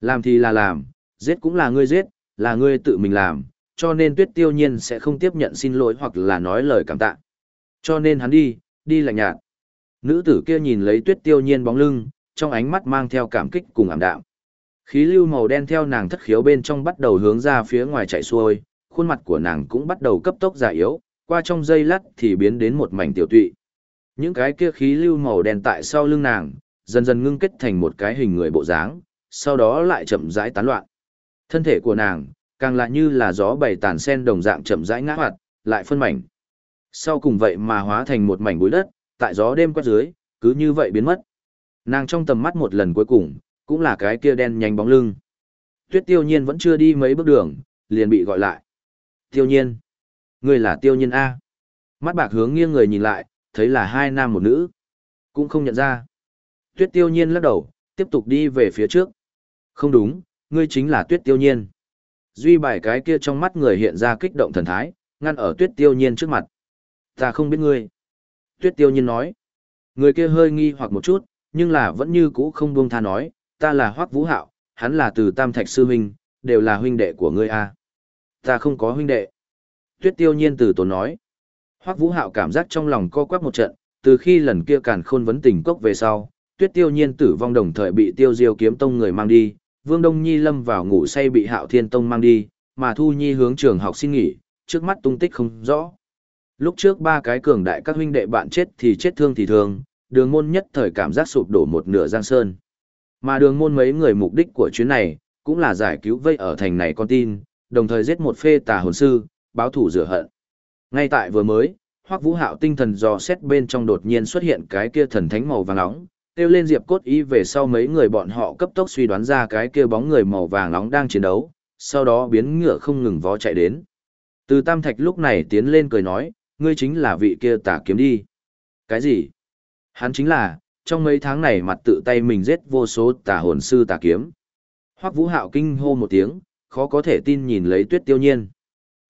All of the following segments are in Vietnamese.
Làm thì là làm, giết cũng là ngươi giết, là ngươi tự mình làm, cho nên tuyết tiêu nhiên sẽ không tiếp nhận xin lỗi hoặc là nói lời cảm tạ. Cho nên hắn đi, đi lạnh nhạt. Nữ tử kia nhìn lấy tuyết tiêu nhiên bóng lưng, trong ánh mắt mang theo cảm kích cùng ảm đạm. Khí lưu màu đen theo nàng thất khiếu bên trong bắt đầu hướng ra phía ngoài chạy xuôi, khuôn mặt của nàng cũng bắt đầu cấp tốc già yếu, qua trong giây lát thì biến đến một mảnh tiểu tụy. Những cái kia khí lưu màu đen tại sau lưng nàng, dần dần ngưng kết thành một cái hình người bộ dáng, sau đó lại chậm rãi tán loạn. Thân thể của nàng, càng lại như là gió bầy tàn sen đồng dạng chậm rãi ngã hoạt, lại phân mảnh. Sau cùng vậy mà hóa thành một mảnh bụi đất, tại gió đêm quét dưới, cứ như vậy biến mất. Nàng trong tầm mắt một lần cuối cùng, cũng là cái kia đen nhanh bóng lưng. Tuyết tiêu nhiên vẫn chưa đi mấy bước đường, liền bị gọi lại. Tiêu nhiên. Người là tiêu nhiên A. Mắt bạc hướng nghiêng người nhìn lại, thấy là hai nam một nữ. Cũng không nhận ra. Tuyết tiêu nhiên lắc đầu, tiếp tục đi về phía trước. Không đúng, ngươi chính là tuyết tiêu nhiên. Duy bài cái kia trong mắt người hiện ra kích động thần thái, ngăn ở tuyết tiêu nhiên trước mặt. Ta không biết ngươi. Tuyết tiêu nhiên nói. Người kia hơi nghi hoặc một chút, nhưng là vẫn như cũ không buông tha nói, ta là Hoắc Vũ Hạo, hắn là từ Tam Thạch Sư Huynh, đều là huynh đệ của ngươi a. Ta không có huynh đệ. Tuyết tiêu nhiên từ tốn nói. Hoắc Vũ Hạo cảm giác trong lòng co quắp một trận, từ khi lần kia càn khôn vấn tình cốc về sau, Tuyết tiêu nhiên tử vong đồng thời bị tiêu diêu kiếm tông người mang đi, Vương Đông Nhi lâm vào ngủ say bị Hạo Thiên Tông mang đi, mà Thu Nhi hướng trường học xin nghỉ, trước mắt tung tích không rõ. Lúc trước ba cái cường đại các huynh đệ bạn chết thì chết thương thì thương, đường môn nhất thời cảm giác sụp đổ một nửa giang sơn. Mà đường môn mấy người mục đích của chuyến này, cũng là giải cứu vây ở thành này con tin, đồng thời giết một phê tà hồn sư, báo thủ rửa hận. Ngay tại vừa mới, Hoắc Vũ Hạo tinh thần dò xét bên trong đột nhiên xuất hiện cái kia thần thánh màu vàng nóng, tiêu lên Diệp Cốt Y về sau mấy người bọn họ cấp tốc suy đoán ra cái kia bóng người màu vàng nóng đang chiến đấu, sau đó biến ngựa không ngừng vó chạy đến. Từ Tam Thạch lúc này tiến lên cười nói, ngươi chính là vị kia tà kiếm đi. Cái gì? Hắn chính là, trong mấy tháng này mặt tự tay mình giết vô số tà hồn sư tà kiếm. Hoắc Vũ Hạo kinh hô một tiếng, khó có thể tin nhìn lấy Tuyết Tiêu Nhiên.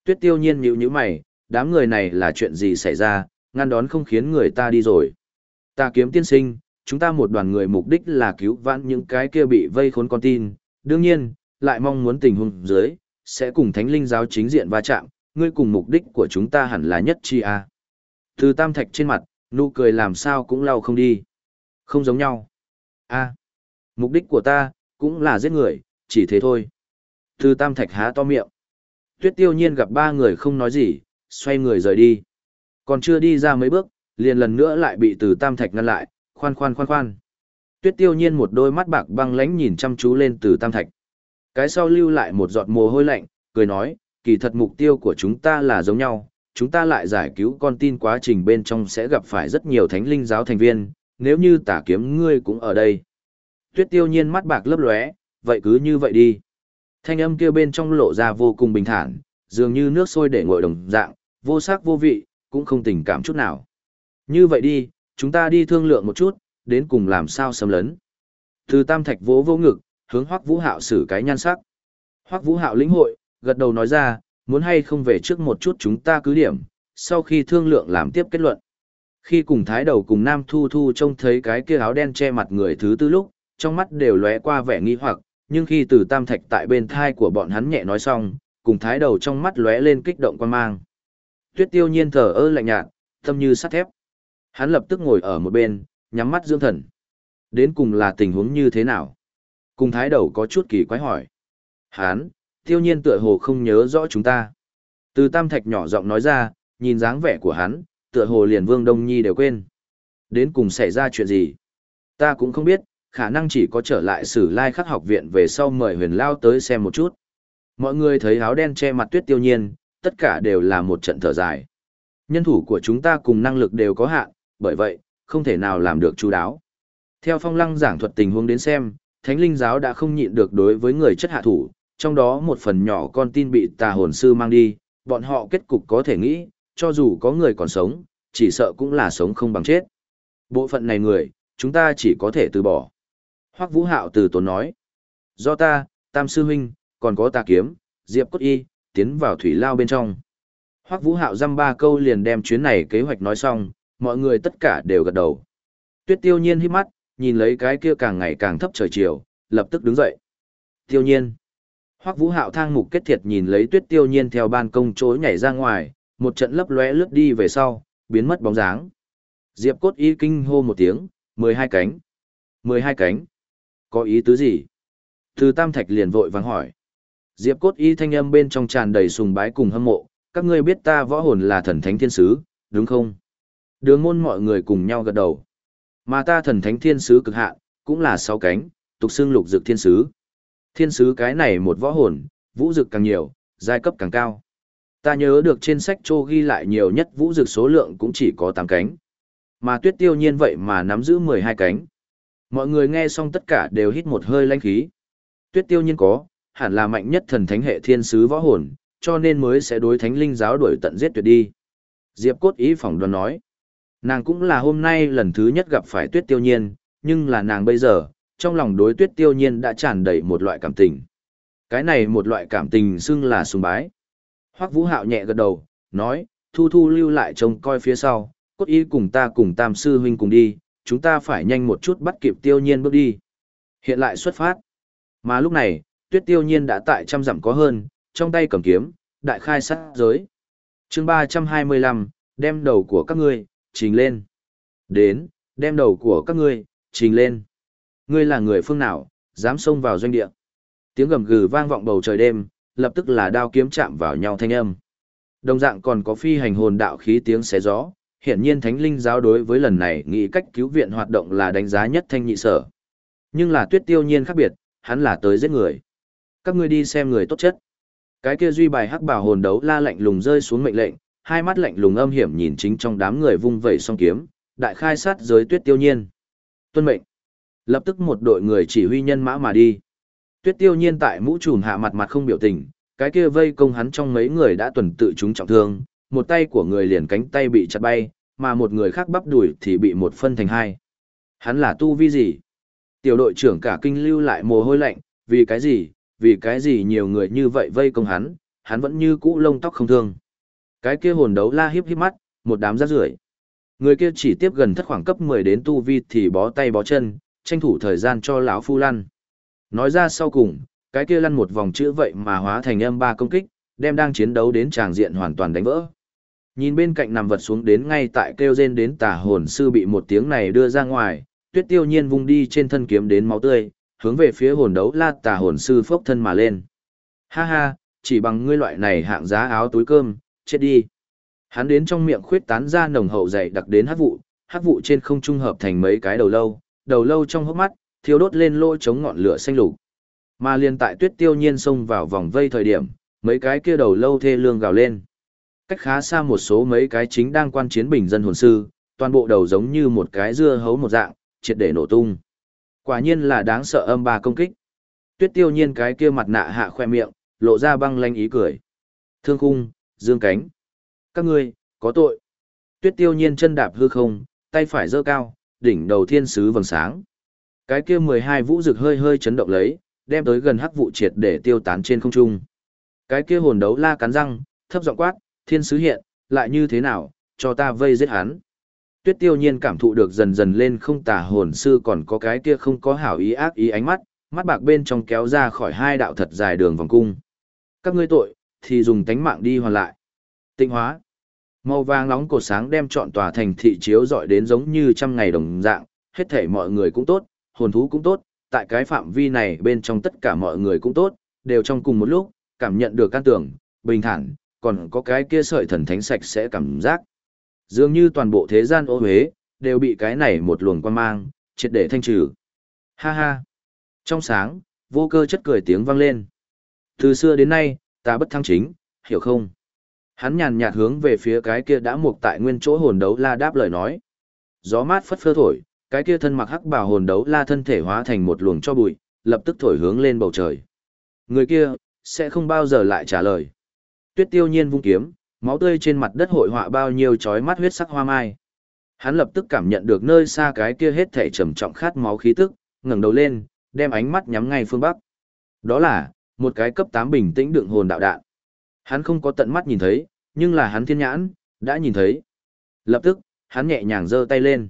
Tuyết Tiêu Nhiên nhíu nhíu mày, đám người này là chuyện gì xảy ra, ngăn đón không khiến người ta đi rồi. Tà kiếm tiên sinh, chúng ta một đoàn người mục đích là cứu vãn những cái kia bị vây khốn con tin, đương nhiên, lại mong muốn tình huống dưới, sẽ cùng thánh linh giáo chính diện va chạm, ngươi cùng mục đích của chúng ta hẳn là nhất chi a. Từ tam thạch trên mặt, nụ cười làm sao cũng lau không đi. Không giống nhau. a mục đích của ta, cũng là giết người, chỉ thế thôi. Từ tam thạch há to miệng. Tuyết tiêu nhiên gặp ba người không nói gì, xoay người rời đi. Còn chưa đi ra mấy bước, liền lần nữa lại bị từ tam thạch ngăn lại, khoan khoan khoan khoan. Tuyết tiêu nhiên một đôi mắt bạc băng lánh nhìn chăm chú lên từ tam thạch. Cái sau lưu lại một giọt mồ hôi lạnh, cười nói, kỳ thật mục tiêu của chúng ta là giống nhau, chúng ta lại giải cứu con tin quá trình bên trong sẽ gặp phải rất nhiều thánh linh giáo thành viên, nếu như tả kiếm ngươi cũng ở đây. Tuyết tiêu nhiên mắt bạc lấp lóe, vậy cứ như vậy đi. Thanh âm kia bên trong lộ ra vô cùng bình thản, dường như nước sôi để nguội đồng dạng, vô sắc vô vị, cũng không tình cảm chút nào. Như vậy đi, chúng ta đi thương lượng một chút, đến cùng làm sao xâm lấn. Từ tam thạch vỗ vô ngực, hướng hoắc vũ hạo xử cái nhan sắc. Hoắc vũ hạo lĩnh hội, gật đầu nói ra, muốn hay không về trước một chút chúng ta cứ điểm, sau khi thương lượng làm tiếp kết luận. Khi cùng thái đầu cùng Nam Thu Thu trông thấy cái kia áo đen che mặt người thứ tư lúc, trong mắt đều lóe qua vẻ nghi hoặc, nhưng khi từ tam thạch tại bên thai của bọn hắn nhẹ nói xong, cùng thái đầu trong mắt lóe lên kích động quan mang. Tuyết tiêu nhiên thở ơ lạnh nhạt, tâm như sắt thép. Hắn lập tức ngồi ở một bên, nhắm mắt dưỡng thần. Đến cùng là tình huống như thế nào? Cùng thái đầu có chút kỳ quái hỏi. Hắn, tiêu nhiên tựa hồ không nhớ rõ chúng ta. Từ tam thạch nhỏ giọng nói ra, nhìn dáng vẻ của hắn, tựa hồ liền vương đông nhi đều quên. Đến cùng xảy ra chuyện gì? Ta cũng không biết, khả năng chỉ có trở lại sử lai khắc học viện về sau mời huyền lao tới xem một chút. Mọi người thấy áo đen che mặt tuyết tiêu nhiên, tất cả đều là một trận thở dài. Nhân thủ của chúng ta cùng năng lực đều có hạn, bởi vậy, không thể nào làm được chú đáo. Theo phong lăng giảng thuật tình huống đến xem, thánh linh giáo đã không nhịn được đối với người chất hạ thủ, trong đó một phần nhỏ con tin bị tà hồn sư mang đi, bọn họ kết cục có thể nghĩ, cho dù có người còn sống, chỉ sợ cũng là sống không bằng chết. Bộ phận này người, chúng ta chỉ có thể từ bỏ. Hoắc Vũ Hạo từ tốn nói, do ta, Tam Sư Huynh, còn có tà kiếm, Diệp Cốt Y, tiến vào thủy lao bên trong. Hoắc Vũ Hạo dăm ba câu liền đem chuyến này kế hoạch nói xong, mọi người tất cả đều gật đầu. Tuyết tiêu nhiên hít mắt, nhìn lấy cái kia càng ngày càng thấp trời chiều, lập tức đứng dậy. Tiêu nhiên. Hoắc Vũ Hạo thang mục kết thiệt nhìn lấy Tuyết Tiêu Nhiên theo ban công chối nhảy ra ngoài, một trận lấp lóe lướt đi về sau, biến mất bóng dáng. Diệp Cốt Y kinh hô một tiếng, mười hai cánh. mười hai cánh. Có ý tứ gì? Từ Tam Thạch liền vội vàng hỏi. Diệp Cốt Y thanh âm bên trong tràn đầy sùng bái cùng hâm mộ, các ngươi biết ta võ hồn là thần thánh thiên sứ, đúng không? Đường môn mọi người cùng nhau gật đầu. Mà ta thần thánh thiên sứ cực hạn, cũng là sáu cánh, tục xưng lục dực thiên sứ. Thiên sứ cái này một võ hồn, vũ dực càng nhiều, giai cấp càng cao. Ta nhớ được trên sách trô ghi lại nhiều nhất vũ dực số lượng cũng chỉ có 8 cánh. Mà tuyết tiêu nhiên vậy mà nắm giữ 12 cánh. Mọi người nghe xong tất cả đều hít một hơi lanh khí. Tuyết tiêu nhiên có, hẳn là mạnh nhất thần thánh hệ thiên sứ võ hồn, cho nên mới sẽ đối thánh linh giáo đuổi tận giết tuyệt đi. Diệp cốt ý phỏng đoán nói. Nàng cũng là hôm nay lần thứ nhất gặp phải tuyết tiêu nhiên, nhưng là nàng bây giờ, trong lòng đối tuyết tiêu nhiên đã tràn đầy một loại cảm tình. Cái này một loại cảm tình xưng là sùng bái. Hoắc Vũ Hạo nhẹ gật đầu, nói, thu thu lưu lại trông coi phía sau, cốt ý cùng ta cùng tam sư huynh cùng đi, chúng ta phải nhanh một chút bắt kịp tiêu nhiên bước đi. Hiện lại xuất phát. Mà lúc này, tuyết tiêu nhiên đã tại trăm dặm có hơn, trong tay cầm kiếm, đại khai sát giới. chương 325, đem đầu của các ngươi, trình lên. Đến, đem đầu của các ngươi, trình lên. Ngươi là người phương nào, dám xông vào doanh địa. Tiếng gầm gừ vang vọng bầu trời đêm, lập tức là đao kiếm chạm vào nhau thanh âm. Đồng dạng còn có phi hành hồn đạo khí tiếng xé gió, hiển nhiên thánh linh giáo đối với lần này nghĩ cách cứu viện hoạt động là đánh giá nhất thanh nhị sở. Nhưng là tuyết tiêu nhiên khác biệt, hắn là tới giết người. Các ngươi đi xem người tốt chất. Cái kia duy bài hắc bảo hồn đấu la lạnh lùng rơi xuống mệnh lệnh, hai mắt lạnh lùng âm hiểm nhìn chính trong đám người vung vẩy song kiếm, đại khai sát giới tuyết tiêu nhiên. Tuân mệnh. Lập tức một đội người chỉ huy nhân mã mà đi. Tuyết tiêu nhiên tại mũ trùm hạ mặt mặt không biểu tình, cái kia vây công hắn trong mấy người đã tuần tự chúng trọng thương, một tay của người liền cánh tay bị chặt bay, mà một người khác bắp đuổi thì bị một phân thành hai. Hắn là tu vi gì? Tiểu đội trưởng cả kinh lưu lại mồ hôi lạnh, vì cái gì, vì cái gì nhiều người như vậy vây công hắn, hắn vẫn như cũ lông tóc không thương. Cái kia hồn đấu la híp híp mắt, một đám rác rưởi. Người kia chỉ tiếp gần thất khoảng cấp 10 đến tu vi thì bó tay bó chân, tranh thủ thời gian cho lão phu lăn. Nói ra sau cùng, cái kia lăn một vòng chữ vậy mà hóa thành âm ba công kích, đem đang chiến đấu đến tràng diện hoàn toàn đánh vỡ. Nhìn bên cạnh nằm vật xuống đến ngay tại kêu rên đến tà hồn sư bị một tiếng này đưa ra ngoài, tuyết tiêu nhiên vung đi trên thân kiếm đến máu tươi, hướng về phía hồn đấu la tà hồn sư phốc thân mà lên. Ha ha, chỉ bằng ngươi loại này hạng giá áo túi cơm, chết đi. Hắn đến trong miệng khuyết tán ra nồng hậu dày đặc đến hát vụ, hát vụ trên không trung hợp thành mấy cái đầu lâu, đầu lâu trong hốc mắt, thiêu đốt lên lôi chống ngọn lửa xanh lục. Mà liền tại tuyết tiêu nhiên xông vào vòng vây thời điểm, mấy cái kia đầu lâu thê lương gào lên. Cách khá xa một số mấy cái chính đang quan chiến bình dân hồn sư, toàn bộ đầu giống như một cái dưa hấu một dạng, triệt để nổ tung. Quả nhiên là đáng sợ âm ba công kích. Tuyết tiêu nhiên cái kia mặt nạ hạ khoe miệng, lộ ra băng lanh ý cười. Thương khung, dương cánh. Các ngươi, có tội. Tuyết tiêu nhiên chân đạp hư không, tay phải giơ cao, đỉnh đầu thiên sứ vầng sáng. Cái kia mười hai vũ rực hơi hơi chấn động lấy, đem tới gần hắc vụ triệt để tiêu tán trên không trung. Cái kia hồn đấu la cắn răng, thấp giọng quát, thiên sứ hiện, lại như thế nào, cho ta vây giết hắn. Tuyết tiêu nhiên cảm thụ được dần dần lên không tà hồn sư còn có cái kia không có hảo ý ác ý ánh mắt, mắt bạc bên trong kéo ra khỏi hai đạo thật dài đường vòng cung. Các ngươi tội, thì dùng tánh mạng đi hoàn lại. Tịnh hóa. Màu vàng nóng cột sáng đem trọn tòa thành thị chiếu dọi đến giống như trăm ngày đồng dạng, hết thể mọi người cũng tốt, hồn thú cũng tốt, tại cái phạm vi này bên trong tất cả mọi người cũng tốt, đều trong cùng một lúc, cảm nhận được can tưởng, bình thản, còn có cái kia sợi thần thánh sạch sẽ cảm giác. Dường như toàn bộ thế gian ô huế, đều bị cái này một luồng quan mang, triệt để thanh trừ. Ha ha. Trong sáng, vô cơ chất cười tiếng vang lên. Từ xưa đến nay, ta bất thăng chính, hiểu không? Hắn nhàn nhạt hướng về phía cái kia đã mục tại nguyên chỗ hồn đấu la đáp lời nói. Gió mát phất phơ thổi, cái kia thân mặc hắc bào hồn đấu la thân thể hóa thành một luồng cho bụi, lập tức thổi hướng lên bầu trời. Người kia, sẽ không bao giờ lại trả lời. Tuyết tiêu nhiên vung kiếm, máu tươi trên mặt đất hội họa bao nhiêu chói mắt huyết sắc hoa mai. Hắn lập tức cảm nhận được nơi xa cái kia hết thể trầm trọng khát máu khí tức, ngẩng đầu lên, đem ánh mắt nhắm ngay phương bắc. Đó là một cái cấp 8 bình tĩnh đựng hồn đạo đạn. Hắn không có tận mắt nhìn thấy, nhưng là hắn thiên nhãn, đã nhìn thấy. Lập tức, hắn nhẹ nhàng giơ tay lên.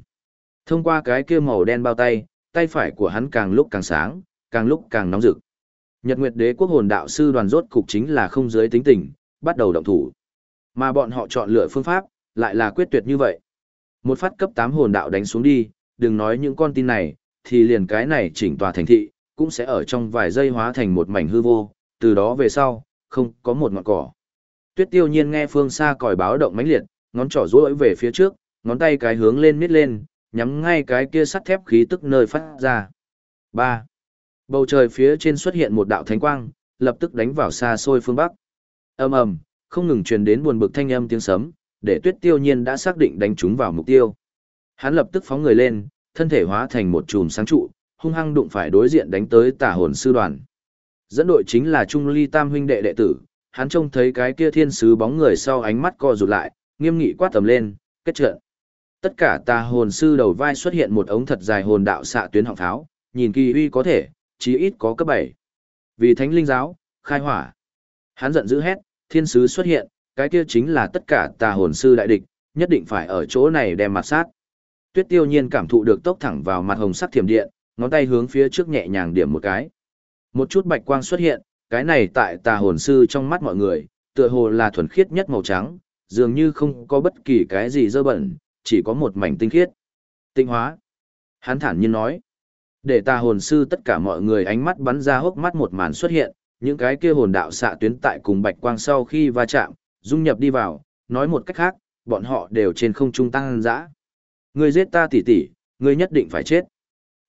Thông qua cái kia màu đen bao tay, tay phải của hắn càng lúc càng sáng, càng lúc càng nóng rực. Nhật Nguyệt Đế quốc hồn đạo sư đoàn rốt cục chính là không giới tính tình, bắt đầu động thủ. Mà bọn họ chọn lựa phương pháp, lại là quyết tuyệt như vậy. Một phát cấp 8 hồn đạo đánh xuống đi, đừng nói những con tin này, thì liền cái này chỉnh tòa thành thị, cũng sẽ ở trong vài giây hóa thành một mảnh hư vô, từ đó về sau, không có một ngọn cỏ. Tuyết tiêu nhiên nghe phương xa còi báo động mãnh liệt, ngón trỏ rối về phía trước, ngón tay cái hướng lên miết lên, nhắm ngay cái kia sắt thép khí tức nơi phát ra. 3. Bầu trời phía trên xuất hiện một đạo thánh quang, lập tức đánh vào xa xôi phương bắc. Ầm ầm, không ngừng truyền đến buồn bực thanh âm tiếng sấm, để Tuyết Tiêu Nhiên đã xác định đánh trúng vào mục tiêu. Hắn lập tức phóng người lên, thân thể hóa thành một chùm sáng trụ, hung hăng đụng phải đối diện đánh tới tà Hồn sư đoàn. Dẫn đội chính là Trung Ly Tam huynh đệ đệ tử, hắn trông thấy cái kia thiên sứ bóng người sau ánh mắt co rụt lại, nghiêm nghị quát tầm lên, kết trận. Tất cả tà hồn sư đầu vai xuất hiện một ống thật dài hồn đạo xạ tuyến họng tháo, nhìn kỳ uy có thể, chí ít có cấp 7. Vì thánh linh giáo, khai hỏa. Hắn giận dữ hét, thiên sứ xuất hiện, cái kia chính là tất cả tà hồn sư đại địch, nhất định phải ở chỗ này đem mặt sát. Tuyết tiêu nhiên cảm thụ được tốc thẳng vào mặt hồng sắc thiểm điện, ngón tay hướng phía trước nhẹ nhàng điểm một cái. Một chút bạch quang xuất hiện, cái này tại tà hồn sư trong mắt mọi người, tựa hồ là thuần khiết nhất màu trắng, dường như không có bất kỳ cái gì dơ bẩn, chỉ có một mảnh tinh khiết. Tinh hóa. Hắn thản nhiên nói. Để tà hồn sư tất cả mọi người ánh mắt bắn ra hốc mắt một màn xuất hiện, những cái kia hồn đạo xạ tuyến tại cùng bạch quang sau khi va chạm, dung nhập đi vào, nói một cách khác, bọn họ đều trên không trung tăng dã. Ngươi giết ta tỷ tỷ, ngươi nhất định phải chết.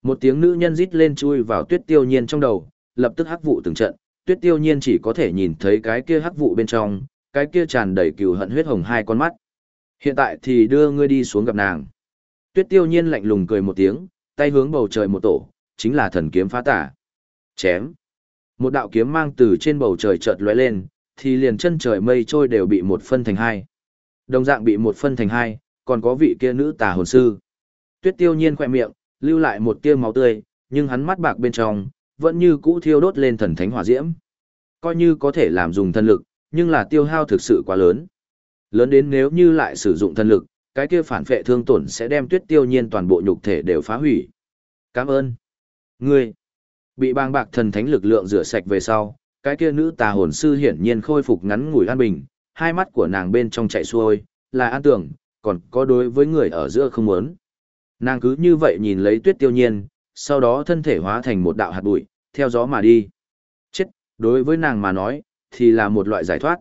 Một tiếng nữ nhân rít lên chui vào tuyết tiêu nhiên trong đầu, lập tức hắc vụ từng trận, tuyết tiêu nhiên chỉ có thể nhìn thấy cái kia hắc vụ bên trong, cái kia tràn đầy cừu hận huyết hồng hai con mắt. Hiện tại thì đưa ngươi đi xuống gặp nàng. Tuyết tiêu nhiên lạnh lùng cười một tiếng, tay hướng bầu trời một tổ, chính là thần kiếm phá tả. Chém. Một đạo kiếm mang từ trên bầu trời chợt lóe lên, thì liền chân trời mây trôi đều bị một phân thành hai. Đồng dạng bị một phân thành hai, còn có vị kia nữ tà hồn sư. Tuyết tiêu nhiên khỏe miệng, lưu lại một tia máu tươi, nhưng hắn mắt bạc bên trong, vẫn như cũ thiêu đốt lên thần thánh hỏa diễm. Coi như có thể làm dùng thân lực, nhưng là tiêu hao thực sự quá lớn. Lớn đến nếu như lại sử dụng thân lực, cái kia phản phệ thương tổn sẽ đem tuyết tiêu nhiên toàn bộ nhục thể đều phá hủy. Cảm ơn. Ngươi. Bị bang bạc thần thánh lực lượng rửa sạch về sau, cái kia nữ tà hồn sư hiển nhiên khôi phục ngắn ngủi an bình, hai mắt của nàng bên trong chạy xuôi, là an tưởng, còn có đối với người ở giữa không muốn. Nàng cứ như vậy nhìn lấy tuyết tiêu nhiên, sau đó thân thể hóa thành một đạo hạt bụi, theo gió mà đi. Chết, đối với nàng mà nói, thì là một loại giải thoát.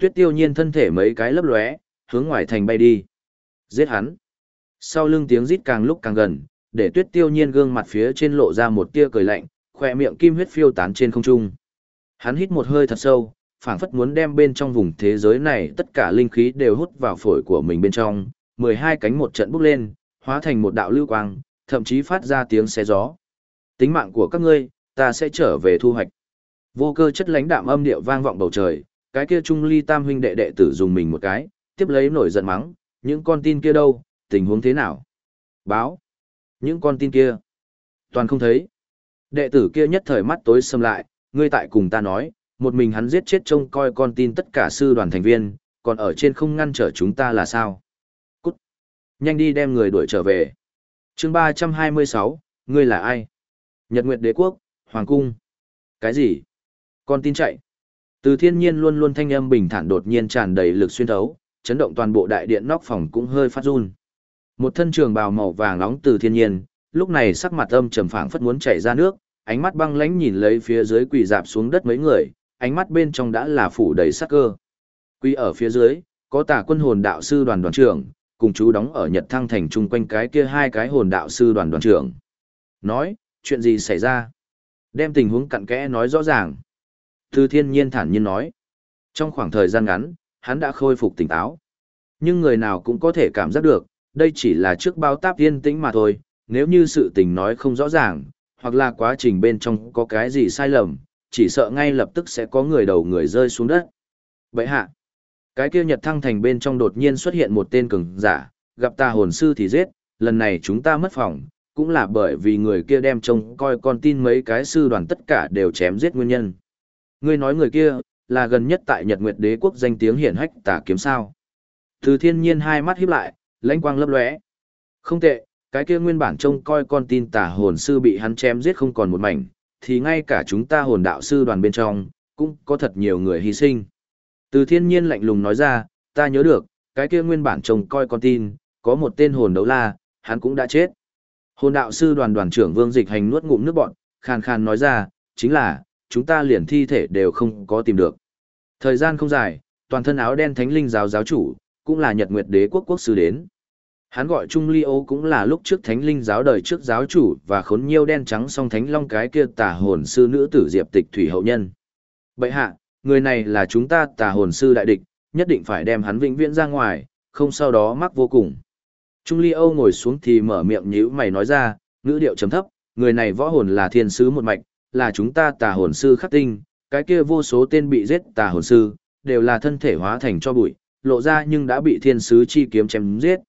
Tuyết tiêu nhiên thân thể mấy cái lấp lóe, hướng ngoài thành bay đi. Giết hắn. Sau lưng tiếng rít càng lúc càng gần, để tuyết tiêu nhiên gương mặt phía trên lộ ra một tia cười lạnh, khỏe miệng kim huyết phiêu tán trên không trung. Hắn hít một hơi thật sâu, phảng phất muốn đem bên trong vùng thế giới này tất cả linh khí đều hút vào phổi của mình bên trong, 12 cánh một trận bốc lên, hóa thành một đạo lưu quang, thậm chí phát ra tiếng xé gió. Tính mạng của các ngươi, ta sẽ trở về thu hoạch. Vô cơ chất lãnh đạm âm điệu vang vọng bầu trời, cái kia trung ly tam huynh đệ đệ tử dùng mình một cái, tiếp lấy nổi giận mắng, những con tin kia đâu, tình huống thế nào? Báo. Những con tin kia. Toàn không thấy. Đệ tử kia nhất thời mắt tối xâm lại, ngươi tại cùng ta nói, một mình hắn giết chết trông coi con tin tất cả sư đoàn thành viên, còn ở trên không ngăn trở chúng ta là sao? Nhanh đi đem người đuổi trở về. chương ba trăm hai mươi sáu, ngươi là ai? Nhật Nguyệt Đế Quốc, Hoàng Cung. Cái gì? Con tin chạy. Từ thiên nhiên luôn luôn thanh âm bình thản đột nhiên tràn đầy lực xuyên thấu, chấn động toàn bộ đại điện nóc phòng cũng hơi phát run. Một thân trường bào màu vàng nóng từ thiên nhiên, lúc này sắc mặt âm trầm phảng phất muốn chảy ra nước, ánh mắt băng lãnh nhìn lấy phía dưới quỳ dạp xuống đất mấy người, ánh mắt bên trong đã là phủ đầy sắc cơ. Quỳ ở phía dưới, có tà quân hồn đạo sư đoàn đoàn trưởng, cùng chú đóng ở Nhật Thăng thành chung quanh cái kia hai cái hồn đạo sư đoàn đoàn trưởng. Nói, chuyện gì xảy ra? Đem tình huống cặn kẽ nói rõ ràng. Thư thiên nhiên thản nhiên nói. Trong khoảng thời gian ngắn, hắn đã khôi phục tỉnh táo. Nhưng người nào cũng có thể cảm giác được, đây chỉ là trước bao táp yên tĩnh mà thôi, nếu như sự tình nói không rõ ràng, hoặc là quá trình bên trong có cái gì sai lầm, chỉ sợ ngay lập tức sẽ có người đầu người rơi xuống đất. Vậy hạ, cái kia Nhật Thăng Thành bên trong đột nhiên xuất hiện một tên cường giả, gặp ta hồn sư thì giết, lần này chúng ta mất phòng, cũng là bởi vì người kia đem trông coi con tin mấy cái sư đoàn tất cả đều chém giết nguyên nhân. Ngươi nói người kia, là gần nhất tại Nhật Nguyệt Đế quốc danh tiếng hiển hách tà kiếm sao. Từ thiên nhiên hai mắt híp lại, lãnh quang lấp lóe. Không tệ, cái kia nguyên bản trông coi con tin tà hồn sư bị hắn chém giết không còn một mảnh, thì ngay cả chúng ta hồn đạo sư đoàn bên trong, cũng có thật nhiều người hy sinh. Từ thiên nhiên lạnh lùng nói ra, ta nhớ được, cái kia nguyên bản trông coi con tin, có một tên hồn đấu la, hắn cũng đã chết. Hồn đạo sư đoàn đoàn trưởng Vương Dịch Hành nuốt ngụm nước bọn, khàn khàn nói ra, chính là, chúng ta liền thi thể đều không có tìm được. Thời gian không dài, toàn thân áo đen thánh linh giáo giáo chủ, cũng là Nhật Nguyệt Đế quốc quốc sư đến. Hắn gọi Trung Ly Ô cũng là lúc trước thánh linh giáo đời trước giáo chủ và khốn nhiêu đen trắng song thánh long cái kia tà hồn sư nữ tử Diệp Tịch Thủy hậu nhân. Bậy hạ, người này là chúng ta tà hồn sư đại địch, nhất định phải đem hắn vĩnh viễn ra ngoài, không sau đó mắc vô cùng. Trung Ly Âu ngồi xuống thì mở miệng nhíu mày nói ra, ngữ điệu trầm thấp, người này võ hồn là thiên sứ một mạch, là chúng ta tà hồn sư khắc tinh, cái kia vô số tên bị giết tà hồn sư, đều là thân thể hóa thành cho bụi, lộ ra nhưng đã bị thiên sứ chi kiếm chém giết.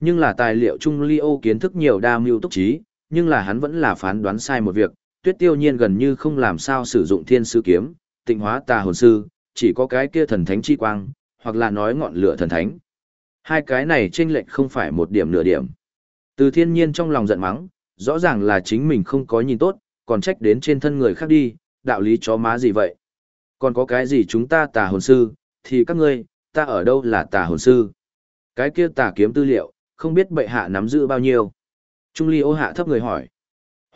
Nhưng là tài liệu Trung Ly Âu kiến thức nhiều đa mưu túc trí, nhưng là hắn vẫn là phán đoán sai một việc, tuyết tiêu nhiên gần như không làm sao sử dụng thiên sứ kiếm, tịnh hóa tà hồn sư, chỉ có cái kia thần thánh chi quang, hoặc là nói ngọn lửa thần thánh. Hai cái này chênh lệch không phải một điểm nửa điểm. Từ thiên nhiên trong lòng giận mắng, rõ ràng là chính mình không có nhìn tốt, còn trách đến trên thân người khác đi, đạo lý chó má gì vậy? Còn có cái gì chúng ta tà hồn sư, thì các ngươi, ta ở đâu là tà hồn sư? Cái kia tà kiếm tư liệu, không biết bệ hạ nắm giữ bao nhiêu? Trung ly ô hạ thấp người hỏi.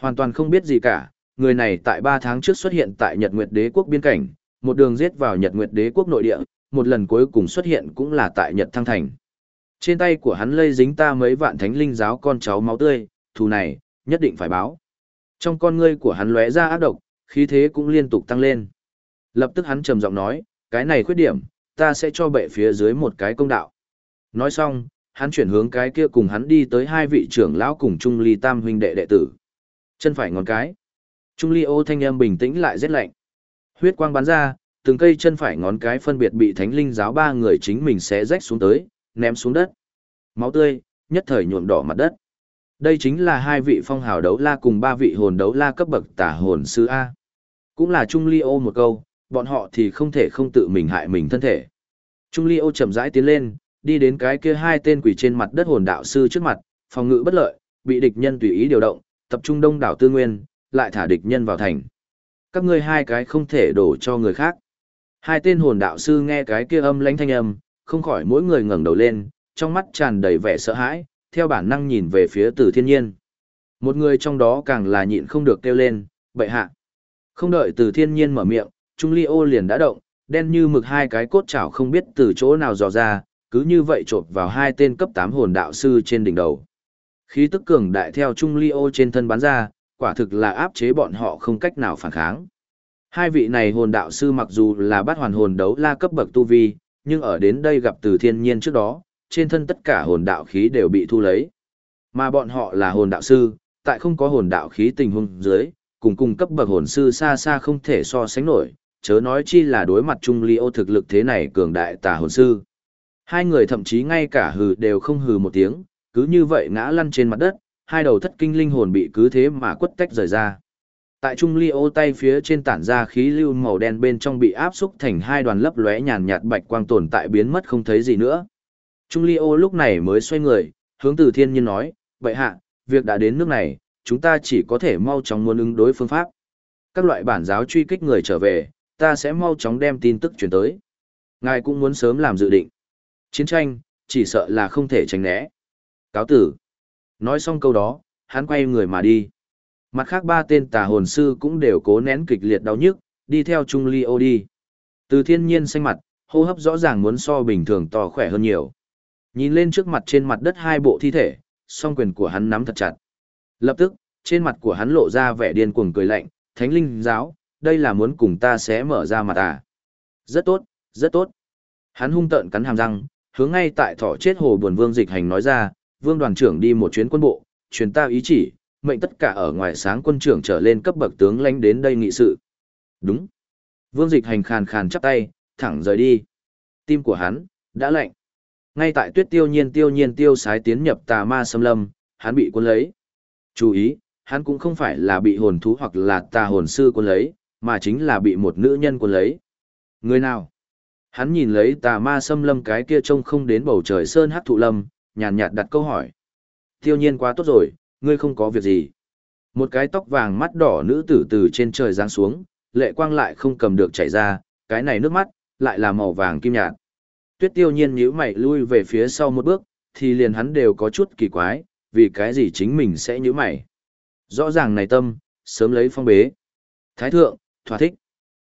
Hoàn toàn không biết gì cả, người này tại 3 tháng trước xuất hiện tại Nhật Nguyệt Đế quốc biên cảnh, một đường giết vào Nhật Nguyệt Đế quốc nội địa, một lần cuối cùng xuất hiện cũng là tại Nhật Thăng Thành. Trên tay của hắn lây dính ta mấy vạn thánh linh giáo con cháu máu tươi, thù này, nhất định phải báo. Trong con ngươi của hắn lóe ra ác độc, khí thế cũng liên tục tăng lên. Lập tức hắn trầm giọng nói, cái này khuyết điểm, ta sẽ cho bệ phía dưới một cái công đạo. Nói xong, hắn chuyển hướng cái kia cùng hắn đi tới hai vị trưởng lão cùng Trung Ly Tam huynh đệ đệ tử. Chân phải ngón cái. Trung Ly ô thanh âm bình tĩnh lại rất lạnh. Huyết quang bắn ra, từng cây chân phải ngón cái phân biệt bị thánh linh giáo ba người chính mình sẽ rách xuống tới, ném xuống đất. Máu tươi, nhất thời nhuộm đỏ mặt đất. Đây chính là hai vị phong hào đấu la cùng ba vị hồn đấu la cấp bậc tả hồn sư A. Cũng là Trung Ly ô một câu, bọn họ thì không thể không tự mình hại mình thân thể. Trung Ly ô chậm rãi tiến lên, đi đến cái kia hai tên quỷ trên mặt đất hồn đạo sư trước mặt, phòng ngự bất lợi, bị địch nhân tùy ý điều động, tập trung đông đảo tư nguyên, lại thả địch nhân vào thành. Các ngươi hai cái không thể đổ cho người khác. Hai tên hồn đạo sư nghe cái kia âm lãnh thanh âm, không khỏi mỗi người ngẩng đầu lên, trong mắt tràn đầy vẻ sợ hãi, theo bản năng nhìn về phía Từ Thiên Nhiên. Một người trong đó càng là nhịn không được kêu lên, "Bệ hạ." Không đợi Từ Thiên Nhiên mở miệng, Trung Ly Ô liền đã động, đen như mực hai cái cốt chảo không biết từ chỗ nào dò ra, cứ như vậy chộp vào hai tên cấp 8 hồn đạo sư trên đỉnh đầu. Khí tức cường đại theo Trung Ly Ô trên thân bắn ra, quả thực là áp chế bọn họ không cách nào phản kháng. Hai vị này hồn đạo sư mặc dù là bát hoàn hồn đấu la cấp bậc tu vi, nhưng ở đến đây gặp từ thiên nhiên trước đó, trên thân tất cả hồn đạo khí đều bị thu lấy. Mà bọn họ là hồn đạo sư, tại không có hồn đạo khí tình huống dưới, cùng cùng cấp bậc hồn sư xa xa không thể so sánh nổi, chớ nói chi là đối mặt Trung Ly ô thực lực thế này cường đại tà hồn sư. Hai người thậm chí ngay cả hừ đều không hừ một tiếng, cứ như vậy ngã lăn trên mặt đất, hai đầu thất kinh linh hồn bị cứ thế mà quất tách rời ra. Tại Trung Ly ô tay phía trên tản ra khí lưu màu đen bên trong bị áp xúc thành hai đoàn lấp lóe nhàn nhạt bạch quang tồn tại biến mất không thấy gì nữa. Trung Ly ô lúc này mới xoay người, hướng từ thiên nhiên nói, vậy hạ, việc đã đến nước này, chúng ta chỉ có thể mau chóng muốn ứng đối phương pháp. Các loại bản giáo truy kích người trở về, ta sẽ mau chóng đem tin tức chuyển tới. Ngài cũng muốn sớm làm dự định. Chiến tranh, chỉ sợ là không thể tránh né. Cáo tử. Nói xong câu đó, hắn quay người mà đi. Mặt khác ba tên tà hồn sư cũng đều cố nén kịch liệt đau nhức, đi theo Trung Ly ô đi. Từ thiên nhiên xanh mặt, hô hấp rõ ràng muốn so bình thường to khỏe hơn nhiều. Nhìn lên trước mặt trên mặt đất hai bộ thi thể, song quyền của hắn nắm thật chặt. Lập tức, trên mặt của hắn lộ ra vẻ điên cuồng cười lạnh, thánh linh giáo, đây là muốn cùng ta sẽ mở ra mặt à. Rất tốt, rất tốt. Hắn hung tợn cắn hàm răng, hướng ngay tại thọ chết hồ buồn vương dịch hành nói ra, vương đoàn trưởng đi một chuyến quân bộ, truyền ta ý chỉ, mệnh tất cả ở ngoài sáng quân trưởng trở lên cấp bậc tướng lãnh đến đây nghị sự. Đúng. Vương dịch hành khàn khàn chắp tay, thẳng rời đi. Tim của hắn, đã lạnh. Ngay tại tuyết tiêu nhiên tiêu nhiên tiêu sái tiến nhập tà ma xâm lâm, hắn bị quân lấy. Chú ý, hắn cũng không phải là bị hồn thú hoặc là tà hồn sư quân lấy, mà chính là bị một nữ nhân quân lấy. Người nào? Hắn nhìn lấy tà ma xâm lâm cái kia trông không đến bầu trời sơn hát thụ lâm, nhàn nhạt đặt câu hỏi. Tiêu nhiên quá tốt rồi, ngươi không có việc gì. Một cái tóc vàng mắt đỏ nữ tử từ trên trời giáng xuống, lệ quang lại không cầm được chảy ra, cái này nước mắt, lại là màu vàng kim nhạt. Tuyết tiêu nhiên nhíu mày lui về phía sau một bước, thì liền hắn đều có chút kỳ quái, vì cái gì chính mình sẽ nhíu mày. Rõ ràng này tâm, sớm lấy phong bế. Thái thượng, thỏa thích.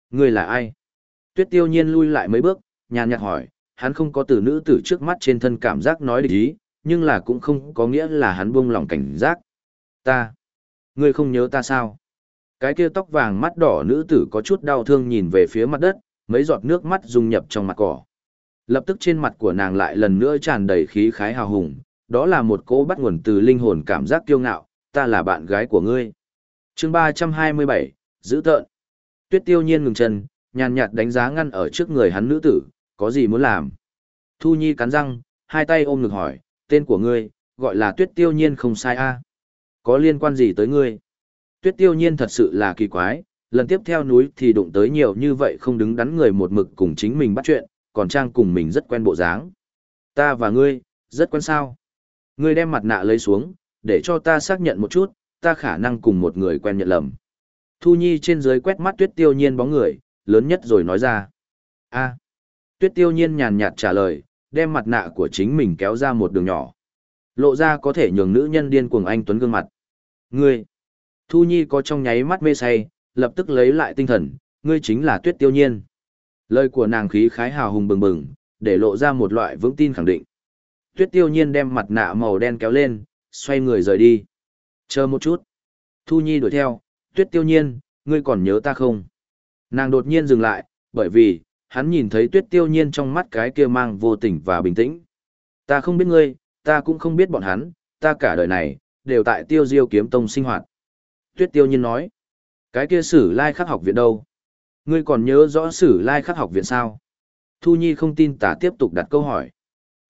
ngươi là ai? Tuyết tiêu nhiên lui lại mấy bước, nhàn nhạt hỏi, hắn không có từ nữ tử trước mắt trên thân cảm giác nói địch ý, nhưng là cũng không có nghĩa là hắn buông lòng cảnh giác. Ta. Ngươi không nhớ ta sao? Cái kia tóc vàng mắt đỏ nữ tử có chút đau thương nhìn về phía mặt đất, mấy giọt nước mắt dung nhập trong mặt cỏ. Lập tức trên mặt của nàng lại lần nữa tràn đầy khí khái hào hùng, đó là một cỗ bắt nguồn từ linh hồn cảm giác kiêu ngạo, ta là bạn gái của ngươi. chương 327, giữ tợn. Tuyết tiêu nhiên ngừng chân, nhàn nhạt đánh giá ngăn ở trước người hắn nữ tử, có gì muốn làm. Thu Nhi cắn răng, hai tay ôm ngực hỏi, tên của ngươi, gọi là tuyết tiêu nhiên không sai a Có liên quan gì tới ngươi? Tuyết tiêu nhiên thật sự là kỳ quái, lần tiếp theo núi thì đụng tới nhiều như vậy không đứng đắn người một mực cùng chính mình bắt chuyện, còn trang cùng mình rất quen bộ dáng. Ta và ngươi, rất quen sao. Ngươi đem mặt nạ lấy xuống, để cho ta xác nhận một chút, ta khả năng cùng một người quen nhận lầm. Thu Nhi trên dưới quét mắt tuyết tiêu nhiên bóng người, lớn nhất rồi nói ra. a Tuyết tiêu nhiên nhàn nhạt trả lời, đem mặt nạ của chính mình kéo ra một đường nhỏ. Lộ ra có thể nhường nữ nhân điên cuồng anh tuấn gương mặt. Ngươi! Thu Nhi có trong nháy mắt mê say, lập tức lấy lại tinh thần, ngươi chính là tuyết tiêu nhiên. Lời của nàng khí khái hào hùng bừng bừng, để lộ ra một loại vững tin khẳng định. Tuyết tiêu nhiên đem mặt nạ màu đen kéo lên, xoay người rời đi. Chờ một chút. Thu Nhi đuổi theo, tuyết tiêu nhiên, ngươi còn nhớ ta không? Nàng đột nhiên dừng lại, bởi vì, hắn nhìn thấy tuyết tiêu nhiên trong mắt cái kia mang vô tình và bình tĩnh. Ta không biết ngươi, ta cũng không biết bọn hắn, ta cả đời này, đều tại tiêu diêu kiếm tông sinh hoạt. Tuyết tiêu nhiên nói, cái kia sử lai khắc học viện đâu? Ngươi còn nhớ rõ sử lai khắc học viện sao? Thu Nhi không tin tả tiếp tục đặt câu hỏi.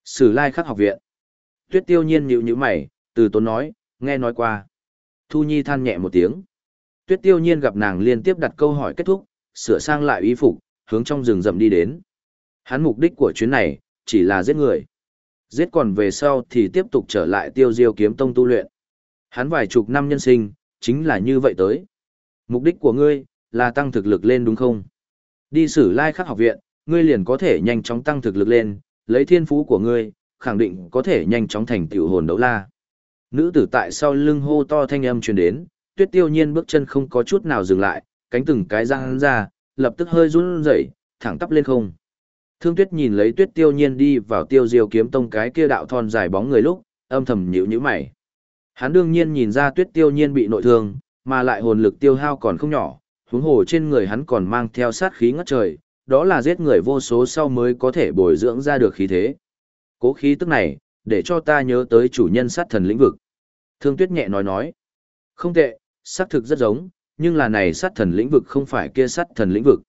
Sử lai khắc học viện. Tuyết tiêu nhiên nhịu nhữ mày, từ tốn nói, nghe nói qua. Thu Nhi than nhẹ một tiếng. Tuyết tiêu nhiên gặp nàng liên tiếp đặt câu hỏi kết thúc, sửa sang lại y phục, hướng trong rừng rậm đi đến. Hắn mục đích của chuyến này, chỉ là giết người. Giết còn về sau thì tiếp tục trở lại tiêu diêu kiếm tông tu luyện. Hắn vài chục năm nhân sinh, chính là như vậy tới. Mục đích của ngươi, là tăng thực lực lên đúng không? Đi sử lai khắc học viện, ngươi liền có thể nhanh chóng tăng thực lực lên, lấy thiên phú của ngươi, khẳng định có thể nhanh chóng thành tiểu hồn đấu la. Nữ tử tại sau lưng hô to thanh âm truyền đến, tuyết tiêu nhiên bước chân không có chút nào dừng lại, cánh từng cái răng ra, lập tức hơi run rẩy, thẳng tắp lên không. Thương Tuyết nhìn lấy Tuyết Tiêu Nhiên đi vào Tiêu Diêu kiếm tông cái kia đạo thon dài bóng người lúc, âm thầm nhíu nhíu mày. Hắn đương nhiên nhìn ra Tuyết Tiêu Nhiên bị nội thương, mà lại hồn lực tiêu hao còn không nhỏ, huống hồ trên người hắn còn mang theo sát khí ngất trời, đó là giết người vô số sau mới có thể bồi dưỡng ra được khí thế. Cố khí tức này, để cho ta nhớ tới chủ nhân sát thần lĩnh vực. Thương Tuyết nhẹ nói nói. Không tệ, xác thực rất giống, nhưng là này sát thần lĩnh vực không phải kia sát thần lĩnh vực.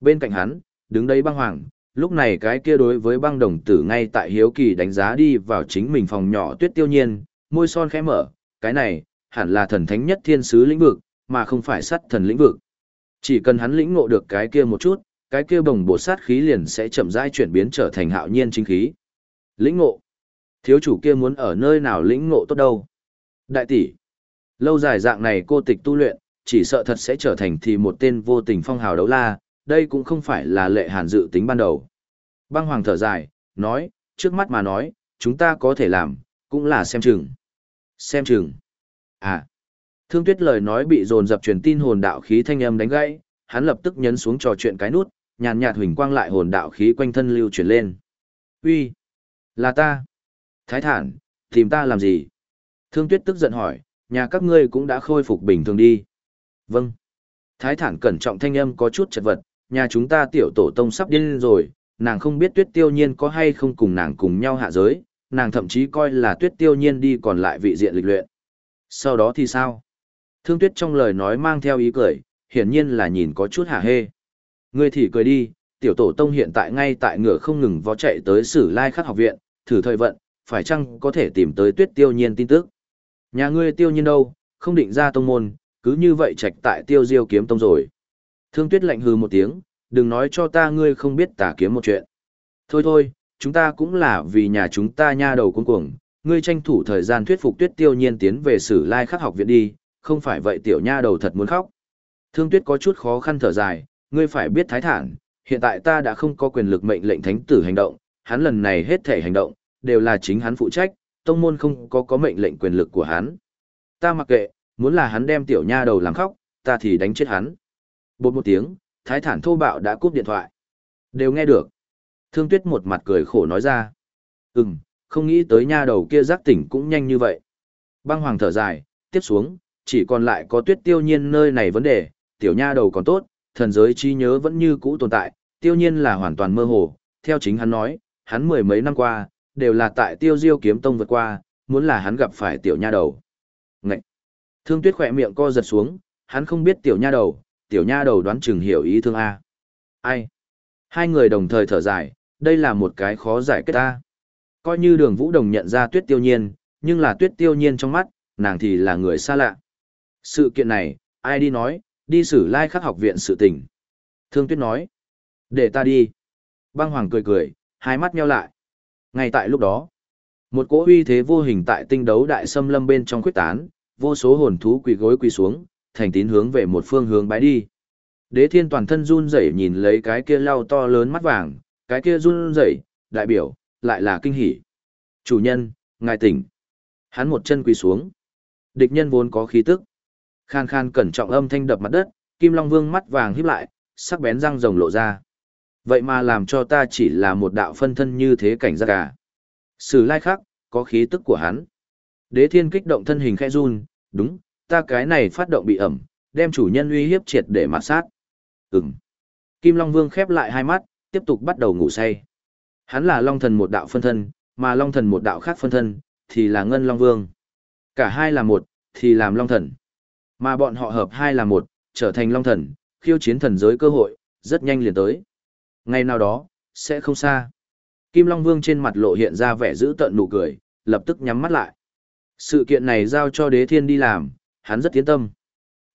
Bên cạnh hắn, đứng đấy băng hoàng, lúc này cái kia đối với băng đồng tử ngay tại hiếu kỳ đánh giá đi vào chính mình phòng nhỏ tuyết tiêu nhiên, môi son khẽ mở, cái này, hẳn là thần thánh nhất thiên sứ lĩnh vực, mà không phải sát thần lĩnh vực. Chỉ cần hắn lĩnh ngộ được cái kia một chút, cái kia bồng bột sát khí liền sẽ chậm rãi chuyển biến trở thành hạo nhiên chính khí. Lĩnh ngộ. Thiếu chủ kia muốn ở nơi nào lĩnh ngộ tốt đâu? Đại tỷ. Lâu dài dạng này cô tịch tu luyện, chỉ sợ thật sẽ trở thành thì một tên vô tình phong hào đấu la, đây cũng không phải là lệ hàn dự tính ban đầu. Băng hoàng thở dài, nói, trước mắt mà nói, chúng ta có thể làm, cũng là xem chừng. Xem chừng. À. Thương tuyết lời nói bị dồn dập truyền tin hồn đạo khí thanh âm đánh gãy, hắn lập tức nhấn xuống trò chuyện cái nút, nhàn nhạt huỳnh quang lại hồn đạo khí quanh thân lưu chuyển lên. Uy, là ta. Thái thản, tìm ta làm gì? Thương tuyết tức giận hỏi, nhà các ngươi cũng đã khôi phục bình thường đi. Vâng. Thái thản cẩn trọng thanh âm có chút chật vật, nhà chúng ta tiểu tổ tông sắp điên rồi, nàng không biết tuyết tiêu nhiên có hay không cùng nàng cùng nhau hạ giới, nàng thậm chí coi là tuyết tiêu nhiên đi còn lại vị diện lịch luyện. Sau đó thì sao? Thương tuyết trong lời nói mang theo ý cười, hiển nhiên là nhìn có chút hả hê. Ngươi thì cười đi, tiểu tổ tông hiện tại ngay tại ngựa không ngừng vó chạy tới sử lai khắc học viện, thử thời vận, phải chăng có thể tìm tới tuyết tiêu nhiên tin tức. Nhà ngươi tiêu nhiên đâu, không định ra tông môn, cứ như vậy trạch tại tiêu diêu kiếm tông rồi. Thương tuyết lạnh hừ một tiếng, đừng nói cho ta ngươi không biết tà kiếm một chuyện. Thôi thôi, chúng ta cũng là vì nhà chúng ta nha đầu cuống cuồng, ngươi tranh thủ thời gian thuyết phục tuyết tiêu nhiên tiến về sử lai khắc học viện đi, không phải vậy tiểu nha đầu thật muốn khóc. Thương tuyết có chút khó khăn thở dài, ngươi phải biết thái thản, hiện tại ta đã không có quyền lực mệnh lệnh thánh tử hành động, hắn lần này hết thể hành động, đều là chính hắn phụ trách, tông môn không có có mệnh lệnh quyền lực của hắn. Ta mặc kệ, muốn là hắn đem tiểu nha đầu làm khóc, ta thì đánh chết hắn. Bột một tiếng, thái thản thô bạo đã cúp điện thoại. Đều nghe được. Thương tuyết một mặt cười khổ nói ra. Ừm, không nghĩ tới nha đầu kia giác tỉnh cũng nhanh như vậy. Băng hoàng thở dài, tiếp xuống, chỉ còn lại có tuyết tiêu nhiên nơi này vấn đề, tiểu nha đầu còn tốt, thần giới trí nhớ vẫn như cũ tồn tại, tiêu nhiên là hoàn toàn mơ hồ, theo chính hắn nói, hắn mười mấy năm qua, đều là tại tiêu diêu kiếm tông vượt qua, muốn là hắn gặp phải tiểu nha đầu. Thương tuyết khỏe miệng co giật xuống, hắn không biết tiểu nha đầu, tiểu nha đầu đoán chừng hiểu ý thương A. Ai? Hai người đồng thời thở dài, đây là một cái khó giải kết ta. Coi như đường vũ đồng nhận ra tuyết tiêu nhiên, nhưng là tuyết tiêu nhiên trong mắt, nàng thì là người xa lạ. Sự kiện này, ai đi nói, đi xử lai like khắc học viện sự tình. Thương tuyết nói, để ta đi. Băng hoàng cười cười, hai mắt nheo lại. Ngay tại lúc đó, một cỗ uy thế vô hình tại tinh đấu đại xâm lâm bên trong quyết tán, vô số hồn thú quỳ gối quỳ xuống, thành tín hướng về một phương hướng bái đi. Đế thiên toàn thân run rẩy nhìn lấy cái kia lau to lớn mắt vàng, cái kia run rẩy, đại biểu, lại là kinh hỉ. Chủ nhân, ngài tỉnh. Hắn một chân quỳ xuống. Địch nhân vốn có khí tức. Khan khan cẩn trọng âm thanh đập mặt đất, Kim Long Vương mắt vàng híp lại, sắc bén răng rồng lộ ra. Vậy mà làm cho ta chỉ là một đạo phân thân như thế cảnh giác cả. Sử lai khác, có khí tức của hắn. Đế thiên kích động thân hình khẽ run, đúng, ta cái này phát động bị ẩm, đem chủ nhân uy hiếp triệt để mặt sát. Ừm. Kim Long Vương khép lại hai mắt, tiếp tục bắt đầu ngủ say. Hắn là Long Thần một đạo phân thân, mà Long Thần một đạo khác phân thân, thì là Ngân Long Vương. Cả hai là một, thì làm Long Thần. Mà bọn họ hợp hai là một, trở thành Long Thần, khiêu chiến thần giới cơ hội, rất nhanh liền tới. Ngày nào đó, sẽ không xa. Kim Long Vương trên mặt lộ hiện ra vẻ giữ tợn nụ cười, lập tức nhắm mắt lại. Sự kiện này giao cho đế thiên đi làm, hắn rất tiến tâm.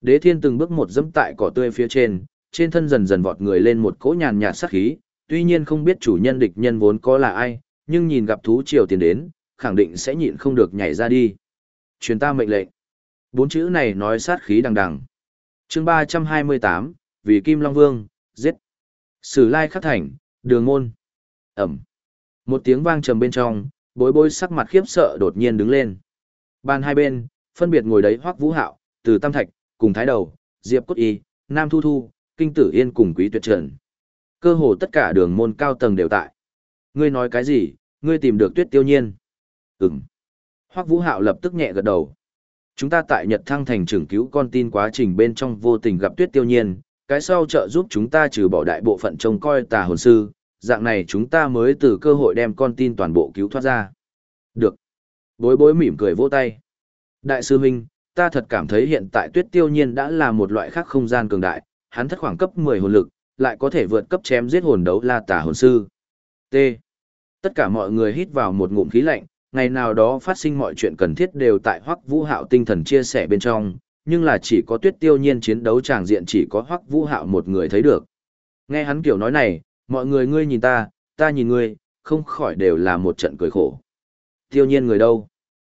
Đế thiên từng bước một dẫm tại cỏ tươi phía trên, trên thân dần dần vọt người lên một cỗ nhàn nhạt sát khí, tuy nhiên không biết chủ nhân địch nhân vốn có là ai, nhưng nhìn gặp thú triều tiền đến, khẳng định sẽ nhịn không được nhảy ra đi. Truyền ta mệnh lệnh. Bốn chữ này nói sát khí đằng đằng. chương 328, vì Kim Long Vương, giết. Sử lai khắc thành, đường môn. Ẩm. Một tiếng vang trầm bên trong, bối bối sắc mặt khiếp sợ đột nhiên đứng lên ban hai bên, phân biệt ngồi đấy hoắc vũ hạo, từ tam thạch, cùng thái đầu, diệp cốt y, nam thu thu, kinh tử yên cùng quý tuyệt trần. Cơ hồ tất cả đường môn cao tầng đều tại. Ngươi nói cái gì, ngươi tìm được tuyết tiêu nhiên. Ừm. Hoắc vũ hạo lập tức nhẹ gật đầu. Chúng ta tại Nhật Thăng thành trưởng cứu con tin quá trình bên trong vô tình gặp tuyết tiêu nhiên, cái sau trợ giúp chúng ta trừ bỏ đại bộ phận trông coi tà hồn sư, dạng này chúng ta mới từ cơ hội đem con tin toàn bộ cứu thoát ra. Được. Bối bối mỉm cười vỗ tay. Đại sư huynh, ta thật cảm thấy hiện tại tuyết tiêu nhiên đã là một loại khác không gian cường đại, hắn thất khoảng cấp 10 hồn lực, lại có thể vượt cấp chém giết hồn đấu la tả hồn sư. T. Tất cả mọi người hít vào một ngụm khí lạnh, ngày nào đó phát sinh mọi chuyện cần thiết đều tại Hoắc Vũ Hạo tinh thần chia sẻ bên trong, nhưng là chỉ có Tuyết Tiêu Nhiên chiến đấu tràng diện chỉ có Hoắc Vũ Hạo một người thấy được. Nghe hắn kiểu nói này, mọi người ngươi nhìn ta, ta nhìn ngươi, không khỏi đều là một trận cười khổ. Tiêu Nhiên người đâu?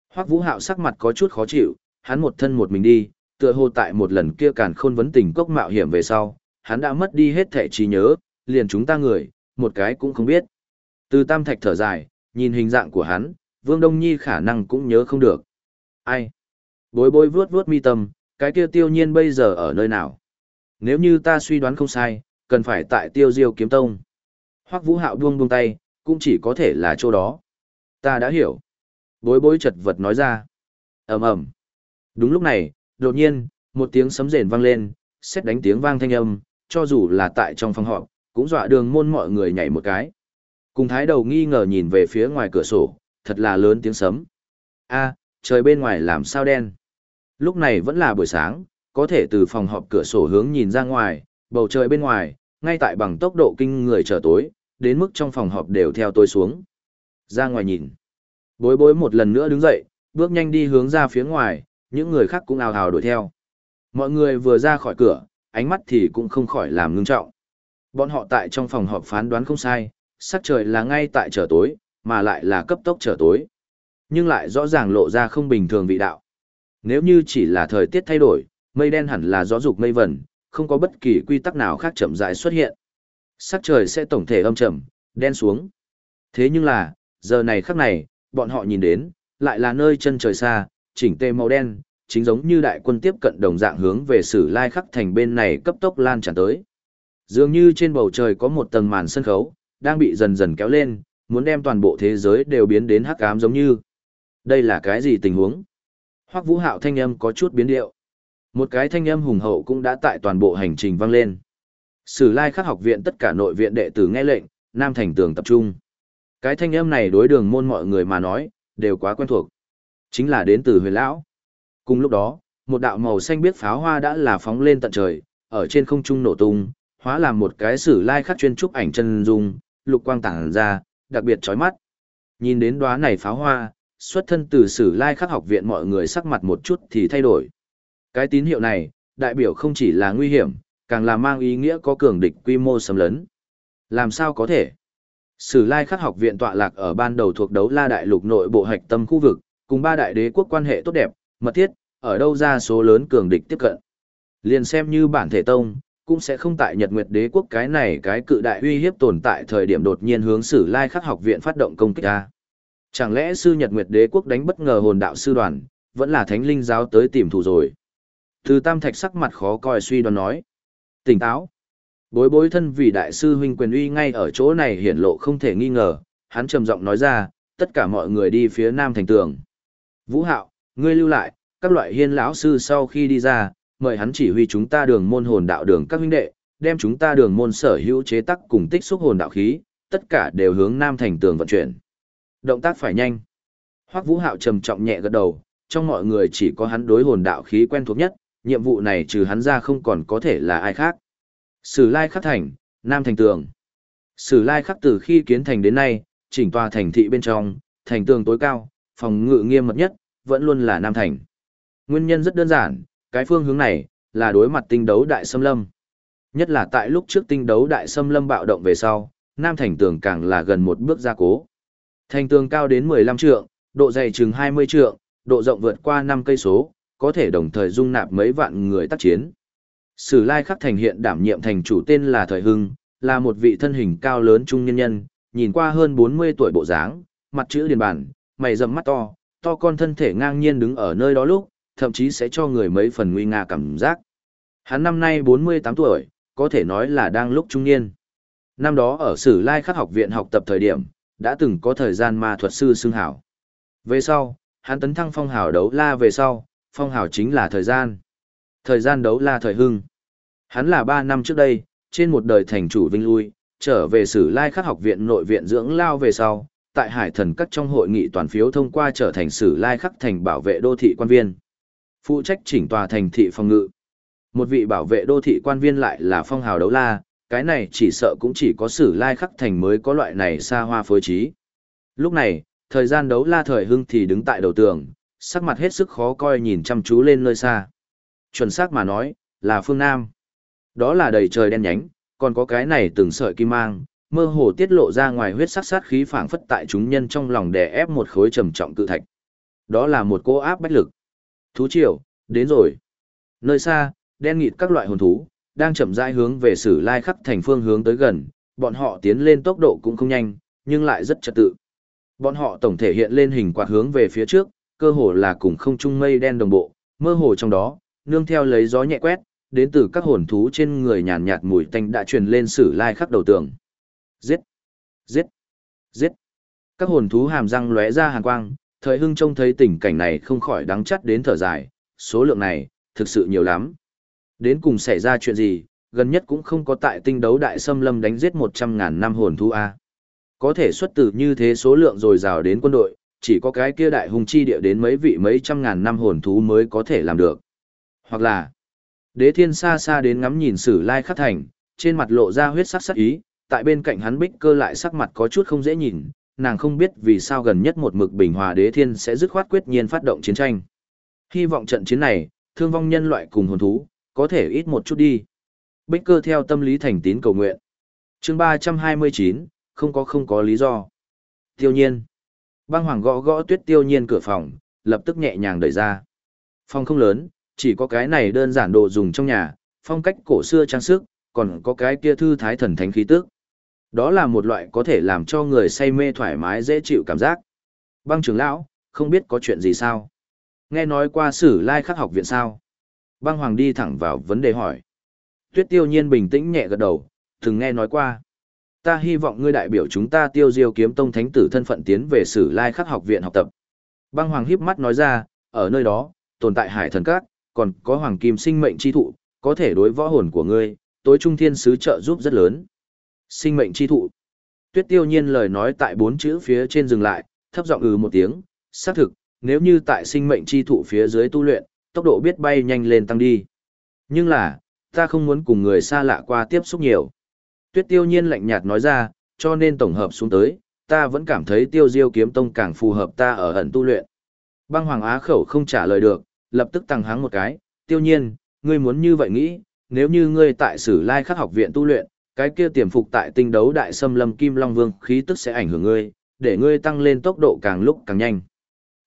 Hoắc Vũ Hạo sắc mặt có chút khó chịu, hắn một thân một mình đi, tựa hồ tại một lần kia càn khôn vấn tình cốc mạo hiểm về sau, hắn đã mất đi hết thể trí nhớ, liền chúng ta người, một cái cũng không biết. Từ tam thạch thở dài, nhìn hình dạng của hắn, Vương Đông Nhi khả năng cũng nhớ không được. Ai? Bối bối vuốt vuốt mi tâm, cái kia tiêu nhiên bây giờ ở nơi nào? Nếu như ta suy đoán không sai, cần phải tại tiêu diêu kiếm tông. Hoắc vũ hạo buông buông tay, cũng chỉ có thể là chỗ đó. Ta đã hiểu. Bối bối chật vật nói ra. ầm ầm. Đúng lúc này, đột nhiên, một tiếng sấm rền vang lên, xét đánh tiếng vang thanh âm, cho dù là tại trong phòng họp, cũng dọa đường môn mọi người nhảy một cái. Cùng thái đầu nghi ngờ nhìn về phía ngoài cửa sổ, thật là lớn tiếng sấm. a trời bên ngoài làm sao đen. Lúc này vẫn là buổi sáng, có thể từ phòng họp cửa sổ hướng nhìn ra ngoài, bầu trời bên ngoài, ngay tại bằng tốc độ kinh người trở tối, đến mức trong phòng họp đều theo tôi xuống. Ra ngoài nhìn. Bối bối một lần nữa đứng dậy, bước nhanh đi hướng ra phía ngoài, những người khác cũng ào ào đuổi theo. Mọi người vừa ra khỏi cửa, ánh mắt thì cũng không khỏi làm ngưng trọng. Bọn họ tại trong phòng họp phán đoán không sai, sắc trời là ngay tại trở tối, mà lại là cấp tốc trở tối. Nhưng lại rõ ràng lộ ra không bình thường vị đạo. Nếu như chỉ là thời tiết thay đổi, mây đen hẳn là gió dục mây vẩn, không có bất kỳ quy tắc nào khác chậm rãi xuất hiện. Sắc trời sẽ tổng thể âm trầm, đen xuống. Thế nhưng là, giờ này khắc này, bọn họ nhìn đến, lại là nơi chân trời xa, chỉnh tề màu đen, chính giống như đại quân tiếp cận đồng dạng hướng về sử lai khắc thành bên này cấp tốc lan tràn tới. Dường như trên bầu trời có một tầng màn sân khấu, đang bị dần dần kéo lên, muốn đem toàn bộ thế giới đều biến đến hắc ám giống như. Đây là cái gì tình huống? Hoắc Vũ Hạo thanh âm có chút biến điệu. Một cái thanh âm hùng hậu cũng đã tại toàn bộ hành trình vang lên. Sử Lai Khắc học viện tất cả nội viện đệ tử nghe lệnh, Nam Thành Tường tập trung. Cái thanh âm này đối đường môn mọi người mà nói, đều quá quen thuộc. Chính là đến từ huyền lão. Cùng lúc đó, một đạo màu xanh biết pháo hoa đã là phóng lên tận trời, ở trên không trung nổ tung, hóa làm một cái sử lai khắc chuyên trúc ảnh chân dung, lục quang tản ra, đặc biệt chói mắt. Nhìn đến đóa này pháo hoa, xuất thân từ sử lai khắc học viện mọi người sắc mặt một chút thì thay đổi. Cái tín hiệu này, đại biểu không chỉ là nguy hiểm, càng là mang ý nghĩa có cường địch quy mô xâm lấn. Làm sao có thể? Sử lai khắc học viện tọa lạc ở ban đầu thuộc đấu la đại lục nội bộ hạch tâm khu vực, cùng ba đại đế quốc quan hệ tốt đẹp, mật thiết, ở đâu ra số lớn cường địch tiếp cận. Liền xem như bản thể tông, cũng sẽ không tại Nhật Nguyệt Đế quốc cái này cái cự đại uy hiếp tồn tại thời điểm đột nhiên hướng Sử Lai Khắc học viện phát động công kích ra. Chẳng lẽ sư Nhật Nguyệt Đế quốc đánh bất ngờ hồn đạo sư đoàn, vẫn là thánh linh giáo tới tìm thủ rồi. Từ Tam Thạch sắc mặt khó coi suy đoán nói. Tỉnh táo. Bối bối thân vì đại sư huynh quyền uy ngay ở chỗ này hiển lộ không thể nghi ngờ, hắn trầm giọng nói ra, tất cả mọi người đi phía nam thành tường. Vũ Hạo, ngươi lưu lại, các loại hiên lão sư sau khi đi ra, mời hắn chỉ huy chúng ta đường môn hồn đạo đường các huynh đệ, đem chúng ta đường môn sở hữu chế tắc cùng tích xúc hồn đạo khí, tất cả đều hướng nam thành tường vận chuyển. Động tác phải nhanh. Hoắc Vũ Hạo trầm trọng nhẹ gật đầu, trong mọi người chỉ có hắn đối hồn đạo khí quen thuộc nhất, nhiệm vụ này trừ hắn ra không còn có thể là ai khác. Sử Lai Khắc Thành, Nam Thành Tường. Sử Lai Khắc từ khi kiến thành đến nay, chỉnh tòa thành thị bên trong, thành tường tối cao, phòng ngự nghiêm mật nhất, vẫn luôn là Nam Thành. Nguyên nhân rất đơn giản, cái phương hướng này, là đối mặt tinh đấu đại xâm lâm. Nhất là tại lúc trước tinh đấu đại xâm lâm bạo động về sau, Nam Thành tường càng là gần một bước gia cố. Thành tường cao đến 15 trượng, độ dày chừng 20 trượng, độ rộng vượt qua 5 cây số, có thể đồng thời dung nạp mấy vạn người tác chiến. Sử Lai Khắc Thành hiện đảm nhiệm thành chủ tên là Thời Hưng, là một vị thân hình cao lớn trung nhân nhân, nhìn qua hơn 40 tuổi bộ dáng, mặt chữ điền bản, mày rậm mắt to, to con thân thể ngang nhiên đứng ở nơi đó lúc, thậm chí sẽ cho người mấy phần nguy nga cảm giác. Hắn năm nay 48 tuổi, có thể nói là đang lúc trung niên. Năm đó ở Sử Lai Khắc học viện học tập thời điểm, đã từng có thời gian ma thuật sư xưng hảo. Về sau, hắn tấn thăng phong hào đấu la về sau, phong hào chính là thời gian. Thời gian đấu la thời hưng. Hắn là 3 năm trước đây, trên một đời thành chủ vinh lui, trở về Sử Lai Khắc học viện nội viện dưỡng lao về sau, tại Hải Thần Các trong hội nghị toàn phiếu thông qua trở thành Sử Lai Khắc thành bảo vệ đô thị quan viên phụ trách chỉnh tòa thành thị phòng ngự. Một vị bảo vệ đô thị quan viên lại là phong hào đấu la, cái này chỉ sợ cũng chỉ có sử lai khắc thành mới có loại này xa hoa phối trí. Lúc này, thời gian đấu la thời hưng thì đứng tại đầu tường, sắc mặt hết sức khó coi nhìn chăm chú lên nơi xa. Chuẩn xác mà nói, là phương Nam. Đó là đầy trời đen nhánh, còn có cái này từng sợi kim mang, mơ hồ tiết lộ ra ngoài huyết sắc sát khí phảng phất tại chúng nhân trong lòng đè ép một khối trầm trọng cự thạch. Đó là một cô áp bách lực. Thú triều, đến rồi. Nơi xa, đen nghịt các loại hồn thú, đang chậm rãi hướng về sử lai khắc thành phương hướng tới gần, bọn họ tiến lên tốc độ cũng không nhanh, nhưng lại rất trật tự. Bọn họ tổng thể hiện lên hình quạt hướng về phía trước, cơ hồ là cùng không trung mây đen đồng bộ, mơ hồ trong đó, nương theo lấy gió nhẹ quét, đến từ các hồn thú trên người nhàn nhạt mùi tanh đã truyền lên sử lai khắc đầu tường. Giết! Giết! Giết! Các hồn thú hàm răng lóe ra hàn quang, thời hưng trông thấy tình cảnh này không khỏi đắng chắt đến thở dài, số lượng này, thực sự nhiều lắm. Đến cùng xảy ra chuyện gì, gần nhất cũng không có tại tinh đấu đại xâm lâm đánh giết 100.000 năm hồn thú A. Có thể xuất tử như thế số lượng dồi dào đến quân đội, chỉ có cái kia đại hùng chi địa đến mấy vị mấy trăm ngàn năm hồn thú mới có thể làm được. Hoặc là, đế thiên xa xa đến ngắm nhìn sử lai khắc thành, trên mặt lộ ra huyết sắc sắc ý, tại bên cạnh hắn bích cơ lại sắc mặt có chút không dễ nhìn, nàng không biết vì sao gần nhất một mực bình hòa đế thiên sẽ dứt khoát quyết nhiên phát động chiến tranh. Hy vọng trận chiến này, thương vong nhân loại cùng hồn thú, có thể ít một chút đi. Bích cơ theo tâm lý thành tín cầu nguyện. chương 329, không có không có lý do. Tiêu nhiên. Băng hoàng gõ gõ tuyết tiêu nhiên cửa phòng, lập tức nhẹ nhàng đẩy ra. Phòng không lớn, chỉ có cái này đơn giản đồ dùng trong nhà, phong cách cổ xưa trang sức, còn có cái kia thư thái thần thánh khí tức. Đó là một loại có thể làm cho người say mê thoải mái dễ chịu cảm giác. Băng trưởng lão, không biết có chuyện gì sao? Nghe nói qua sử lai khắc học viện sao? Băng hoàng đi thẳng vào vấn đề hỏi. Tuyết tiêu nhiên bình tĩnh nhẹ gật đầu, từng nghe nói qua. Ta hy vọng ngươi đại biểu chúng ta tiêu diêu kiếm tông thánh tử thân phận tiến về sử lai khắc học viện học tập. Băng hoàng híp mắt nói ra, ở nơi đó, tồn tại hải thần các, còn có hoàng kim sinh mệnh chi thụ, có thể đối võ hồn của ngươi, tối trung thiên sứ trợ giúp rất lớn. Sinh mệnh chi thụ. Tuyết tiêu nhiên lời nói tại bốn chữ phía trên dừng lại, thấp giọng ừ một tiếng, xác thực, nếu như tại sinh mệnh chi thụ phía dưới tu luyện, tốc độ biết bay nhanh lên tăng đi. Nhưng là, ta không muốn cùng người xa lạ qua tiếp xúc nhiều. Tuyết tiêu nhiên lạnh nhạt nói ra, cho nên tổng hợp xuống tới, ta vẫn cảm thấy tiêu diêu kiếm tông càng phù hợp ta ở ẩn tu luyện. Băng Hoàng Á khẩu không trả lời được, lập tức tăng háng một cái, tiêu nhiên, ngươi muốn như vậy nghĩ, nếu như ngươi tại sử lai khắc học viện tu luyện, cái kia tiềm phục tại tinh đấu đại xâm lâm kim long vương khí tức sẽ ảnh hưởng ngươi, để ngươi tăng lên tốc độ càng lúc càng nhanh.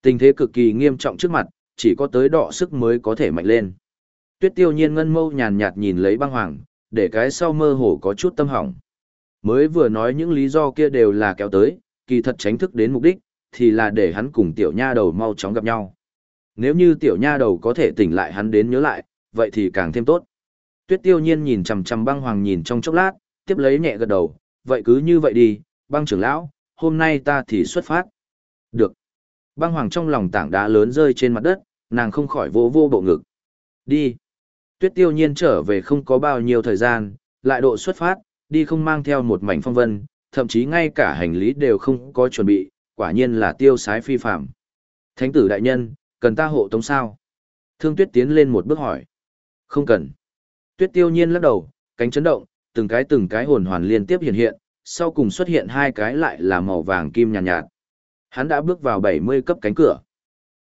Tình thế cực kỳ nghiêm trọng trước mặt, chỉ có tới đọ sức mới có thể mạnh lên. Tuyết tiêu nhiên ngân mâu nhàn nhạt nhìn lấy băng hoàng, để cái sau mơ hồ có chút tâm hỏng. Mới vừa nói những lý do kia đều là kéo tới, kỳ thật tránh thức đến mục đích, thì là để hắn cùng tiểu nha đầu mau chóng gặp nhau. Nếu như tiểu nha đầu có thể tỉnh lại hắn đến nhớ lại, vậy thì càng thêm tốt. Tuyết tiêu nhiên nhìn chằm chằm băng hoàng nhìn trong chốc lát, tiếp lấy nhẹ gật đầu, vậy cứ như vậy đi, băng trưởng lão, hôm nay ta thì xuất phát. Được. Băng hoàng trong lòng tảng đá lớn rơi trên mặt đất, nàng không khỏi vô vô bộ ngực. Đi. Tuyết tiêu nhiên trở về không có bao nhiêu thời gian, lại độ xuất phát, đi không mang theo một mảnh phong vân, thậm chí ngay cả hành lý đều không có chuẩn bị, quả nhiên là tiêu sái phi phạm. Thánh tử đại nhân, cần ta hộ tống sao? Thương tuyết tiến lên một bước hỏi. Không cần. Tuyết tiêu nhiên lắc đầu, cánh chấn động, từng cái từng cái hồn hoàn liên tiếp hiện hiện, sau cùng xuất hiện hai cái lại là màu vàng kim nhàn nhạt, nhạt. Hắn đã bước vào 70 cấp cánh cửa.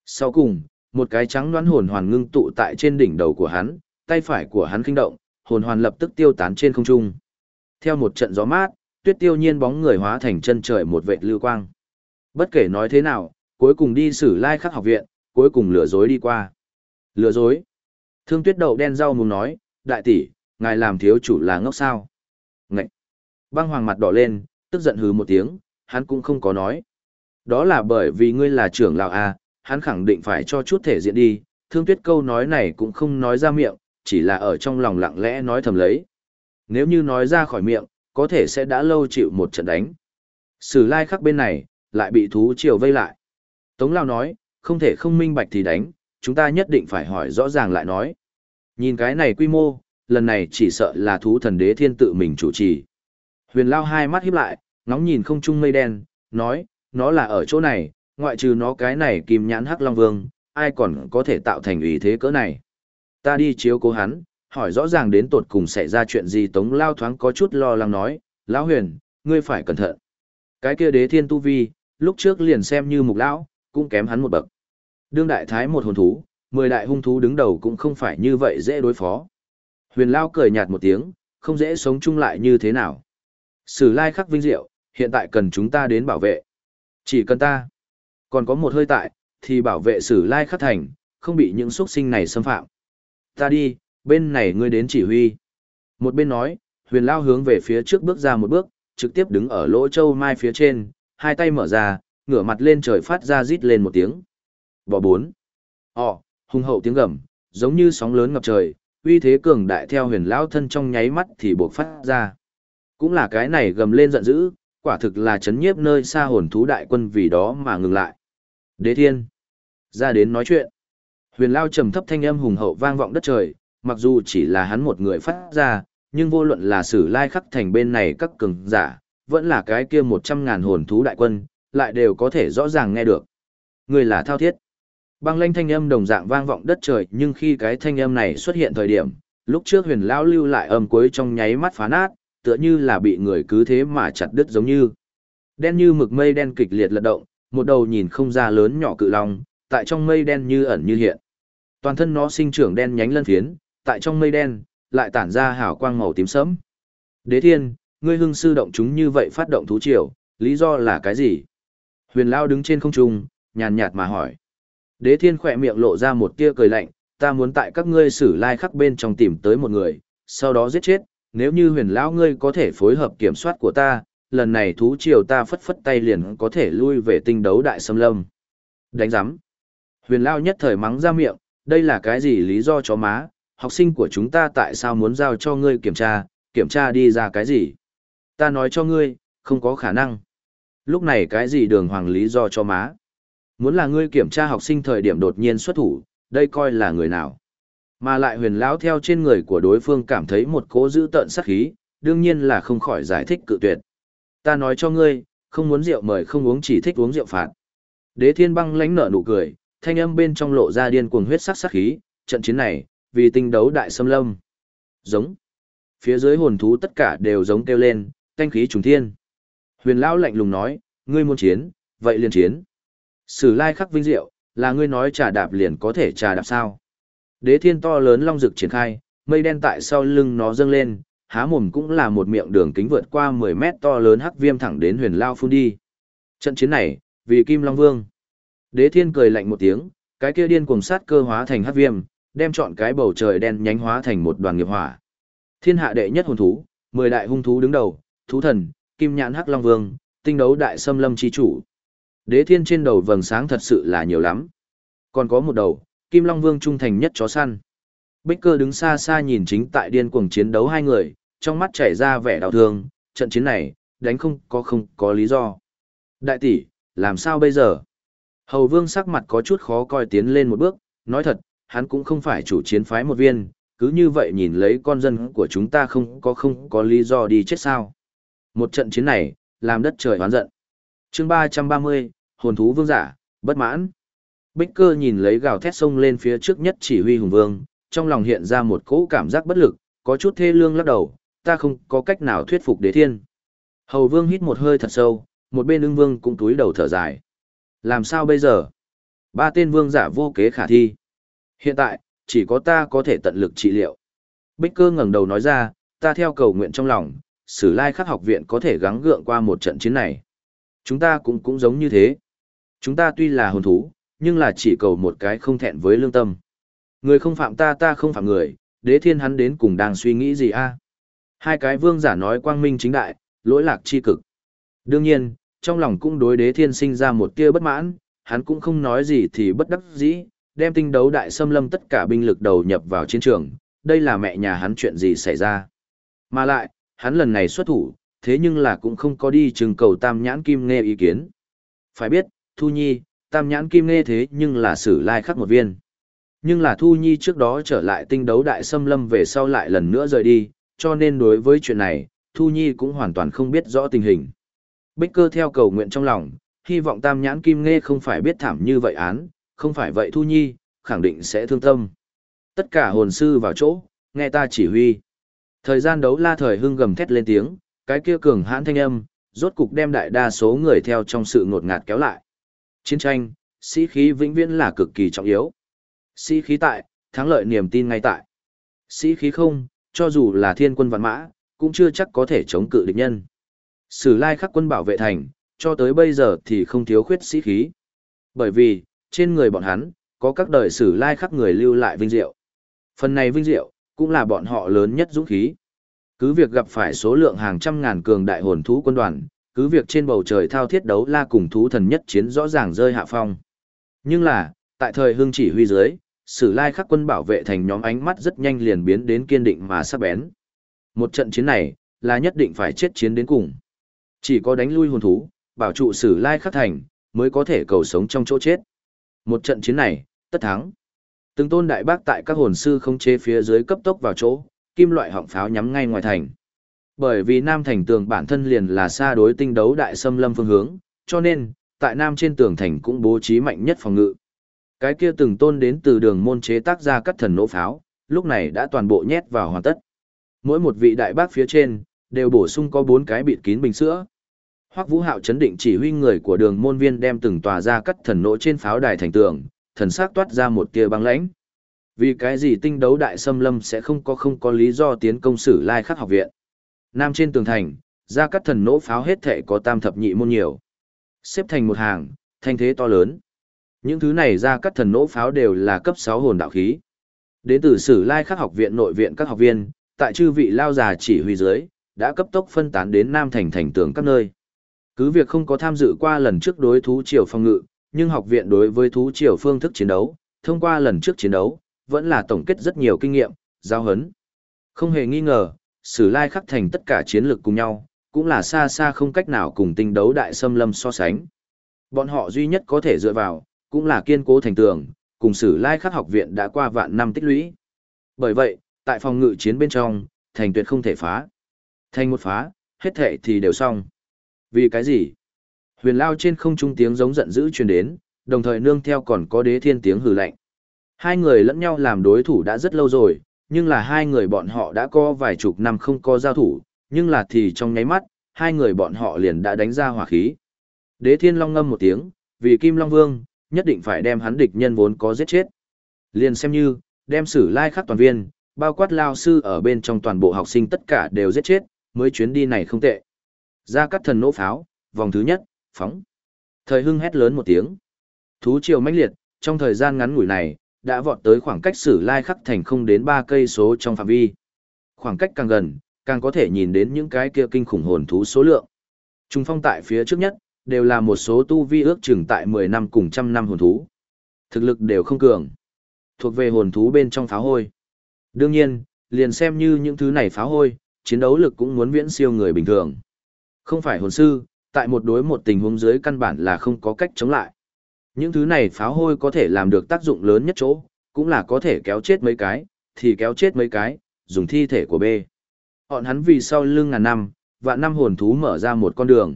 Sau cùng, một cái trắng đoán hồn hoàn ngưng tụ tại trên đỉnh đầu của hắn, tay phải của hắn kinh động, hồn hoàn lập tức tiêu tán trên không trung. Theo một trận gió mát, tuyết tiêu nhiên bóng người hóa thành chân trời một vệt lưu quang. Bất kể nói thế nào, cuối cùng đi xử lai khắc học viện, cuối cùng lừa dối đi qua. Lừa dối. Thương tuyết đậu đen rau muốn nói, đại tỷ, ngài làm thiếu chủ là ngốc sao. Ngậy. Băng hoàng mặt đỏ lên, tức giận hứ một tiếng, hắn cũng không có nói. Đó là bởi vì ngươi là trưởng lão A, hắn khẳng định phải cho chút thể diện đi, thương tuyết câu nói này cũng không nói ra miệng, chỉ là ở trong lòng lặng lẽ nói thầm lấy. Nếu như nói ra khỏi miệng, có thể sẽ đã lâu chịu một trận đánh. Sử lai khắc bên này, lại bị thú triều vây lại. Tống Lao nói, không thể không minh bạch thì đánh, chúng ta nhất định phải hỏi rõ ràng lại nói. Nhìn cái này quy mô, lần này chỉ sợ là thú thần đế thiên tự mình chủ trì. Huyền Lao hai mắt híp lại, ngóng nhìn không trung mây đen, nói, nó là ở chỗ này, ngoại trừ nó cái này kim nhãn hắc long vương, ai còn có thể tạo thành ý thế cỡ này. Ta đi chiếu cố hắn, hỏi rõ ràng đến tột cùng xảy ra chuyện gì Tống Lao thoáng có chút lo lắng nói, Lão huyền, ngươi phải cẩn thận. Cái kia đế thiên tu vi, lúc trước liền xem như mục lão, cũng kém hắn một bậc. Đương đại thái một hồn thú, mười đại hung thú đứng đầu cũng không phải như vậy dễ đối phó. Huyền Lao cười nhạt một tiếng, không dễ sống chung lại như thế nào. Sử lai khắc vinh diệu, hiện tại cần chúng ta đến bảo vệ. Chỉ cần ta. Còn có một hơi tại, thì bảo vệ sử lai khắc thành, không bị những xuất sinh này xâm phạm. Ta đi, bên này ngươi đến chỉ huy. Một bên nói, huyền lao hướng về phía trước bước ra một bước, trực tiếp đứng ở lỗ châu mai phía trên, hai tay mở ra, ngửa mặt lên trời phát ra rít lên một tiếng. Bò bốn. Ồ, hùng hậu tiếng gầm, giống như sóng lớn ngập trời, uy thế cường đại theo huyền Lão thân trong nháy mắt thì buộc phát ra. Cũng là cái này gầm lên giận dữ, quả thực là chấn nhiếp nơi xa hồn thú đại quân vì đó mà ngừng lại. Đế thiên. Ra đến nói chuyện. Huyền lao trầm thấp thanh âm hùng hậu vang vọng đất trời, mặc dù chỉ là hắn một người phát ra, nhưng vô luận là sử lai khắc thành bên này các cường giả, vẫn là cái kia một trăm ngàn hồn thú đại quân, lại đều có thể rõ ràng nghe được. Người là thao thiết. Băng lanh thanh âm đồng dạng vang vọng đất trời nhưng khi cái thanh âm này xuất hiện thời điểm, lúc trước huyền lão lưu lại âm cuối trong nháy mắt phá nát, tựa như là bị người cứ thế mà chặt đứt giống như. Đen như mực mây đen kịch liệt lật động, một đầu nhìn không ra lớn nhỏ cự long, tại trong mây đen như ẩn như hiện. Toàn thân nó sinh trưởng đen nhánh lân phiến, tại trong mây đen, lại tản ra hào quang màu tím sẫm. Đế thiên, ngươi hưng sư động chúng như vậy phát động thú triều, lý do là cái gì? Huyền Lao đứng trên không trung, nhàn nhạt mà hỏi. Đế thiên khỏe miệng lộ ra một tia cười lạnh, ta muốn tại các ngươi xử lai khắc bên trong tìm tới một người, sau đó giết chết, nếu như huyền lão ngươi có thể phối hợp kiểm soát của ta, lần này thú triều ta phất phất tay liền có thể lui về tinh đấu đại xâm lâm. Đánh giám. Huyền lão nhất thời mắng ra miệng, đây là cái gì lý do cho má, học sinh của chúng ta tại sao muốn giao cho ngươi kiểm tra, kiểm tra đi ra cái gì. Ta nói cho ngươi, không có khả năng. Lúc này cái gì đường hoàng lý do cho má. Muốn là ngươi kiểm tra học sinh thời điểm đột nhiên xuất thủ, đây coi là người nào. Mà lại huyền lão theo trên người của đối phương cảm thấy một cố giữ tợn sát khí, đương nhiên là không khỏi giải thích cự tuyệt. Ta nói cho ngươi, không muốn rượu mời không uống chỉ thích uống rượu phạt. Đế thiên băng lánh nở nụ cười, thanh âm bên trong lộ ra điên cuồng huyết sắc sát khí, trận chiến này, vì tinh đấu đại xâm lâm. Giống. Phía dưới hồn thú tất cả đều giống kêu lên, thanh khí trùng thiên. Huyền lão lạnh lùng nói, ngươi muốn chiến, vậy liền chiến. Sử lai khắc vinh diệu, là ngươi nói trà đạp liền có thể trà đạp sao. Đế thiên to lớn long rực triển khai, mây đen tại sau lưng nó dâng lên, há mồm cũng là một miệng đường kính vượt qua 10 mét to lớn hắc viêm thẳng đến huyền lao phun đi. Trận chiến này, vì Kim Long Vương. Đế thiên cười lạnh một tiếng, cái kia điên cuồng sát cơ hóa thành hắc viêm, đem chọn cái bầu trời đen nhánh hóa thành một đoàn nghiệp hỏa. Thiên hạ đệ nhất hồn thú, 10 đại hung thú đứng đầu, thú thần, kim nhãn hắc long vương, tinh đấu đại xâm lâm chi chủ. Đế thiên trên đầu vầng sáng thật sự là nhiều lắm. Còn có một đầu, kim long vương trung thành nhất chó săn. Bích cơ đứng xa xa nhìn chính tại điên cuồng chiến đấu hai người, trong mắt chảy ra vẻ đau thương, trận chiến này, đánh không có không có lý do. Đại tỷ, làm sao bây giờ? Hầu vương sắc mặt có chút khó coi tiến lên một bước, nói thật, hắn cũng không phải chủ chiến phái một viên, cứ như vậy nhìn lấy con dân của chúng ta không có không có lý do đi chết sao. Một trận chiến này, làm đất trời hoán giận. chương 330, hồn thú vương giả, bất mãn. Bích cơ nhìn lấy gào thét sông lên phía trước nhất chỉ huy hùng vương, trong lòng hiện ra một cỗ cảm giác bất lực, có chút thê lương lắc đầu, ta không có cách nào thuyết phục đế thiên. Hầu vương hít một hơi thật sâu, một bên ưng vương cũng túi đầu thở dài. Làm sao bây giờ? Ba tên vương giả vô kế khả thi. Hiện tại, chỉ có ta có thể tận lực trị liệu. Bích cơ ngẩng đầu nói ra, ta theo cầu nguyện trong lòng, sử lai khắc học viện có thể gắng gượng qua một trận chiến này. Chúng ta cũng cũng giống như thế. Chúng ta tuy là hồn thú, nhưng là chỉ cầu một cái không thẹn với lương tâm. Người không phạm ta ta không phạm người, đế thiên hắn đến cùng đang suy nghĩ gì a? Hai cái vương giả nói quang minh chính đại, lỗi lạc chi cực. Đương nhiên, trong lòng cũng đối đế thiên sinh ra một tia bất mãn, hắn cũng không nói gì thì bất đắc dĩ, đem tinh đấu đại xâm lâm tất cả binh lực đầu nhập vào chiến trường, đây là mẹ nhà hắn chuyện gì xảy ra. Mà lại, hắn lần này xuất thủ, thế nhưng là cũng không có đi trừng cầu tam nhãn kim nghe ý kiến. Phải biết, Thu Nhi, tam nhãn kim nghe thế nhưng là sử lai khắc một viên. Nhưng là Thu Nhi trước đó trở lại tinh đấu đại xâm lâm về sau lại lần nữa rời đi, cho nên đối với chuyện này, Thu Nhi cũng hoàn toàn không biết rõ tình hình. Bích cơ theo cầu nguyện trong lòng, hy vọng tam nhãn kim nghe không phải biết thảm như vậy án, không phải vậy Thu Nhi, khẳng định sẽ thương tâm. Tất cả hồn sư vào chỗ, nghe ta chỉ huy. Thời gian đấu la thời hưng gầm thét lên tiếng, cái kia cường hãn thanh âm, rốt cục đem đại đa số người theo trong sự ngột ngạt kéo lại. Chiến tranh, sĩ khí vĩnh viễn là cực kỳ trọng yếu. Sĩ khí tại, thắng lợi niềm tin ngay tại. Sĩ khí không, cho dù là thiên quân vạn mã, cũng chưa chắc có thể chống cự địch nhân. Sử lai khắc quân bảo vệ thành, cho tới bây giờ thì không thiếu khuyết sĩ khí. Bởi vì, trên người bọn hắn, có các đời sử lai khắc người lưu lại vinh diệu. Phần này vinh diệu, cũng là bọn họ lớn nhất dũng khí. Cứ việc gặp phải số lượng hàng trăm ngàn cường đại hồn thú quân đoàn, cứ việc trên bầu trời thao thiết đấu la cùng thú thần nhất chiến rõ ràng rơi hạ phong. Nhưng là, tại thời hưng chỉ huy dưới, sử lai khắc quân bảo vệ thành nhóm ánh mắt rất nhanh liền biến đến kiên định mà sắc bén. Một trận chiến này, là nhất định phải chết chiến đến cùng. Chỉ có đánh lui hồn thú, bảo trụ sử lai khắc thành, mới có thể cầu sống trong chỗ chết. Một trận chiến này, tất thắng. Từng tôn đại bác tại các hồn sư không chế phía dưới cấp tốc vào chỗ, kim loại họng pháo nhắm ngay ngoài thành. Bởi vì Nam thành tường bản thân liền là xa đối tinh đấu đại xâm lâm phương hướng, cho nên, tại Nam trên tường thành cũng bố trí mạnh nhất phòng ngự. Cái kia từng tôn đến từ đường môn chế tác ra các thần nổ pháo, lúc này đã toàn bộ nhét vào hoàn tất. Mỗi một vị đại bác phía trên, đều bổ sung có bốn cái bịt kín bình sữa. Hoắc Vũ Hạo chấn định chỉ huy người của đường môn viên đem từng tòa ra cắt thần nổ trên pháo đài thành tường, thần sắc toát ra một tia băng lãnh. Vì cái gì tinh đấu đại xâm lâm sẽ không có không có lý do tiến công sử lai khắc học viện. Nam trên tường thành, ra cắt thần nổ pháo hết thể có tam thập nhị môn nhiều. Xếp thành một hàng, thanh thế to lớn. Những thứ này ra cắt thần nỗ pháo đều là cấp 6 hồn đạo khí. Đến từ Sử Lai Khắc học viện nội viện các học viên, tại chư vị lao già chỉ huy dưới, đã cấp tốc phân tán đến Nam thành thành tường các nơi. Cứ việc không có tham dự qua lần trước đối thú triều phòng ngự, nhưng học viện đối với thú triều phương thức chiến đấu, thông qua lần trước chiến đấu, vẫn là tổng kết rất nhiều kinh nghiệm, giao hấn. Không hề nghi ngờ, Sử Lai Khắc thành tất cả chiến lược cùng nhau, cũng là xa xa không cách nào cùng tinh đấu đại xâm lâm so sánh. Bọn họ duy nhất có thể dựa vào, cũng là kiên cố thành tường, cùng Sử Lai Khắc học viện đã qua vạn năm tích lũy. Bởi vậy, tại phòng ngự chiến bên trong, thành tuyệt không thể phá. Thành một phá, hết thệ thì đều xong. Vì cái gì? Huyền lao trên không trung tiếng giống giận dữ truyền đến, đồng thời nương theo còn có đế thiên tiếng hừ lạnh. Hai người lẫn nhau làm đối thủ đã rất lâu rồi, nhưng là hai người bọn họ đã có vài chục năm không có giao thủ, nhưng là thì trong nháy mắt, hai người bọn họ liền đã đánh ra hỏa khí. Đế thiên long ngâm một tiếng, vì Kim Long Vương, nhất định phải đem hắn địch nhân vốn có giết chết. Liền xem như, đem sử lai khắc toàn viên, bao quát lao sư ở bên trong toàn bộ học sinh tất cả đều giết chết, mới chuyến đi này không tệ. Ra cắt thần nổ pháo, vòng thứ nhất, phóng. Thời hưng hét lớn một tiếng. Thú triều mãnh liệt, trong thời gian ngắn ngủi này, đã vọt tới khoảng cách sử lai khắc thành không đến ba cây số trong phạm vi. Khoảng cách càng gần, càng có thể nhìn đến những cái kia kinh khủng hồn thú số lượng. Trung phong tại phía trước nhất, đều là một số tu vi ước chừng tại 10 năm cùng trăm năm hồn thú. Thực lực đều không cường. Thuộc về hồn thú bên trong pháo hôi. Đương nhiên, liền xem như những thứ này pháo hôi, chiến đấu lực cũng muốn viễn siêu người bình thường. Không phải hồn sư, tại một đối một tình huống dưới căn bản là không có cách chống lại. Những thứ này pháo hôi có thể làm được tác dụng lớn nhất chỗ, cũng là có thể kéo chết mấy cái, thì kéo chết mấy cái, dùng thi thể của B. Họn hắn vì sau lưng ngàn năm, và năm hồn thú mở ra một con đường.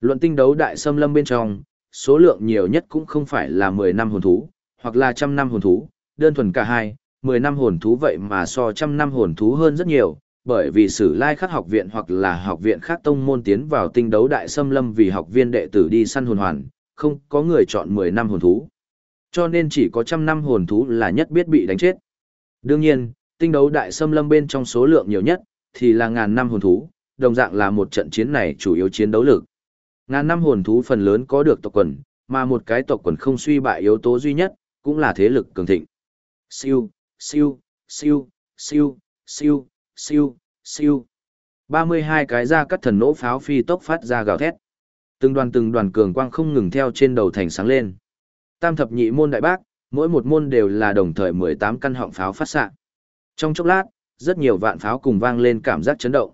Luận tinh đấu đại xâm lâm bên trong, số lượng nhiều nhất cũng không phải là 10 năm hồn thú, hoặc là trăm năm hồn thú, đơn thuần cả hai, 10 năm hồn thú vậy mà so trăm năm hồn thú hơn rất nhiều, bởi vì sử lai khắc học viện hoặc là học viện khác tông môn tiến vào tinh đấu đại xâm lâm vì học viên đệ tử đi săn hồn hoàn, không có người chọn 10 năm hồn thú. Cho nên chỉ có trăm năm hồn thú là nhất biết bị đánh chết. Đương nhiên, tinh đấu đại xâm lâm bên trong số lượng nhiều nhất, thì là ngàn năm hồn thú, đồng dạng là một trận chiến này chủ yếu chiến đấu lực. Ngàn năm hồn thú phần lớn có được tộc quần, mà một cái tộc quần không suy bại yếu tố duy nhất, cũng là thế lực cường thịnh. Siêu, siêu, siêu, siêu, siêu, siêu, siêu. 32 cái ra cắt thần nỗ pháo phi tốc phát ra gào thét. Từng đoàn từng đoàn cường quang không ngừng theo trên đầu thành sáng lên. Tam thập nhị môn đại bác, mỗi một môn đều là đồng thời 18 căn họng pháo phát xạ. Trong chốc lát, rất nhiều vạn pháo cùng vang lên cảm giác chấn động.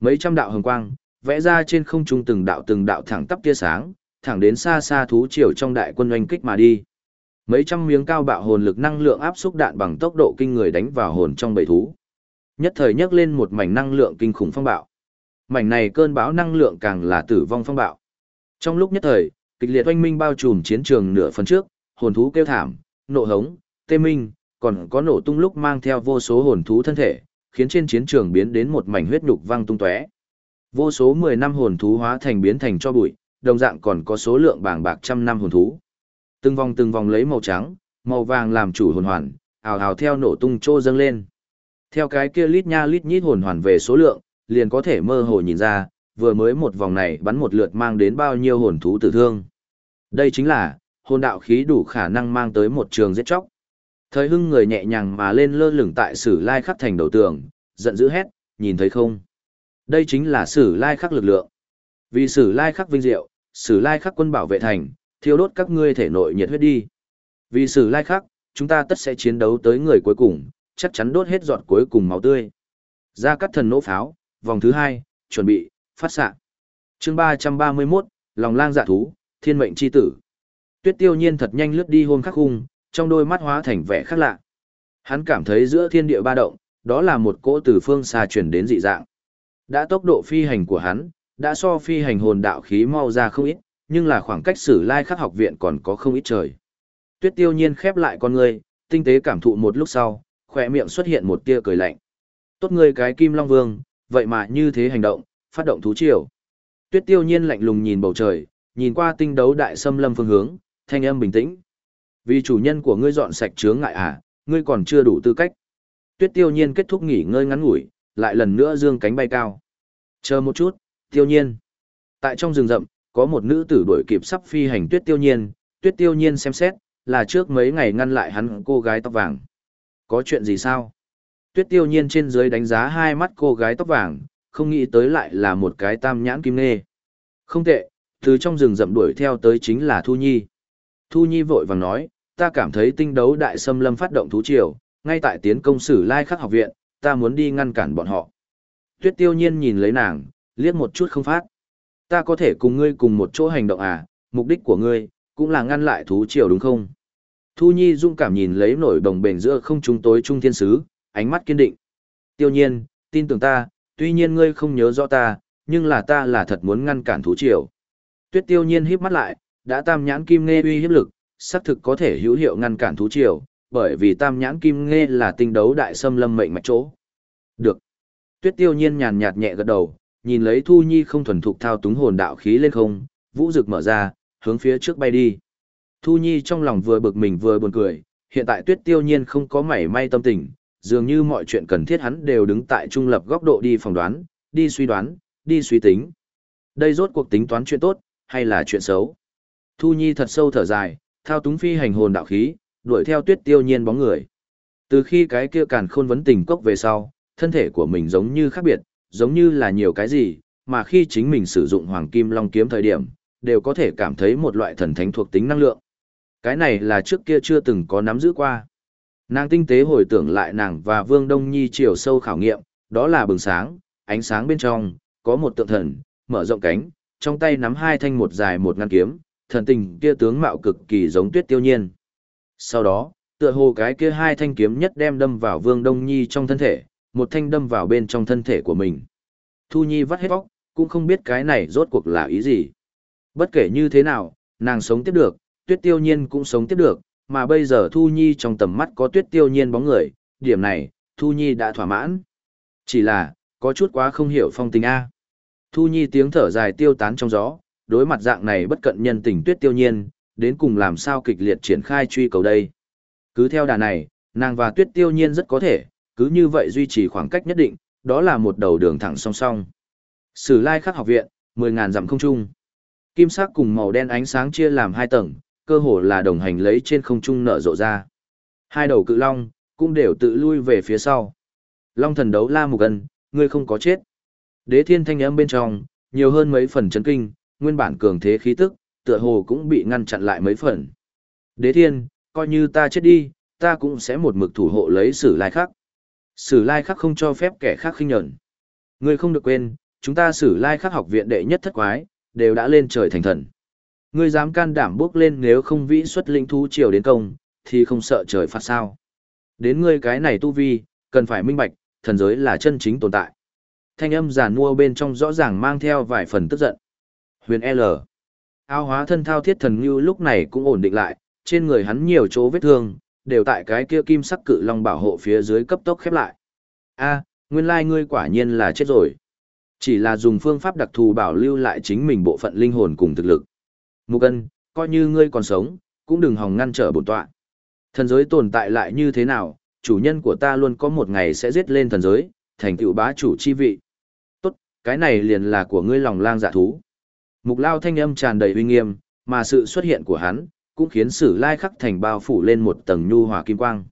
Mấy trăm đạo hồng quang, vẽ ra trên không trung từng đạo từng đạo thẳng tắp tia sáng, thẳng đến xa xa thú triều trong đại quân oanh kích mà đi. Mấy trăm miếng cao bạo hồn lực năng lượng áp xúc đạn bằng tốc độ kinh người đánh vào hồn trong bầy thú. Nhất thời nhấc lên một mảnh năng lượng kinh khủng phong bạo. Mảnh này cơn bão năng lượng càng là tử vong phong bạo. Trong lúc nhất thời, kịch liệt oanh minh bao trùm chiến trường nửa phần trước, hồn thú kêu thảm, nộ hống, tê minh, còn có nổ tung lúc mang theo vô số hồn thú thân thể, khiến trên chiến trường biến đến một mảnh huyết nhục văng tung tóe. Vô số 10 năm hồn thú hóa thành biến thành cho bụi, đồng dạng còn có số lượng bảng bạc trăm năm hồn thú. Từng vòng từng vòng lấy màu trắng, màu vàng làm chủ hồn hoàn, ào ào theo nổ tung trô dâng lên. Theo cái kia lít nha lít nhít hồn hoàn về số lượng, liền có thể mơ hồ nhìn ra, vừa mới một vòng này bắn một lượt mang đến bao nhiêu hồn thú tử thương. Đây chính là, hồn đạo khí đủ khả năng mang tới một trường giết chóc. Thời hưng người nhẹ nhàng mà lên lơ lửng tại sử lai khắc thành đầu tường, giận dữ hét, nhìn thấy không? Đây chính là sử lai khắc lực lượng. Vì sử lai khắc vinh diệu, sử lai khắc quân bảo vệ thành, thiêu đốt các ngươi thể nội nhiệt huyết đi. Vì sử lai khắc, chúng ta tất sẽ chiến đấu tới người cuối cùng, chắc chắn đốt hết giọt cuối cùng máu tươi. Ra cắt thần nỗ pháo, vòng thứ hai, chuẩn bị, phát xạ. chương 331, lòng lang dạ thú, thiên mệnh chi tử. Tuyết tiêu nhiên thật nhanh lướt đi hôn khắc hung, trong đôi mắt hóa thành vẻ khác lạ. Hắn cảm thấy giữa thiên địa ba động, đó là một cỗ từ phương xa chuyển đến dị dạng. Đã tốc độ phi hành của hắn, đã so phi hành hồn đạo khí mau ra không ít, nhưng là khoảng cách sử lai khắc học viện còn có không ít trời. Tuyết tiêu nhiên khép lại con người, tinh tế cảm thụ một lúc sau, khỏe miệng xuất hiện một tia cười lạnh. Tốt người cái kim long vương, vậy mà như thế hành động, phát động thú triều. Tuyết tiêu nhiên lạnh lùng nhìn bầu trời, nhìn qua tinh đấu đại xâm lâm phương hướng, thanh âm bình tĩnh. Vì chủ nhân của ngươi dọn sạch chướng ngại à, ngươi còn chưa đủ tư cách. Tuyết tiêu nhiên kết thúc nghỉ ngơi ngắn ngủi, lại lần nữa dương cánh bay cao. Chờ một chút, tiêu nhiên. Tại trong rừng rậm, có một nữ tử đuổi kịp sắp phi hành tuyết tiêu nhiên, Tuyết tiêu nhiên xem xét, là trước mấy ngày ngăn lại hắn cô gái tóc vàng. Có chuyện gì sao? Tuyết tiêu nhiên trên dưới đánh giá hai mắt cô gái tóc vàng, không nghĩ tới lại là một cái tam nhãn kim nê. Không tệ, từ trong rừng rậm đuổi theo tới chính là Thu Nhi. Thu Nhi vội vàng nói, ta cảm thấy tinh đấu đại xâm lâm phát động thú triều, ngay tại tiến công sử lai khắc học viện, ta muốn đi ngăn cản bọn họ. Tuyết tiêu nhiên nhìn lấy nàng, liếc một chút không phát. Ta có thể cùng ngươi cùng một chỗ hành động à, mục đích của ngươi, cũng là ngăn lại thú triều đúng không? Thu Nhi dung cảm nhìn lấy nổi đồng bền giữa không trung tối trung thiên sứ, ánh mắt kiên định. Tiêu nhiên, tin tưởng ta, tuy nhiên ngươi không nhớ rõ ta, nhưng là ta là thật muốn ngăn cản thú triều. Tuyết tiêu nhiên híp mắt lại, đã tam nhãn kim nghe uy hiếp lực, xác thực có thể hữu hiệu ngăn cản thú triều, bởi vì tam nhãn kim nghe là tinh đấu đại xâm lâm mệnh mạch chỗ. Được. Tuyết tiêu nhiên nhàn nhạt nhẹ gật đầu, nhìn lấy Thu Nhi không thuần thục thao túng hồn đạo khí lên không, vũ rực mở ra, hướng phía trước bay đi. Thu Nhi trong lòng vừa bực mình vừa buồn cười, hiện tại Tuyết Tiêu Nhiên không có mảy may tâm tình, dường như mọi chuyện cần thiết hắn đều đứng tại trung lập góc độ đi phỏng đoán, đi suy đoán, đi suy tính. Đây rốt cuộc tính toán chuyện tốt, hay là chuyện xấu? Thu Nhi thật sâu thở dài, thao túng phi hành hồn đạo khí, đuổi theo Tuyết Tiêu Nhiên bóng người. Từ khi cái kia càn khôn vấn tình cốc về sau, thân thể của mình giống như khác biệt, giống như là nhiều cái gì, mà khi chính mình sử dụng hoàng kim long kiếm thời điểm, đều có thể cảm thấy một loại thần thánh thuộc tính năng lượng. Cái này là trước kia chưa từng có nắm giữ qua. Nàng tinh tế hồi tưởng lại nàng và Vương Đông Nhi chiều sâu khảo nghiệm, đó là bừng sáng, ánh sáng bên trong, có một tượng thần, mở rộng cánh, trong tay nắm hai thanh một dài một ngăn kiếm, thần tình kia tướng mạo cực kỳ giống tuyết tiêu nhiên. Sau đó, tựa hồ cái kia hai thanh kiếm nhất đem đâm vào Vương Đông Nhi trong thân thể, một thanh đâm vào bên trong thân thể của mình. Thu Nhi vắt hết bóc, cũng không biết cái này rốt cuộc là ý gì. Bất kể như thế nào, nàng sống tiếp được, tuyết tiêu nhiên cũng sống tiếp được, mà bây giờ Thu Nhi trong tầm mắt có tuyết tiêu nhiên bóng người, điểm này, Thu Nhi đã thỏa mãn. Chỉ là, có chút quá không hiểu phong tình A. Thu Nhi tiếng thở dài tiêu tán trong gió, đối mặt dạng này bất cận nhân tình tuyết tiêu nhiên, đến cùng làm sao kịch liệt triển khai truy cầu đây. Cứ theo đà này, nàng và tuyết tiêu nhiên rất có thể, cứ như vậy duy trì khoảng cách nhất định, đó là một đầu đường thẳng song song. Sử lai khắc học viện, 10.000 dặm không trung. Kim sắc cùng màu đen ánh sáng chia làm hai tầng, cơ hồ là đồng hành lấy trên không trung nở rộ ra. Hai đầu cự long, cũng đều tự lui về phía sau. Long thần đấu la mục ân, ngươi không có chết. Đế thiên thanh âm bên trong, nhiều hơn mấy phần chấn kinh, nguyên bản cường thế khí tức, tựa hồ cũng bị ngăn chặn lại mấy phần. Đế thiên, coi như ta chết đi, ta cũng sẽ một mực thủ hộ lấy sử lai khắc. Sử lai khắc không cho phép kẻ khác khinh nhẫn. Ngươi không được quên, chúng ta sử lai khắc học viện đệ nhất thất quái, đều đã lên trời thành thần. Ngươi dám can đảm bước lên nếu không vĩ xuất linh thú triều đến công, thì không sợ trời phạt sao. Đến ngươi cái này tu vi, cần phải minh bạch, thần giới là chân chính tồn tại. Thanh âm giàn mua bên trong rõ ràng mang theo vài phần tức giận. Huyền L. Ao hóa thân thao thiết thần như lúc này cũng ổn định lại, trên người hắn nhiều chỗ vết thương, đều tại cái kia kim sắc cự long bảo hộ phía dưới cấp tốc khép lại. A, nguyên lai ngươi quả nhiên là chết rồi. Chỉ là dùng phương pháp đặc thù bảo lưu lại chính mình bộ phận linh hồn cùng thực lực. Mục ân, coi như ngươi còn sống, cũng đừng hòng ngăn trở bổn tọa. Thần giới tồn tại lại như thế nào, chủ nhân của ta luôn có một ngày sẽ giết lên thần giới, thành tựu bá chủ chi vị. Tốt, cái này liền là của ngươi lòng lang dạ thú. Mục lao thanh âm tràn đầy uy nghiêm, mà sự xuất hiện của hắn, cũng khiến sử lai khắc thành bao phủ lên một tầng nhu hòa kim quang.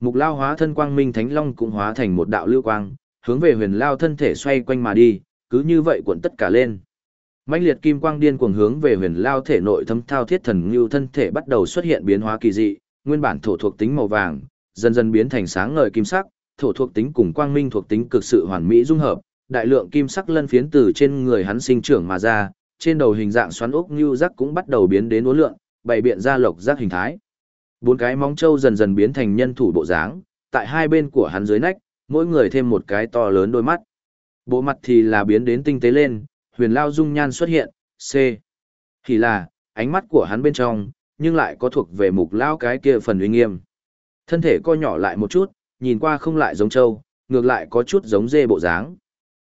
Mục lao hóa thân quang minh thánh long cũng hóa thành một đạo lưu quang, hướng về huyền lao thân thể xoay quanh mà đi, cứ như vậy cuộn tất cả lên. Mãnh liệt kim quang điên cuồng hướng về huyền lao thể nội thâm thao thiết thần lưu thân thể bắt đầu xuất hiện biến hóa kỳ dị, nguyên bản thổ thuộc tính màu vàng, dần dần biến thành sáng ngời kim sắc, thổ thuộc tính cùng quang minh thuộc tính cực sự hoàn mỹ dung hợp, đại lượng kim sắc lân phiến từ trên người hắn sinh trưởng mà ra, trên đầu hình dạng xoắn ốc lưu rắc cũng bắt đầu biến đến uốn lượn, bày biện ra lộc giác hình thái. Bốn cái móng trâu dần dần biến thành nhân thủ bộ dáng, tại hai bên của hắn dưới nách, mỗi người thêm một cái to lớn đôi mắt. Bộ mặt thì là biến đến tinh tế lên, huyền lao dung nhan xuất hiện, C. Thì là, ánh mắt của hắn bên trong, nhưng lại có thuộc về mục lao cái kia phần uy nghiêm. Thân thể co nhỏ lại một chút, nhìn qua không lại giống trâu, ngược lại có chút giống dê bộ dáng.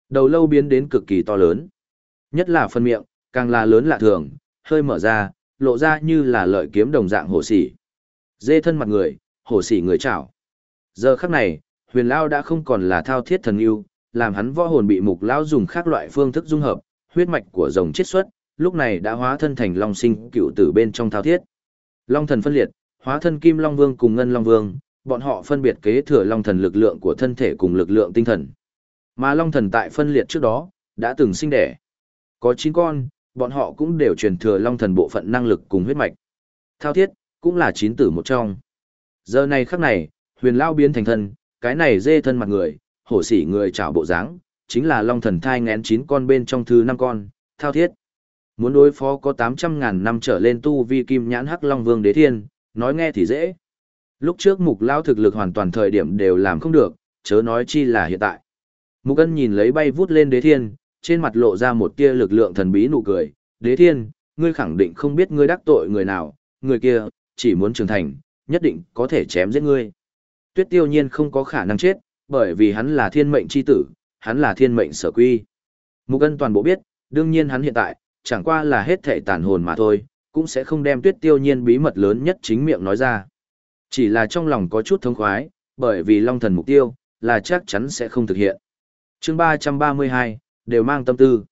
Đầu lâu biến đến cực kỳ to lớn. Nhất là phần miệng, càng là lớn lạ thường, hơi mở ra, lộ ra như là lợi kiếm đồng dạng hổ sỉ. Dê thân mặt người, hổ sỉ người chảo. Giờ khắc này, huyền lao đã không còn là thao thiết thần yêu, làm hắn võ hồn bị mục lao dùng khác loại phương thức dung hợp, huyết mạch của rồng chết xuất, lúc này đã hóa thân thành long sinh cựu tử bên trong thao thiết. Long thần phân liệt, hóa thân Kim Long Vương cùng Ngân Long Vương, bọn họ phân biệt kế thừa Long thần lực lượng của thân thể cùng lực lượng tinh thần. Mà Long thần tại phân liệt trước đó, đã từng sinh đẻ. Có 9 con, bọn họ cũng đều truyền thừa Long thần bộ phận năng lực cùng huyết mạch. Thao thiết, cũng là chín tử một trong. Giờ này khắc này, huyền lao biến thành thân, cái này dê thân mặt người, hổ sỉ người chảo bộ dáng, chính là long thần thai ngén chín con bên trong thứ năm con, thao thiết. Muốn đối phó có tám trăm ngàn năm trở lên tu vi kim nhãn hắc long vương đế thiên, nói nghe thì dễ. Lúc trước mục lao thực lực hoàn toàn thời điểm đều làm không được, chớ nói chi là hiện tại. Mục ân nhìn lấy bay vút lên đế thiên, trên mặt lộ ra một tia lực lượng thần bí nụ cười. Đế thiên, ngươi khẳng định không biết ngươi đắc tội người nào, người kia, chỉ muốn trưởng thành, nhất định có thể chém giết ngươi. Tuyết tiêu nhiên không có khả năng chết, bởi vì hắn là thiên mệnh chi tử, hắn là thiên mệnh sở quy. Mục ân toàn bộ biết, đương nhiên hắn hiện tại, chẳng qua là hết thể tàn hồn mà thôi, cũng sẽ không đem tuyết tiêu nhiên bí mật lớn nhất chính miệng nói ra. Chỉ là trong lòng có chút thống khoái, bởi vì long thần mục tiêu, là chắc chắn sẽ không thực hiện. chương 332, đều mang tâm tư.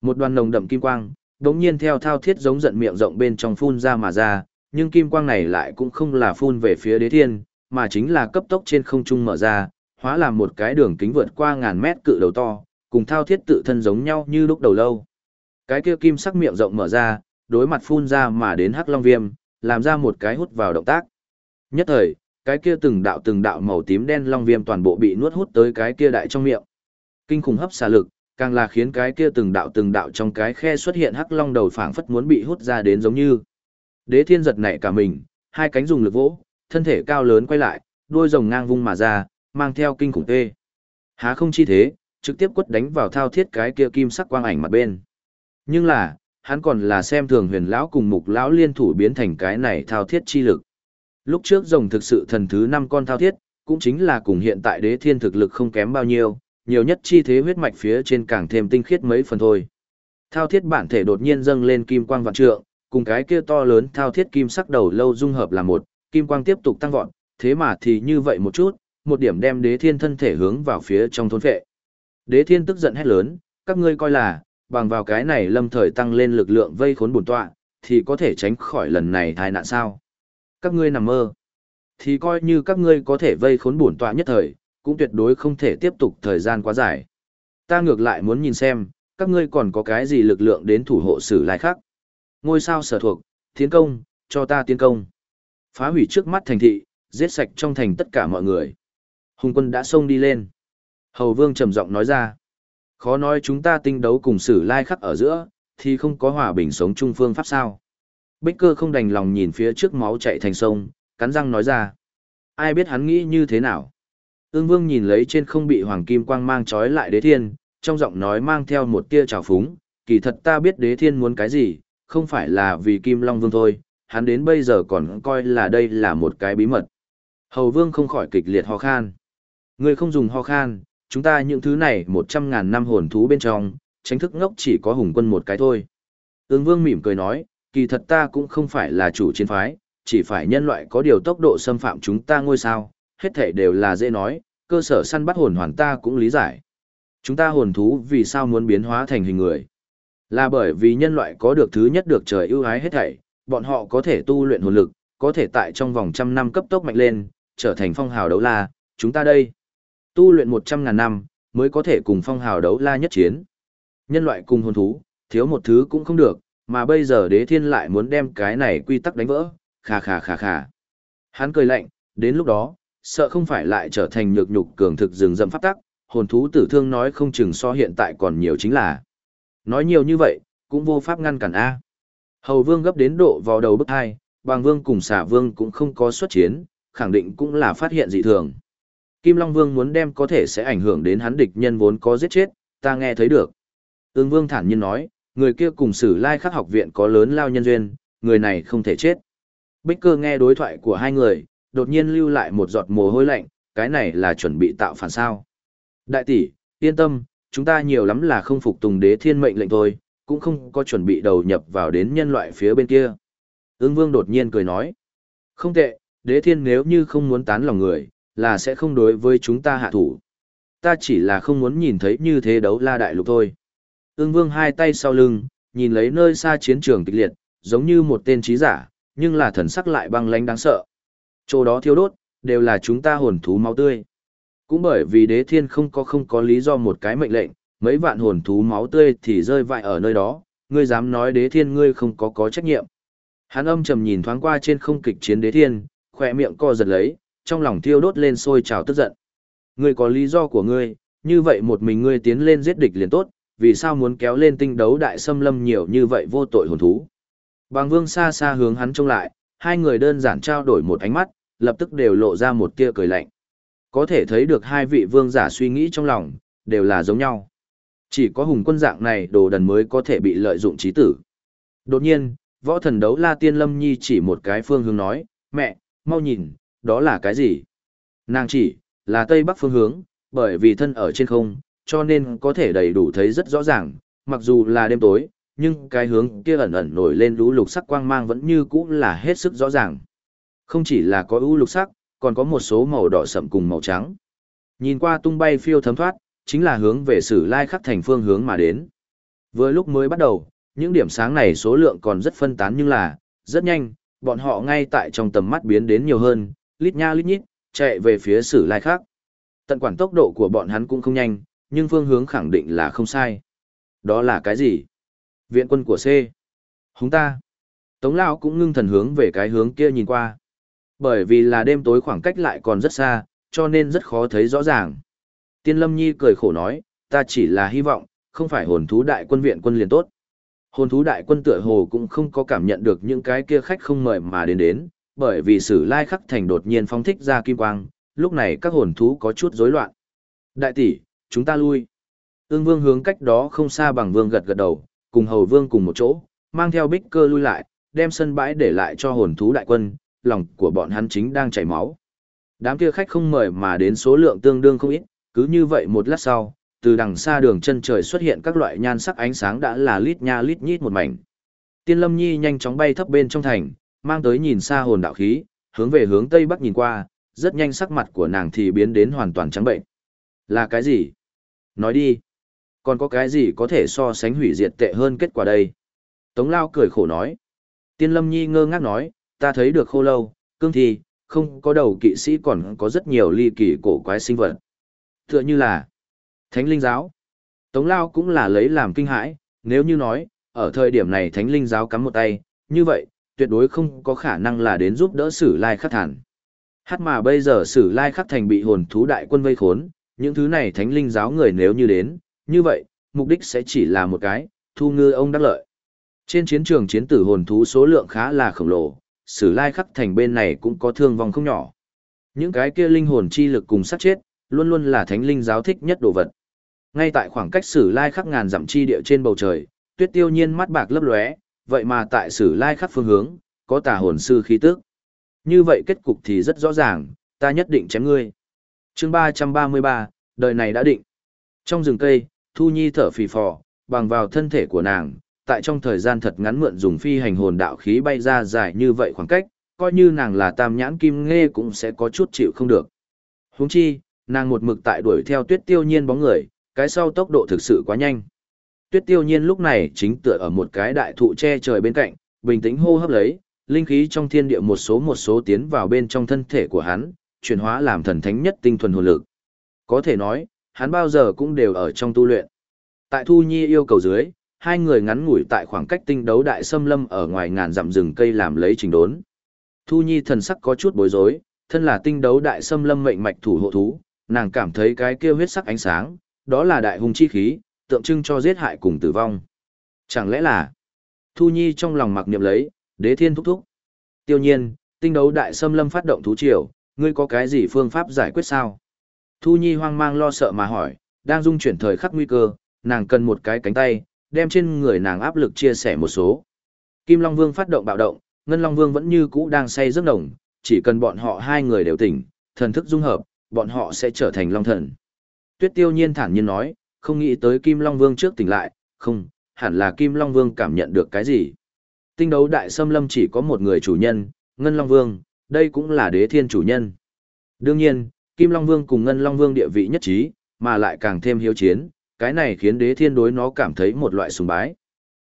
Một đoàn nồng đậm kim quang, đống nhiên theo thao thiết giống giận miệng rộng bên trong phun ra mà ra, nhưng kim quang này lại cũng không là phun về phía đế thiên, mà chính là cấp tốc trên không trung mở ra, hóa làm một cái đường kính vượt qua ngàn mét cự đầu to, cùng thao thiết tự thân giống nhau như lúc đầu lâu. Cái kia kim sắc miệng rộng mở ra, đối mặt phun ra mà đến hắc long viêm, làm ra một cái hút vào động tác. Nhất thời, cái kia từng đạo từng đạo màu tím đen long viêm toàn bộ bị nuốt hút tới cái kia đại trong miệng. Kinh khủng hấp xả lực, càng là khiến cái kia từng đạo từng đạo trong cái khe xuất hiện hắc long đầu phảng phất muốn bị hút ra đến giống như. Đế thiên giật nảy cả mình, hai cánh dùng lực vỗ, thân thể cao lớn quay lại, đuôi rồng ngang vung mà ra, mang theo kinh khủng tê. Há không chi thế, trực tiếp quất đánh vào thao thiết cái kia kim sắc quang ảnh mặt bên. Nhưng là, hắn còn là xem thường huyền lão cùng mục lão liên thủ biến thành cái này thao thiết chi lực. Lúc trước rồng thực sự thần thứ năm con thao thiết, cũng chính là cùng hiện tại đế thiên thực lực không kém bao nhiêu, nhiều nhất chi thế huyết mạch phía trên càng thêm tinh khiết mấy phần thôi. Thao thiết bản thể đột nhiên dâng lên kim quang vạn trượng, cùng cái kia to lớn thao thiết kim sắc đầu lâu dung hợp là một, kim quang tiếp tục tăng vọt, thế mà thì như vậy một chút, một điểm đem đế thiên thân thể hướng vào phía trong thôn phệ. Đế thiên tức giận hét lớn, các ngươi coi là, bằng vào cái này lâm thời tăng lên lực lượng vây khốn bổn tọa, thì có thể tránh khỏi lần này tai nạn sao? Các ngươi nằm mơ. Thì coi như các ngươi có thể vây khốn bổn tọa nhất thời, cũng tuyệt đối không thể tiếp tục thời gian quá dài. Ta ngược lại muốn nhìn xem, các ngươi còn có cái gì lực lượng đến thủ hộ sử lai khác. Ngôi sao sở thuộc, tiến công, cho ta tiến công. Phá hủy trước mắt thành thị, giết sạch trong thành tất cả mọi người. Hùng quân đã xông đi lên. Hầu vương trầm giọng nói ra. Khó nói chúng ta tinh đấu cùng sử lai khắc ở giữa, thì không có hòa bình sống chung phương pháp sao. Bích cơ không đành lòng nhìn phía trước máu chạy thành sông, cắn răng nói ra. Ai biết hắn nghĩ như thế nào? Ưng vương nhìn lấy trên không bị hoàng kim quang mang trói lại đế thiên, trong giọng nói mang theo một tia trào phúng. Kỳ thật ta biết đế thiên muốn cái gì, không phải là vì kim long vương thôi, hắn đến bây giờ còn coi là đây là một cái bí mật. Hầu vương không khỏi kịch liệt ho khan. Người không dùng ho khan, chúng ta những thứ này một trăm ngàn năm hồn thú bên trong, tránh thức ngốc chỉ có hùng quân một cái thôi. Ưng vương mỉm cười nói, kỳ thật ta cũng không phải là chủ chiến phái, chỉ phải nhân loại có điều tốc độ xâm phạm chúng ta ngôi sao, hết thể đều là dễ nói, cơ sở săn bắt hồn hoàn ta cũng lý giải. Chúng ta hồn thú vì sao muốn biến hóa thành hình người? Là bởi vì nhân loại có được thứ nhất được trời ưu ái hết thảy, bọn họ có thể tu luyện hồn lực, có thể tại trong vòng trăm năm cấp tốc mạnh lên, trở thành phong hào đấu la, chúng ta đây. Tu luyện một trăm ngàn năm, mới có thể cùng phong hào đấu la nhất chiến. Nhân loại cùng hồn thú, thiếu một thứ cũng không được, mà bây giờ đế thiên lại muốn đem cái này quy tắc đánh vỡ, khà khà khà khà. Hắn cười lạnh, đến lúc đó, sợ không phải lại trở thành nhược nhục cường thực rừng rậm pháp tắc, hồn thú tử thương nói không chừng so hiện tại còn nhiều chính là. Nói nhiều như vậy, cũng vô pháp ngăn cản A. Hầu vương gấp đến độ vào đầu bức hai, bàng vương cùng xả vương cũng không có xuất chiến, khẳng định cũng là phát hiện dị thường. Kim Long Vương muốn đem có thể sẽ ảnh hưởng đến hắn địch nhân vốn có giết chết, ta nghe thấy được. Ưng Vương thản nhiên nói, người kia cùng sử lai khắc học viện có lớn lao nhân duyên, người này không thể chết. Bích cơ nghe đối thoại của hai người, đột nhiên lưu lại một giọt mồ hôi lạnh, cái này là chuẩn bị tạo phản sao. Đại tỷ, yên tâm, chúng ta nhiều lắm là không phục tùng đế thiên mệnh lệnh thôi, cũng không có chuẩn bị đầu nhập vào đến nhân loại phía bên kia. Ưng vương đột nhiên cười nói. Không tệ, đế thiên nếu như không muốn tán lòng người, là sẽ không đối với chúng ta hạ thủ. Ta chỉ là không muốn nhìn thấy như thế đấu la đại lục thôi. Ưng vương hai tay sau lưng, nhìn lấy nơi xa chiến trường kịch liệt, giống như một tên trí giả, nhưng là thần sắc lại băng lãnh đáng sợ. Chỗ đó thiêu đốt, đều là chúng ta hồn thú máu tươi. Cũng bởi vì đế thiên không có không có lý do một cái mệnh lệnh, mấy vạn hồn thú máu tươi thì rơi vãi ở nơi đó, ngươi dám nói đế thiên ngươi không có có trách nhiệm. Hắn âm trầm nhìn thoáng qua trên không kịch chiến đế thiên, khỏe miệng co giật lấy, trong lòng thiêu đốt lên sôi trào tức giận. Ngươi có lý do của ngươi, như vậy một mình ngươi tiến lên giết địch liền tốt, vì sao muốn kéo lên tinh đấu đại xâm lâm nhiều như vậy vô tội hồn thú. Bàng vương xa xa hướng hắn trông lại, hai người đơn giản trao đổi một ánh mắt, lập tức đều lộ ra một tia cười lạnh. Có thể thấy được hai vị vương giả suy nghĩ trong lòng, đều là giống nhau. Chỉ có hùng quân dạng này đồ đần mới có thể bị lợi dụng trí tử. Đột nhiên, võ thần đấu la tiên lâm nhi chỉ một cái phương hướng nói, mẹ, mau nhìn, đó là cái gì? Nàng chỉ, là tây bắc phương hướng, bởi vì thân ở trên không, cho nên có thể đầy đủ thấy rất rõ ràng, mặc dù là đêm tối, nhưng cái hướng kia ẩn ẩn nổi lên lũ lục sắc quang mang vẫn như cũ là hết sức rõ ràng. Không chỉ là có ưu lục sắc, còn có một số màu đỏ sậm cùng màu trắng. Nhìn qua tung bay phiêu thấm thoát, chính là hướng về sử lai khắc thành phương hướng mà đến. Vừa lúc mới bắt đầu, những điểm sáng này số lượng còn rất phân tán nhưng là, rất nhanh, bọn họ ngay tại trong tầm mắt biến đến nhiều hơn, lít nha lít nhít, chạy về phía sử lai khác. Tận quản tốc độ của bọn hắn cũng không nhanh, nhưng phương hướng khẳng định là không sai. Đó là cái gì? Viện quân của C. Húng ta. Tống Lao cũng ngưng thần hướng về cái hướng kia nhìn qua. Bởi vì là đêm tối khoảng cách lại còn rất xa, cho nên rất khó thấy rõ ràng. Tiên Lâm Nhi cười khổ nói, ta chỉ là hy vọng, không phải hồn thú đại quân viện quân liền tốt. Hồn thú đại quân tựa hồ cũng không có cảm nhận được những cái kia khách không mời mà đến đến, bởi vì sử lai khắc thành đột nhiên phóng thích ra kim quang, lúc này các hồn thú có chút rối loạn. Đại tỷ, chúng ta lui. Ưng vương hướng cách đó không xa bằng vương gật gật đầu, cùng hầu vương cùng một chỗ, mang theo bích cơ lui lại, đem sân bãi để lại cho hồn thú đại quân, lòng của bọn hắn chính đang chảy máu. Đám kia khách không mời mà đến số lượng tương đương không ít, cứ như vậy một lát sau, từ đằng xa đường chân trời xuất hiện các loại nhan sắc ánh sáng đã là lít nha lít nhít một mảnh. Tiên Lâm Nhi nhanh chóng bay thấp bên trong thành, mang tới nhìn xa hồn đạo khí, hướng về hướng tây bắc nhìn qua, rất nhanh sắc mặt của nàng thì biến đến hoàn toàn trắng bệnh. Là cái gì? Nói đi. Còn có cái gì có thể so sánh hủy diệt tệ hơn kết quả đây? Tống Lao cười khổ nói. Tiên Lâm Nhi ngơ ngác nói, ta thấy được khô lâu, cương thi, không có đầu kỵ sĩ còn có rất nhiều ly kỳ cổ quái sinh vật. Tựa như là Thánh Linh Giáo. Tống Lao cũng là lấy làm kinh hãi, nếu như nói, ở thời điểm này Thánh Linh Giáo cắm một tay, như vậy, tuyệt đối không có khả năng là đến giúp đỡ Sử Lai Khắc Thản. Hát mà bây giờ Sử Lai Khắc Thành bị hồn thú đại quân vây khốn, những thứ này Thánh Linh Giáo người nếu như đến, như vậy, mục đích sẽ chỉ là một cái, thu ngư ông đắc lợi. Trên chiến trường chiến tử hồn thú số lượng khá là khổng lồ, Sử Lai Khắc Thành bên này cũng có thương vong không nhỏ. Những cái kia linh hồn chi lực cùng sát chết, luôn luôn là thánh linh giáo thích nhất đồ vật. Ngay tại khoảng cách Sử Lai Khắc ngàn dặm chi địa trên bầu trời, Tuyết Tiêu Nhiên mắt bạc lấp lóe, vậy mà tại Sử Lai Khắc phương hướng, có tà hồn sư khí tức. Như vậy kết cục thì rất rõ ràng, ta nhất định chém ngươi. Chương 333, đời này đã định. Trong rừng cây, Thu Nhi thở phì phò, bằng vào thân thể của nàng, tại trong thời gian thật ngắn mượn dùng phi hành hồn đạo khí bay ra dài như vậy khoảng cách, coi như nàng là tam nhãn kim nghe cũng sẽ có chút chịu không được. Huống chi, nàng một mực tại đuổi theo tuyết tiêu nhiên bóng người, cái sau tốc độ thực sự quá nhanh. Tuyết tiêu nhiên lúc này chính tựa ở một cái đại thụ che trời bên cạnh, bình tĩnh hô hấp lấy, linh khí trong thiên địa một số một số tiến vào bên trong thân thể của hắn, chuyển hóa làm thần thánh nhất tinh thuần hồn lực. Có thể nói, hắn bao giờ cũng đều ở trong tu luyện. Tại Thu Nhi yêu cầu dưới, hai người ngắn ngủi tại khoảng cách tinh đấu đại xâm lâm ở ngoài ngàn dặm rừng cây làm lấy trình đốn. Thu Nhi thần sắc có chút bối rối, thân là tinh đấu đại xâm lâm mệnh mạch thủ hộ thú, nàng cảm thấy cái kia huyết sắc ánh sáng, đó là đại hùng chi khí, tượng trưng cho giết hại cùng tử vong. Chẳng lẽ là Thu Nhi trong lòng mặc niệm lấy, đế thiên thúc thúc. Tiêu nhiên, tinh đấu đại xâm lâm phát động thú triều, ngươi có cái gì phương pháp giải quyết sao? Thu Nhi hoang mang lo sợ mà hỏi, đang dung chuyển thời khắc nguy cơ, nàng cần một cái cánh tay, đem trên người nàng áp lực chia sẻ một số. Kim Long Vương phát động bạo động, Ngân Long Vương vẫn như cũ đang say giấc nồng, chỉ cần bọn họ hai người đều tỉnh, thần thức dung hợp, bọn họ sẽ trở thành Long Thần. Tuyết Tiêu Nhiên thản nhiên nói, không nghĩ tới Kim Long Vương trước tỉnh lại, không, hẳn là Kim Long Vương cảm nhận được cái gì. Tinh đấu đại xâm lâm chỉ có một người chủ nhân, Ngân Long Vương, đây cũng là đế thiên chủ nhân. Đương nhiên, Kim Long Vương cùng Ngân Long Vương địa vị nhất trí, mà lại càng thêm hiếu chiến, cái này khiến đế thiên đối nó cảm thấy một loại sùng bái.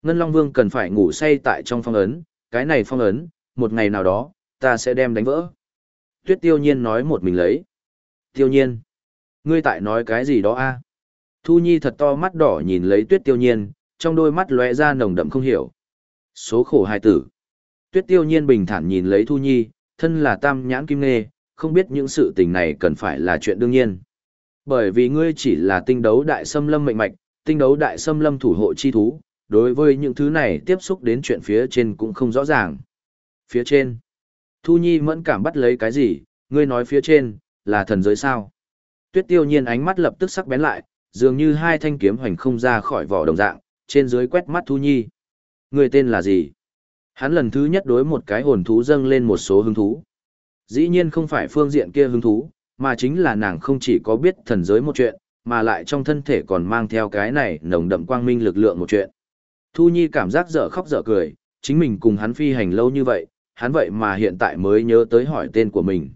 Ngân Long Vương cần phải ngủ say tại trong phong ấn, cái này phong ấn, một ngày nào đó, ta sẽ đem đánh vỡ. Tuyết tiêu nhiên nói một mình lấy. Tiêu nhiên. Ngươi tại nói cái gì đó a? Thu Nhi thật to mắt đỏ nhìn lấy tuyết tiêu nhiên, trong đôi mắt lóe ra nồng đậm không hiểu. Số khổ hai tử. Tuyết tiêu nhiên bình thản nhìn lấy Thu Nhi, thân là tam nhãn kim nê, không biết những sự tình này cần phải là chuyện đương nhiên. Bởi vì ngươi chỉ là tinh đấu đại xâm lâm mệnh mạch, tinh đấu đại xâm lâm thủ hộ chi thú, đối với những thứ này tiếp xúc đến chuyện phía trên cũng không rõ ràng. Phía trên. Thu Nhi mẫn cảm bắt lấy cái gì, ngươi nói phía trên, là thần giới sao. Tuyết tiêu nhiên ánh mắt lập tức sắc bén lại, dường như hai thanh kiếm hoành không ra khỏi vỏ đồng dạng, trên dưới quét mắt Thu Nhi. Người tên là gì? Hắn lần thứ nhất đối một cái hồn thú dâng lên một số hứng thú. Dĩ nhiên không phải phương diện kia hứng thú, mà chính là nàng không chỉ có biết thần giới một chuyện, mà lại trong thân thể còn mang theo cái này nồng đậm quang minh lực lượng một chuyện. Thu Nhi cảm giác dở khóc dở cười, chính mình cùng hắn phi hành lâu như vậy, hắn vậy mà hiện tại mới nhớ tới hỏi tên của mình.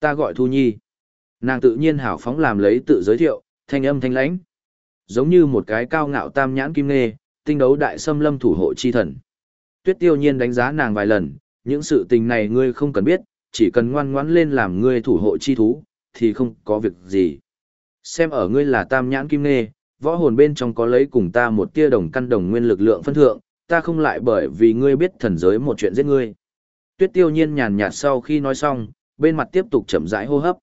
Ta gọi Thu Nhi. Nàng tự nhiên hào phóng làm lấy tự giới thiệu, thanh âm thanh lãnh. Giống như một cái cao ngạo tam nhãn kim nê, tinh đấu đại xâm lâm thủ hộ chi thần. Tuyết tiêu nhiên đánh giá nàng vài lần, những sự tình này ngươi không cần biết, chỉ cần ngoan ngoãn lên làm ngươi thủ hộ chi thú, thì không có việc gì. Xem ở ngươi là tam nhãn kim nê, võ hồn bên trong có lấy cùng ta một tia đồng căn đồng nguyên lực lượng phân thượng, ta không lại bởi vì ngươi biết thần giới một chuyện giết ngươi. Tuyết tiêu nhiên nhàn nhạt sau khi nói xong, bên mặt tiếp tục chậm rãi hô hấp.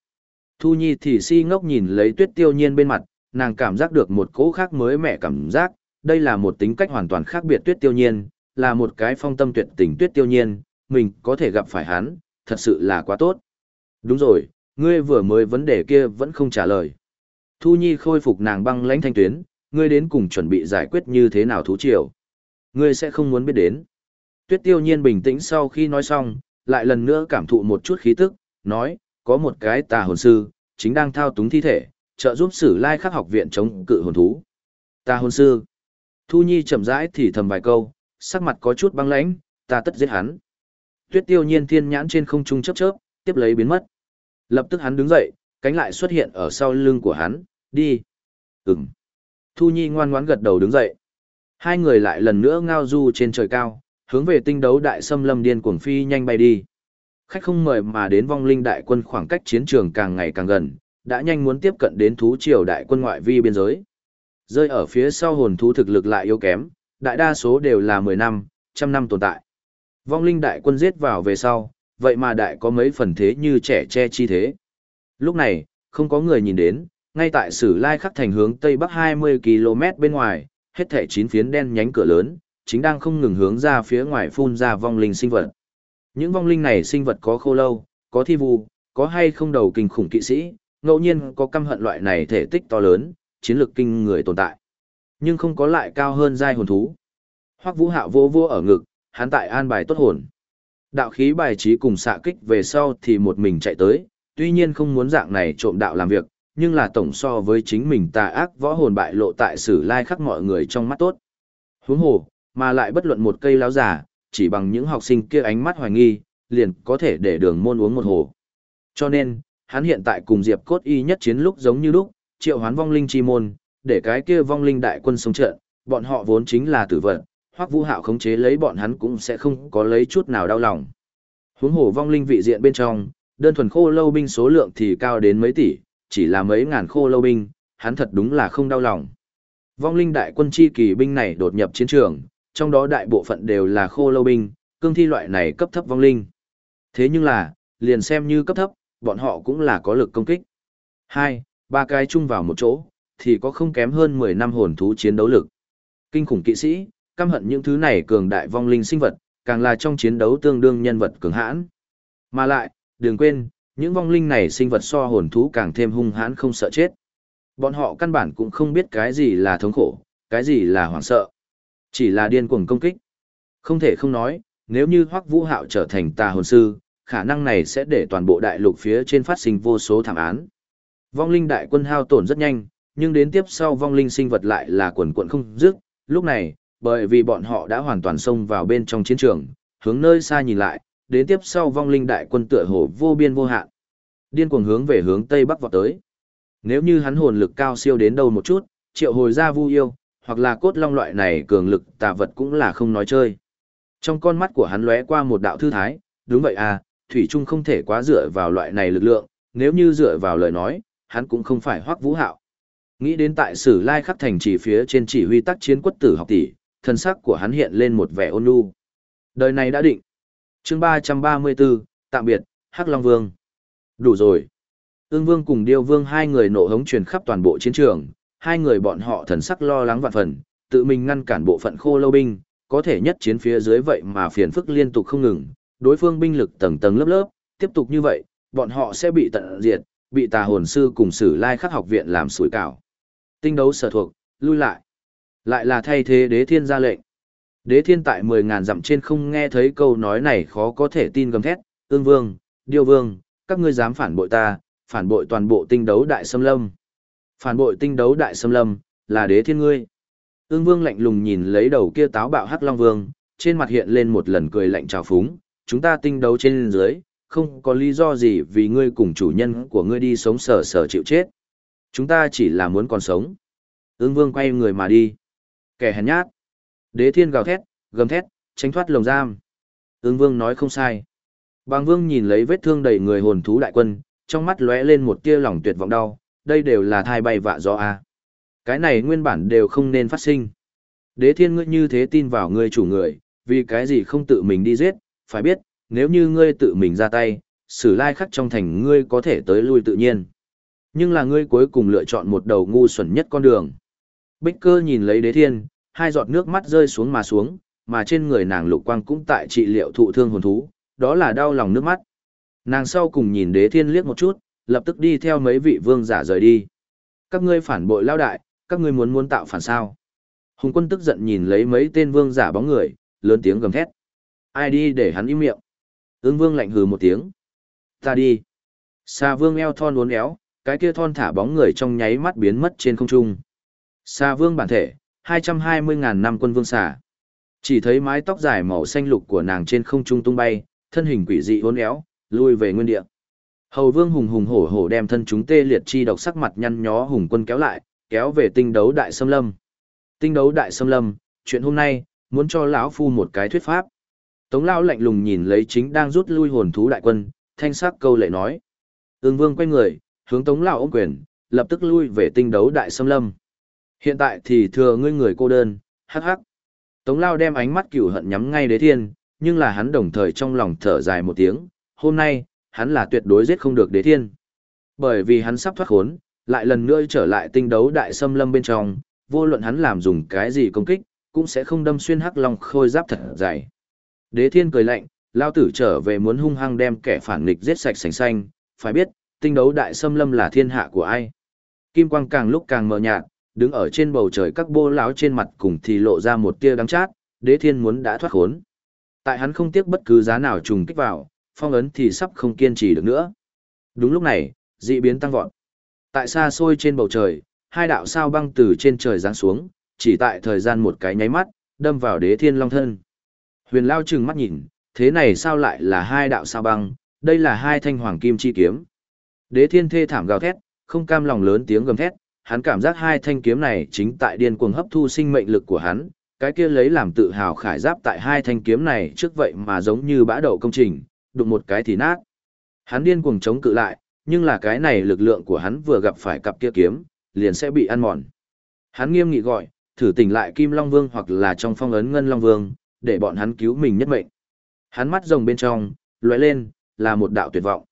Thu Nhi thì si ngốc nhìn lấy tuyết tiêu nhiên bên mặt, nàng cảm giác được một cỗ khác mới mẻ cảm giác, đây là một tính cách hoàn toàn khác biệt tuyết tiêu nhiên, là một cái phong tâm tuyệt tình tuyết tiêu nhiên, mình có thể gặp phải hắn, thật sự là quá tốt. Đúng rồi, ngươi vừa mới vấn đề kia vẫn không trả lời. Thu Nhi khôi phục nàng băng lãnh thanh tuyến, ngươi đến cùng chuẩn bị giải quyết như thế nào thú triều. Ngươi sẽ không muốn biết đến. Tuyết tiêu nhiên bình tĩnh sau khi nói xong, lại lần nữa cảm thụ một chút khí tức, nói, có một cái tà hồn sư, chính đang thao túng thi thể, trợ giúp sử lai khắc học viện chống cự hồn thú. Tà hồn sư. Thu Nhi chậm rãi thì thầm vài câu, sắc mặt có chút băng lãnh, ta tất giết hắn. Tuyết tiêu nhiên thiên nhãn trên không trung chớp chớp, tiếp lấy biến mất. Lập tức hắn đứng dậy, cánh lại xuất hiện ở sau lưng của hắn, đi. Ừm. Thu Nhi ngoan ngoãn gật đầu đứng dậy. Hai người lại lần nữa ngao du trên trời cao, hướng về tinh đấu đại xâm lâm điên cuồng phi nhanh bay đi. Khách không mời mà đến vong linh đại quân khoảng cách chiến trường càng ngày càng gần, đã nhanh muốn tiếp cận đến thú triều đại quân ngoại vi biên giới. Rơi ở phía sau hồn thú thực lực lại yếu kém, đại đa số đều là 10 năm, trăm năm tồn tại. Vong linh đại quân giết vào về sau, vậy mà đại có mấy phần thế như trẻ che chi thế. Lúc này, không có người nhìn đến, ngay tại sử lai khắc thành hướng tây bắc 20 km bên ngoài, hết thể chín phiến đen nhánh cửa lớn, chính đang không ngừng hướng ra phía ngoài phun ra vong linh sinh vật. Những vong linh này sinh vật có khô lâu, có thi vu, có hay không đầu kinh khủng kỵ sĩ, ngẫu nhiên có căm hận loại này thể tích to lớn, chiến lược kinh người tồn tại. Nhưng không có lại cao hơn giai hồn thú. Hoắc Vũ Hạo vô vô ở ngực, hắn tại an bài tốt hồn. Đạo khí bài trí cùng xạ kích về sau thì một mình chạy tới, tuy nhiên không muốn dạng này trộm đạo làm việc, nhưng là tổng so với chính mình tà ác võ hồn bại lộ tại sử lai khắc mọi người trong mắt tốt. Huống hồ, mà lại bất luận một cây láo giả, chỉ bằng những học sinh kia ánh mắt hoài nghi, liền có thể để đường môn uống một hồ. Cho nên, hắn hiện tại cùng Diệp Cốt Y nhất chiến lúc giống như lúc, triệu hoán vong linh chi môn, để cái kia vong linh đại quân sống trận, bọn họ vốn chính là tử vận, hoặc vũ hạo khống chế lấy bọn hắn cũng sẽ không có lấy chút nào đau lòng. Huống hồ vong linh vị diện bên trong, đơn thuần khô lâu binh số lượng thì cao đến mấy tỷ, chỉ là mấy ngàn khô lâu binh, hắn thật đúng là không đau lòng. Vong linh đại quân chi kỳ binh này đột nhập chiến trường, trong đó đại bộ phận đều là khô lâu binh, cương thi loại này cấp thấp vong linh. Thế nhưng là, liền xem như cấp thấp, bọn họ cũng là có lực công kích. Hai, ba cái chung vào một chỗ, thì có không kém hơn 10 năm hồn thú chiến đấu lực. Kinh khủng kỵ sĩ, căm hận những thứ này cường đại vong linh sinh vật, càng là trong chiến đấu tương đương nhân vật cường hãn. Mà lại, đừng quên, những vong linh này sinh vật so hồn thú càng thêm hung hãn không sợ chết. Bọn họ căn bản cũng không biết cái gì là thống khổ, cái gì là hoảng sợ. Chỉ là điên cuồng công kích. Không thể không nói, nếu như Hoắc Vũ Hạo trở thành tà hồn sư, khả năng này sẽ để toàn bộ đại lục phía trên phát sinh vô số thảm án. Vong linh đại quân hao tổn rất nhanh, nhưng đến tiếp sau vong linh sinh vật lại là quần quận không dứt, lúc này, bởi vì bọn họ đã hoàn toàn xông vào bên trong chiến trường, hướng nơi xa nhìn lại, đến tiếp sau vong linh đại quân tựa hồ vô biên vô hạn. Điên cuồng hướng về hướng tây bắc vọt tới. Nếu như hắn hồn lực cao siêu đến đâu một chút, triệu hồi ra vu yêu, hoặc là cốt long loại này cường lực tà vật cũng là không nói chơi. Trong con mắt của hắn lóe qua một đạo thư thái, đúng vậy à, Thủy Trung không thể quá dựa vào loại này lực lượng, nếu như dựa vào lời nói, hắn cũng không phải hoắc vũ hạo. Nghĩ đến tại sử lai khắc thành chỉ phía trên chỉ huy tác chiến quất tử học tỷ, thân sắc của hắn hiện lên một vẻ ôn nhu. Đời này đã định. chương 334, tạm biệt, Hắc Long Vương. Đủ rồi. Ương Vương cùng Điêu Vương hai người nộ hống truyền khắp toàn bộ chiến trường, hai người bọn họ thần sắc lo lắng vạn phần, tự mình ngăn cản bộ phận khô lâu binh, có thể nhất chiến phía dưới vậy mà phiền phức liên tục không ngừng, đối phương binh lực tầng tầng lớp lớp, tiếp tục như vậy, bọn họ sẽ bị tận diệt, bị tà hồn sư cùng sử lai khắc học viện làm sủi cảo. Tinh đấu sở thuộc, lui lại. Lại là thay thế đế thiên ra lệnh. Đế thiên tại 10.000 dặm trên không nghe thấy câu nói này khó có thể tin gầm thét, ương vương, điêu vương, các ngươi dám phản bội ta, phản bội toàn bộ tinh đấu đại xâm lâm. Phản bội tinh đấu đại xâm lâm, là đế thiên ngươi. Ưng vương lạnh lùng nhìn lấy đầu kia táo bạo hắc long vương, trên mặt hiện lên một lần cười lạnh trào phúng, chúng ta tinh đấu trên dưới, không có lý do gì vì ngươi cùng chủ nhân của ngươi đi sống sở sở chịu chết. Chúng ta chỉ là muốn còn sống. Ưng vương quay người mà đi. Kẻ hèn nhát. Đế thiên gào thét, gầm thét, tránh thoát lồng giam. Ưng vương nói không sai. Bàng vương nhìn lấy vết thương đầy người hồn thú đại quân, trong mắt lóe lên một tia lòng tuyệt vọng đau, đây đều là thai bay vạ gió a. Cái này nguyên bản đều không nên phát sinh. Đế thiên ngươi như thế tin vào ngươi chủ người, vì cái gì không tự mình đi giết, phải biết, nếu như ngươi tự mình ra tay, sử lai khắc trong thành ngươi có thể tới lui tự nhiên. Nhưng là ngươi cuối cùng lựa chọn một đầu ngu xuẩn nhất con đường. Bích cơ nhìn lấy đế thiên, hai giọt nước mắt rơi xuống mà xuống, mà trên người nàng lục quang cũng tại trị liệu thụ thương hồn thú, đó là đau lòng nước mắt. Nàng sau cùng nhìn đế thiên liếc một chút, lập tức đi theo mấy vị vương giả rời đi. Các ngươi phản bội lao đại, các ngươi muốn muốn tạo phản sao. Hùng quân tức giận nhìn lấy mấy tên vương giả bóng người, lớn tiếng gầm thét. Ai đi để hắn im miệng. Ưng vương lạnh hừ một tiếng. Ta đi. Sa vương eo thon uốn éo, cái kia thon thả bóng người trong nháy mắt biến mất trên không trung. Sa vương bản thể, 220.000 năm quân vương xà. Chỉ thấy mái tóc dài màu xanh lục của nàng trên không trung tung bay, thân hình quỷ dị uốn éo, lui về nguyên địa. Hầu vương hùng hùng hổ hổ đem thân chúng tê liệt chi độc sắc mặt nhăn nhó hùng quân kéo lại, kéo về tinh đấu đại xâm lâm. Tinh đấu đại xâm lâm, chuyện hôm nay, muốn cho lão phu một cái thuyết pháp. Tống lão lạnh lùng nhìn lấy chính đang rút lui hồn thú đại quân, thanh sắc câu lệ nói. Ưng vương quay người, hướng tống lão ôm quyền, lập tức lui về tinh đấu đại xâm lâm. Hiện tại thì thừa ngươi người cô đơn, hắc hắc. Tống lão đem ánh mắt cửu hận nhắm ngay đế thiên, nhưng là hắn đồng thời trong lòng thở dài một tiếng, hôm nay, hắn là tuyệt đối giết không được đế thiên. Bởi vì hắn sắp thoát khốn, lại lần nữa trở lại tinh đấu đại xâm lâm bên trong, vô luận hắn làm dùng cái gì công kích, cũng sẽ không đâm xuyên hắc long khôi giáp thật dày. Đế thiên cười lạnh, lao tử trở về muốn hung hăng đem kẻ phản nghịch giết sạch sành xanh, phải biết, tinh đấu đại xâm lâm là thiên hạ của ai. Kim quang càng lúc càng mờ nhạt, đứng ở trên bầu trời các bô lão trên mặt cùng thì lộ ra một tia đắng chát, đế thiên muốn đã thoát khốn. Tại hắn không tiếc bất cứ giá nào trùng kích vào, phong ấn thì sắp không kiên trì được nữa. Đúng lúc này, dị biến tăng vọt. Tại xa xôi trên bầu trời, hai đạo sao băng từ trên trời giáng xuống, chỉ tại thời gian một cái nháy mắt, đâm vào đế thiên long thân. Huyền Lao trừng mắt nhìn, thế này sao lại là hai đạo sao băng, đây là hai thanh hoàng kim chi kiếm. Đế thiên thê thảm gào thét, không cam lòng lớn tiếng gầm thét, hắn cảm giác hai thanh kiếm này chính tại điên cuồng hấp thu sinh mệnh lực của hắn, cái kia lấy làm tự hào khải giáp tại hai thanh kiếm này trước vậy mà giống như bã đậu công trình, đụng một cái thì nát. Hắn điên cuồng chống cự lại, nhưng là cái này lực lượng của hắn vừa gặp phải cặp kia kiếm, liền sẽ bị ăn mòn. Hắn nghiêm nghị gọi, thử tỉnh lại Kim Long Vương hoặc là trong phong ấn Ngân Long Vương, để bọn hắn cứu mình nhất mệnh. Hắn mắt rồng bên trong, lóe lên, là một đạo tuyệt vọng.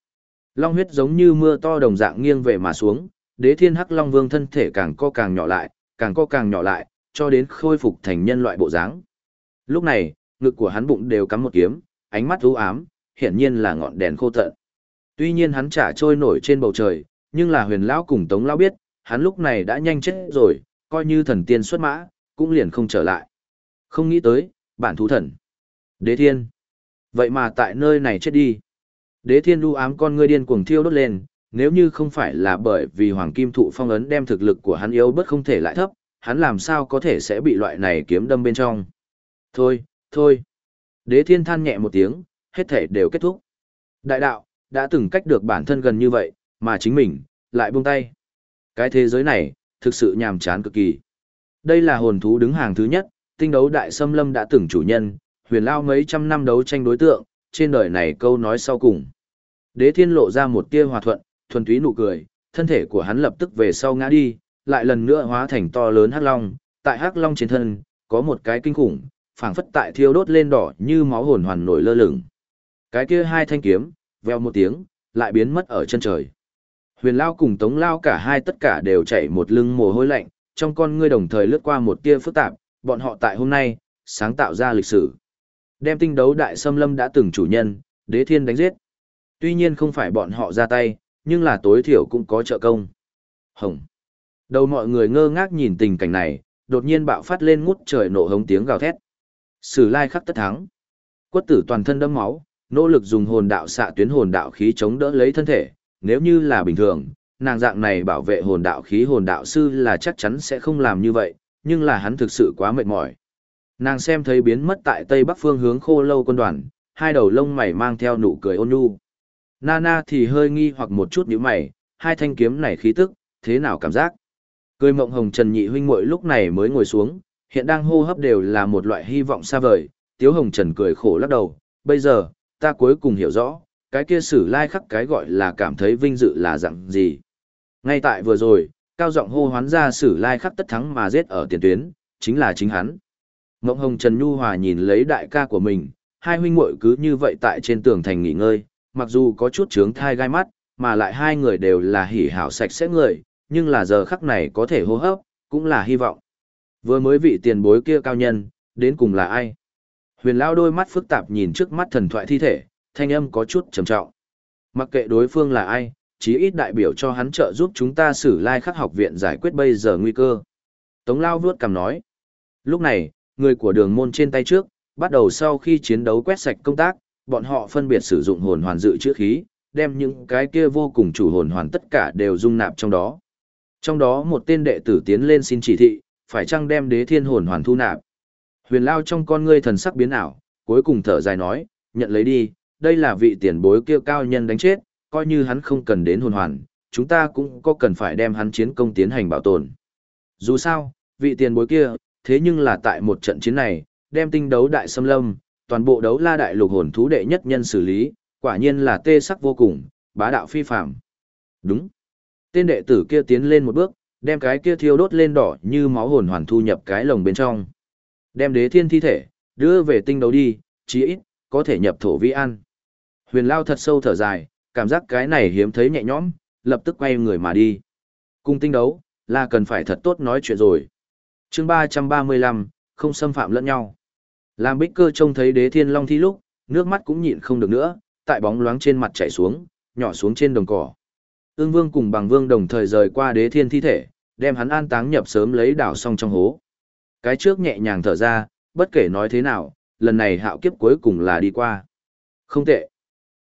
Long huyết giống như mưa to đồng dạng nghiêng về mà xuống, đế thiên hắc Long Vương thân thể càng co càng nhỏ lại, càng co càng nhỏ lại, cho đến khôi phục thành nhân loại bộ dáng. Lúc này, ngực của hắn bụng đều cắm một kiếm, ánh mắt u ám, hiển nhiên là ngọn đèn khô tận. Tuy nhiên hắn trả trôi nổi trên bầu trời, nhưng là huyền lão cùng tống lão biết, hắn lúc này đã nhanh chết rồi, coi như thần tiên xuất mã, cũng liền không trở lại. Không nghĩ tới, bản thú thần. Đế thiên. Vậy mà tại nơi này chết đi. Đế thiên lưu ám con ngươi điên cuồng thiêu đốt lên, nếu như không phải là bởi vì hoàng kim thụ phong ấn đem thực lực của hắn yếu bất không thể lại thấp, hắn làm sao có thể sẽ bị loại này kiếm đâm bên trong. Thôi, thôi. Đế thiên than nhẹ một tiếng, hết thể đều kết thúc. Đại đạo, đã từng cách được bản thân gần như vậy, mà chính mình, lại buông tay. Cái thế giới này, thực sự nhàm chán cực kỳ. Đây là hồn thú đứng hàng thứ nhất, tinh đấu đại xâm lâm đã từng chủ nhân, huyền lao mấy trăm năm đấu tranh đối tượng, trên đời này câu nói sau cùng. Đế thiên lộ ra một tia hòa thuận, thuần túy nụ cười, thân thể của hắn lập tức về sau ngã đi, lại lần nữa hóa thành to lớn hắc long, tại hắc long trên thân, có một cái kinh khủng, phảng phất tại thiêu đốt lên đỏ như máu hồn hoàn nổi lơ lửng. Cái kia hai thanh kiếm, veo một tiếng, lại biến mất ở chân trời. Huyền Lao cùng Tống Lao cả hai tất cả đều chảy một lưng mồ hôi lạnh, trong con ngươi đồng thời lướt qua một tia phức tạp, bọn họ tại hôm nay, sáng tạo ra lịch sử. Đem tinh đấu đại xâm lâm đã từng chủ nhân, đế thiên đánh giết. Tuy nhiên không phải bọn họ ra tay, nhưng là tối thiểu cũng có trợ công. Hồng. Đầu mọi người ngơ ngác nhìn tình cảnh này, đột nhiên bạo phát lên ngút trời nổ hống tiếng gào thét. Sử lai khắc tất thắng. Quất tử toàn thân đẫm máu, nỗ lực dùng hồn đạo xạ tuyến hồn đạo khí chống đỡ lấy thân thể, nếu như là bình thường, nàng dạng này bảo vệ hồn đạo khí hồn đạo sư là chắc chắn sẽ không làm như vậy, nhưng là hắn thực sự quá mệt mỏi. Nàng xem thấy biến mất tại tây bắc phương hướng khô lâu quân đoàn, hai đầu lông mày mang theo nụ cười ôn nhu. Nana thì hơi nghi hoặc một chút nhíu mày, hai thanh kiếm này khí tức, thế nào cảm giác? Cười mộng hồng Trần Nhị huynh muội lúc này mới ngồi xuống, hiện đang hô hấp đều là một loại hy vọng xa vời. Tiếu Hồng Trần cười khổ lắc đầu, bây giờ, ta cuối cùng hiểu rõ, cái kia sử lai khắc cái gọi là cảm thấy vinh dự là dạng gì. Ngay tại vừa rồi, cao giọng hô hoán ra sử lai khắc tất thắng mà giết ở tiền tuyến, chính là chính hắn. Ngộng Hồng Trần Nhu Hòa nhìn lấy đại ca của mình, hai huynh muội cứ như vậy tại trên tường thành nghỉ ngơi, mặc dù có chút trướng thai gai mắt, mà lại hai người đều là hỉ hảo sạch sẽ người, nhưng là giờ khắc này có thể hô hấp, cũng là hy vọng. Vừa mới vị tiền bối kia cao nhân, đến cùng là ai? Huyền Lao đôi mắt phức tạp nhìn trước mắt thần thoại thi thể, thanh âm có chút trầm trọng. Mặc kệ đối phương là ai, chí ít đại biểu cho hắn trợ giúp chúng ta xử lai khắc học viện giải quyết bây giờ nguy cơ. Tống Lao vuốt cằm nói. Lúc này, người của đường môn trên tay trước, bắt đầu sau khi chiến đấu quét sạch công tác, bọn họ phân biệt sử dụng hồn hoàn dự chữa khí, đem những cái kia vô cùng chủ hồn hoàn tất cả đều dung nạp trong đó. Trong đó một tên đệ tử tiến lên xin chỉ thị, phải chăng đem đế thiên hồn hoàn thu nạp. Huyền Lao trong con ngươi thần sắc biến ảo, cuối cùng thở dài nói, nhận lấy đi, đây là vị tiền bối kia cao nhân đánh chết, coi như hắn không cần đến hồn hoàn, chúng ta cũng có cần phải đem hắn chiến công tiến hành bảo tồn. Dù sao, vị tiền bối kia, thế nhưng là tại một trận chiến này, đem tinh đấu đại xâm lâm, toàn bộ đấu la đại lục hồn thú đệ nhất nhân xử lý, quả nhiên là tê sắc vô cùng, bá đạo phi phạm. Đúng. Tên đệ tử kia tiến lên một bước, đem cái kia thiêu đốt lên đỏ như máu hồn hoàn thu nhập cái lồng bên trong. Đem đế thiên thi thể, đưa về tinh đấu đi, chí ít, có thể nhập thổ vi ăn. Huyền Lao thật sâu thở dài, cảm giác cái này hiếm thấy nhẹ nhõm, lập tức quay người mà đi. Cung tinh đấu, là cần phải thật tốt nói chuyện rồi. chương 335, không xâm phạm lẫn nhau. Làm bích cơ trông thấy đế thiên long thi lúc, nước mắt cũng nhịn không được nữa, tại bóng loáng trên mặt chảy xuống, nhỏ xuống trên đồng cỏ. Ương vương cùng bằng vương đồng thời rời qua đế thiên thi thể, đem hắn an táng nhập sớm lấy đảo xong trong hố. Cái trước nhẹ nhàng thở ra, bất kể nói thế nào, lần này hạo kiếp cuối cùng là đi qua. Không tệ.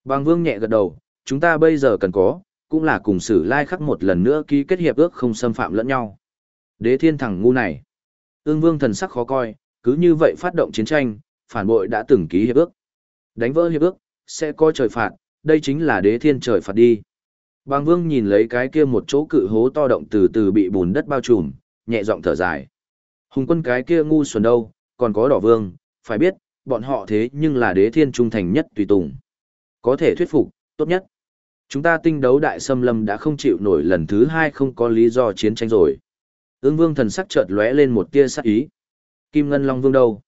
Bàng vương nhẹ gật đầu, chúng ta bây giờ cần có, cũng là cùng sử lai khắc một lần nữa ký kết hiệp ước không xâm phạm lẫn nhau. Đế thiên thẳng ngu này. Ương vương thần sắc khó coi, cứ như vậy phát động chiến tranh, phản bội đã từng ký hiệp ước. Đánh vỡ hiệp ước, sẽ có trời phạt, đây chính là đế thiên trời phạt đi. Bàng vương nhìn lấy cái kia một chỗ cự hố to động từ từ bị bùn đất bao trùm, nhẹ giọng thở dài. Hùng quân cái kia ngu xuẩn đâu, còn có đỏ vương, phải biết, bọn họ thế nhưng là đế thiên trung thành nhất tùy tùng. Có thể thuyết phục, tốt nhất. Chúng ta tinh đấu đại xâm lâm đã không chịu nổi lần thứ hai không có lý do chiến tranh rồi. Ương vương thần sắc chợt lóe lên một tia sắc ý. Kim Ngân Long Vương đâu?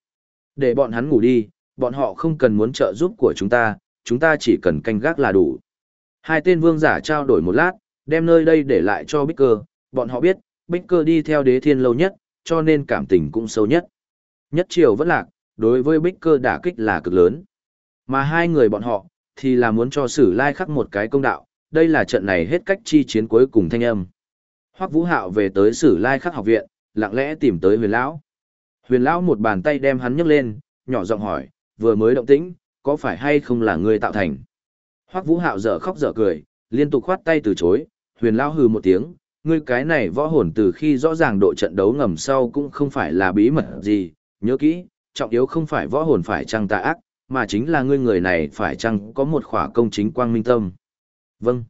Để bọn hắn ngủ đi, bọn họ không cần muốn trợ giúp của chúng ta, chúng ta chỉ cần canh gác là đủ. Hai tên vương giả trao đổi một lát, đem nơi đây để lại cho Bích Cơ, bọn họ biết, Bích Cơ đi theo đế thiên lâu nhất, cho nên cảm tình cũng sâu nhất. Nhất chiều vẫn lạc, đối với Bích Cơ đả kích là cực lớn. Mà hai người bọn họ, thì là muốn cho sử lai khắc một cái công đạo, đây là trận này hết cách chi chiến cuối cùng thanh âm. Hoắc Vũ Hạo về tới sử lai khắc học viện, lặng lẽ tìm tới huyền lão. Huyền lão một bàn tay đem hắn nhấc lên, nhỏ giọng hỏi, vừa mới động tĩnh, có phải hay không là ngươi tạo thành? Hoắc Vũ Hạo dở khóc dở cười, liên tục khoát tay từ chối, huyền lão hừ một tiếng, ngươi cái này võ hồn từ khi rõ ràng độ trận đấu ngầm sau cũng không phải là bí mật gì, nhớ kỹ, trọng yếu không phải võ hồn phải chăng tà ác, mà chính là ngươi người này phải chăng có một khỏa công chính quang minh tâm. Vâng.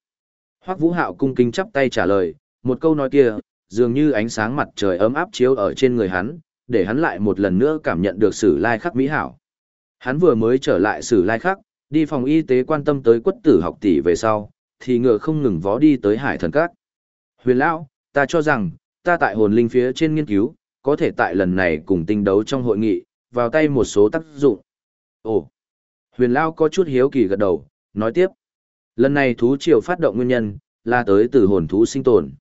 Hoắc Vũ Hạo cung kính chắp tay trả lời, một câu nói kia, dường như ánh sáng mặt trời ấm áp chiếu ở trên người hắn, để hắn lại một lần nữa cảm nhận được sự lai khắc mỹ hảo. Hắn vừa mới trở lại sử lai khắc, đi phòng y tế quan tâm tới quất tử học tỷ về sau, thì ngựa không ngừng vó đi tới hải thần các. Huyền Lão, ta cho rằng, ta tại hồn linh phía trên nghiên cứu, có thể tại lần này cùng tinh đấu trong hội nghị, vào tay một số tác dụng. Ồ, huyền Lão có chút hiếu kỳ gật đầu, nói tiếp. Lần này thú triều phát động nguyên nhân, là tới từ hồn thú sinh tồn.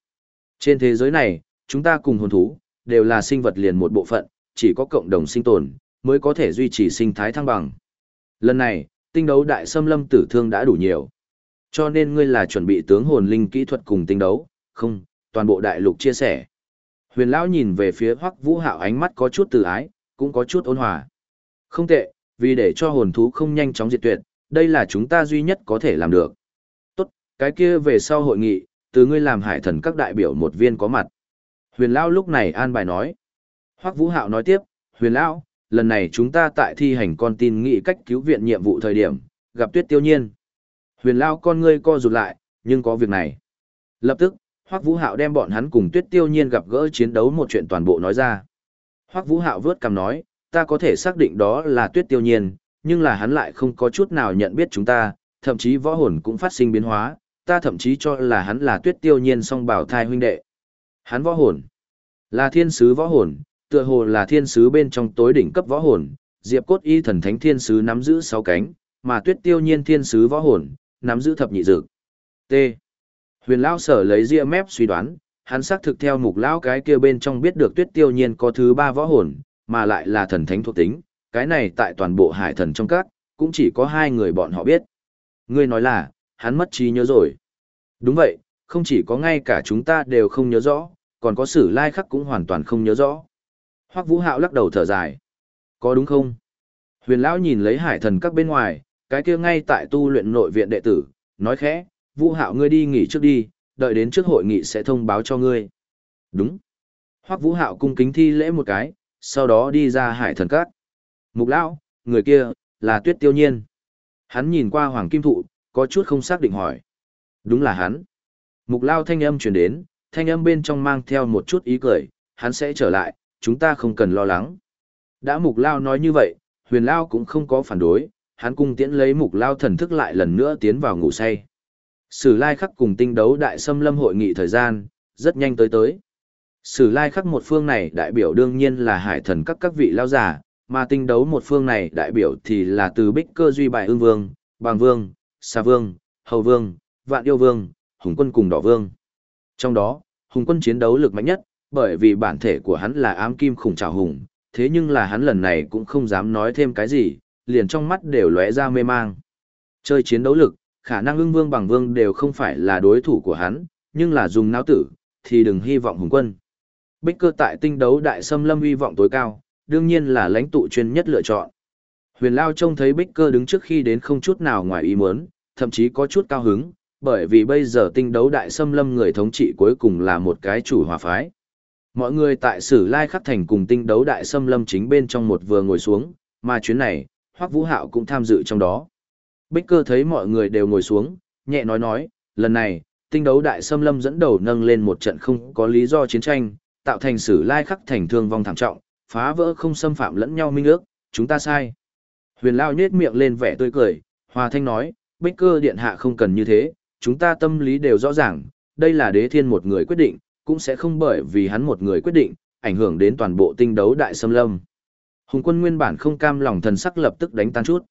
Trên thế giới này, chúng ta cùng hồn thú, đều là sinh vật liền một bộ phận, chỉ có cộng đồng sinh tồn, mới có thể duy trì sinh thái thăng bằng. Lần này, tinh đấu đại xâm lâm tử thương đã đủ nhiều. Cho nên ngươi là chuẩn bị tướng hồn linh kỹ thuật cùng tinh đấu, không, toàn bộ đại lục chia sẻ. Huyền lão nhìn về phía Hoắc Vũ Hạo ánh mắt có chút từ ái, cũng có chút ôn hòa. Không tệ, vì để cho hồn thú không nhanh chóng diệt tuyệt, đây là chúng ta duy nhất có thể làm được. Tốt, cái kia về sau hội nghị, từ ngươi làm hải thần các đại biểu một viên có mặt. Huyền lão lúc này an bài nói. Hoắc Vũ Hạo nói tiếp, Huyền lão, lần này chúng ta tại thi hành con tin nghị cách cứu viện nhiệm vụ thời điểm, gặp Tuyết Tiêu Nhiên. Huyền lão con ngươi co rụt lại, nhưng có việc này. Lập tức, Hoắc Vũ Hạo đem bọn hắn cùng Tuyết Tiêu Nhiên gặp gỡ chiến đấu một chuyện toàn bộ nói ra. Hoắc Vũ Hạo vớt cằm nói, ta có thể xác định đó là Tuyết Tiêu Nhiên, nhưng là hắn lại không có chút nào nhận biết chúng ta, thậm chí võ hồn cũng phát sinh biến hóa, ta thậm chí cho là hắn là Tuyết Tiêu Nhiên song bảo thai huynh đệ. Hắn võ hồn là thiên sứ võ hồn, tựa hồ là thiên sứ bên trong tối đỉnh cấp võ hồn, Diệp Cốt Y thần thánh thiên sứ nắm giữ sáu cánh, mà Tuyết Tiêu Nhiên thiên sứ võ hồn nắm giữ thập nhị dược. T. Huyền Lão sở lấy ria mép suy đoán, hắn xác thực theo mục lão cái kia bên trong biết được Tuyết Tiêu Nhiên có thứ ba võ hồn, mà lại là thần thánh thuộc tính, cái này tại toàn bộ hải thần trong các, cũng chỉ có hai người bọn họ biết. Ngươi nói là, hắn mất trí nhớ rồi. Đúng vậy, không chỉ có ngay cả chúng ta đều không nhớ rõ, còn có sử lai khắc cũng hoàn toàn không nhớ rõ. Hoắc Vũ Hạo lắc đầu thở dài. Có đúng không? Huyền Lão nhìn lấy hải thần các bên ngoài, cái kia ngay tại tu luyện nội viện đệ tử, nói khẽ, Vũ Hạo ngươi đi nghỉ trước đi, đợi đến trước hội nghị sẽ thông báo cho ngươi. Đúng. Hoắc Vũ Hạo cung kính thi lễ một cái, sau đó đi ra hải thần Cát. Mục Lão, người kia, là Tuyết Tiêu Nhiên. Hắn nhìn qua Hoàng Kim Thụ, có chút không xác định hỏi. Đúng là hắn. Mục Lao thanh âm truyền đến, thanh âm bên trong mang theo một chút ý cười, hắn sẽ trở lại, chúng ta không cần lo lắng. Đã Mục Lao nói như vậy, Huyền Lao cũng không có phản đối, hắn cung tiễn lấy Mục Lao thần thức lại lần nữa tiến vào ngủ say. Sử lai khắc cùng tinh đấu đại xâm lâm hội nghị thời gian, rất nhanh tới tới. Sử lai khắc một phương này đại biểu đương nhiên là hải thần các các vị lao giả, mà tinh đấu một phương này đại biểu thì là từ bích cơ duy bài ương vương, bàng vương, xa vương, hầu vương, vạn yêu vương, hùng quân cùng đỏ vương. Trong đó, hùng quân chiến đấu lực mạnh nhất, bởi vì bản thể của hắn là ám kim khủng trào hùng, thế nhưng là hắn lần này cũng không dám nói thêm cái gì, liền trong mắt đều lóe ra mê mang. Chơi chiến đấu lực, khả năng ưng vương bằng vương đều không phải là đối thủ của hắn, nhưng là dùng não tử, thì đừng hy vọng hùng quân. Bích cơ tại tinh đấu đại xâm lâm hy vọng tối cao, đương nhiên là lãnh tụ chuyên nhất lựa chọn. Huyền Lao trông thấy Bích cơ đứng trước khi đến không chút nào ngoài ý muốn, thậm chí có chút cao hứng, bởi vì bây giờ tinh đấu đại xâm lâm người thống trị cuối cùng là một cái chủ hòa phái. Mọi người tại Sử Lai Khắc Thành cùng tinh đấu đại xâm lâm chính bên trong một vừa ngồi xuống, mà chuyến này, Hoắc Vũ Hạo cũng tham dự trong đó. Bích cơ thấy mọi người đều ngồi xuống, nhẹ nói nói, lần này, tinh đấu đại xâm lâm dẫn đầu nâng lên một trận không có lý do chiến tranh, tạo thành Sử Lai Khắc Thành thương vong thảm trọng, phá vỡ không xâm phạm lẫn nhau minh ước, chúng ta sai. Huyền Lao nhếch miệng lên vẻ tươi cười, hòa thanh nói, Bích cơ điện hạ không cần như thế, chúng ta tâm lý đều rõ ràng, đây là đế thiên một người quyết định, cũng sẽ không bởi vì hắn một người quyết định, ảnh hưởng đến toàn bộ tinh đấu đại xâm lâm. Hùng quân nguyên bản không cam lòng thần sắc lập tức đánh tan chút.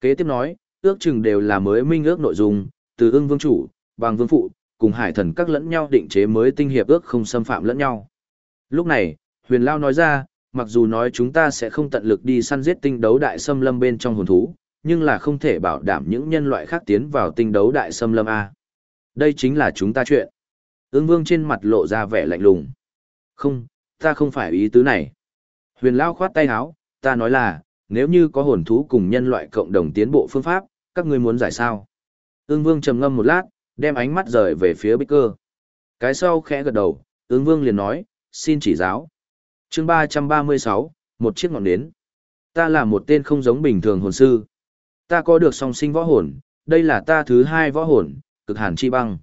Kế tiếp nói, ước chừng đều là mới minh ước nội dung, từ ưng vương chủ, bằng vương phụ, cùng hải thần các lẫn nhau định chế mới tinh hiệp ước không xâm phạm lẫn nhau. Lúc này, huyền lao nói ra, mặc dù nói chúng ta sẽ không tận lực đi săn giết tinh đấu đại xâm lâm bên trong hồn thú, nhưng là không thể bảo đảm những nhân loại khác tiến vào tinh đấu đại xâm lâm A. Đây chính là chúng ta chuyện. Ưng vương trên mặt lộ ra vẻ lạnh lùng. Không, ta không phải ý tứ này. Huyền Lao khoát tay háo, ta nói là, nếu như có hồn thú cùng nhân loại cộng đồng tiến bộ phương pháp, các ngươi muốn giải sao? Ưng vương trầm ngâm một lát, đem ánh mắt rời về phía bích cơ. Cái sau khẽ gật đầu, ưng vương liền nói, xin chỉ giáo. chương ba ba mươi sáu, một chiếc ngọn nến. Ta là một tên không giống bình thường hồn sư. Ta có được song sinh võ hồn, đây là ta thứ hai võ hồn, cực hàn chi băng.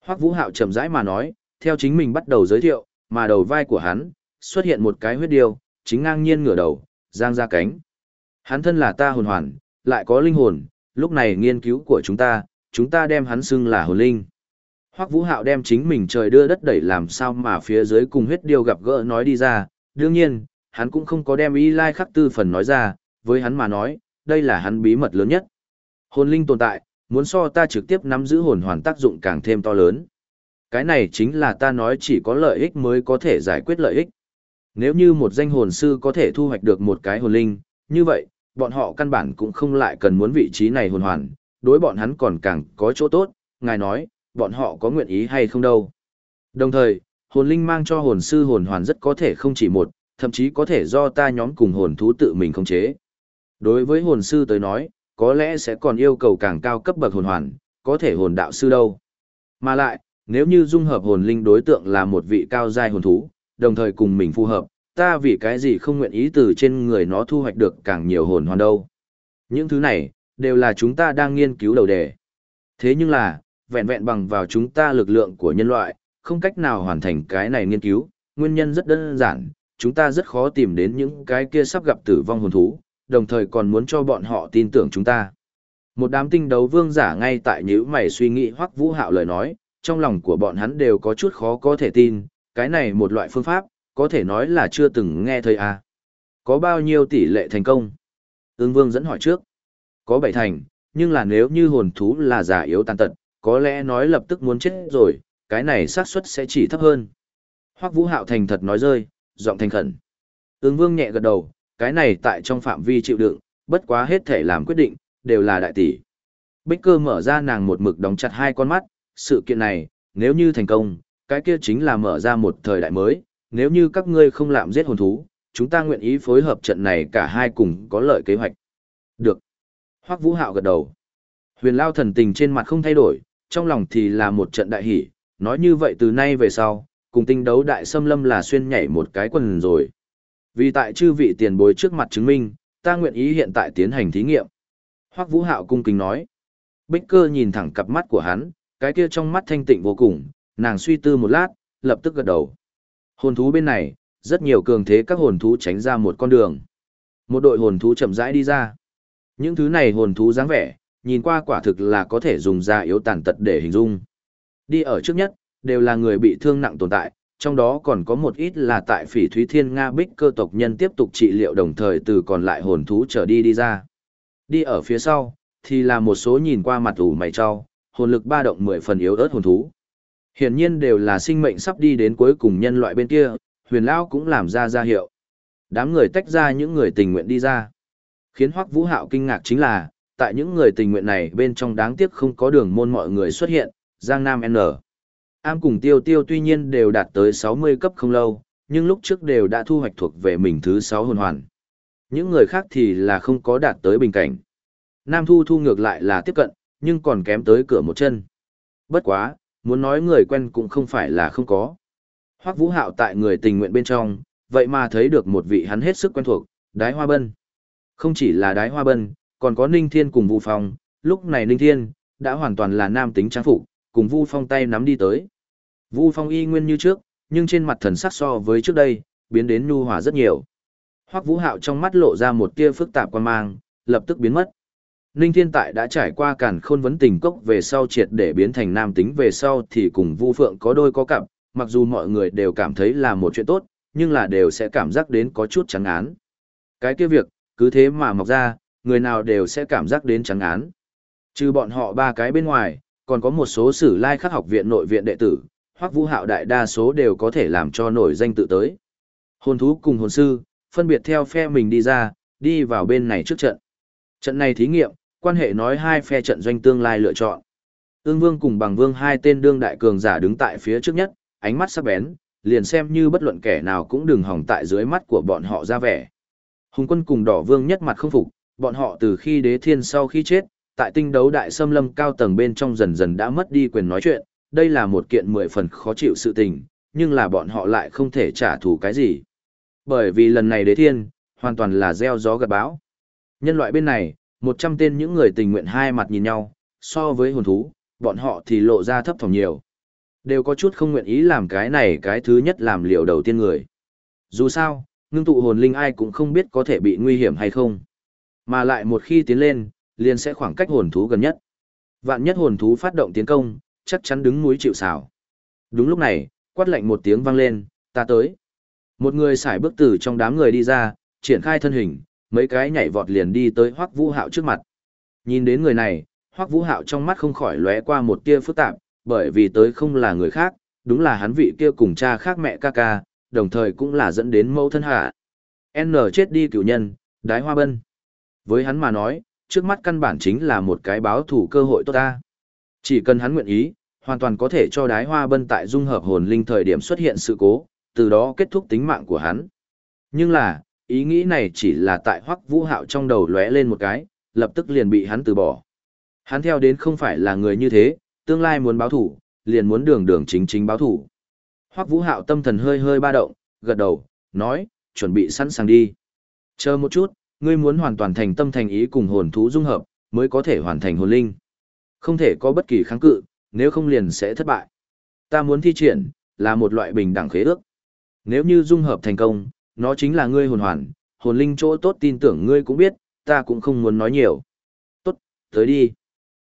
Hoắc Vũ Hạo chậm rãi mà nói, theo chính mình bắt đầu giới thiệu, mà đầu vai của hắn xuất hiện một cái huyết điêu, chính ngang nhiên ngửa đầu, giang ra cánh. Hắn thân là ta hồn hoàn, lại có linh hồn, lúc này nghiên cứu của chúng ta, chúng ta đem hắn xưng là hồn linh. Hoắc Vũ Hạo đem chính mình trời đưa đất đẩy làm sao mà phía dưới cùng huyết điêu gặp gỡ nói đi ra, đương nhiên, hắn cũng không có đem ý lai khắc tư phần nói ra, với hắn mà nói, đây là hắn bí mật lớn nhất. Hồn linh tồn tại, muốn so ta trực tiếp nắm giữ hồn hoàn tác dụng càng thêm to lớn. Cái này chính là ta nói chỉ có lợi ích mới có thể giải quyết lợi ích. Nếu như một danh hồn sư có thể thu hoạch được một cái hồn linh, như vậy, bọn họ căn bản cũng không lại cần muốn vị trí này hồn hoàn, đối bọn hắn còn càng có chỗ tốt, ngài nói, bọn họ có nguyện ý hay không đâu. Đồng thời, hồn linh mang cho hồn sư hồn hoàn rất có thể không chỉ một, thậm chí có thể do ta nhóm cùng hồn thú tự mình khống chế. Đối với hồn sư tới nói, có lẽ sẽ còn yêu cầu càng cao cấp bậc hồn hoàn, có thể hồn đạo sư đâu. Mà lại, nếu như dung hợp hồn linh đối tượng là một vị cao giai hồn thú, đồng thời cùng mình phù hợp, ta vì cái gì không nguyện ý từ trên người nó thu hoạch được càng nhiều hồn hoàn đâu. Những thứ này, đều là chúng ta đang nghiên cứu đầu đề. Thế nhưng là, vẹn vẹn bằng vào chúng ta lực lượng của nhân loại, không cách nào hoàn thành cái này nghiên cứu, nguyên nhân rất đơn giản, chúng ta rất khó tìm đến những cái kia sắp gặp tử vong hồn thú, đồng thời còn muốn cho bọn họ tin tưởng chúng ta. Một đám tinh đấu vương giả ngay tại nhữ mày suy nghĩ hoắc vũ hạo lời nói, trong lòng của bọn hắn đều có chút khó có thể tin, cái này một loại phương pháp, có thể nói là chưa từng nghe thấy à. Có bao nhiêu tỷ lệ thành công? Ưng vương dẫn hỏi trước. Có bảy thành, nhưng là nếu như hồn thú là giả yếu tàn tật, có lẽ nói lập tức muốn chết rồi, cái này xác suất sẽ chỉ thấp hơn. Hoắc Vũ Hạo thành thật nói rơi, giọng thành khẩn. Ưng Vương nhẹ gật đầu, cái này tại trong phạm vi chịu đựng, bất quá hết thể làm quyết định, đều là đại tỷ. Bích cơ mở ra nàng một mực đóng chặt hai con mắt, sự kiện này, nếu như thành công, cái kia chính là mở ra một thời đại mới, nếu như các ngươi không làm giết hồn thú, chúng ta nguyện ý phối hợp trận này cả hai cùng có lợi kế hoạch. Được. Hoắc Vũ Hạo gật đầu. Huyền Lao thần tình trên mặt không thay đổi, trong lòng thì là một trận đại hỷ, nói như vậy từ nay về sau, cùng tinh đấu đại xâm lâm là xuyên nhảy một cái quần rồi. Vì tại chư vị tiền bối trước mặt chứng minh, ta nguyện ý hiện tại tiến hành thí nghiệm. Hoắc Vũ Hạo cung kính nói. Bích cơ nhìn thẳng cặp mắt của hắn, cái kia trong mắt thanh tịnh vô cùng, nàng suy tư một lát, lập tức gật đầu. Hồn thú bên này, rất nhiều cường thế các hồn thú tránh ra một con đường. Một đội hồn thú chậm rãi đi ra. Những thứ này hồn thú dáng vẻ, nhìn qua quả thực là có thể dùng ra yếu tàn tật để hình dung. Đi ở trước nhất, đều là người bị thương nặng tồn tại, trong đó còn có một ít là tại phỉ thúy thiên Nga bích cơ tộc nhân tiếp tục trị liệu đồng thời từ còn lại hồn thú trở đi đi ra. Đi ở phía sau, thì là một số nhìn qua mặt ủ mày cho, hồn lực ba động mười phần yếu ớt hồn thú. Hiển nhiên đều là sinh mệnh sắp đi đến cuối cùng nhân loại bên kia, huyền lão cũng làm ra ra hiệu. Đám người tách ra những người tình nguyện đi ra. Khiến Hoắc Vũ Hạo kinh ngạc chính là, tại những người tình nguyện này bên trong đáng tiếc không có đường môn mọi người xuất hiện, Giang Nam N. Am cùng Tiêu Tiêu tuy nhiên đều đạt tới 60 cấp không lâu, nhưng lúc trước đều đã thu hoạch thuộc về mình thứ 6 hồn hoàn. Những người khác thì là không có đạt tới bình cảnh. Nam Thu Thu ngược lại là tiếp cận, nhưng còn kém tới cửa một chân. Bất quá, muốn nói người quen cũng không phải là không có. Hoắc Vũ Hạo tại người tình nguyện bên trong, vậy mà thấy được một vị hắn hết sức quen thuộc, Đái Hoa Bân. Không chỉ là Đái Hoa Bân, còn có Ninh Thiên cùng Vu Phong, lúc này Ninh Thiên đã hoàn toàn là nam tính trang phục, cùng Vu Phong tay nắm đi tới. Vu Phong y nguyên như trước, nhưng trên mặt thần sắc so với trước đây, biến đến nhu hòa rất nhiều. Hoắc Vũ Hạo trong mắt lộ ra một tia phức tạp quan mang, lập tức biến mất. Ninh Thiên Tại đã trải qua cản khôn vấn tình cốc về sau triệt để biến thành nam tính về sau thì cùng Vu Phượng có đôi có cặp, mặc dù mọi người đều cảm thấy là một chuyện tốt, nhưng là đều sẽ cảm giác đến có chút trắng án. Cái kia việc, cứ thế mà mọc ra, người nào đều sẽ cảm giác đến trắng án. Trừ bọn họ ba cái bên ngoài, còn có một số sử lai khắc học viện nội viện đệ tử, hoặc vũ hạo đại đa số đều có thể làm cho nổi danh tự tới. Hồn thú cùng hồn sư, phân biệt theo phe mình đi ra, đi vào bên này trước trận. Trận này thí nghiệm, quan hệ nói hai phe trận doanh tương lai lựa chọn. Ưng Vương cùng Bằng Vương hai tên đương đại cường giả đứng tại phía trước nhất, ánh mắt sắc bén, liền xem như bất luận kẻ nào cũng đừng hỏng tại dưới mắt của bọn họ ra vẻ. Hùng quân cùng Đỏ Vương nhất mặt không phục, bọn họ từ khi đế thiên sau khi chết, tại tinh đấu đại xâm lâm cao tầng bên trong dần dần đã mất đi quyền nói chuyện, đây là một kiện mười phần khó chịu sự tình, nhưng là bọn họ lại không thể trả thù cái gì. Bởi vì lần này đế thiên, hoàn toàn là gieo gió gặt bão. Nhân loại bên này, một trăm tên những người tình nguyện hai mặt nhìn nhau, so với hồn thú, bọn họ thì lộ ra thấp thỏm nhiều. Đều có chút không nguyện ý làm cái này cái thứ nhất làm liều đầu tiên người. Dù sao, ngưng tụ hồn linh ai cũng không biết có thể bị nguy hiểm hay không. Mà lại một khi tiến lên, liền sẽ khoảng cách hồn thú gần nhất. Vạn nhất hồn thú phát động tiến công, chắc chắn đứng núi chịu sào. Đúng lúc này, quát lạnh một tiếng vang lên, ta tới. Một người xài bước từ trong đám người đi ra, triển khai thân hình, mấy cái nhảy vọt liền đi tới Hoắc Vũ Hạo trước mặt. Nhìn đến người này, Hoắc Vũ Hạo trong mắt không khỏi lóe qua một tia phức tạp, bởi vì tới không là người khác, đúng là hắn vị kia cùng cha khác mẹ ca ca, đồng thời cũng là dẫn đến mâu thân hạ. N chết đi cửu nhân, đái hoa bân. Với hắn mà nói, trước mắt căn bản chính là một cái báo thủ cơ hội tốt ta. Chỉ cần hắn nguyện ý, hoàn toàn có thể cho đái hoa bân tại dung hợp hồn linh thời điểm xuất hiện sự cố, từ đó kết thúc tính mạng của hắn. Nhưng là, ý nghĩ này chỉ là tại hoắc vũ hạo trong đầu lóe lên một cái, lập tức liền bị hắn từ bỏ. Hắn theo đến không phải là người như thế, tương lai muốn báo thủ, liền muốn đường đường chính chính báo thủ. Hoắc vũ hạo tâm thần hơi hơi ba động, gật đầu, nói, chuẩn bị sẵn sàng đi. Chờ một chút, ngươi muốn hoàn toàn thành tâm thành ý cùng hồn thú dung hợp, mới có thể hoàn thành hồn linh. Không thể có bất kỳ kháng cự, nếu không liền sẽ thất bại. Ta muốn thi triển, là một loại bình đẳng khế ước. Nếu như dung hợp thành công, nó chính là ngươi hồn hoàn, hồn linh chỗ tốt tin tưởng ngươi cũng biết, ta cũng không muốn nói nhiều. Tốt, tới đi.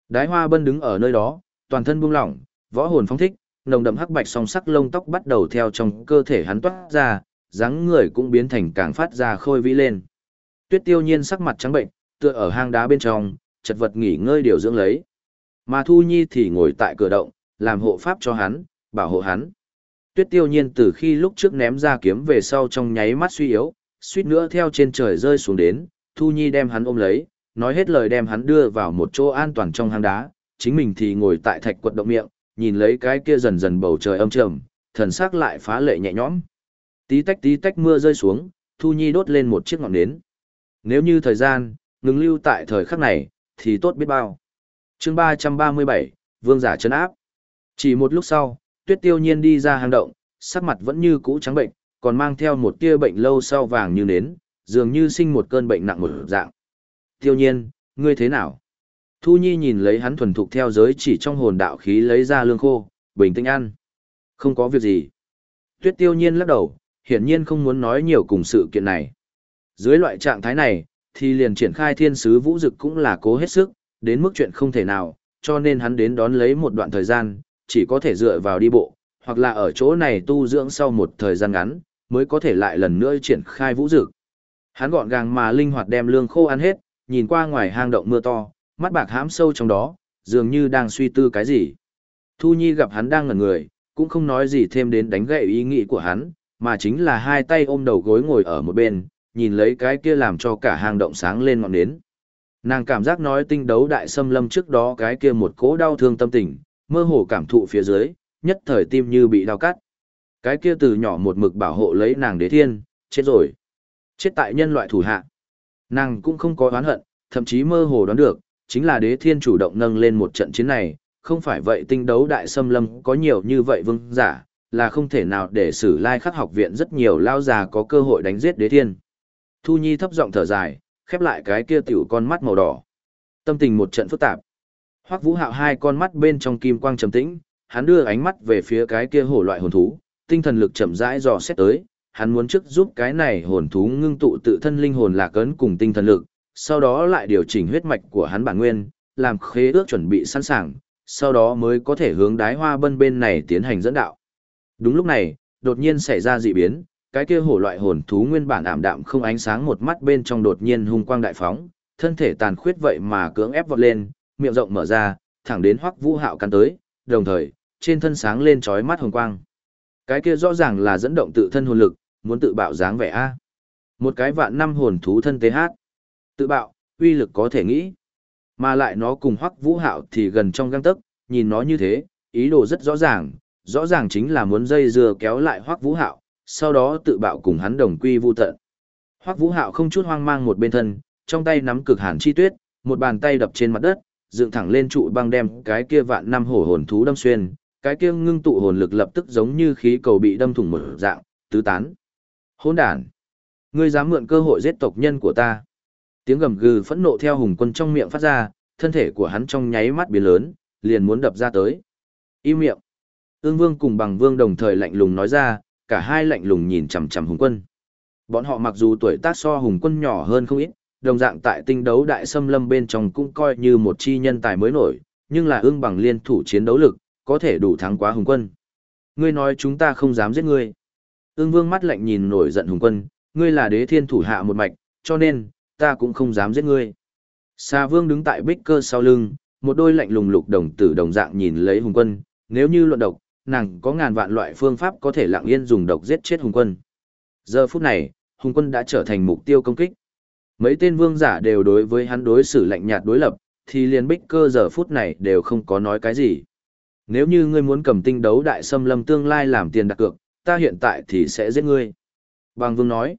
Đái hoa bân đứng ở nơi đó, toàn thân buông lỏng, võ hồn phong thích, nồng đậm hắc bạch song sắc lông tóc bắt đầu theo trong cơ thể hắn toát ra, dáng người cũng biến thành càng phát ra khôi vĩ lên. Tuyết tiêu nhiên sắc mặt trắng bệnh, tựa ở hang đá bên trong, chật vật nghỉ ngơi điều dưỡng lấy. Mà Thu Nhi thì ngồi tại cửa động, làm hộ pháp cho hắn, bảo hộ hắn. Tuyết tiêu nhiên từ khi lúc trước ném ra kiếm về sau trong nháy mắt suy yếu, suýt nữa theo trên trời rơi xuống đến, Thu Nhi đem hắn ôm lấy, nói hết lời đem hắn đưa vào một chỗ an toàn trong hang đá, chính mình thì ngồi tại thạch quật động miệng, nhìn lấy cái kia dần dần bầu trời âm trầm, thần sắc lại phá lệ nhẹ nhõm. Tí tách tí tách mưa rơi xuống, Thu Nhi đốt lên một chiếc ngọn nến. Nếu như thời gian, ngừng lưu tại thời khắc này, thì tốt biết bao. chương 337, Vương giả chấn áp. Chỉ một lúc sau, tuyết tiêu nhiên đi ra hang động, sắc mặt vẫn như cũ trắng bệnh, còn mang theo một tia bệnh lâu sau vàng như nến, dường như sinh một cơn bệnh nặng một dạng. Tiêu nhiên, ngươi thế nào? Thu Nhi nhìn lấy hắn thuần thục theo giới chỉ trong hồn đạo khí lấy ra lương khô, bình tĩnh ăn. Không có việc gì. Tuyết tiêu nhiên lắc đầu, hiển nhiên không muốn nói nhiều cùng sự kiện này. Dưới loại trạng thái này, thì liền triển khai thiên sứ vũ dực cũng là cố hết sức, đến mức chuyện không thể nào, cho nên hắn đến đón lấy một đoạn thời gian, chỉ có thể dựa vào đi bộ, hoặc là ở chỗ này tu dưỡng sau một thời gian ngắn, mới có thể lại lần nữa triển khai vũ dực. Hắn gọn gàng mà linh hoạt đem lương khô ăn hết, nhìn qua ngoài hang động mưa to, mắt bạc hãm sâu trong đó, dường như đang suy tư cái gì. Thu Nhi gặp hắn đang ngẩn người, cũng không nói gì thêm đến đánh gậy ý nghĩ của hắn, mà chính là hai tay ôm đầu gối ngồi ở một bên, nhìn lấy cái kia làm cho cả hang động sáng lên ngọn nến. Nàng cảm giác nói tinh đấu đại xâm lâm trước đó cái kia một cỗ đau thương tâm tình, mơ hồ cảm thụ phía dưới, nhất thời tim như bị đau cắt. Cái kia từ nhỏ một mực bảo hộ lấy nàng đế thiên, chết rồi. Chết tại nhân loại thủ hạ. Nàng cũng không có oán hận, thậm chí mơ hồ đoán được, chính là đế thiên chủ động nâng lên một trận chiến này, không phải vậy tinh đấu đại xâm lâm có nhiều như vậy vương giả, là không thể nào để sử lai khắc học viện rất nhiều lao già có cơ hội đánh giết đế thiên. Thu Nhi thấp giọng thở dài, khép lại cái kia tiểu con mắt màu đỏ. Tâm tình một trận phức tạp. Hoắc Vũ Hạo hai con mắt bên trong kim quang trầm tĩnh, hắn đưa ánh mắt về phía cái kia hổ loại hồn thú, tinh thần lực chậm rãi dò xét tới, hắn muốn trước giúp cái này hồn thú ngưng tụ tự thân linh hồn lạc ấn cùng tinh thần lực, sau đó lại điều chỉnh huyết mạch của hắn bản nguyên, làm khế ước chuẩn bị sẵn sàng, sau đó mới có thể hướng đái hoa bân bên này tiến hành dẫn đạo. Đúng lúc này, đột nhiên xảy ra dị biến, cái kia hổ loại hồn thú nguyên bản ảm đạm không ánh sáng một mắt bên trong đột nhiên hung quang đại phóng, thân thể tàn khuyết vậy mà cưỡng ép vọt lên, miệng rộng mở ra, thẳng đến Hoắc Vũ Hạo cắn tới, đồng thời, trên thân sáng lên chói mắt hồng quang. Cái kia rõ ràng là dẫn động tự thân hồn lực, muốn tự bạo dáng vẻ a. Một cái vạn năm hồn thú thân tế hát. Tự bạo, uy lực có thể nghĩ. Mà lại nó cùng Hoắc Vũ Hạo thì gần trong gang tấc, nhìn nó như thế, ý đồ rất rõ ràng, rõ ràng chính là muốn dây dưa kéo lại Hoắc Vũ Hạo, sau đó tự bạo cùng hắn đồng quy vu tận. Hoắc Vũ Hạo không chút hoang mang một bên thân, trong tay nắm cực hàn chi tuyết, một bàn tay đập trên mặt đất, dựng thẳng lên trụ băng đem cái kia vạn năm hổ hồn thú đâm xuyên, cái kia ngưng tụ hồn lực lập tức giống như khí cầu bị đâm thủng một dạng, tứ tán. Hỗn đản, ngươi dám mượn cơ hội giết tộc nhân của ta? Tiếng gầm gừ phẫn nộ theo hùng quân trong miệng phát ra, thân thể của hắn trong nháy mắt biến lớn, liền muốn đập ra tới. Im miệng. Ương Vương cùng Bằng Vương đồng thời lạnh lùng nói ra, cả hai lạnh lùng nhìn chằm chằm Hùng Quân. Bọn họ mặc dù tuổi tác so Hùng Quân nhỏ hơn không ít, đồng dạng tại tinh đấu đại xâm lâm bên trong cũng coi như một chi nhân tài mới nổi, nhưng là ương bằng liên thủ chiến đấu lực, có thể đủ thắng quá hùng quân. Ngươi nói chúng ta không dám giết ngươi. Ương vương mắt lạnh nhìn nổi giận hùng quân, ngươi là đế thiên thủ hạ một mạch, cho nên, ta cũng không dám giết ngươi. Sa vương đứng tại bích cơ sau lưng, một đôi lạnh lùng lục đồng tử đồng dạng nhìn lấy hùng quân, nếu như luận độc, nàng có ngàn vạn loại phương pháp có thể lặng yên dùng độc giết chết hùng quân. Giờ phút này, hùng quân đã trở thành mục tiêu công kích. Mấy tên vương giả đều đối với hắn đối xử lạnh nhạt đối lập, thì liền bích cơ giờ phút này đều không có nói cái gì. Nếu như ngươi muốn cầm tinh đấu đại xâm lâm tương lai làm tiền đặt cược, ta hiện tại thì sẽ giết ngươi. Bàng vương nói.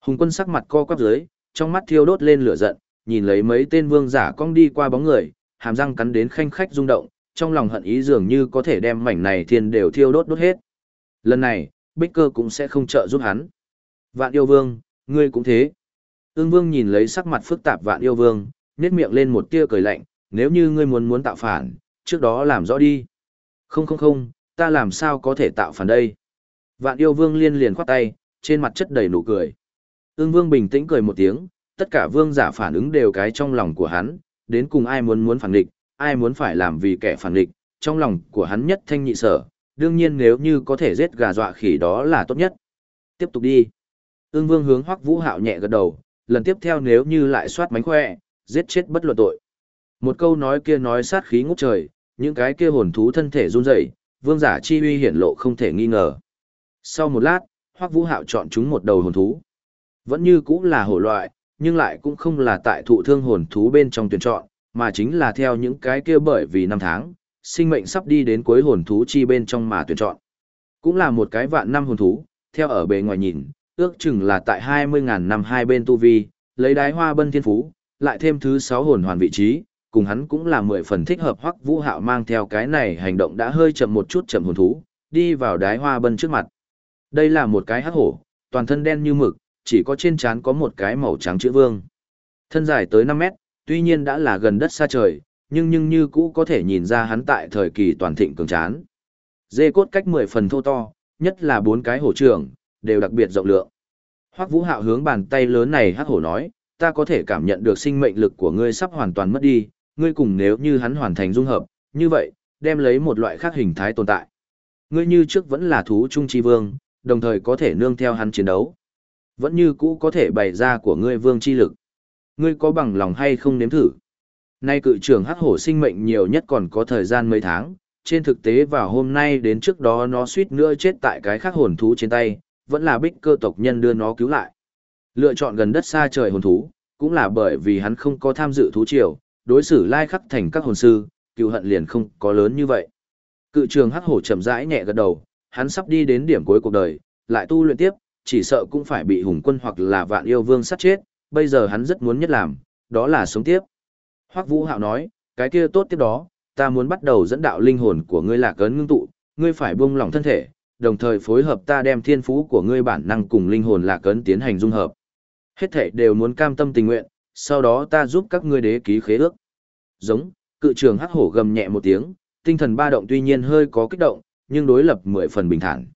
Hùng quân sắc mặt co quắp dưới, trong mắt thiêu đốt lên lửa giận, nhìn lấy mấy tên vương giả cong đi qua bóng người, hàm răng cắn đến khanh khách rung động, trong lòng hận ý dường như có thể đem mảnh này thiên đều thiêu đốt đốt hết. Lần này, Bích Cơ cũng sẽ không trợ giúp hắn. Vạn yêu vương, ngươi cũng thế. Ưng vương nhìn lấy sắc mặt phức tạp vạn yêu vương, nhếch miệng lên một tia cười lạnh, nếu như ngươi muốn muốn tạo phản, trước đó làm rõ đi. Không không không, ta làm sao có thể tạo phản đây? Vạn yêu vương liên liền khoát tay, trên mặt chất đầy nụ cười. Ưng vương bình tĩnh cười một tiếng, tất cả vương giả phản ứng đều cái trong lòng của hắn, đến cùng ai muốn muốn phản địch, ai muốn phải làm vì kẻ phản địch, trong lòng của hắn nhất thanh nhị sở, đương nhiên nếu như có thể giết gà dọa khỉ đó là tốt nhất. Tiếp tục đi. Ưng vương hướng hoắc vũ hạo nhẹ gật đầu, lần tiếp theo nếu như lại soát mánh khỏe, giết chết bất luận tội. Một câu nói kia nói sát khí ngút trời, những cái kia hồn thú thân thể run rẩy, vương giả chi uy hiển lộ không thể nghi ngờ. Sau một lát, Hoắc Vũ Hạo chọn chúng một đầu hồn thú. Vẫn như cũng là hổ loại, nhưng lại cũng không là tại thụ thương hồn thú bên trong tuyển chọn, mà chính là theo những cái kia bởi vì năm tháng, sinh mệnh sắp đi đến cuối hồn thú chi bên trong mà tuyển chọn. Cũng là một cái vạn năm hồn thú, theo ở bề ngoài nhìn, ước chừng là tại 20.000 năm hai bên tu vi, lấy đái hoa bân thiên phú, lại thêm thứ 6 hồn hoàn vị trí, cùng hắn cũng là 10 phần thích hợp hoắc vũ hạo mang theo cái này hành động đã hơi chậm một chút chậm hồn thú, đi vào đái hoa bân trước mặt. Đây là một cái hắc hổ, toàn thân đen như mực, chỉ có trên trán có một cái màu trắng chữ vương. Thân dài tới 5 mét, tuy nhiên đã là gần đất xa trời, nhưng nhưng như cũ có thể nhìn ra hắn tại thời kỳ toàn thịnh cường trán. Dê cốt cách 10 phần thô to, nhất là bốn cái hổ trưởng, đều đặc biệt rộng lượng. Hoắc Vũ Hạo hướng bàn tay lớn này hắc hổ nói, ta có thể cảm nhận được sinh mệnh lực của ngươi sắp hoàn toàn mất đi, ngươi cùng nếu như hắn hoàn thành dung hợp, như vậy, đem lấy một loại khác hình thái tồn tại. Ngươi như trước vẫn là thú trung chi vương, đồng thời có thể nương theo hắn chiến đấu. Vẫn như cũ có thể bày ra của ngươi vương chi lực. Ngươi có bằng lòng hay không nếm thử? Nay cự trưởng hắc hổ sinh mệnh nhiều nhất còn có thời gian mấy tháng, trên thực tế vào hôm nay đến trước đó nó suýt nữa chết tại cái khác hồn thú trên tay, vẫn là bích cơ tộc nhân đưa nó cứu lại. Lựa chọn gần đất xa trời hồn thú, cũng là bởi vì hắn không có tham dự thú triều, đối xử lai khắc thành các hồn sư, cựu hận liền không có lớn như vậy. Cự trường hắc hổ chậm rãi nhẹ gật đầu, hắn sắp đi đến điểm cuối cuộc đời, lại tu luyện tiếp, chỉ sợ cũng phải bị hùng quân hoặc là vạn yêu vương sát chết, bây giờ hắn rất muốn nhất làm, đó là sống tiếp. Hoắc Vũ Hạo nói, cái kia tốt tiếp đó, ta muốn bắt đầu dẫn đạo linh hồn của ngươi lạc cấn ngưng tụ, ngươi phải buông lỏng thân thể, đồng thời phối hợp ta đem thiên phú của ngươi bản năng cùng linh hồn lạc cấn tiến hành dung hợp. Hết thể đều muốn cam tâm tình nguyện, sau đó ta giúp các ngươi đế ký khế ước. Giống, cự trường hắc hổ gầm nhẹ một tiếng, tinh thần ba động tuy nhiên hơi có kích động, nhưng đối lập mười phần bình thản.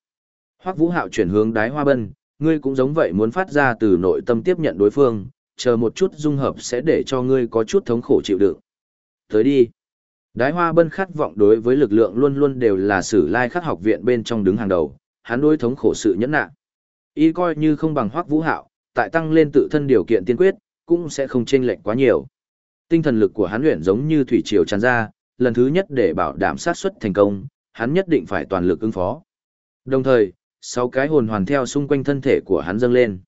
Hoắc Vũ Hạo chuyển hướng đái hoa bân, ngươi cũng giống vậy muốn phát ra từ nội tâm tiếp nhận đối phương, chờ một chút dung hợp sẽ để cho ngươi có chút thống khổ chịu đựng. Tới đi. Đái hoa bân khát vọng đối với lực lượng luôn luôn đều là sử lai khắc học viện bên trong đứng hàng đầu, hắn đối thống khổ sự nhẫn nạ. Y coi như không bằng hoắc vũ hạo, tại tăng lên tự thân điều kiện tiên quyết, cũng sẽ không chênh lệch quá nhiều. Tinh thần lực của hắn luyện giống như thủy triều tràn ra, lần thứ nhất để bảo đảm sát suất thành công, hắn nhất định phải toàn lực ứng phó. Đồng thời, sáu cái hồn hoàn theo xung quanh thân thể của hắn dâng lên.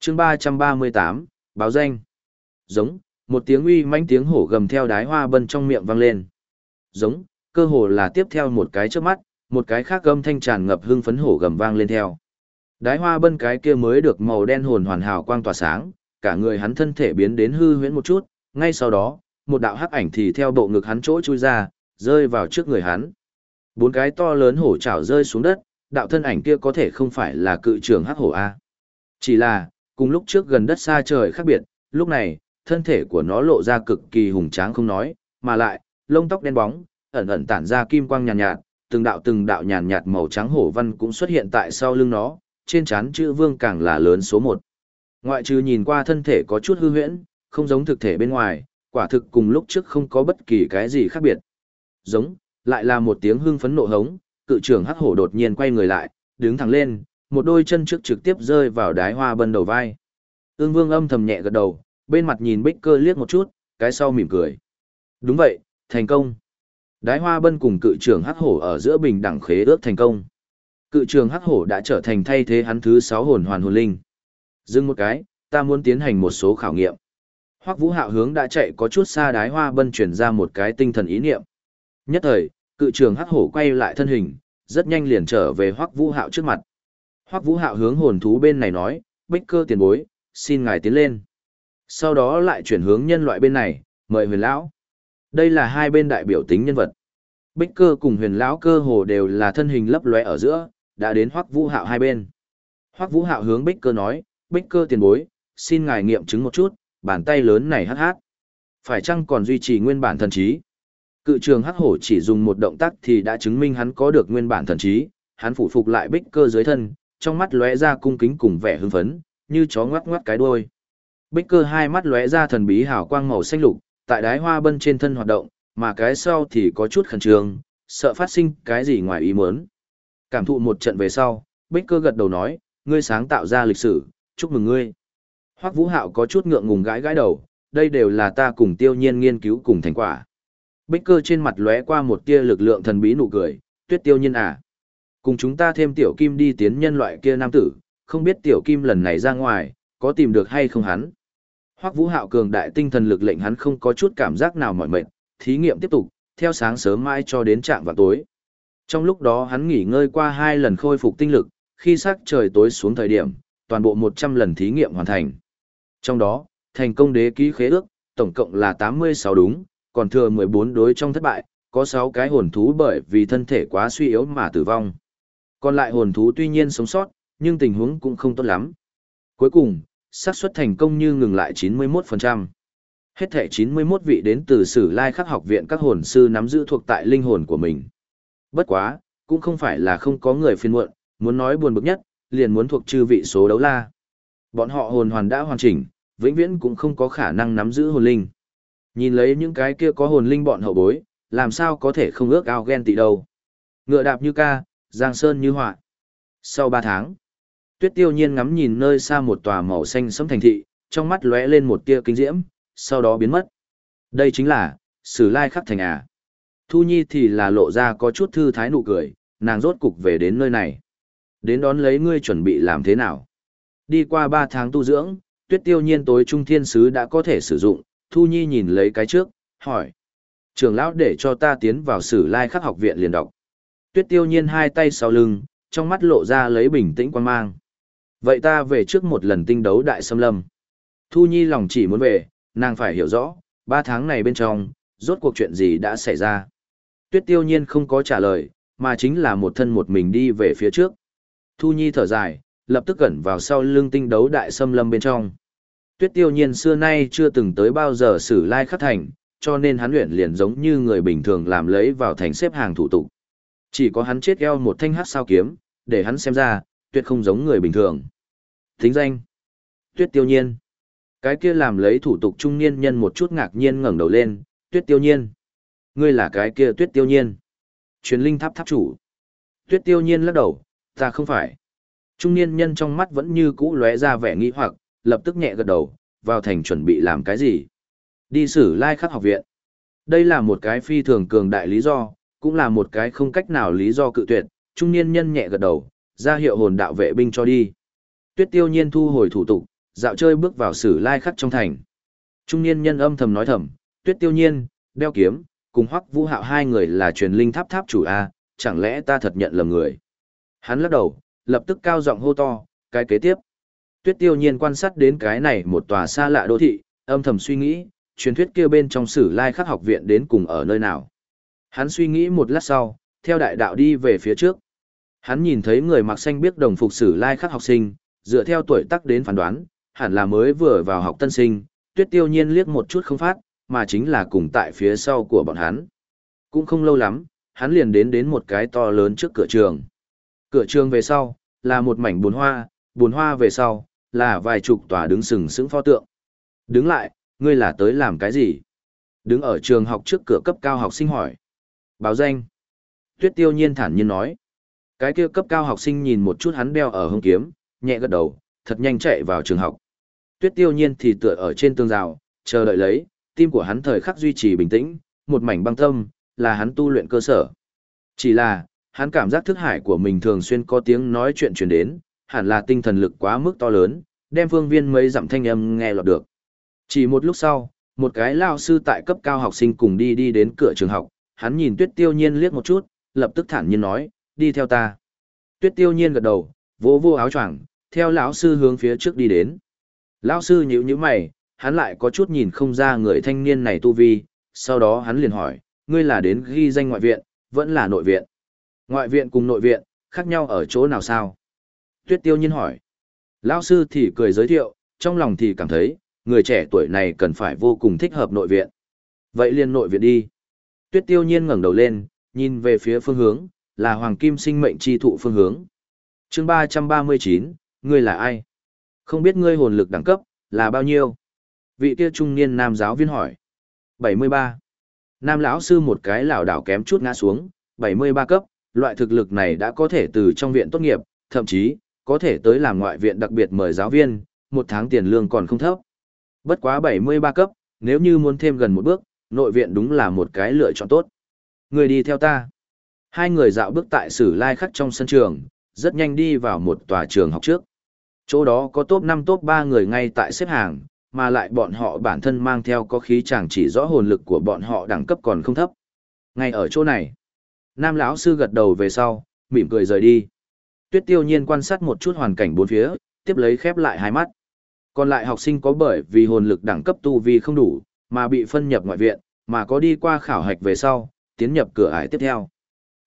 Chương ba ba mươi tám báo danh. Giống, một tiếng uy mãnh tiếng hổ gầm theo đái hoa bân trong miệng vang lên. Giống, cơ hồ là tiếp theo một cái trước mắt, một cái khác gầm thanh tràn ngập hưng phấn hổ gầm vang lên theo. Đái hoa bân cái kia mới được màu đen hồn hoàn hảo quang tỏa sáng, cả người hắn thân thể biến đến hư huyễn một chút, ngay sau đó, một đạo hắc ảnh thì theo bộ ngực hắn chỗ chui ra, rơi vào trước người hắn. Bốn cái to lớn hổ chảo rơi xuống đất, đạo thân ảnh kia có thể không phải là cự trưởng hắc hổ A. Chỉ là, cùng lúc trước gần đất xa trời khác biệt, lúc này, thân thể của nó lộ ra cực kỳ hùng tráng không nói, mà lại, lông tóc đen bóng, ẩn ẩn tản ra kim quang nhàn nhạt, nhạt, từng đạo từng đạo nhàn nhạt màu trắng hổ văn cũng xuất hiện tại sau lưng nó, trên trán chữ vương càng là lớn số một. Ngoại trừ nhìn qua thân thể có chút hư huyễn, không giống thực thể bên ngoài, quả thực cùng lúc trước không có bất kỳ cái gì khác biệt. Giống, lại là một tiếng hưng phấn nộ hống, cự trưởng hắc hổ đột nhiên quay người lại, đứng thẳng lên, một đôi chân trước trực tiếp rơi vào đái hoa bân đầu vai. Ương vương âm thầm nhẹ gật đầu, bên mặt nhìn bích cơ liếc một chút, cái sau mỉm cười. Đúng vậy, thành công. Đái hoa bân cùng cự trưởng hắc hổ ở giữa bình đẳng khế ước thành công. Cự trưởng hắc hổ đã trở thành thay thế hắn thứ sáu hồn hoàn hồn linh. Dừng một cái, ta muốn tiến hành một số khảo nghiệm. Hoắc Vũ Hạo hướng đã chạy có chút xa đái hoa bân chuyển ra một cái tinh thần ý niệm. Nhất thời, cự trường hắc hổ quay lại thân hình, rất nhanh liền trở về Hoắc Vũ Hạo trước mặt. Hoắc Vũ Hạo hướng hồn thú bên này nói, "Bích cơ tiền bối, xin ngài tiến lên." Sau đó lại chuyển hướng nhân loại bên này, mời Huyền lão. Đây là hai bên đại biểu tính nhân vật. Bích cơ cùng Huyền lão cơ hồ đều là thân hình lấp lóe ở giữa, đã đến Hoắc Vũ Hạo hai bên. Hoắc Vũ Hạo hướng Bích cơ nói, "Bích cơ tiền bối, xin ngài nghiệm chứng một chút, bàn tay lớn này hát hát. Phải chăng còn duy trì nguyên bản thần trí? Cự trường hắc hổ chỉ dùng một động tác thì đã chứng minh hắn có được nguyên bản thần trí, hắn phủ phục lại bích cơ dưới thân, trong mắt lóe ra cung kính cùng vẻ hưng phấn, như chó ngoắc ngoắc cái đuôi. Bích cơ hai mắt lóe ra thần bí hào quang màu xanh lục, tại đái hoa bân trên thân hoạt động, mà cái sau thì có chút khẩn trương, sợ phát sinh cái gì ngoài ý muốn. Cảm thụ một trận về sau, Bích cơ gật đầu nói, ngươi sáng tạo ra lịch sử, chúc mừng ngươi. Hoắc Vũ Hạo có chút ngượng ngùng gãi gãi đầu, đây đều là ta cùng tiêu nhiên nghiên cứu cùng thành quả. Bích cơ trên mặt lóe qua một tia lực lượng thần bí nụ cười, tuyết tiêu nhiên à. Cùng chúng ta thêm tiểu kim đi tiến nhân loại kia nam tử, không biết tiểu kim lần này ra ngoài, có tìm được hay không hắn. Hoắc Vũ Hạo cường đại tinh thần lực lệnh hắn không có chút cảm giác nào mỏi mệt, thí nghiệm tiếp tục, theo sáng sớm mai cho đến trạng vào tối. Trong lúc đó hắn nghỉ ngơi qua hai lần khôi phục tinh lực, khi sắc trời tối xuống thời điểm, toàn bộ 100 lần thí nghiệm hoàn thành. Trong đó, thành công đế ký khế ước, tổng cộng là 86 đúng, còn thừa 14 đối trong thất bại, có 6 cái hồn thú bởi vì thân thể quá suy yếu mà tử vong. Còn lại hồn thú tuy nhiên sống sót, nhưng tình huống cũng không tốt lắm. Cuối cùng, xác suất thành công như ngừng lại 91%. Hết thể 91 vị đến từ Sử Lai Khắc học viện các hồn sư nắm giữ thuộc tại linh hồn của mình. Bất quá, cũng không phải là không có người phiền muộn, muốn nói buồn bực nhất, liền muốn thuộc chư vị số đấu la. Bọn họ hồn hoàn đã hoàn chỉnh, vĩnh viễn cũng không có khả năng nắm giữ hồn linh. Nhìn lấy những cái kia có hồn linh bọn hậu bối, làm sao có thể không ước ao ghen tị đâu. Ngựa đạp như ca, giang sơn như họa. Sau ba tháng, tuyết tiêu nhiên ngắm nhìn nơi xa một tòa màu xanh sẫm thành thị, trong mắt lóe lên một tia kinh diễm, sau đó biến mất. Đây chính là, sử lai khắc thành à. Thu Nhi thì là lộ ra có chút thư thái nụ cười, nàng rốt cục về đến nơi này. Đến đón lấy ngươi chuẩn bị làm thế nào? Đi qua ba tháng tu dưỡng, tuyết tiêu nhiên tối trung thiên sứ đã có thể sử dụng, Thu Nhi nhìn lấy cái trước, hỏi. Trường lão để cho ta tiến vào sử lai khắc học viện liền đọc. Tuyết tiêu nhiên hai tay sau lưng, trong mắt lộ ra lấy bình tĩnh quan mang. Vậy ta về trước một lần tinh đấu đại xâm lâm. Thu Nhi lòng chỉ muốn về, nàng phải hiểu rõ, ba tháng này bên trong, rốt cuộc chuyện gì đã xảy ra. Tuyết tiêu nhiên không có trả lời, mà chính là một thân một mình đi về phía trước. Thu Nhi thở dài, lập tức cẩn vào sau lưng tinh đấu đại xâm lâm bên trong. Tuyết tiêu nhiên xưa nay chưa từng tới bao giờ xử lai khắc thành, cho nên hắn luyện liền giống như người bình thường làm lấy vào thành xếp hàng thủ tục. Chỉ có hắn chết eo một thanh hát sao kiếm, để hắn xem ra, tuyệt không giống người bình thường. Thính danh. Tuyết tiêu nhiên. Cái kia làm lấy thủ tục trung niên nhân một chút ngạc nhiên ngẩng đầu lên, tuyết tiêu nhiên. Ngươi là cái kia tuyết tiêu nhiên. Truyền linh tháp tháp chủ. Tuyết tiêu nhiên lắc đầu, ta không phải. Trung niên nhân trong mắt vẫn như cũ lóe ra vẻ nghi hoặc, lập tức nhẹ gật đầu, vào thành chuẩn bị làm cái gì? Đi xử lai khắc học viện. Đây là một cái phi thường cường đại lý do, cũng là một cái không cách nào lý do cự tuyệt. Trung niên nhân nhẹ gật đầu, ra hiệu hồn đạo vệ binh cho đi. Tuyết tiêu nhiên thu hồi thủ tục, dạo chơi bước vào sử lai khắc trong thành. Trung niên nhân âm thầm nói thầm, tuyết tiêu nhiên, đeo kiếm, cùng hoắc vũ hạo hai người là truyền linh tháp tháp chủ A, chẳng lẽ ta thật nhận lầm người. Hắn lắc đầu, lập tức cao giọng hô to, cái kế tiếp. Tuyết tiêu nhiên quan sát đến cái này một tòa xa lạ đô thị, âm thầm suy nghĩ, truyền thuyết kia bên trong sử lai khắc học viện đến cùng ở nơi nào. Hắn suy nghĩ một lát sau, theo đại đạo đi về phía trước. Hắn nhìn thấy người mặc xanh biết đồng phục sử lai khắc học sinh, dựa theo tuổi tác đến phán đoán, hẳn là mới vừa vào học tân sinh, tuyết tiêu nhiên liếc một chút không phát, mà chính là cùng tại phía sau của bọn hắn. Cũng không lâu lắm, hắn liền đến đến một cái to lớn trước cửa trường. Cửa trường về sau, là một mảnh bồn hoa, bồn hoa về sau, là vài chục tòa đứng sừng sững pho tượng. Đứng lại, ngươi là tới làm cái gì? Đứng ở trường học trước cửa cấp cao học sinh hỏi. Báo danh. Tuyết tiêu nhiên thản nhiên nói. Cái kia cấp cao học sinh nhìn một chút hắn đeo ở hông kiếm, nhẹ gật đầu, thật nhanh chạy vào trường học. Tuyết tiêu nhiên thì tựa ở trên tường rào, chờ đợi lấy, tim của hắn thời khắc duy trì bình tĩnh, một mảnh băng tâm, là hắn tu luyện cơ sở. Chỉ là, hắn cảm giác thức hải của mình thường xuyên có tiếng nói chuyện truyền đến, hẳn là tinh thần lực quá mức to lớn, đem phương viên mấy dặm thanh âm nghe lọt được. Chỉ một lúc sau, một cái lao sư tại cấp cao học sinh cùng đi đi đến cửa trường học, hắn nhìn tuyết tiêu nhiên liếc một chút, lập tức thản nhiên nói, đi theo ta. Tuyết tiêu nhiên gật đầu, vỗ vô áo choàng, theo lão sư hướng phía trước đi đến. Lão sư nhíu nhíu mày, hắn lại có chút nhìn không ra người thanh niên này tu vi, sau đó hắn liền hỏi, ngươi là đến ghi danh ngoại viện, vẫn là nội viện. Ngoại viện cùng nội viện, khác nhau ở chỗ nào sao? Tuyết tiêu nhiên hỏi. Lão sư thì cười giới thiệu, trong lòng thì cảm thấy, người trẻ tuổi này cần phải vô cùng thích hợp nội viện. Vậy liền nội viện đi. Tuyết tiêu nhiên ngẩng đầu lên, nhìn về phía phương hướng, là hoàng kim sinh mệnh chi thụ phương hướng. chương 339, ngươi là ai? Không biết ngươi hồn lực đẳng cấp, là bao nhiêu? Vị kia trung niên nam giáo viên hỏi. 73. Nam lão sư một cái lảo đảo kém chút ngã xuống, 73 cấp, loại thực lực này đã có thể từ trong viện tốt nghiệp, thậm chí, có thể tới làm ngoại viện đặc biệt mời giáo viên, một tháng tiền lương còn không thấp. Bất quá 73 cấp, nếu như muốn thêm gần một bước, nội viện đúng là một cái lựa chọn tốt. Người đi theo ta. Hai người dạo bước tại sử lai khắc trong sân trường, rất nhanh đi vào một tòa trường học trước. Chỗ đó có top 5 top 3 người ngay tại xếp hàng, mà lại bọn họ bản thân mang theo có khí chẳng chỉ rõ hồn lực của bọn họ đẳng cấp còn không thấp. Ngay ở chỗ này, Nam lão sư gật đầu về sau, mỉm cười rời đi. Tuyết Tiêu Nhiên quan sát một chút hoàn cảnh bốn phía, tiếp lấy khép lại hai mắt. Còn lại học sinh có bởi vì hồn lực đẳng cấp tu vi không đủ, mà bị phân nhập ngoại viện, mà có đi qua khảo hạch về sau, tiến nhập cửa ải tiếp theo.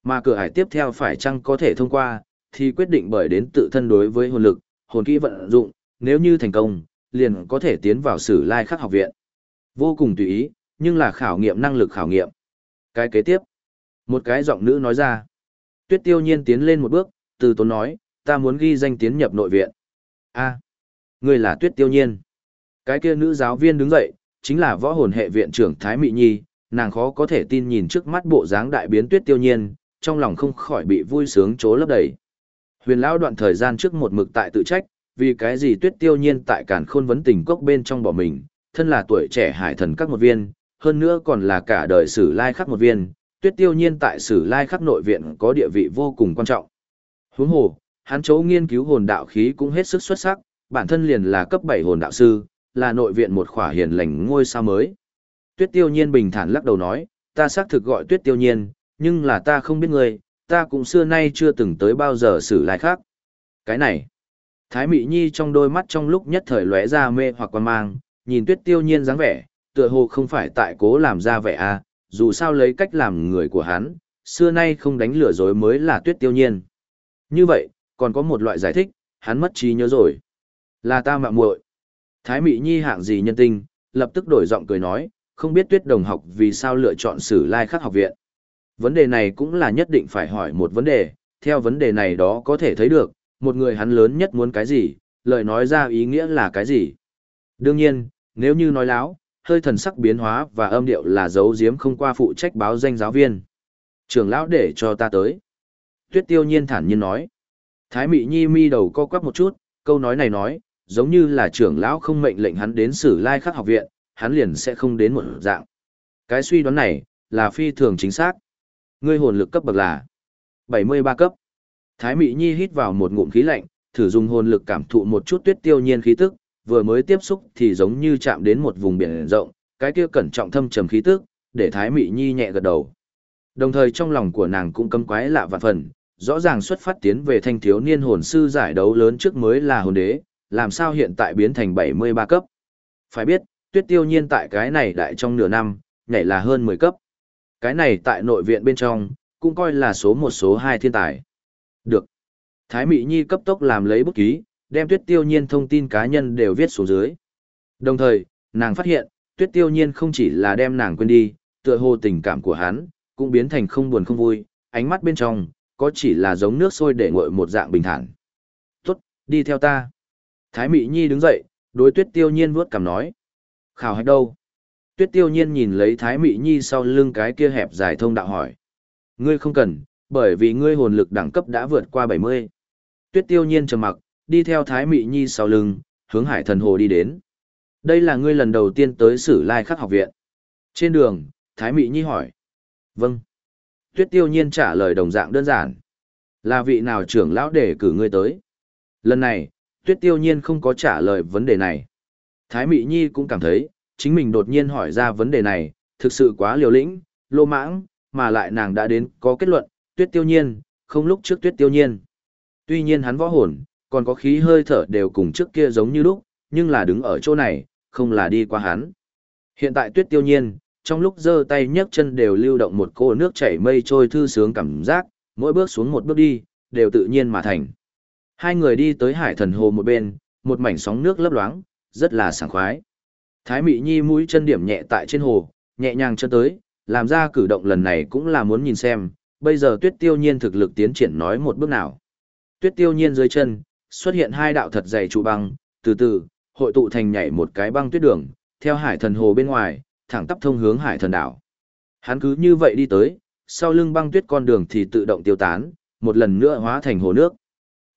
Mà cửa ải tiếp theo phải chăng có thể thông qua, thì quyết định bởi đến tự thân đối với hồn lực, hồn kỹ vận dụng, nếu như thành công, liền có thể tiến vào sử lai khắc học viện. Vô cùng tùy ý, nhưng là khảo nghiệm năng lực khảo nghiệm. Cái kế tiếp, một cái giọng nữ nói ra. Tuyết tiêu nhiên tiến lên một bước, từ tốn nói, ta muốn ghi danh tiến nhập nội viện. a người là tuyết tiêu nhiên. Cái kia nữ giáo viên đứng dậy, chính là võ hồn hệ viện trưởng Thái Mị Nhi, nàng khó có thể tin nhìn trước mắt bộ dáng đại biến tuyết tiêu nhiên, trong lòng không khỏi bị vui sướng chố lấp đầy. Huyền lão đoạn thời gian trước một mực tại tự trách, vì cái gì tuyết tiêu nhiên tại cản khôn vấn tình cốc bên trong bỏ mình, thân là tuổi trẻ hải thần các một viên, hơn nữa còn là cả đời sử lai khắc một viên, tuyết tiêu nhiên tại sử lai khắc nội viện có địa vị vô cùng quan trọng. Huống hồ, hắn chỗ nghiên cứu hồn đạo khí cũng hết sức xuất sắc, bản thân liền là cấp 7 hồn đạo sư, là nội viện một khỏa hiền lành ngôi sao mới. Tuyết tiêu nhiên bình thản lắc đầu nói, ta xác thực gọi tuyết tiêu nhiên, nhưng là ta không biết người, ta cũng xưa nay chưa từng tới bao giờ xử lại khác. Cái này, Thái Mị Nhi trong đôi mắt trong lúc nhất thời lóe ra mê hoặc quan mang, nhìn tuyết tiêu nhiên dáng vẻ, tựa hồ không phải tại cố làm ra vẻ à, dù sao lấy cách làm người của hắn, xưa nay không đánh lừa dối mới là tuyết tiêu nhiên. Như vậy, còn có một loại giải thích, hắn mất trí nhớ rồi. Là ta mạo muội. Thái Mị Nhi hạng gì nhân tinh, lập tức đổi giọng cười nói, không biết tuyết đồng học vì sao lựa chọn sử lai khắc học viện. Vấn đề này cũng là nhất định phải hỏi một vấn đề, theo vấn đề này đó có thể thấy được, một người hắn lớn nhất muốn cái gì, lời nói ra ý nghĩa là cái gì. Đương nhiên, nếu như nói láo, hơi thần sắc biến hóa và âm điệu là dấu giếm không qua phụ trách báo danh giáo viên. Trường lão để cho ta tới. Tuyết tiêu nhiên thản nhiên nói. Thái mị nhi mi đầu co quắp một chút, câu nói này nói, giống như là trưởng lão không mệnh lệnh hắn đến sử lai khắc học viện, hắn liền sẽ không đến một dạng. Cái suy đoán này, là phi thường chính xác. Ngươi hồn lực cấp bậc là 73 cấp. Thái Mị Nhi hít vào một ngụm khí lạnh, thử dùng hồn lực cảm thụ một chút tuyết tiêu nhiên khí tức, vừa mới tiếp xúc thì giống như chạm đến một vùng biển rộng, cái kia cẩn trọng thâm trầm khí tức, để Thái Mị Nhi nhẹ gật đầu. Đồng thời trong lòng của nàng cũng cấm quái lạ vạn phần, rõ ràng xuất phát tiến về thanh thiếu niên hồn sư giải đấu lớn trước mới là hồn đế, làm sao hiện tại biến thành 73 cấp. Phải biết, tuyết tiêu nhiên tại cái này đại trong nửa năm, nhảy là hơn 10 cấp. Cái này tại nội viện bên trong, cũng coi là số một số hai thiên tài. Được. Thái Mị Nhi cấp tốc làm lấy bút ký, đem tuyết tiêu nhiên thông tin cá nhân đều viết xuống dưới. Đồng thời, nàng phát hiện, tuyết tiêu nhiên không chỉ là đem nàng quên đi, tựa hồ tình cảm của hắn, cũng biến thành không buồn không vui, ánh mắt bên trong, có chỉ là giống nước sôi để nguội một dạng bình thản. Tốt, đi theo ta. Thái Mị Nhi đứng dậy, đối tuyết tiêu nhiên vuốt cằm nói. Khảo hạch đâu? Tuyết tiêu nhiên nhìn lấy Thái Mị Nhi sau lưng cái kia hẹp dài thông đạo hỏi. Ngươi không cần, bởi vì ngươi hồn lực đẳng cấp đã vượt qua 70. Tuyết tiêu nhiên trầm mặc, đi theo Thái Mị Nhi sau lưng, hướng hải thần hồ đi đến. Đây là ngươi lần đầu tiên tới sử lai khắc học viện. Trên đường, Thái Mị Nhi hỏi. Vâng. Tuyết tiêu nhiên trả lời đồng dạng đơn giản. Là vị nào trưởng lão để cử ngươi tới? Lần này, Tuyết tiêu nhiên không có trả lời vấn đề này. Thái Mị Nhi cũng cảm thấy, chính mình đột nhiên hỏi ra vấn đề này, thực sự quá liều lĩnh, lô mãng, mà lại nàng đã đến có kết luận, tuyết tiêu nhiên, không lúc trước tuyết tiêu nhiên. Tuy nhiên hắn võ hồn, còn có khí hơi thở đều cùng trước kia giống như lúc, nhưng là đứng ở chỗ này, không là đi qua hắn. Hiện tại tuyết tiêu nhiên, trong lúc giơ tay nhấc chân đều lưu động một cô nước chảy mây trôi thư sướng cảm giác, mỗi bước xuống một bước đi, đều tự nhiên mà thành. Hai người đi tới hải thần hồ một bên, một mảnh sóng nước lấp loáng, rất là sảng khoái. Thái Mị Nhi mũi chân điểm nhẹ tại trên hồ, nhẹ nhàng chân tới, làm ra cử động lần này cũng là muốn nhìn xem, bây giờ tuyết tiêu nhiên thực lực tiến triển nói một bước nào. Tuyết tiêu nhiên dưới chân, xuất hiện hai đạo thật dày trụ băng, từ từ, hội tụ thành nhảy một cái băng tuyết đường, theo hải thần hồ bên ngoài, thẳng tắp thông hướng hải thần đảo. Hắn cứ như vậy đi tới, sau lưng băng tuyết con đường thì tự động tiêu tán, một lần nữa hóa thành hồ nước.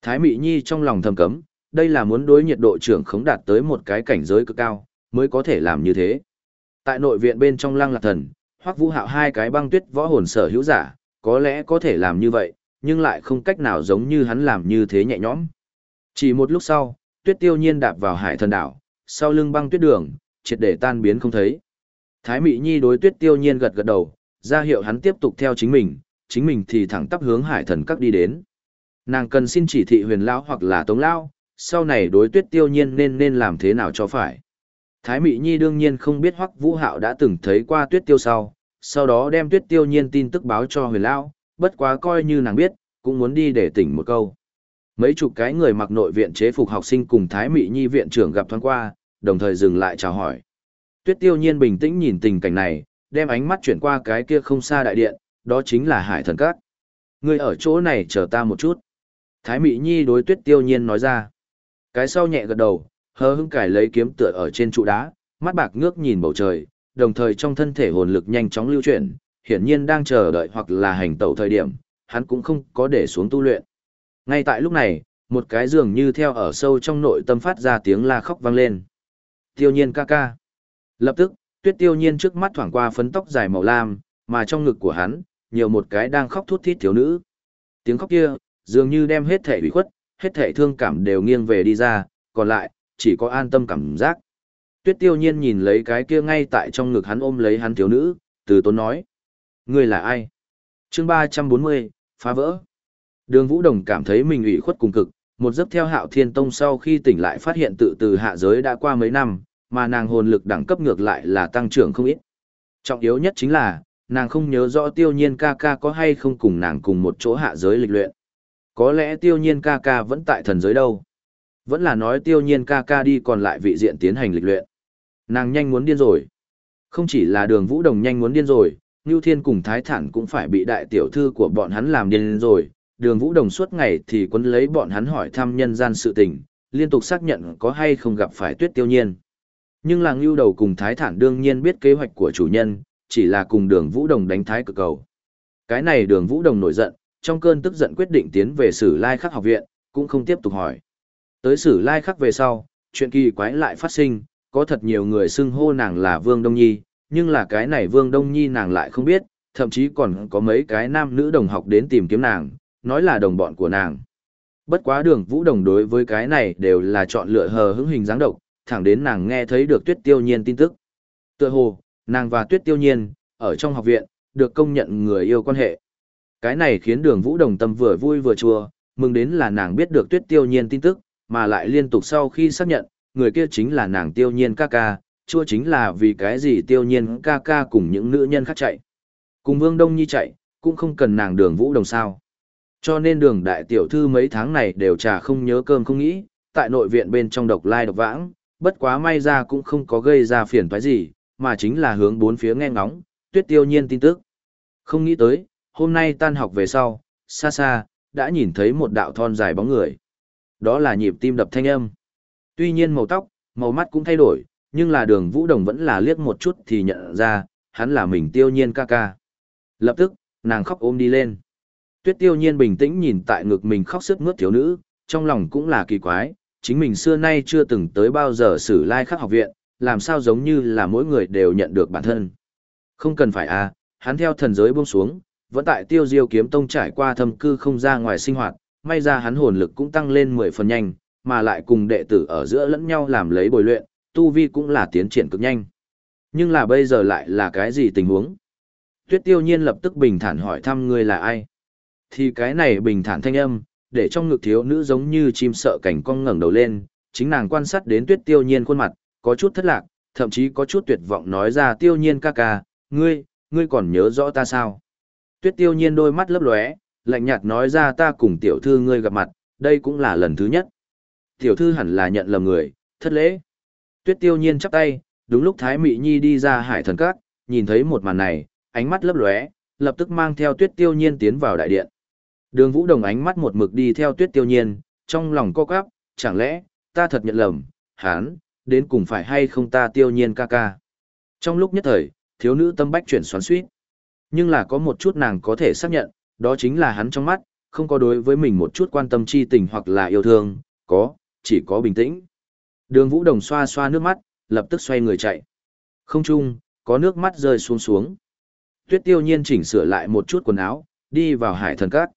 Thái Mị Nhi trong lòng thầm cấm, đây là muốn đối nhiệt độ trưởng khống đạt tới một cái cảnh giới cực cao, mới có thể làm như thế. Tại nội viện bên trong lăng lạc thần, hoặc vũ hạo hai cái băng tuyết võ hồn sở hữu giả, có lẽ có thể làm như vậy, nhưng lại không cách nào giống như hắn làm như thế nhẹ nhõm. Chỉ một lúc sau, tuyết tiêu nhiên đạp vào hải thần đảo, sau lưng băng tuyết đường, triệt để tan biến không thấy. Thái Mị Nhi đối tuyết tiêu nhiên gật gật đầu, ra hiệu hắn tiếp tục theo chính mình, chính mình thì thẳng tắp hướng hải thần các đi đến. Nàng cần xin chỉ thị huyền lão hoặc là tống lão, sau này đối tuyết tiêu nhiên nên nên làm thế nào cho phải. Thái Mị Nhi đương nhiên không biết Hoắc Vũ Hạo đã từng thấy qua Tuyết Tiêu sau, sau đó đem Tuyết Tiêu nhiên tin tức báo cho Huyền Lão, bất quá coi như nàng biết, cũng muốn đi để tỉnh một câu. Mấy chục cái người mặc nội viện chế phục học sinh cùng Thái Mị Nhi viện trưởng gặp thoáng qua, đồng thời dừng lại chào hỏi. Tuyết Tiêu nhiên bình tĩnh nhìn tình cảnh này, đem ánh mắt chuyển qua cái kia không xa đại điện, đó chính là Hải Thần Các. Ngươi ở chỗ này chờ ta một chút. Thái Mị Nhi đối Tuyết Tiêu nhiên nói ra. Cái sau nhẹ gật đầu, Hờ hững cải lấy kiếm tựa ở trên trụ đá, mắt bạc ngước nhìn bầu trời, đồng thời trong thân thể hồn lực nhanh chóng lưu chuyển, hiển nhiên đang chờ đợi hoặc là hành tẩu thời điểm, hắn cũng không có để xuống tu luyện. Ngay tại lúc này, một cái dường như theo ở sâu trong nội tâm phát ra tiếng la khóc vang lên. Tiêu nhiên ca ca. Lập tức, tuyết tiêu nhiên trước mắt thoảng qua phấn tóc dài màu lam, mà trong ngực của hắn, nhiều một cái đang khóc thút thít thiếu nữ. Tiếng khóc kia, dường như đem hết thể bị khuất, hết thể thương cảm đều nghiêng về đi ra, còn lại, chỉ có an tâm cảm giác. Tuyết tiêu nhiên nhìn lấy cái kia ngay tại trong ngực hắn ôm lấy hắn thiếu nữ, từ tốn nói. Người là ai? chương 340, phá vỡ. Đường Vũ Đồng cảm thấy mình ủy khuất cùng cực, một giấc theo hạo thiên tông sau khi tỉnh lại phát hiện tự từ hạ giới đã qua mấy năm, mà nàng hồn lực đẳng cấp ngược lại là tăng trưởng không ít. Trọng yếu nhất chính là, nàng không nhớ rõ tiêu nhiên ca ca có hay không cùng nàng cùng một chỗ hạ giới lịch luyện. Có lẽ tiêu nhiên ca ca vẫn tại thần giới đâu. Vẫn là nói tiêu nhiên ca ca đi còn lại vị diện tiến hành lịch luyện. Nàng nhanh muốn điên rồi. Không chỉ là đường vũ đồng nhanh muốn điên rồi, Ngưu Thiên cùng Thái Thản cũng phải bị đại tiểu thư của bọn hắn làm điên rồi. Đường vũ đồng suốt ngày thì quấn lấy bọn hắn hỏi thăm nhân gian sự tình, liên tục xác nhận có hay không gặp phải tuyết tiêu nhiên. Nhưng làng Ngưu đầu cùng Thái Thản đương nhiên biết kế hoạch của chủ nhân, chỉ là cùng đường vũ đồng đánh thái cực cầu. Cái này đường vũ đồng nổi giận, trong cơn tức giận quyết định tiến về sử lai khắc học viện, cũng không tiếp tục hỏi. Tới sử lai khắc về sau, chuyện kỳ quái lại phát sinh, có thật nhiều người xưng hô nàng là Vương Đông Nhi, nhưng là cái này Vương Đông Nhi nàng lại không biết, thậm chí còn có mấy cái nam nữ đồng học đến tìm kiếm nàng, nói là đồng bọn của nàng. Bất quá đường vũ đồng đối với cái này đều là chọn lựa hờ hững hình dáng độc, thẳng đến nàng nghe thấy được tuyết tiêu nhiên tin tức. Tựa hồ, nàng và tuyết tiêu nhiên, ở trong học viện, được công nhận người yêu quan hệ. Cái này khiến đường vũ đồng tâm vừa vui vừa chua, mừng đến là nàng biết được tuyết tiêu nhiên tin tức, mà lại liên tục sau khi xác nhận, người kia chính là nàng tiêu nhiên ca ca, chua chính là vì cái gì tiêu nhiên ca ca cùng những nữ nhân khác chạy. Cùng Vương Đông Nhi chạy, cũng không cần nàng đường vũ đồng sao. Cho nên đường đại tiểu thư mấy tháng này đều trà không nhớ cơm không nghĩ, tại nội viện bên trong độc lai độc vãng, bất quá may ra cũng không có gây ra phiền toái gì, mà chính là hướng bốn phía nghe ngóng, tuyết tiêu nhiên tin tức. Không nghĩ tới, hôm nay tan học về sau, xa xa, đã nhìn thấy một đạo thon dài bóng người. Đó là nhịp tim đập thanh âm. Tuy nhiên màu tóc, màu mắt cũng thay đổi, nhưng là đường Vũ Đồng vẫn là liếc một chút thì nhận ra, hắn là mình tiêu nhiên ca ca. Lập tức, nàng khóc ôm đi lên. Tuyết tiêu nhiên bình tĩnh nhìn tại ngực mình khóc sức mướt thiếu nữ, trong lòng cũng là kỳ quái, chính mình xưa nay chưa từng tới bao giờ xử lai khắc học viện, làm sao giống như là mỗi người đều nhận được bản thân. Không cần phải à, hắn theo thần giới buông xuống, vẫn tại tiêu diêu kiếm tông trải qua thâm cư không ra ngoài sinh hoạt, may ra hắn hồn lực cũng tăng lên 10 phần nhanh, mà lại cùng đệ tử ở giữa lẫn nhau làm lấy bồi luyện, tu vi cũng là tiến triển cực nhanh. Nhưng là bây giờ lại là cái gì tình huống? Tuyết tiêu nhiên lập tức bình thản hỏi thăm ngươi là ai? Thì cái này bình thản thanh âm, để trong ngực thiếu nữ giống như chim sợ cảnh cong ngẩng đầu lên, chính nàng quan sát đến tuyết tiêu nhiên khuôn mặt, có chút thất lạc, thậm chí có chút tuyệt vọng nói ra tiêu nhiên ca ca, ngươi, ngươi còn nhớ rõ ta sao? Tuyết tiêu nhiên đôi mắt lấp lóe, lạnh nhạt nói ra ta cùng tiểu thư ngươi gặp mặt, đây cũng là lần thứ nhất. Tiểu thư hẳn là nhận lầm người, thất lễ. Tuyết tiêu nhiên chắp tay, đúng lúc Thái Mị Nhi đi ra hải thần các, nhìn thấy một màn này, ánh mắt lấp lóe, lập tức mang theo tuyết tiêu nhiên tiến vào đại điện. Đường Vũ Đồng ánh mắt một mực đi theo tuyết tiêu nhiên, trong lòng co quắp, chẳng lẽ, ta thật nhận lầm, hán, đến cùng phải hay không ta tiêu nhiên ca ca. Trong lúc nhất thời, thiếu nữ tâm bách chuyển xoắn suýt. Nhưng là có một chút nàng có thể xác nhận, đó chính là hắn trong mắt, không có đối với mình một chút quan tâm chi tình hoặc là yêu thương, có, chỉ có bình tĩnh. Đường Vũ Đồng xoa xoa nước mắt, lập tức xoay người chạy. Không chung, có nước mắt rơi xuống xuống. Tuyết tiêu nhiên chỉnh sửa lại một chút quần áo, đi vào hải thần cát.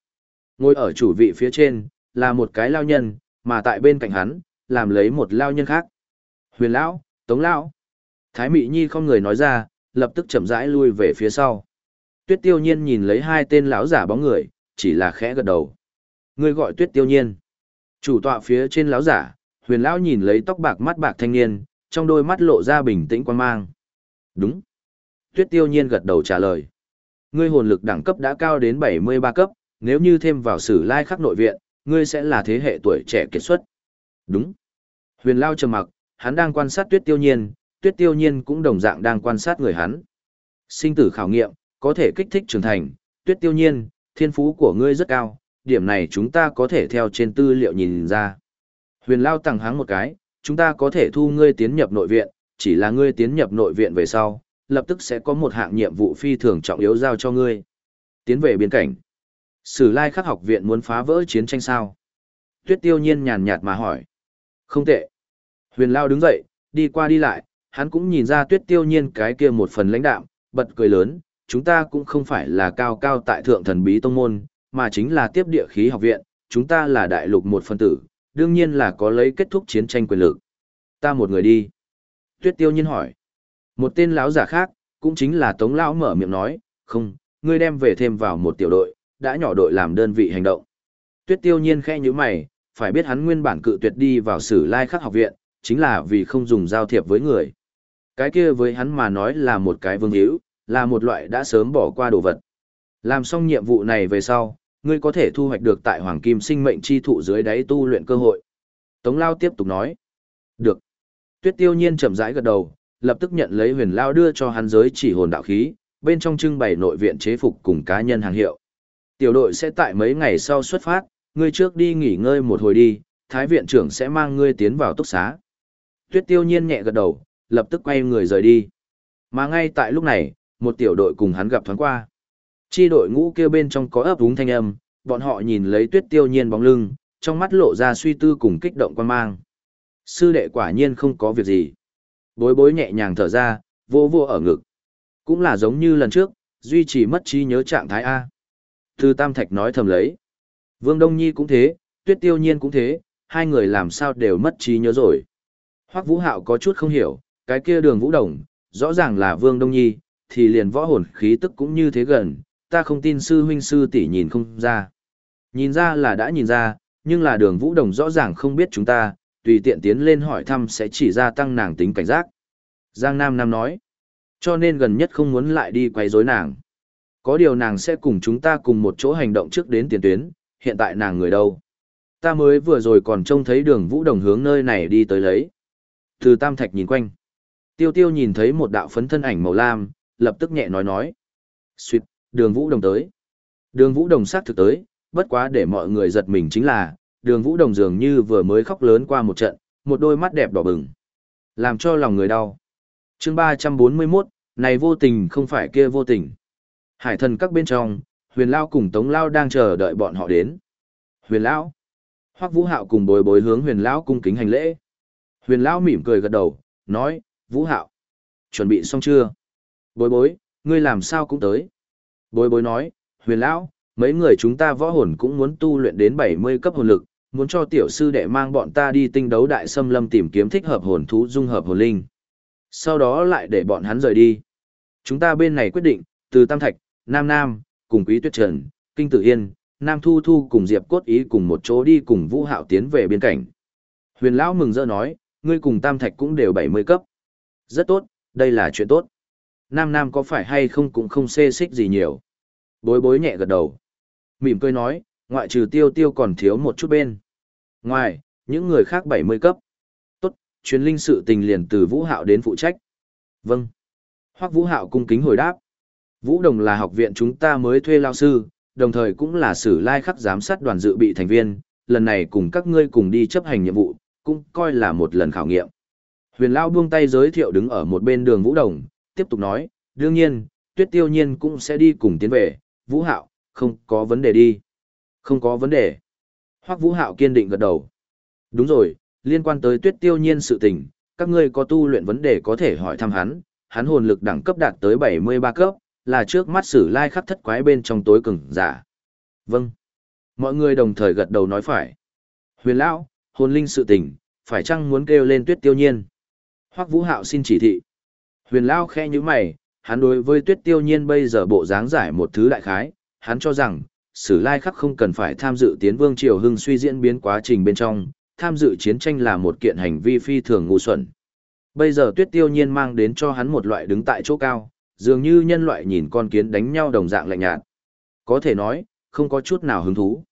Ngồi ở chủ vị phía trên, là một cái lao nhân, mà tại bên cạnh hắn, làm lấy một lao nhân khác. Huyền lão, Tống lão. Thái Mị Nhi không người nói ra, lập tức chậm rãi lui về phía sau. Tuyết Tiêu Nhiên nhìn lấy hai tên lão giả bóng người, chỉ là khẽ gật đầu. Người gọi Tuyết Tiêu Nhiên. Chủ tọa phía trên lão giả, Huyền lão nhìn lấy tóc bạc mắt bạc thanh niên, trong đôi mắt lộ ra bình tĩnh quan mang. Đúng. Tuyết Tiêu Nhiên gật đầu trả lời. Ngươi hồn lực đẳng cấp đã cao đến 73 cấp, nếu như thêm vào sử lai khắc nội viện, ngươi sẽ là thế hệ tuổi trẻ kiệt xuất. Đúng. Huyền Lao trầm mặc, hắn đang quan sát Tuyết Tiêu Nhiên, Tuyết Tiêu Nhiên cũng đồng dạng đang quan sát người hắn. Sinh tử khảo nghiệm, có thể kích thích trưởng thành, Tuyết Tiêu Nhiên, thiên phú của ngươi rất cao, điểm này chúng ta có thể theo trên tư liệu nhìn ra. Huyền Lao tặng háng một cái, chúng ta có thể thu ngươi tiến nhập nội viện, chỉ là ngươi tiến nhập nội viện về sau, lập tức sẽ có một hạng nhiệm vụ phi thường trọng yếu giao cho ngươi. Tiến về biên cảnh. Sử lai khắc học viện muốn phá vỡ chiến tranh sao? Tuyết tiêu nhiên nhàn nhạt mà hỏi. Không tệ. Huyền Lao đứng dậy, đi qua đi lại, hắn cũng nhìn ra tuyết tiêu nhiên cái kia một phần lãnh đạm, bật cười lớn, chúng ta cũng không phải là cao cao tại thượng thần bí tông môn, mà chính là tiếp địa khí học viện, chúng ta là đại lục một phân tử, đương nhiên là có lấy kết thúc chiến tranh quyền lực. Ta một người đi. Tuyết tiêu nhiên hỏi. Một tên lão giả khác, cũng chính là Tống lão mở miệng nói, không, ngươi đem về thêm vào một tiểu đội, đã nhỏ đội làm đơn vị hành động. Tuyết tiêu nhiên khẽ như mày, phải biết hắn nguyên bản cự tuyệt đi vào sử lai khắc học viện, chính là vì không dùng giao thiệp với người. Cái kia với hắn mà nói là một cái vương hữu, là một loại đã sớm bỏ qua đồ vật. Làm xong nhiệm vụ này về sau, ngươi có thể thu hoạch được tại Hoàng Kim sinh mệnh chi thụ dưới đáy tu luyện cơ hội. Tống Lao tiếp tục nói. Được. Tuyết tiêu nhiên chậm rãi gật đầu, lập tức nhận lấy huyền Lao đưa cho hắn giới chỉ hồn đạo khí, bên trong trưng bày nội viện chế phục cùng cá nhân hàng hiệu. Tiểu đội sẽ tại mấy ngày sau xuất phát, ngươi trước đi nghỉ ngơi một hồi đi, Thái viện trưởng sẽ mang ngươi tiến vào túc xá. Tuyết tiêu nhiên nhẹ gật đầu, lập tức quay người rời đi. Mà ngay tại lúc này, một tiểu đội cùng hắn gặp thoáng qua. Chi đội ngũ kia bên trong có ấp úng thanh âm, bọn họ nhìn lấy tuyết tiêu nhiên bóng lưng, trong mắt lộ ra suy tư cùng kích động quan mang. Sư đệ quả nhiên không có việc gì. Bối bối nhẹ nhàng thở ra, vô vô ở ngực. Cũng là giống như lần trước, duy trì mất trí nhớ trạng thái A. Thư Tam Thạch nói thầm lấy. Vương Đông Nhi cũng thế, Tuyết Tiêu Nhiên cũng thế, hai người làm sao đều mất trí nhớ rồi. Hoắc Vũ Hạo có chút không hiểu, cái kia đường Vũ Đồng, rõ ràng là Vương Đông Nhi, thì liền võ hồn khí tức cũng như thế gần, ta không tin sư huynh sư tỷ nhìn không ra. Nhìn ra là đã nhìn ra, nhưng là đường Vũ Đồng rõ ràng không biết chúng ta, tùy tiện tiến lên hỏi thăm sẽ chỉ gia tăng nàng tính cảnh giác. Giang Nam Nam nói, cho nên gần nhất không muốn lại đi quay rối nàng. Có điều nàng sẽ cùng chúng ta cùng một chỗ hành động trước đến tiền tuyến, hiện tại nàng người đâu. Ta mới vừa rồi còn trông thấy đường Vũ Đồng hướng nơi này đi tới lấy. Từ Tam Thạch nhìn quanh. Tiêu Tiêu nhìn thấy một đạo phấn thân ảnh màu lam, lập tức nhẹ nói nói. Xuyệt, đường Vũ Đồng tới. Đường Vũ Đồng sát thực tới, bất quá để mọi người giật mình chính là, đường Vũ Đồng dường như vừa mới khóc lớn qua một trận, một đôi mắt đẹp đỏ bừng. Làm cho lòng người đau. chương 341, này vô tình không phải kia vô tình. Hải thần các bên trong, huyền lao cùng tống lao đang chờ đợi bọn họ đến. Huyền lão Hoắc Vũ Hạo cùng bối bối hướng huyền lão cung kính hành lễ. Huyền lão mỉm cười gật đầu, nói, Vũ Hạo, chuẩn bị xong chưa? Bối bối, ngươi làm sao cũng tới. Bối bối nói, huyền lão, mấy người chúng ta võ hồn cũng muốn tu luyện đến 70 cấp hồn lực, muốn cho tiểu sư đệ mang bọn ta đi tinh đấu đại xâm lâm tìm kiếm thích hợp hồn thú dung hợp hồn linh. Sau đó lại để bọn hắn rời đi. Chúng ta bên này quyết định, từ Tam Thạch, Nam Nam, cùng Quý Tuyết Trần, Kinh Tử Yên, Nam Thu Thu cùng Diệp Cốt Ý cùng một chỗ đi cùng Vũ Hạo tiến về biên cảnh. Huyền Lão mừng rỡ nói, ngươi cùng Tam Thạch cũng đều 70 cấp. Rất tốt, đây là chuyện tốt. Nam Nam có phải hay không cũng không xê xích gì nhiều. Bối bối nhẹ gật đầu. Mỉm cười nói, ngoại trừ tiêu tiêu còn thiếu một chút bên. Ngoài, những người khác 70 cấp. Tốt, chuyến linh sự tình liền từ Vũ Hạo đến phụ trách. Vâng. Hoắc Vũ Hạo cung kính hồi đáp. Vũ Đồng là học viện chúng ta mới thuê lao sư, đồng thời cũng là sử lai khắc giám sát đoàn dự bị thành viên, lần này cùng các ngươi cùng đi chấp hành nhiệm vụ, cũng coi là một lần khảo nghiệm. Huyền Lao buông tay giới thiệu đứng ở một bên đường Vũ Đồng, tiếp tục nói, đương nhiên, tuyết tiêu nhiên cũng sẽ đi cùng tiến về, Vũ Hạo, không có vấn đề đi. Không có vấn đề. Hoắc Vũ Hạo kiên định gật đầu. Đúng rồi, liên quan tới tuyết tiêu nhiên sự tình, các ngươi có tu luyện vấn đề có thể hỏi thăm hắn, hắn hồn lực đẳng cấp đạt tới 73 cấp, là trước mắt sử lai khắc thất quái bên trong tối cường giả. Vâng. Mọi người đồng thời gật đầu nói phải. Huyền Lão, hồn linh sự tình, phải chăng muốn kêu lên tuyết tiêu nhiên? Hoắc Vũ Hạo xin chỉ thị. Huyền Lão khe như mày, hắn đối với tuyết tiêu nhiên bây giờ bộ dáng giải một thứ đại khái, hắn cho rằng, sử lai khắc không cần phải tham dự tiến vương triều hưng suy diễn biến quá trình bên trong, tham dự chiến tranh là một kiện hành vi phi thường ngu xuẩn. Bây giờ tuyết tiêu nhiên mang đến cho hắn một loại đứng tại chỗ cao, dường như nhân loại nhìn con kiến đánh nhau đồng dạng lạnh nhạt. Có thể nói, không có chút nào hứng thú.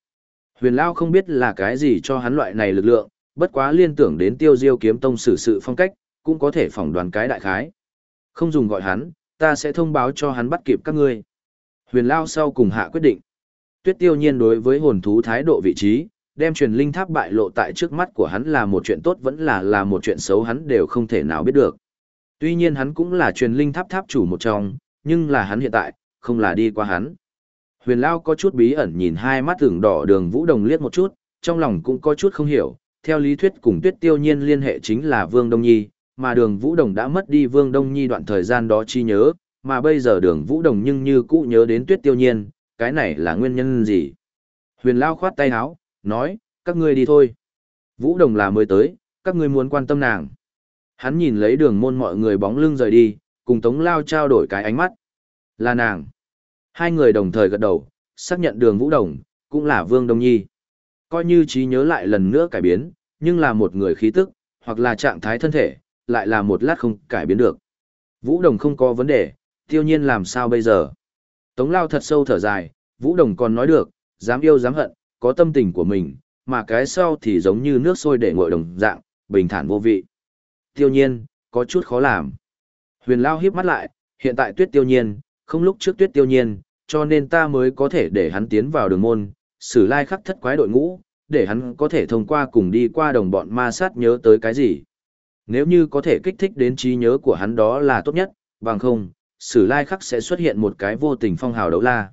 Huyền Lao không biết là cái gì cho hắn loại này lực lượng, bất quá liên tưởng đến tiêu diêu kiếm tông xử sự phong cách, cũng có thể phỏng đoán cái đại khái. Không dùng gọi hắn, ta sẽ thông báo cho hắn bắt kịp các ngươi. Huyền Lao sau cùng hạ quyết định. Tuyết tiêu nhiên đối với hồn thú thái độ vị trí, đem truyền linh tháp bại lộ tại trước mắt của hắn là một chuyện tốt vẫn là là một chuyện xấu hắn đều không thể nào biết được. Tuy nhiên hắn cũng là truyền linh tháp tháp chủ một trong, nhưng là hắn hiện tại, không là đi qua hắn. Huyền Lao có chút bí ẩn nhìn hai mắt tưởng đỏ đường Vũ Đồng liếc một chút, trong lòng cũng có chút không hiểu, theo lý thuyết cùng tuyết tiêu nhiên liên hệ chính là Vương Đông Nhi, mà đường Vũ Đồng đã mất đi Vương Đông Nhi đoạn thời gian đó chi nhớ, mà bây giờ đường Vũ Đồng nhưng như cũ nhớ đến tuyết tiêu nhiên, cái này là nguyên nhân gì? Huyền Lao khoát tay áo, nói, các ngươi đi thôi. Vũ Đồng là mới tới, các ngươi muốn quan tâm nàng. Hắn nhìn lấy đường môn mọi người bóng lưng rời đi, cùng Tống Lao trao đổi cái ánh mắt. Là nàng. Hai người đồng thời gật đầu, xác nhận đường Vũ Đồng, cũng là Vương Đông Nhi. Coi như trí nhớ lại lần nữa cải biến, nhưng là một người khí tức, hoặc là trạng thái thân thể, lại là một lát không cải biến được. Vũ Đồng không có vấn đề, tiêu nhiên làm sao bây giờ? Tống Lao thật sâu thở dài, Vũ Đồng còn nói được, dám yêu dám hận, có tâm tình của mình, mà cái sau thì giống như nước sôi để nguội đồng dạng, bình thản vô vị. Tiêu nhiên, có chút khó làm. Huyền Lao híp mắt lại, hiện tại tuyết tiêu nhiên, không lúc trước tuyết tiêu nhiên, cho nên ta mới có thể để hắn tiến vào đường môn, xử lai khắc thất quái đội ngũ, để hắn có thể thông qua cùng đi qua đồng bọn ma sát nhớ tới cái gì. Nếu như có thể kích thích đến trí nhớ của hắn đó là tốt nhất, bằng không, sử lai khắc sẽ xuất hiện một cái vô tình phong hào đấu la.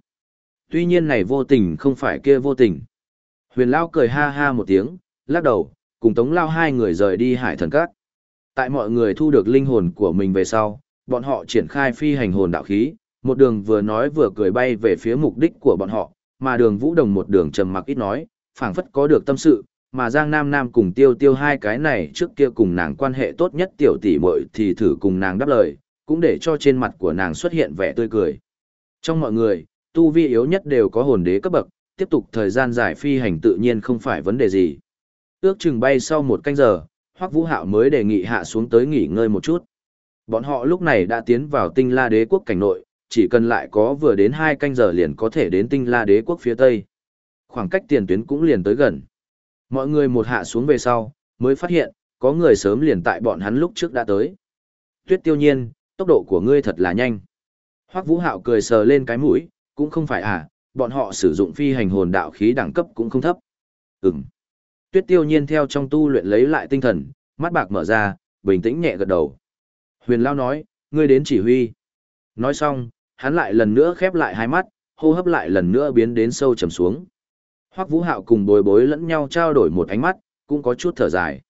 Tuy nhiên này vô tình không phải kia vô tình. Huyền Lao cười ha ha một tiếng, lắc đầu, cùng Tống Lao hai người rời đi hải thần cát. Tại mọi người thu được linh hồn của mình về sau, bọn họ triển khai phi hành hồn đạo khí, một đường vừa nói vừa cười bay về phía mục đích của bọn họ, mà đường Vũ Đồng một đường trầm mặc ít nói, phảng phất có được tâm sự, mà Giang Nam Nam cùng Tiêu Tiêu hai cái này trước kia cùng nàng quan hệ tốt nhất tiểu tỷ muội thì thử cùng nàng đáp lời, cũng để cho trên mặt của nàng xuất hiện vẻ tươi cười. Trong mọi người, tu vi yếu nhất đều có hồn đế cấp bậc, tiếp tục thời gian giải phi hành tự nhiên không phải vấn đề gì. Ước chừng bay sau một canh giờ, Hoắc Vũ Hạo mới đề nghị hạ xuống tới nghỉ ngơi một chút. Bọn họ lúc này đã tiến vào tinh la đế quốc cảnh nội, chỉ cần lại có vừa đến hai canh giờ liền có thể đến tinh la đế quốc phía tây. Khoảng cách tiền tuyến cũng liền tới gần. Mọi người một hạ xuống về sau, mới phát hiện, có người sớm liền tại bọn hắn lúc trước đã tới. Tuyết tiêu nhiên, tốc độ của ngươi thật là nhanh. Hoắc Vũ Hạo cười sờ lên cái mũi, cũng không phải à, bọn họ sử dụng phi hành hồn đạo khí đẳng cấp cũng không thấp. Ừm. Tuyết tiêu nhiên theo trong tu luyện lấy lại tinh thần, mắt bạc mở ra, bình tĩnh nhẹ gật đầu. Huyền Lao nói, ngươi đến chỉ huy. Nói xong, hắn lại lần nữa khép lại hai mắt, hô hấp lại lần nữa biến đến sâu trầm xuống. Hoắc Vũ Hạo cùng bồi bối lẫn nhau trao đổi một ánh mắt, cũng có chút thở dài.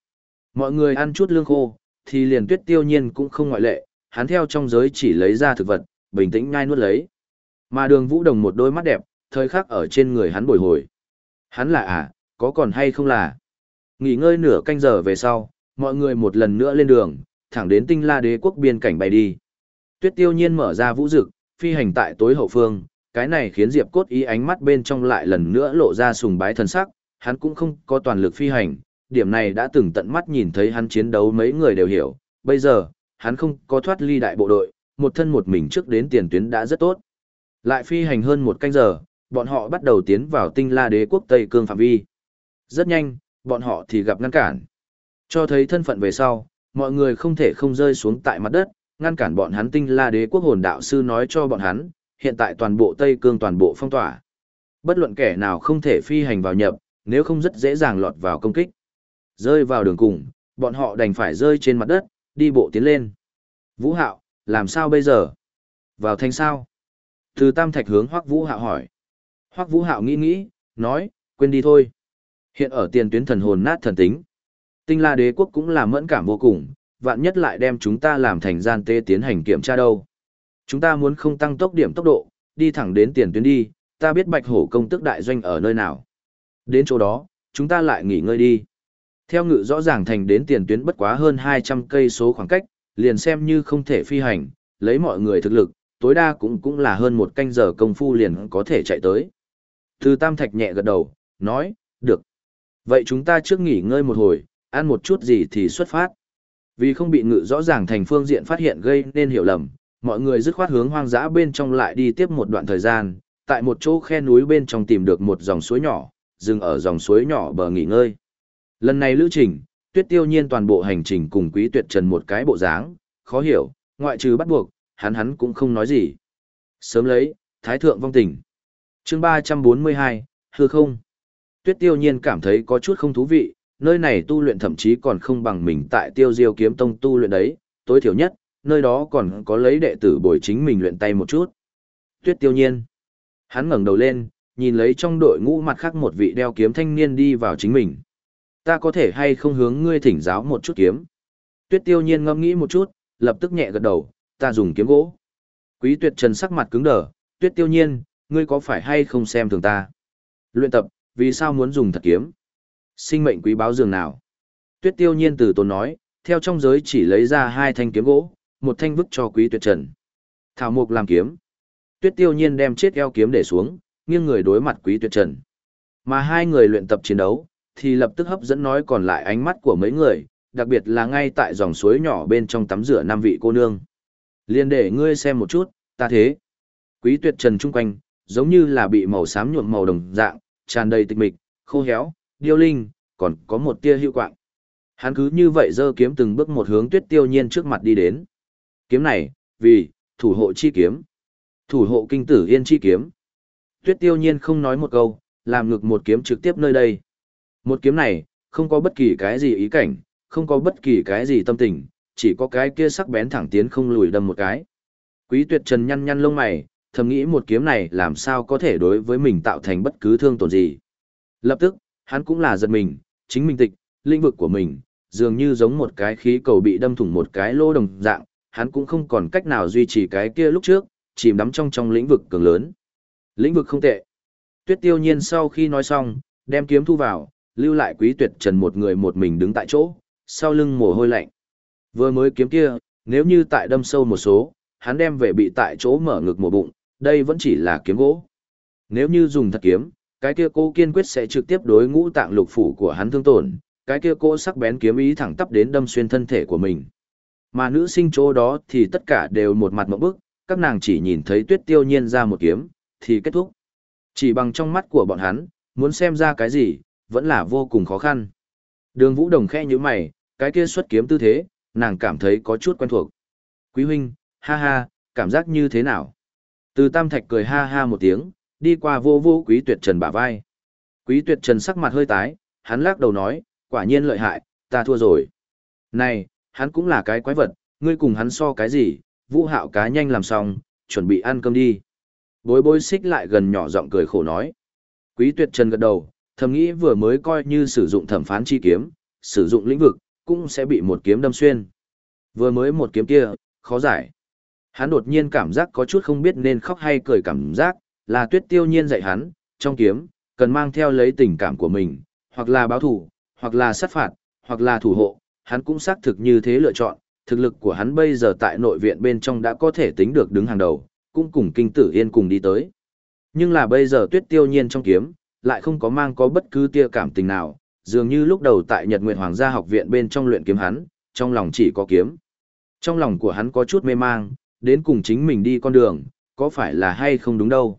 Mọi người ăn chút lương khô, thì liền tuyết tiêu nhiên cũng không ngoại lệ, hắn theo trong giới chỉ lấy ra thực vật, bình tĩnh nhai nuốt lấy. Mà đường vũ đồng một đôi mắt đẹp, thời khắc ở trên người hắn bồi hồi. Hắn là à, có còn hay không là? Nghỉ ngơi nửa canh giờ về sau, mọi người một lần nữa lên đường, thẳng đến tinh la đế quốc biên cảnh bay đi. Tuyết tiêu nhiên mở ra vũ dực, phi hành tại tối hậu phương, cái này khiến Diệp cốt ý ánh mắt bên trong lại lần nữa lộ ra sùng bái thần sắc, hắn cũng không có toàn lực phi hành, điểm này đã từng tận mắt nhìn thấy hắn chiến đấu mấy người đều hiểu, bây giờ, hắn không có thoát ly đại bộ đội, một thân một mình trước đến tiền tuyến đã rất tốt. Lại phi hành hơn một canh giờ, bọn họ bắt đầu tiến vào tinh la đế quốc Tây Cương phạm vi. Rất nhanh, bọn họ thì gặp ngăn cản. Cho thấy thân phận về sau, mọi người không thể không rơi xuống tại mặt đất, ngăn cản bọn hắn tinh la đế quốc hồn đạo sư nói cho bọn hắn, hiện tại toàn bộ Tây Cương toàn bộ phong tỏa. Bất luận kẻ nào không thể phi hành vào nhập, nếu không rất dễ dàng lọt vào công kích. Rơi vào đường cùng, bọn họ đành phải rơi trên mặt đất, đi bộ tiến lên. Vũ Hạo, làm sao bây giờ? Vào thành sao? Từ Tam Thạch hướng Hoắc Vũ Hạo hỏi. Hoắc Vũ Hạo nghĩ nghĩ, nói, quên đi thôi. Hiện ở tiền tuyến thần hồn nát thần tính. Tinh La Đế quốc cũng là mẫn cảm vô cùng, vạn nhất lại đem chúng ta làm thành gian tê tiến hành kiểm tra đâu. Chúng ta muốn không tăng tốc điểm tốc độ, đi thẳng đến tiền tuyến đi, ta biết Bạch Hổ công tức đại doanh ở nơi nào. Đến chỗ đó, chúng ta lại nghỉ ngơi đi. Theo ngự rõ ràng thành đến tiền tuyến bất quá hơn 200 cây số khoảng cách, liền xem như không thể phi hành, lấy mọi người thực lực, tối đa cũng cũng là hơn một canh giờ công phu liền có thể chạy tới. Từ Tam Thạch nhẹ gật đầu, nói, được. Vậy chúng ta trước nghỉ ngơi một hồi, ăn một chút gì thì xuất phát. Vì không bị ngự rõ ràng thành phương diện phát hiện gây nên hiểu lầm, mọi người dứt khoát hướng hoang dã bên trong lại đi tiếp một đoạn thời gian, tại một chỗ khe núi bên trong tìm được một dòng suối nhỏ, dừng ở dòng suối nhỏ bờ nghỉ ngơi. Lần này lữ trình, tuyết tiêu nhiên toàn bộ hành trình cùng quý tuyệt trần một cái bộ dáng, khó hiểu, ngoại trừ bắt buộc, hắn hắn cũng không nói gì. Sớm lấy, thái thượng vong tình. chương 342, hư không. Tuyết tiêu nhiên cảm thấy có chút không thú vị, nơi này tu luyện thậm chí còn không bằng mình tại tiêu diêu kiếm tông tu luyện đấy, tối thiểu nhất, nơi đó còn có lấy đệ tử bồi chính mình luyện tay một chút. Tuyết tiêu nhiên. Hắn ngẩng đầu lên, nhìn lấy trong đội ngũ mặt khác một vị đeo kiếm thanh niên đi vào chính mình. Ta có thể hay không hướng ngươi thỉnh giáo một chút kiếm. Tuyết tiêu nhiên ngẫm nghĩ một chút, lập tức nhẹ gật đầu, ta dùng kiếm gỗ. Quý tuyệt trần sắc mặt cứng đờ, tuyết tiêu nhiên, ngươi có phải hay không xem thường ta? Luyện tập, vì sao muốn dùng thật kiếm? Sinh mệnh quý báo dường nào? Tuyết tiêu nhiên từ tốn nói, theo trong giới chỉ lấy ra hai thanh kiếm gỗ, một thanh vứt cho quý tuyệt trần. Thảo mục làm kiếm. Tuyết tiêu nhiên đem chết eo kiếm để xuống, nghiêng người đối mặt quý tuyệt trần. Mà hai người luyện tập chiến đấu, thì lập tức hấp dẫn nói còn lại ánh mắt của mấy người, đặc biệt là ngay tại dòng suối nhỏ bên trong tắm rửa năm vị cô nương. Liên để ngươi xem một chút, ta thế. Quý tuyệt trần chung quanh, giống như là bị màu xám nhuộm màu đồng dạng, tràn đầy tịch mịch, khô héo, điêu linh, còn có một tia hữu quạng. Hắn cứ như vậy giơ kiếm từng bước một hướng tuyết tiêu nhiên trước mặt đi đến. Kiếm này, vì, thủ hộ chi kiếm. Thủ hộ kinh tử yên chi kiếm. Tuyết tiêu nhiên không nói một câu, làm ngực một kiếm trực tiếp nơi đây. Một kiếm này, không có bất kỳ cái gì ý cảnh, không có bất kỳ cái gì tâm tình, chỉ có cái kia sắc bén thẳng tiến không lùi đâm một cái. Quý tuyệt trần nhăn nhăn lông mày, thầm nghĩ một kiếm này làm sao có thể đối với mình tạo thành bất cứ thương tổn gì. Lập tức, hắn cũng là giật mình, chính mình tịch, lĩnh vực của mình, dường như giống một cái khí cầu bị đâm thủng một cái lô đồng dạng, hắn cũng không còn cách nào duy trì cái kia lúc trước, chìm đắm trong trong lĩnh vực cường lớn. Lĩnh vực không tệ. Tuyết tiêu nhiên sau khi nói xong, đem kiếm thu vào, lưu lại quý tuyệt trần một người một mình đứng tại chỗ, sau lưng mồ hôi lạnh. Vừa mới kiếm kia, nếu như tại đâm sâu một số, hắn đem về bị tại chỗ mở ngực một bụng, đây vẫn chỉ là kiếm gỗ. Nếu như dùng thật kiếm, cái kia cô kiên quyết sẽ trực tiếp đối ngũ tạng lục phủ của hắn thương tổn, cái kia cô sắc bén kiếm ý thẳng tắp đến đâm xuyên thân thể của mình. Mà nữ sinh chỗ đó thì tất cả đều một mặt mộng bức, các nàng chỉ nhìn thấy tuyết tiêu nhiên ra một kiếm, thì kết thúc. Chỉ bằng trong mắt của bọn hắn, muốn xem ra cái gì, vẫn là vô cùng khó khăn. Đường Vũ Đồng khẽ như mày, cái kia xuất kiếm tư thế, nàng cảm thấy có chút quen thuộc. Quý huynh, ha ha, cảm giác như thế nào? Từ Tam Thạch cười ha ha một tiếng, đi qua vô vô Quý Tuyệt Trần bả vai. Quý Tuyệt Trần sắc mặt hơi tái, hắn lắc đầu nói, quả nhiên lợi hại, ta thua rồi. Này, Hắn cũng là cái quái vật, ngươi cùng hắn so cái gì, vũ hạo cá nhanh làm xong, chuẩn bị ăn cơm đi. Bối bối xích lại gần nhỏ giọng cười khổ nói. Quý tuyệt trần gật đầu, thầm nghĩ vừa mới coi như sử dụng thẩm phán chi kiếm, sử dụng lĩnh vực, cũng sẽ bị một kiếm đâm xuyên. Vừa mới một kiếm kia, khó giải. Hắn đột nhiên cảm giác có chút không biết nên khóc hay cười cảm giác, là tuyết tiêu nhiên dạy hắn, trong kiếm, cần mang theo lấy tình cảm của mình, hoặc là báo thủ, hoặc là sát phạt, hoặc là thủ hộ, hắn cũng xác thực như thế lựa chọn, thực lực của hắn bây giờ tại nội viện bên trong đã có thể tính được đứng hàng đầu, cũng cùng kinh tử yên cùng đi tới. Nhưng là bây giờ tuyết tiêu nhiên trong kiếm, lại không có mang có bất cứ tia cảm tình nào, dường như lúc đầu tại Nhật Nguyệt Hoàng gia học viện bên trong luyện kiếm hắn, trong lòng chỉ có kiếm. Trong lòng của hắn có chút mê mang, đến cùng chính mình đi con đường, có phải là hay không đúng đâu.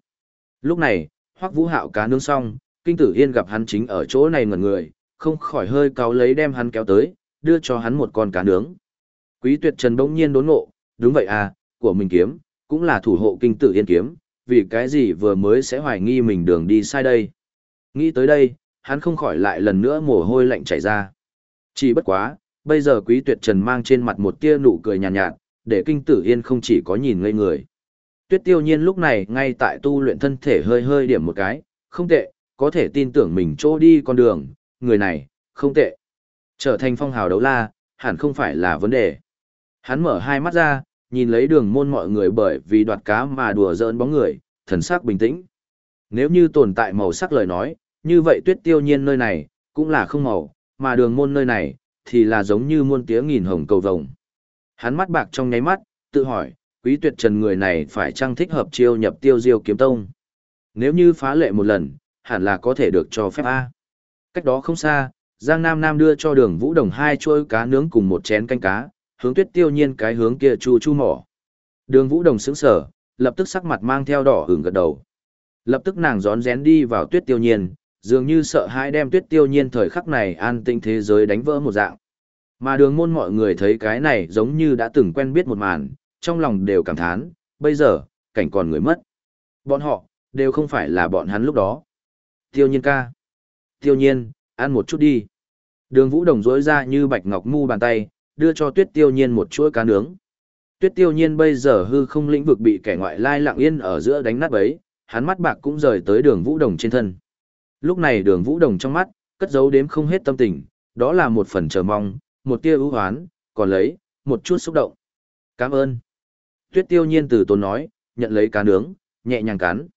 Lúc này, Hoắc Vũ Hạo cá nướng xong, Kinh Tử Yên gặp hắn chính ở chỗ này ngẩn người, không khỏi hơi cáu lấy đem hắn kéo tới, đưa cho hắn một con cá nướng. Quý Tuyệt Trần bỗng nhiên đốn ngộ, đúng vậy à, của mình kiếm, cũng là thủ hộ Kinh Tử Yên kiếm, vì cái gì vừa mới sẽ hoài nghi mình đường đi sai đây. Nghĩ tới đây, hắn không khỏi lại lần nữa mồ hôi lạnh chảy ra. Chỉ bất quá, bây giờ Quý Tuyệt Trần mang trên mặt một tia nụ cười nhàn nhạt, nhạt, để Kinh Tử Yên không chỉ có nhìn ngây người. Tuyết tiêu nhiên lúc này ngay tại tu luyện thân thể hơi hơi điểm một cái, không tệ, có thể tin tưởng mình chỗ đi con đường, người này, không tệ. Trở thành phong hào đấu la, hẳn không phải là vấn đề. Hắn mở hai mắt ra, nhìn lấy đường môn mọi người bởi vì đoạt cá mà đùa giỡn bóng người, thần sắc bình tĩnh. Nếu như tồn tại màu sắc lời nói, như vậy tuyết tiêu nhiên nơi này, cũng là không màu, mà đường môn nơi này, thì là giống như muôn tiếng nghìn hồng cầu vồng. Hắn mắt bạc trong nháy mắt, tự hỏi, quý tuyệt trần người này phải chăng thích hợp chiêu nhập tiêu diêu kiếm tông. Nếu như phá lệ một lần, hẳn là có thể được cho phép A. Cách đó không xa, Giang Nam Nam đưa cho đường Vũ Đồng hai chuôi cá nướng cùng một chén canh cá, hướng tuyết tiêu nhiên cái hướng kia chu chu mỏ. Đường Vũ Đồng sững sở, lập tức sắc mặt mang theo đỏ hưởng gật đầu. Lập tức nàng gión rén đi vào tuyết tiêu nhiên, dường như sợ hãi đem tuyết tiêu nhiên thời khắc này an tinh thế giới đánh vỡ một dạng. Mà đường môn mọi người thấy cái này giống như đã từng quen biết một màn, trong lòng đều cảm thán, bây giờ, cảnh còn người mất. Bọn họ, đều không phải là bọn hắn lúc đó. Tiêu nhiên ca. Tiêu nhiên, ăn một chút đi. Đường vũ đồng rối ra như bạch ngọc mu bàn tay, đưa cho tuyết tiêu nhiên một chuỗi cá nướng. Tuyết tiêu nhiên bây giờ hư không lĩnh vực bị kẻ ngoại lai lặng yên ở giữa đánh nát bấy, hắn mắt bạc cũng rời tới đường vũ đồng trên thân. Lúc này đường vũ đồng trong mắt, cất giấu đếm không hết tâm tình, đó là một phần chờ mong, một tia ưu hoán, còn lấy, một chút xúc động. Cảm ơn. Tuyết tiêu nhiên từ tốn nói, nhận lấy cá nướng, nhẹ nhàng cắn.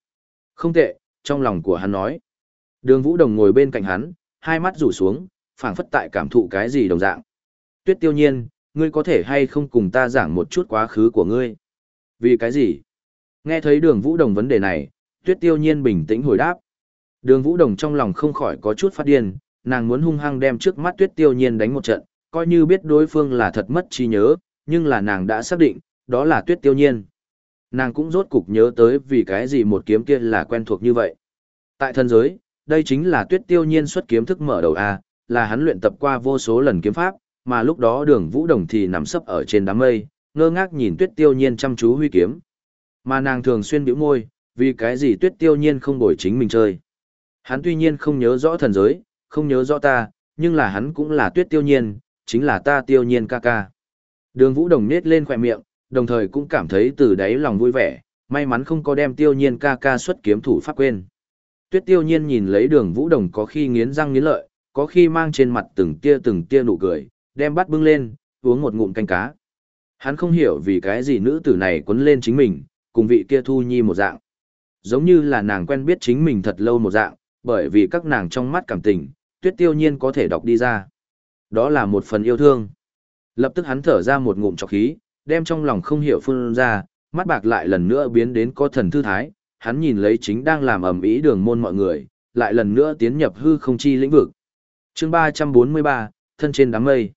Không tệ, trong lòng của hắn nói. Đường vũ đồng ngồi bên cạnh hắn, hai mắt rủ xuống, phảng phất tại cảm thụ cái gì đồng dạng. Tuyết tiêu nhiên, ngươi có thể hay không cùng ta giảng một chút quá khứ của ngươi? Vì cái gì? Nghe thấy đường vũ đồng vấn đề này, tuyết tiêu nhiên bình tĩnh hồi đáp. Đường vũ đồng trong lòng không khỏi có chút phát điên, nàng muốn hung hăng đem trước mắt tuyết tiêu nhiên đánh một trận, coi như biết đối phương là thật mất trí nhớ, nhưng là nàng đã xác định, đó là tuyết tiêu nhiên. Nàng cũng rốt cục nhớ tới vì cái gì một kiếm kia là quen thuộc như vậy. Tại thân giới, đây chính là tuyết tiêu nhiên xuất kiếm thức mở đầu A, là hắn luyện tập qua vô số lần kiếm pháp, mà lúc đó đường vũ đồng thì nằm sấp ở trên đám mây, ngơ ngác nhìn tuyết tiêu nhiên chăm chú huy kiếm. Mà nàng thường xuyên biểu môi, vì cái gì tuyết tiêu nhiên không đổi chính mình chơi. Hắn tuy nhiên không nhớ rõ thần giới, không nhớ rõ ta, nhưng là hắn cũng là tuyết tiêu nhiên, chính là ta tiêu nhiên ca ca. Đường vũ đồng nết lên khỏe miệng, đồng thời cũng cảm thấy từ đáy lòng vui vẻ, may mắn không có đem tiêu nhiên ca ca xuất kiếm thủ pháp quên. Tuyết tiêu nhiên nhìn lấy đường vũ đồng có khi nghiến răng nghiến lợi, có khi mang trên mặt từng tia từng tia nụ cười, đem bắt bưng lên, uống một ngụm canh cá. Hắn không hiểu vì cái gì nữ tử này quấn lên chính mình, cùng vị kia thu nhi một dạng. Giống như là nàng quen biết chính mình thật lâu một dạng, bởi vì các nàng trong mắt cảm tình, tuyết tiêu nhiên có thể đọc đi ra. Đó là một phần yêu thương. Lập tức hắn thở ra một ngụm trọc khí, đem trong lòng không hiểu phun ra, mắt bạc lại lần nữa biến đến có thần thư thái, hắn nhìn lấy chính đang làm ầm ĩ đường môn mọi người, lại lần nữa tiến nhập hư không chi lĩnh vực. Chương 343, thân trên đám mây.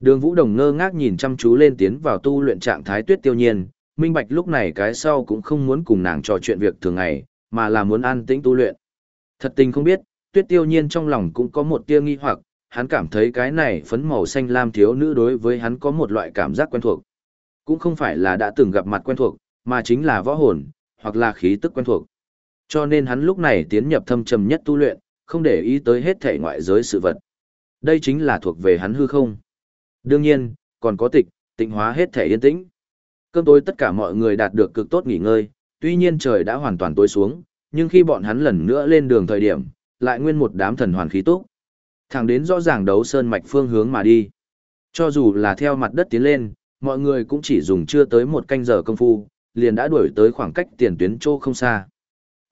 Đường Vũ Đồng ngơ ngác nhìn chăm chú lên tiến vào tu luyện trạng thái Tuyết Tiêu Nhiên, minh bạch lúc này cái sau cũng không muốn cùng nàng trò chuyện việc thường ngày, mà là muốn an tĩnh tu luyện. Thật tình không biết, Tuyết Tiêu Nhiên trong lòng cũng có một tia nghi hoặc, hắn cảm thấy cái này phấn màu xanh lam thiếu nữ đối với hắn có một loại cảm giác quen thuộc. Cũng không phải là đã từng gặp mặt quen thuộc, mà chính là võ hồn, hoặc là khí tức quen thuộc. Cho nên hắn lúc này tiến nhập thâm trầm nhất tu luyện, không để ý tới hết thể ngoại giới sự vật. Đây chính là thuộc về hắn hư không. Đương nhiên, còn có tịch, tịnh hóa hết thể yên tĩnh. Cơm tối tất cả mọi người đạt được cực tốt nghỉ ngơi, tuy nhiên trời đã hoàn toàn tối xuống, nhưng khi bọn hắn lần nữa lên đường thời điểm, lại nguyên một đám thần hoàn khí túc. Thẳng đến rõ ràng đấu sơn mạch phương hướng mà đi. Cho dù là theo mặt đất tiến lên, mọi người cũng chỉ dùng chưa tới một canh giờ công phu, liền đã đuổi tới khoảng cách tiền tuyến chỗ không xa.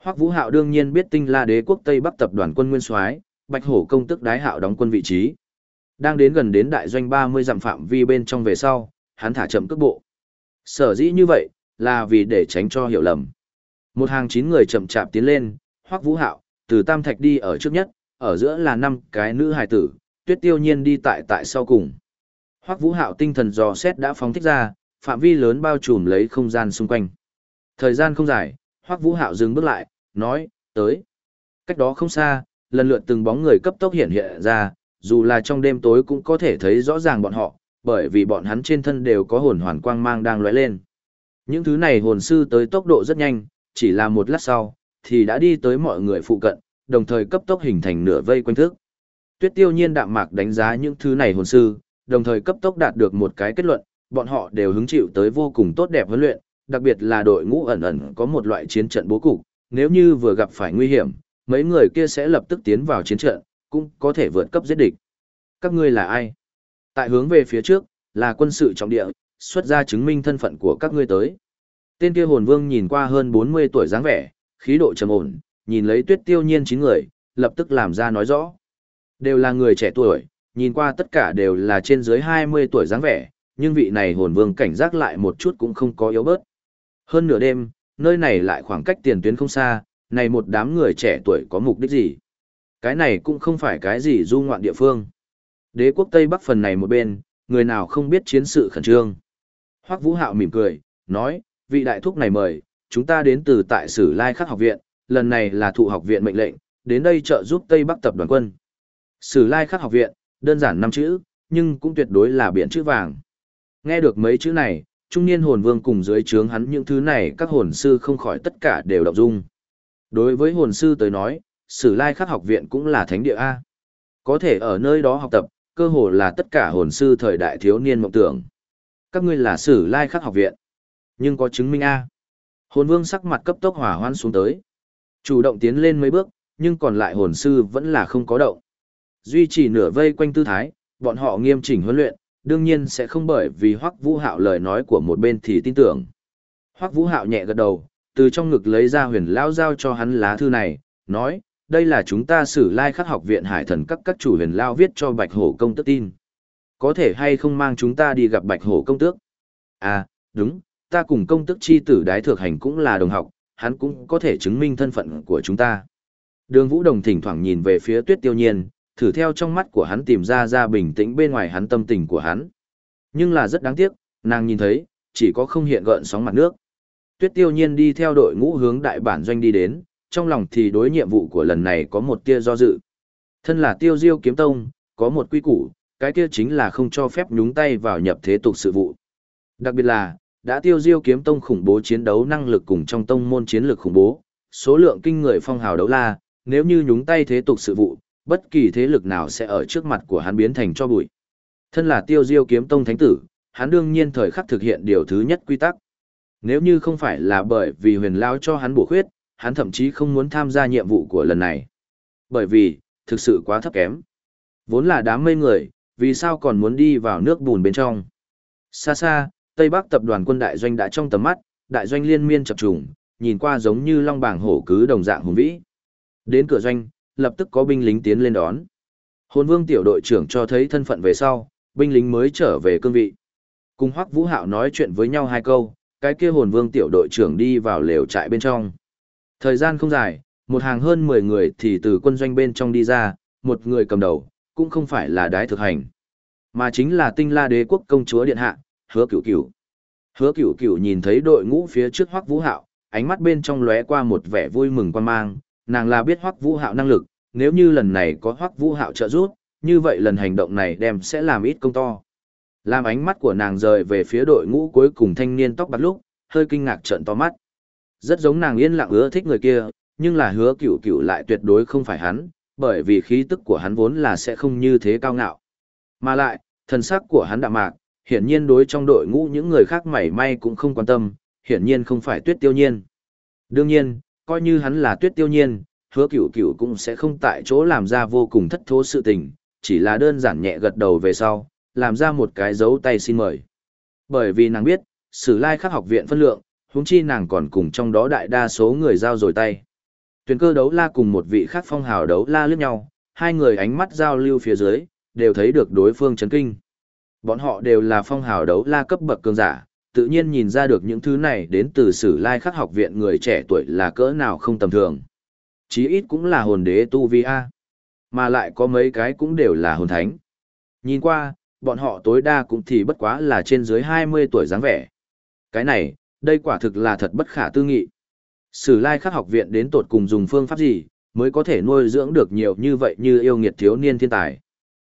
Hoắc Vũ Hạo đương nhiên biết Tinh La Đế quốc Tây Bắc tập đoàn quân Nguyên Soái, Bạch Hổ công tức Đái Hạo đóng quân vị trí. Đang đến gần đến đại doanh 30 dặm phạm vi bên trong về sau, hắn thả chậm cước bộ. Sở dĩ như vậy, là vì để tránh cho hiểu lầm. Một hàng chín người chậm chạp tiến lên, Hoắc Vũ Hạo, từ Tam Thạch đi ở trước nhất, ở giữa là năm cái nữ hài tử, Tuyết Tiêu Nhiên đi tại tại sau cùng. Hoắc Vũ Hạo tinh thần dò xét đã phóng thích ra, phạm vi lớn bao trùm lấy không gian xung quanh. Thời gian không dài, Hoắc Vũ Hạo dừng bước lại, nói, tới. Cách đó không xa, lần lượt từng bóng người cấp tốc hiện hiện ra, dù là trong đêm tối cũng có thể thấy rõ ràng bọn họ, bởi vì bọn hắn trên thân đều có hồn hoàn quang mang đang lóe lên. Những thứ này hồn sư tới tốc độ rất nhanh, chỉ là một lát sau, thì đã đi tới mọi người phụ cận, đồng thời cấp tốc hình thành nửa vây quanh thức. Tuyết tiêu nhiên đạm mạc đánh giá những thứ này hồn sư, đồng thời cấp tốc đạt được một cái kết luận, bọn họ đều hứng chịu tới vô cùng tốt đẹp huấn luyện, đặc biệt là đội ngũ ẩn ẩn có một loại chiến trận bố cục, nếu như vừa gặp phải nguy hiểm, mấy người kia sẽ lập tức tiến vào chiến trận, cũng có thể vượt cấp giết địch. Các ngươi là ai? Tại hướng về phía trước, là quân sự trọng địa, xuất ra chứng minh thân phận của các ngươi tới. Tên kia hồn vương nhìn qua hơn 40 tuổi dáng vẻ, khí độ trầm ổn, nhìn lấy tuyết tiêu nhiên chín người, lập tức làm ra nói rõ. Đều là người trẻ tuổi, nhìn qua tất cả đều là trên dưới 20 tuổi dáng vẻ, nhưng vị này hồn vương cảnh giác lại một chút cũng không có yếu bớt. Hơn nửa đêm, nơi này lại khoảng cách tiền tuyến không xa, này một đám người trẻ tuổi có mục đích gì? Cái này cũng không phải cái gì du ngoạn địa phương. Đế quốc Tây Bắc phần này một bên, người nào không biết chiến sự khẩn trương. Hoắc Vũ Hạo mỉm cười, nói, vị đại thúc này mời, chúng ta đến từ tại Sử Lai Khắc học viện, lần này là thụ học viện mệnh lệnh, đến đây trợ giúp Tây Bắc tập đoàn quân. Sử Lai Khắc học viện, đơn giản năm chữ, nhưng cũng tuyệt đối là biển chữ vàng. Nghe được mấy chữ này, trung niên hồn vương cùng dưới trướng hắn những thứ này các hồn sư không khỏi tất cả đều động dung. Đối với hồn sư tới nói, Sử Lai Khắc học viện cũng là thánh địa A. Có thể ở nơi đó học tập, cơ hồ là tất cả hồn sư thời đại thiếu niên mộng tưởng. Các ngươi là Sử Lai Khắc học viện. Nhưng có chứng minh A. Hồn vương sắc mặt cấp tốc hỏa hoan xuống tới. Chủ động tiến lên mấy bước, nhưng còn lại hồn sư vẫn là không có động. Duy trì nửa vây quanh tư thái, bọn họ nghiêm chỉnh huấn luyện, đương nhiên sẽ không bởi vì Hoắc Vũ Hạo lời nói của một bên thì tin tưởng. Hoắc Vũ Hạo nhẹ gật đầu, từ trong ngực lấy ra huyền lão giao cho hắn lá thư này, nói, đây là chúng ta sử lai khắc học viện hải thần các các chủ huyền lao viết cho Bạch Hổ công tước tin. Có thể hay không mang chúng ta đi gặp Bạch Hổ công tước? À, đúng, ta cùng công tước chi tử đái thược hành cũng là đồng học, hắn cũng có thể chứng minh thân phận của chúng ta. Đường Vũ Đồng thỉnh thoảng nhìn về phía Tuyết Tiêu Nhiên, thử theo trong mắt của hắn tìm ra ra bình tĩnh bên ngoài hắn tâm tình của hắn. Nhưng là rất đáng tiếc, nàng nhìn thấy, chỉ có không hiện gợn sóng mặt nước. Tuyết Tiêu Nhiên đi theo đội ngũ hướng đại bản doanh đi đến, trong lòng thì đối nhiệm vụ của lần này có một tia do dự. Thân là Tiêu Diêu kiếm tông, có một quy củ, cái kia chính là không cho phép nhúng tay vào nhập thế tục sự vụ. Đặc biệt là, đã Tiêu Diêu kiếm tông khủng bố chiến đấu năng lực cùng trong tông môn chiến lược khủng bố, số lượng kinh người phong hào đấu la, nếu như nhúng tay thế tục sự vụ, bất kỳ thế lực nào sẽ ở trước mặt của hắn biến thành cho bụi. Thân là Tiêu Diêu kiếm tông thánh tử, hắn đương nhiên thời khắc thực hiện điều thứ nhất quy tắc. Nếu như không phải là bởi vì huyền lao cho hắn bổ khuyết, hắn thậm chí không muốn tham gia nhiệm vụ của lần này. Bởi vì, thực sự quá thấp kém. Vốn là đám mây người, vì sao còn muốn đi vào nước bùn bên trong. Xa xa, Tây Bắc tập đoàn quân đại doanh đã trong tầm mắt, đại doanh liên miên chập trùng, nhìn qua giống như long bảng hổ cứ đồng dạng hùng vĩ. Đến cửa doanh, lập tức có binh lính tiến lên đón. Hồn vương tiểu đội trưởng cho thấy thân phận về sau, binh lính mới trở về cương vị. Cùng Hoắc Vũ Hạo nói chuyện với nhau hai câu, cái kia hồn vương tiểu đội trưởng đi vào lều trại bên trong. Thời gian không dài, một hàng hơn 10 người thì từ quân doanh bên trong đi ra, một người cầm đầu, cũng không phải là đái thực hành, mà chính là tinh la đế quốc công chúa điện hạ, hứa cửu cửu. Hứa cửu cửu nhìn thấy đội ngũ phía trước hoắc vũ hạo, ánh mắt bên trong lóe qua một vẻ vui mừng quan mang, nàng là biết hoắc vũ hạo năng lực, nếu như lần này có hoắc vũ hạo trợ giúp, như vậy lần hành động này đem sẽ làm ít công to. Làm ánh mắt của nàng rời về phía đội ngũ cuối cùng thanh niên tóc bạc lúc, hơi kinh ngạc trợn to mắt. Rất giống nàng yên lặng ưa thích người kia, nhưng là hứa cửu cửu lại tuyệt đối không phải hắn, bởi vì khí tức của hắn vốn là sẽ không như thế cao ngạo. Mà lại, thần sắc của hắn đạm mạc, hiển nhiên đối trong đội ngũ những người khác mảy may cũng không quan tâm, hiển nhiên không phải tuyết tiêu nhiên. Đương nhiên, coi như hắn là tuyết tiêu nhiên, hứa cửu cửu cũng sẽ không tại chỗ làm ra vô cùng thất thố sự tình, chỉ là đơn giản nhẹ gật đầu về sau, làm ra một cái dấu tay xin mời. Bởi vì nàng biết, sử lai khắc học viện phân lượng, huống chi nàng còn cùng trong đó đại đa số người giao rồi tay. Tuyển cơ đấu la cùng một vị khác phong hào đấu la liếc nhau, hai người ánh mắt giao lưu phía dưới, đều thấy được đối phương chấn kinh. Bọn họ đều là phong hào đấu la cấp bậc cường giả, tự nhiên nhìn ra được những thứ này đến từ sử lai khắc học viện người trẻ tuổi là cỡ nào không tầm thường. Chí ít cũng là hồn đế tu vi A. Mà lại có mấy cái cũng đều là hồn thánh. Nhìn qua, bọn họ tối đa cũng thì bất quá là trên dưới 20 tuổi dáng vẻ. Cái này, đây quả thực là thật bất khả tư nghị. Sử lai khắc học viện đến tột cùng dùng phương pháp gì, mới có thể nuôi dưỡng được nhiều như vậy như yêu nghiệt thiếu niên thiên tài.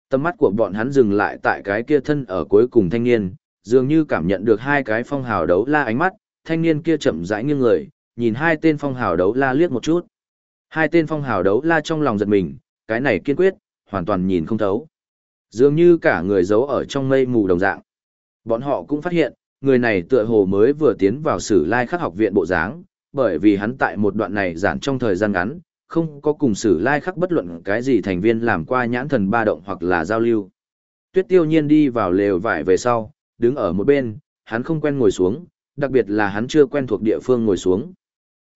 Tâm mắt của bọn hắn dừng lại tại cái kia thân ở cuối cùng thanh niên, dường như cảm nhận được hai cái phong hào đấu la ánh mắt, thanh niên kia chậm rãi nghiêng người, nhìn hai tên phong hào đấu la liếc một chút. Hai tên phong hào đấu la trong lòng giật mình, cái này kiên quyết, hoàn toàn nhìn không thấu. Dường như cả người giấu ở trong mây mù đồng dạng. Bọn họ cũng phát hiện, người này tựa hồ mới vừa tiến vào sử lai khắc học viện bộ dáng, bởi vì hắn tại một đoạn này giản trong thời gian ngắn, không có cùng sử lai khắc bất luận cái gì thành viên làm qua nhãn thần ba động hoặc là giao lưu. Tuyết tiêu nhiên đi vào lều vải về sau, đứng ở một bên, hắn không quen ngồi xuống, đặc biệt là hắn chưa quen thuộc địa phương ngồi xuống.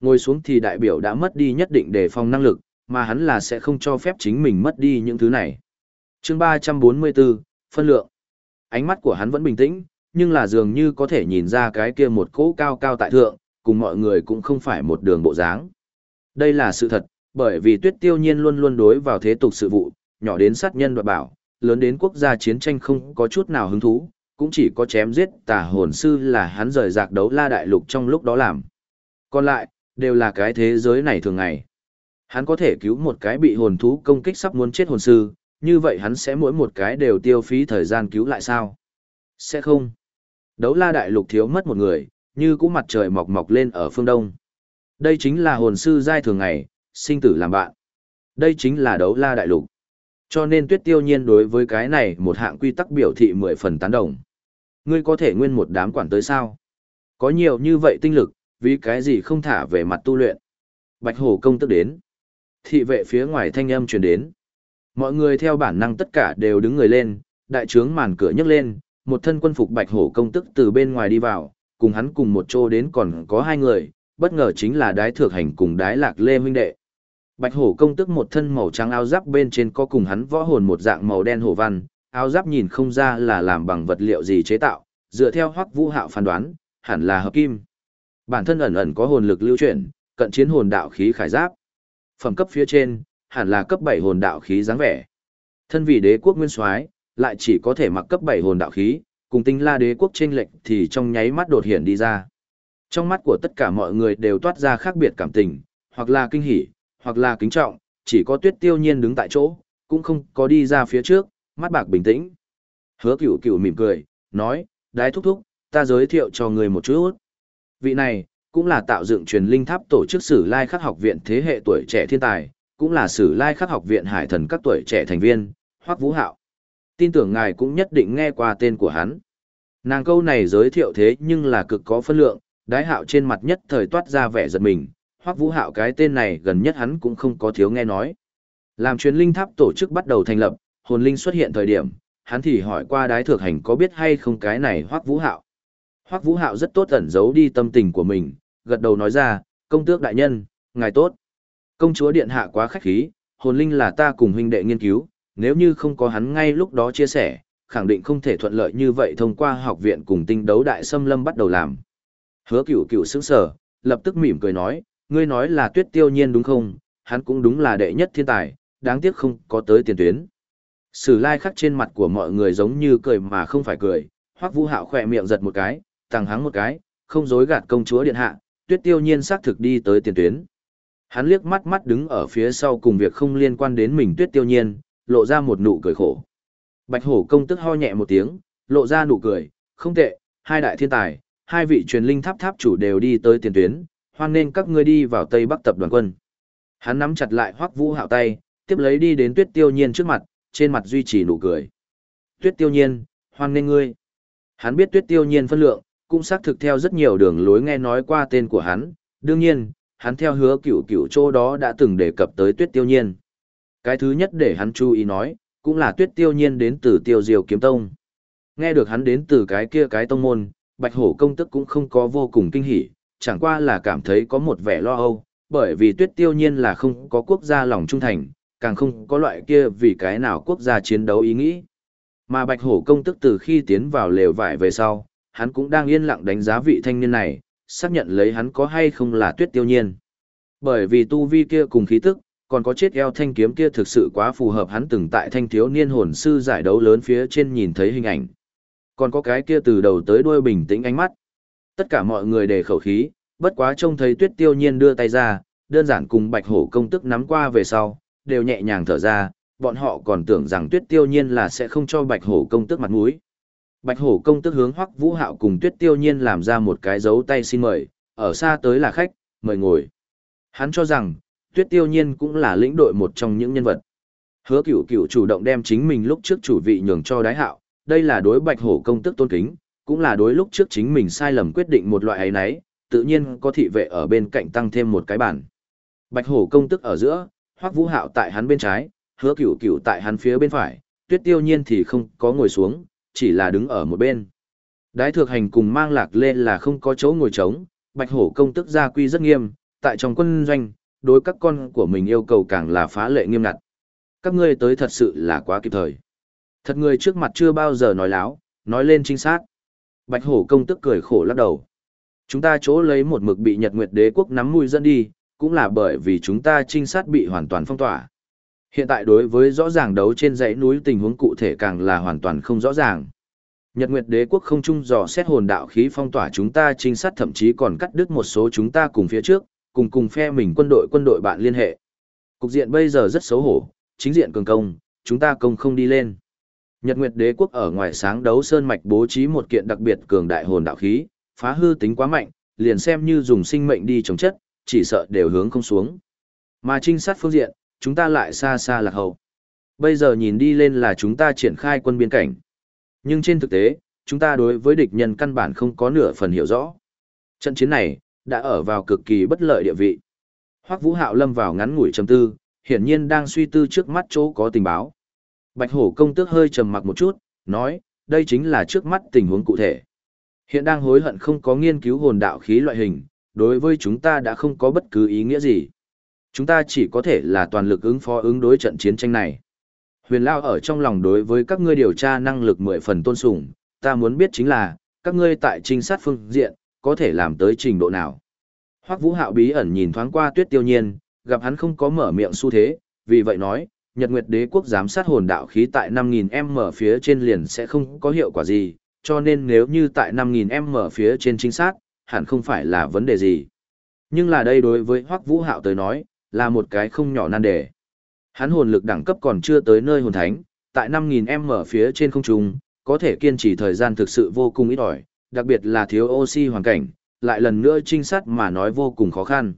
Ngồi xuống thì đại biểu đã mất đi nhất định đề phòng năng lực, mà hắn là sẽ không cho phép chính mình mất đi những thứ này. chương 344, phân lượng. Ánh mắt của hắn vẫn bình tĩnh, nhưng là dường như có thể nhìn ra cái kia một cỗ cao cao tại thượng, cùng mọi người cũng không phải một đường bộ dáng. Đây là sự thật, bởi vì tuyết tiêu nhiên luôn luôn đối vào thế tục sự vụ, nhỏ đến sát nhân đoạt bảo, lớn đến quốc gia chiến tranh không có chút nào hứng thú, cũng chỉ có chém giết tà hồn sư là hắn rời giặc đấu la đại lục trong lúc đó làm. Còn lại, đều là cái thế giới này thường ngày. Hắn có thể cứu một cái bị hồn thú công kích sắp muốn chết hồn sư, như vậy hắn sẽ mỗi một cái đều tiêu phí thời gian cứu lại sao? Sẽ không. Đấu la đại lục thiếu mất một người, như cũng mặt trời mọc mọc lên ở phương đông. Đây chính là hồn sư giai thường ngày, sinh tử làm bạn. Đây chính là đấu la đại lục. Cho nên tuyết tiêu nhiên đối với cái này một hạng quy tắc biểu thị mười phần tán đồng. Ngươi có thể nguyên một đám quản tới sao? Có nhiều như vậy tinh lực, vì cái gì không thả về mặt tu luyện? Bạch hổ công tức đến. Thị vệ phía ngoài thanh âm truyền đến. Mọi người theo bản năng tất cả đều đứng người lên, đại trướng màn cửa nhấc lên, một thân quân phục bạch hổ công tức từ bên ngoài đi vào, cùng hắn cùng một chỗ đến còn có hai người, bất ngờ chính là đái thược hành cùng đái lạc lê huynh đệ. Bạch hổ công tức một thân màu trắng áo giáp bên trên có cùng hắn võ hồn một dạng màu đen hổ văn, áo giáp nhìn không ra là làm bằng vật liệu gì chế tạo, dựa theo hoắc vũ hạo phán đoán, hẳn là hợp kim. Bản thân ẩn ẩn có hồn lực lưu chuyển, cận chiến hồn đạo khí khải giáp. Phẩm cấp phía trên, hẳn là cấp 7 hồn đạo khí dáng vẻ. Thân vị đế quốc nguyên soái, lại chỉ có thể mặc cấp 7 hồn đạo khí, cùng tinh la đế quốc chênh lệch thì trong nháy mắt đột hiện đi ra. Trong mắt của tất cả mọi người đều toát ra khác biệt cảm tình, hoặc là kinh hỉ, hoặc là kính trọng, chỉ có tuyết tiêu nhiên đứng tại chỗ, cũng không có đi ra phía trước, mắt bạc bình tĩnh. Hứa cửu cửu mỉm cười, nói, đái thúc thúc, ta giới thiệu cho người một chút. Vị này, cũng là tạo dựng truyền linh tháp tổ chức sử lai khắc học viện thế hệ tuổi trẻ thiên tài, cũng là sử lai khắc học viện hải thần các tuổi trẻ thành viên, Hoắc Vũ Hạo. Tin tưởng ngài cũng nhất định nghe qua tên của hắn. Nàng câu này giới thiệu thế nhưng là cực có phân lượng, đái hạo trên mặt nhất thời toát ra vẻ giật mình, Hoắc Vũ Hạo cái tên này gần nhất hắn cũng không có thiếu nghe nói. Làm truyền linh tháp tổ chức bắt đầu thành lập, hồn linh xuất hiện thời điểm, hắn thì hỏi qua đái thược hành có biết hay không cái này Hoắc Vũ Hạo. Hoắc Vũ Hạo rất tốt ẩn giấu đi tâm tình của mình, gật đầu nói ra, công tước đại nhân, ngài tốt. Công chúa điện hạ quá khách khí, hồn linh là ta cùng huynh đệ nghiên cứu, nếu như không có hắn ngay lúc đó chia sẻ, khẳng định không thể thuận lợi như vậy thông qua học viện cùng tinh đấu đại xâm lâm bắt đầu làm. Hứa cửu cửu sững sờ, lập tức mỉm cười nói, ngươi nói là tuyết tiêu nhiên đúng không, hắn cũng đúng là đệ nhất thiên tài, đáng tiếc không có tới tiền tuyến. Sử lai khắc trên mặt của mọi người giống như cười mà không phải cười, hoắc vũ hạo khỏe miệng giật một cái, tăng hắng một cái, không dối gạt công chúa điện hạ, tuyết tiêu nhiên xác thực đi tới tiền tuyến. Hắn liếc mắt mắt đứng ở phía sau cùng việc không liên quan đến mình tuyết tiêu nhiên, lộ ra một nụ cười khổ. Bạch hổ công tức ho nhẹ một tiếng, lộ ra nụ cười, không tệ, hai đại thiên tài, hai vị truyền linh tháp tháp chủ đều đi tới tiền tuyến, hoan nên các ngươi đi vào Tây Bắc tập đoàn quân. Hắn nắm chặt lại Hoắc Vũ Hạo tay, tiếp lấy đi đến Tuyết Tiêu Nhiên trước mặt, trên mặt duy trì nụ cười. Tuyết Tiêu Nhiên, hoan nghênh ngươi. Hắn biết tuyết tiêu nhiên phân lượng, cũng xác thực theo rất nhiều đường lối nghe nói qua tên của hắn, đương nhiên, hắn theo hứa cửu cửu chỗ đó đã từng đề cập tới tuyết tiêu nhiên. Cái thứ nhất để hắn chú ý nói, cũng là tuyết tiêu nhiên đến từ tiêu diều kiếm tông. Nghe được hắn đến từ cái kia cái tông môn, bạch hổ công tức cũng không có vô cùng kinh hỉ, chẳng qua là cảm thấy có một vẻ lo âu, bởi vì tuyết tiêu nhiên là không có quốc gia lòng trung thành, càng không có loại kia vì cái nào quốc gia chiến đấu ý nghĩ. Mà bạch hổ công tức từ khi tiến vào lều vải về sau, hắn cũng đang yên lặng đánh giá vị thanh niên này, xác nhận lấy hắn có hay không là tuyết tiêu nhiên. Bởi vì tu vi kia cùng khí tức, còn có chết eo thanh kiếm kia thực sự quá phù hợp hắn từng tại thanh thiếu niên hồn sư giải đấu lớn phía trên nhìn thấy hình ảnh. Còn có cái kia từ đầu tới đuôi bình tĩnh ánh mắt. Tất cả mọi người đề khẩu khí, bất quá trông thấy tuyết tiêu nhiên đưa tay ra, đơn giản cùng bạch hổ công tức nắm qua về sau, đều nhẹ nhàng thở ra, bọn họ còn tưởng rằng tuyết tiêu nhiên là sẽ không cho bạch hổ công tước mặt mũi. Bạch hổ công tước hướng hoắc vũ hạo cùng tuyết tiêu nhiên làm ra một cái dấu tay xin mời, ở xa tới là khách, mời ngồi. Hắn cho rằng, tuyết tiêu nhiên cũng là lĩnh đội một trong những nhân vật. Hứa cửu cửu chủ động đem chính mình lúc trước chủ vị nhường cho đái hạo, đây là đối bạch hổ công tước tôn kính, cũng là đối lúc trước chính mình sai lầm quyết định một loại ấy nấy, tự nhiên có thị vệ ở bên cạnh tăng thêm một cái bản. Bạch hổ công tức ở giữa, hoắc vũ hạo tại hắn bên trái, hứa cửu cửu tại hắn phía bên phải, tuyết tiêu nhiên thì không có ngồi xuống, chỉ là đứng ở một bên. Đái thược hành cùng mang lạc lên là không có chỗ ngồi trống, bạch hổ công tức gia quy rất nghiêm, tại trong quân doanh, đối các con của mình yêu cầu càng là phá lệ nghiêm ngặt. Các ngươi tới thật sự là quá kịp thời. Thật người trước mặt chưa bao giờ nói láo, nói lên chính xác. Bạch hổ công tức cười khổ lắc đầu. Chúng ta chỗ lấy một mực bị Nhật Nguyệt đế quốc nắm mùi dẫn đi, cũng là bởi vì chúng ta trinh sát bị hoàn toàn phong tỏa. Hiện tại đối với rõ ràng đấu trên dãy núi tình huống cụ thể càng là hoàn toàn không rõ ràng. Nhật Nguyệt Đế quốc không chung dò xét hồn đạo khí phong tỏa chúng ta trinh sát thậm chí còn cắt đứt một số chúng ta cùng phía trước, cùng cùng phe mình quân đội quân đội bạn liên hệ. Cục diện bây giờ rất xấu hổ, chính diện cường công, chúng ta công không đi lên. Nhật Nguyệt Đế quốc ở ngoài sáng đấu sơn mạch bố trí một kiện đặc biệt cường đại hồn đạo khí, phá hư tính quá mạnh, liền xem như dùng sinh mệnh đi chống chất, chỉ sợ đều hướng không xuống. Mà trinh sát phương diện, chúng ta lại xa xa lạc hậu. Bây giờ nhìn đi lên là chúng ta triển khai quân biên cảnh. Nhưng trên thực tế, chúng ta đối với địch nhân căn bản không có nửa phần hiểu rõ. Trận chiến này, đã ở vào cực kỳ bất lợi địa vị. Hoắc Vũ Hạo lâm vào ngắn ngủi trầm tư, hiển nhiên đang suy tư trước mắt chỗ có tình báo. Bạch Hổ công tước hơi trầm mặc một chút, nói, đây chính là trước mắt tình huống cụ thể. Hiện đang hối hận không có nghiên cứu hồn đạo khí loại hình, đối với chúng ta đã không có bất cứ ý nghĩa gì. Chúng ta chỉ có thể là toàn lực ứng phó ứng đối trận chiến tranh này. Huyền Lao ở trong lòng đối với các ngươi điều tra năng lực mười phần tôn sùng, ta muốn biết chính là, các ngươi tại trinh sát phương diện, có thể làm tới trình độ nào. Hoắc Vũ Hạo bí ẩn nhìn thoáng qua Tuyết Tiêu Nhiên, gặp hắn không có mở miệng xu thế, vì vậy nói, Nhật Nguyệt Đế quốc giám sát hồn đạo khí tại 5000m phía trên liền sẽ không có hiệu quả gì, cho nên nếu như tại 5000m phía trên chính xác, hẳn không phải là vấn đề gì. Nhưng là đây đối với Hoắc Vũ Hạo tới nói, là một cái không nhỏ nan đề. Hắn hồn lực đẳng cấp còn chưa tới nơi hồn thánh, tại 5000m phía trên không trung, có thể kiên trì thời gian thực sự vô cùng ít ỏi, đặc biệt là thiếu oxy hoàn cảnh, lại lần nữa trinh sát mà nói vô cùng khó khăn.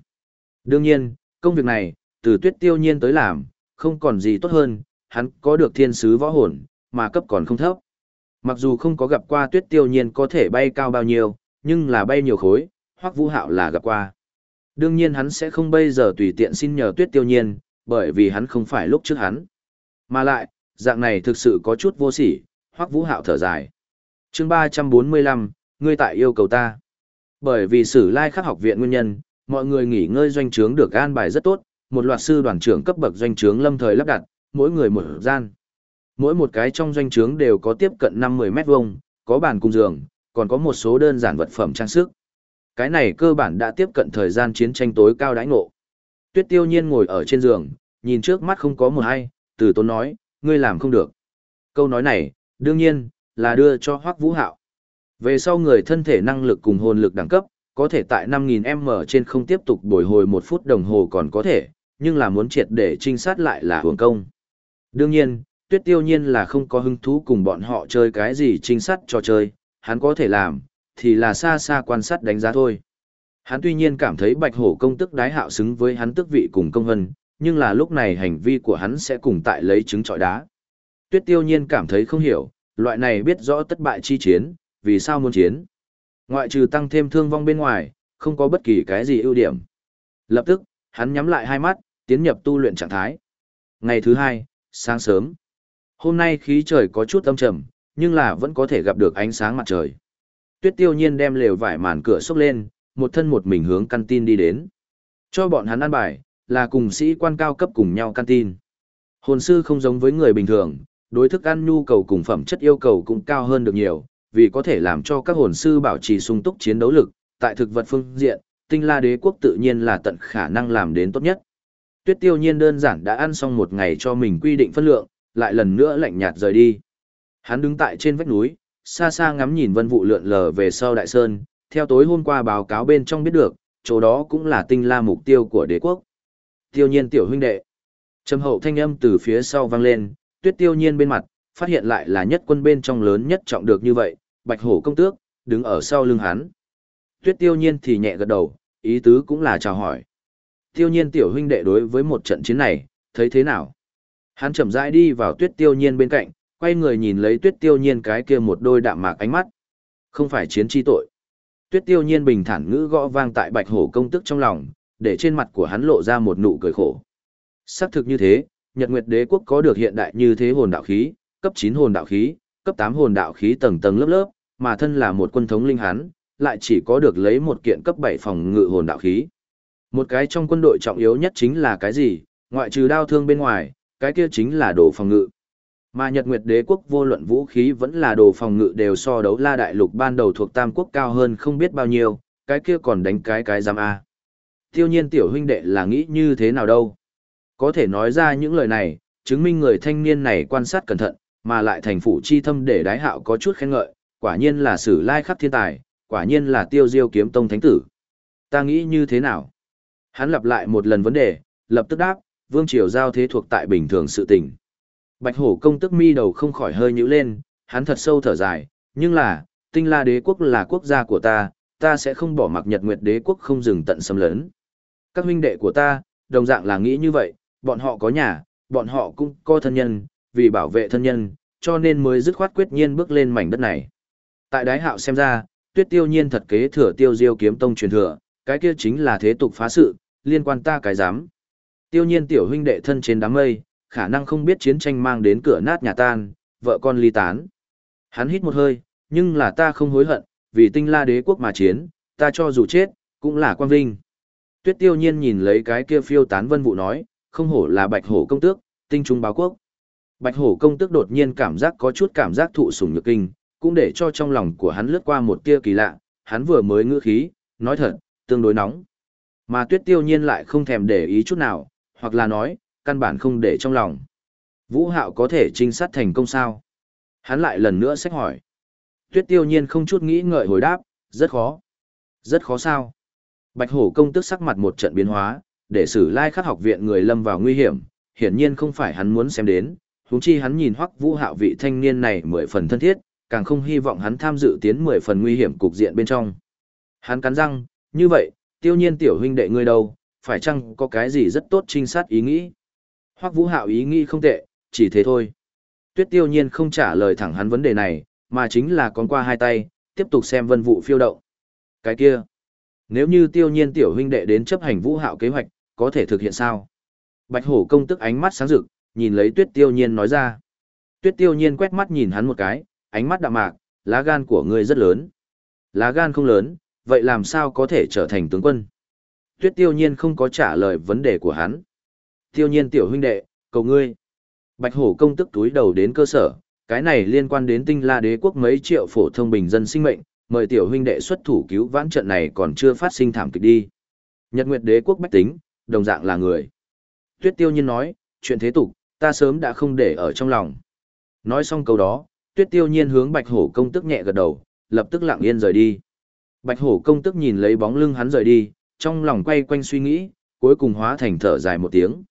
Đương nhiên, công việc này, từ tuyết tiêu nhiên tới làm, không còn gì tốt hơn, hắn có được thiên sứ võ hồn, mà cấp còn không thấp. Mặc dù không có gặp qua tuyết tiêu nhiên có thể bay cao bao nhiêu, nhưng là bay nhiều khối, hoặc vũ hạo là gặp qua. Đương nhiên hắn sẽ không bây giờ tùy tiện xin nhờ tuyết tiêu nhiên, bởi vì hắn không phải lúc trước hắn. Mà lại, dạng này thực sự có chút vô sỉ, hoặc vũ hạo thở dài. chương 345, ngươi tại yêu cầu ta. Bởi vì sử lai khắc học viện nguyên nhân, mọi người nghỉ ngơi doanh trướng được an bài rất tốt, một loạt sư đoàn trưởng cấp bậc doanh trướng lâm thời lắp đặt, mỗi người một gian. Mỗi một cái trong doanh trướng đều có tiếp cận 50 mét vuông, có bàn cùng giường, còn có một số đơn giản vật phẩm trang sức. Cái này cơ bản đã tiếp cận thời gian chiến tranh tối cao đãi ngộ. Tuyết tiêu nhiên ngồi ở trên giường, nhìn trước mắt không có một ai, từ tốn nói, ngươi làm không được. Câu nói này, đương nhiên, là đưa cho Hoắc Vũ Hạo. Về sau người thân thể năng lực cùng hồn lực đẳng cấp, có thể tại 5000m trên không tiếp tục bồi hồi một phút đồng hồ còn có thể, nhưng là muốn triệt để trinh sát lại là hưởng công. Đương nhiên, Tuyết Tiêu Nhiên là không có hứng thú cùng bọn họ chơi cái gì trinh sát trò chơi, hắn có thể làm, thì là xa xa quan sát đánh giá thôi. Hắn tuy nhiên cảm thấy Bạch Hổ công tức đái hạo xứng với hắn tức vị cùng công hân, nhưng là lúc này hành vi của hắn sẽ cùng tại lấy trứng trọi đá. Tuyết Tiêu Nhiên cảm thấy không hiểu, loại này biết rõ tất bại chi chiến, vì sao muốn chiến? Ngoại trừ tăng thêm thương vong bên ngoài, không có bất kỳ cái gì ưu điểm. Lập tức, hắn nhắm lại hai mắt, tiến nhập tu luyện trạng thái. Ngày thứ hai, sáng sớm. Hôm nay khí trời có chút âm trầm, nhưng là vẫn có thể gặp được ánh sáng mặt trời. Tuyết tiêu nhiên đem lều vải màn cửa xốc lên, một thân một mình hướng căn tin đi đến. Cho bọn hắn ăn bài, là cùng sĩ quan cao cấp cùng nhau căn tin. Hồn sư không giống với người bình thường, đối thức ăn nhu cầu cùng phẩm chất yêu cầu cũng cao hơn được nhiều, vì có thể làm cho các hồn sư bảo trì sung túc chiến đấu lực, tại thực vật phương diện, tinh la đế quốc tự nhiên là tận khả năng làm đến tốt nhất. Tuyết tiêu nhiên đơn giản đã ăn xong một ngày cho mình quy định phân lượng, lại lần nữa lạnh nhạt rời đi. Hắn đứng tại trên vách núi, xa xa ngắm nhìn vân vụ lượn lờ về sau đại sơn, theo tối hôm qua báo cáo bên trong biết được, chỗ đó cũng là tinh la mục tiêu của đế quốc. Tiêu nhiên tiểu huynh đệ. Trầm hậu thanh âm từ phía sau vang lên, tuyết tiêu nhiên bên mặt, phát hiện lại là nhất quân bên trong lớn nhất trọng được như vậy, bạch hổ công tước, đứng ở sau lưng hắn. Tuyết tiêu nhiên thì nhẹ gật đầu, ý tứ cũng là chào hỏi. Tiêu nhiên tiểu huynh đệ đối với một trận chiến này, thấy thế nào? Hắn chậm rãi đi vào tuyết tiêu nhiên bên cạnh, quay người nhìn lấy tuyết tiêu nhiên cái kia một đôi đạm mạc ánh mắt. Không phải chiến chi tội. Tuyết tiêu nhiên bình thản ngữ gõ vang tại bạch hổ công tức trong lòng, để trên mặt của hắn lộ ra một nụ cười khổ. Xác thực như thế, Nhật Nguyệt Đế quốc có được hiện đại như thế hồn đạo khí, cấp 9 hồn đạo khí, cấp 8 hồn đạo khí tầng tầng lớp lớp, mà thân là một quân thống linh hắn, lại chỉ có được lấy một kiện cấp 7 phòng ngự hồn đạo khí. Một cái trong quân đội trọng yếu nhất chính là cái gì, ngoại trừ đao thương bên ngoài, cái kia chính là đồ phòng ngự. Mà Nhật Nguyệt Đế quốc vô luận vũ khí vẫn là đồ phòng ngự đều so đấu La Đại Lục ban đầu thuộc Tam quốc cao hơn không biết bao nhiêu, cái kia còn đánh cái cái giam A. Tiêu nhiên tiểu huynh đệ là nghĩ như thế nào đâu. Có thể nói ra những lời này, chứng minh người thanh niên này quan sát cẩn thận, mà lại thành phủ chi thâm để đái hạo có chút khen ngợi, quả nhiên là sử lai khắc thiên tài, quả nhiên là tiêu diêu kiếm tông thánh tử. Ta nghĩ như thế nào? Hắn lặp lại một lần vấn đề, lập tức đáp, vương triều giao thế thuộc tại bình thường sự tình. Bạch hổ công tức mi đầu không khỏi hơi nhíu lên, hắn thật sâu thở dài, nhưng là, tinh la đế quốc là quốc gia của ta, ta sẽ không bỏ mặc nhật nguyệt đế quốc không dừng tận xâm lấn. Các huynh đệ của ta, đồng dạng là nghĩ như vậy, bọn họ có nhà, bọn họ cũng có thân nhân, vì bảo vệ thân nhân, cho nên mới dứt khoát quyết nhiên bước lên mảnh đất này. Tại đái hạo xem ra, tuyết tiêu nhiên thật kế thừa tiêu diêu kiếm tông truyền thừa, cái kia chính là thế tục phá sự, liên quan ta cái dám. Tiêu nhiên tiểu huynh đệ thân trên đám mây, khả năng không biết chiến tranh mang đến cửa nát nhà tan, vợ con ly tán. Hắn hít một hơi, nhưng là ta không hối hận, vì tinh la đế quốc mà chiến, ta cho dù chết, cũng là quan vinh. Tuyết tiêu nhiên nhìn lấy cái kia phiêu tán vân vụ nói, không hổ là bạch hổ công tước, tinh trung báo quốc. Bạch hổ công tước đột nhiên cảm giác có chút cảm giác thụ sủng nhược kinh, cũng để cho trong lòng của hắn lướt qua một tia kỳ lạ, hắn vừa mới ngữ khí, nói thật, tương đối nóng. Mà tuyết tiêu nhiên lại không thèm để ý chút nào, hoặc là nói, căn bản không để trong lòng. Vũ hạo có thể trinh sát thành công sao? Hắn lại lần nữa xét hỏi. Tuyết tiêu nhiên không chút nghĩ ngợi hồi đáp, rất khó. Rất khó sao? Bạch hổ công tức sắc mặt một trận biến hóa, để xử lai khắc học viện người lâm vào nguy hiểm, hiển nhiên không phải hắn muốn xem đến, huống chi hắn nhìn hoắc vũ hạo vị thanh niên này mười phần thân thiết, càng không hy vọng hắn tham dự tiến mười phần nguy hiểm cục diện bên trong. Hắn cắn răng, như vậy, tiêu nhiên tiểu huynh đệ ngươi đâu, phải chăng có cái gì rất tốt trinh sát ý nghĩ? Hoắc vũ hạo ý nghĩ không tệ, chỉ thế thôi. Tuyết tiêu nhiên không trả lời thẳng hắn vấn đề này, mà chính là con qua hai tay, tiếp tục xem vân vụ phiêu động. Cái kia, nếu như tiêu nhiên tiểu huynh đệ đến chấp hành vũ hạo kế hoạch, có thể thực hiện sao? Bạch hổ công tức ánh mắt sáng rực, nhìn lấy tuyết tiêu nhiên nói ra. Tuyết tiêu nhiên quét mắt nhìn hắn một cái, ánh mắt đạm mạc, lá gan của ngươi rất lớn. Lá gan không lớn, vậy làm sao có thể trở thành tướng quân? Tuyết tiêu nhiên không có trả lời vấn đề của hắn. Tiêu nhiên tiểu huynh đệ, cầu ngươi. Bạch hổ công tức túi đầu đến cơ sở, cái này liên quan đến tinh la đế quốc mấy triệu phổ thông bình dân sinh mệnh, mời tiểu huynh đệ xuất thủ cứu vãn trận này còn chưa phát sinh thảm kịch đi. Nhật Nguyệt đế quốc bách tính, đồng dạng là người. Tuyết tiêu nhiên nói, chuyện thế tục, ta sớm đã không để ở trong lòng. Nói xong câu đó, tuyết tiêu nhiên hướng bạch hổ công tức nhẹ gật đầu, lập tức lặng yên rời đi. Bạch hổ công tức nhìn lấy bóng lưng hắn rời đi, trong lòng quay quanh suy nghĩ, cuối cùng hóa thành thở dài một tiếng.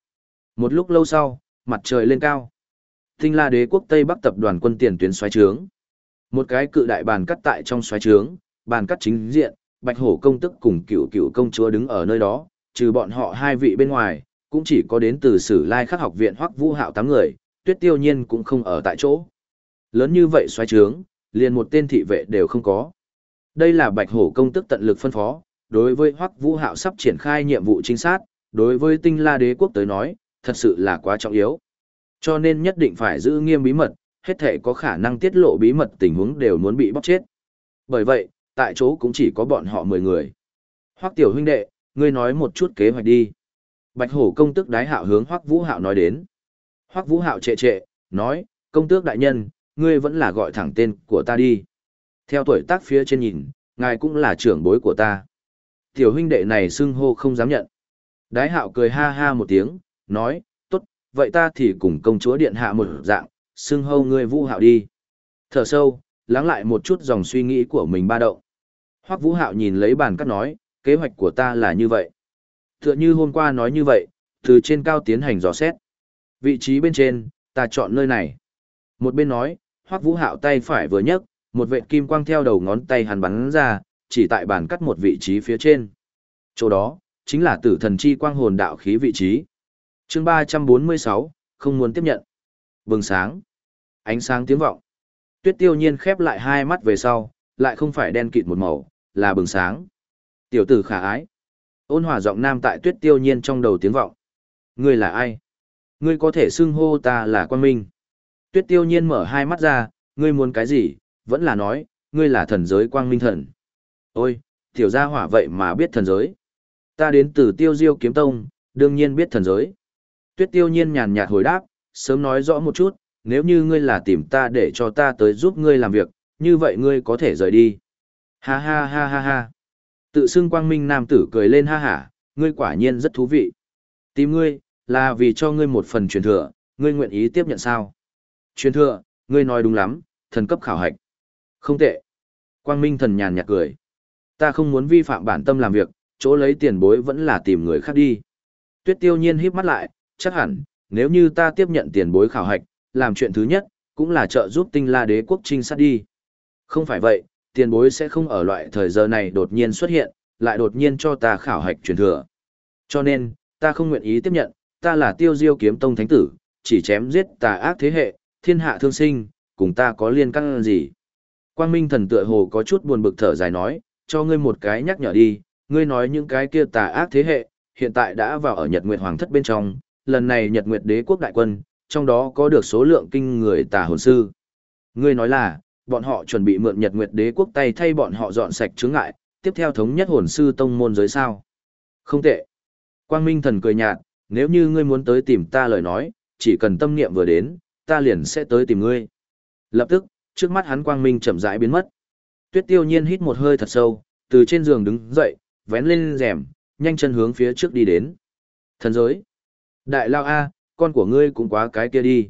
Một lúc lâu sau, mặt trời lên cao. Tinh la đế quốc Tây Bắc tập đoàn quân tiền tuyến xoáy trướng. Một cái cự đại bàn cắt tại trong xoáy trướng, bàn cắt chính diện, bạch hổ công tức cùng cựu cựu công chúa đứng ở nơi đó, trừ bọn họ hai vị bên ngoài, cũng chỉ có đến từ sử lai khắc học viện hoắc vũ hạo tám người, tuyết tiêu nhiên cũng không ở tại chỗ. Lớn như vậy xoáy trướng, liền một tên thị vệ đều không có. Đây là Bạch Hổ công tức tận lực phân phó, đối với Hoắc Vũ Hạo sắp triển khai nhiệm vụ chính sát, đối với Tinh La Đế quốc tới nói, thật sự là quá trọng yếu. Cho nên nhất định phải giữ nghiêm bí mật, hết thể có khả năng tiết lộ bí mật tình huống đều muốn bị bóc chết. Bởi vậy, tại chỗ cũng chỉ có bọn họ 10 người. Hoắc tiểu huynh đệ, ngươi nói một chút kế hoạch đi. Bạch hổ công tước đái hạo hướng Hoắc Vũ Hạo nói đến. Hoắc Vũ Hạo trệ trệ, nói, công tước đại nhân, ngươi vẫn là gọi thẳng tên của ta đi. Theo tuổi tác phía trên nhìn, ngài cũng là trưởng bối của ta. Tiểu huynh đệ này xưng hô không dám nhận. Đái hạo cười ha ha một tiếng, nói, tốt, vậy ta thì cùng công chúa điện hạ một dạng, xưng hâu ngươi Vũ Hạo đi. Thở sâu, lắng lại một chút dòng suy nghĩ của mình ba động. Hoắc Vũ Hạo nhìn lấy bàn cắt nói, kế hoạch của ta là như vậy. Tựa như hôm qua nói như vậy, từ trên cao tiến hành dò xét. Vị trí bên trên, ta chọn nơi này. Một bên nói, Hoắc Vũ Hạo tay phải vừa nhấc, một vệt kim quang theo đầu ngón tay hắn bắn ra, chỉ tại bàn cắt một vị trí phía trên. Chỗ đó, chính là tử thần chi quang hồn đạo khí vị trí. Chương 346, không muốn tiếp nhận. Bừng sáng. Ánh sáng tiếng vọng. Tuyết Tiêu Nhiên khép lại hai mắt về sau, lại không phải đen kịt một màu, là bừng sáng. Tiểu tử khả ái. Ôn hòa giọng nam tại tuyết tiêu nhiên trong đầu tiếng vọng. Ngươi là ai? Ngươi có thể xưng hô ta là quan minh. Tuyết tiêu nhiên mở hai mắt ra, ngươi muốn cái gì? Vẫn là nói, ngươi là thần giới quang minh thần. Ôi, tiểu gia hỏa vậy mà biết thần giới. Ta đến từ tiêu diêu kiếm tông, đương nhiên biết thần giới. Tuyết tiêu nhiên nhàn nhạt hồi đáp, sớm nói rõ một chút, nếu như ngươi là tìm ta để cho ta tới giúp ngươi làm việc, như vậy ngươi có thể rời đi. Ha ha ha ha ha. Tự xưng quang minh nam tử cười lên ha hả, ngươi quả nhiên rất thú vị. Tìm ngươi, là vì cho ngươi một phần truyền thừa, ngươi nguyện ý tiếp nhận sao? Truyền thừa, ngươi nói đúng lắm, thần cấp khảo hạch. Không tệ. Quang minh thần nhàn nhạt cười. Ta không muốn vi phạm bản tâm làm việc, chỗ lấy tiền bối vẫn là tìm người khác đi. Tuyết tiêu nhiên híp mắt lại, chắc hẳn, nếu như ta tiếp nhận tiền bối khảo hạch, làm chuyện thứ nhất, cũng là trợ giúp tinh la đế quốc trinh sát đi. Không phải vậy, tiền bối sẽ không ở loại thời giờ này đột nhiên xuất hiện, lại đột nhiên cho ta khảo hạch truyền thừa. Cho nên, ta không nguyện ý tiếp nhận, ta là tiêu diêu kiếm tông thánh tử, chỉ chém giết tà ác thế hệ, thiên hạ thương sinh, cùng ta có liên căn gì. Quang Minh thần tựa hồ có chút buồn bực thở dài nói, cho ngươi một cái nhắc nhở đi, ngươi nói những cái kia tà ác thế hệ, hiện tại đã vào ở Nhật Nguyệt Hoàng thất bên trong, lần này Nhật Nguyệt đế quốc đại quân, trong đó có được số lượng kinh người tà hồn sư. Ngươi nói là, bọn họ chuẩn bị mượn Nhật Nguyệt Đế quốc tay thay bọn họ dọn sạch chướng ngại, tiếp theo thống nhất hồn sư tông môn giới sao. Không tệ. Quang Minh thần cười nhạt, nếu như ngươi muốn tới tìm ta lời nói, chỉ cần tâm niệm vừa đến, ta liền sẽ tới tìm ngươi. Lập tức, trước mắt hắn Quang Minh chậm rãi biến mất. Tuyết Tiêu Nhiên hít một hơi thật sâu, từ trên giường đứng dậy, vén lên rèm, nhanh chân hướng phía trước đi đến. Thần giới. Đại Lao A, con của ngươi cũng quá cái kia đi.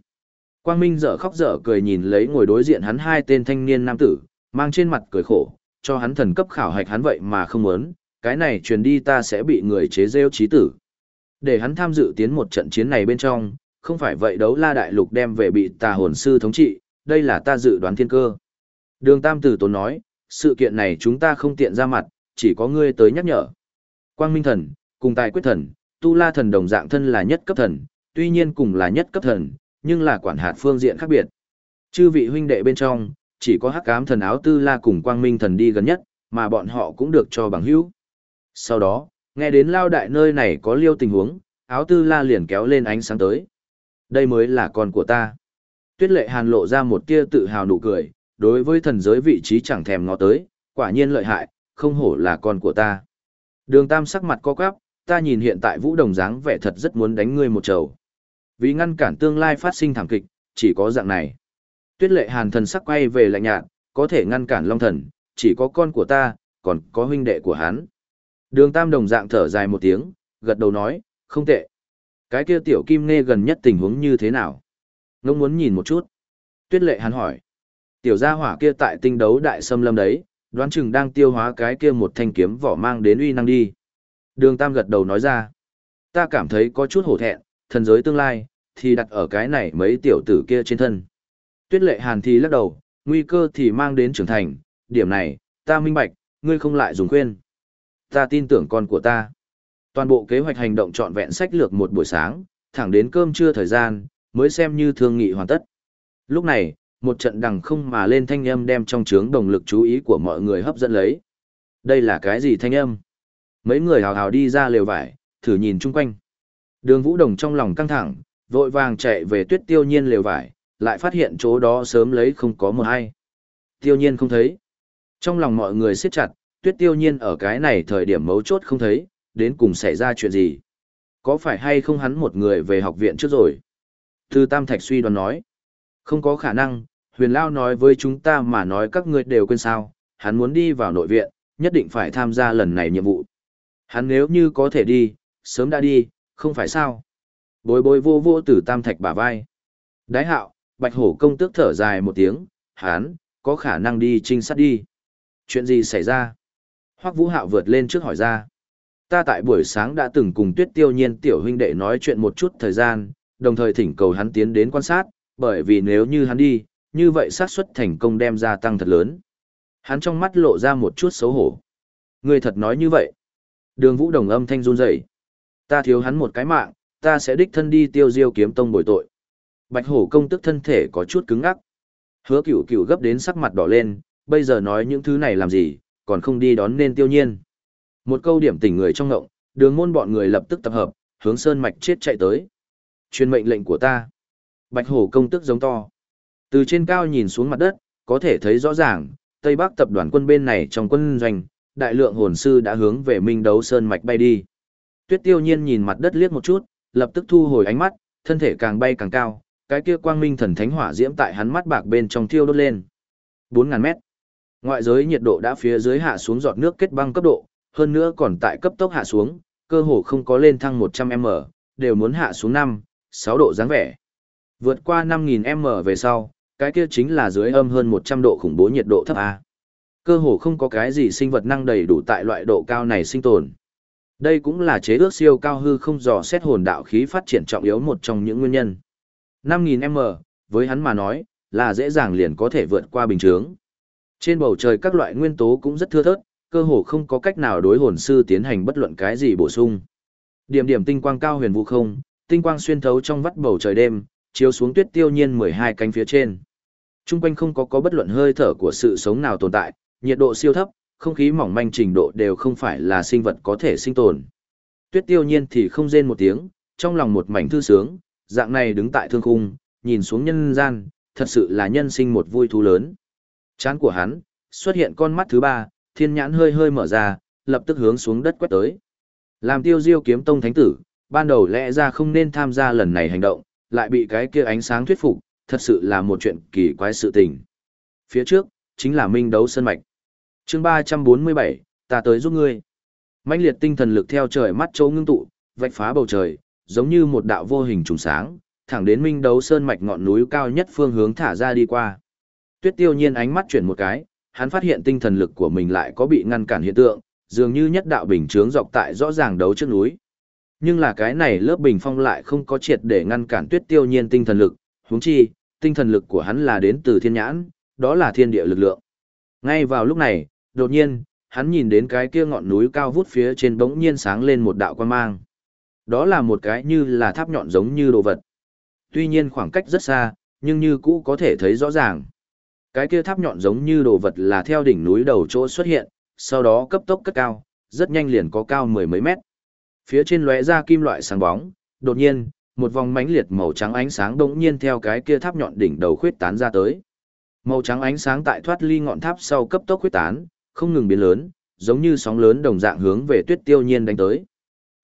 Quang Minh dở khóc dở cười nhìn lấy ngồi đối diện hắn hai tên thanh niên nam tử, mang trên mặt cười khổ, cho hắn thần cấp khảo hạch hắn vậy mà không muốn, cái này truyền đi ta sẽ bị người chế rêu trí tử. Để hắn tham dự tiến một trận chiến này bên trong, không phải vậy đấu la đại lục đem về bị tà hồn sư thống trị, đây là ta dự đoán thiên cơ. Đường Tam Tử Tốn nói, sự kiện này chúng ta không tiện ra mặt, chỉ có ngươi tới nhắc nhở. Quang Minh Thần, cùng Tài Quyết Thần, Tu La Thần đồng dạng thân là nhất cấp thần, tuy nhiên cùng là nhất cấp thần, nhưng là quản hạt phương diện khác biệt. Chư vị huynh đệ bên trong, chỉ có hắc ám thần áo tư la cùng quang minh thần đi gần nhất, mà bọn họ cũng được cho bằng hữu. Sau đó, nghe đến lao đại nơi này có liêu tình huống, áo tư la liền kéo lên ánh sáng tới. Đây mới là con của ta. Tuyết lệ hàn lộ ra một tia tự hào nụ cười, đối với thần giới vị trí chẳng thèm ngó tới, quả nhiên lợi hại, không hổ là con của ta. Đường tam sắc mặt co quắp, ta nhìn hiện tại vũ đồng dáng vẻ thật rất muốn đánh ngươi một trầu. Vì ngăn cản tương lai phát sinh thảm kịch, chỉ có dạng này. Tuyết lệ hàn thần sắc quay về lạnh nhạt, có thể ngăn cản long thần, chỉ có con của ta, còn có huynh đệ của hắn. Đường tam đồng dạng thở dài một tiếng, gật đầu nói, không tệ. Cái kia tiểu kim nghe gần nhất tình huống như thế nào? Ngông muốn nhìn một chút. Tuyết lệ hàn hỏi. Tiểu gia hỏa kia tại tinh đấu đại xâm lâm đấy, đoán chừng đang tiêu hóa cái kia một thanh kiếm vỏ mang đến uy năng đi. Đường tam gật đầu nói ra. Ta cảm thấy có chút hổ thẹn, thần giới tương lai, thì đặt ở cái này mấy tiểu tử kia trên thân. Tuyết lệ hàn thì lắc đầu, nguy cơ thì mang đến trưởng thành, điểm này, ta minh bạch, ngươi không lại dùng khuyên. Ta tin tưởng con của ta. Toàn bộ kế hoạch hành động trọn vẹn sách lược một buổi sáng, thẳng đến cơm trưa thời gian, mới xem như thương nghị hoàn tất. Lúc này, một trận đằng không mà lên thanh âm đem trong trướng đồng lực chú ý của mọi người hấp dẫn lấy. Đây là cái gì thanh âm? Mấy người hào hào đi ra lều vải, thử nhìn chung quanh. Đường Vũ Đồng trong lòng căng thẳng, vội vàng chạy về tuyết tiêu nhiên lều vải, lại phát hiện chỗ đó sớm lấy không có một ai. Tiêu nhiên không thấy. Trong lòng mọi người siết chặt, tuyết tiêu nhiên ở cái này thời điểm mấu chốt không thấy, đến cùng xảy ra chuyện gì. Có phải hay không hắn một người về học viện trước rồi? Thư Tam Thạch suy đoán nói. Không có khả năng, huyền Lao nói với chúng ta mà nói các ngươi đều quên sao, hắn muốn đi vào nội viện, nhất định phải tham gia lần này nhiệm vụ. Hắn nếu như có thể đi, sớm đã đi, không phải sao. Bối bối vô vô tử Tam Thạch bả vai. Đái hạo, bạch hổ công tước thở dài một tiếng, hắn, có khả năng đi trinh sát đi. Chuyện gì xảy ra? Hoắc Vũ Hạo vượt lên trước hỏi ra. Ta tại buổi sáng đã từng cùng Tuyết Tiêu Nhiên tiểu huynh đệ nói chuyện một chút thời gian, đồng thời thỉnh cầu hắn tiến đến quan sát, bởi vì nếu như hắn đi, như vậy xác suất thành công đem ra tăng thật lớn. Hắn trong mắt lộ ra một chút xấu hổ. Người thật nói như vậy. Đường Vũ Đồng âm thanh run rẩy. Ta thiếu hắn một cái mạng, ta sẽ đích thân đi tiêu diêu kiếm tông bồi tội. Bạch hổ công tức thân thể có chút cứng ngắc. Hứa cửu cửu gấp đến sắc mặt đỏ lên, bây giờ nói những thứ này làm gì, còn không đi đón nên tiêu nhiên. Một câu điểm tỉnh người trong ngộng, đường môn bọn người lập tức tập hợp, hướng sơn mạch chết chạy tới. Truyền mệnh lệnh của ta. Bạch hổ công tức giống to. Từ trên cao nhìn xuống mặt đất, có thể thấy rõ ràng, Tây Bắc tập đoàn quân bên này trong quân doanh, đại lượng hồn sư đã hướng về minh đấu sơn mạch bay đi. Tuyết tiêu nhiên nhìn mặt đất liếc một chút, lập tức thu hồi ánh mắt, thân thể càng bay càng cao, cái kia quang minh thần thánh hỏa diễm tại hắn mắt bạc bên trong thiêu đốt lên. Bốn ngàn mét. Ngoại giới nhiệt độ đã phía dưới hạ xuống giọt nước kết băng cấp độ, hơn nữa còn tại cấp tốc hạ xuống, cơ hồ không có lên thăng 100m, đều muốn hạ xuống 5, 6 độ dáng vẻ. Vượt qua 5000m về sau, cái kia chính là dưới âm hơn 100 độ khủng bố nhiệt độ thấp A. Cơ hồ không có cái gì sinh vật năng đầy đủ tại loại độ cao này sinh tồn. Đây cũng là chế ước siêu cao hư không dò xét hồn đạo khí phát triển trọng yếu một trong những nguyên nhân. 5000m, với hắn mà nói, là dễ dàng liền có thể vượt qua bình thường. Trên bầu trời các loại nguyên tố cũng rất thưa thớt, cơ hồ không có cách nào đối hồn sư tiến hành bất luận cái gì bổ sung. Điểm điểm tinh quang cao huyền vũ không, tinh quang xuyên thấu trong vắt bầu trời đêm, chiếu xuống tuyết tiêu nhiên 12 cánh phía trên. Trung quanh không có có bất luận hơi thở của sự sống nào tồn tại, nhiệt độ siêu thấp, không khí mỏng manh trình độ đều không phải là sinh vật có thể sinh tồn. Tuyết tiêu nhiên thì không rên một tiếng, trong lòng một mảnh thư sướng, dạng này đứng tại thương khung, nhìn xuống nhân gian, thật sự là nhân sinh một vui thú lớn. Chán của hắn, xuất hiện con mắt thứ ba, thiên nhãn hơi hơi mở ra, lập tức hướng xuống đất quét tới. Làm tiêu diêu kiếm tông thánh tử, ban đầu lẽ ra không nên tham gia lần này hành động, lại bị cái kia ánh sáng thuyết phục, thật sự là một chuyện kỳ quái sự tình. Phía trước, chính là minh đấu sân mạch chương 347, ta tới giúp ngươi. mãnh liệt tinh thần lực theo trời mắt châu ngưng tụ, vạch phá bầu trời, giống như một đạo vô hình trùng sáng, thẳng đến minh đấu sơn mạch ngọn núi cao nhất phương hướng thả ra đi qua. Tuyết tiêu nhiên ánh mắt chuyển một cái, hắn phát hiện tinh thần lực của mình lại có bị ngăn cản hiện tượng, dường như nhất đạo bình chướng dọc tại rõ ràng đấu trước núi. Nhưng là cái này lớp bình phong lại không có triệt để ngăn cản tuyết tiêu nhiên tinh thần lực, huống chi, tinh thần lực của hắn là đến từ thiên nhãn, đó là thiên địa lực lượng. Ngay vào lúc này, đột nhiên, hắn nhìn đến cái kia ngọn núi cao vút phía trên bỗng nhiên sáng lên một đạo quan mang. Đó là một cái như là tháp nhọn giống như đồ vật. Tuy nhiên khoảng cách rất xa, nhưng như cũ có thể thấy rõ ràng. Cái kia tháp nhọn giống như đồ vật là theo đỉnh núi đầu chỗ xuất hiện, sau đó cấp tốc cất cao, rất nhanh liền có cao mười mấy mét. Phía trên lóe ra kim loại sáng bóng, đột nhiên, một vòng mánh liệt màu trắng ánh sáng đột nhiên theo cái kia tháp nhọn đỉnh đầu khuyết tán ra tới. Màu trắng ánh sáng tại thoát ly ngọn tháp sau cấp tốc khuyết tán, không ngừng biến lớn, giống như sóng lớn đồng dạng hướng về Tuyết Tiêu Nhiên đánh tới.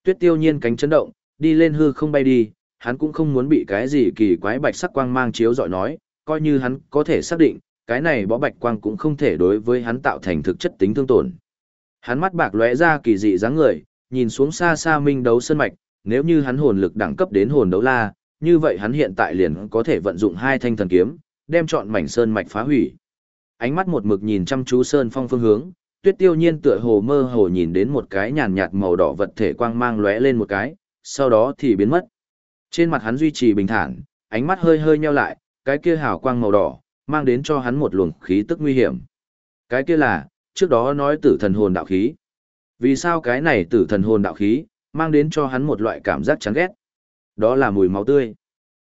Tuyết Tiêu Nhiên cánh chấn động, đi lên hư không bay đi, hắn cũng không muốn bị cái gì kỳ quái bạch sắc quang mang chiếu dọi nói, coi như hắn có thể xác định, cái này bó bạch quang cũng không thể đối với hắn tạo thành thực chất tính thương tổn. Hắn mắt bạc lóe ra kỳ dị dáng người, nhìn xuống xa xa minh đấu sơn mạch, nếu như hắn hồn lực đẳng cấp đến hồn đấu la, như vậy hắn hiện tại liền có thể vận dụng hai thanh thần kiếm, đem chọn mảnh sơn mạch phá hủy. Ánh mắt một mực nhìn chăm chú sơn phong phương hướng, Tuyết Tiêu Nhiên tựa hồ mơ hồ nhìn đến một cái nhàn nhạt màu đỏ vật thể quang mang lóe lên một cái, sau đó thì biến mất. Trên mặt hắn duy trì bình thản, ánh mắt hơi hơi nheo lại, cái kia hào quang màu đỏ, mang đến cho hắn một luồng khí tức nguy hiểm. Cái kia là, trước đó nói tử thần hồn đạo khí. Vì sao cái này tử thần hồn đạo khí, mang đến cho hắn một loại cảm giác chán ghét? Đó là mùi máu tươi.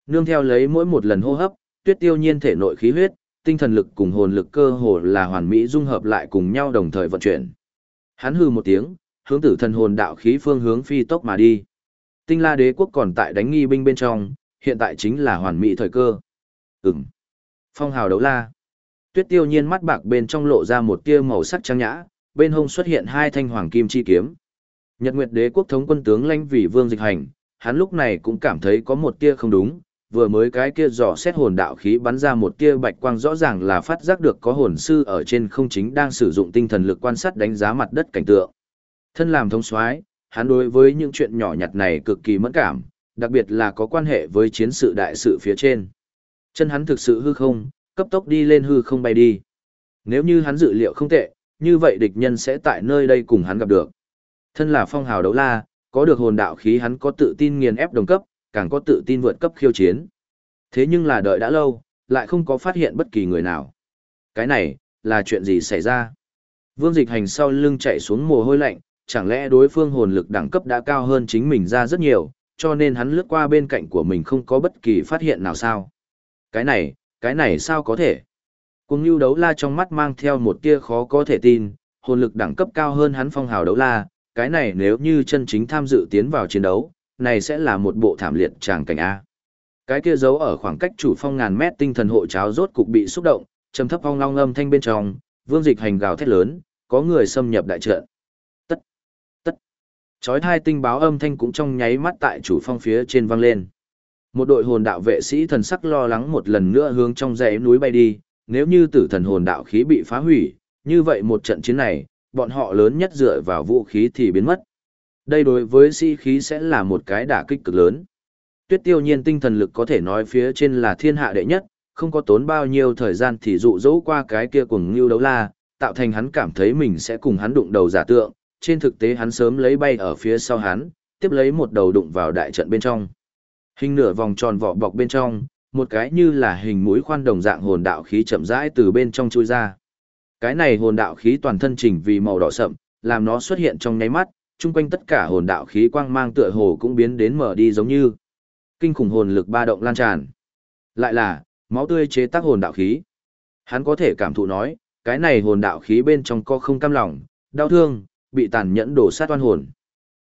Nương theo lấy mỗi một lần hô hấp, tuyết tiêu nhiên thể nội khí huyết, tinh thần lực cùng hồn lực cơ hồ là hoàn mỹ dung hợp lại cùng nhau đồng thời vận chuyển. Hắn hừ một tiếng, hướng tử thần hồn đạo khí phương hướng phi tốc mà đi. Tinh La Đế quốc còn tại đánh nghi binh bên trong, hiện tại chính là hoàn mỹ thời cơ. Ừm. Phong hào đấu la. Tuyết tiêu nhiên mắt bạc bên trong lộ ra một tia màu sắc trang nhã, bên hông xuất hiện hai thanh hoàng kim chi kiếm. Nhật Nguyệt Đế quốc thống quân tướng lãnh vì Vương Dịch Hành, hắn lúc này cũng cảm thấy có một tia không đúng, vừa mới cái kia dò xét hồn đạo khí bắn ra một tia bạch quang rõ ràng là phát giác được có hồn sư ở trên không chính đang sử dụng tinh thần lực quan sát đánh giá mặt đất cảnh tượng. Thân làm thông soái, hắn đối với những chuyện nhỏ nhặt này cực kỳ mẫn cảm, đặc biệt là có quan hệ với chiến sự đại sự phía trên. Chân hắn thực sự hư không, cấp tốc đi lên hư không bay đi. Nếu như hắn dự liệu không tệ, như vậy địch nhân sẽ tại nơi đây cùng hắn gặp được. Thân là phong hào đấu la, có được hồn đạo khí hắn có tự tin nghiền ép đồng cấp, càng có tự tin vượt cấp khiêu chiến. Thế nhưng là đợi đã lâu, lại không có phát hiện bất kỳ người nào. Cái này, là chuyện gì xảy ra? Vương dịch hành sau lưng chạy xuống mồ hôi lạnh, chẳng lẽ đối phương hồn lực đẳng cấp đã cao hơn chính mình ra rất nhiều, cho nên hắn lướt qua bên cạnh của mình không có bất kỳ phát hiện nào sao? Cái này, cái này sao có thể? Cùng như đấu la trong mắt mang theo một tia khó có thể tin, hồn lực đẳng cấp cao hơn hắn phong hào đấu la, cái này nếu như chân chính tham dự tiến vào chiến đấu, này sẽ là một bộ thảm liệt tràng cảnh A. Cái kia giấu ở khoảng cách chủ phong ngàn mét tinh thần hộ cháo rốt cục bị xúc động, trầm thấp ong long âm thanh bên trong, vương dịch hành gào thét lớn, có người xâm nhập đại trận. Tất, tất. Chói thai tinh báo âm thanh cũng trong nháy mắt tại chủ phong phía trên vang lên. Một đội hồn đạo vệ sĩ thần sắc lo lắng một lần nữa hướng trong dãy núi bay đi, nếu như tử thần hồn đạo khí bị phá hủy, như vậy một trận chiến này, bọn họ lớn nhất dựa vào vũ khí thì biến mất. Đây đối với sĩ khí sẽ là một cái đả kích cực lớn. Tuyết tiêu nhiên tinh thần lực có thể nói phía trên là thiên hạ đệ nhất, không có tốn bao nhiêu thời gian thì dụ dỗ qua cái kia cùng như đấu la, tạo thành hắn cảm thấy mình sẽ cùng hắn đụng đầu giả tượng, trên thực tế hắn sớm lấy bay ở phía sau hắn, tiếp lấy một đầu đụng vào đại trận bên trong. Hình nửa vòng tròn vỏ bọc bên trong, một cái như là hình mũi khoan đồng dạng hồn đạo khí chậm rãi từ bên trong chui ra. Cái này hồn đạo khí toàn thân chỉnh vì màu đỏ sậm, làm nó xuất hiện trong nháy mắt, chung quanh tất cả hồn đạo khí quang mang tựa hồ cũng biến đến mở đi giống như kinh khủng hồn lực ba động lan tràn. Lại là máu tươi chế tác hồn đạo khí. Hắn có thể cảm thụ nói, cái này hồn đạo khí bên trong co không cam lòng, đau thương, bị tàn nhẫn đổ sát oan hồn.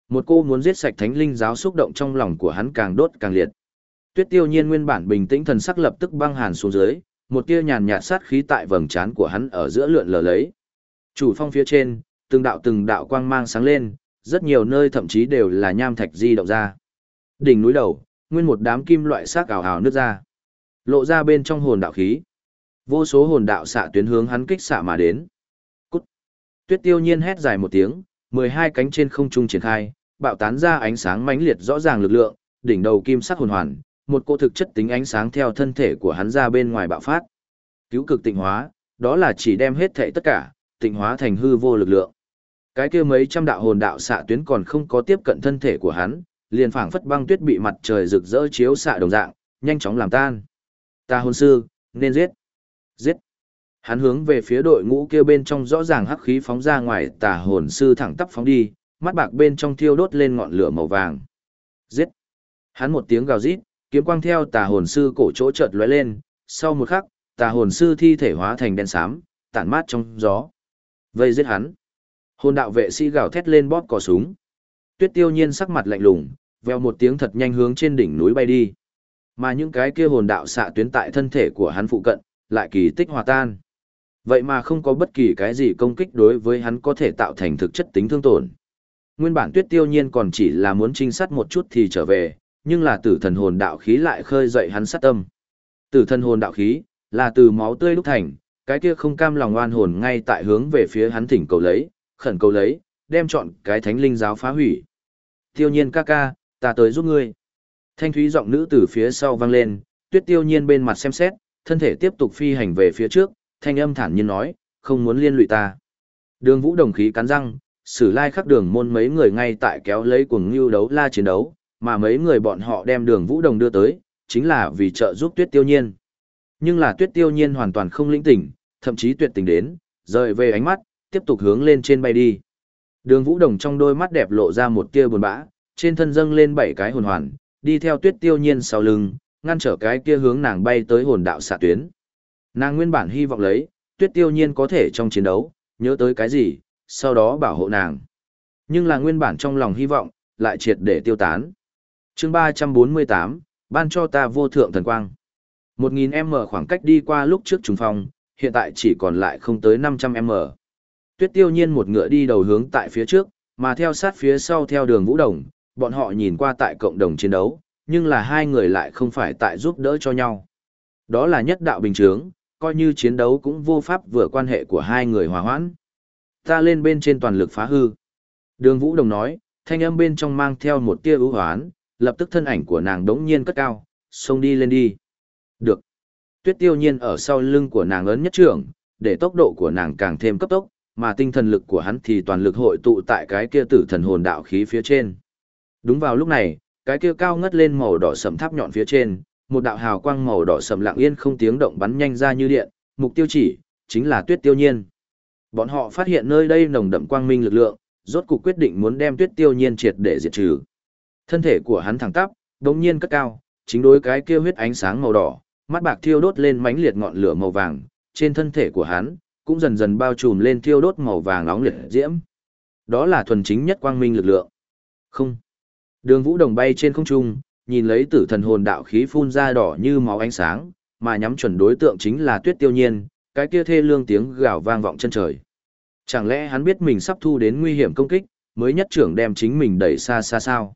Một cô muốn giết sạch thánh linh giáo xúc động trong lòng của hắn càng đốt càng liệt. Tuyết Tiêu Nhiên nguyên bản bình tĩnh thần sắc lập tức băng hàn xuống dưới, một tia nhàn nhạt sát khí tại vầng trán của hắn ở giữa lượn lờ lấy. Chủ phong phía trên, từng đạo từng đạo quang mang sáng lên, rất nhiều nơi thậm chí đều là nham thạch di động ra. Đỉnh núi đầu, nguyên một đám kim loại sắc ảo ảo nước ra. Lộ ra bên trong hồn đạo khí. Vô số hồn đạo xạ tuyến hướng hắn kích xạ mà đến. Cút. Tuyết Tiêu Nhiên hét dài một tiếng, 12 cánh trên không trung triển khai, bạo tán ra ánh sáng mãnh liệt rõ ràng lực lượng, đỉnh đầu kim sắc hồn hoàn, một cô thực chất tính ánh sáng theo thân thể của hắn ra bên ngoài bạo phát. Cứu cực tịnh hóa, đó là chỉ đem hết thảy tất cả, tịnh hóa thành hư vô lực lượng. Cái kia mấy trăm đạo hồn đạo xạ tuyến còn không có tiếp cận thân thể của hắn, liền phảng phất băng tuyết bị mặt trời rực rỡ chiếu xạ đồng dạng, nhanh chóng làm tan. Ta hồn sư, nên giết. Giết. Hắn hướng về phía đội ngũ kia bên trong rõ ràng hắc khí phóng ra ngoài, tà hồn sư thẳng tắp phóng đi, mắt bạc bên trong thiêu đốt lên ngọn lửa màu vàng. Giết. Hắn một tiếng gào rít, kiếm quang theo tà hồn sư cổ chỗ chợt lóe lên, sau một khắc, tà hồn sư thi thể hóa thành đen xám, tản mát trong gió. Vây giết hắn. Hồn đạo vệ sĩ gào thét lên bóp cò súng. Tuyết Tiêu Nhiên sắc mặt lạnh lùng, veo một tiếng thật nhanh hướng trên đỉnh núi bay đi. Mà những cái kia hồn đạo xạ tuyến tại thân thể của hắn phụ cận, lại kỳ tích hòa tan. Vậy mà không có bất kỳ cái gì công kích đối với hắn có thể tạo thành thực chất tính thương tổn. Nguyên bản Tuyết Tiêu Nhiên còn chỉ là muốn trinh sát một chút thì trở về, nhưng là tử thần hồn đạo khí lại khơi dậy hắn sát tâm. Tử thần hồn đạo khí, là từ máu tươi lúc thành, cái kia không cam lòng oan hồn ngay tại hướng về phía hắn thỉnh cầu lấy, khẩn cầu lấy, đem chọn cái thánh linh giáo phá hủy. Tiêu nhiên ca ca, ta tới giúp ngươi. Thanh thúy giọng nữ từ phía sau vang lên, tuyết tiêu nhiên bên mặt xem xét, thân thể tiếp tục phi hành về phía trước, thanh âm thản nhiên nói, không muốn liên lụy ta. Đường vũ đồng khí cắn răng, sử lai khắc đường môn mấy người ngay tại kéo lấy cuồng ngưu đấu la chiến đấu, mà mấy người bọn họ đem đường vũ đồng đưa tới, chính là vì trợ giúp tuyết tiêu nhiên. Nhưng là tuyết tiêu nhiên hoàn toàn không lĩnh tỉnh, thậm chí tuyệt tình đến, rời về ánh mắt, tiếp tục hướng lên trên bay đi. Đường vũ đồng trong đôi mắt đẹp lộ ra một tia buồn bã, trên thân dâng lên bảy cái hồn hoàn, đi theo tuyết tiêu nhiên sau lưng, ngăn trở cái kia hướng nàng bay tới hồn đạo xạ tuyến. Nàng nguyên bản hy vọng lấy, tuyết tiêu nhiên có thể trong chiến đấu, nhớ tới cái gì, sau đó bảo hộ nàng. Nhưng là nguyên bản trong lòng hy vọng, lại triệt để tiêu tán. chương 348, ban cho ta vô thượng thần quang. 1000m khoảng cách đi qua lúc trước trùng phong, hiện tại chỉ còn lại không tới 500m. Tuyết tiêu nhiên một ngựa đi đầu hướng tại phía trước, mà theo sát phía sau theo đường vũ đồng, bọn họ nhìn qua tại cộng đồng chiến đấu, nhưng là hai người lại không phải tại giúp đỡ cho nhau. Đó là nhất đạo bình chướng, coi như chiến đấu cũng vô pháp vừa quan hệ của hai người hòa hoãn. Ta lên bên trên toàn lực phá hư. Đường Vũ Đồng nói, thanh âm bên trong mang theo một tia ưu hoán, lập tức thân ảnh của nàng đống nhiên cất cao, xông đi lên đi. Được. Tuyết tiêu nhiên ở sau lưng của nàng ấn nhất trưởng, để tốc độ của nàng càng thêm cấp tốc, mà tinh thần lực của hắn thì toàn lực hội tụ tại cái kia tử thần hồn đạo khí phía trên. Đúng vào lúc này, cái kia cao ngất lên màu đỏ sẫm tháp nhọn phía trên, một đạo hào quang màu đỏ sẫm lặng yên không tiếng động bắn nhanh ra như điện, mục tiêu chỉ chính là Tuyết Tiêu Nhiên. Bọn họ phát hiện nơi đây nồng đậm quang minh lực lượng, rốt cuộc quyết định muốn đem Tuyết Tiêu Nhiên triệt để diệt trừ. Thân thể của hắn thẳng tắp, đống nhiên cất cao, chính đối cái kia huyết ánh sáng màu đỏ, mắt bạc thiêu đốt lên mãnh liệt ngọn lửa màu vàng, trên thân thể của hắn cũng dần dần bao trùm lên thiêu đốt màu vàng nóng liệt diễm. Đó là thuần chính nhất quang minh lực lượng. Không. Đường Vũ Đồng bay trên không trung, nhìn lấy tử thần hồn đạo khí phun ra đỏ như máu ánh sáng, mà nhắm chuẩn đối tượng chính là Tuyết Tiêu Nhiên, cái kia thê lương tiếng gào vang vọng chân trời. Chẳng lẽ hắn biết mình sắp thu đến nguy hiểm công kích, mới nhất trưởng đem chính mình đẩy xa xa sao?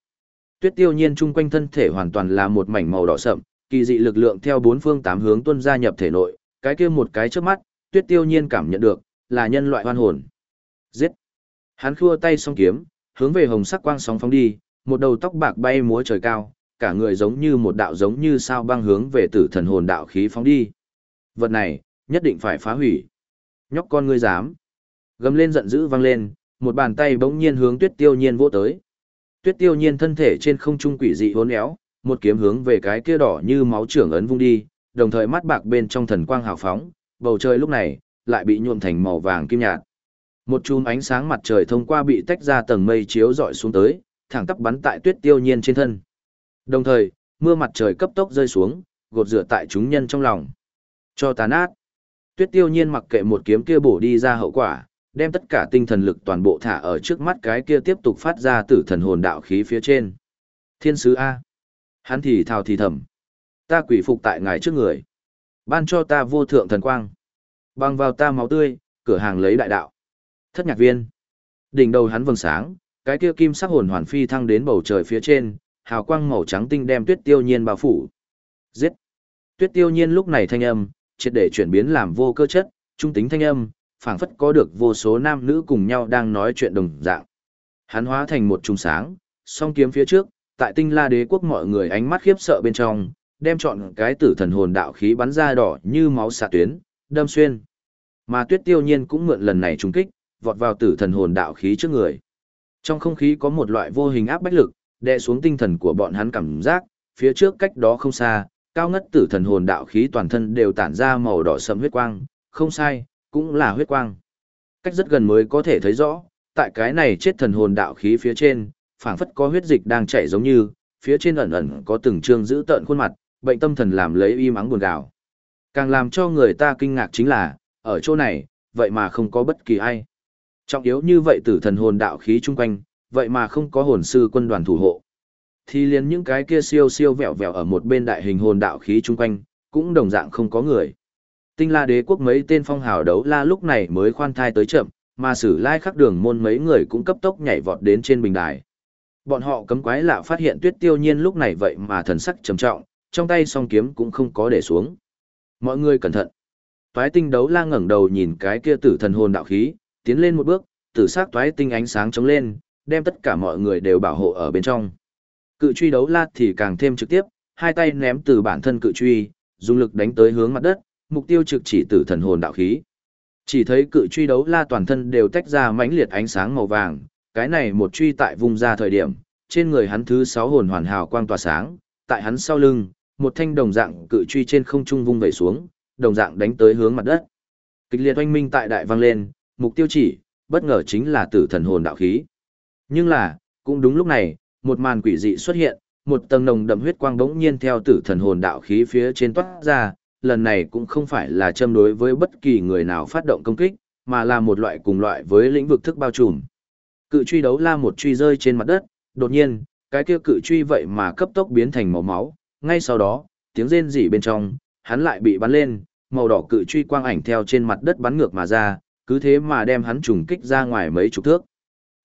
Tuyết Tiêu Nhiên chung quanh thân thể hoàn toàn là một mảnh màu đỏ sậm, kỳ dị lực lượng theo bốn phương tám hướng tuôn ra nhập thể nội, cái kia một cái trước mắt, Tuyết Tiêu Nhiên cảm nhận được, là nhân loại hoan hồn. Giết! Hắn khua tay song kiếm, hướng về hồng sắc quang sóng phóng đi, một đầu tóc bạc bay múa trời cao, cả người giống như một đạo giống như sao băng hướng về tử thần hồn đạo khí phóng đi. Vật này, nhất định phải phá hủy. Nhóc con ngươi dám. Gầm lên giận dữ vang lên, một bàn tay bỗng nhiên hướng tuyết tiêu nhiên vỗ tới. Tuyết tiêu nhiên thân thể trên không trung quỷ dị hốn éo, một kiếm hướng về cái kia đỏ như máu trưởng ấn vung đi, đồng thời mắt bạc bên trong thần quang hào phóng, bầu trời lúc này, lại bị nhuộm thành màu vàng kim nhạt. Một chùm ánh sáng mặt trời thông qua bị tách ra tầng mây chiếu rọi xuống tới, thẳng tắp bắn tại tuyết tiêu nhiên trên thân. Đồng thời, mưa mặt trời cấp tốc rơi xuống, gột rửa tại chúng nhân trong lòng. Cho tàn át. Tuyết tiêu nhiên mặc kệ một kiếm kia bổ đi ra hậu quả, đem tất cả tinh thần lực toàn bộ thả ở trước mắt cái kia tiếp tục phát ra tử thần hồn đạo khí phía trên. Thiên sứ A. Hắn thì thào thì thầm. Ta quỷ phục tại ngài trước người. Ban cho ta vô thượng thần quang. Bằng vào ta máu tươi, cửa hàng lấy đại đạo. Thất nhạc viên. Đỉnh đầu hắn vầng sáng, cái kia kim sắc hồn hoàn phi thăng đến bầu trời phía trên, hào quang màu trắng tinh đem Tuyết Tiêu Nhiên bao phủ. Giết. Tuyết Tiêu Nhiên lúc này thanh âm, triệt để chuyển biến làm vô cơ chất, trung tính thanh âm, phảng phất có được vô số nam nữ cùng nhau đang nói chuyện đồng dạng. Hắn hóa thành một trung sáng, song kiếm phía trước, tại Tinh La Đế quốc mọi người ánh mắt khiếp sợ bên trong, đem chọn cái tử thần hồn đạo khí bắn ra đỏ như máu xạ tuyến, đâm xuyên. Mà Tuyết Tiêu Nhiên cũng mượn lần này trùng kích, vọt vào tử thần hồn đạo khí trước người. Trong không khí có một loại vô hình áp bách lực, đè xuống tinh thần của bọn hắn cảm giác, phía trước cách đó không xa, cao ngất tử thần hồn đạo khí toàn thân đều tản ra màu đỏ sẫm huyết quang, không sai, cũng là huyết quang. Cách rất gần mới có thể thấy rõ, tại cái này chết thần hồn đạo khí phía trên, phảng phất có huyết dịch đang chảy giống như, phía trên ẩn ẩn có từng trương giữ tợn khuôn mặt, bệnh tâm thần làm lấy y mắng buồn gào. Càng làm cho người ta kinh ngạc chính là, ở chỗ này, vậy mà không có bất kỳ ai. Trọng yếu như vậy tử thần hồn đạo khí chung quanh, vậy mà không có hồn sư quân đoàn thủ hộ. Thì liền những cái kia siêu siêu vẹo vẹo ở một bên đại hình hồn đạo khí chung quanh, cũng đồng dạng không có người. Tinh la đế quốc mấy tên phong hào đấu la lúc này mới khoan thai tới chậm, mà sử lai khắc đường môn mấy người cũng cấp tốc nhảy vọt đến trên bình đài. Bọn họ cấm quái lạ phát hiện tuyết tiêu nhiên lúc này vậy mà thần sắc trầm trọng, trong tay song kiếm cũng không có để xuống. Mọi người cẩn thận. Toái tinh đấu la ngẩng đầu nhìn cái kia tử thần hồn đạo khí, tiến lên một bước, tử sắc toái tinh ánh sáng chống lên, đem tất cả mọi người đều bảo hộ ở bên trong. Cự truy đấu la thì càng thêm trực tiếp, hai tay ném từ bản thân cự truy, dùng lực đánh tới hướng mặt đất, mục tiêu trực chỉ tử thần hồn đạo khí. Chỉ thấy cự truy đấu la toàn thân đều tách ra mãnh liệt ánh sáng màu vàng, cái này một truy tại vùng ra thời điểm, trên người hắn thứ sáu hồn hoàn hảo quang tỏa sáng, tại hắn sau lưng, một thanh đồng dạng cự truy trên không trung vung vẩy xuống, đồng dạng đánh tới hướng mặt đất. Kịch liệt oanh minh tại đại vang lên, mục tiêu chỉ, bất ngờ chính là tử thần hồn đạo khí. Nhưng là, cũng đúng lúc này, một màn quỷ dị xuất hiện, một tầng nồng đậm huyết quang bỗng nhiên theo tử thần hồn đạo khí phía trên toát ra, lần này cũng không phải là châm đối với bất kỳ người nào phát động công kích, mà là một loại cùng loại với lĩnh vực thức bao trùm. Cự truy đấu la một truy rơi trên mặt đất, đột nhiên, cái kia cự truy vậy mà cấp tốc biến thành màu máu, ngay sau đó, tiếng rên rỉ bên trong, hắn lại bị bắn lên, màu đỏ cự truy quang ảnh theo trên mặt đất bắn ngược mà ra, cứ thế mà đem hắn trùng kích ra ngoài mấy chục thước.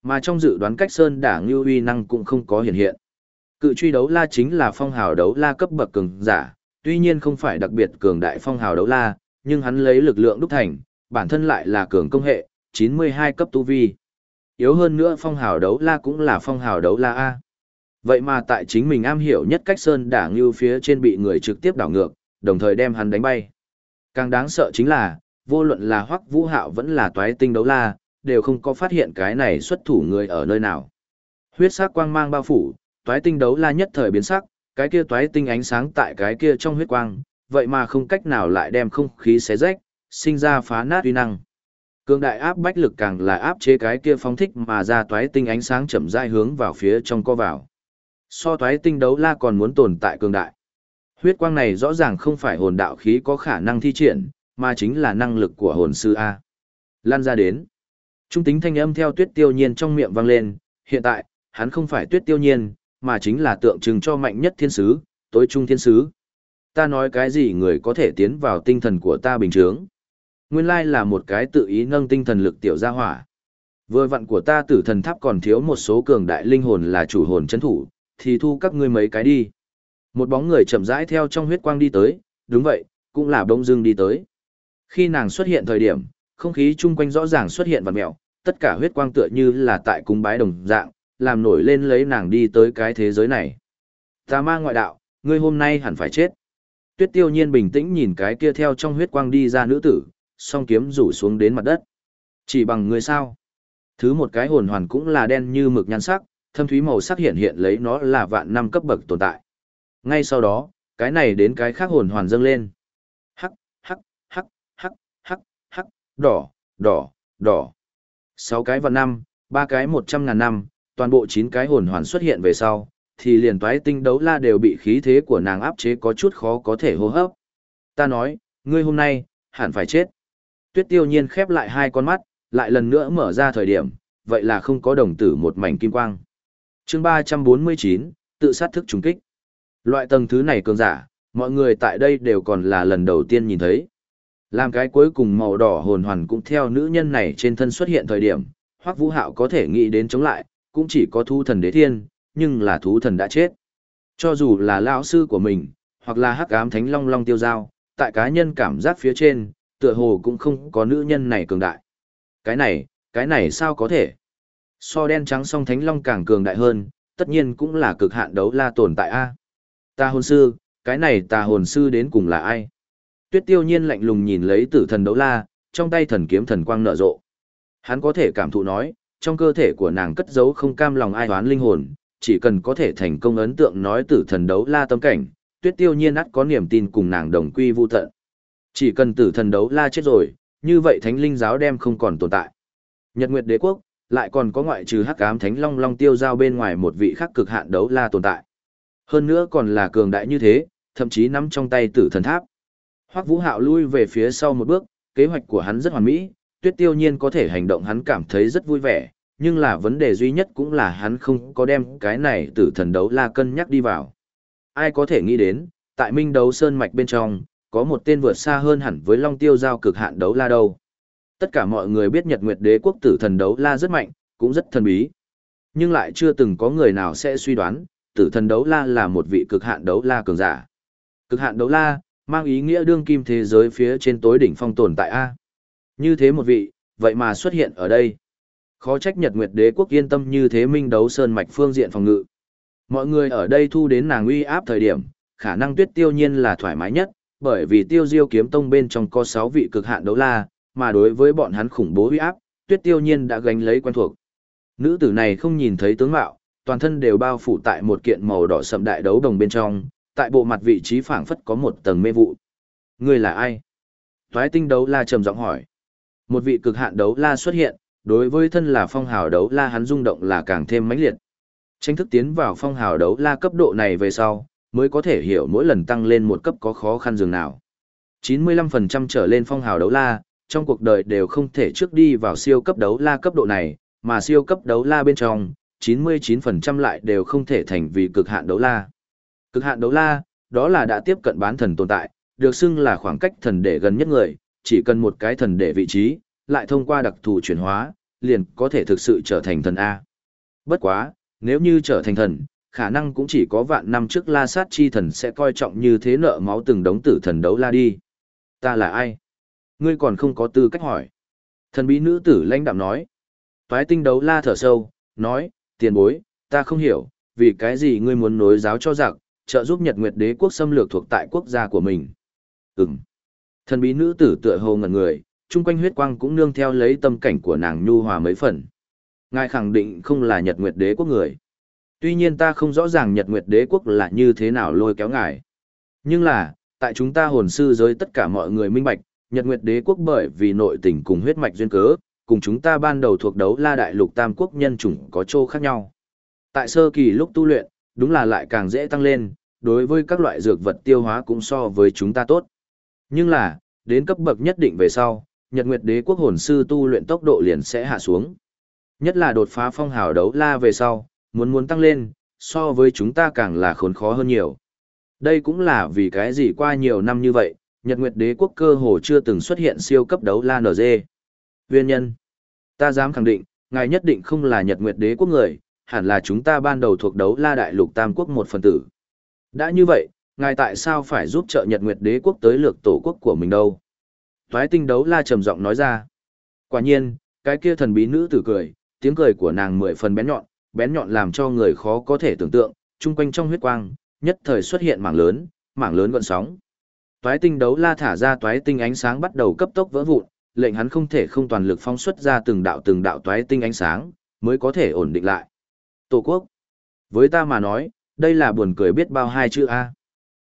Mà trong dự đoán cách sơn đả ngưu uy năng cũng không có hiện hiện. Cự truy đấu la chính là phong hào đấu la cấp bậc cường giả, tuy nhiên không phải đặc biệt cường đại phong hào đấu la, nhưng hắn lấy lực lượng đúc thành, bản thân lại là cường công hệ, 92 cấp tu vi. Yếu hơn nữa phong hào đấu la cũng là phong hào đấu la A. Vậy mà tại chính mình am hiểu nhất cách sơn đả ngưu phía trên bị người trực tiếp đảo ngược, đồng thời đem hắn đánh bay. Càng đáng sợ chính là, vô luận là hoắc vũ hạo vẫn là toái tinh đấu la, đều không có phát hiện cái này xuất thủ người ở nơi nào. Huyết sắc quang mang bao phủ, toái tinh đấu la nhất thời biến sắc, cái kia toái tinh ánh sáng tại cái kia trong huyết quang, vậy mà không cách nào lại đem không khí xé rách, sinh ra phá nát uy năng. Cường đại áp bách lực càng là áp chế cái kia phóng thích mà ra toái tinh ánh sáng chậm rãi hướng vào phía trong co vào. So toái tinh đấu la còn muốn tồn tại cường đại. Huyết quang này rõ ràng không phải hồn đạo khí có khả năng thi triển, mà chính là năng lực của hồn sư A. Lan ra đến. Trung tính thanh âm theo tuyết tiêu nhiên trong miệng vang lên, hiện tại, hắn không phải tuyết tiêu nhiên, mà chính là tượng trưng cho mạnh nhất thiên sứ, tối trung thiên sứ. Ta nói cái gì người có thể tiến vào tinh thần của ta bình thường. Nguyên lai là một cái tự ý nâng tinh thần lực tiểu gia hỏa. Vừa vặn của ta tử thần tháp còn thiếu một số cường đại linh hồn là chủ hồn chấn thủ, thì thu các ngươi mấy cái đi. Một bóng người chậm rãi theo trong huyết quang đi tới, đúng vậy, cũng là bông dưng đi tới. Khi nàng xuất hiện thời điểm, không khí chung quanh rõ ràng xuất hiện vật mẹo, tất cả huyết quang tựa như là tại cung bái đồng dạng, làm nổi lên lấy nàng đi tới cái thế giới này. Ta ma ngoại đạo, ngươi hôm nay hẳn phải chết. Tuyết tiêu nhiên bình tĩnh nhìn cái kia theo trong huyết quang đi ra nữ tử, song kiếm rủ xuống đến mặt đất. Chỉ bằng ngươi sao? Thứ một cái hồn hoàn cũng là đen như mực nhan sắc, thâm thúy màu sắc hiện hiện lấy nó là vạn năm cấp bậc tồn tại. Ngay sau đó, cái này đến cái khác hồn hoàn dâng lên. Hắc, hắc, hắc, hắc, hắc, hắc, đỏ, đỏ, đỏ. Sáu cái vạn năm, ba cái một trăm ngàn năm, toàn bộ chín cái hồn hoàn xuất hiện về sau, thì liền toái tinh đấu la đều bị khí thế của nàng áp chế có chút khó có thể hô hấp. Ta nói, ngươi hôm nay, hẳn phải chết. Tuyết tiêu nhiên khép lại hai con mắt, lại lần nữa mở ra thời điểm, vậy là không có đồng tử một mảnh kim quang chương 349, tự sát thức trùng kích. Loại tầng thứ này cường giả, mọi người tại đây đều còn là lần đầu tiên nhìn thấy. Làm cái cuối cùng màu đỏ hồn hoàn cũng theo nữ nhân này trên thân xuất hiện thời điểm, Hoắc Vũ Hạo có thể nghĩ đến chống lại, cũng chỉ có thú thần đế thiên, nhưng là thú thần đã chết. Cho dù là lão sư của mình, hoặc là hắc ám thánh long long tiêu giao, tại cá nhân cảm giác phía trên, tựa hồ cũng không có nữ nhân này cường đại. Cái này, cái này sao có thể? So đen trắng song thánh long càng cường đại hơn, tất nhiên cũng là cực hạn đấu la tồn tại a. Ta hồn sư, cái này ta hồn sư đến cùng là ai? Tuyết tiêu nhiên lạnh lùng nhìn lấy tử thần đấu la, trong tay thần kiếm thần quang nở rộ. Hắn có thể cảm thụ nói, trong cơ thể của nàng cất giấu không cam lòng ai đoán linh hồn, chỉ cần có thể thành công ấn tượng nói tử thần đấu la tâm cảnh, tuyết tiêu nhiên ắt có niềm tin cùng nàng đồng quy vu tận. Chỉ cần tử thần đấu la chết rồi, như vậy thánh linh giáo đem không còn tồn tại. Nhật Nguyệt Đế quốc, lại còn có ngoại trừ hắc ám thánh long long tiêu giao bên ngoài một vị khắc cực hạn đấu la tồn tại. Hơn nữa còn là cường đại như thế, thậm chí nắm trong tay tử thần tháp. Hoắc Vũ Hạo lui về phía sau một bước, kế hoạch của hắn rất hoàn mỹ, Tuyết Tiêu Nhiên có thể hành động hắn cảm thấy rất vui vẻ, nhưng là vấn đề duy nhất cũng là hắn không có đem cái này tử thần đấu la cân nhắc đi vào. Ai có thể nghĩ đến, tại Minh đấu sơn mạch bên trong, có một tên vượt xa hơn hẳn với Long Tiêu giao cực hạn đấu la đâu. Tất cả mọi người biết Nhật Nguyệt Đế quốc tử thần đấu la rất mạnh, cũng rất thần bí. Nhưng lại chưa từng có người nào sẽ suy đoán, tử thần đấu la là một vị cực hạn đấu la cường giả. Cực hạn đấu la, mang ý nghĩa đương kim thế giới phía trên tối đỉnh phong tồn tại A. Như thế một vị, vậy mà xuất hiện ở đây. Khó trách Nhật Nguyệt Đế quốc yên tâm như thế minh đấu sơn mạch phương diện phòng ngự. Mọi người ở đây thu đến nàng uy áp thời điểm, khả năng tuyết tiêu nhiên là thoải mái nhất, bởi vì tiêu diêu kiếm tông bên trong có 6 vị cực hạn đấu la, mà đối với bọn hắn khủng bố uy áp, tuyết tiêu nhiên đã gánh lấy quen thuộc. Nữ tử này không nhìn thấy tướng mạo, toàn thân đều bao phủ tại một kiện màu đỏ sậm đại đấu đồng bên trong, tại bộ mặt vị trí phảng phất có một tầng mê vụ. Ngươi là ai? Toái tinh đấu la trầm giọng hỏi. Một vị cực hạn đấu la xuất hiện, đối với thân là phong hào đấu la hắn rung động là càng thêm mãnh liệt. Tranh thức tiến vào phong hào đấu la cấp độ này về sau, mới có thể hiểu mỗi lần tăng lên một cấp có khó khăn dường nào. 95% trở lên phong hào đấu la, trong cuộc đời đều không thể trước đi vào siêu cấp đấu la cấp độ này, mà siêu cấp đấu la bên trong, 99% lại đều không thể thành vì cực hạn đấu la. Cực hạn đấu la, đó là đã tiếp cận bán thần tồn tại, được xưng là khoảng cách thần để gần nhất người, chỉ cần một cái thần để vị trí, lại thông qua đặc thù chuyển hóa, liền có thể thực sự trở thành thần A. Bất quá, nếu như trở thành thần, khả năng cũng chỉ có vạn năm trước la sát chi thần sẽ coi trọng như thế nợ máu từng đống tử thần đấu la đi. Ta là ai? Ngươi còn không có tư cách hỏi. Thần bí nữ tử lãnh đạm nói. Toái tinh đấu la thở sâu, nói, tiền bối, ta không hiểu, vì cái gì ngươi muốn nối giáo cho giặc, trợ giúp Nhật Nguyệt Đế quốc xâm lược thuộc tại quốc gia của mình. Ừm. Thần bí nữ tử tựa hồ ngẩn người, chung quanh huyết quang cũng nương theo lấy tâm cảnh của nàng nhu hòa mấy phần. Ngài khẳng định không là Nhật Nguyệt Đế quốc người. Tuy nhiên ta không rõ ràng Nhật Nguyệt Đế quốc là như thế nào lôi kéo ngài. Nhưng là, tại chúng ta hồn sư giới tất cả mọi người minh bạch, Nhật Nguyệt Đế quốc bởi vì nội tình cùng huyết mạch duyên cớ, cùng chúng ta ban đầu thuộc đấu La Đại Lục Tam quốc nhân chủng có chỗ khác nhau. Tại sơ kỳ lúc tu luyện, đúng là lại càng dễ tăng lên, đối với các loại dược vật tiêu hóa cũng so với chúng ta tốt. Nhưng là, đến cấp bậc nhất định về sau, Nhật Nguyệt Đế quốc hồn sư tu luyện tốc độ liền sẽ hạ xuống. Nhất là đột phá phong hào đấu la về sau, muốn muốn tăng lên, so với chúng ta càng là khốn khó hơn nhiều. Đây cũng là vì cái gì qua nhiều năm như vậy, Nhật Nguyệt Đế quốc cơ hồ chưa từng xuất hiện siêu cấp đấu la NG. Nguyên nhân. Ta dám khẳng định, ngài nhất định không là Nhật Nguyệt Đế quốc người, hẳn là chúng ta ban đầu thuộc đấu la đại lục tam quốc một phần tử. Đã như vậy, ngài tại sao phải giúp trợ Nhật Nguyệt Đế quốc tới lược tổ quốc của mình đâu? Toái tinh đấu la trầm giọng nói ra. Quả nhiên, cái kia thần bí nữ tử cười, tiếng cười của nàng mười phần bén nhọn, bén nhọn làm cho người khó có thể tưởng tượng, chung quanh trong huyết quang, nhất thời xuất hiện mảng lớn, mảng lớn gọn sóng. Toái tinh đấu la thả ra toái tinh ánh sáng bắt đầu cấp tốc vỡ vụn, lệnh hắn không thể không toàn lực phóng xuất ra từng đạo từng đạo toái tinh ánh sáng, mới có thể ổn định lại. Tổ quốc. Với ta mà nói, đây là buồn cười biết bao hai chữ A.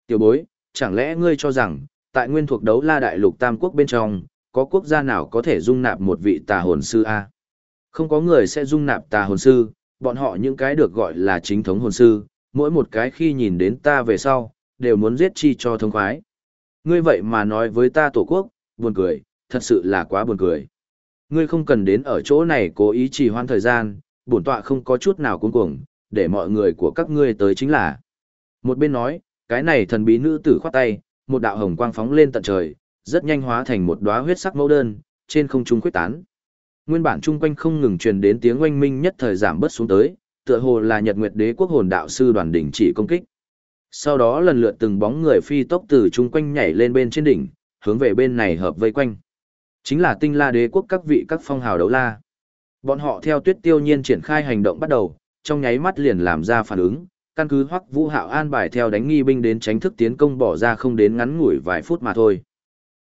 Tiểu bối, chẳng lẽ ngươi cho rằng, tại nguyên thuộc đấu la đại lục tam quốc bên trong, có quốc gia nào có thể dung nạp một vị tà hồn sư A? Không có người sẽ dung nạp tà hồn sư, bọn họ những cái được gọi là chính thống hồn sư, mỗi một cái khi nhìn đến ta về sau, đều muốn giết chi cho thông khoái. Ngươi vậy mà nói với ta tổ quốc, buồn cười, thật sự là quá buồn cười. Ngươi không cần đến ở chỗ này cố ý trì hoãn thời gian, bổn tọa không có chút nào cuống cuồng, để mọi người của các ngươi tới chính là. Một bên nói, cái này thần bí nữ tử khoát tay, một đạo hồng quang phóng lên tận trời, rất nhanh hóa thành một đóa huyết sắc mẫu đơn, trên không trung quyết tán. Nguyên bản trung quanh không ngừng truyền đến tiếng oanh minh nhất thời giảm bớt xuống tới, tựa hồ là Nhật Nguyệt Đế quốc hồn đạo sư đoàn đỉnh chỉ công kích. Sau đó lần lượt từng bóng người phi tốc từ trung quanh nhảy lên bên trên đỉnh, hướng về bên này hợp vây quanh. Chính là Tinh La Đế quốc các vị các phong hào đấu la. Bọn họ theo Tuyết Tiêu Nhiên triển khai hành động bắt đầu, trong nháy mắt liền làm ra phản ứng, căn cứ Hoắc Vũ Hạo an bài theo đánh nghi binh đến tránh thức tiến công bỏ ra không đến ngắn ngủi vài phút mà thôi.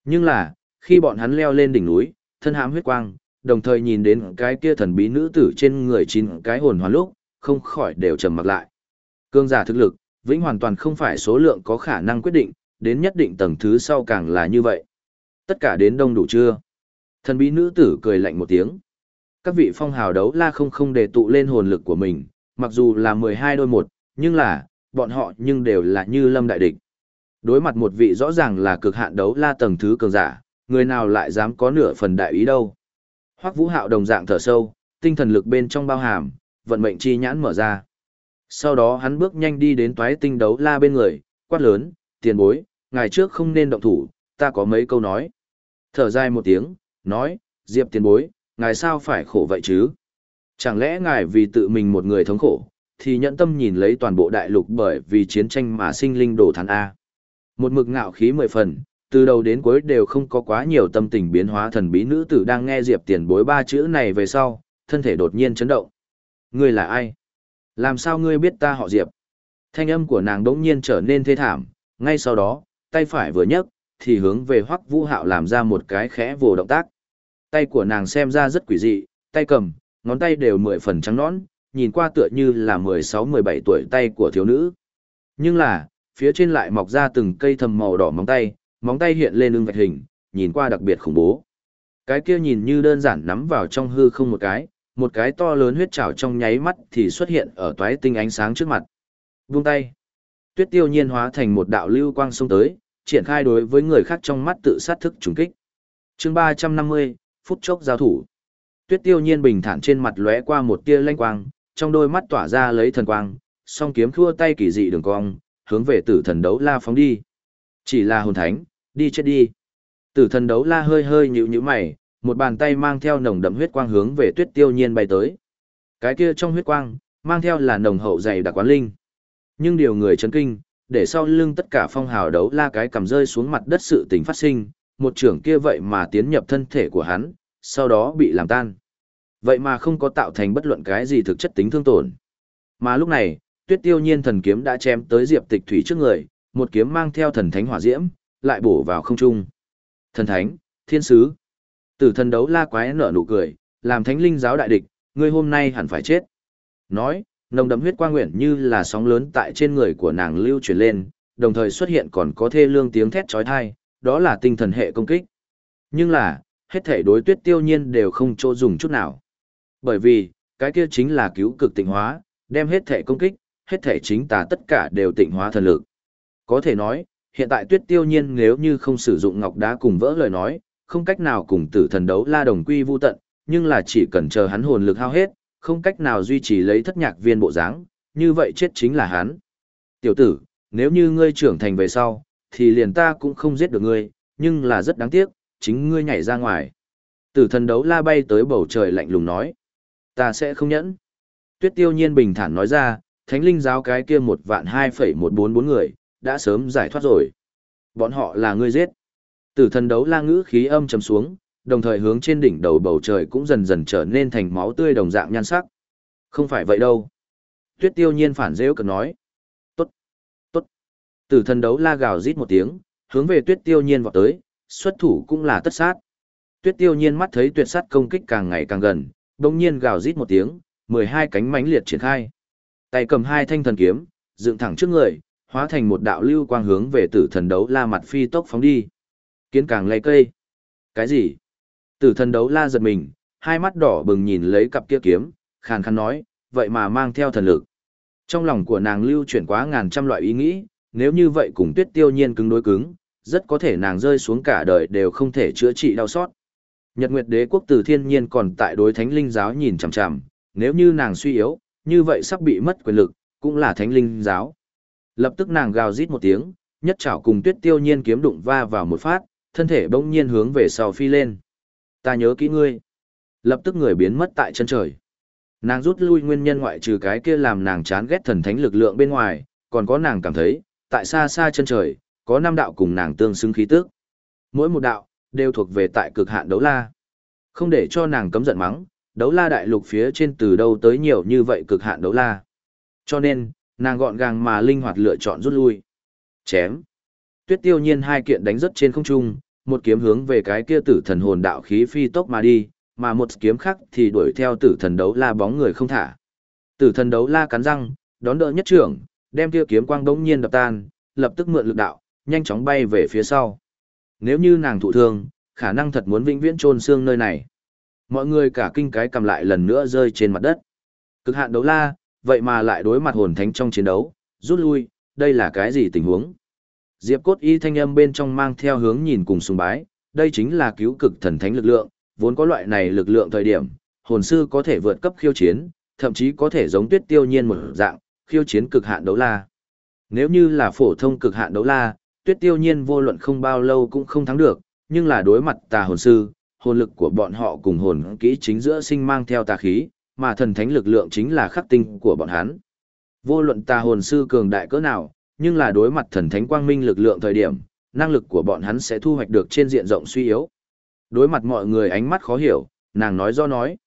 Nhưng là, khi bọn hắn leo lên đỉnh núi, thân hãm huyết quang, đồng thời nhìn đến cái kia thần bí nữ tử trên người chín cái hồn hoàn lúc, không khỏi đều trầm mặc lại. Cương giả thực lực, vĩnh hoàn toàn không phải số lượng có khả năng quyết định, đến nhất định tầng thứ sau càng là như vậy. Tất cả đến đông đủ chưa? Thần bí nữ tử cười lạnh một tiếng. Các vị phong hào đấu la không không để tụ lên hồn lực của mình, mặc dù là 12 đôi một, nhưng là, bọn họ nhưng đều là như lâm đại địch. Đối mặt một vị rõ ràng là cực hạn đấu la tầng thứ cường giả, người nào lại dám có nửa phần đại ý đâu. Hoắc Vũ Hạo đồng dạng thở sâu, tinh thần lực bên trong bao hàm, vận mệnh chi nhãn mở ra. Sau đó hắn bước nhanh đi đến toái tinh đấu la bên người, quát lớn, tiền bối, ngày trước không nên động thủ, ta có mấy câu nói. Thở dài một tiếng, nói, Diệp tiền bối, ngài sao phải khổ vậy chứ? Chẳng lẽ ngài vì tự mình một người thống khổ, thì nhận tâm nhìn lấy toàn bộ đại lục bởi vì chiến tranh mà sinh linh đổ thán A. Một mực ngạo khí mười phần, từ đầu đến cuối đều không có quá nhiều tâm tình biến hóa thần bí nữ tử đang nghe Diệp tiền bối ba chữ này về sau, thân thể đột nhiên chấn động. Ngươi là ai? Làm sao ngươi biết ta họ Diệp? Thanh âm của nàng đống nhiên trở nên thê thảm, ngay sau đó, tay phải vừa nhấc, thì hướng về Hoắc Vũ Hạo làm ra một cái khẽ vồ động tác. Tay của nàng xem ra rất quỷ dị, tay cầm, ngón tay đều mười phần trắng nõn, nhìn qua tựa như là 16-17 tuổi tay của thiếu nữ. Nhưng là, phía trên lại mọc ra từng cây thầm màu đỏ móng tay, móng tay hiện lên ưng vạch hình, nhìn qua đặc biệt khủng bố. Cái kia nhìn như đơn giản nắm vào trong hư không một cái, một cái to lớn huyết trảo trong nháy mắt thì xuất hiện ở toái tinh ánh sáng trước mặt. Vung tay. Tuyết tiêu nhiên hóa thành một đạo lưu quang xông tới, triển khai đối với người khác trong mắt tự sát thức trùng kích. chương 350, phút chốc giao thủ. Tuyết tiêu nhiên bình thản trên mặt lóe qua một tia lanh quang, trong đôi mắt tỏa ra lấy thần quang, song kiếm khua tay kỳ dị đường cong, hướng về tử thần đấu la phóng đi. Chỉ là hồn thánh, đi chết đi. Tử thần đấu la hơi hơi nhíu nhíu mày, một bàn tay mang theo nồng đậm huyết quang hướng về tuyết tiêu nhiên bay tới. Cái kia trong huyết quang, mang theo là nồng hậu dày đặc quán linh. Nhưng điều người chấn kinh, để sau lưng tất cả phong hào đấu la cái cầm rơi xuống mặt đất sự tình phát sinh, một trưởng kia vậy mà tiến nhập thân thể của hắn, sau đó bị làm tan. Vậy mà không có tạo thành bất luận cái gì thực chất tính thương tổn. Mà lúc này, tuyết tiêu nhiên thần kiếm đã chém tới diệp tịch thủy trước người, một kiếm mang theo thần thánh hỏa diễm, lại bổ vào không trung. Thần thánh, thiên sứ. Tử thần đấu la quái nở nụ cười, làm thánh linh giáo đại địch, ngươi hôm nay hẳn phải chết. Nói, nồng đậm huyết quang nguyện như là sóng lớn tại trên người của nàng lưu chuyển lên, đồng thời xuất hiện còn có thê lương tiếng thét chói tai, đó là tinh thần hệ công kích. Nhưng là, hết thể đối tuyết tiêu nhiên đều không chỗ dùng chút nào. Bởi vì, cái kia chính là cứu cực tịnh hóa, đem hết thể công kích, hết thể chính tà tất cả đều tịnh hóa thần lực. Có thể nói, hiện tại tuyết tiêu nhiên nếu như không sử dụng ngọc đá cùng vỡ lời nói, không cách nào cùng tử thần đấu la đồng quy vu tận, nhưng là chỉ cần chờ hắn hồn lực hao hết, không cách nào duy trì lấy thất nhạc viên bộ dáng, như vậy chết chính là hắn. Tiểu tử, nếu như ngươi trưởng thành về sau, thì liền ta cũng không giết được ngươi, nhưng là rất đáng tiếc, chính ngươi nhảy ra ngoài. Tử thần đấu la bay tới bầu trời lạnh lùng nói. Ta sẽ không nhẫn. Tuyết tiêu nhiên bình thản nói ra, thánh linh giáo cái kia một vạn hai phẩy một bốn bốn người, đã sớm giải thoát rồi. Bọn họ là ngươi giết. Tử thần đấu la ngữ khí âm trầm xuống, đồng thời hướng trên đỉnh đầu bầu trời cũng dần dần trở nên thành máu tươi đồng dạng nhan sắc. Không phải vậy đâu. Tuyết tiêu nhiên phản rêu cực nói. Tốt, tốt. Tử thần đấu la gào rít một tiếng, hướng về tuyết tiêu nhiên vọt tới, xuất thủ cũng là tất sát. Tuyết tiêu nhiên mắt thấy tuyệt sát công kích càng ngày càng gần, đồng nhiên gào rít một tiếng, 12 cánh mãnh liệt triển khai. Tay cầm hai thanh thần kiếm, dựng thẳng trước người, hóa thành một đạo lưu quang hướng về tử thần đấu la mặt phi tốc phóng đi. Kiến càng lay cây. Cái gì? Tử thần đấu la giật mình, hai mắt đỏ bừng nhìn lấy cặp kia kiếm, khàn khàn nói, vậy mà mang theo thần lực. Trong lòng của nàng lưu chuyển quá ngàn trăm loại ý nghĩ, nếu như vậy cùng tuyết tiêu nhiên cứng đối cứng, rất có thể nàng rơi xuống cả đời đều không thể chữa trị đau xót. Nhật Nguyệt Đế quốc từ thiên nhiên còn tại đối thánh linh giáo nhìn chằm chằm, nếu như nàng suy yếu, như vậy sắp bị mất quyền lực, cũng là thánh linh giáo. Lập tức nàng gào rít một tiếng, nhất chảo cùng tuyết tiêu nhiên kiếm đụng va vào một phát, thân thể bỗng nhiên hướng về sau phi lên. Ta nhớ kỹ ngươi. Lập tức người biến mất tại chân trời. Nàng rút lui nguyên nhân ngoại trừ cái kia làm nàng chán ghét thần thánh lực lượng bên ngoài, còn có nàng cảm thấy, tại xa xa chân trời, có năm đạo cùng nàng tương xứng khí tức. Mỗi một đạo, đều thuộc về tại cực hạn đấu la. Không để cho nàng cấm giận mắng, đấu la đại lục phía trên từ đâu tới nhiều như vậy cực hạn đấu la. Cho nên, nàng gọn gàng mà linh hoạt lựa chọn rút lui. Chém. Tuyết tiêu nhiên hai kiện đánh rất trên không trung, một kiếm hướng về cái kia tử thần hồn đạo khí phi tốc mà đi, mà một kiếm khác thì đuổi theo tử thần đấu la bóng người không thả. Tử thần đấu la cắn răng, đón đỡ nhất trưởng, đem kia kiếm quang đống nhiên đập tan, lập tức mượn lực đạo, nhanh chóng bay về phía sau. Nếu như nàng thụ thương, khả năng thật muốn vĩnh viễn chôn xương nơi này. Mọi người cả kinh cái cầm lại lần nữa rơi trên mặt đất. Cực hạn đấu la, vậy mà lại đối mặt hồn thánh trong chiến đấu, rút lui, đây là cái gì tình huống? Diệp cốt y thanh âm bên trong mang theo hướng nhìn cùng sùng bái, đây chính là cứu cực thần thánh lực lượng, vốn có loại này lực lượng thời điểm, hồn sư có thể vượt cấp khiêu chiến, thậm chí có thể giống tuyết tiêu nhiên một dạng, khiêu chiến cực hạn đấu la. Nếu như là phổ thông cực hạn đấu la, tuyết tiêu nhiên vô luận không bao lâu cũng không thắng được, nhưng là đối mặt tà hồn sư, hồn lực của bọn họ cùng hồn kỹ chính giữa sinh mang theo tà khí, mà thần thánh lực lượng chính là khắc tinh của bọn hắn. Vô luận tà hồn sư cường đại cỡ nào, nhưng là đối mặt thần thánh quang minh lực lượng thời điểm, năng lực của bọn hắn sẽ thu hoạch được trên diện rộng suy yếu. Đối mặt mọi người ánh mắt khó hiểu, nàng nói do nói.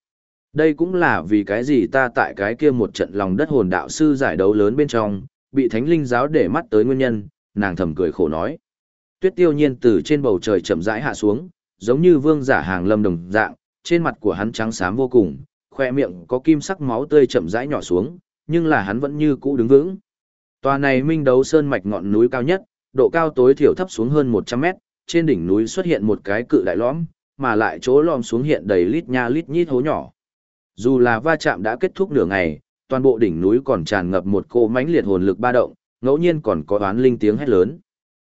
Đây cũng là vì cái gì ta tại cái kia một trận lòng đất hồn đạo sư giải đấu lớn bên trong, bị thánh linh giáo để mắt tới nguyên nhân, nàng thầm cười khổ nói. Tuyết tiêu nhiên từ trên bầu trời chậm rãi hạ xuống, giống như vương giả hàng lâm đồng dạng, trên mặt của hắn trắng xám vô cùng, khoe miệng có kim sắc máu tươi chậm rãi nhỏ xuống, nhưng là hắn vẫn như cũ đứng vững. Tòa này minh đấu sơn mạch ngọn núi cao nhất, độ cao tối thiểu thấp xuống hơn 100 mét, trên đỉnh núi xuất hiện một cái cự đại lõm, mà lại chỗ lõm xuống hiện đầy lít nha lít nhít hố nhỏ. Dù là va chạm đã kết thúc nửa ngày, toàn bộ đỉnh núi còn tràn ngập một cô mãnh liệt hồn lực ba động, ngẫu nhiên còn có oán linh tiếng hét lớn.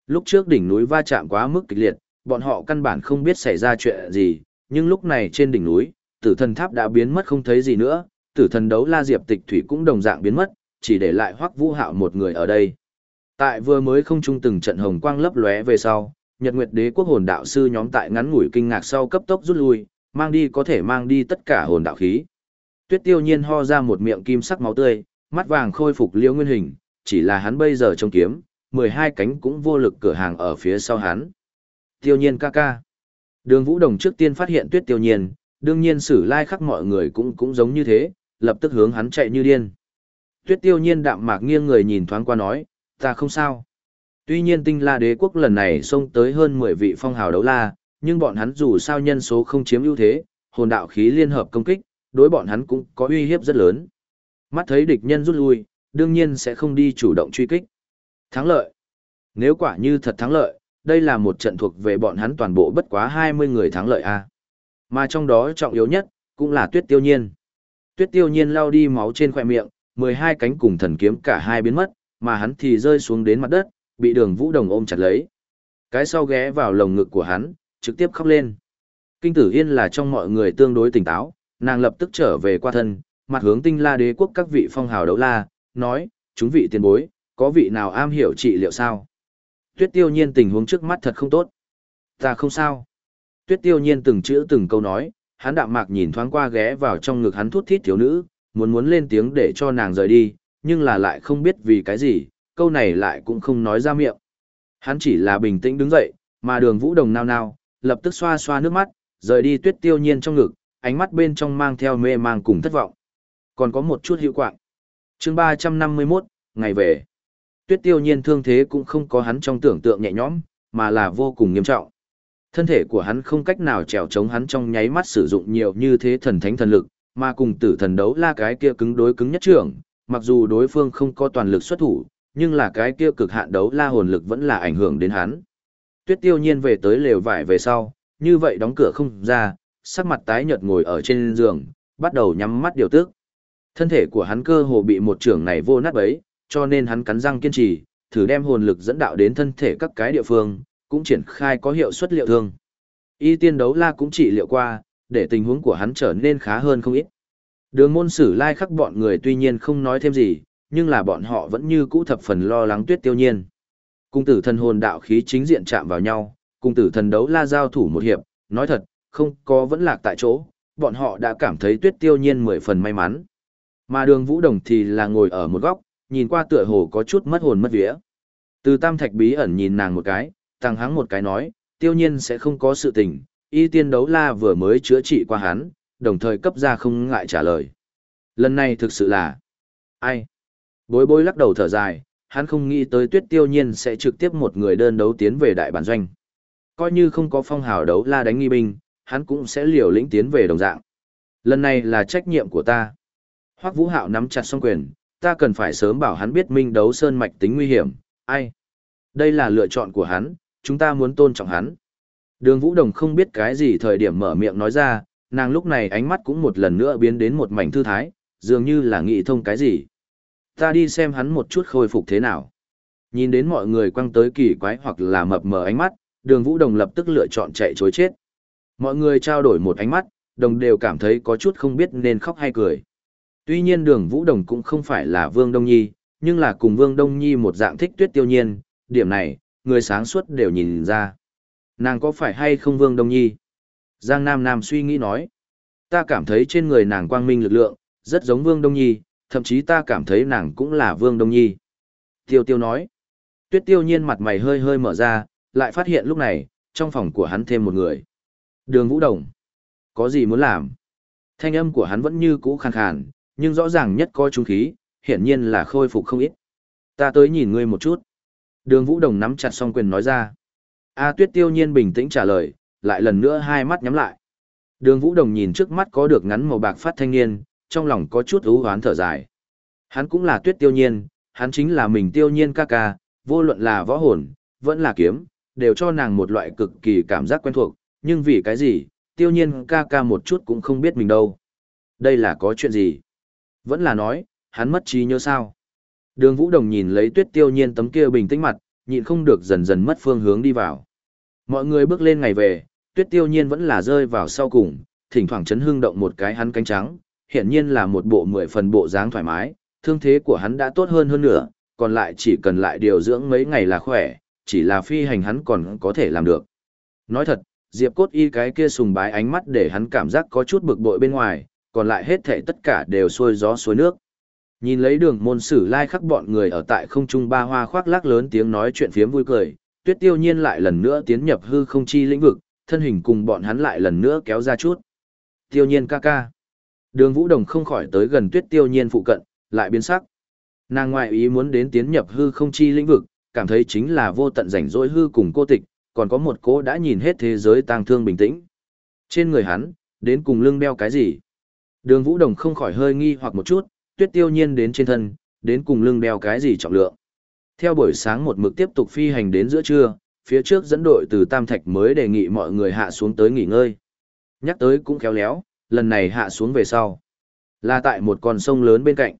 Lúc trước đỉnh núi va chạm quá mức kịch liệt, bọn họ căn bản không biết xảy ra chuyện gì, nhưng lúc này trên đỉnh núi, tử thần tháp đã biến mất không thấy gì nữa, tử thần đấu la diệp tịch thủy cũng đồng dạng biến mất, chỉ để lại hoắc vũ hạo một người ở đây. Tại vừa mới không trung từng trận hồng quang lấp lóe về sau, Nhật Nguyệt Đế quốc hồn đạo sư nhóm tại ngắn ngủi kinh ngạc sau cấp tốc rút lui, mang đi có thể mang đi tất cả hồn đạo khí. Tuyết Tiêu Nhiên ho ra một miệng kim sắc máu tươi, mắt vàng khôi phục liễu nguyên hình, chỉ là hắn bây giờ trông kiếm, 12 cánh cũng vô lực cửa hàng ở phía sau hắn. Tiêu Nhiên ca ca. Đường Vũ Đồng trước tiên phát hiện Tuyết Tiêu Nhiên, đương nhiên sử lai khắc mọi người cũng cũng giống như thế, lập tức hướng hắn chạy như điên. Tuyết Tiêu Nhiên đạm mạc nghiêng người nhìn thoáng qua nói, ta không sao. Tuy nhiên tinh la đế quốc lần này xông tới hơn 10 vị phong hào đấu la, nhưng bọn hắn dù sao nhân số không chiếm ưu thế, hồn đạo khí liên hợp công kích, đối bọn hắn cũng có uy hiếp rất lớn. Mắt thấy địch nhân rút lui, đương nhiên sẽ không đi chủ động truy kích. Thắng lợi. Nếu quả như thật thắng lợi, đây là một trận thuộc về bọn hắn toàn bộ bất quá 20 người thắng lợi a. Mà trong đó trọng yếu nhất, cũng là tuyết tiêu nhiên. Tuyết tiêu nhiên lao đi máu trên khỏe miệng, 12 cánh cùng thần kiếm cả hai biến mất, mà hắn thì rơi xuống đến mặt đất, bị đường vũ đồng ôm chặt lấy. Cái sau ghé vào lồng ngực của hắn, trực tiếp khóc lên. Kinh tử yên là trong mọi người tương đối tỉnh táo, nàng lập tức trở về qua thân, mặt hướng tinh la đế quốc các vị phong hào đấu la, nói, chúng vị tiền bối, có vị nào am hiểu trị liệu sao? Tuyết tiêu nhiên tình huống trước mắt thật không tốt. Ta không sao. Tuyết tiêu nhiên từng chữ từng câu nói, hắn đạm mạc nhìn thoáng qua ghé vào trong ngực hắn thút thít thiếu nữ, muốn muốn lên tiếng để cho nàng rời đi, nhưng là lại không biết vì cái gì, câu này lại cũng không nói ra miệng. Hắn chỉ là bình tĩnh đứng dậy, mà đường vũ đồng nao nao, lập tức xoa xoa nước mắt, rời đi tuyết tiêu nhiên trong ngực, ánh mắt bên trong mang theo mê mang cùng thất vọng. Còn có một chút hiệu quạng. chương 351, ngày về. Tuyết tiêu nhiên thương thế cũng không có hắn trong tưởng tượng nhẹ nhõm, mà là vô cùng nghiêm trọng. Thân thể của hắn không cách nào trèo chống hắn trong nháy mắt sử dụng nhiều như thế thần thánh thần lực, mà cùng tử thần đấu la cái kia cứng đối cứng nhất trưởng, mặc dù đối phương không có toàn lực xuất thủ, nhưng là cái kia cực hạn đấu la hồn lực vẫn là ảnh hưởng đến hắn. Tuyết tiêu nhiên về tới lều vải về sau, như vậy đóng cửa không ra, sắc mặt tái nhợt ngồi ở trên giường, bắt đầu nhắm mắt điều tức. Thân thể của hắn cơ hồ bị một trưởng này vô nát bấy, cho nên hắn cắn răng kiên trì, thử đem hồn lực dẫn đạo đến thân thể các cái địa phương, cũng triển khai có hiệu suất liệu thương. Y tiên đấu la cũng chỉ liệu qua, để tình huống của hắn trở nên khá hơn không ít. Đường môn sử lai khắc bọn người tuy nhiên không nói thêm gì, nhưng là bọn họ vẫn như cũ thập phần lo lắng tuyết tiêu nhiên. Cung tử thần hồn đạo khí chính diện chạm vào nhau, cung tử thần đấu la giao thủ một hiệp, nói thật, không có vẫn lạc tại chỗ, bọn họ đã cảm thấy tuyết tiêu nhiên mười phần may mắn. Mà đường vũ đồng thì là ngồi ở một góc, nhìn qua tựa hồ có chút mất hồn mất vía. Từ tam thạch bí ẩn nhìn nàng một cái, tăng hắng một cái nói, tiêu nhiên sẽ không có sự tình, y tiên đấu la vừa mới chữa trị qua hắn, đồng thời cấp ra không ngại trả lời. Lần này thực sự là, ai? Bối bối lắc đầu thở dài, hắn không nghĩ tới tuyết tiêu nhiên sẽ trực tiếp một người đơn đấu tiến về đại bản doanh. Coi như không có phong hào đấu la đánh nghi binh, hắn cũng sẽ liều lĩnh tiến về đồng dạng. Lần này là trách nhiệm của ta. Hoắc Vũ Hạo nắm chặt song quyền, ta cần phải sớm bảo hắn biết minh đấu sơn mạch tính nguy hiểm, ai? Đây là lựa chọn của hắn, chúng ta muốn tôn trọng hắn. Đường Vũ Đồng không biết cái gì thời điểm mở miệng nói ra, nàng lúc này ánh mắt cũng một lần nữa biến đến một mảnh thư thái, dường như là nghĩ thông cái gì. Ta đi xem hắn một chút khôi phục thế nào. Nhìn đến mọi người quăng tới kỳ quái hoặc là mập mờ ánh mắt, đường Vũ Đồng lập tức lựa chọn chạy chối chết. Mọi người trao đổi một ánh mắt, đồng đều cảm thấy có chút không biết nên khóc hay cười. Tuy nhiên đường Vũ Đồng cũng không phải là Vương Đông Nhi, nhưng là cùng Vương Đông Nhi một dạng thích tuyết tiêu nhiên, điểm này, người sáng suốt đều nhìn ra. Nàng có phải hay không Vương Đông Nhi? Giang Nam Nam suy nghĩ nói. Ta cảm thấy trên người nàng quang minh lực lượng, rất giống Vương Đông Nhi, thậm chí ta cảm thấy nàng cũng là Vương Đông Nhi. Tiêu tiêu nói. Tuyết tiêu nhiên mặt mày hơi hơi mở ra, lại phát hiện lúc này, trong phòng của hắn thêm một người. Đường Vũ Đồng. Có gì muốn làm? Thanh âm của hắn vẫn như cũ khàn khàn, nhưng rõ ràng nhất coi trung khí, hiển nhiên là khôi phục không ít. Ta tới nhìn ngươi một chút. Đường Vũ Đồng nắm chặt song quyền nói ra. A Tuyết tiêu nhiên bình tĩnh trả lời, lại lần nữa hai mắt nhắm lại. Đường Vũ Đồng nhìn trước mắt có được ngắn màu bạc phát thanh niên, trong lòng có chút ưu hoán thở dài. Hắn cũng là Tuyết tiêu nhiên, hắn chính là mình tiêu nhiên ca ca, vô luận là võ hồn, vẫn là kiếm, đều cho nàng một loại cực kỳ cảm giác quen thuộc, nhưng vì cái gì, tiêu nhiên ca ca một chút cũng không biết mình đâu. đây là có chuyện gì? Vẫn là nói, hắn mất trí nhớ sao? Đường Vũ Đồng nhìn lấy tuyết tiêu nhiên tấm kia bình tĩnh mặt, nhịn không được dần dần mất phương hướng đi vào. Mọi người bước lên ngày về, tuyết tiêu nhiên vẫn là rơi vào sau cùng, thỉnh thoảng chấn hương động một cái hắn cánh trắng, hiện nhiên là một bộ mười phần bộ dáng thoải mái, thương thế của hắn đã tốt hơn hơn nữa, còn lại chỉ cần lại điều dưỡng mấy ngày là khỏe, chỉ là phi hành hắn còn có thể làm được. Nói thật, Diệp Cốt Y cái kia sùng bái ánh mắt để hắn cảm giác có chút bực bội bên ngoài, còn lại hết thảy tất cả đều xuôi gió xuôi nước. Nhìn lấy đường môn sử lai khắc bọn người ở tại không trung ba hoa khoác lác lớn tiếng nói chuyện phiếm vui cười, tuyết tiêu nhiên lại lần nữa tiến nhập hư không chi lĩnh vực, thân hình cùng bọn hắn lại lần nữa kéo ra chút. Tiêu nhiên ca ca. Đường vũ đồng không khỏi tới gần tuyết tiêu nhiên phụ cận, lại biến sắc. Nàng ngoại ý muốn đến tiến nhập hư không chi lĩnh vực, cảm thấy chính là vô tận rảnh rỗi hư cùng cô tịch, còn có một cô đã nhìn hết thế giới tang thương bình tĩnh. Trên người hắn, đến cùng lưng đeo cái gì? Đường Vũ Đồng không khỏi hơi nghi hoặc một chút, tuyết tiêu nhiên đến trên thân, đến cùng lưng đeo cái gì trọng lượng. Theo buổi sáng một mực tiếp tục phi hành đến giữa trưa, phía trước dẫn đội từ Tam Thạch mới đề nghị mọi người hạ xuống tới nghỉ ngơi. Nhắc tới cũng khéo léo, lần này hạ xuống về sau. Là tại một con sông lớn bên cạnh.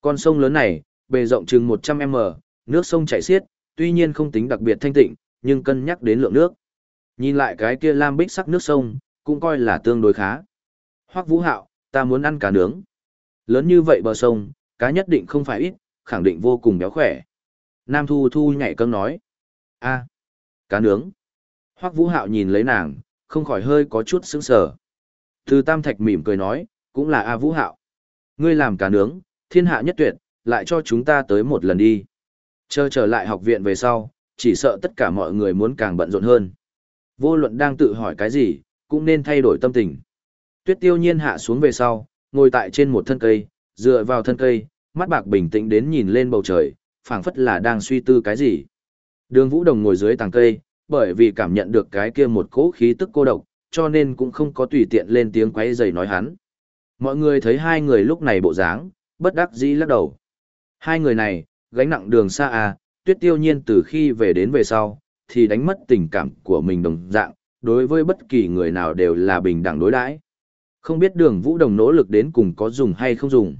Con sông lớn này, bề rộng chừng 100m, nước sông chảy xiết, tuy nhiên không tính đặc biệt thanh tịnh, nhưng cân nhắc đến lượng nước. Nhìn lại cái kia lam bích sắc nước sông, cũng coi là tương đối khá. Hoắc Vũ Hạo, ta muốn ăn cá nướng. Lớn như vậy bờ sông, cá nhất định không phải ít, khẳng định vô cùng béo khỏe. Nam Thu Thu nhảy cơm nói. a cá nướng. Hoắc Vũ Hạo nhìn lấy nàng, không khỏi hơi có chút sững sờ. Từ Tam Thạch mỉm cười nói, cũng là A Vũ Hạo. Ngươi làm cá nướng, thiên hạ nhất tuyệt, lại cho chúng ta tới một lần đi. Chờ trở lại học viện về sau, chỉ sợ tất cả mọi người muốn càng bận rộn hơn. Vô luận đang tự hỏi cái gì, cũng nên thay đổi tâm tình. Tuyết tiêu nhiên hạ xuống về sau, ngồi tại trên một thân cây, dựa vào thân cây, mắt bạc bình tĩnh đến nhìn lên bầu trời, phảng phất là đang suy tư cái gì. Đường Vũ Đồng ngồi dưới tàng cây, bởi vì cảm nhận được cái kia một cỗ khí tức cô độc, cho nên cũng không có tùy tiện lên tiếng quấy rầy nói hắn. Mọi người thấy hai người lúc này bộ dáng, bất đắc dĩ lắc đầu. Hai người này, gánh nặng đường xa à, tuyết tiêu nhiên từ khi về đến về sau, thì đánh mất tình cảm của mình đồng dạng, đối với bất kỳ người nào đều là bình đẳng đối đãi. Không biết đường vũ đồng nỗ lực đến cùng có dùng hay không dùng.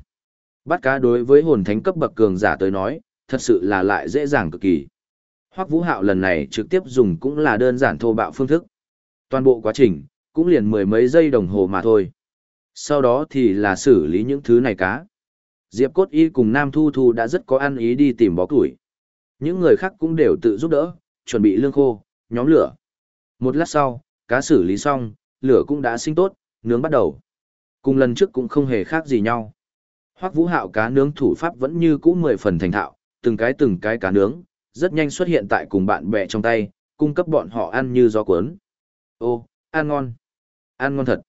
Bắt cá đối với hồn thánh cấp bậc cường giả tới nói, thật sự là lại dễ dàng cực kỳ. Hoắc Vũ Hạo lần này trực tiếp dùng cũng là đơn giản thô bạo phương thức. Toàn bộ quá trình, cũng liền mười mấy giây đồng hồ mà thôi. Sau đó thì là xử lý những thứ này cá. Diệp Cốt Y cùng Nam Thu Thu đã rất có ăn ý đi tìm bó củi. Những người khác cũng đều tự giúp đỡ, chuẩn bị lương khô, nhóm lửa. Một lát sau, cá xử lý xong, lửa cũng đã sinh tốt, nướng bắt đầu. Cùng lần trước cũng không hề khác gì nhau. Hoắc Vũ Hạo cá nướng thủ pháp vẫn như cũ mười phần thành thạo, từng cái từng cái cá nướng, rất nhanh xuất hiện tại cùng bạn bè trong tay, cung cấp bọn họ ăn như gió cuốn. Ô, ăn ngon. Ăn ngon thật.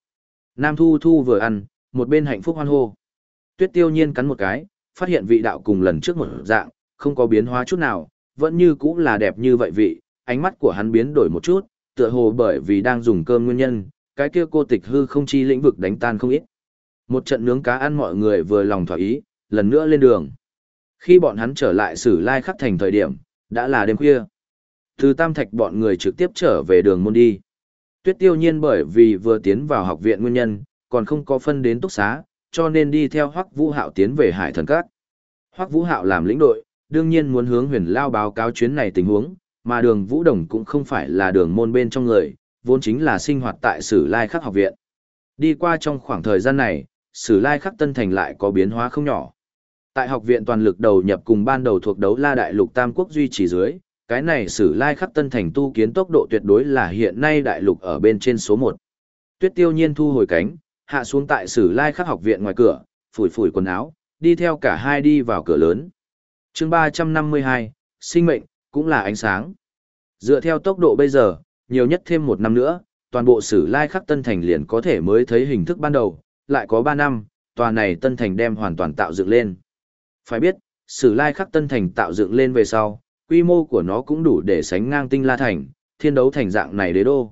Nam Thu Thu vừa ăn, một bên hạnh phúc hoan hô. Tuyết Tiêu Nhiên cắn một cái, phát hiện vị đạo cùng lần trước một dạng, không có biến hóa chút nào, vẫn như cũ là đẹp như vậy vị, ánh mắt của hắn biến đổi một chút, tựa hồ bởi vì đang dùng cơm nguyên nhân, cái kia cô tịch hư không chi lĩnh vực đánh tan không ít. Một trận nướng cá ăn mọi người vừa lòng thỏa ý, lần nữa lên đường. Khi bọn hắn trở lại sử lai khắc thành thời điểm, đã là đêm khuya. Từ tam thạch bọn người trực tiếp trở về đường môn đi. Tuyết tiêu nhiên bởi vì vừa tiến vào học viện nguyên nhân, còn không có phân đến túc xá, cho nên đi theo Hoắc Vũ Hạo tiến về Hải Thần Các. Hoắc Vũ Hạo làm lĩnh đội, đương nhiên muốn hướng huyền lao báo cáo chuyến này tình huống, mà đường Vũ Đồng cũng không phải là đường môn bên trong người, vốn chính là sinh hoạt tại Sử Lai Khắc học viện. Đi qua trong khoảng thời gian này, Sử Lai Khắc Tân Thành lại có biến hóa không nhỏ. Tại học viện toàn lực đầu nhập cùng ban đầu thuộc đấu La Đại Lục Tam Quốc duy trì dưới, cái này Sử Lai Khắc Tân Thành tu kiến tốc độ tuyệt đối là hiện nay đại lục ở bên trên số 1. Tuyết Tiêu Nhiên thu hồi cánh, hạ xuống tại Sử Lai Khắc học viện ngoài cửa, phủi phủi quần áo, đi theo cả hai đi vào cửa lớn chương ba trăm năm mươi hai sinh mệnh cũng là ánh sáng dựa theo tốc độ bây giờ nhiều nhất thêm một năm nữa, toàn bộ sử lai khắc tân thành liền có thể mới thấy hình thức ban đầu, lại có ba năm, tòa này tân thành đem hoàn toàn tạo dựng lên. Phải biết, sử lai khắc tân thành tạo dựng lên về sau, quy mô của nó cũng đủ để sánh ngang tinh la thành, thiên đấu thành dạng này đế đô.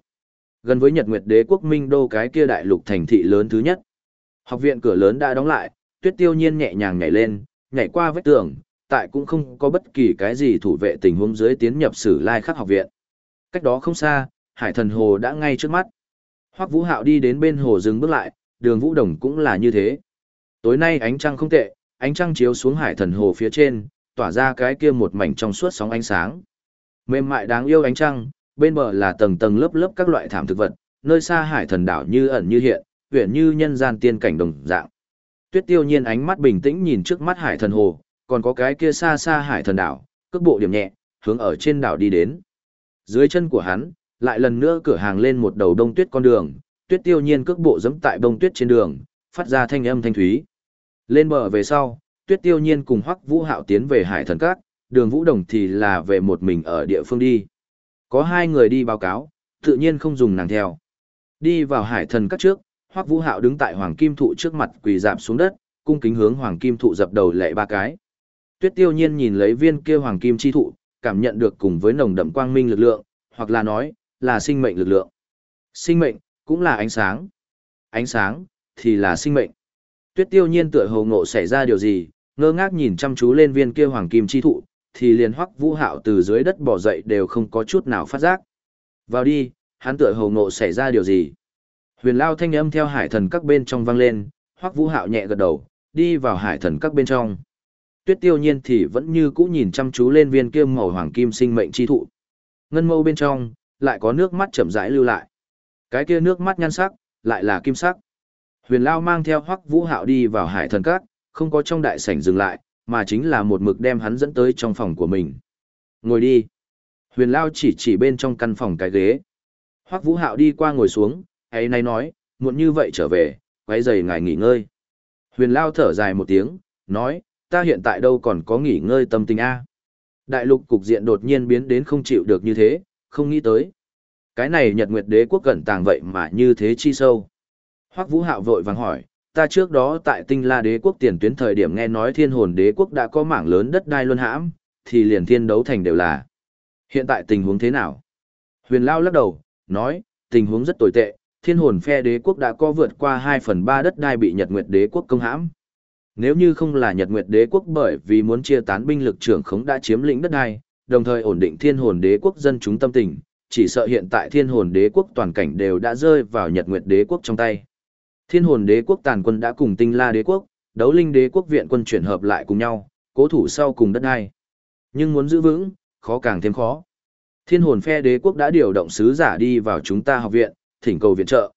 Gần với nhật nguyệt đế quốc minh đô cái kia đại lục thành thị lớn thứ nhất. Học viện cửa lớn đã đóng lại, tuyết tiêu nhiên nhẹ nhàng nhảy lên, nhảy qua vách tường, tại cũng không có bất kỳ cái gì thủ vệ tình huống dưới tiến nhập sử lai khắc học viện. Cách đó không xa, hải thần hồ đã ngay trước mắt. Hoắc Vũ Hạo đi đến bên hồ dừng bước lại, đường vũ đồng cũng là như thế. Tối nay ánh trăng không tệ, ánh trăng chiếu xuống hải thần hồ phía trên, tỏa ra cái kia một mảnh trong suốt sóng ánh sáng. Mềm mại đáng yêu ánh trăng, bên bờ là tầng tầng lớp lớp các loại thảm thực vật, nơi xa hải thần đảo như ẩn như hiện, huyền như nhân gian tiên cảnh đồng dạng. Tuyết Tiêu Nhiên ánh mắt bình tĩnh nhìn trước mắt hải thần hồ, còn có cái kia xa xa hải thần đảo, cước bộ điểm nhẹ, hướng ở trên đảo đi đến. Dưới chân của hắn, lại lần nữa cửa hàng lên một đầu đông tuyết con đường, Tuyết Tiêu Nhiên cước bộ giẫm tại đông tuyết trên đường, phát ra thanh âm thanh thúy. Lên bờ về sau, Tuyết Tiêu Nhiên cùng Hoắc Vũ Hạo tiến về Hải Thần Các, Đường Vũ Đồng thì là về một mình ở địa phương đi. Có hai người đi báo cáo, tự nhiên không dùng nàng theo. Đi vào Hải Thần Các trước, Hoắc Vũ Hạo đứng tại Hoàng Kim Thụ trước mặt quỳ dạp xuống đất, cung kính hướng Hoàng Kim Thụ dập đầu lệ ba cái. Tuyết Tiêu Nhiên nhìn lấy viên kia Hoàng Kim chi thụ, cảm nhận được cùng với nồng đậm quang minh lực lượng, hoặc là nói, là sinh mệnh lực lượng. Sinh mệnh cũng là ánh sáng. Ánh sáng thì là sinh mệnh. Tuyết Tiêu Nhiên tựa hồ ngộ xảy ra điều gì, ngơ ngác nhìn chăm chú lên viên kia Hoàng Kim chi thụ, thì liền Hoắc Vũ Hạo từ dưới đất bỏ dậy đều không có chút nào phát giác. Vào đi, hắn tựa hồ ngộ xảy ra điều gì. Huyền lao thanh âm theo hải thần các bên trong vang lên, hoắc vũ hạo nhẹ gật đầu, đi vào hải thần các bên trong. Tuyết tiêu nhiên thì vẫn như cũ nhìn chăm chú lên viên kia màu hoàng kim sinh mệnh chi thụ. Ngân mâu bên trong, lại có nước mắt chậm rãi lưu lại. Cái kia nước mắt nhan sắc, lại là kim sắc. Huyền Lao mang theo Hoắc Vũ Hạo đi vào Hải Thần Các, không có trong đại sảnh dừng lại, mà chính là một mực đem hắn dẫn tới trong phòng của mình. Ngồi đi. Huyền Lao chỉ chỉ bên trong căn phòng cái ghế. Hoắc Vũ Hạo đi qua ngồi xuống, ấy nay nói, muộn như vậy trở về, quấy giày ngài nghỉ ngơi. Huyền Lao thở dài một tiếng, nói, ta hiện tại đâu còn có nghỉ ngơi tâm tình a. Đại lục cục diện đột nhiên biến đến không chịu được như thế, không nghĩ tới. Cái này Nhật Nguyệt Đế quốc cẩn tàng vậy mà như thế chi sâu. Hoắc Vũ Hạo vội vàng hỏi, ta trước đó tại Tinh La Đế quốc tiền tuyến thời điểm nghe nói Thiên Hồn Đế quốc đã có mảng lớn đất đai luân hãm, thì liền thiên đấu thành đều là. Hiện tại tình huống thế nào? Huyền Lao lắc đầu, nói, tình huống rất tồi tệ, thiên hồn phe đế quốc đã có vượt qua 2 phần 3 đất đai bị Nhật Nguyệt đế quốc công hãm. Nếu như không là Nhật Nguyệt đế quốc bởi vì muốn chia tán binh lực trưởng khống đã chiếm lĩnh đất đai, đồng thời ổn định thiên hồn đế quốc dân chúng tâm tình, chỉ sợ hiện tại thiên hồn đế quốc toàn cảnh đều đã rơi vào Nhật Nguyệt đế quốc trong tay. Thiên hồn đế quốc tàn quân đã cùng tinh la đế quốc, đấu linh đế quốc viện quân chuyển hợp lại cùng nhau, cố thủ sau cùng đất đai. Nhưng muốn giữ vững, khó càng thêm khó. Thiên hồn phe đế quốc đã điều động sứ giả đi vào chúng ta học viện, thỉnh cầu viện trợ.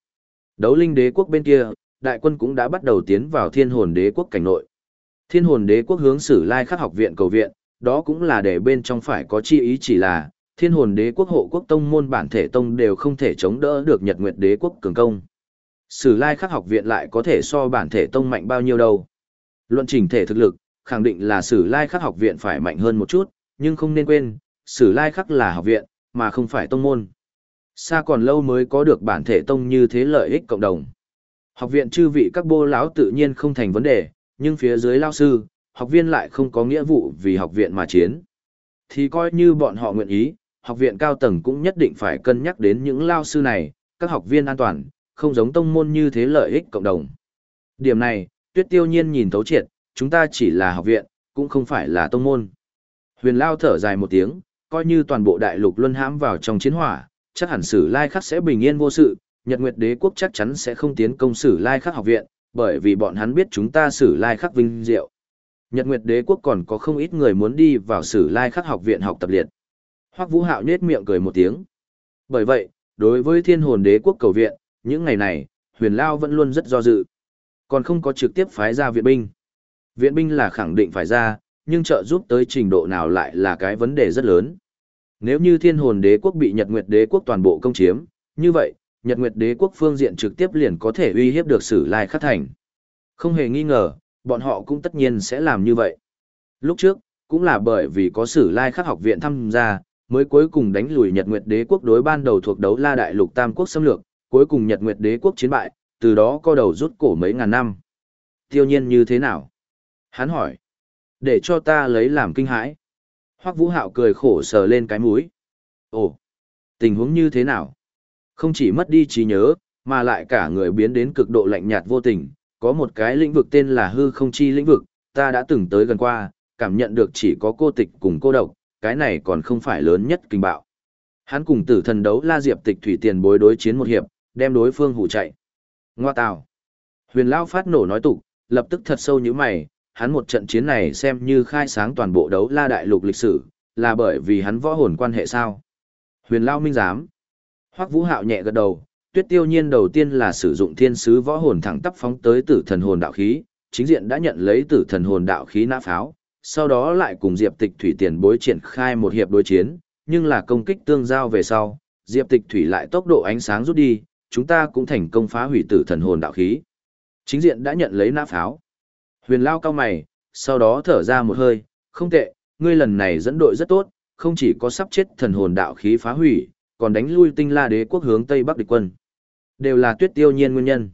Đấu linh đế quốc bên kia, đại quân cũng đã bắt đầu tiến vào thiên hồn đế quốc cảnh nội. Thiên hồn đế quốc hướng sử lai khắc học viện cầu viện, đó cũng là để bên trong phải có chi ý chỉ là, thiên hồn đế quốc hộ quốc tông môn bản thể tông đều không thể chống đỡ được nhật nguyệt đế quốc cường công. Sử lai khắc học viện lại có thể so bản thể tông mạnh bao nhiêu đâu. Luận trình thể thực lực, khẳng định là sử lai khắc học viện phải mạnh hơn một chút, nhưng không nên quên, sử lai khắc là học viện, mà không phải tông môn. Xa còn lâu mới có được bản thể tông như thế lợi ích cộng đồng. Học viện chư vị các bô lão tự nhiên không thành vấn đề, nhưng phía dưới lao sư, học viên lại không có nghĩa vụ vì học viện mà chiến. Thì coi như bọn họ nguyện ý, học viện cao tầng cũng nhất định phải cân nhắc đến những lao sư này, các học viên an toàn, không giống tông môn như thế lợi ích cộng đồng. Điểm này, tuyết tiêu nhiên nhìn thấu triệt, chúng ta chỉ là học viện, cũng không phải là tông môn. Huyền Lao thở dài một tiếng, coi như toàn bộ đại lục luân hãm vào trong chiến hỏa, chắc hẳn sử lai khắc sẽ bình yên vô sự, Nhật Nguyệt Đế quốc chắc chắn sẽ không tiến công sử lai khắc học viện, bởi vì bọn hắn biết chúng ta sử lai khắc vinh diệu. Nhật Nguyệt Đế quốc còn có không ít người muốn đi vào sử lai khắc học viện học tập liệt. Hoắc Vũ Hạo nhếch miệng cười một tiếng. Bởi vậy, đối với Thiên Hồn Đế quốc cầu viện, những ngày này, Huyền Lao vẫn luôn rất do dự. Còn không có trực tiếp phái ra viện binh. Viện binh là khẳng định phải ra, nhưng trợ giúp tới trình độ nào lại là cái vấn đề rất lớn. Nếu như thiên hồn đế quốc bị Nhật Nguyệt đế quốc toàn bộ công chiếm, như vậy, Nhật Nguyệt đế quốc phương diện trực tiếp liền có thể uy hiếp được sử lai khắc thành. Không hề nghi ngờ, bọn họ cũng tất nhiên sẽ làm như vậy. Lúc trước, cũng là bởi vì có sử lai khắc học viện tham gia, mới cuối cùng đánh lùi Nhật Nguyệt đế quốc đối ban đầu thuộc đấu la đại lục tam quốc xâm lược, cuối cùng Nhật Nguyệt đế quốc chiến bại, từ đó co đầu rút cổ mấy ngàn năm. Tiêu nhiên như thế nào? Hắn hỏi. Để cho ta lấy làm kinh hãi. Hoắc Vũ Hạo cười khổ sờ lên cái mũi. Ồ, tình huống như thế nào? Không chỉ mất đi trí nhớ, mà lại cả người biến đến cực độ lạnh nhạt vô tình. Có một cái lĩnh vực tên là hư không chi lĩnh vực, ta đã từng tới gần qua, cảm nhận được chỉ có cô tịch cùng cô độc, cái này còn không phải lớn nhất kinh bạo. Hắn cùng tử thần đấu la diệp tịch thủy tiền bối đối chiến một hiệp, đem đối phương hủ chạy. Ngoa tào. Huyền Lao phát nổ nói tục, lập tức thật sâu như mày, hắn một trận chiến này xem như khai sáng toàn bộ đấu la đại lục lịch sử, là bởi vì hắn võ hồn quan hệ sao. Huyền Lao minh giám. Hoắc Vũ Hạo nhẹ gật đầu, Tuyết Tiêu Nhiên đầu tiên là sử dụng thiên sứ võ hồn thẳng tắp phóng tới tử thần hồn đạo khí, chính diện đã nhận lấy tử thần hồn đạo khí nã pháo, sau đó lại cùng Diệp Tịch Thủy tiền bối triển khai một hiệp đối chiến, nhưng là công kích tương giao về sau, Diệp Tịch Thủy lại tốc độ ánh sáng rút đi, chúng ta cũng thành công phá hủy tử thần hồn đạo khí. Chính diện đã nhận lấy nã pháo. Huyền Lao cao mày, sau đó thở ra một hơi, không tệ, ngươi lần này dẫn đội rất tốt, không chỉ có sắp chết thần hồn đạo khí phá hủy, còn đánh lui tinh la đế quốc hướng Tây Bắc địch quân. Đều là tuyết tiêu nhiên nguyên nhân.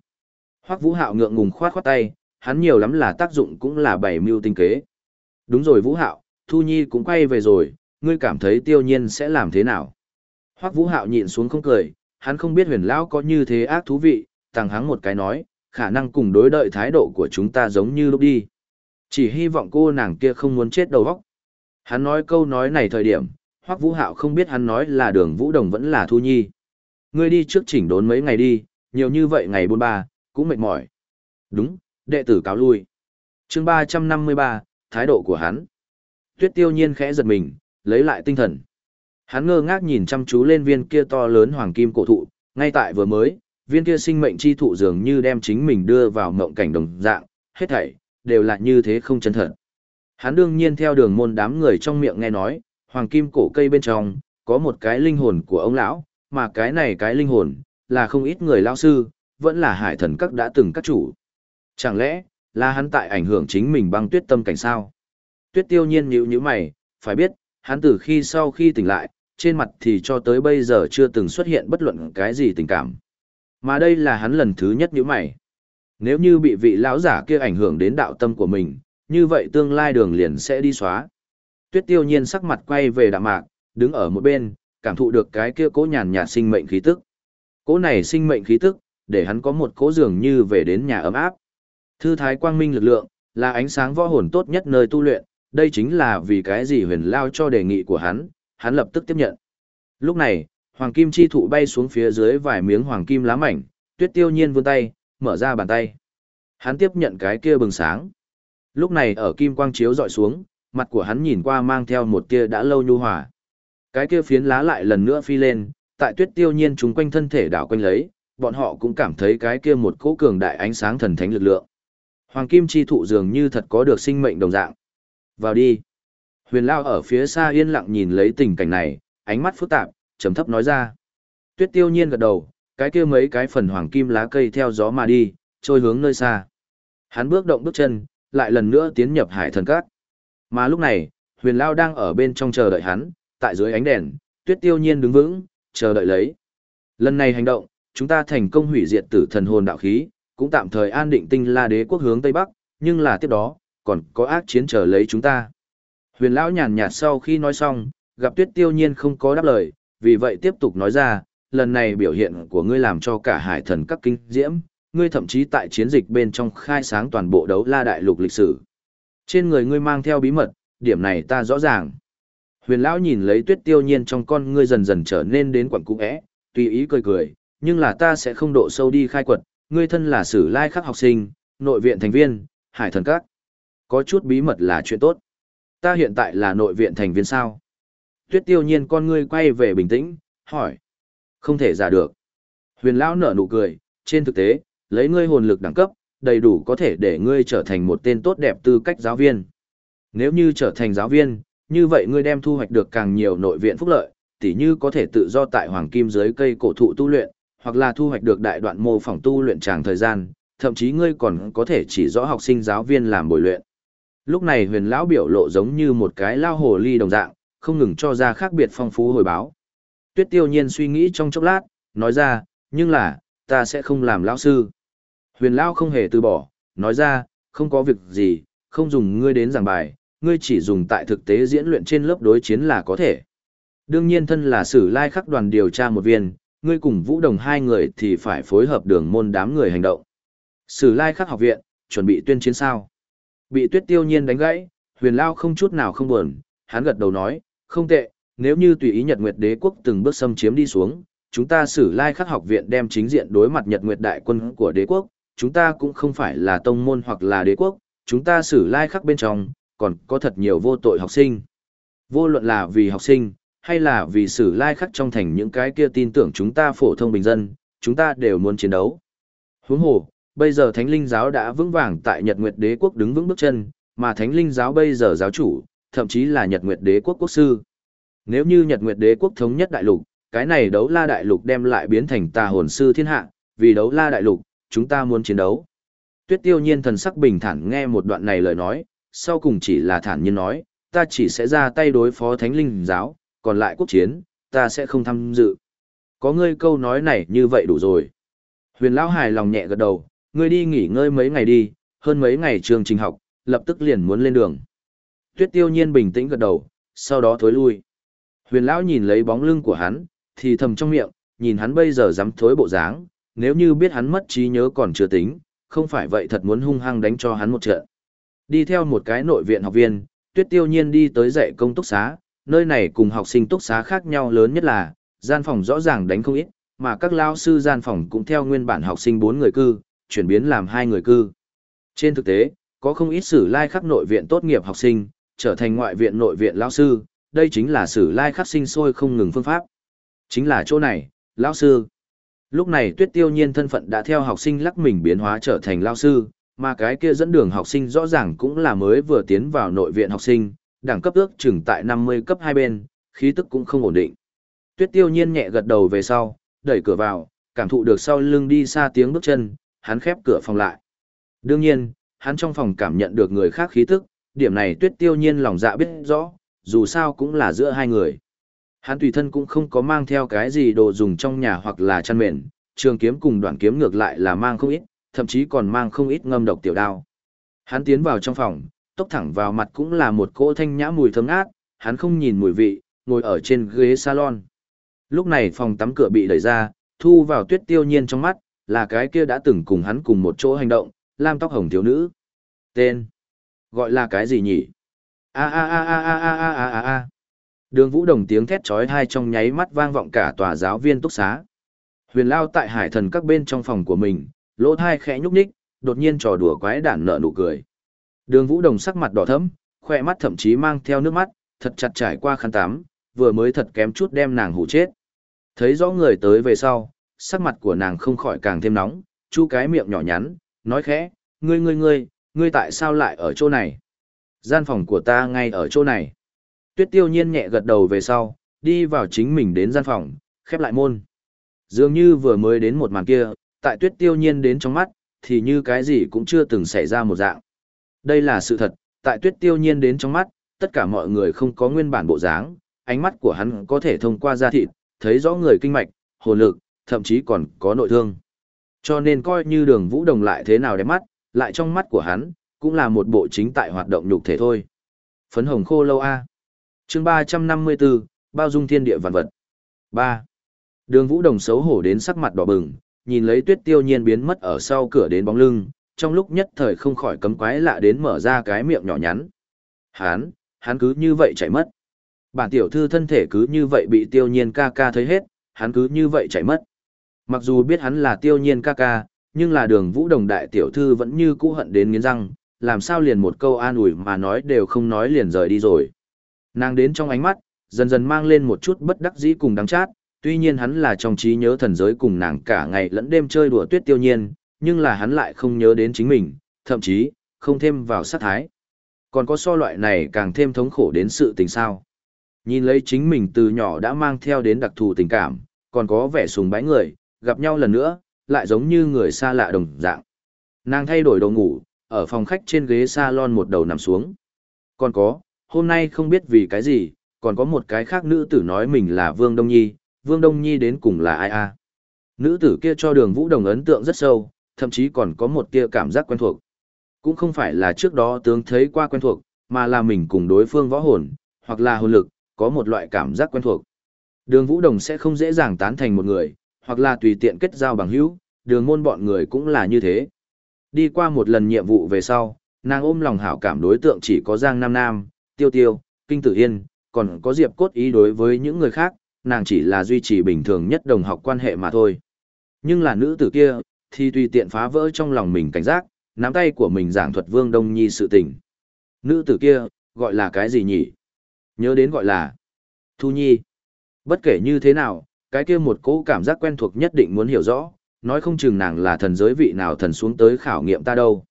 Hoắc Vũ Hạo ngượng ngùng khoát khoát tay, hắn nhiều lắm là tác dụng cũng là bảy mưu tinh kế. Đúng rồi Vũ Hạo, Thu Nhi cũng quay về rồi, ngươi cảm thấy tiêu nhiên sẽ làm thế nào? Hoắc Vũ Hạo nhịn xuống không cười, hắn không biết huyền lão có như thế ác thú vị, tàng hắng một cái nói, khả năng cùng đối đợi thái độ của chúng ta giống như lúc đi. Chỉ hy vọng cô nàng kia không muốn chết đầu óc. Hắn nói câu nói này thời điểm, Hoắc Vũ Hạo không biết hắn nói là Đường Vũ Đồng vẫn là Thu Nhi. Ngươi đi trước chỉnh đốn mấy ngày đi, nhiều như vậy ngày buôn ba, cũng mệt mỏi. Đúng, đệ tử cáo lui. Chương ba trăm năm mươi ba, thái độ của hắn. Tuyết Tiêu Nhiên khẽ giật mình, lấy lại tinh thần. Hắn ngơ ngác nhìn chăm chú lên viên kia to lớn hoàng kim cổ thụ, ngay tại vừa mới, viên kia sinh mệnh chi thụ dường như đem chính mình đưa vào mộng cảnh đồng dạng, hết thảy, đều là như thế không chân thật. Hắn đương nhiên theo đường môn đám người trong miệng nghe nói, hoàng kim cổ cây bên trong, có một cái linh hồn của ông lão, mà cái này cái linh hồn, là không ít người lão sư, vẫn là hải thần các đã từng các chủ. Chẳng lẽ, là hắn tại ảnh hưởng chính mình băng tuyết tâm cảnh sao? Tuyết tiêu nhiên nhíu nhíu mày, phải biết, hắn từ khi sau khi tỉnh lại, trên mặt thì cho tới bây giờ chưa từng xuất hiện bất luận cái gì tình cảm. Mà đây là hắn lần thứ nhất nhíu mày. Nếu như bị vị lão giả kia ảnh hưởng đến đạo tâm của mình, như vậy tương lai đường liền sẽ đi xóa. Tuyết tiêu nhiên sắc mặt quay về đạm mạc, đứng ở một bên, cảm thụ được cái kia cố nhàn nhạt sinh mệnh khí tức. Cố này sinh mệnh khí tức, để hắn có một cố dường như về đến nhà ấm áp. Thư thái quang minh lực lượng, là ánh sáng võ hồn tốt nhất nơi tu luyện, đây chính là vì cái gì huyền lao cho đề nghị của hắn, hắn lập tức tiếp nhận. Lúc này, hoàng kim chi thụ bay xuống phía dưới vài miếng hoàng kim lá mảnh, tuyết tiêu nhiên vươn tay, mở ra bàn tay. Hắn tiếp nhận cái kia bừng sáng. Lúc này ở kim quang chiếu dọi xuống, mặt của hắn nhìn qua mang theo một tia đã lâu nhu hòa. Cái kia phiến lá lại lần nữa phi lên, tại tuyết tiêu nhiên chúng quanh thân thể đảo quanh lấy, bọn họ cũng cảm thấy cái kia một cỗ cường đại ánh sáng thần thánh lực lượng. Hoàng kim chi thụ dường như thật có được sinh mệnh đồng dạng. Vào đi. Huyền Lao ở phía xa yên lặng nhìn lấy tình cảnh này, ánh mắt phức tạp, trầm thấp nói ra. Tuyết tiêu nhiên gật đầu, cái kia mấy cái phần hoàng kim lá cây theo gió mà đi, trôi hướng nơi xa. Hắn bước động bước chân, lại lần nữa tiến nhập hải thần cát. Mà lúc này, huyền Lao đang ở bên trong chờ đợi hắn, tại dưới ánh đèn, tuyết tiêu nhiên đứng vững, chờ đợi lấy. Lần này hành động, chúng ta thành công hủy diệt tử thần hồn đạo khí, cũng tạm thời an định tinh la đế quốc hướng Tây Bắc, nhưng là tiếp đó, còn có ác chiến chờ lấy chúng ta. Huyền lão nhàn nhạt sau khi nói xong, gặp tuyết tiêu nhiên không có đáp lời, vì vậy tiếp tục nói ra, lần này biểu hiện của ngươi làm cho cả hải thần các kinh diễm, ngươi thậm chí tại chiến dịch bên trong khai sáng toàn bộ đấu la đại lục lịch sử. Trên người ngươi mang theo bí mật, điểm này ta rõ ràng. Huyền lão nhìn lấy tuyết tiêu nhiên trong con ngươi dần dần trở nên đến quẩn cũ ẽ, tùy ý cười cười, nhưng là ta sẽ không độ sâu đi khai quật, ngươi thân là sử lai khắc học sinh, nội viện thành viên, hải thần các. Có chút bí mật là chuyện tốt. Ta hiện tại là nội viện thành viên sao? Tuyết tiêu nhiên con ngươi quay về bình tĩnh, hỏi. Không thể giả được. Huyền lão nở nụ cười, trên thực tế, lấy ngươi hồn lực đẳng cấp, đầy đủ có thể để ngươi trở thành một tên tốt đẹp tư cách giáo viên. Nếu như trở thành giáo viên, như vậy ngươi đem thu hoạch được càng nhiều nội viện phúc lợi, tỉ như có thể tự do tại hoàng kim dưới cây cổ thụ tu luyện, hoặc là thu hoạch được đại đoạn mô phỏng tu luyện tràng thời gian, thậm chí ngươi còn có thể chỉ rõ học sinh giáo viên làm bồi luyện. Lúc này huyền lão biểu lộ giống như một cái lao hồ ly đồng dạng, không ngừng cho ra khác biệt phong phú hồi báo. Tuyết tiêu nhiên suy nghĩ trong chốc lát, nói ra, nhưng là, ta sẽ không làm lão sư. Huyền lão không hề từ bỏ, nói ra, không có việc gì, không dùng ngươi đến giảng bài, ngươi chỉ dùng tại thực tế diễn luyện trên lớp đối chiến là có thể. Đương nhiên thân là sử lai khắc đoàn điều tra một viên, ngươi cùng vũ đồng hai người thì phải phối hợp đường môn đám người hành động. Sử lai khắc học viện, chuẩn bị tuyên chiến sao. Bị tuyết tiêu nhiên đánh gãy, huyền lao không chút nào không buồn, hắn gật đầu nói, không tệ, nếu như tùy ý Nhật Nguyệt đế quốc từng bước xâm chiếm đi xuống, chúng ta sử lai khắc học viện đem chính diện đối mặt Nhật Nguyệt đại quân của đế quốc, chúng ta cũng không phải là tông môn hoặc là đế quốc, chúng ta xử lai khắc bên trong, còn có thật nhiều vô tội học sinh. Vô luận là vì học sinh, hay là vì xử lai khắc trong thành những cái kia tin tưởng chúng ta phổ thông bình dân, chúng ta đều muốn chiến đấu. Huống hồ, bây giờ Thánh Linh giáo đã vững vàng tại Nhật Nguyệt Đế quốc đứng vững bước chân, mà Thánh Linh giáo bây giờ giáo chủ, thậm chí là Nhật Nguyệt Đế quốc quốc sư. Nếu như Nhật Nguyệt Đế quốc thống nhất đại lục, cái này đấu la đại lục đem lại biến thành tà hồn sư thiên hạ, vì đấu la đại lục, chúng ta muốn chiến đấu. Tuyết tiêu nhiên thần sắc bình thản nghe một đoạn này lời nói, sau cùng chỉ là thản nhiên nói, ta chỉ sẽ ra tay đối phó thánh linh giáo, còn lại quốc chiến, ta sẽ không tham dự. Có ngươi câu nói này như vậy đủ rồi. Huyền Lão hài lòng nhẹ gật đầu, ngươi đi nghỉ ngơi mấy ngày đi, hơn mấy ngày trường trình học, lập tức liền muốn lên đường. Tuyết tiêu nhiên bình tĩnh gật đầu, sau đó thối lui. Huyền Lão nhìn lấy bóng lưng của hắn, thì thầm trong miệng, nhìn hắn bây giờ dám thối bộ dáng, nếu như biết hắn mất trí nhớ còn chưa tính, không phải vậy thật muốn hung hăng đánh cho hắn một trận. Đi theo một cái nội viện học viên, Tuyết Tiêu Nhiên đi tới dạy công túc xá, nơi này cùng học sinh túc xá khác nhau lớn nhất là, gian phòng rõ ràng đánh không ít, mà các lao sư gian phòng cũng theo nguyên bản học sinh 4 người cư, chuyển biến làm hai người cư. Trên thực tế, có không ít sử lai khắc nội viện tốt nghiệp học sinh, trở thành ngoại viện nội viện lao sư, đây chính là sử lai khắc sinh sôi không ngừng phương pháp. Chính là chỗ này, lao sư. Lúc này tuyết tiêu nhiên thân phận đã theo học sinh lắc mình biến hóa trở thành lao sư, mà cái kia dẫn đường học sinh rõ ràng cũng là mới vừa tiến vào nội viện học sinh, đẳng cấp ước chừng tại 50 cấp hai bên, khí tức cũng không ổn định. Tuyết tiêu nhiên nhẹ gật đầu về sau, đẩy cửa vào, cảm thụ được sau lưng đi xa tiếng bước chân, hắn khép cửa phòng lại. Đương nhiên, hắn trong phòng cảm nhận được người khác khí tức, điểm này tuyết tiêu nhiên lòng dạ biết rõ, dù sao cũng là giữa hai người. Hắn tùy thân cũng không có mang theo cái gì đồ dùng trong nhà hoặc là chăn mền, trường kiếm cùng đoạn kiếm ngược lại là mang không ít, thậm chí còn mang không ít ngâm độc tiểu đao. Hắn tiến vào trong phòng, tốc thẳng vào mặt cũng là một cỗ thanh nhã mùi thơm ngát, hắn không nhìn mùi vị, ngồi ở trên ghế salon. Lúc này phòng tắm cửa bị đẩy ra, thu vào tuyết tiêu nhiên trong mắt, là cái kia đã từng cùng hắn cùng một chỗ hành động, lam tóc hồng thiếu nữ. Tên. Gọi là cái gì nhỉ? A a a a a a a a a. Đường Vũ Đồng tiếng thét chói tai trong nháy mắt vang vọng cả tòa giáo viên túc xá. Huyền Lao tại hải thần các bên trong phòng của mình, lỗ thai khẽ nhúc nhích, đột nhiên trò đùa quái đản nở nụ cười. Đường Vũ Đồng sắc mặt đỏ thẫm, khoe mắt thậm chí mang theo nước mắt, thật chặt trải qua khăn tắm, vừa mới thật kém chút đem nàng hủ chết. Thấy rõ người tới về sau, sắc mặt của nàng không khỏi càng thêm nóng, chu cái miệng nhỏ nhắn, nói khẽ, ngươi ngươi ngươi, ngươi tại sao lại ở chỗ này? Gian phòng của ta ngay ở chỗ này. Tuyết tiêu nhiên nhẹ gật đầu về sau, đi vào chính mình đến gian phòng, khép lại môn. Dường như vừa mới đến một màn kia, tại tuyết tiêu nhiên đến trong mắt, thì như cái gì cũng chưa từng xảy ra một dạng. Đây là sự thật, tại tuyết tiêu nhiên đến trong mắt, tất cả mọi người không có nguyên bản bộ dáng, ánh mắt của hắn có thể thông qua da thịt, thấy rõ người kinh mạch, hồn lực, thậm chí còn có nội thương. Cho nên coi như đường vũ đồng lại thế nào đẹp mắt, lại trong mắt của hắn, cũng là một bộ chính tại hoạt động nhục thể thôi. Phấn hồng khô lâu A chương ba trăm năm mươi bốn, bao dung thiên địa vạn vật. Ba. Đường vũ đồng xấu hổ đến sắc mặt đỏ bừng, nhìn lấy tuyết tiêu nhiên biến mất ở sau cửa đến bóng lưng, trong lúc nhất thời không khỏi cấm quái lạ đến mở ra cái miệng nhỏ nhắn. Hán hắn cứ như vậy chạy mất. Bản tiểu thư thân thể cứ như vậy bị tiêu nhiên ca ca thấy hết hắn cứ như vậy chạy mất. Mặc dù biết hắn là tiêu nhiên ca ca, nhưng là đường vũ đồng đại tiểu thư vẫn như cũ hận đến nghiến răng, làm sao liền một câu an ủi mà nói đều không nói liền rời đi rồi. Nàng đến trong ánh mắt, dần dần mang lên một chút bất đắc dĩ cùng đắng chát, tuy nhiên hắn là trong trí nhớ thần giới cùng nàng cả ngày lẫn đêm chơi đùa tuyết tiêu nhiên, nhưng là hắn lại không nhớ đến chính mình, thậm chí, không thêm vào sát thái. Còn có so loại này càng thêm thống khổ đến sự tình sao. Nhìn lấy chính mình từ nhỏ đã mang theo đến đặc thù tình cảm, còn có vẻ sùng bái người, gặp nhau lần nữa, lại giống như người xa lạ đồng dạng. Nàng thay đổi đồ ngủ, ở phòng khách trên ghế salon một đầu nằm xuống. Còn có, hôm nay không biết vì cái gì, còn có một cái khác nữ tử nói mình là Vương Đông Nhi, Vương Đông Nhi đến cùng là ai a? Nữ tử kia cho đường Vũ Đồng ấn tượng rất sâu, thậm chí còn có một tia cảm giác quen thuộc. Cũng không phải là trước đó tướng thấy qua quen thuộc, mà là mình cùng đối phương võ hồn, hoặc là hồn lực, có một loại cảm giác quen thuộc. Đường Vũ Đồng sẽ không dễ dàng tán thành một người, hoặc là tùy tiện kết giao bằng hữu, đường môn bọn người cũng là như thế. Đi qua một lần nhiệm vụ về sau, nàng ôm lòng hảo cảm đối tượng chỉ có Giang Nam Nam, tiêu tiêu, kinh tử yên, còn có diệp cốt ý đối với những người khác, nàng chỉ là duy trì bình thường nhất đồng học quan hệ mà thôi. Nhưng là nữ tử kia, thì tùy tiện phá vỡ trong lòng mình cảnh giác, nắm tay của mình giảng thuật Vương Đông Nhi sự tình. Nữ tử kia, gọi là cái gì nhỉ? Nhớ đến gọi là Thu Nhi. Bất kể như thế nào, cái kia một cỗ cảm giác quen thuộc nhất định muốn hiểu rõ, nói không chừng nàng là thần giới vị nào thần xuống tới khảo nghiệm ta đâu.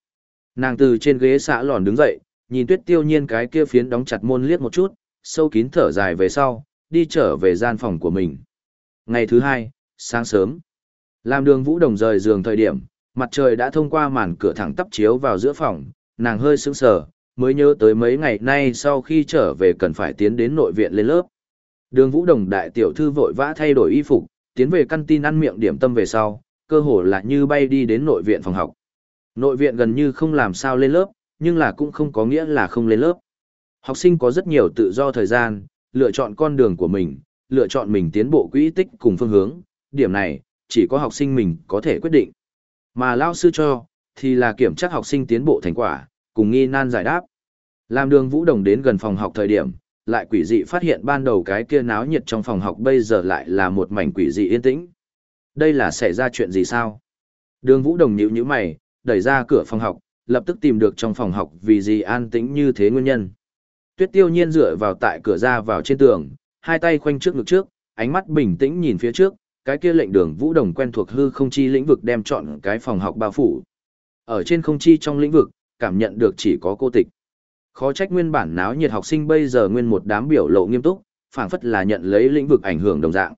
Nàng từ trên ghế xã lòn đứng dậy, nhìn tuyết tiêu nhiên cái kia phiến đóng chặt môn liếc một chút, sâu kín thở dài về sau, đi trở về gian phòng của mình. Ngày thứ hai, sáng sớm, làm đường vũ đồng rời giường thời điểm, mặt trời đã thông qua màn cửa thẳng tắp chiếu vào giữa phòng, nàng hơi sững sờ, mới nhớ tới mấy ngày nay sau khi trở về cần phải tiến đến nội viện lên lớp. Đường Vũ Đồng đại tiểu thư vội vã thay đổi y phục, tiến về căn tin ăn miệng điểm tâm về sau, cơ hồ là như bay đi đến nội viện phòng học. Nội viện gần như không làm sao lên lớp, nhưng là cũng không có nghĩa là không lên lớp. Học sinh có rất nhiều tự do thời gian, lựa chọn con đường của mình, lựa chọn mình tiến bộ quỹ tích cùng phương hướng, điểm này, chỉ có học sinh mình có thể quyết định. Mà lao sư cho, thì là kiểm tra học sinh tiến bộ thành quả, cùng nghi nan giải đáp. Làm đường Vũ Đồng đến gần phòng học thời điểm, lại quỷ dị phát hiện ban đầu cái kia náo nhiệt trong phòng học bây giờ lại là một mảnh quỷ dị yên tĩnh. Đây là xảy ra chuyện gì sao? Đường Vũ Đồng nhíu nhíu mày, đẩy ra cửa phòng học, lập tức tìm được trong phòng học vì gì an tĩnh như thế nguyên nhân. Tuyết Tiêu Nhiên dựa vào tại cửa ra vào trên tường, hai tay khoanh trước ngực trước, ánh mắt bình tĩnh nhìn phía trước, cái kia lệnh đường Vũ Đồng quen thuộc hư không chi lĩnh vực đem chọn cái phòng học bao phủ. Ở trên không chi trong lĩnh vực, cảm nhận được chỉ có cô tịch. Khó trách nguyên bản náo nhiệt học sinh bây giờ nguyên một đám biểu lộ nghiêm túc, phảng phất là nhận lấy lĩnh vực ảnh hưởng đồng dạng.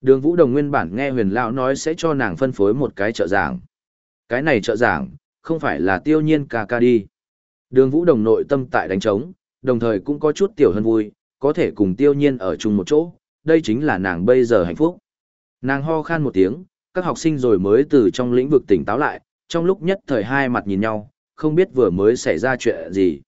Đường Vũ Đồng nguyên bản nghe Huyền lão nói sẽ cho nàng phân phối một cái trợ giảng. Cái này trợ giảng, không phải là Tiêu Nhiên ca ca đi. Đường Vũ Đồng nội tâm tại đánh trống, đồng thời cũng có chút tiểu hơn vui, có thể cùng Tiêu Nhiên ở chung một chỗ, đây chính là nàng bây giờ hạnh phúc. Nàng ho khan một tiếng, các học sinh rồi mới từ trong lĩnh vực tỉnh táo lại, trong lúc nhất thời hai mặt nhìn nhau, không biết vừa mới xảy ra chuyện gì.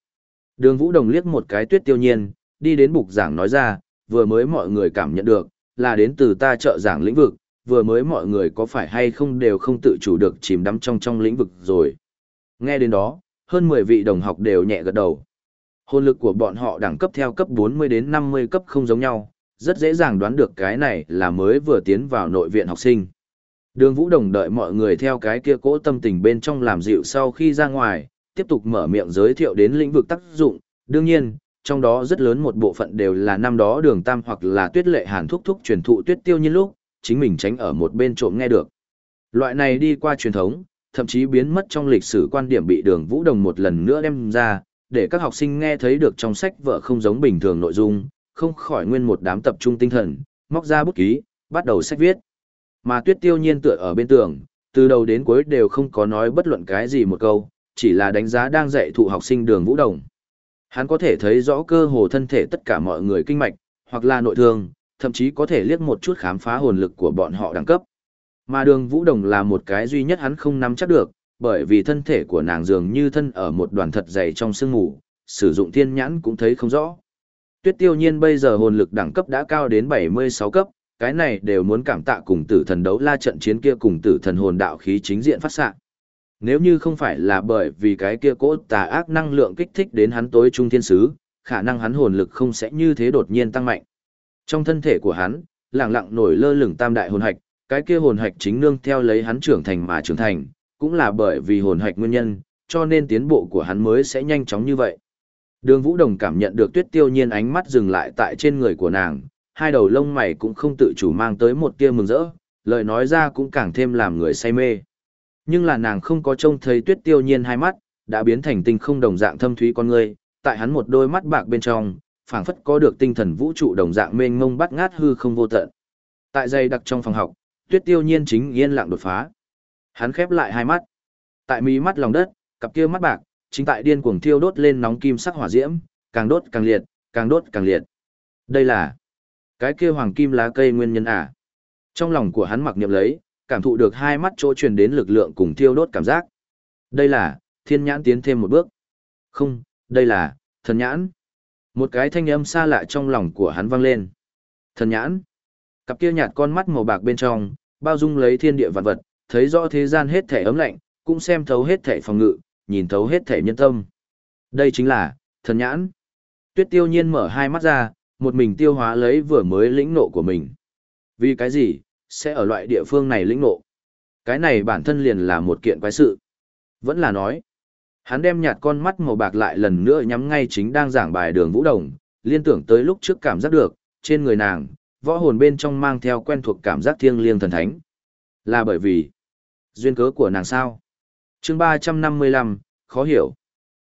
Đường Vũ Đồng liếc một cái tuyết tiêu nhiên, đi đến bục giảng nói ra, vừa mới mọi người cảm nhận được, là đến từ ta trợ giảng lĩnh vực, vừa mới mọi người có phải hay không đều không tự chủ được chìm đắm trong trong lĩnh vực rồi. Nghe đến đó, hơn 10 vị đồng học đều nhẹ gật đầu. Hồn lực của bọn họ đẳng cấp theo cấp 40 đến 50 cấp không giống nhau, rất dễ dàng đoán được cái này là mới vừa tiến vào nội viện học sinh. Đường Vũ Đồng đợi mọi người theo cái kia cỗ tâm tình bên trong làm dịu sau khi ra ngoài, tiếp tục mở miệng giới thiệu đến lĩnh vực tác dụng, đương nhiên, trong đó rất lớn một bộ phận đều là năm đó đường tam hoặc là tuyết lệ hàn thúc thúc truyền thụ tuyết tiêu nhiên lúc, chính mình tránh ở một bên trộm nghe được. Loại này đi qua truyền thống, thậm chí biến mất trong lịch sử quan điểm bị đường vũ đồng một lần nữa đem ra, để các học sinh nghe thấy được trong sách vợ không giống bình thường nội dung, không khỏi nguyên một đám tập trung tinh thần, móc ra bút ký, bắt đầu sách viết. Mà tuyết tiêu nhiên tựa ở bên tường, từ đầu đến cuối đều không có nói bất luận cái gì một câu, chỉ là đánh giá đang dạy thụ học sinh đường vũ đồng. Hắn có thể thấy rõ cơ hồ thân thể tất cả mọi người kinh mạch, hoặc là nội thương, thậm chí có thể liếc một chút khám phá hồn lực của bọn họ đẳng cấp. Mà đường vũ đồng là một cái duy nhất hắn không nắm chắc được, bởi vì thân thể của nàng dường như thân ở một đoàn thật dày trong sương mù, sử dụng thiên nhãn cũng thấy không rõ. Tuyết tiêu nhiên bây giờ hồn lực đẳng cấp đã cao đến 76 cấp, cái này đều muốn cảm tạ cùng tử thần đấu la trận chiến kia cùng tử thần hồn đạo khí chính diện phát sạng. Nếu như không phải là bởi vì cái kia cỗ tà ác năng lượng kích thích đến hắn tối trung thiên sứ, khả năng hắn hồn lực không sẽ như thế đột nhiên tăng mạnh. Trong thân thể của hắn, lặng lặng nổi lơ lửng tam đại hồn hạch, cái kia hồn hạch chính nương theo lấy hắn trưởng thành mà trưởng thành, cũng là bởi vì hồn hạch nguyên nhân, cho nên tiến bộ của hắn mới sẽ nhanh chóng như vậy. Đường Vũ Đồng cảm nhận được Tuyết Tiêu Nhiên ánh mắt dừng lại tại trên người của nàng, hai đầu lông mày cũng không tự chủ mang tới một tia mừng rỡ, lời nói ra cũng càng thêm làm người say mê. Nhưng là nàng không có trông thấy tuyết tiêu nhiên hai mắt, đã biến thành tinh không đồng dạng thâm thúy con người, tại hắn một đôi mắt bạc bên trong, phảng phất có được tinh thần vũ trụ đồng dạng mênh mông bắt ngát hư không vô tận. Tại dây đặc trong phòng học, tuyết tiêu nhiên chính yên lặng đột phá. Hắn khép lại hai mắt. Tại mí mắt lòng đất, cặp kia mắt bạc, chính tại điên cuồng thiêu đốt lên nóng kim sắc hỏa diễm, càng đốt càng liệt, càng đốt càng liệt. Đây là cái kia hoàng kim lá cây nguyên nhân à? Trong lòng của hắn mặc niệm lấy, cảm thụ được hai mắt chỗ truyền đến lực lượng cùng thiêu đốt cảm giác. Đây là, thiên nhãn tiến thêm một bước. Không, đây là, thần nhãn. Một cái thanh âm xa lạ trong lòng của hắn vang lên. Thần nhãn. Cặp kia nhạt con mắt màu bạc bên trong, bao dung lấy thiên địa vạn vật, thấy rõ thế gian hết thể ấm lạnh, cũng xem thấu hết thể phòng ngự, nhìn thấu hết thể nhân tâm. Đây chính là, thần nhãn. Tuyết tiêu nhiên mở hai mắt ra, một mình tiêu hóa lấy vừa mới lĩnh nộ của mình. Vì cái gì, sẽ ở loại địa phương này lĩnh nộ. Cái này bản thân liền là một kiện quái sự. Vẫn là nói, hắn đem nhạt con mắt màu bạc lại lần nữa nhắm ngay chính đang giảng bài đường Vũ Đồng, liên tưởng tới lúc trước cảm giác được, trên người nàng, võ hồn bên trong mang theo quen thuộc cảm giác thiêng liêng thần thánh. Là bởi vì, duyên cớ của nàng sao? chương ba trăm năm mươi lăm khó hiểu.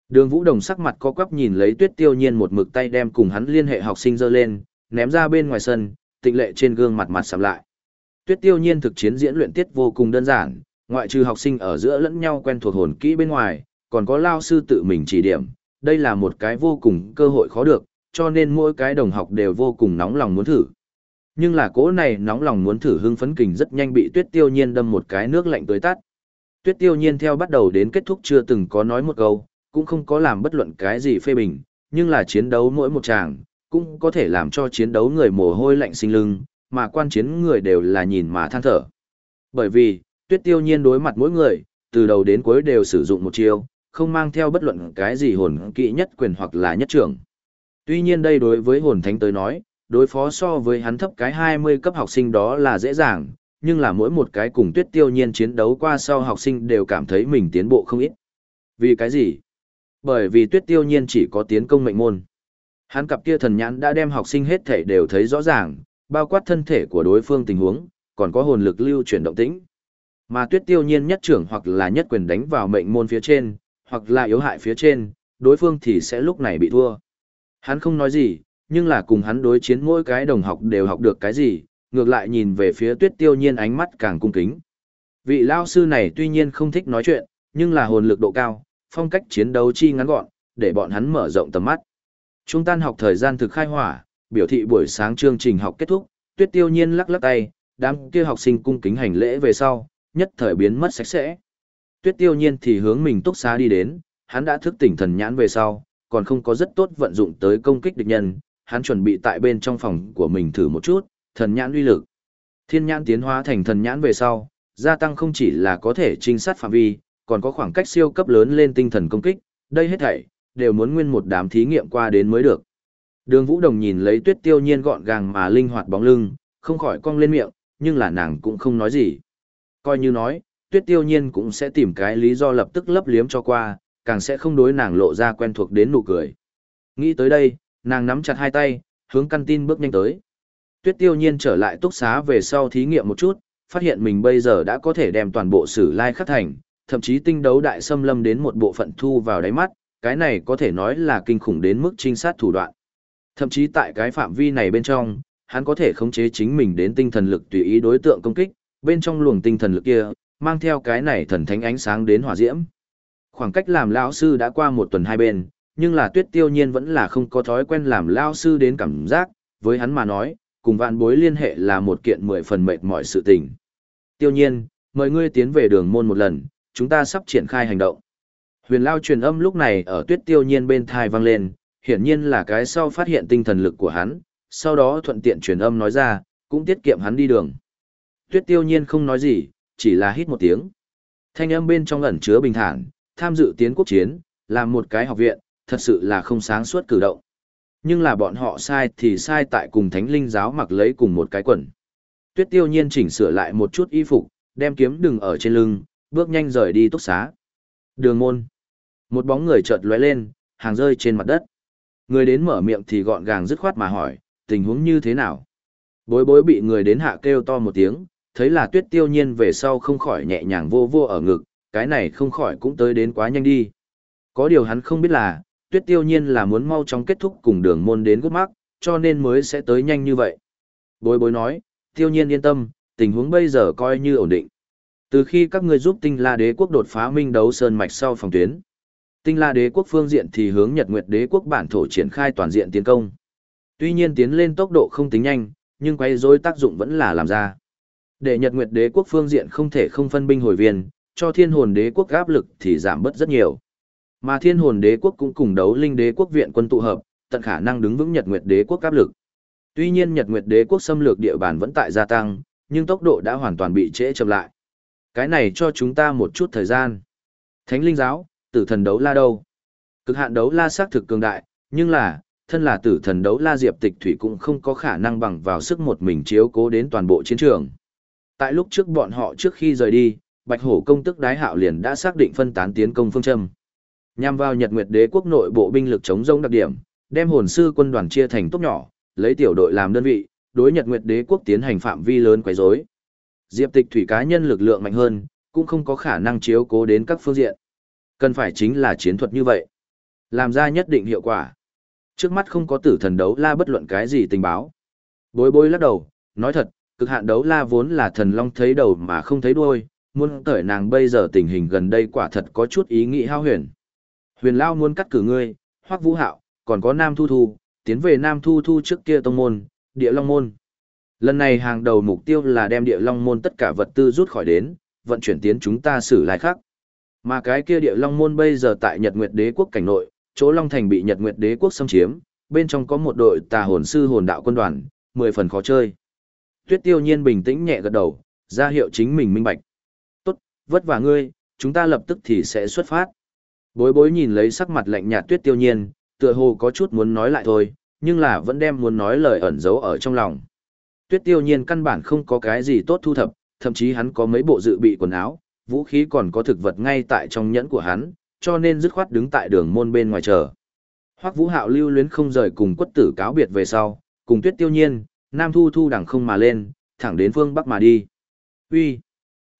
Đường Vũ Đồng sắc mặt co quắp nhìn lấy Tuyết Tiêu Nhiên một mực tay đem cùng hắn liên hệ học sinh dơ lên, ném ra bên ngoài sân, tịnh lệ trên gương mặt mặt sầm lại. Tuyết Tiêu Nhiên thực chiến diễn luyện tiết vô cùng đơn giản, ngoại trừ học sinh ở giữa lẫn nhau quen thuộc hồn kỹ bên ngoài, còn có lao sư tự mình chỉ điểm, đây là một cái vô cùng cơ hội khó được, cho nên mỗi cái đồng học đều vô cùng nóng lòng muốn thử. Nhưng là cỗ này nóng lòng muốn thử hưng phấn kình rất nhanh bị Tuyết Tiêu Nhiên đâm một cái nước lạnh tới tắt. Tuyết Tiêu Nhiên theo bắt đầu đến kết thúc chưa từng có nói một câu, cũng không có làm bất luận cái gì phê bình, nhưng là chiến đấu mỗi một tràng, cũng có thể làm cho chiến đấu người mồ hôi lạnh sinh lưng, mà quan chiến người đều là nhìn mà than thở. Bởi vì, Tuyết Tiêu Nhiên đối mặt mỗi người, từ đầu đến cuối đều sử dụng một chiêu, không mang theo bất luận cái gì hồn kỹ nhất quyền hoặc là nhất trưởng. Tuy nhiên đây đối với hồn thánh tới nói, đối phó so với hắn thấp cái 20 cấp học sinh đó là dễ dàng, nhưng là mỗi một cái cùng tuyết tiêu nhiên chiến đấu qua sau học sinh đều cảm thấy mình tiến bộ không ít. Vì cái gì? Bởi vì tuyết tiêu nhiên chỉ có tiến công mệnh môn. Hắn cặp kia thần nhãn đã đem học sinh hết thể đều thấy rõ ràng, bao quát thân thể của đối phương tình huống, còn có hồn lực lưu chuyển động tĩnh. Mà tuyết tiêu nhiên nhất trưởng hoặc là nhất quyền đánh vào mệnh môn phía trên, hoặc là yếu hại phía trên, đối phương thì sẽ lúc này bị thua. Hắn không nói gì, nhưng là cùng hắn đối chiến mỗi cái đồng học đều học được cái gì, ngược lại nhìn về phía tuyết tiêu nhiên ánh mắt càng cung kính. Vị lao sư này tuy nhiên không thích nói chuyện, nhưng là hồn lực độ cao, phong cách chiến đấu chi ngắn gọn, để bọn hắn mở rộng tầm mắt. Trung tan học thời gian thực khai hỏa, biểu thị buổi sáng chương trình học kết thúc, tuyết tiêu nhiên lắc lắc tay, đám kia học sinh cung kính hành lễ về sau, nhất thời biến mất sạch sẽ. Tuyết tiêu nhiên thì hướng mình túc xá đi đến, hắn đã thức tỉnh thần nhãn về sau, còn không có rất tốt vận dụng tới công kích địch nhân, hắn chuẩn bị tại bên trong phòng của mình thử một chút, thần nhãn uy lực. Thiên nhãn tiến hóa thành thần nhãn về sau, gia tăng không chỉ là có thể trinh sát phạm vi, còn có khoảng cách siêu cấp lớn lên tinh thần công kích, đây hết thảy đều muốn nguyên một đám thí nghiệm qua đến mới được. Đường Vũ Đồng nhìn lấy Tuyết Tiêu Nhiên gọn gàng mà linh hoạt bóng lưng, không khỏi cong lên miệng, nhưng là nàng cũng không nói gì. Coi như nói, Tuyết Tiêu Nhiên cũng sẽ tìm cái lý do lập tức lấp liếm cho qua, càng sẽ không đối nàng lộ ra quen thuộc đến nụ cười. Nghĩ tới đây, nàng nắm chặt hai tay, hướng căn tin bước nhanh tới. Tuyết tiêu nhiên trở lại túc xá về sau thí nghiệm một chút, phát hiện mình bây giờ đã có thể đem toàn bộ sử lai khắc thành, thậm chí tinh đấu đại xâm lâm đến một bộ phận thu vào đáy mắt, cái này có thể nói là kinh khủng đến mức trinh sát thủ đoạn. Thậm chí tại cái phạm vi này bên trong, hắn có thể khống chế chính mình đến tinh thần lực tùy ý đối tượng công kích, bên trong luồng tinh thần lực kia, mang theo cái này thần thánh ánh sáng đến hỏa diễm. Khoảng cách làm lão sư đã qua một tuần hai bên, nhưng là tuyết tiêu nhiên vẫn là không có thói quen làm lao sư đến cảm giác, với hắn mà nói, cùng vạn bối liên hệ là một kiện mười phần mệt mọi sự tình. Tiêu nhiên, mời ngươi tiến về đường môn một lần, chúng ta sắp triển khai hành động. Huyền lao truyền âm lúc này ở tuyết tiêu nhiên bên thai vang lên, hiển nhiên là cái sau phát hiện tinh thần lực của hắn, sau đó thuận tiện truyền âm nói ra, cũng tiết kiệm hắn đi đường. Tuyết tiêu nhiên không nói gì, chỉ là hít một tiếng. Thanh âm bên trong ẩn chứa bình thản, tham dự tiến quốc chiến, làm một cái học viện, thật sự là không sáng suốt cử động. Nhưng là bọn họ sai thì sai tại cùng thánh linh giáo mặc lấy cùng một cái quần. Tuyết tiêu nhiên chỉnh sửa lại một chút y phục, đem kiếm đừng ở trên lưng, bước nhanh rời đi túc xá. Đường môn. Một bóng người chợt lóe lên, hàng rơi trên mặt đất. Người đến mở miệng thì gọn gàng dứt khoát mà hỏi, tình huống như thế nào? Bối bối bị người đến hạ kêu to một tiếng, thấy là tuyết tiêu nhiên về sau không khỏi nhẹ nhàng vô vô ở ngực, cái này không khỏi cũng tới đến quá nhanh đi. Có điều hắn không biết là, tuyết tiêu nhiên là muốn mau chóng kết thúc cùng đường môn đến gút mắc, cho nên mới sẽ tới nhanh như vậy. Bối bối nói, tiêu nhiên yên tâm, tình huống bây giờ coi như ổn định. Từ khi các ngươi giúp tinh la đế quốc đột phá minh đấu sơn mạch sau phòng tuyến, tinh la đế quốc phương diện thì hướng nhật nguyệt đế quốc bản thổ triển khai toàn diện tiến công. Tuy nhiên tiến lên tốc độ không tính nhanh, nhưng quay dối tác dụng vẫn là làm ra. Để nhật nguyệt đế quốc phương diện không thể không phân binh hồi viên, cho thiên hồn đế quốc áp lực thì giảm bớt rất nhiều. Mà thiên hồn đế quốc cũng cùng đấu linh đế quốc viện quân tụ hợp, tận khả năng đứng vững Nhật Nguyệt đế quốc áp lực. Tuy nhiên Nhật Nguyệt đế quốc xâm lược địa bàn vẫn tại gia tăng, nhưng tốc độ đã hoàn toàn bị trễ chậm lại. Cái này cho chúng ta một chút thời gian. Thánh linh giáo, tử thần đấu la đâu? Cực hạn đấu la xác thực cường đại, nhưng là, thân là tử thần đấu la diệp tịch thủy cũng không có khả năng bằng vào sức một mình chiếu cố đến toàn bộ chiến trường. Tại lúc trước bọn họ trước khi rời đi, Bạch Hổ công tức đái hạo liền đã xác định phân tán tiến công phương châm. Nhằm vào Nhật Nguyệt Đế quốc nội bộ binh lực chống rông đặc điểm, đem hồn sư quân đoàn chia thành tốt nhỏ, lấy tiểu đội làm đơn vị, đối Nhật Nguyệt Đế quốc tiến hành phạm vi lớn quấy rối. Diệp Tịch thủy cá nhân lực lượng mạnh hơn, cũng không có khả năng chiếu cố đến các phương diện. Cần phải chính là chiến thuật như vậy. Làm ra nhất định hiệu quả. Trước mắt không có tử thần đấu la bất luận cái gì tình báo. Bối bối lắc đầu, nói thật, cực hạn đấu la vốn là thần long thấy đầu mà không thấy đuôi, muốn tởi nàng bây giờ tình hình gần đây quả thật có chút ý nghĩ hao huyền. Huyền Lao muốn cắt cử ngươi, hoắc vũ hạo, còn có Nam Thu Thu, tiến về Nam Thu Thu trước kia tông môn, địa long môn. Lần này hàng đầu mục tiêu là đem địa long môn tất cả vật tư rút khỏi đến, vận chuyển tiến chúng ta xử lại khác. Mà cái kia địa long môn bây giờ tại Nhật Nguyệt Đế quốc cảnh nội, chỗ Long Thành bị Nhật Nguyệt Đế quốc xâm chiếm, bên trong có một đội tà hồn sư hồn đạo quân đoàn, mười phần khó chơi. Tuyết Tiêu Nhiên bình tĩnh nhẹ gật đầu, ra hiệu chính mình minh bạch. "Tốt, vất vả ngươi, chúng ta lập tức thì sẽ xuất phát." Bối Bối nhìn lấy sắc mặt lạnh nhạt Tuyết Tiêu Nhiên, tựa hồ có chút muốn nói lại thôi, nhưng là vẫn đem muốn nói lời ẩn giấu ở trong lòng. Tuyết Tiêu Nhiên căn bản không có cái gì tốt thu thập, thậm chí hắn có mấy bộ dự bị quần áo, vũ khí còn có thực vật ngay tại trong nhẫn của hắn, cho nên dứt khoát đứng tại đường môn bên ngoài chờ. Hoắc Vũ Hạo lưu luyến không rời cùng quất tử cáo biệt về sau, cùng Tuyết Tiêu Nhiên, Nam Thu Thu đằng không mà lên, thẳng đến phương Bắc mà đi. Uy,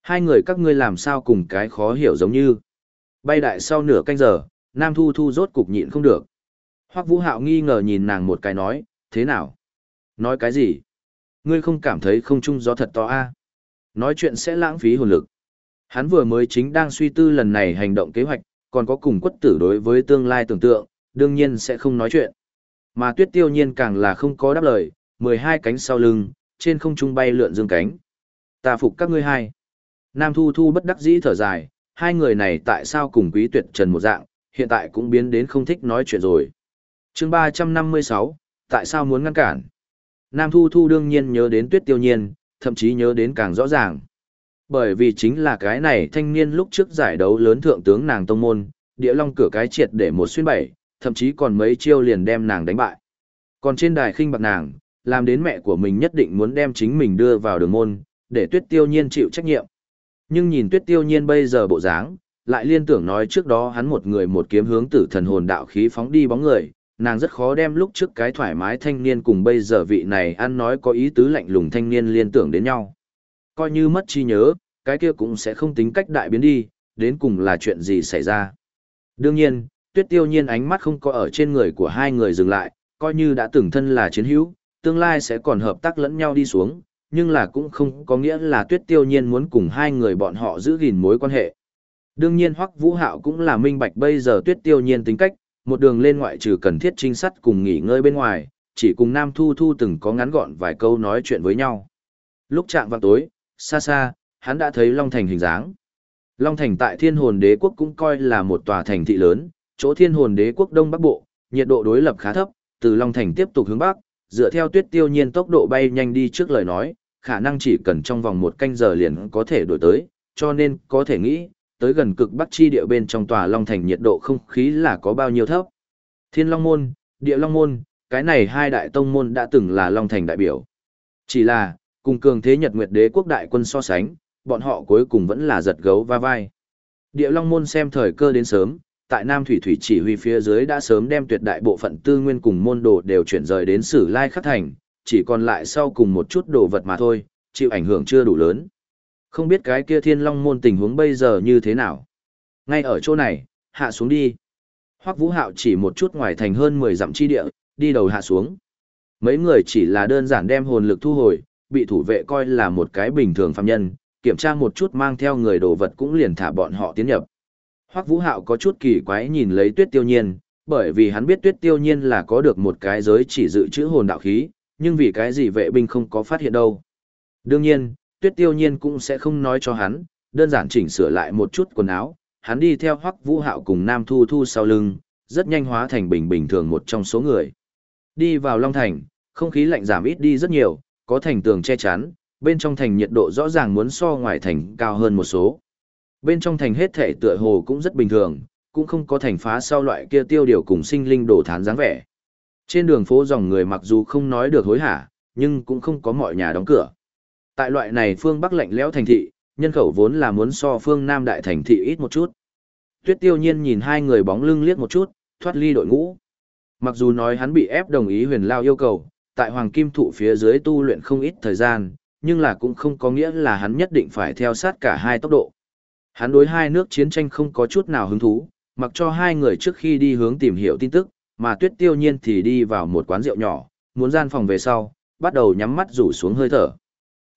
hai người các ngươi làm sao cùng cái khó hiểu giống như. Bay đại sau nửa canh giờ, Nam Thu Thu rốt cục nhịn không được. Hoắc Vũ Hạo nghi ngờ nhìn nàng một cái nói, thế nào? Nói cái gì? Ngươi không cảm thấy không trung gió thật to a? Nói chuyện sẽ lãng phí hồn lực. Hắn vừa mới chính đang suy tư lần này hành động kế hoạch, còn có cùng quất tử đối với tương lai tưởng tượng, đương nhiên sẽ không nói chuyện. Mà tuyết tiêu nhiên càng là không có đáp lời, 12 cánh sau lưng, trên không trung bay lượn dương cánh. Ta phục các ngươi hai. Nam Thu Thu bất đắc dĩ thở dài, hai người này tại sao cùng quý tuyệt trần một dạng, hiện tại cũng biến đến không thích nói chuyện rồi. chương 356, tại sao muốn ngăn cản? Nam Thu Thu đương nhiên nhớ đến tuyết tiêu nhiên, thậm chí nhớ đến càng rõ ràng. Bởi vì chính là cái này thanh niên lúc trước giải đấu lớn thượng tướng nàng tông môn, địa long cửa cái triệt để một xuyên bảy, thậm chí còn mấy chiêu liền đem nàng đánh bại. Còn trên đài khinh bạc nàng, làm đến mẹ của mình nhất định muốn đem chính mình đưa vào đường môn, để tuyết tiêu nhiên chịu trách nhiệm. Nhưng nhìn tuyết tiêu nhiên bây giờ bộ dáng, lại liên tưởng nói trước đó hắn một người một kiếm hướng tử thần hồn đạo khí phóng đi bóng người, nàng rất khó đem lúc trước cái thoải mái thanh niên cùng bây giờ vị này ăn nói có ý tứ lạnh lùng thanh niên liên tưởng đến nhau. Coi như mất chi nhớ, cái kia cũng sẽ không tính cách đại biến đi, đến cùng là chuyện gì xảy ra. Đương nhiên, tuyết tiêu nhiên ánh mắt không có ở trên người của hai người dừng lại, coi như đã từng thân là chiến hữu, tương lai sẽ còn hợp tác lẫn nhau đi xuống, nhưng là cũng không có nghĩa là tuyết tiêu nhiên muốn cùng hai người bọn họ giữ gìn mối quan hệ. Đương nhiên Hoắc Vũ Hạo cũng là minh bạch bây giờ tuyết tiêu nhiên tính cách, một đường lên ngoại trừ cần thiết trinh sát cùng nghỉ ngơi bên ngoài, chỉ cùng Nam Thu Thu từng có ngắn gọn vài câu nói chuyện với nhau. Lúc chạm vào tối, xa xa, hắn đã thấy Long Thành hình dáng. Long Thành tại Thiên Hồn Đế quốc cũng coi là một tòa thành thị lớn, chỗ Thiên Hồn Đế quốc Đông Bắc Bộ, nhiệt độ đối lập khá thấp, từ Long Thành tiếp tục hướng bắc, dựa theo Tuyết Tiêu Nhiên tốc độ bay nhanh đi trước lời nói, khả năng chỉ cần trong vòng một canh giờ liền có thể đổi tới, cho nên có thể nghĩ, tới gần cực bắc chi địa bên trong tòa Long Thành nhiệt độ không khí là có bao nhiêu thấp. Thiên Long Môn, Địa Long Môn, cái này hai đại tông môn đã từng là Long Thành đại biểu. Chỉ là, cùng cường thế Nhật Nguyệt Đế quốc đại quân so sánh, bọn họ cuối cùng vẫn là giật gấu va vai. Địa Long Môn xem thời cơ đến sớm, tại Nam Thủy Thủy chỉ huy phía dưới đã sớm đem tuyệt đại bộ phận tư nguyên cùng môn đồ đều chuyển rời đến Sử Lai Khắc Thành, chỉ còn lại sau cùng một chút đồ vật mà thôi, chịu ảnh hưởng chưa đủ lớn. Không biết cái kia Thiên Long Môn tình huống bây giờ như thế nào. Ngay ở chỗ này, hạ xuống đi. Hoắc Vũ Hạo chỉ một chút ngoài thành hơn 10 dặm chi địa, đi đầu hạ xuống. Mấy người chỉ là đơn giản đem hồn lực thu hồi, bị thủ vệ coi là một cái bình thường phạm nhân, kiểm tra một chút mang theo người đồ vật cũng liền thả bọn họ tiến nhập. Hoắc Vũ Hạo có chút kỳ quái nhìn lấy Tuyết Tiêu Nhiên, bởi vì hắn biết Tuyết Tiêu Nhiên là có được một cái giới chỉ dự trữ hồn đạo khí, nhưng vì cái gì vệ binh không có phát hiện đâu. Đương nhiên, Tuyết Tiêu Nhiên cũng sẽ không nói cho hắn, đơn giản chỉnh sửa lại một chút quần áo, hắn đi theo Hoắc Vũ Hạo cùng Nam Thu Thu sau lưng, rất nhanh hóa thành bình bình thường một trong số người. Đi vào Long Thành, không khí lạnh giảm ít đi rất nhiều, có thành tường che chắn, bên trong thành nhiệt độ rõ ràng muốn so ngoài thành cao hơn một số. Bên trong thành hết thể tựa hồ cũng rất bình thường, cũng không có thành phá sau loại kia tiêu điều cùng sinh linh đổ thán dáng vẻ. Trên đường phố dòng người mặc dù không nói được hối hả, nhưng cũng không có mọi nhà đóng cửa. Tại loại này phương Bắc lạnh lẽo thành thị, Nhân khẩu vốn là muốn so phương Nam Đại Thành thị ít một chút. Tuyết tiêu nhiên nhìn hai người bóng lưng liếc một chút, thoát ly đội ngũ. Mặc dù nói hắn bị ép đồng ý huyền lao yêu cầu, tại hoàng kim thụ phía dưới tu luyện không ít thời gian, nhưng là cũng không có nghĩa là hắn nhất định phải theo sát cả hai tốc độ. Hắn đối hai nước chiến tranh không có chút nào hứng thú, mặc cho hai người trước khi đi hướng tìm hiểu tin tức, mà tuyết tiêu nhiên thì đi vào một quán rượu nhỏ, muốn gian phòng về sau, bắt đầu nhắm mắt rủ xuống hơi thở.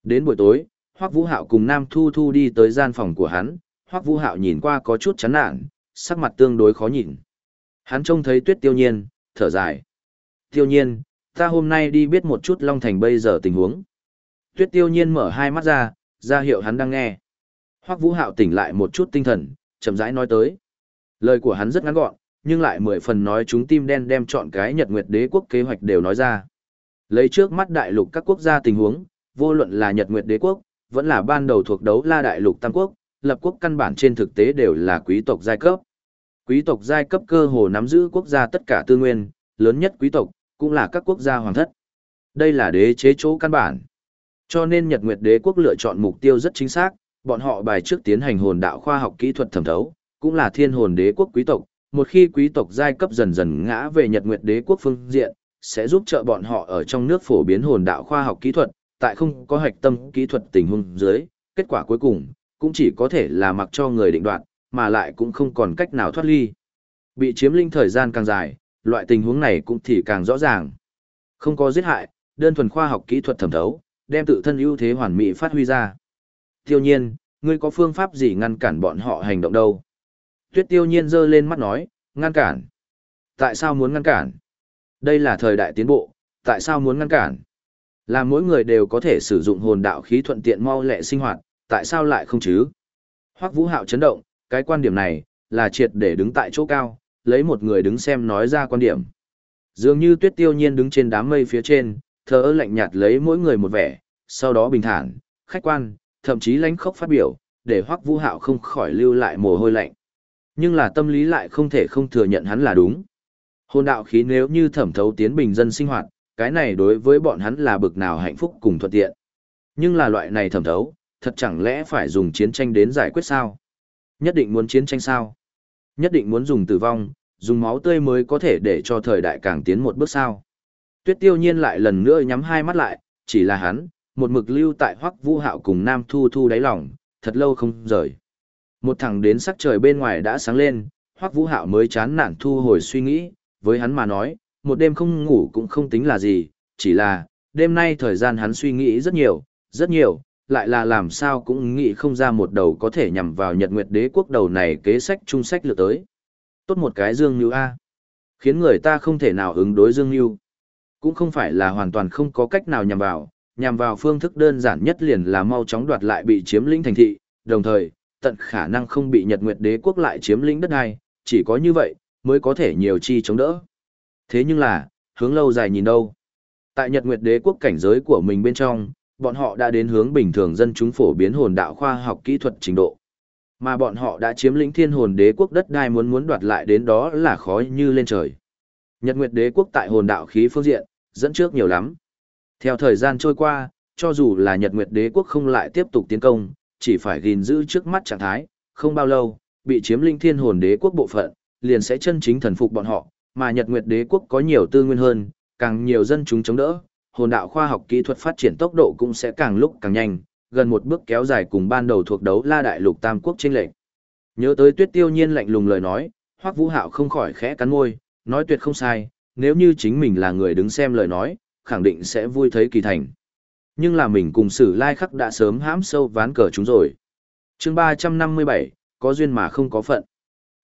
Đến buổi tối, Hoắc Vũ Hạo cùng Nam Thu Thu đi tới gian phòng của hắn, Hoắc Vũ Hạo nhìn qua có chút chán nản, sắc mặt tương đối khó nhìn. Hắn trông thấy Tuyết Tiêu Nhiên, thở dài. Tiêu Nhiên, ta hôm nay đi biết một chút Long Thành bây giờ tình huống. Tuyết Tiêu Nhiên mở hai mắt ra, ra hiệu hắn đang nghe. Hoắc Vũ Hạo tỉnh lại một chút tinh thần, chậm rãi nói tới. Lời của hắn rất ngắn gọn, nhưng lại mười phần nói chúng tim đen đem chọn cái Nhật Nguyệt Đế quốc kế hoạch đều nói ra. Lấy trước mắt đại lục các quốc gia tình huống, vô luận là Nhật Nguyệt Đế quốc, vẫn là ban đầu thuộc đấu La đại lục Tam quốc, lập quốc căn bản trên thực tế đều là quý tộc giai cấp. Quý tộc giai cấp cơ hồ nắm giữ quốc gia tất cả tư nguyên, lớn nhất quý tộc cũng là các quốc gia hoàng thất. Đây là đế chế chỗ căn bản. Cho nên Nhật Nguyệt Đế quốc lựa chọn mục tiêu rất chính xác, bọn họ bài trước tiến hành hồn đạo khoa học kỹ thuật thẩm thấu, cũng là thiên hồn đế quốc quý tộc, một khi quý tộc giai cấp dần dần ngã về Nhật Nguyệt Đế quốc phương diện, sẽ giúp trợ bọn họ ở trong nước phổ biến hồn đạo khoa học kỹ thuật, tại không có hạch tâm kỹ thuật tình huống dưới, kết quả cuối cùng cũng chỉ có thể là mặc cho người định đoạt, mà lại cũng không còn cách nào thoát ly. Bị chiếm linh thời gian càng dài, loại tình huống này cũng thì càng rõ ràng. Không có giết hại, đơn thuần khoa học kỹ thuật thẩm thấu, đem tự thân ưu thế hoàn mỹ phát huy ra. Tiêu nhiên, ngươi có phương pháp gì ngăn cản bọn họ hành động đâu? Tuyết tiêu nhiên giơ lên mắt nói, ngăn cản. Tại sao muốn ngăn cản? Đây là thời đại tiến bộ, tại sao muốn ngăn cản? Là mỗi người đều có thể sử dụng hồn đạo khí thuận tiện mau lẹ sinh hoạt, tại sao lại không chứ? Hoắc Vũ Hạo chấn động, cái quan điểm này, là triệt để đứng tại chỗ cao, lấy một người đứng xem nói ra quan điểm. Dường như tuyết tiêu nhiên đứng trên đám mây phía trên, thở lạnh nhạt lấy mỗi người một vẻ, sau đó bình thản, khách quan, thậm chí lánh khốc phát biểu, để Hoắc Vũ Hạo không khỏi lưu lại mồ hôi lạnh. Nhưng là tâm lý lại không thể không thừa nhận hắn là đúng. Hồn đạo khí nếu như thẩm thấu tiến bình dân sinh hoạt, cái này đối với bọn hắn là bực nào hạnh phúc cùng thuận tiện. Nhưng là loại này thẩm thấu, thật chẳng lẽ phải dùng chiến tranh đến giải quyết sao? Nhất định muốn chiến tranh sao? Nhất định muốn dùng tử vong, dùng máu tươi mới có thể để cho thời đại càng tiến một bước sao? Tuyết tiêu nhiên lại lần nữa nhắm hai mắt lại, chỉ là hắn, một mực lưu tại hoắc vũ hạo cùng nam thu thu đáy lòng, thật lâu không rời. Một thằng đến sắc trời bên ngoài đã sáng lên, hoắc vũ hạo mới chán nản thu hồi suy nghĩ, với hắn mà nói, một đêm không ngủ cũng không tính là gì, chỉ là, đêm nay thời gian hắn suy nghĩ rất nhiều, rất nhiều, lại là làm sao cũng nghĩ không ra một đầu có thể nhằm vào Nhật Nguyệt Đế quốc đầu này kế sách trung sách lược tới. Tốt một cái Dương như A. Khiến người ta không thể nào ứng đối Dương như Cũng không phải là hoàn toàn không có cách nào nhằm vào, nhằm vào phương thức đơn giản nhất liền là mau chóng đoạt lại bị chiếm lĩnh thành thị, đồng thời, tận khả năng không bị Nhật Nguyệt Đế quốc lại chiếm lĩnh đất này, chỉ có như vậy, mới có thể nhiều chi chống đỡ. Thế nhưng là, hướng lâu dài nhìn đâu? Tại Nhật Nguyệt Đế quốc cảnh giới của mình bên trong, bọn họ đã đến hướng bình thường dân chúng phổ biến hồn đạo khoa học kỹ thuật trình độ. Mà bọn họ đã chiếm lĩnh thiên hồn đế quốc đất đai muốn muốn đoạt lại đến đó là khó như lên trời. Nhật Nguyệt đế quốc tại hồn đạo khí phương diện, dẫn trước nhiều lắm. Theo thời gian trôi qua, cho dù là Nhật Nguyệt đế quốc không lại tiếp tục tiến công, chỉ phải gìn giữ trước mắt trạng thái, không bao lâu, bị chiếm lĩnh thiên hồn đế quốc bộ phận, liền sẽ chân chính thần phục bọn họ, mà Nhật Nguyệt đế quốc có nhiều tư nguyên hơn, càng nhiều dân chúng chống đỡ, hồn đạo khoa học kỹ thuật phát triển tốc độ cũng sẽ càng lúc càng nhanh, gần một bước kéo dài cùng ban đầu thuộc đấu La Đại Lục Tam Quốc chênh lệch. Nhớ tới Tuyết Tiêu Nhiên lạnh lùng lời nói, Hoắc Vũ Hạo không khỏi khẽ cắn môi, nói tuyệt không sai, nếu như chính mình là người đứng xem lời nói, khẳng định sẽ vui thấy kỳ thành. Nhưng là mình cùng Sử Lai Khắc đã sớm hãm sâu ván cờ chúng rồi. Chương 357, có duyên mà không có phận.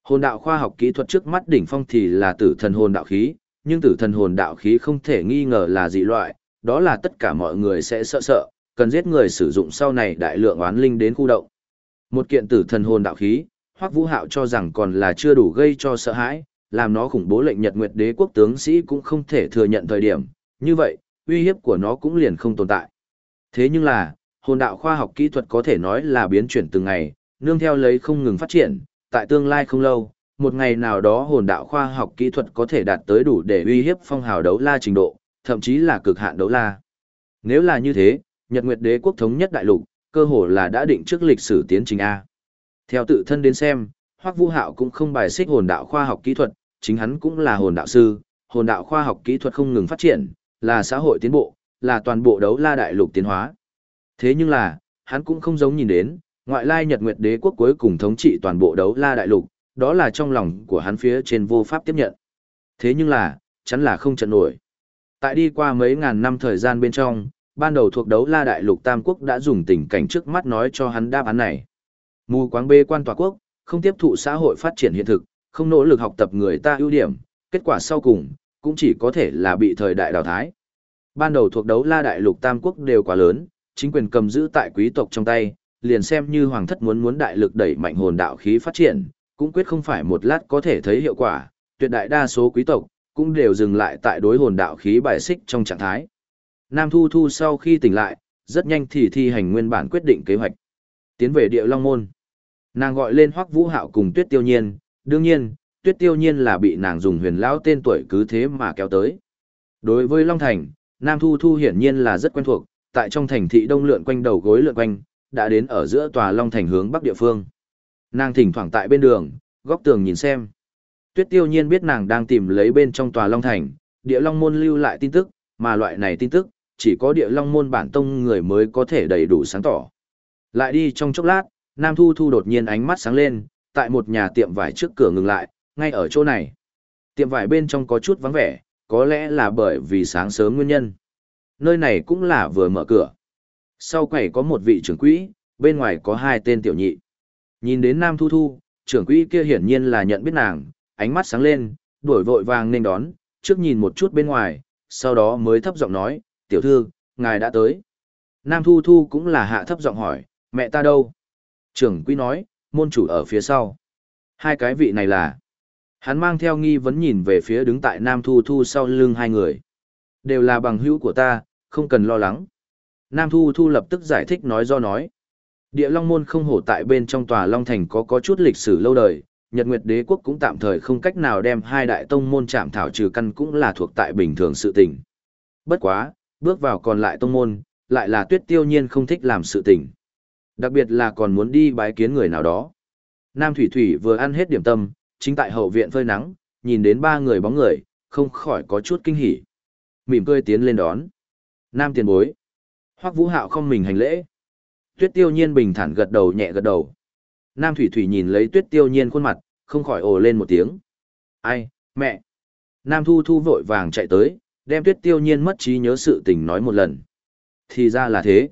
Hồn đạo khoa học kỹ thuật trước mắt đỉnh phong thì là tử thần hồn đạo khí, nhưng tử thần hồn đạo khí không thể nghi ngờ là dị loại, đó là tất cả mọi người sẽ sợ sợ, cần giết người sử dụng sau này đại lượng oán linh đến khu động. Một kiện tử thần hồn đạo khí, Hoắc Vũ Hạo cho rằng còn là chưa đủ gây cho sợ hãi, làm nó khủng bố lệnh Nhật Nguyệt Đế quốc tướng sĩ cũng không thể thừa nhận thời điểm, như vậy, uy hiếp của nó cũng liền không tồn tại. Thế nhưng là, hồn đạo khoa học kỹ thuật có thể nói là biến chuyển từng ngày, nương theo lấy không ngừng phát triển, tại tương lai không lâu, một ngày nào đó hồn đạo khoa học kỹ thuật có thể đạt tới đủ để uy hiếp phong hào đấu la trình độ, thậm chí là cực hạn đấu la. Nếu là như thế, Nhật Nguyệt Đế quốc thống nhất đại lục, cơ hồ là đã định trước lịch sử tiến trình A. Theo tự thân đến xem, Hoắc Vũ Hạo cũng không bài xích hồn đạo khoa học kỹ thuật, chính hắn cũng là hồn đạo sư, hồn đạo khoa học kỹ thuật không ngừng phát triển, là xã hội tiến bộ, là toàn bộ đấu la đại lục tiến hóa. Thế nhưng là, hắn cũng không giống nhìn đến, ngoại lai Nhật Nguyệt Đế quốc cuối cùng thống trị toàn bộ đấu la đại lục, đó là trong lòng của hắn phía trên vô pháp tiếp nhận. Thế nhưng là, chắn là không trận nổi. Tại đi qua mấy ngàn năm thời gian bên trong, ban đầu thuộc đấu la đại lục Tam Quốc đã dùng tình cảnh trước mắt nói cho hắn đáp án này. Mù quáng bê quan tòa quốc, không tiếp thụ xã hội phát triển hiện thực, không nỗ lực học tập người ta ưu điểm, kết quả sau cùng, cũng chỉ có thể là bị thời đại đào thái. Ban đầu thuộc đấu la đại lục Tam Quốc đều quá lớn, chính quyền cầm giữ tại quý tộc trong tay, liền xem như hoàng thất muốn muốn đại lực đẩy mạnh hồn đạo khí phát triển, cũng quyết không phải một lát có thể thấy hiệu quả, tuyệt đại đa số quý tộc cũng đều dừng lại tại đối hồn đạo khí bài xích trong trạng thái. Nam Thu Thu sau khi tỉnh lại, rất nhanh thì thi hành nguyên bản quyết định kế hoạch. Tiến về địa Long Môn. Nàng gọi lên Hoắc Vũ Hạo cùng Tuyết Tiêu Nhiên, đương nhiên, Tuyết Tiêu Nhiên là bị nàng dùng huyền lão tên tuổi cứ thế mà kéo tới. Đối với Long Thành, Nam Thu Thu hiển nhiên là rất quen thuộc, tại trong thành thị đông lượn quanh đầu gối lượn quanh, đã đến ở giữa tòa Long Thành hướng bắc địa phương. Nàng thỉnh thoảng tại bên đường, góc tường nhìn xem. Tuyết Tiêu Nhiên biết nàng đang tìm lấy bên trong tòa Long Thành, địa Long Môn lưu lại tin tức, mà loại này tin tức, chỉ có địa Long Môn bản tông người mới có thể đầy đủ sáng tỏ. Lại đi trong chốc lát, Nam Thu Thu đột nhiên ánh mắt sáng lên, tại một nhà tiệm vải trước cửa ngừng lại, ngay ở chỗ này. Tiệm vải bên trong có chút vắng vẻ, có lẽ là bởi vì sáng sớm nguyên nhân. Nơi này cũng là vừa mở cửa. Sau quầy có một vị trưởng quỹ, bên ngoài có hai tên tiểu nhị. Nhìn đến Nam Thu Thu, trưởng quỹ kia hiển nhiên là nhận biết nàng, ánh mắt sáng lên, đuổi vội vàng nên đón, trước nhìn một chút bên ngoài, sau đó mới thấp giọng nói, tiểu thư, ngài đã tới. Nam Thu Thu cũng là hạ thấp giọng hỏi, mẹ ta đâu? Trưởng quỹ nói, môn chủ ở phía sau. Hai cái vị này là... Hắn mang theo nghi vấn nhìn về phía đứng tại Nam Thu Thu sau lưng hai người. Đều là bằng hữu của ta, không cần lo lắng. Nam Thu Thu lập tức giải thích nói do nói. Địa Long Môn không hổ tại bên trong tòa Long Thành có có chút lịch sử lâu đời, Nhật Nguyệt Đế Quốc cũng tạm thời không cách nào đem hai đại tông môn chạm thảo trừ căn cũng là thuộc tại bình thường sự tình. Bất quá, bước vào còn lại tông môn, lại là tuyết tiêu nhiên không thích làm sự tình. Đặc biệt là còn muốn đi bái kiến người nào đó. Nam Thủy Thủy vừa ăn hết điểm tâm, chính tại hậu viện phơi nắng, nhìn đến ba người bóng người, không khỏi có chút kinh hỉ. Mỉm cười tiến lên đón. Nam tiền bối. Hoắc Vũ Hạo không mình hành lễ. Tuyết Tiêu Nhiên bình thản gật đầu nhẹ gật đầu. Nam Thủy Thủy nhìn lấy Tuyết Tiêu Nhiên khuôn mặt, không khỏi ồ lên một tiếng. Ai, mẹ. Nam Thu Thu vội vàng chạy tới, đem Tuyết Tiêu Nhiên mất trí nhớ sự tình nói một lần. Thì ra là thế.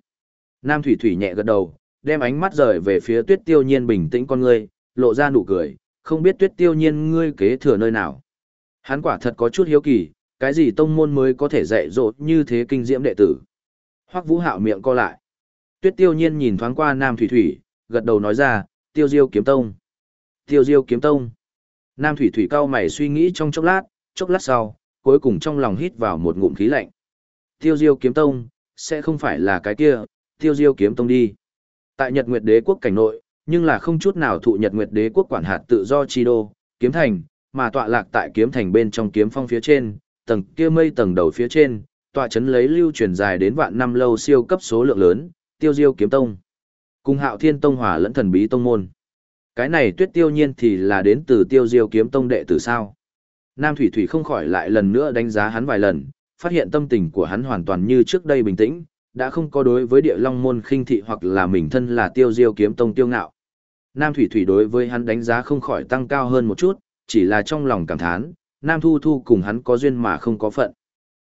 Nam Thủy Thủy nhẹ gật đầu, đem ánh mắt rời về phía Tuyết Tiêu Nhiên bình tĩnh con ngươi, lộ ra nụ cười, không biết Tuyết Tiêu Nhiên ngươi kế thừa nơi nào. Hắn quả thật có chút hiếu kỳ, cái gì tông môn mới có thể dạy dỗ như thế kinh diễm đệ tử. Hoắc Vũ Hạo miệng co lại. Tuyết Tiêu Nhiên nhìn thoáng qua Nam Thủy Thủy, gật đầu nói ra, Tiêu Diêu Kiếm Tông. Tiêu Diêu Kiếm Tông. Nam Thủy Thủy cao mày suy nghĩ trong chốc lát, chốc lát sau, cuối cùng trong lòng hít vào một ngụm khí lạnh. Tiêu Diêu Kiếm Tông, sẽ không phải là cái kia, Tiêu Diêu Kiếm Tông đi. Tại Nhật Nguyệt Đế quốc cảnh nội, nhưng là không chút nào thụ Nhật Nguyệt Đế quốc quản hạt tự do chi đô, kiếm thành, mà tọa lạc tại kiếm thành bên trong kiếm phong phía trên, tầng kia mây tầng đầu phía trên, tọa chấn lấy lưu truyền dài đến vạn năm lâu siêu cấp số lượng lớn, Tiêu Diêu kiếm tông. Cùng Hạo Thiên tông hòa lẫn thần bí tông môn. Cái này Tuyết Tiêu Nhiên thì là đến từ Tiêu Diêu kiếm tông đệ tử sao? Nam Thủy Thủy không khỏi lại lần nữa đánh giá hắn vài lần, phát hiện tâm tình của hắn hoàn toàn như trước đây bình tĩnh, đã không có đối với địa long môn khinh thị hoặc là mình thân là Tiêu Diêu kiếm tông tiêu ngạo. Nam Thủy Thủy đối với hắn đánh giá không khỏi tăng cao hơn một chút, chỉ là trong lòng cảm thán, Nam Thu Thu cùng hắn có duyên mà không có phận.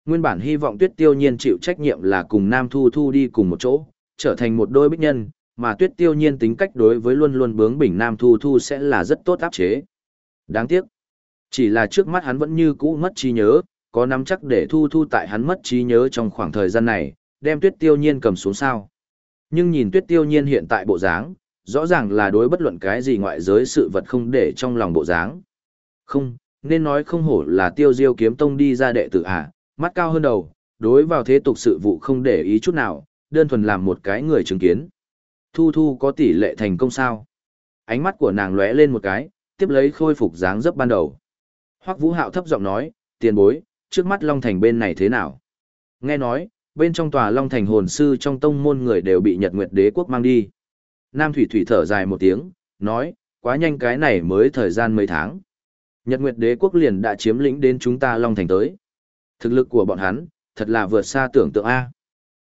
Nguyên bản hy vọng Tuyết Tiêu Nhiên chịu trách nhiệm là cùng Nam Thu Thu đi cùng một chỗ, trở thành một đôi bích nhân, mà Tuyết Tiêu Nhiên tính cách đối với luôn luôn bướng bỉnh Nam Thu Thu sẽ là rất tốt áp chế. Đáng tiếc, chỉ là trước mắt hắn vẫn như cũ mất trí nhớ, có nắm chắc để Thu Thu tại hắn mất trí nhớ trong khoảng thời gian này, đem Tuyết Tiêu Nhiên cầm xuống sao. Nhưng nhìn Tuyết Tiêu Nhiên hiện tại bộ dáng, rõ ràng là đối bất luận cái gì ngoại giới sự vật không để trong lòng bộ dáng. Không, nên nói không hổ là tiêu diêu kiếm tông đi ra đệ tử à, mắt cao hơn đầu, đối vào thế tục sự vụ không để ý chút nào, đơn thuần làm một cái người chứng kiến. Thu Thu có tỷ lệ thành công sao? Ánh mắt của nàng lóe lên một cái, tiếp lấy khôi phục dáng dấp ban đầu. Hoắc Vũ Hạo thấp giọng nói, tiền bối, trước mắt Long Thành bên này thế nào? Nghe nói, bên trong tòa Long Thành hồn sư trong tông môn người đều bị Nhật Nguyệt Đế quốc mang đi. Nam Thủy Thủy thở dài một tiếng, nói, quá nhanh cái này mới thời gian mấy tháng. Nhật Nguyệt Đế quốc liền đã chiếm lĩnh đến chúng ta Long Thành tới. Thực lực của bọn hắn, thật là vượt xa tưởng tượng A.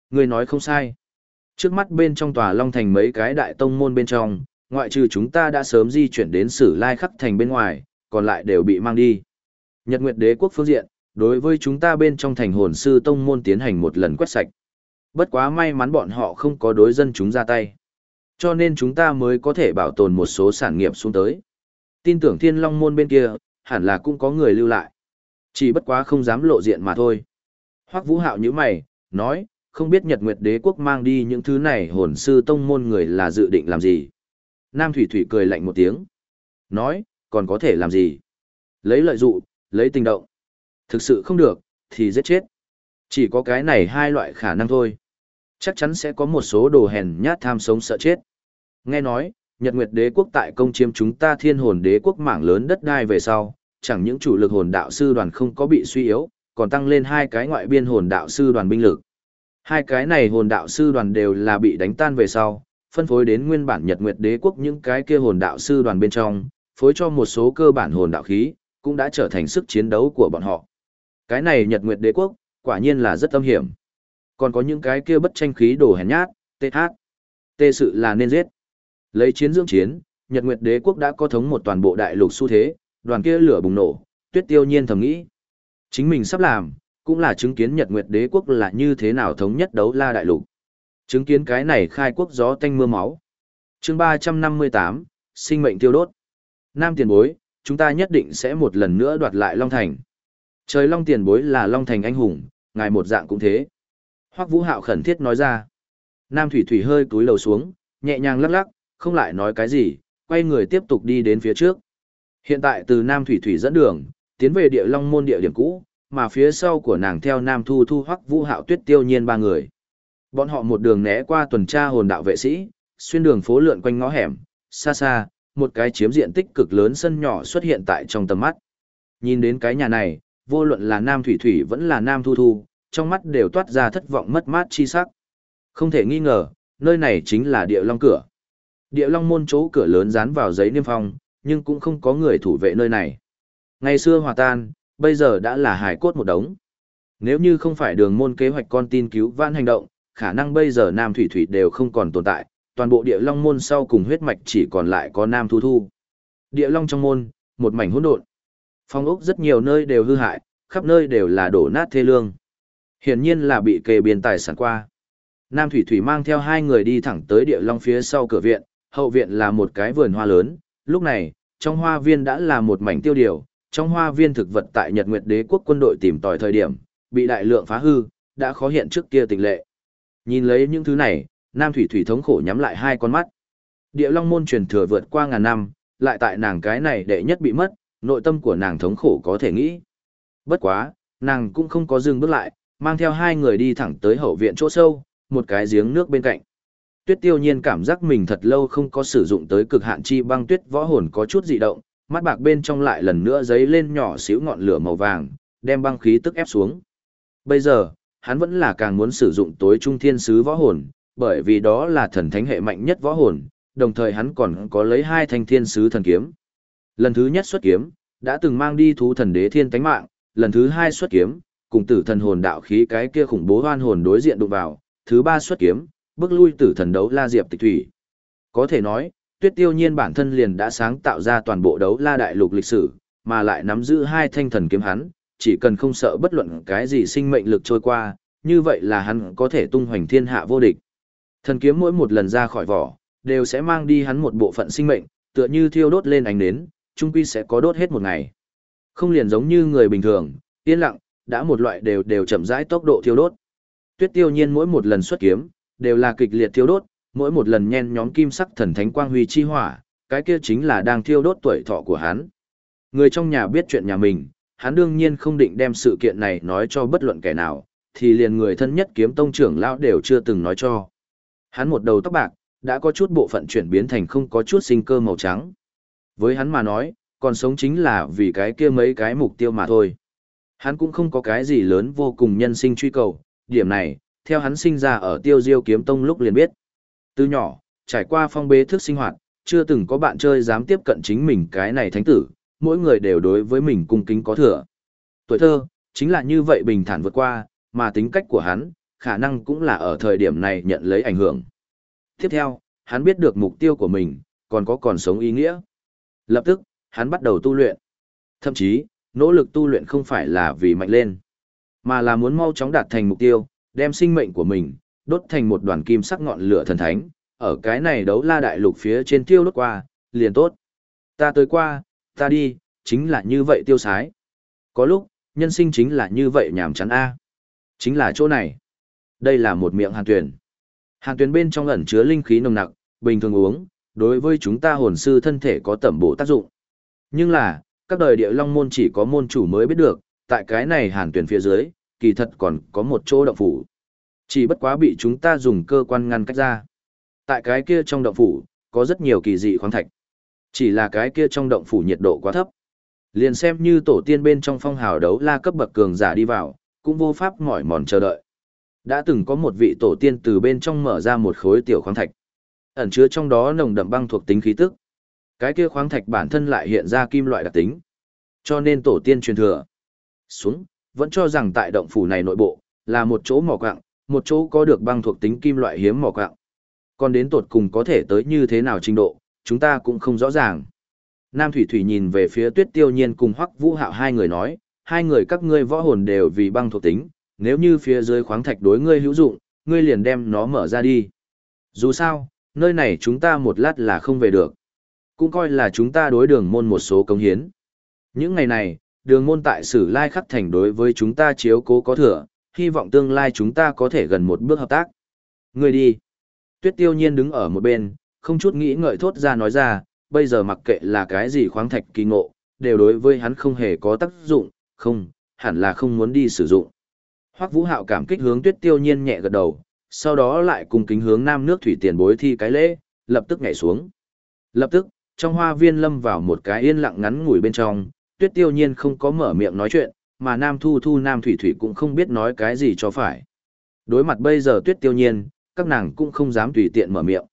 Người nói không sai. Trước mắt bên trong tòa Long Thành mấy cái đại tông môn bên trong, ngoại trừ chúng ta đã sớm di chuyển đến Sử Lai Khắc Thành bên ngoài, còn lại đều bị mang đi. Nhật Nguyệt Đế quốc phương diện, đối với chúng ta bên trong thành hồn sư tông môn tiến hành một lần quét sạch. Bất quá may mắn bọn họ không có đối dân chúng ra tay. Cho nên chúng ta mới có thể bảo tồn một số sản nghiệp xuống tới. Tin tưởng thiên long môn bên kia, hẳn là cũng có người lưu lại. Chỉ bất quá không dám lộ diện mà thôi. Hoắc Vũ Hạo như mày, nói, không biết Nhật Nguyệt Đế quốc mang đi những thứ này hồn sư tông môn người là dự định làm gì. Nam Thủy Thủy cười lạnh một tiếng. Nói, còn có thể làm gì? Lấy lợi dụ, lấy tình động. Thực sự không được, thì giết chết. Chỉ có cái này hai loại khả năng thôi. Chắc chắn sẽ có một số đồ hèn nhát tham sống sợ chết. Nghe nói, Nhật Nguyệt Đế quốc tại công chiếm chúng ta Thiên Hồn Đế quốc mảng lớn đất đai về sau, chẳng những chủ lực hồn đạo sư đoàn không có bị suy yếu, còn tăng lên hai cái ngoại biên hồn đạo sư đoàn binh lực. Hai cái này hồn đạo sư đoàn đều là bị đánh tan về sau, phân phối đến nguyên bản Nhật Nguyệt Đế quốc những cái kia hồn đạo sư đoàn bên trong, phối cho một số cơ bản hồn đạo khí, cũng đã trở thành sức chiến đấu của bọn họ. Cái này Nhật Nguyệt Đế quốc, quả nhiên là rất âm hiểm. Còn có những cái kia bất tranh khí đồ hèn nhát, tê hát. Tê sự là nên giết. Lấy chiến dưỡng chiến, Nhật Nguyệt Đế quốc đã có thống một toàn bộ đại lục xu thế, đoàn kia lửa bùng nổ, Tuyết Tiêu Nhiên thầm nghĩ, chính mình sắp làm, cũng là chứng kiến Nhật Nguyệt Đế quốc là như thế nào thống nhất đấu la đại lục. Chứng kiến cái này khai quốc gió tanh mưa máu. Chương 358, sinh mệnh tiêu đốt. Nam tiền bối, chúng ta nhất định sẽ một lần nữa đoạt lại Long Thành. Trời Long tiền bối là Long Thành anh hùng, ngài một dạng cũng thế. Hoắc Vũ Hạo khẩn thiết nói ra. Nam Thủy Thủy hơi cúi đầu xuống, nhẹ nhàng lắc lắc, không lại nói cái gì, quay người tiếp tục đi đến phía trước. Hiện tại từ Nam Thủy Thủy dẫn đường, tiến về địa Long môn địa điểm cũ, mà phía sau của nàng theo Nam Thu Thu Hoắc Vũ Hạo Tuyết Tiêu Nhiên ba người. Bọn họ một đường né qua tuần tra hồn đạo vệ sĩ, xuyên đường phố lượn quanh ngõ hẻm, xa xa, một cái chiếm diện tích cực lớn sân nhỏ xuất hiện tại trong tầm mắt. Nhìn đến cái nhà này, vô luận là Nam Thủy Thủy vẫn là Nam Thu Thu, trong mắt đều toát ra thất vọng mất mát chi sắc. Không thể nghi ngờ, nơi này chính là địa long cửa. Địa long môn chỗ cửa lớn dán vào giấy niêm phong, nhưng cũng không có người thủ vệ nơi này. Ngày xưa hòa tan, bây giờ đã là hải cốt một đống. Nếu như không phải đường môn kế hoạch con tin cứu vãn hành động, khả năng bây giờ Nam Thủy Thủy đều không còn tồn tại, toàn bộ địa long môn sau cùng huyết mạch chỉ còn lại có Nam Thu Thu. Địa long trong môn, một mảnh hỗn độn. Phong ốc rất nhiều nơi đều hư hại, khắp nơi đều là đổ nát thê lương. Hiển nhiên là bị kề biên tài sản qua. Nam Thủy Thủy mang theo hai người đi thẳng tới địa long phía sau cửa viện, hậu viện là một cái vườn hoa lớn, lúc này, trong hoa viên đã là một mảnh tiêu điều, trong hoa viên thực vật tại Nhật Nguyệt Đế quốc quân đội tìm tòi thời điểm, bị đại lượng phá hư, đã khó hiện trước kia tình lệ. Nhìn lấy những thứ này, Nam Thủy Thủy thống khổ nhắm lại hai con mắt. Địa Long môn truyền thừa vượt qua ngàn năm, lại tại nàng cái này đệ nhất bị mất, nội tâm của nàng thống khổ có thể nghĩ. Bất quá, nàng cũng không có dừng bước lại, mang theo hai người đi thẳng tới hậu viện chỗ sâu, một cái giếng nước bên cạnh. Tuyết tiêu nhiên cảm giác mình thật lâu không có sử dụng tới cực hạn chi băng tuyết võ hồn có chút dị động, mắt bạc bên trong lại lần nữa giấy lên nhỏ xíu ngọn lửa màu vàng, đem băng khí tức ép xuống. Bây giờ, hắn vẫn là càng muốn sử dụng tối trung thiên sứ võ hồn, bởi vì đó là thần thánh hệ mạnh nhất võ hồn, đồng thời hắn còn có lấy hai thanh thiên sứ thần kiếm. Lần thứ nhất xuất kiếm, đã từng mang đi thú thần đế thiên tánh mạng, lần thứ hai xuất kiếm, cùng tử thần hồn đạo khí cái kia khủng bố hoan hồn đối diện đụng vào, thứ ba xuất kiếm, bước lui tử thần đấu la diệp tịch thủy. Có thể nói, tuyết tiêu nhiên bản thân liền đã sáng tạo ra toàn bộ đấu la đại lục lịch sử, mà lại nắm giữ hai thanh thần kiếm hắn, chỉ cần không sợ bất luận cái gì sinh mệnh lực trôi qua, như vậy là hắn có thể tung hoành thiên hạ vô địch. Thần kiếm mỗi một lần ra khỏi vỏ, đều sẽ mang đi hắn một bộ phận sinh mệnh, tựa như thiêu đốt lên ánh nến, trung quy sẽ có đốt hết một ngày. Không liền giống như người bình thường, yên lặng, đã một loại đều đều chậm rãi tốc độ thiêu đốt. Tuyết Tiêu Nhiên mỗi một lần xuất kiếm, đều là kịch liệt thiêu đốt, mỗi một lần nhen nhóm kim sắc thần thánh quang huy chi hỏa, cái kia chính là đang thiêu đốt tuổi thọ của hắn. Người trong nhà biết chuyện nhà mình, hắn đương nhiên không định đem sự kiện này nói cho bất luận kẻ nào, thì liền người thân nhất kiếm tông trưởng lão đều chưa từng nói cho. Hắn một đầu tóc bạc, đã có chút bộ phận chuyển biến thành không có chút sinh cơ màu trắng. Với hắn mà nói, còn sống chính là vì cái kia mấy cái mục tiêu mà thôi. Hắn cũng không có cái gì lớn vô cùng nhân sinh truy cầu, điểm này, theo hắn sinh ra ở tiêu diêu kiếm tông lúc liền biết. Từ nhỏ, trải qua phong bế thức sinh hoạt, chưa từng có bạn chơi dám tiếp cận chính mình cái này thánh tử, mỗi người đều đối với mình cung kính có thừa. Tuổi thơ, chính là như vậy bình thản vượt qua, mà tính cách của hắn, khả năng cũng là ở thời điểm này nhận lấy ảnh hưởng. Tiếp theo, hắn biết được mục tiêu của mình, còn có còn sống ý nghĩa. Lập tức, hắn bắt đầu tu luyện. Thậm chí, nỗ lực tu luyện không phải là vì mạnh lên, mà là muốn mau chóng đạt thành mục tiêu, đem sinh mệnh của mình, đốt thành một đoàn kim sắc ngọn lửa thần thánh, ở cái này đấu la đại lục phía trên tiêu đốt qua, liền tốt. Ta tới qua, ta đi, chính là như vậy tiêu sái. Có lúc, nhân sinh chính là như vậy nhàm chán a. Chính là chỗ này. Đây là một miệng hàn tuyển. Hàn tuyển bên trong ẩn chứa linh khí nồng nặc, bình thường uống, đối với chúng ta hồn sư thân thể có tẩm bổ tác dụng. Nhưng là, các đời địa long môn chỉ có môn chủ mới biết được, tại cái này hàn tuyển phía dưới, kỳ thật còn có một chỗ động phủ. Chỉ bất quá bị chúng ta dùng cơ quan ngăn cách ra. Tại cái kia trong động phủ, có rất nhiều kỳ dị khoáng thạch. Chỉ là cái kia trong động phủ nhiệt độ quá thấp. Liền xem như tổ tiên bên trong phong hào đấu la cấp bậc cường giả đi vào, cũng vô pháp mỏi mòn chờ đợi. Đã từng có một vị tổ tiên từ bên trong mở ra một khối tiểu khoáng thạch. Ẩn chứa trong đó nồng đậm băng thuộc tính khí tức. Cái kia khoáng thạch bản thân lại hiện ra kim loại đặc tính. Cho nên tổ tiên truyền thừa. Xuống, vẫn cho rằng tại động phủ này nội bộ, là một chỗ mỏ quạng, một chỗ có được băng thuộc tính kim loại hiếm mỏ quạng. Còn đến tột cùng có thể tới như thế nào trình độ, chúng ta cũng không rõ ràng. Nam Thủy Thủy nhìn về phía Tuyết Tiêu Nhiên cùng Hoắc Vũ Hạo hai người nói, hai người các ngươi võ hồn đều vì băng thuộc tính, nếu như phía dưới khoáng thạch đối ngươi hữu dụng, ngươi liền đem nó mở ra đi. Dù sao, nơi này chúng ta một lát là không về được. Cũng coi là chúng ta đối đường môn một số công hiến. Những ngày này, đường môn tại sử lai khắc thành đối với chúng ta chiếu cố có thừa, hy vọng tương lai chúng ta có thể gần một bước hợp tác. người đi. Tuyết tiêu nhiên đứng ở một bên, không chút nghĩ ngợi thốt ra nói ra, bây giờ mặc kệ là cái gì khoáng thạch kỳ ngộ, đều đối với hắn không hề có tác dụng, không, hẳn là không muốn đi sử dụng. Hoắc Vũ Hạo cảm kích hướng Tuyết Tiêu Nhiên nhẹ gật đầu, sau đó lại cùng kính hướng Nam nước thủy tiền bối thi cái lễ, lập tức nhảy xuống. Lập tức, trong hoa viên lâm vào một cái yên lặng ngắn ngủi bên trong, Tuyết Tiêu Nhiên không có mở miệng nói chuyện, mà Nam Thu Thu Nam Thủy Thủy cũng không biết nói cái gì cho phải. Đối mặt bây giờ Tuyết Tiêu Nhiên, các nàng cũng không dám tùy tiện mở miệng.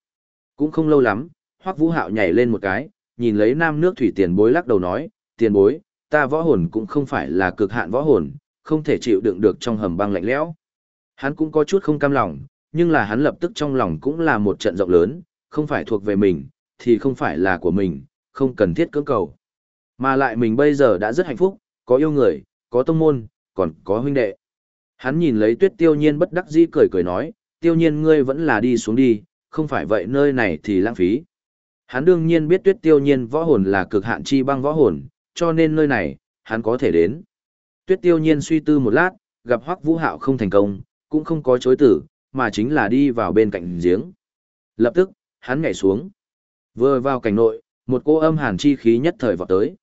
Cũng không lâu lắm, Hoắc Vũ Hạo nhảy lên một cái, nhìn lấy Nam nước thủy tiền bối lắc đầu nói, "Tiền bối, ta võ hồn cũng không phải là cực hạn võ hồn, không thể chịu đựng được trong hầm băng lạnh lẽo." Hắn cũng có chút không cam lòng, nhưng là hắn lập tức trong lòng cũng là một trận rộng lớn, không phải thuộc về mình, thì không phải là của mình, không cần thiết cưỡng cầu. Mà lại mình bây giờ đã rất hạnh phúc, có yêu người, có tông môn, còn có huynh đệ. Hắn nhìn lấy tuyết tiêu nhiên bất đắc dĩ cười cười nói, tiêu nhiên ngươi vẫn là đi xuống đi, không phải vậy nơi này thì lãng phí. Hắn đương nhiên biết tuyết tiêu nhiên võ hồn là cực hạn chi băng võ hồn, cho nên nơi này, hắn có thể đến. Tuyết tiêu nhiên suy tư một lát, gặp hoắc vũ hạo không thành công, cũng không có chối tử, mà chính là đi vào bên cạnh giếng. Lập tức, hắn nhảy xuống. Vừa vào cảnh nội, một cô âm hàn chi khí nhất thời vọt tới.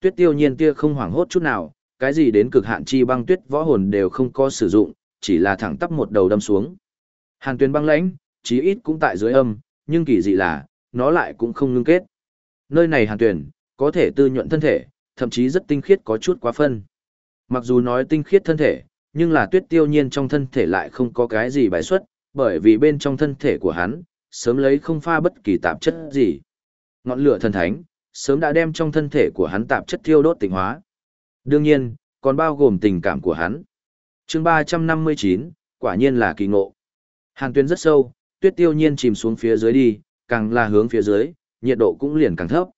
Tuyết tiêu nhiên kia không hoảng hốt chút nào, cái gì đến cực hạn chi băng tuyết võ hồn đều không có sử dụng, chỉ là thẳng tắp một đầu đâm xuống. Hàn tuyền băng lãnh, chí ít cũng tại dưới âm, nhưng kỳ dị là, nó lại cũng không ngưng kết. Nơi này hàn tuyển, có thể tư nhuận thân thể, thậm chí rất tinh khiết có chút quá phân. Mặc dù nói tinh khiết thân thể, nhưng là tuyết tiêu nhiên trong thân thể lại không có cái gì bài xuất, bởi vì bên trong thân thể của hắn, sớm lấy không pha bất kỳ tạp chất gì. Ngọn lửa thần thánh, sớm đã đem trong thân thể của hắn tạp chất thiêu đốt tình hóa. Đương nhiên, còn bao gồm tình cảm của hắn. chương 359, quả nhiên là kỳ ngộ. Hàn tuyến rất sâu, tuyết tiêu nhiên chìm xuống phía dưới đi, càng là hướng phía dưới, nhiệt độ cũng liền càng thấp.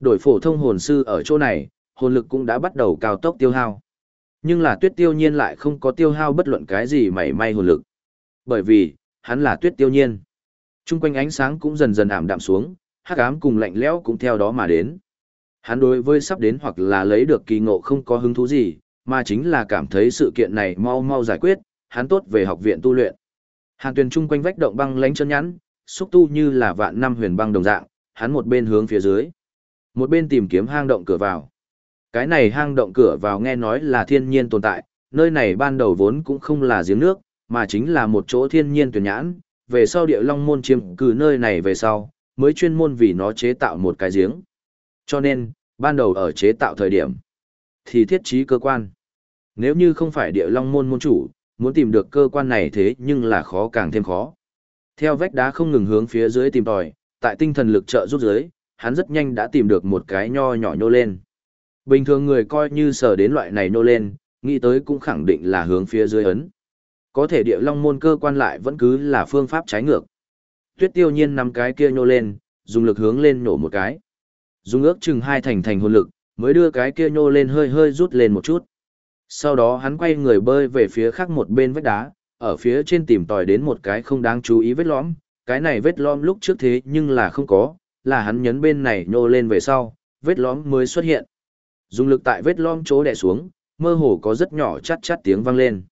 Đổi phổ thông hồn sư ở chỗ này, hồn lực cũng đã bắt đầu cao tốc tiêu hao. Nhưng là tuyết tiêu nhiên lại không có tiêu hao bất luận cái gì mảy may hồn lực. Bởi vì, hắn là tuyết tiêu nhiên. Trung quanh ánh sáng cũng dần dần ảm đạm xuống, hắc ám cùng lạnh lẽo cũng theo đó mà đến. Hắn đối với sắp đến hoặc là lấy được kỳ ngộ không có hứng thú gì, mà chính là cảm thấy sự kiện này mau mau giải quyết, hắn tốt về học viện tu luyện. Hàn Tuyền trung quanh vách động băng lánh chân nhắn, xúc tu như là vạn năm huyền băng đồng dạng, hắn một bên hướng phía dưới, một bên tìm kiếm hang động cửa vào. Cái này hang động cửa vào nghe nói là thiên nhiên tồn tại, nơi này ban đầu vốn cũng không là giếng nước, mà chính là một chỗ thiên nhiên tuyển nhãn, về sau địa long môn chiếm cứ nơi này về sau, mới chuyên môn vì nó chế tạo một cái giếng. Cho nên, ban đầu ở chế tạo thời điểm, thì thiết trí cơ quan. Nếu như không phải địa long môn môn chủ, muốn tìm được cơ quan này thế nhưng là khó càng thêm khó. Theo vách đá không ngừng hướng phía dưới tìm tòi, tại tinh thần lực trợ giúp dưới, hắn rất nhanh đã tìm được một cái nho nhỏ nhô lên. Bình thường người coi như sờ đến loại này nhô lên, nghĩ tới cũng khẳng định là hướng phía dưới ấn. Có thể địa long môn cơ quan lại vẫn cứ là phương pháp trái ngược. Tuyết tiêu nhiên nắm cái kia nhô lên, dùng lực hướng lên nổ một cái. Dùng ước chừng hai thành thành hồn lực, mới đưa cái kia nhô lên hơi hơi rút lên một chút. Sau đó hắn quay người bơi về phía khác một bên vách đá, ở phía trên tìm tòi đến một cái không đáng chú ý vết lõm, cái này vết lõm lúc trước thế nhưng là không có, là hắn nhấn bên này nhô lên về sau, vết lõm mới xuất hiện. Dùng lực tại vết lõm chỗ đè xuống, mơ hồ có rất nhỏ chát chát tiếng vang lên.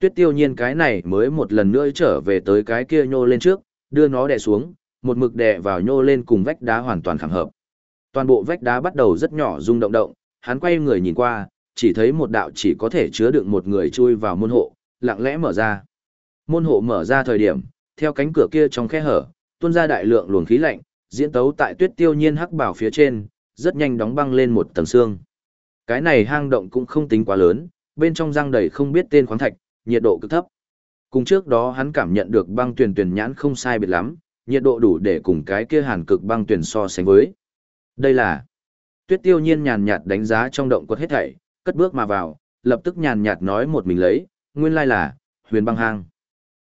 Tuyết tiêu nhiên cái này mới một lần nữa trở về tới cái kia nhô lên trước, đưa nó đè xuống, một mực đè vào nhô lên cùng vách đá hoàn toàn khẳng hợp. Toàn bộ vách đá bắt đầu rất nhỏ rung động động, hắn quay người nhìn qua, chỉ thấy một đạo chỉ có thể chứa đựng một người chui vào môn hộ, lặng lẽ mở ra. Môn hộ mở ra thời điểm, theo cánh cửa kia trong khe hở, tuôn ra đại lượng luồng khí lạnh, diễn tấu tại tuyết tiêu nhiên hắc bảo phía trên, rất nhanh đóng băng lên một tầng xương. Cái này hang động cũng không tính quá lớn, bên trong răng đầy không biết tên khoáng thạch, nhiệt độ cực thấp. Cùng trước đó hắn cảm nhận được băng tuyển tuyển nhãn không sai biệt lắm, nhiệt độ đủ để cùng cái kia hàn cực băng tuyển so sánh với. Đây là Tuyết Tiêu Nhiên nhàn nhạt đánh giá trong động quật hết thảy, cất bước mà vào, lập tức nhàn nhạt nói một mình lấy, nguyên lai là Huyền Băng Hang.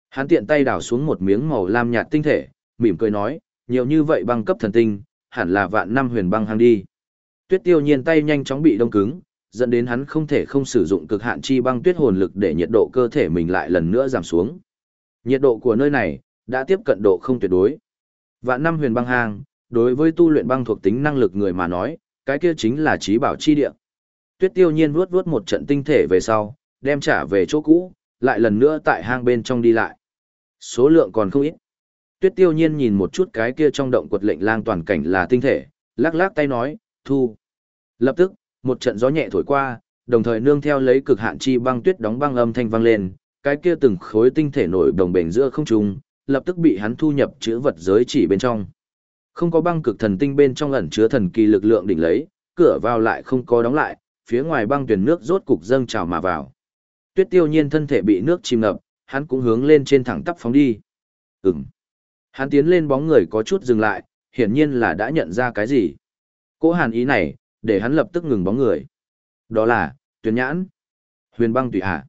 Hắn tiện tay đảo xuống một miếng màu lam nhạt tinh thể, mỉm cười nói, nhiều như vậy băng cấp thần tinh, hẳn là vạn năm Huyền Băng Hang đi. Tuyết Tiêu Nhiên tay nhanh chóng bị đông cứng, dẫn đến hắn không thể không sử dụng cực hạn chi băng tuyết hồn lực để nhiệt độ cơ thể mình lại lần nữa giảm xuống. Nhiệt độ của nơi này đã tiếp cận độ không tuyệt đối. Vạn năm huyền băng hang, đối với tu luyện băng thuộc tính năng lực người mà nói, cái kia chính là trí bảo chi địa. Tuyết Tiêu Nhiên vuốt vuốt một trận tinh thể về sau, đem trả về chỗ cũ, lại lần nữa tại hang bên trong đi lại. Số lượng còn không ít. Tuyết Tiêu Nhiên nhìn một chút cái kia trong động quật lệnh lang toàn cảnh là tinh thể, lắc lắc tay nói, thu. Lập tức, một trận gió nhẹ thổi qua, đồng thời nương theo lấy cực hạn chi băng tuyết đóng băng âm thanh vang lên, cái kia từng khối tinh thể nổi đồng bền giữa không trung, lập tức bị hắn thu nhập chữ vật giới chỉ bên trong. Không có băng cực thần tinh bên trong ẩn chứa thần kỳ lực lượng đỉnh lấy, cửa vào lại không có đóng lại, phía ngoài băng tuyển nước rốt cục dâng trào mà vào. Tuyết tiêu nhiên thân thể bị nước chìm ngập, hắn cũng hướng lên trên thẳng tắp phóng đi. Ừm. Hắn tiến lên bóng người có chút dừng lại, hiển nhiên là đã nhận ra cái gì. Cố hàn ý này, để hắn lập tức ngừng bóng người. Đó là, tuyển nhãn. Huyền băng tùy hạ.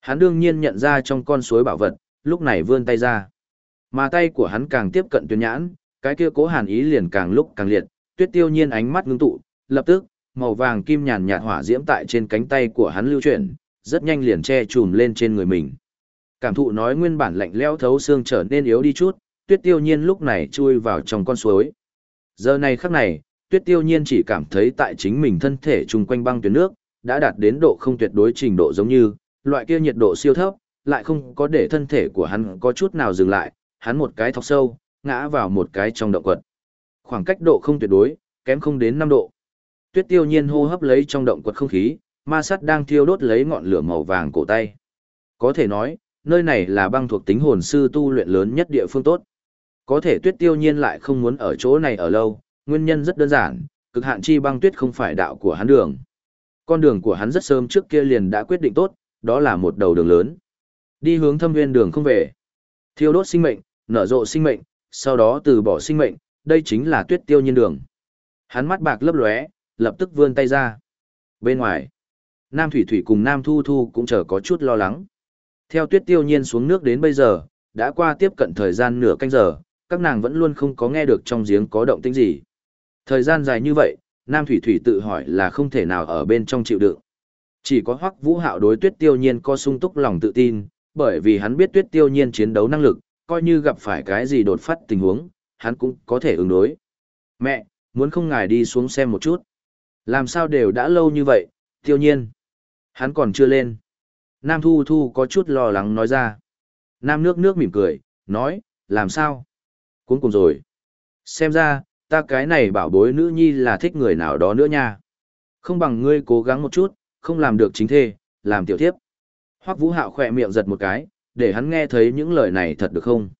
Hắn đương nhiên nhận ra trong con suối bảo vật, lúc này vươn tay ra. Mà tay của hắn càng tiếp cận tuyển nhãn, cái kia cố hàn ý liền càng lúc càng liệt, tuyết tiêu nhiên ánh mắt ngưng tụ, lập tức, màu vàng kim nhàn nhạt hỏa diễm tại trên cánh tay của hắn lưu chuyển, rất nhanh liền che trùm lên trên người mình. Cảm thụ nói nguyên bản lạnh lẽo thấu xương trở nên yếu đi chút, tuyết tiêu nhiên lúc này chui vào trong con suối. Giờ này khắc này, tuyết tiêu nhiên chỉ cảm thấy tại chính mình thân thể chung quanh băng tuyến nước, đã đạt đến độ không tuyệt đối trình độ giống như, loại kia nhiệt độ siêu thấp, lại không có để thân thể của hắn có chút nào dừng lại, hắn một cái thọc sâu, ngã vào một cái trong động quật. Khoảng cách độ không tuyệt đối, kém không đến 5 độ. Tuyết tiêu nhiên hô hấp lấy trong động quật không khí, ma sắt đang thiêu đốt lấy ngọn lửa màu vàng cổ tay. Có thể nói, nơi này là băng thuộc tính hồn sư tu luyện lớn nhất địa phương tốt. Có thể tuyết tiêu nhiên lại không muốn ở chỗ này ở lâu, nguyên nhân rất đơn giản, cực hạn chi băng tuyết không phải đạo của hắn đường. Con đường của hắn rất sớm trước kia liền đã quyết định tốt, đó là một đầu đường lớn. Đi hướng thâm nguyên đường không về. Thiêu đốt sinh mệnh, nở rộ sinh mệnh, sau đó từ bỏ sinh mệnh, đây chính là tuyết tiêu nhiên đường. Hắn mắt bạc lấp lóe, lập tức vươn tay ra. Bên ngoài, Nam Thủy Thủy cùng Nam Thu Thu cũng chờ có chút lo lắng. Theo tuyết tiêu nhiên xuống nước đến bây giờ, đã qua tiếp cận thời gian nửa canh giờ, các nàng vẫn luôn không có nghe được trong giếng có động tĩnh gì. Thời gian dài như vậy, Nam Thủy Thủy tự hỏi là không thể nào ở bên trong chịu đựng. Chỉ có Hoắc Vũ Hạo đối Tuyết Tiêu Nhiên có sung túc lòng tự tin, bởi vì hắn biết Tuyết Tiêu Nhiên chiến đấu năng lực, coi như gặp phải cái gì đột phát tình huống, hắn cũng có thể ứng đối. Mẹ, muốn không ngài đi xuống xem một chút. Làm sao đều đã lâu như vậy, Tiêu Nhiên. Hắn còn chưa lên. Nam Thu Thu có chút lo lắng nói ra. Nam nước nước mỉm cười, nói, làm sao? Cuốn cùng rồi. Xem ra, ta cái này bảo bối nữ nhi là thích người nào đó nữa nha. Không bằng ngươi cố gắng một chút, không làm được chính thê, làm tiểu thiếp. Hoắc Vũ Hạo khỏe miệng giật một cái, để hắn nghe thấy những lời này thật được không?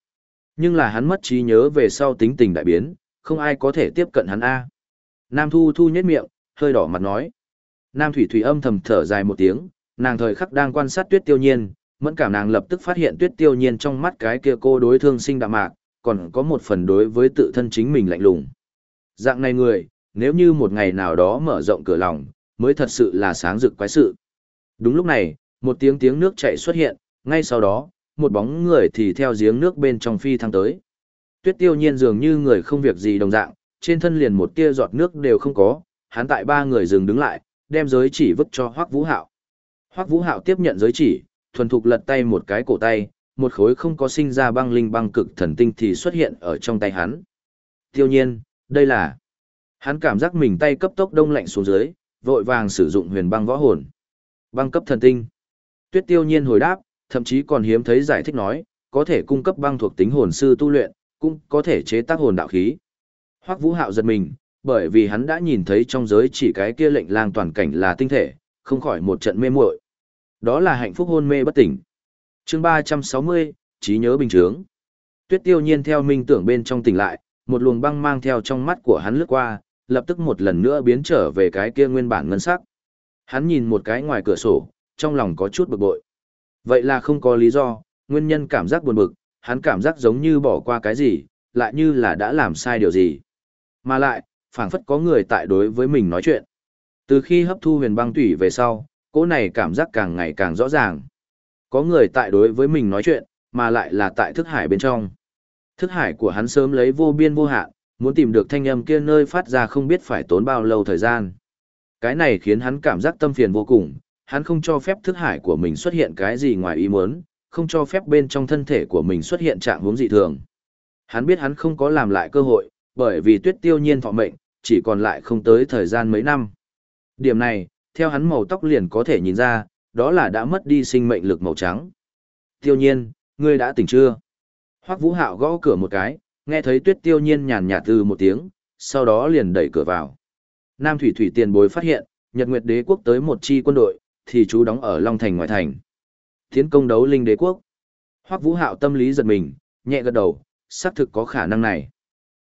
Nhưng là hắn mất trí nhớ về sau tính tình đại biến, không ai có thể tiếp cận hắn a. Nam Thu Thu nhếch miệng, hơi đỏ mặt nói. Nam Thủy Thủy âm thầm thở dài một tiếng, nàng thời khắc đang quan sát Tuyết Tiêu Nhiên, Mẫn cảm nàng lập tức phát hiện tuyết tiêu nhiên trong mắt cái kia cô đối thương sinh đạm mạc, còn có một phần đối với tự thân chính mình lạnh lùng. Dạng này người, nếu như một ngày nào đó mở rộng cửa lòng, mới thật sự là sáng rực quái sự. Đúng lúc này, một tiếng tiếng nước chảy xuất hiện, ngay sau đó, một bóng người thì theo giếng nước bên trong phi thăng tới. Tuyết tiêu nhiên dường như người không việc gì đồng dạng, trên thân liền một tia giọt nước đều không có, hắn tại ba người dừng đứng lại, đem giới chỉ vứt cho Hoắc Vũ Hạo. Hoắc Vũ Hạo tiếp nhận giới chỉ, thuần thục lật tay một cái cổ tay, một khối không có sinh ra băng linh băng cực thần tinh thì xuất hiện ở trong tay hắn. Tiêu nhiên, đây là... Hắn cảm giác mình tay cấp tốc đông lạnh xuống dưới, vội vàng sử dụng huyền băng võ hồn. Băng cấp thần tinh. Tuyết tiêu nhiên hồi đáp, thậm chí còn hiếm thấy giải thích nói, có thể cung cấp băng thuộc tính hồn sư tu luyện, cũng có thể chế tác hồn đạo khí. Hoắc Vũ Hạo giật mình, bởi vì hắn đã nhìn thấy trong giới chỉ cái kia lệnh lang toàn cảnh là tinh thể, không khỏi một trận mê muội. Đó là hạnh phúc hôn mê bất tỉnh. Chương 360, trí nhớ bình thường. Tuyết Tiêu Nhiên theo minh tưởng bên trong tỉnh lại, một luồng băng mang theo trong mắt của hắn lướt qua, lập tức một lần nữa biến trở về cái kia nguyên bản ngân sắc. Hắn nhìn một cái ngoài cửa sổ, trong lòng có chút bực bội. Vậy là không có lý do, nguyên nhân cảm giác buồn bực, hắn cảm giác giống như bỏ qua cái gì, lại như là đã làm sai điều gì. Mà lại, phảng phất có người tại đối với mình nói chuyện. Từ khi hấp thu huyền băng tủy về sau, cỗ này cảm giác càng ngày càng rõ ràng. Có người tại đối với mình nói chuyện, mà lại là tại thức hải bên trong. Thức hải của hắn sớm lấy vô biên vô hạn, muốn tìm được thanh âm kia nơi phát ra không biết phải tốn bao lâu thời gian. Cái này khiến hắn cảm giác tâm phiền vô cùng, hắn không cho phép thức hải của mình xuất hiện cái gì ngoài ý muốn, không cho phép bên trong thân thể của mình xuất hiện trạng huống dị thường. Hắn biết hắn không có làm lại cơ hội, bởi vì tuyết tiêu nhiên thọ mệnh, chỉ còn lại không tới thời gian mấy năm. Điểm này, theo hắn màu tóc liền có thể nhìn ra, đó là đã mất đi sinh mệnh lực màu trắng. Tiêu nhiên, ngươi đã tỉnh chưa? Hoắc Vũ Hạo gõ cửa một cái, nghe thấy tuyết tiêu nhiên nhàn nhạt từ một tiếng, sau đó liền đẩy cửa vào. Nam Thủy Thủy tiền bối phát hiện, Nhật Nguyệt Đế quốc tới một chi quân đội, thì chú đóng ở Long Thành ngoại thành. Tiến công đấu linh đế quốc. Hoắc Vũ Hạo tâm lý giật mình, nhẹ gật đầu, xác thực có khả năng này.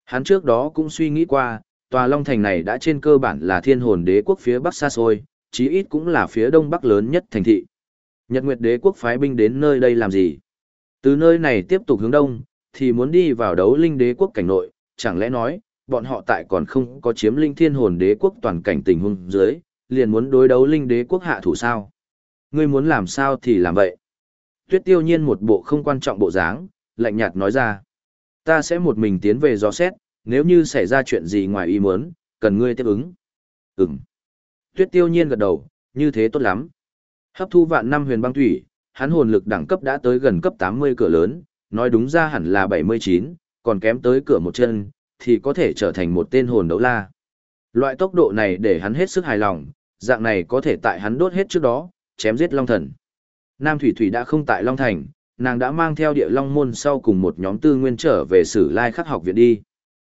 Hắn trước đó cũng suy nghĩ qua, tòa Long Thành này đã trên cơ bản là thiên hồn đế quốc phía bắc xa xôi, chí ít cũng là phía đông bắc lớn nhất thành thị. Nhật Nguyệt đế quốc phái binh đến nơi đây làm gì? Từ nơi này tiếp tục hướng đông, thì muốn đi vào đấu linh đế quốc cảnh nội, chẳng lẽ nói, bọn họ tại còn không có chiếm linh thiên hồn đế quốc toàn cảnh tình huống dưới, liền muốn đối đấu linh đế quốc hạ thủ sao? Ngươi muốn làm sao thì làm vậy. Tuyết tiêu nhiên một bộ không quan trọng bộ dáng, lạnh nhạt nói ra. Ta sẽ một mình tiến về gió xét, nếu như xảy ra chuyện gì ngoài ý muốn, cần ngươi tiếp ứng. Ừm. Tuyết tiêu nhiên gật đầu, như thế tốt lắm. Hấp thu vạn năm huyền băng thủy, hắn hồn lực đẳng cấp đã tới gần cấp 80 cửa lớn, nói đúng ra hẳn là 79, còn kém tới cửa một chân, thì có thể trở thành một tên hồn đấu la. Loại tốc độ này để hắn hết sức hài lòng, dạng này có thể tại hắn đốt hết trước đó, chém giết Long Thần. Nam Thủy Thủy đã không tại Long Thành, nàng đã mang theo địa Long Môn sau cùng một nhóm tư nguyên trở về sử lai khắc học viện đi.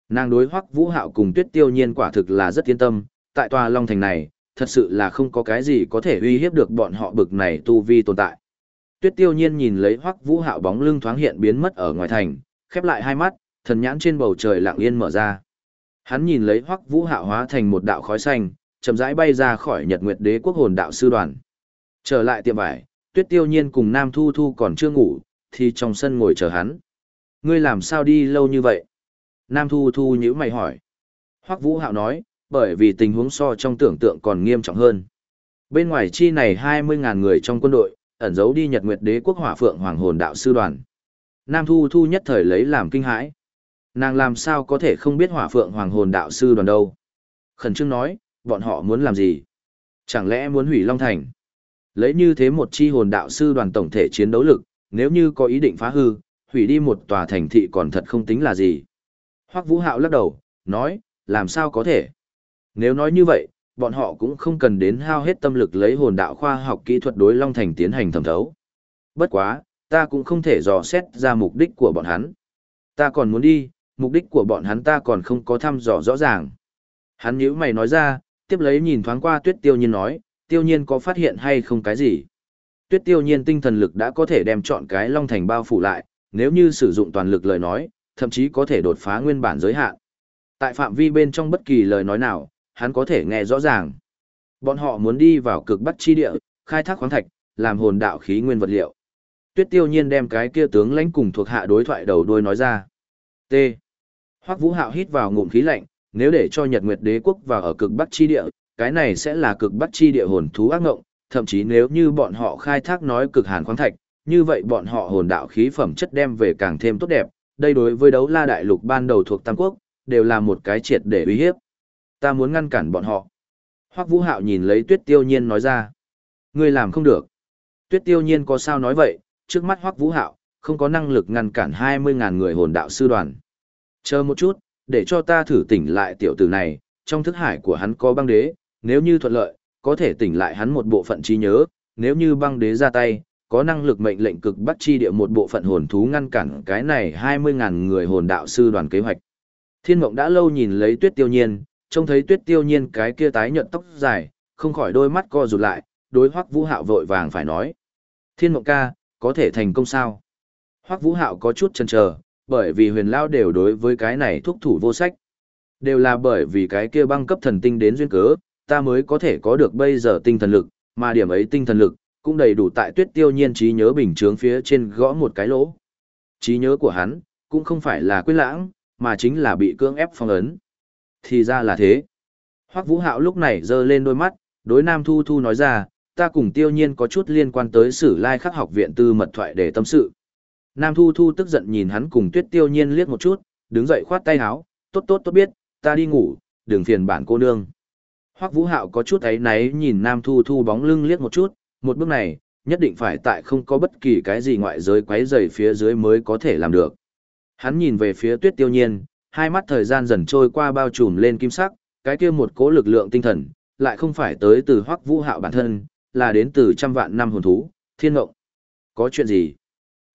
Nàng đối hoắc vũ hạo cùng tuyết tiêu nhiên quả thực là rất yên tâm, tại tòa Long Thành này, thật sự là không có cái gì có thể uy hiếp được bọn họ bực này tu vi tồn tại. Tuyết tiêu nhiên nhìn lấy hoắc vũ hạo bóng lưng thoáng hiện biến mất ở ngoài thành, khép lại hai mắt, thần nhãn trên bầu trời lặng yên mở ra. Hắn nhìn lấy hoắc vũ hạo hóa thành một đạo khói xanh, chậm rãi bay ra khỏi Nhật Nguyệt Đế quốc hồn đạo sư đoàn. Trở lại tiệm vải, Tuyết Tiêu Nhiên cùng Nam Thu Thu còn chưa ngủ, thì trong sân ngồi chờ hắn. Ngươi làm sao đi lâu như vậy? Nam Thu Thu nhíu mày hỏi. Hoắc Vũ Hạo nói, bởi vì tình huống so trong tưởng tượng còn nghiêm trọng hơn. Bên ngoài chi này 20.000 người trong quân đội, ẩn giấu đi Nhật Nguyệt Đế quốc Hỏa Phượng Hoàng Hồn Đạo sư đoàn. Nam Thu Thu nhất thời lấy làm kinh hãi. Nàng làm sao có thể không biết Hỏa Phượng Hoàng Hồn Đạo sư đoàn đâu? Khẩn trương nói, bọn họ muốn làm gì? Chẳng lẽ muốn hủy Long Thành? Lấy như thế một chi hồn đạo sư đoàn tổng thể chiến đấu lực, nếu như có ý định phá hư, hủy đi một tòa thành thị còn thật không tính là gì. Hoắc Vũ Hạo lắc đầu, nói, làm sao có thể? Nếu nói như vậy, bọn họ cũng không cần đến hao hết tâm lực lấy hồn đạo khoa học kỹ thuật đối Long Thành tiến hành thẩm thấu. Bất quá, ta cũng không thể dò xét ra mục đích của bọn hắn. Ta còn muốn đi, mục đích của bọn hắn ta còn không có thăm dò rõ ràng. Hắn nhíu mày nói ra, tiếp lấy nhìn thoáng qua tuyết tiêu nhiên nói, tiêu nhiên có phát hiện hay không cái gì. Tuyết tiêu nhiên tinh thần lực đã có thể đem chọn cái long thành bao phủ lại, nếu như sử dụng toàn lực lời nói, thậm chí có thể đột phá nguyên bản giới hạn. Tại phạm vi bên trong bất kỳ lời nói nào, hắn có thể nghe rõ ràng. Bọn họ muốn đi vào cực bắc chi địa, khai thác khoáng thạch, làm hồn đạo khí nguyên vật liệu. Tuyết Tiêu Nhiên đem cái kia tướng lãnh cùng thuộc hạ đối thoại đầu đuôi nói ra. T. Hoắc Vũ Hạo hít vào ngụm khí lạnh, nếu để cho Nhật Nguyệt Đế quốc vào ở cực Bắc chi địa, cái này sẽ là cực Bắc chi địa hồn thú ác ngộng, thậm chí nếu như bọn họ khai thác nói cực hàn khoáng thạch, như vậy bọn họ hồn đạo khí phẩm chất đem về càng thêm tốt đẹp, đây đối với đấu la đại lục ban đầu thuộc Tam Quốc, đều là một cái triệt để uy hiếp. Ta muốn ngăn cản bọn họ. Hoắc Vũ Hạo nhìn lấy Tuyết Tiêu Nhiên nói ra. Ngươi làm không được. Tuyết Tiêu Nhiên có sao nói vậy, trước mắt Hoắc Vũ Hạo, không có năng lực ngăn cản 20.000 người hồn đạo sư đoàn. Chờ một chút, để cho ta thử tỉnh lại tiểu tử này, trong thức hải của hắn có băng đế, nếu như thuận lợi, có thể tỉnh lại hắn một bộ phận trí nhớ, nếu như băng đế ra tay, có năng lực mệnh lệnh cực bắt chi địa một bộ phận hồn thú ngăn cản cái này 20.000 người hồn đạo sư đoàn kế hoạch. Thiên Mộng đã lâu nhìn lấy Tuyết Tiêu Nhiên, trông thấy Tuyết Tiêu Nhiên cái kia tái nhợt tóc dài, không khỏi đôi mắt co rụt lại, đối Hoắc Vũ Hạo vội vàng phải nói: "Thiên Mộng ca, có thể thành công sao?" Hoắc Vũ Hạo có chút chần chờ, bởi vì Huyền Lao đều đối với cái này thúc thủ vô sách. Đều là bởi vì cái kia băng cấp thần tinh đến duyên cớ, ta mới có thể có được bây giờ tinh thần lực, mà điểm ấy tinh thần lực cũng đầy đủ tại Tuyết Tiêu Nhiên trí nhớ bình chướng phía trên gõ một cái lỗ. Trí nhớ của hắn cũng không phải là quyết lãng, mà chính là bị cưỡng ép phong ấn. Thì ra là thế. Hoắc Vũ Hạo lúc này giơ lên đôi mắt, đối Nam Thu Thu nói ra, ta cùng tiêu nhiên có chút liên quan tới sử lai khắc học viện tư mật thoại để tâm sự. Nam Thu Thu tức giận nhìn hắn cùng tuyết tiêu nhiên liếc một chút, đứng dậy khoát tay háo, tốt tốt tốt biết, ta đi ngủ, đừng phiền bản cô nương. Hoắc Vũ Hạo có chút ấy náy nhìn Nam Thu Thu bóng lưng liếc một chút, một bước này, nhất định phải tại không có bất kỳ cái gì ngoại giới quấy rầy phía dưới mới có thể làm được. Hắn nhìn về phía tuyết tiêu nhiên, hai mắt thời gian dần trôi qua bao trùm lên kim sắc, cái kia một cố lực lượng tinh thần, lại không phải tới từ hoắc vũ hạo bản thân, là đến từ trăm vạn năm hồn thú, thiên ngộng. Có chuyện gì?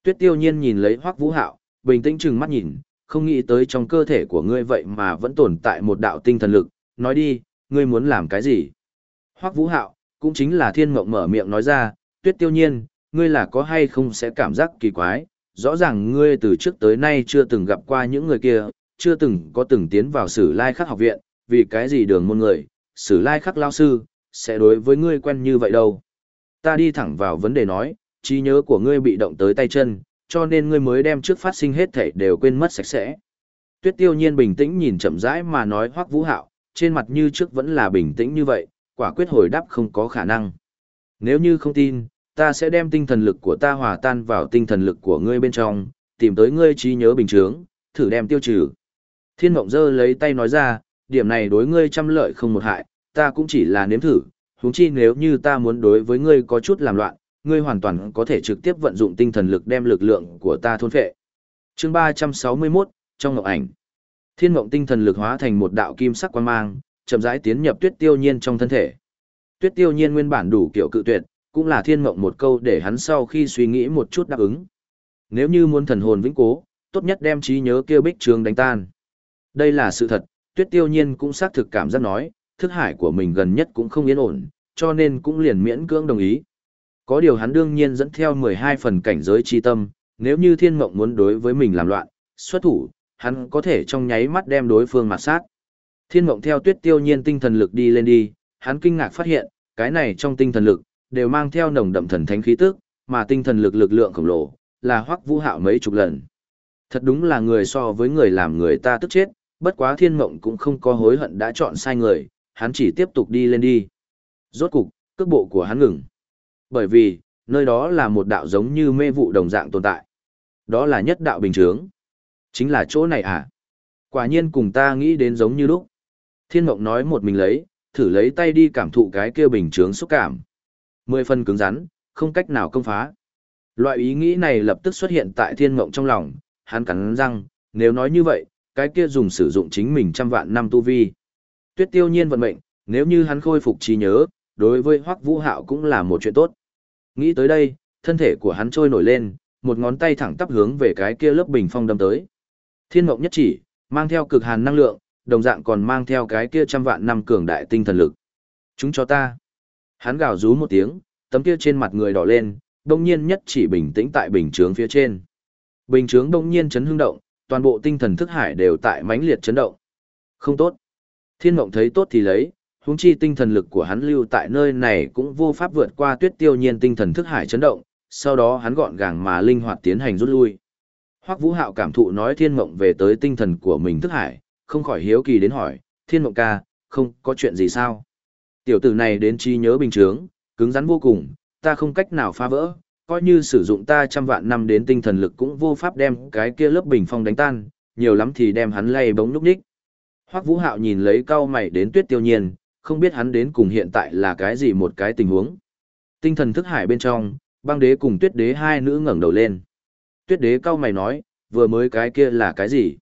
Tuyết tiêu nhiên nhìn lấy hoắc vũ hạo, bình tĩnh chừng mắt nhìn, không nghĩ tới trong cơ thể của ngươi vậy mà vẫn tồn tại một đạo tinh thần lực, nói đi, ngươi muốn làm cái gì? Hoắc vũ hạo, cũng chính là thiên ngộng mở miệng nói ra, tuyết tiêu nhiên, ngươi là có hay không sẽ cảm giác kỳ quái, rõ ràng ngươi từ trước tới nay chưa từng gặp qua những người kia, chưa từng có từng tiến vào sử lai khắc học viện, vì cái gì đường môn người, sử lai khắc lao sư, sẽ đối với ngươi quen như vậy đâu. Ta đi thẳng vào vấn đề nói, trí nhớ của ngươi bị động tới tay chân, cho nên ngươi mới đem trước phát sinh hết thể đều quên mất sạch sẽ. Tuyết tiêu nhiên bình tĩnh nhìn chậm rãi mà nói hoắc vũ hạo, trên mặt như trước vẫn là bình tĩnh như vậy, quả quyết hồi đáp không có khả năng. Nếu như không tin, ta sẽ đem tinh thần lực của ta hòa tan vào tinh thần lực của ngươi bên trong, tìm tới ngươi trí nhớ bình thường, thử đem tiêu trừ. Thiên Mộng giơ lấy tay nói ra, điểm này đối ngươi trăm lợi không một hại, ta cũng chỉ là nếm thử, huống chi nếu như ta muốn đối với ngươi có chút làm loạn, ngươi hoàn toàn có thể trực tiếp vận dụng tinh thần lực đem lực lượng của ta thôn phệ. Chương 361, trong ngọc ảnh. Thiên Mộng tinh thần lực hóa thành một đạo kim sắc quang mang, chậm rãi tiến nhập Tuyết Tiêu Nhiên trong thân thể. Tuyết Tiêu Nhiên nguyên bản đủ kiểu cự tuyệt, cũng là Thiên Mộng một câu để hắn sau khi suy nghĩ một chút đáp ứng. Nếu như muốn thần hồn vĩnh cố, tốt nhất đem trí nhớ kia bích trường đánh tan. Đây là sự thật, tuyết tiêu nhiên cũng xác thực cảm giác nói, thức hải của mình gần nhất cũng không yên ổn, cho nên cũng liền miễn cưỡng đồng ý. Có điều hắn đương nhiên dẫn theo 12 phần cảnh giới chi tâm, nếu như thiên mộng muốn đối với mình làm loạn, xuất thủ, hắn có thể trong nháy mắt đem đối phương mặt sát. Thiên mộng theo tuyết tiêu nhiên tinh thần lực đi lên đi, hắn kinh ngạc phát hiện, cái này trong tinh thần lực, đều mang theo nồng đậm thần thánh khí tức, mà tinh thần lực lực lượng khổng lồ, là hoắc vũ hạo mấy chục lần. Thật đúng là người so với người làm người ta tức chết, bất quá thiên mộng cũng không có hối hận đã chọn sai người, hắn chỉ tiếp tục đi lên đi. Rốt cục, cước bộ của hắn ngừng. Bởi vì, nơi đó là một đạo giống như mê vụ đồng dạng tồn tại. Đó là nhất đạo bình chướng. Chính là chỗ này à? Quả nhiên cùng ta nghĩ đến giống như lúc. Thiên mộng nói một mình lấy, thử lấy tay đi cảm thụ cái kia bình chướng xúc cảm. Mười phân cứng rắn, không cách nào công phá. Loại ý nghĩ này lập tức xuất hiện tại thiên mộng trong lòng, hắn cắn răng, nếu nói như vậy, cái kia dùng sử dụng chính mình trăm vạn năm tu vi. Tuyết tiêu nhiên vận mệnh, nếu như hắn khôi phục trí nhớ, đối với Hoắc Vũ Hạo cũng là một chuyện tốt. Nghĩ tới đây, thân thể của hắn trôi nổi lên, một ngón tay thẳng tắp hướng về cái kia lớp bình phong đâm tới. Thiên mộng nhất chỉ, mang theo cực hàn năng lượng, đồng dạng còn mang theo cái kia trăm vạn năm cường đại tinh thần lực. Chúng cho ta. Hắn gào rú một tiếng, tấm kia trên mặt người đỏ lên, đông nhiên nhất chỉ bình tĩnh tại bình chướng phía trên. Bình chướng đông nhiên chấn hưng động, toàn bộ tinh thần thức hải đều tại mãnh liệt chấn động. Không tốt. Thiên mộng thấy tốt thì lấy, huống chi tinh thần lực của hắn lưu tại nơi này cũng vô pháp vượt qua tuyết tiêu nhiên tinh thần thức hải chấn động, sau đó hắn gọn gàng mà linh hoạt tiến hành rút lui. Hoắc Vũ Hạo cảm thụ nói thiên mộng về tới tinh thần của mình thức hải, không khỏi hiếu kỳ đến hỏi, thiên mộng ca, không có chuyện gì sao? Tiểu tử này đến trí nhớ bình thường, cứng rắn vô cùng, ta không cách nào phá vỡ, coi như sử dụng ta trăm vạn năm đến tinh thần lực cũng vô pháp đem cái kia lớp bình phong đánh tan, nhiều lắm thì đem hắn lay bóng lúc đích. Hoắc Vũ Hạo nhìn lấy cao mày đến Tuyết Tiêu Nhiên, không biết hắn đến cùng hiện tại là cái gì một cái tình huống. Tinh thần thức hải bên trong, băng đế cùng Tuyết đế hai nữ ngẩng đầu lên. Tuyết đế cao mày nói, vừa mới cái kia là cái gì?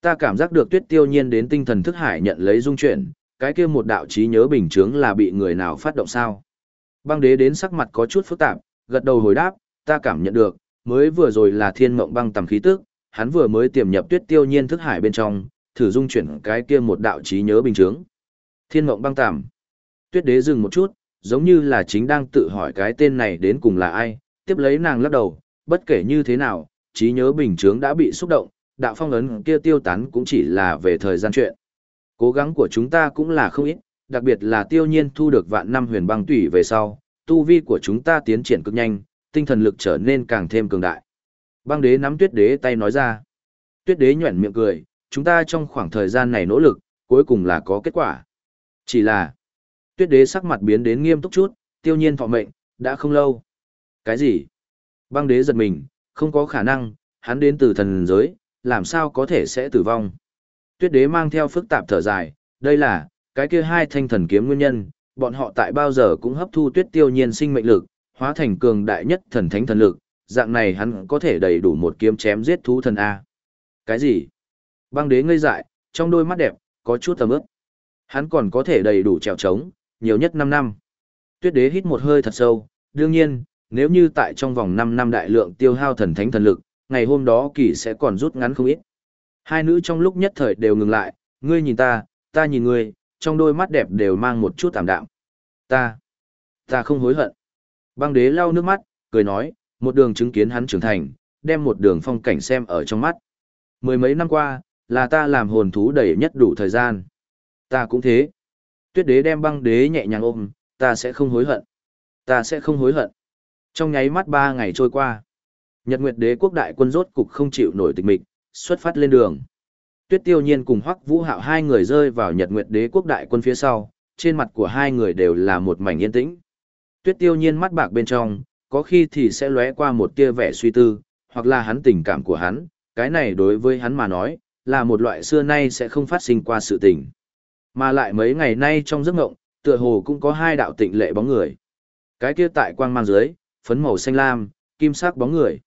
Ta cảm giác được Tuyết Tiêu Nhiên đến tinh thần thức hải nhận lấy dung chuyển, cái kia một đạo trí nhớ bình chứng là bị người nào phát động sao? Băng đế đến sắc mặt có chút phức tạp, gật đầu hồi đáp, ta cảm nhận được, mới vừa rồi là thiên mộng băng tầm khí tức, hắn vừa mới tiềm nhập tuyết tiêu nhiên thức hải bên trong, thử dung chuyển cái kia một đạo trí nhớ bình chứng. Thiên mộng băng tầm. Tuyết đế dừng một chút, giống như là chính đang tự hỏi cái tên này đến cùng là ai, tiếp lấy nàng lắc đầu, bất kể như thế nào, trí nhớ bình chứng đã bị xúc động, đạo phong ấn kia tiêu tán cũng chỉ là về thời gian chuyện. Cố gắng của chúng ta cũng là không ít, đặc biệt là tiêu nhiên thu được vạn năm huyền băng tủy về sau, tu vi của chúng ta tiến triển cực nhanh, tinh thần lực trở nên càng thêm cường đại. Băng đế nắm tuyết đế tay nói ra. Tuyết đế nhuẩn miệng cười, chúng ta trong khoảng thời gian này nỗ lực, cuối cùng là có kết quả. Chỉ là, tuyết đế sắc mặt biến đến nghiêm túc chút, tiêu nhiên thọ mệnh, đã không lâu. Cái gì? Băng đế giật mình, không có khả năng, hắn đến từ thần giới, làm sao có thể sẽ tử vong. Tuyết đế mang theo phức tạp thở dài, đây là, cái kia hai thanh thần kiếm nguyên nhân, bọn họ tại bao giờ cũng hấp thu tuyết tiêu nhiên sinh mệnh lực, hóa thành cường đại nhất thần thánh thần lực, dạng này hắn có thể đầy đủ một kiếm chém giết thú thần A. Cái gì? Băng đế ngây dại, trong đôi mắt đẹp, có chút tầm ướp. Hắn còn có thể đầy đủ trèo trống, nhiều nhất 5 năm. Tuyết đế hít một hơi thật sâu, đương nhiên, nếu như tại trong vòng 5 năm đại lượng tiêu hao thần thánh thần lực, ngày hôm đó kỳ sẽ còn rút ngắn không ít. Hai nữ trong lúc nhất thời đều ngừng lại, ngươi nhìn ta, ta nhìn ngươi, trong đôi mắt đẹp đều mang một chút tạm đạm. Ta, ta không hối hận. Băng đế lau nước mắt, cười nói, một đường chứng kiến hắn trưởng thành, đem một đường phong cảnh xem ở trong mắt. Mười mấy năm qua, là ta làm hồn thú đầy nhất đủ thời gian. Ta cũng thế. Tuyết đế đem băng đế nhẹ nhàng ôm, ta sẽ không hối hận. Ta sẽ không hối hận. Trong nháy mắt ba ngày trôi qua, Nhật Nguyệt đế quốc đại quân rốt cục không chịu nổi tịch mịch, xuất phát lên đường. Tuyết Tiêu Nhiên cùng Hoắc Vũ Hạo hai người rơi vào Nhật Nguyệt Đế quốc đại quân phía sau, trên mặt của hai người đều là một mảnh yên tĩnh. Tuyết Tiêu Nhiên mắt bạc bên trong, có khi thì sẽ lóe qua một tia vẻ suy tư, hoặc là hắn tình cảm của hắn, cái này đối với hắn mà nói, là một loại xưa nay sẽ không phát sinh qua sự tình. Mà lại mấy ngày nay trong giấc ngộng, tựa hồ cũng có hai đạo tịnh lệ bóng người. Cái kia tại quang mang dưới, phấn màu xanh lam, kim sắc bóng người.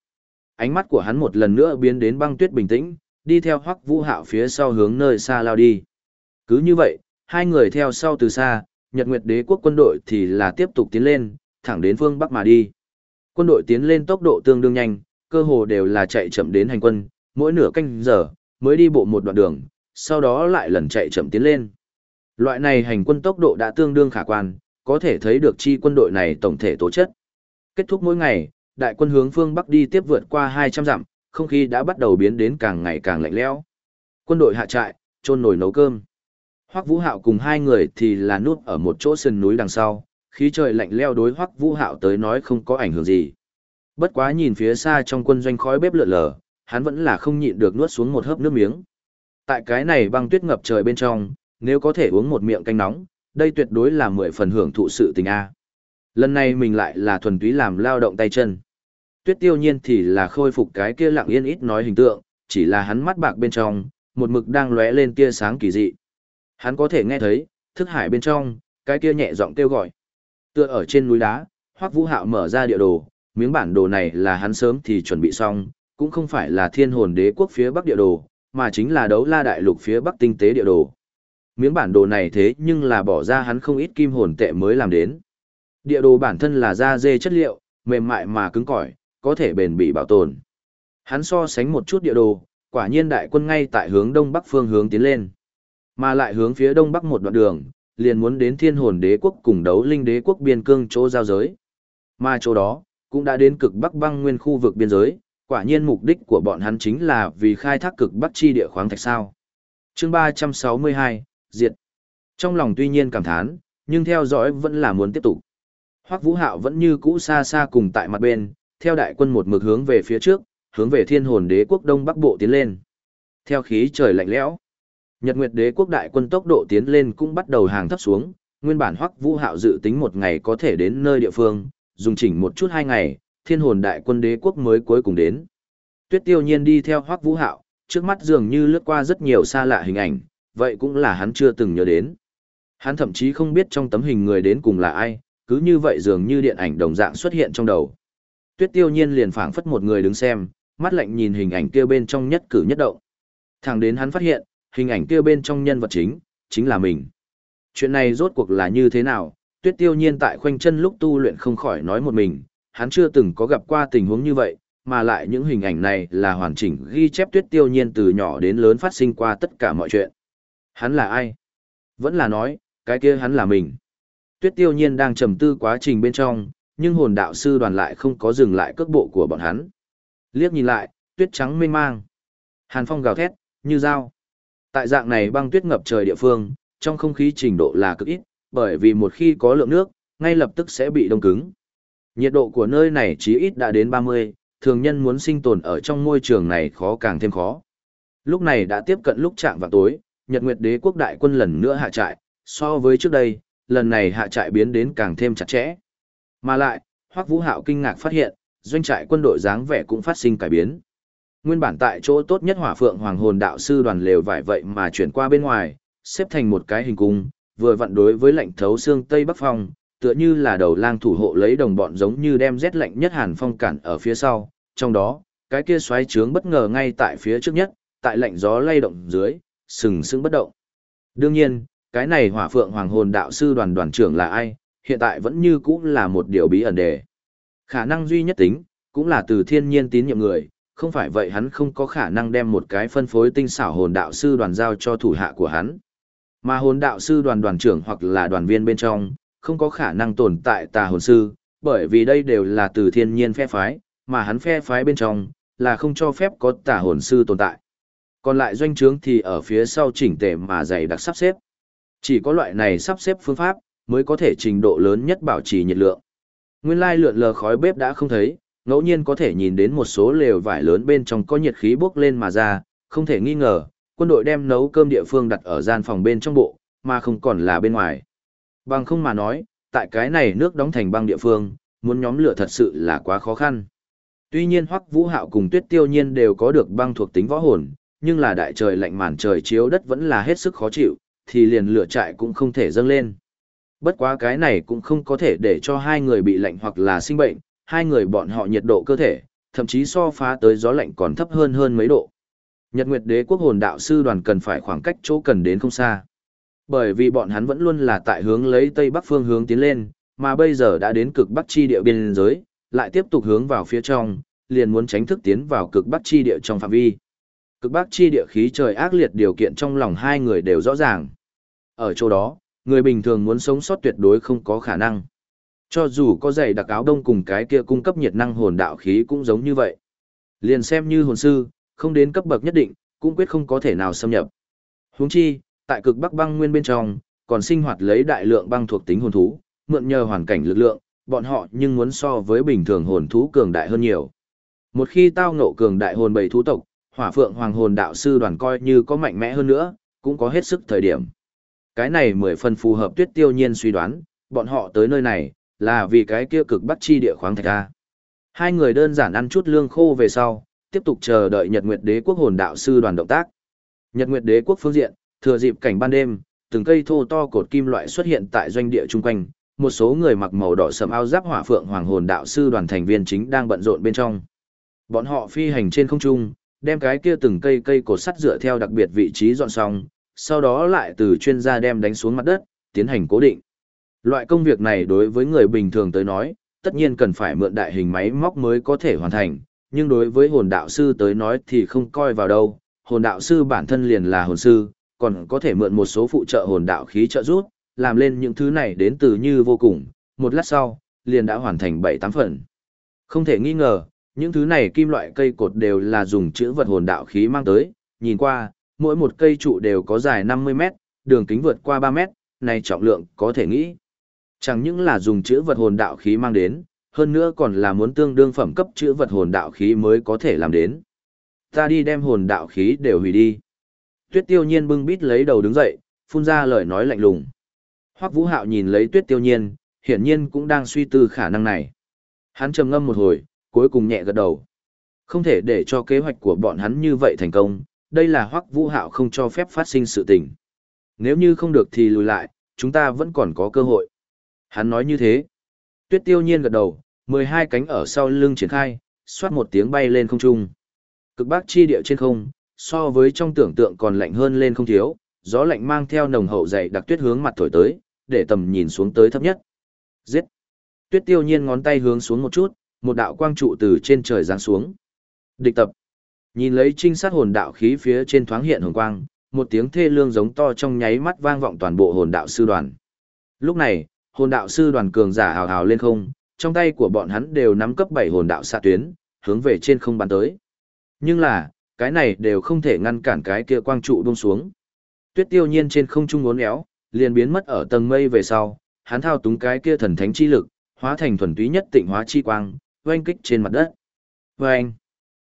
Ánh mắt của hắn một lần nữa biến đến băng tuyết bình tĩnh, đi theo hoắc vũ hạo phía sau hướng nơi xa lao đi. Cứ như vậy, hai người theo sau từ xa, Nhật Nguyệt Đế quốc quân đội thì là tiếp tục tiến lên, thẳng đến phương Bắc mà đi. Quân đội tiến lên tốc độ tương đương nhanh, cơ hồ đều là chạy chậm đến hành quân, mỗi nửa canh giờ, mới đi bộ một đoạn đường, sau đó lại lần chạy chậm tiến lên. Loại này hành quân tốc độ đã tương đương khả quan, có thể thấy được chi quân đội này tổng thể tố chất. Kết thúc mỗi ngày, đại quân hướng phương Bắc đi tiếp vượt qua 200 dặm, không khí đã bắt đầu biến đến càng ngày càng lạnh lẽo. Quân đội hạ trại, trôn nồi nấu cơm. Hoắc Vũ Hạo cùng hai người thì là núp ở một chỗ sườn núi đằng sau, khí trời lạnh lẽo đối Hoắc Vũ Hạo tới nói không có ảnh hưởng gì. Bất quá nhìn phía xa trong quân doanh khói bếp lượn lờ, hắn vẫn là không nhịn được nuốt xuống một hớp nước miếng. Tại cái này băng tuyết ngập trời bên trong, nếu có thể uống một miệng canh nóng, đây tuyệt đối là mười phần hưởng thụ sự tình a. Lần này mình lại là thuần túy làm lao động tay chân. Tuyết tiêu nhiên thì là khôi phục cái kia lặng yên ít nói hình tượng, chỉ là hắn mắt bạc bên trong, một mực đang lóe lên tia sáng kỳ dị. Hắn có thể nghe thấy, thức hải bên trong, cái kia nhẹ giọng kêu gọi. Tựa ở trên núi đá, Hoắc Vũ Hạo mở ra địa đồ, miếng bản đồ này là hắn sớm thì chuẩn bị xong, cũng không phải là thiên hồn đế quốc phía bắc địa đồ, mà chính là đấu la đại lục phía bắc tinh tế địa đồ. Miếng bản đồ này thế nhưng là bỏ ra hắn không ít kim hồn tệ mới làm đến. Địa đồ bản thân là da dê chất liệu, mềm mại mà cứng cỏi, có thể bền bỉ bảo tồn. Hắn so sánh một chút địa đồ, quả nhiên đại quân ngay tại hướng đông bắc phương hướng tiến lên. Mà lại hướng phía đông bắc một đoạn đường, liền muốn đến thiên hồn đế quốc cùng đấu linh đế quốc biên cương chỗ giao giới. Mà chỗ đó, cũng đã đến cực bắc băng nguyên khu vực biên giới, quả nhiên mục đích của bọn hắn chính là vì khai thác cực bắc chi địa khoáng thạch sao. chương 362, Diệt. Trong lòng tuy nhiên cảm thán, nhưng theo dõi vẫn là muốn tiếp tục. Hoắc Vũ Hạo vẫn như cũ xa xa cùng tại mặt bên, theo đại quân một mực hướng về phía trước, hướng về thiên hồn đế quốc đông bắc bộ tiến lên. Theo khí trời lạnh lẽo, Nhật Nguyệt đế quốc đại quân tốc độ tiến lên cũng bắt đầu hàng thấp xuống, nguyên bản Hoắc Vũ Hạo dự tính một ngày có thể đến nơi địa phương, dùng chỉnh một chút hai ngày, thiên hồn đại quân đế quốc mới cuối cùng đến. Tuyết Tiêu Nhiên đi theo Hoắc Vũ Hạo, trước mắt dường như lướt qua rất nhiều xa lạ hình ảnh, vậy cũng là hắn chưa từng nhớ đến. Hắn thậm chí không biết trong tấm hình người đến cùng là ai, cứ như vậy dường như điện ảnh đồng dạng xuất hiện trong đầu. Tuyết Tiêu Nhiên liền phảng phất một người đứng xem, mắt lạnh nhìn hình ảnh kia bên trong nhất cử nhất động. Thẳng đến hắn phát hiện, hình ảnh kia bên trong nhân vật chính, chính là mình. Chuyện này rốt cuộc là như thế nào, tuyết tiêu nhiên tại khoanh chân lúc tu luyện không khỏi nói một mình, hắn chưa từng có gặp qua tình huống như vậy, mà lại những hình ảnh này là hoàn chỉnh ghi chép tuyết tiêu nhiên từ nhỏ đến lớn phát sinh qua tất cả mọi chuyện. Hắn là ai? Vẫn là nói, cái kia hắn là mình. Tuyết tiêu nhiên đang trầm tư quá trình bên trong, nhưng hồn đạo sư đoàn lại không có dừng lại cước bộ của bọn hắn. Liếc nhìn lại, tuyết trắng mênh mang. Hàn phong gào thét, như dao. Tại dạng này băng tuyết ngập trời địa phương, trong không khí trình độ là cực ít, bởi vì một khi có lượng nước, ngay lập tức sẽ bị đông cứng. Nhiệt độ của nơi này chí ít đã đến 30, thường nhân muốn sinh tồn ở trong môi trường này khó càng thêm khó. Lúc này đã tiếp cận lúc chạm vào tối, Nhật Nguyệt Đế quốc đại quân lần nữa hạ trại, so với trước đây, lần này hạ trại biến đến càng thêm chặt chẽ. Mà lại, Hoắc Vũ Hạo kinh ngạc phát hiện, doanh trại quân đội dáng vẻ cũng phát sinh cải biến. Nguyên bản tại chỗ tốt nhất Hỏa Phượng Hoàng Hồn đạo sư đoàn lều vải vậy mà chuyển qua bên ngoài, xếp thành một cái hình cung, vừa vặn đối với lạnh thấu xương Tây Bắc Phong, tựa như là đầu lang thủ hộ lấy đồng bọn giống như đem rét lạnh nhất Hàn Phong cản ở phía sau, trong đó, cái kia xoáy trướng bất ngờ ngay tại phía trước nhất, tại lạnh gió lay động dưới, sừng sững bất động. Đương nhiên, cái này Hỏa Phượng Hoàng Hồn đạo sư đoàn đoàn trưởng là ai, hiện tại vẫn như cũ là một điều bí ẩn đề. Khả năng duy nhất tính, cũng là từ thiên nhiên tín nhiệm người, không phải vậy hắn không có khả năng đem một cái phân phối tinh xảo hồn đạo sư đoàn giao cho thủ hạ của hắn. Mà hồn đạo sư đoàn đoàn trưởng hoặc là đoàn viên bên trong, không có khả năng tồn tại tà hồn sư, bởi vì đây đều là từ thiên nhiên phe phái, mà hắn phe phái bên trong, là không cho phép có tà hồn sư tồn tại. Còn lại doanh trướng thì ở phía sau chỉnh tề mà dày đặc sắp xếp. Chỉ có loại này sắp xếp phương pháp, mới có thể trình độ lớn nhất bảo trì nhiệt lượng. Nguyên lai lượn lờ khói bếp đã không thấy, ngẫu nhiên có thể nhìn đến một số lều vải lớn bên trong có nhiệt khí bốc lên mà ra, không thể nghi ngờ, quân đội đem nấu cơm địa phương đặt ở gian phòng bên trong bộ, mà không còn là bên ngoài. Bằng không mà nói, tại cái này nước đóng thành băng địa phương, muốn nhóm lửa thật sự là quá khó khăn. Tuy nhiên Hoắc Vũ Hạo cùng Tuyết Tiêu Nhiên đều có được băng thuộc tính võ hồn, nhưng là đại trời lạnh màn trời chiếu đất vẫn là hết sức khó chịu, thì liền lửa trại cũng không thể dâng lên. Bất quá cái này cũng không có thể để cho hai người bị lạnh hoặc là sinh bệnh, hai người bọn họ nhiệt độ cơ thể, thậm chí so phá tới gió lạnh còn thấp hơn hơn mấy độ. Nhật Nguyệt Đế quốc hồn đạo sư đoàn cần phải khoảng cách chỗ cần đến không xa. Bởi vì bọn hắn vẫn luôn là tại hướng lấy tây bắc phương hướng tiến lên, mà bây giờ đã đến cực bắc chi địa biên giới, lại tiếp tục hướng vào phía trong, liền muốn tránh thức tiến vào cực bắc chi địa trong phạm vi. Cực bắc chi địa khí trời ác liệt điều kiện trong lòng hai người đều rõ ràng. Ở chỗ đó, người bình thường muốn sống sót tuyệt đối không có khả năng. Cho dù có giày đặc áo đông cùng cái kia cung cấp nhiệt năng hồn đạo khí cũng giống như vậy. Liền xem như hồn sư, không đến cấp bậc nhất định, cũng quyết không có thể nào xâm nhập. Huống chi, tại cực bắc băng nguyên bên trong, còn sinh hoạt lấy đại lượng băng thuộc tính hồn thú, mượn nhờ hoàn cảnh lực lượng, bọn họ nhưng muốn so với bình thường hồn thú cường đại hơn nhiều. Một khi tao ngộ cường đại hồn bầy thú tộc, hỏa phượng hoàng hồn đạo sư đoàn coi như có mạnh mẽ hơn nữa, cũng có hết sức thời điểm. Cái này mười phần phù hợp tuyết tiêu nhiên suy đoán, bọn họ tới nơi này, là vì cái kia cực bắc chi địa khoáng thạch A. Hai người đơn giản ăn chút lương khô về sau, tiếp tục chờ đợi Nhật Nguyệt Đế quốc hồn đạo sư đoàn động tác. Nhật Nguyệt Đế quốc phương diện, thừa dịp cảnh ban đêm, từng cây thô to cột kim loại xuất hiện tại doanh địa chung quanh, một số người mặc màu đỏ sẫm áo giáp hỏa phượng hoàng hồn đạo sư đoàn thành viên chính đang bận rộn bên trong. Bọn họ phi hành trên không trung, đem cái kia từng cây cây cột sắt dựa theo đặc biệt vị trí dọn xong, sau đó lại từ chuyên gia đem đánh xuống mặt đất, tiến hành cố định. Loại công việc này đối với người bình thường tới nói, tất nhiên cần phải mượn đại hình máy móc mới có thể hoàn thành, nhưng đối với hồn đạo sư tới nói thì không coi vào đâu, hồn đạo sư bản thân liền là hồn sư, còn có thể mượn một số phụ trợ hồn đạo khí trợ giúp, làm lên những thứ này đến từ như vô cùng, một lát sau, liền đã hoàn thành 7-8 phần. Không thể nghi ngờ, những thứ này kim loại cây cột đều là dùng chữ vật hồn đạo khí mang tới, nhìn qua, mỗi một cây trụ đều có dài 50 mét, đường kính vượt qua 3 mét, này trọng lượng có thể nghĩ. Chẳng những là dùng chữ vật hồn đạo khí mang đến, hơn nữa còn là muốn tương đương phẩm cấp chữ vật hồn đạo khí mới có thể làm đến. Ta đi đem hồn đạo khí đều hủy đi. Tuyết tiêu nhiên bưng bít lấy đầu đứng dậy, phun ra lời nói lạnh lùng. Hoắc Vũ Hạo nhìn lấy Tuyết tiêu nhiên, hiển nhiên cũng đang suy tư khả năng này. Hắn trầm ngâm một hồi, cuối cùng nhẹ gật đầu. Không thể để cho kế hoạch của bọn hắn như vậy thành công, đây là Hoắc Vũ Hạo không cho phép phát sinh sự tình. Nếu như không được thì lùi lại, chúng ta vẫn còn có cơ hội. Hắn nói như thế. Tuyết tiêu nhiên gật đầu, 12 cánh ở sau lưng triển khai, xoát một tiếng bay lên không trung. Cực bắc chi địa trên không, so với trong tưởng tượng còn lạnh hơn lên không thiếu, gió lạnh mang theo nồng hậu dày đặc tuyết hướng mặt thổi tới, để tầm nhìn xuống tới thấp nhất. Giết! Tuyết tiêu nhiên ngón tay hướng xuống một chút, một đạo quang trụ từ trên trời giáng xuống. Địch tập! Nhìn lấy trinh sát hồn đạo khí phía trên thoáng hiện hồng quang, một tiếng thê lương giống to trong nháy mắt vang vọng toàn bộ hồn đạo sư đoàn. Lúc này, hồn đạo sư đoàn cường giả hào hào lên không, trong tay của bọn hắn đều nắm cấp 7 hồn đạo xạ tuyến, hướng về trên không bắn tới. Nhưng là, cái này đều không thể ngăn cản cái kia quang trụ buông xuống. Tuyết tiêu nhiên trên không trung uốn éo, liền biến mất ở tầng mây về sau, hắn thao túng cái kia thần thánh chi lực, hóa thành thuần túy nhất tịnh hóa chi quang, oanh kích trên mặt đất. Oanh!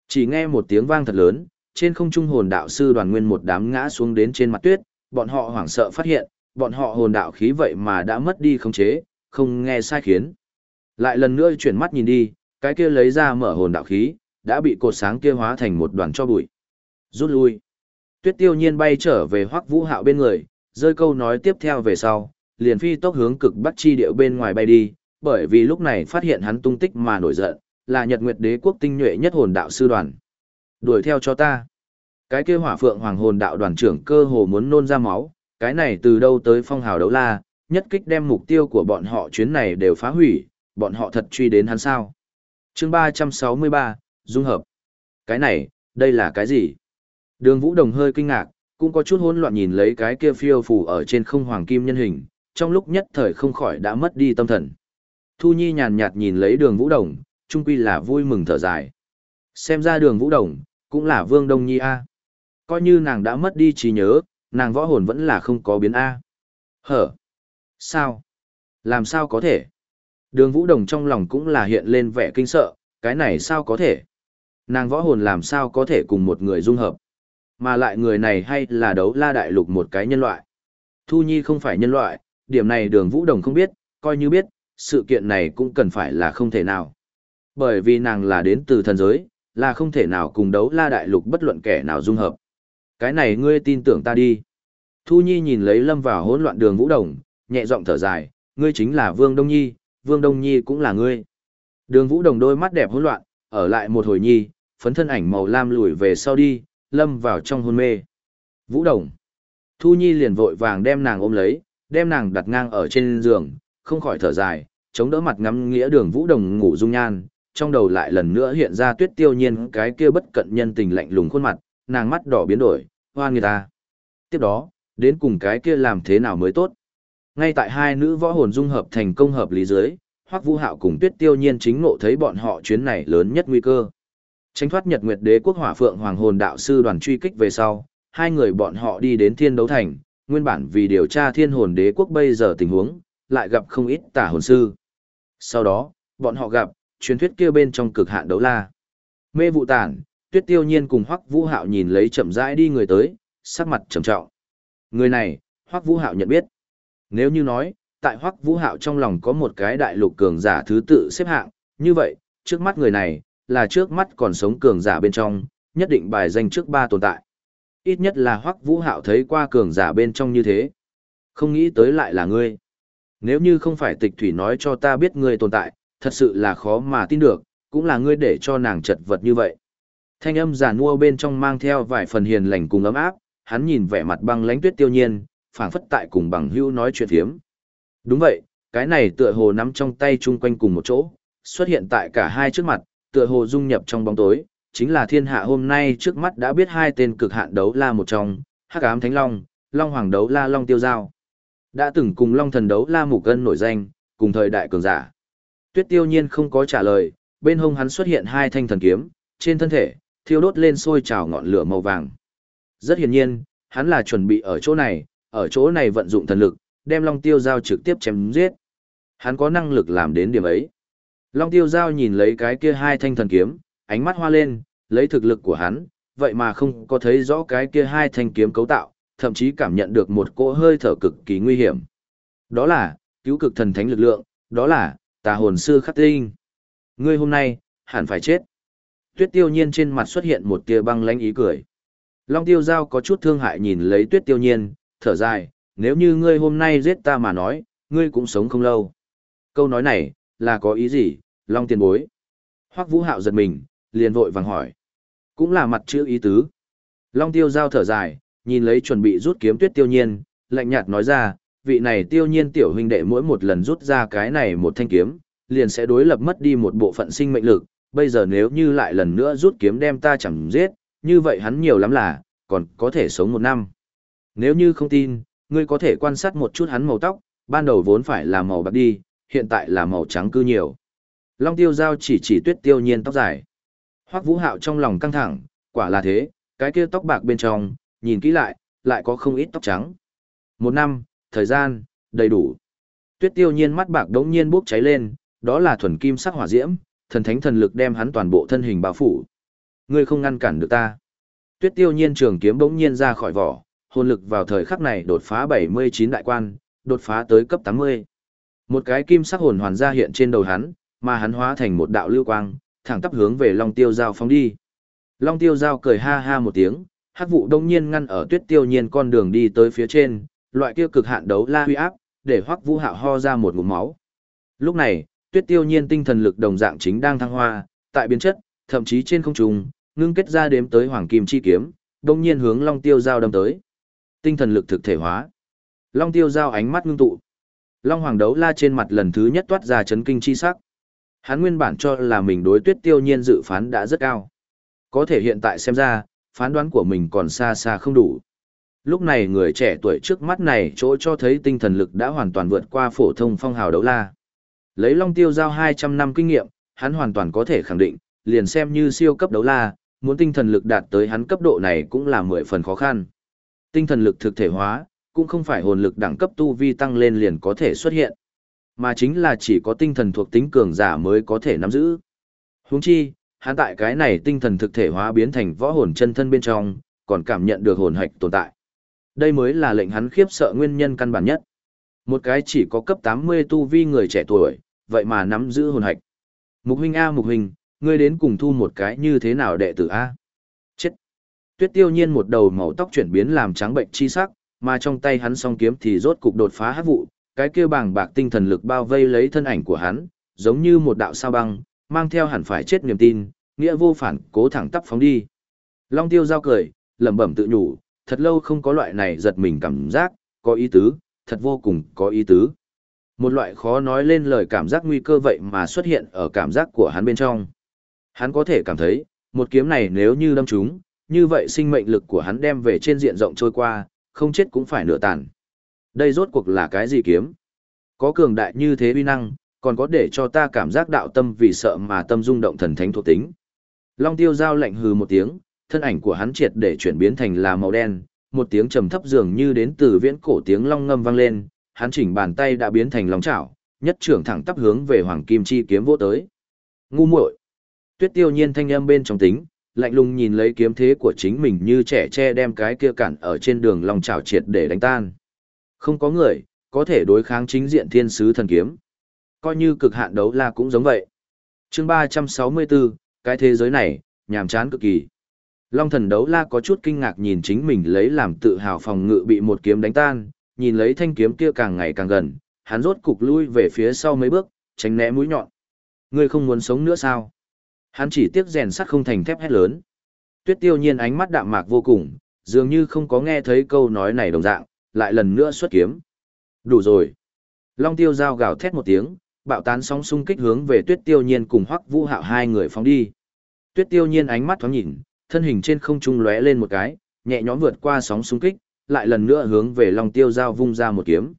Chỉ nghe một tiếng vang thật lớn, trên không trung hồn đạo sư đoàn nguyên một đám ngã xuống đến trên mặt tuyết, bọn họ hoảng sợ phát hiện, bọn họ hồn đạo khí vậy mà đã mất đi khống chế, không nghe sai khiến. Lại lần nữa chuyển mắt nhìn đi, cái kia lấy ra mở hồn đạo khí, đã bị cột sáng kia hóa thành một đoàn cho bụi. Rút lui. Tuyết tiêu nhiên bay trở về hoắc vũ hạo bên người, rơi câu nói tiếp theo về sau, liền phi tốc hướng cực bắc chi điệu bên ngoài bay đi, bởi vì lúc này phát hiện hắn tung tích mà nổi giận, là Nhật Nguyệt Đế quốc tinh nhuệ nhất hồn đạo sư đoàn. Đuổi theo cho ta. Cái kia hỏa phượng hoàng hồn đạo đoàn trưởng cơ hồ muốn nôn ra máu, cái này từ đâu tới phong hào đấu la, nhất kích đem mục tiêu của bọn họ chuyến này đều phá hủy, bọn họ thật truy đến hắn sao. chương 363, Dung hợp. Cái này, đây là cái gì? Đường Vũ Đồng hơi kinh ngạc, cũng có chút hỗn loạn nhìn lấy cái kia phiêu phù ở trên không hoàng kim nhân hình, trong lúc nhất thời không khỏi đã mất đi tâm thần. Thu Nhi nhàn nhạt nhìn lấy đường Vũ Đồng, trung quy là vui mừng thở dài. Xem ra đường Vũ Đồng, cũng là Vương Đông Nhi A. Coi như nàng đã mất đi trí nhớ, nàng võ hồn vẫn là không có biến A. Hở? Sao? Làm sao có thể? Đường Vũ Đồng trong lòng cũng là hiện lên vẻ kinh sợ, cái này sao có thể? Nàng võ hồn làm sao có thể cùng một người dung hợp? Mà lại người này hay là đấu la đại lục một cái nhân loại? Thu Nhi không phải nhân loại, điểm này đường Vũ Đồng không biết, coi như biết, sự kiện này cũng cần phải là không thể nào. Bởi vì nàng là đến từ thần giới, là không thể nào cùng đấu la đại lục bất luận kẻ nào dung hợp. Cái này ngươi tin tưởng ta đi. Thu Nhi nhìn lấy lâm vào hỗn loạn đường Vũ Đồng, nhẹ giọng thở dài, ngươi chính là Vương Đông Nhi, Vương Đông Nhi cũng là ngươi. Đường Vũ Đồng đôi mắt đẹp hỗn loạn, ở lại một hồi nhi, phấn thân ảnh màu lam lùi về sau đi, lâm vào trong hôn mê. Vũ Đồng. Thu Nhi liền vội vàng đem nàng ôm lấy, đem nàng đặt ngang ở trên giường, không khỏi thở dài, chống đỡ mặt ngắm nghĩa đường Vũ Đồng ngủ dung nhan, trong đầu lại lần nữa hiện ra tuyết tiêu nhiên cái kia bất cận nhân tình lạnh lùng khuôn mặt, nàng mắt đỏ biến đổi, hoa người ta. Tiếp đó, đến cùng cái kia làm thế nào mới tốt. Ngay tại hai nữ võ hồn dung hợp thành công hợp lý dưới, Hoắc Vũ Hạo cùng Tuyết Tiêu Nhiên chính ngộ thấy bọn họ chuyến này lớn nhất nguy cơ. Tránh thoát Nhật Nguyệt Đế quốc Hỏa Phượng Hoàng Hồn đạo sư đoàn truy kích về sau, hai người bọn họ đi đến Thiên Đấu Thành, nguyên bản vì điều tra Thiên Hồn Đế quốc bây giờ tình huống, lại gặp không ít tà hồn sư. Sau đó, bọn họ gặp truyền thuyết kia bên trong cực hạn đấu la. Mê vụ tản, Tuyết Tiêu Nhiên cùng Hoắc Vũ Hạo nhìn lấy chậm rãi đi người tới, sắc mặt trầm trọng. Người này, Hoắc Vũ Hạo nhận biết. Nếu như nói, tại Hoắc Vũ Hạo trong lòng có một cái đại lục cường giả thứ tự xếp hạng, như vậy, trước mắt người này, là trước mắt còn sống cường giả bên trong, nhất định bài danh trước ba tồn tại. Ít nhất là Hoắc Vũ Hạo thấy qua cường giả bên trong như thế. Không nghĩ tới lại là ngươi. Nếu như không phải tịch thủy nói cho ta biết ngươi tồn tại, thật sự là khó mà tin được, cũng là ngươi để cho nàng chật vật như vậy. Thanh âm giả nua bên trong mang theo vài phần hiền lành cùng ấm áp, hắn nhìn vẻ mặt băng lãnh tuyết tiêu nhiên, phảng phất tại cùng bằng hữu nói chuyện thiếm. Đúng vậy, cái này tựa hồ nắm trong tay chung quanh cùng một chỗ, xuất hiện tại cả hai trước mặt, tựa hồ dung nhập trong bóng tối, chính là thiên hạ hôm nay trước mắt đã biết hai tên cực hạn đấu la một trong, Hắc Ám Thánh Long, Long Hoàng đấu la Long Tiêu Giao. Đã từng cùng Long Thần đấu la Mục Cân nổi danh, cùng thời đại cường giả. Tuyết Tiêu Nhiên không có trả lời, bên hông hắn xuất hiện hai thanh thần kiếm, trên thân thể thiêu đốt lên sôi trào ngọn lửa màu vàng. Rất hiển nhiên, hắn là chuẩn bị ở chỗ này, ở chỗ này vận dụng thần lực, đem Long Tiêu Giao trực tiếp chém giết. Hắn có năng lực làm đến điểm ấy. Long tiêu giao nhìn lấy cái kia hai thanh thần kiếm, ánh mắt hoa lên, lấy thực lực của hắn, vậy mà không có thấy rõ cái kia hai thanh kiếm cấu tạo, thậm chí cảm nhận được một cỗ hơi thở cực kỳ nguy hiểm. Đó là, cứu cực thần thánh lực lượng, đó là, tà hồn sư khắc tinh. Ngươi hôm nay, hẳn phải chết. Tuyết tiêu nhiên trên mặt xuất hiện một tia băng lãnh ý cười. Long tiêu giao có chút thương hại nhìn lấy tuyết tiêu nhiên, thở dài, nếu như ngươi hôm nay giết ta mà nói, ngươi cũng sống không lâu. Câu nói này, là có ý gì, Long tiền bối? Hoắc vũ hạo giật mình, liền vội vàng hỏi. Cũng là mặt chữ ý tứ. Long tiêu giao thở dài, nhìn lấy chuẩn bị rút kiếm tuyết tiêu nhiên, lạnh nhạt nói ra, vị này tiêu nhiên tiểu huynh đệ mỗi một lần rút ra cái này một thanh kiếm, liền sẽ đối lập mất đi một bộ phận sinh mệnh lực, bây giờ nếu như lại lần nữa rút kiếm đem ta chẳng giết, như vậy hắn nhiều lắm là, còn có thể sống một năm. Nếu như không tin, ngươi có thể quan sát một chút hắn màu tóc, ban đầu vốn phải là màu bạc đi, hiện tại là màu trắng cư nhiều. Long tiêu giao chỉ chỉ tuyết tiêu nhiên tóc dài. Hoắc vũ hạo trong lòng căng thẳng, quả là thế, cái kia tóc bạc bên trong, nhìn kỹ lại, lại có không ít tóc trắng. Một năm, thời gian, đầy đủ. Tuyết tiêu nhiên mắt bạc đống nhiên bốc cháy lên, đó là thuần kim sắc hỏa diễm, thần thánh thần lực đem hắn toàn bộ thân hình bao phủ. Ngươi không ngăn cản được ta. Tuyết tiêu nhiên trường kiếm bỗng nhiên ra khỏi vỏ, hồn lực vào thời khắc này đột phá 79 đại quan, đột phá tới cấp 80. Một cái kim sắc hồn hoàn ra hiện trên đầu hắn, mà hắn hóa thành một đạo lưu quang, thẳng tắp hướng về Long Tiêu Giao phóng đi. Long Tiêu Giao cười ha ha một tiếng, hắc vụ đông nhiên ngăn ở Tuyết Tiêu Nhiên con đường đi tới phía trên, loại kia cực hạn đấu la huy áp, để Hoắc Vũ Hạo ho ra một ngụm máu. Lúc này, Tuyết Tiêu Nhiên tinh thần lực đồng dạng chính đang thăng hoa, tại biến chất, thậm chí trên không trung, ngưng kết ra đếm tới hoàng kim chi kiếm, đông nhiên hướng Long Tiêu Giao đâm tới. Tinh thần lực thực thể hóa. Long Tiêu Giao ánh mắt ngưng tụ. Long Hoàng đấu la trên mặt lần thứ nhất toát ra chấn kinh chi sắc. Hắn nguyên bản cho là mình đối Tuyết Tiêu Nhiên dự phán đã rất cao. Có thể hiện tại xem ra, phán đoán của mình còn xa xa không đủ. Lúc này người trẻ tuổi trước mắt này chỗ cho thấy tinh thần lực đã hoàn toàn vượt qua phổ thông phong hào đấu la. Lấy Long Tiêu giao 200 năm kinh nghiệm, hắn hoàn toàn có thể khẳng định, liền xem như siêu cấp đấu la, muốn tinh thần lực đạt tới hắn cấp độ này cũng là mười phần khó khăn. Tinh thần lực thực thể hóa, cũng không phải hồn lực đẳng cấp tu vi tăng lên liền có thể xuất hiện, mà chính là chỉ có tinh thần thuộc tính cường giả mới có thể nắm giữ. Huống chi, hắn tại cái này tinh thần thực thể hóa biến thành võ hồn chân thân bên trong, còn cảm nhận được hồn hạch tồn tại. Đây mới là lệnh hắn khiếp sợ nguyên nhân căn bản nhất. Một cái chỉ có cấp 80 tu vi người trẻ tuổi, vậy mà nắm giữ hồn hạch. Mục huynh A mục huynh, ngươi đến cùng thu một cái như thế nào đệ tử A? Chết! Tuyết tiêu nhiên một đầu màu tóc chuyển biến làm trắng bệnh chi sắc, mà trong tay hắn song kiếm thì rốt cục đột phá hát vụ, cái kia bàng bạc tinh thần lực bao vây lấy thân ảnh của hắn, giống như một đạo sao băng, mang theo hẳn phải chết niềm tin, nghĩa vô phản cố thẳng tắp phóng đi. Long tiêu giao cười, lẩm bẩm tự nhủ, thật lâu không có loại này giật mình cảm giác, có ý tứ, thật vô cùng có ý tứ. Một loại khó nói lên lời cảm giác nguy cơ vậy mà xuất hiện ở cảm giác của hắn bên trong. Hắn có thể cảm thấy, một kiếm này nếu như đâm trúng, như vậy sinh mệnh lực của hắn đem về trên diện rộng trôi qua, không chết cũng phải nửa tàn. Đây rốt cuộc là cái gì kiếm? Có cường đại như thế uy năng, còn có để cho ta cảm giác đạo tâm vì sợ mà tâm rung động thần thánh thuộc tính. Long tiêu giao lạnh hừ một tiếng, thân ảnh của hắn triệt để chuyển biến thành là màu đen, một tiếng trầm thấp dường như đến từ viễn cổ tiếng long ngâm vang lên, hắn chỉnh bàn tay đã biến thành long chảo, nhất trưởng thẳng tắp hướng về hoàng kim chi kiếm vô tới. Ngu muội. Tuyết Tiêu Nhiên thanh âm bên trong tính, lạnh lùng nhìn lấy kiếm thế của chính mình như trẻ che đem cái kia cản ở trên đường long chảo triệt để đánh tan. Không có người có thể đối kháng chính diện thiên sứ thần kiếm. Coi như cực hạn đấu la cũng giống vậy. Chương 364, cái thế giới này, nhàm chán cực kỳ. Long thần đấu la có chút kinh ngạc nhìn chính mình lấy làm tự hào phòng ngự bị một kiếm đánh tan, nhìn lấy thanh kiếm kia càng ngày càng gần, hắn rốt cục lui về phía sau mấy bước, tránh né mũi nhọn. Ngươi không muốn sống nữa sao? Hắn chỉ tiếc rèn sắt không thành thép hét lớn. Tuyết tiêu nhiên ánh mắt đạm mạc vô cùng, dường như không có nghe thấy câu nói này đồng dạng, lại lần nữa xuất kiếm. Đủ rồi. Long tiêu dao gào thét một tiếng, bạo tán sóng xung kích hướng về tuyết tiêu nhiên cùng hoắc vũ hạo hai người phóng đi. Tuyết tiêu nhiên ánh mắt thoáng nhìn, thân hình trên không trung lóe lên một cái, nhẹ nhõm vượt qua sóng xung kích, lại lần nữa hướng về Long Tiêu Giao vung ra một kiếm.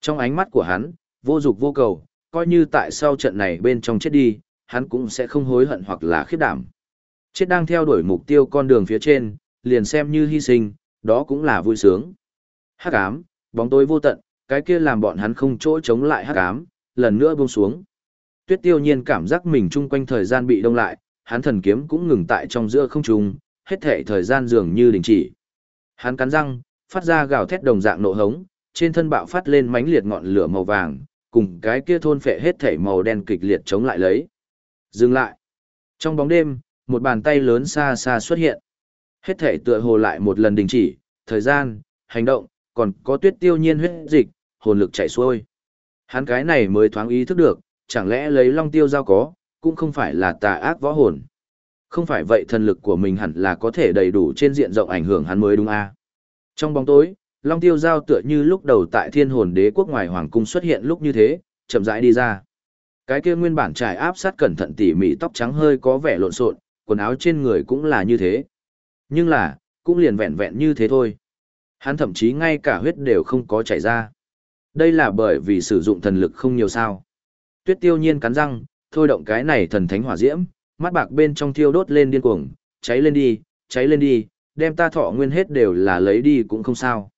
Trong ánh mắt của hắn, vô dục vô cầu, coi như tại sau trận này bên trong chết đi, hắn cũng sẽ không hối hận hoặc là khiếp đảm. Chết đang theo đuổi mục tiêu con đường phía trên, liền xem như hy sinh, đó cũng là vui sướng. Hắc ám, bóng tối vô tận, cái kia làm bọn hắn không chỗ chống lại hắc ám, lần nữa buông xuống. Tuyết tiêu nhiên cảm giác mình chung quanh thời gian bị đông lại, hắn thần kiếm cũng ngừng tại trong giữa không trung, hết thể thời gian dường như đình chỉ. Hắn cắn răng, phát ra gào thét đồng dạng nộ hống, trên thân bạo phát lên mãnh liệt ngọn lửa màu vàng, cùng cái kia thôn phệ hết thể màu đen kịch liệt chống lại lấy. Dừng lại. Trong bóng đêm, một bàn tay lớn xa xa xuất hiện. Hết thể tựa hồ lại một lần đình chỉ, thời gian, hành động, còn có tuyết tiêu nhiên huyết dịch, hồn lực chảy xuôi. Hắn cái này mới thoáng ý thức được, chẳng lẽ lấy long tiêu giao có, cũng không phải là tà ác võ hồn. Không phải vậy thần lực của mình hẳn là có thể đầy đủ trên diện rộng ảnh hưởng hắn mới đúng a. À? Trong bóng tối, Long Tiêu Giao tựa như lúc đầu tại Thiên Hồn Đế quốc ngoài hoàng cung xuất hiện lúc như thế, chậm rãi đi ra. Cái kia nguyên bản trải áp sát cẩn thận tỉ mỉ tóc trắng hơi có vẻ lộn xộn, quần áo trên người cũng là như thế. Nhưng là, cũng liền vẹn vẹn như thế thôi. Hắn thậm chí ngay cả huyết đều không có chảy ra. Đây là bởi vì sử dụng thần lực không nhiều sao. Tuyết tiêu nhiên cắn răng, thôi động cái này thần thánh hỏa diễm, mắt bạc bên trong thiêu đốt lên điên cuồng, cháy lên đi, cháy lên đi, đem ta thọ nguyên hết đều là lấy đi cũng không sao.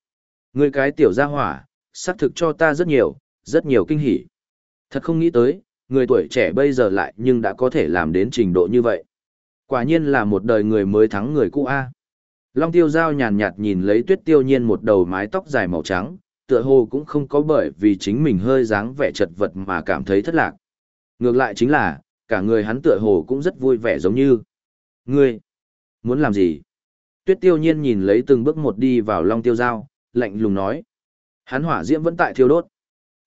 Người cái tiểu gia hỏa, xác thực cho ta rất nhiều, rất nhiều kinh hỉ. Thật không nghĩ tới, người tuổi trẻ bây giờ lại nhưng đã có thể làm đến trình độ như vậy. Quả nhiên là một đời người mới thắng người cũ A. Long tiêu giao nhàn nhạt nhìn lấy tuyết tiêu nhiên một đầu mái tóc dài màu trắng, tựa hồ cũng không có bởi vì chính mình hơi dáng vẻ chật vật mà cảm thấy thất lạc. Ngược lại chính là, cả người hắn tựa hồ cũng rất vui vẻ giống như. Ngươi, muốn làm gì? Tuyết tiêu nhiên nhìn lấy từng bước một đi vào long tiêu giao, lạnh lùng nói. Hắn hỏa diễm vẫn tại thiêu đốt.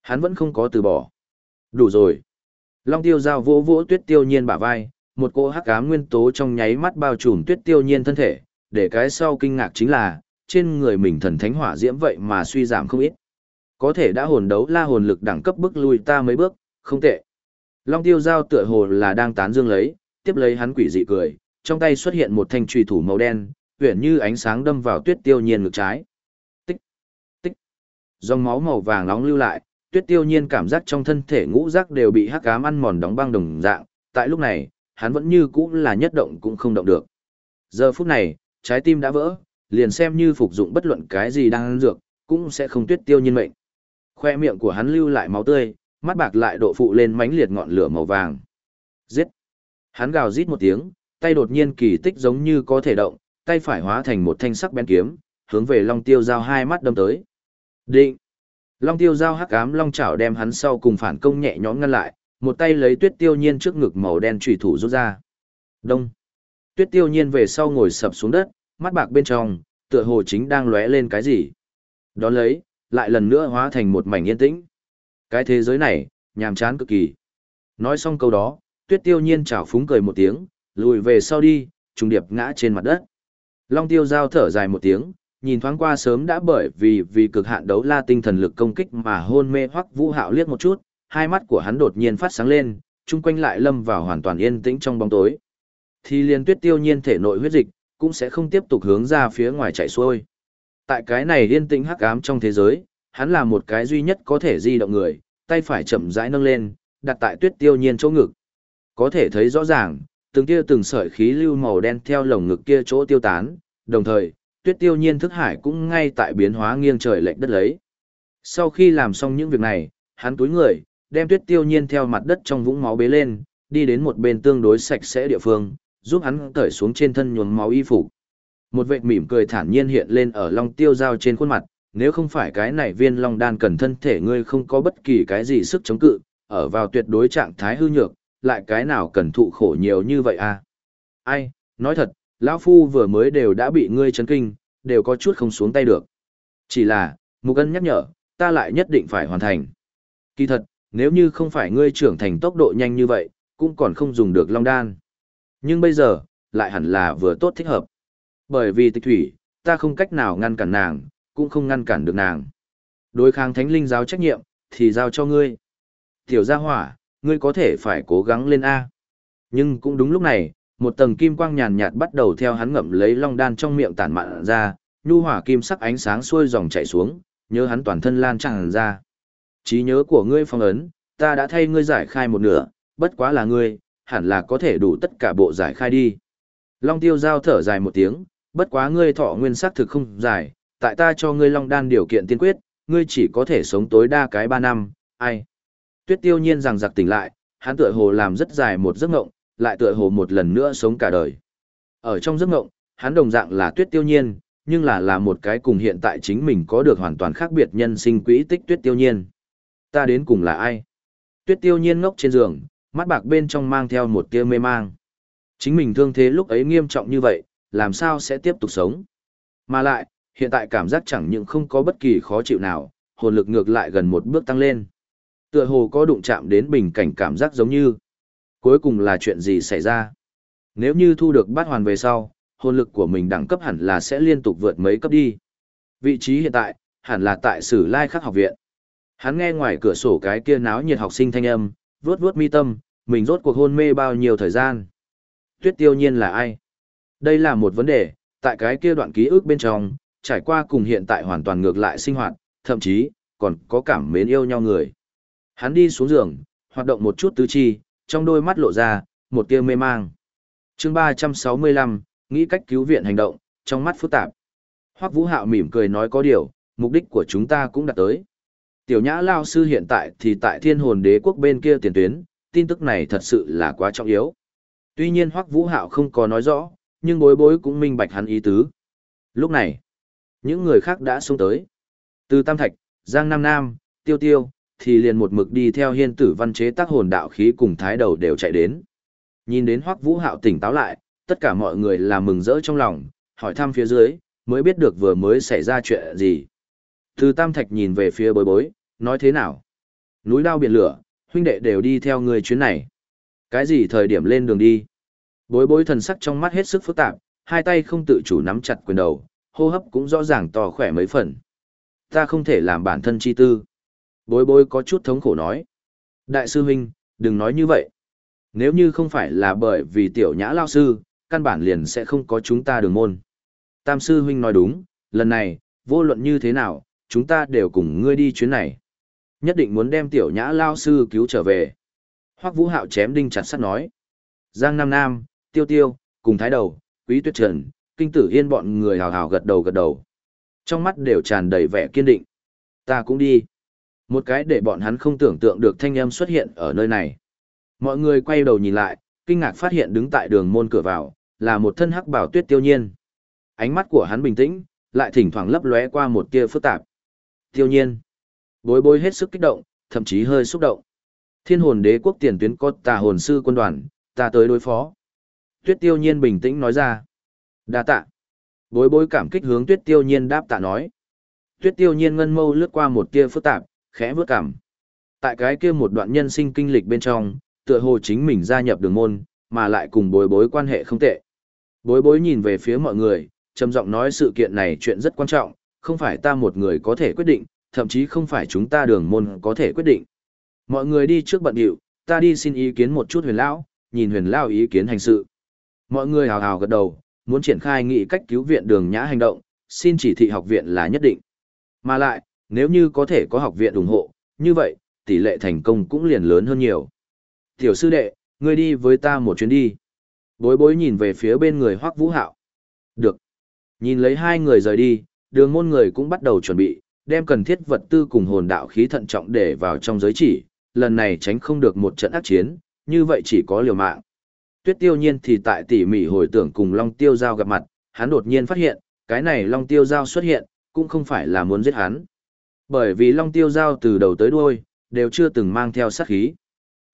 Hắn vẫn không có từ bỏ. Đủ rồi. Long tiêu giao vỗ vỗ tuyết tiêu nhiên bả vai, một cỗ hắc ám nguyên tố trong nháy mắt bao trùm tuyết tiêu nhiên thân thể, để cái sau kinh ngạc chính là, trên người mình thần thánh hỏa diễm vậy mà suy giảm không ít. Có thể đã hồn đấu la hồn lực đẳng cấp bước lui ta mấy bước, không tệ. Long tiêu giao tựa hồ là đang tán dương lấy, tiếp lấy hắn quỷ dị cười, trong tay xuất hiện một thanh truy thủ màu đen, uyển như ánh sáng đâm vào tuyết tiêu nhiên ngực trái. Tích, tích. Dòng máu màu vàng nóng lưu lại, tuyết tiêu nhiên cảm giác trong thân thể ngũ giác đều bị hắc ám ăn mòn đóng băng đồng dạng, tại lúc này, hắn vẫn như cũ là nhất động cũng không động được. Giờ phút này, trái tim đã vỡ, liền xem như phục dụng bất luận cái gì đang ăn dược, cũng sẽ không tuyết tiêu nhiên mệnh. Khoe miệng của hắn lưu lại máu tươi, mắt bạc lại độ phụ lên mãnh liệt ngọn lửa màu vàng. Giết! Hắn gào rít một tiếng, tay đột nhiên kỳ tích giống như có thể động, tay phải hóa thành một thanh sắc bén kiếm, hướng về Long Tiêu Giao hai mắt đâm tới. Định! Long Tiêu Giao hắc ám long chảo đem hắn sau cùng phản công nhẹ nhõm ngăn lại, một tay lấy Tuyết Tiêu Nhiên trước ngực màu đen chủy thủ rút ra. Đông! Tuyết Tiêu Nhiên về sau ngồi sập xuống đất, mắt bạc bên trong, tựa hồ chính đang lóe lên cái gì. Đón lấy, lại lần nữa hóa thành một mảnh yên tĩnh. Cái thế giới này, nhàm chán cực kỳ. Nói xong câu đó, tuyết tiêu nhiên chảo phúng cười một tiếng, lùi về sau đi, trùng điệp ngã trên mặt đất. Long tiêu giao thở dài một tiếng, nhìn thoáng qua sớm đã bởi vì vì cực hạn đấu la tinh thần lực công kích mà hôn mê hoắc vũ hạo liếc một chút, hai mắt của hắn đột nhiên phát sáng lên, chung quanh lại lâm vào hoàn toàn yên tĩnh trong bóng tối. Thì liên tuyết tiêu nhiên thể nội huyết dịch, cũng sẽ không tiếp tục hướng ra phía ngoài chạy xuôi. Tại cái này yên tĩnh hắc ám trong thế giới, hắn là một cái duy nhất có thể di động người, tay phải chậm rãi nâng lên, đặt tại tuyết tiêu nhiên chỗ ngực. Có thể thấy rõ ràng, từng tia từng sợi khí lưu màu đen theo lồng ngực kia chỗ tiêu tán, đồng thời, tuyết tiêu nhiên thức hải cũng ngay tại biến hóa nghiêng trời lệch đất lấy. Sau khi làm xong những việc này, hắn túi người, đem tuyết tiêu nhiên theo mặt đất trong vũng máu bế lên, đi đến một bên tương đối sạch sẽ địa phương, giúp hắn cởi xuống trên thân nhuốm máu y phục. Một vệt mỉm cười thản nhiên hiện lên ở long tiêu giao trên khuôn mặt, nếu không phải cái này viên long đan cần thân thể ngươi không có bất kỳ cái gì sức chống cự, ở vào tuyệt đối trạng thái hư nhược, lại cái nào cần thụ khổ nhiều như vậy à? Ai, nói thật, lão Phu vừa mới đều đã bị ngươi chấn kinh, đều có chút không xuống tay được. Chỉ là, Mục Ân nhắc nhở, ta lại nhất định phải hoàn thành. Kỳ thật, nếu như không phải ngươi trưởng thành tốc độ nhanh như vậy, cũng còn không dùng được long đan. Nhưng bây giờ, lại hẳn là vừa tốt thích hợp. Bởi vì tịch thủy, ta không cách nào ngăn cản nàng, cũng không ngăn cản được nàng. Đối kháng thánh linh giáo trách nhiệm, thì giao cho ngươi. Tiểu gia hỏa, ngươi có thể phải cố gắng lên A. Nhưng cũng đúng lúc này, một tầng kim quang nhàn nhạt bắt đầu theo hắn ngậm lấy long đan trong miệng tản mạn ra, nhu hỏa kim sắc ánh sáng xuôi dòng chảy xuống, nhớ hắn toàn thân lan tràn ra. Trí nhớ của ngươi phong ấn, ta đã thay ngươi giải khai một nửa, bất quá là ngươi, hẳn là có thể đủ tất cả bộ giải khai đi. Long tiêu giao thở dài một tiếng, bất quá ngươi thọ nguyên sắc thực không dài, tại ta cho ngươi long đan điều kiện tiên quyết, ngươi chỉ có thể sống tối đa cái ba năm, ai. Tuyết tiêu nhiên rằng giặc tỉnh lại, hắn tựa hồ làm rất dài một giấc ngộng, lại tựa hồ một lần nữa sống cả đời. Ở trong giấc ngộng, hắn đồng dạng là tuyết tiêu nhiên, nhưng là là một cái cùng hiện tại chính mình có được hoàn toàn khác biệt nhân sinh quỹ tích tuyết tiêu nhiên. Ta đến cùng là ai? Tuyết tiêu nhiên ngốc trên giường, mắt bạc bên trong mang theo một tia mê mang. Chính mình thương thế lúc ấy nghiêm trọng như vậy, làm sao sẽ tiếp tục sống? Mà lại, hiện tại cảm giác chẳng những không có bất kỳ khó chịu nào, hồn lực ngược lại gần một bước tăng lên. Tựa hồ có đụng chạm đến bình cảnh cảm giác giống như. Cuối cùng là chuyện gì xảy ra? Nếu như thu được bát hoàn về sau, hồn lực của mình đẳng cấp hẳn là sẽ liên tục vượt mấy cấp đi. Vị trí hiện tại, hẳn là tại Sử Lai Khắc học viện. Hắn nghe ngoài cửa sổ cái kia náo nhiệt học sinh thanh âm, vuốt vuốt mi tâm, mình rốt cuộc hôn mê bao nhiêu thời gian. Tuyết tiêu nhiên là ai? Đây là một vấn đề, tại cái kia đoạn ký ức bên trong, trải qua cùng hiện tại hoàn toàn ngược lại sinh hoạt, thậm chí, còn có cảm mến yêu nhau người. Hắn đi xuống giường, hoạt động một chút tứ chi, trong đôi mắt lộ ra, một tia mê mang. chương 365, nghĩ cách cứu viện hành động, trong mắt phức tạp. Hoắc Vũ Hạo mỉm cười nói có điều, mục đích của chúng ta cũng đạt tới. Tiểu Nhã Lao Sư hiện tại thì tại thiên hồn đế quốc bên kia tiền tuyến, tin tức này thật sự là quá trọng yếu. Tuy nhiên Hoắc Vũ Hạo không có nói rõ, nhưng bối bối cũng minh bạch hắn ý tứ. Lúc này, những người khác đã xuống tới. Từ Tam Thạch, Giang Nam Nam, Tiêu Tiêu, thì liền một mực đi theo hiên tử văn chế tác hồn đạo khí cùng thái đầu đều chạy đến. Nhìn đến Hoắc Vũ Hạo tỉnh táo lại, tất cả mọi người là mừng rỡ trong lòng, hỏi thăm phía dưới, mới biết được vừa mới xảy ra chuyện gì. Từ Tam Thạch nhìn về phía bối bối, nói thế nào? Núi đao biển lửa, huynh đệ đều đi theo người chuyến này. Cái gì thời điểm lên đường đi? Bối bối thần sắc trong mắt hết sức phức tạp, hai tay không tự chủ nắm chặt quyền đầu, hô hấp cũng rõ ràng to khỏe mấy phần. Ta không thể làm bản thân chi tư. Bối bối có chút thống khổ nói. Đại sư huynh, đừng nói như vậy. Nếu như không phải là bởi vì tiểu nhã lao sư, căn bản liền sẽ không có chúng ta đường môn. Tam sư huynh nói đúng, lần này, vô luận như thế nào, chúng ta đều cùng ngươi đi chuyến này. Nhất định muốn đem tiểu nhã lao sư cứu trở về. Hoắc Vũ Hạo chém đinh chặt sắt nói. Giang Nam Nam, Tiêu Tiêu, cùng Thái Đầu, Quý Tuyết Trần, Kinh Tử Yên bọn người hào hào gật đầu gật đầu. Trong mắt đều tràn đầy vẻ kiên định. Ta cũng đi. Một cái để bọn hắn không tưởng tượng được thanh âm xuất hiện ở nơi này. Mọi người quay đầu nhìn lại, kinh ngạc phát hiện đứng tại đường môn cửa vào, là một thân hắc bảo tuyết tiêu nhiên. Ánh mắt của hắn bình tĩnh, lại thỉnh thoảng lấp lóe qua một tia phức tạp. Tiêu nhiên. Bối bối hết sức kích động, thậm chí hơi xúc động. Thiên hồn đế quốc tiền tuyến có tà hồn sư quân đoàn, ta tới đối phó. Tuyết tiêu nhiên bình tĩnh nói ra đa tạ. Bối bối cảm kích hướng tuyết tiêu nhiên đáp tạ nói. Tuyết tiêu nhiên ngân mâu lướt qua một tia phức tạp, khẽ vướt cảm. Tại cái kia một đoạn nhân sinh kinh lịch bên trong, tựa hồ chính mình gia nhập đường môn, mà lại cùng bối bối quan hệ không tệ. Bối bối nhìn về phía mọi người, trầm giọng nói sự kiện này chuyện rất quan trọng, không phải ta một người có thể quyết định, thậm chí không phải chúng ta đường môn có thể quyết định. Mọi người đi trước bận điệu, ta đi xin ý kiến một chút huyền lão, nhìn huyền lão ý kiến hành sự. Mọi người hào hào gật đầu, muốn triển khai nghị cách cứu viện đường nhã hành động, xin chỉ thị học viện là nhất định. Mà lại, nếu như có thể có học viện ủng hộ, như vậy, tỷ lệ thành công cũng liền lớn hơn nhiều. Tiểu sư đệ, ngươi đi với ta một chuyến đi. Bối bối nhìn về phía bên người Hoắc Vũ Hạo. Được. Nhìn lấy hai người rời đi, đường môn người cũng bắt đầu chuẩn bị, đem cần thiết vật tư cùng hồn đạo khí thận trọng để vào trong giới chỉ, lần này tránh không được một trận ác chiến, như vậy chỉ có liều mạng. Tuyết tiêu nhiên thì tại tỉ mỉ hồi tưởng cùng Long Tiêu Giao gặp mặt, hắn đột nhiên phát hiện, cái này Long Tiêu Giao xuất hiện, cũng không phải là muốn giết hắn. Bởi vì Long Tiêu Giao từ đầu tới đuôi, đều chưa từng mang theo sát khí.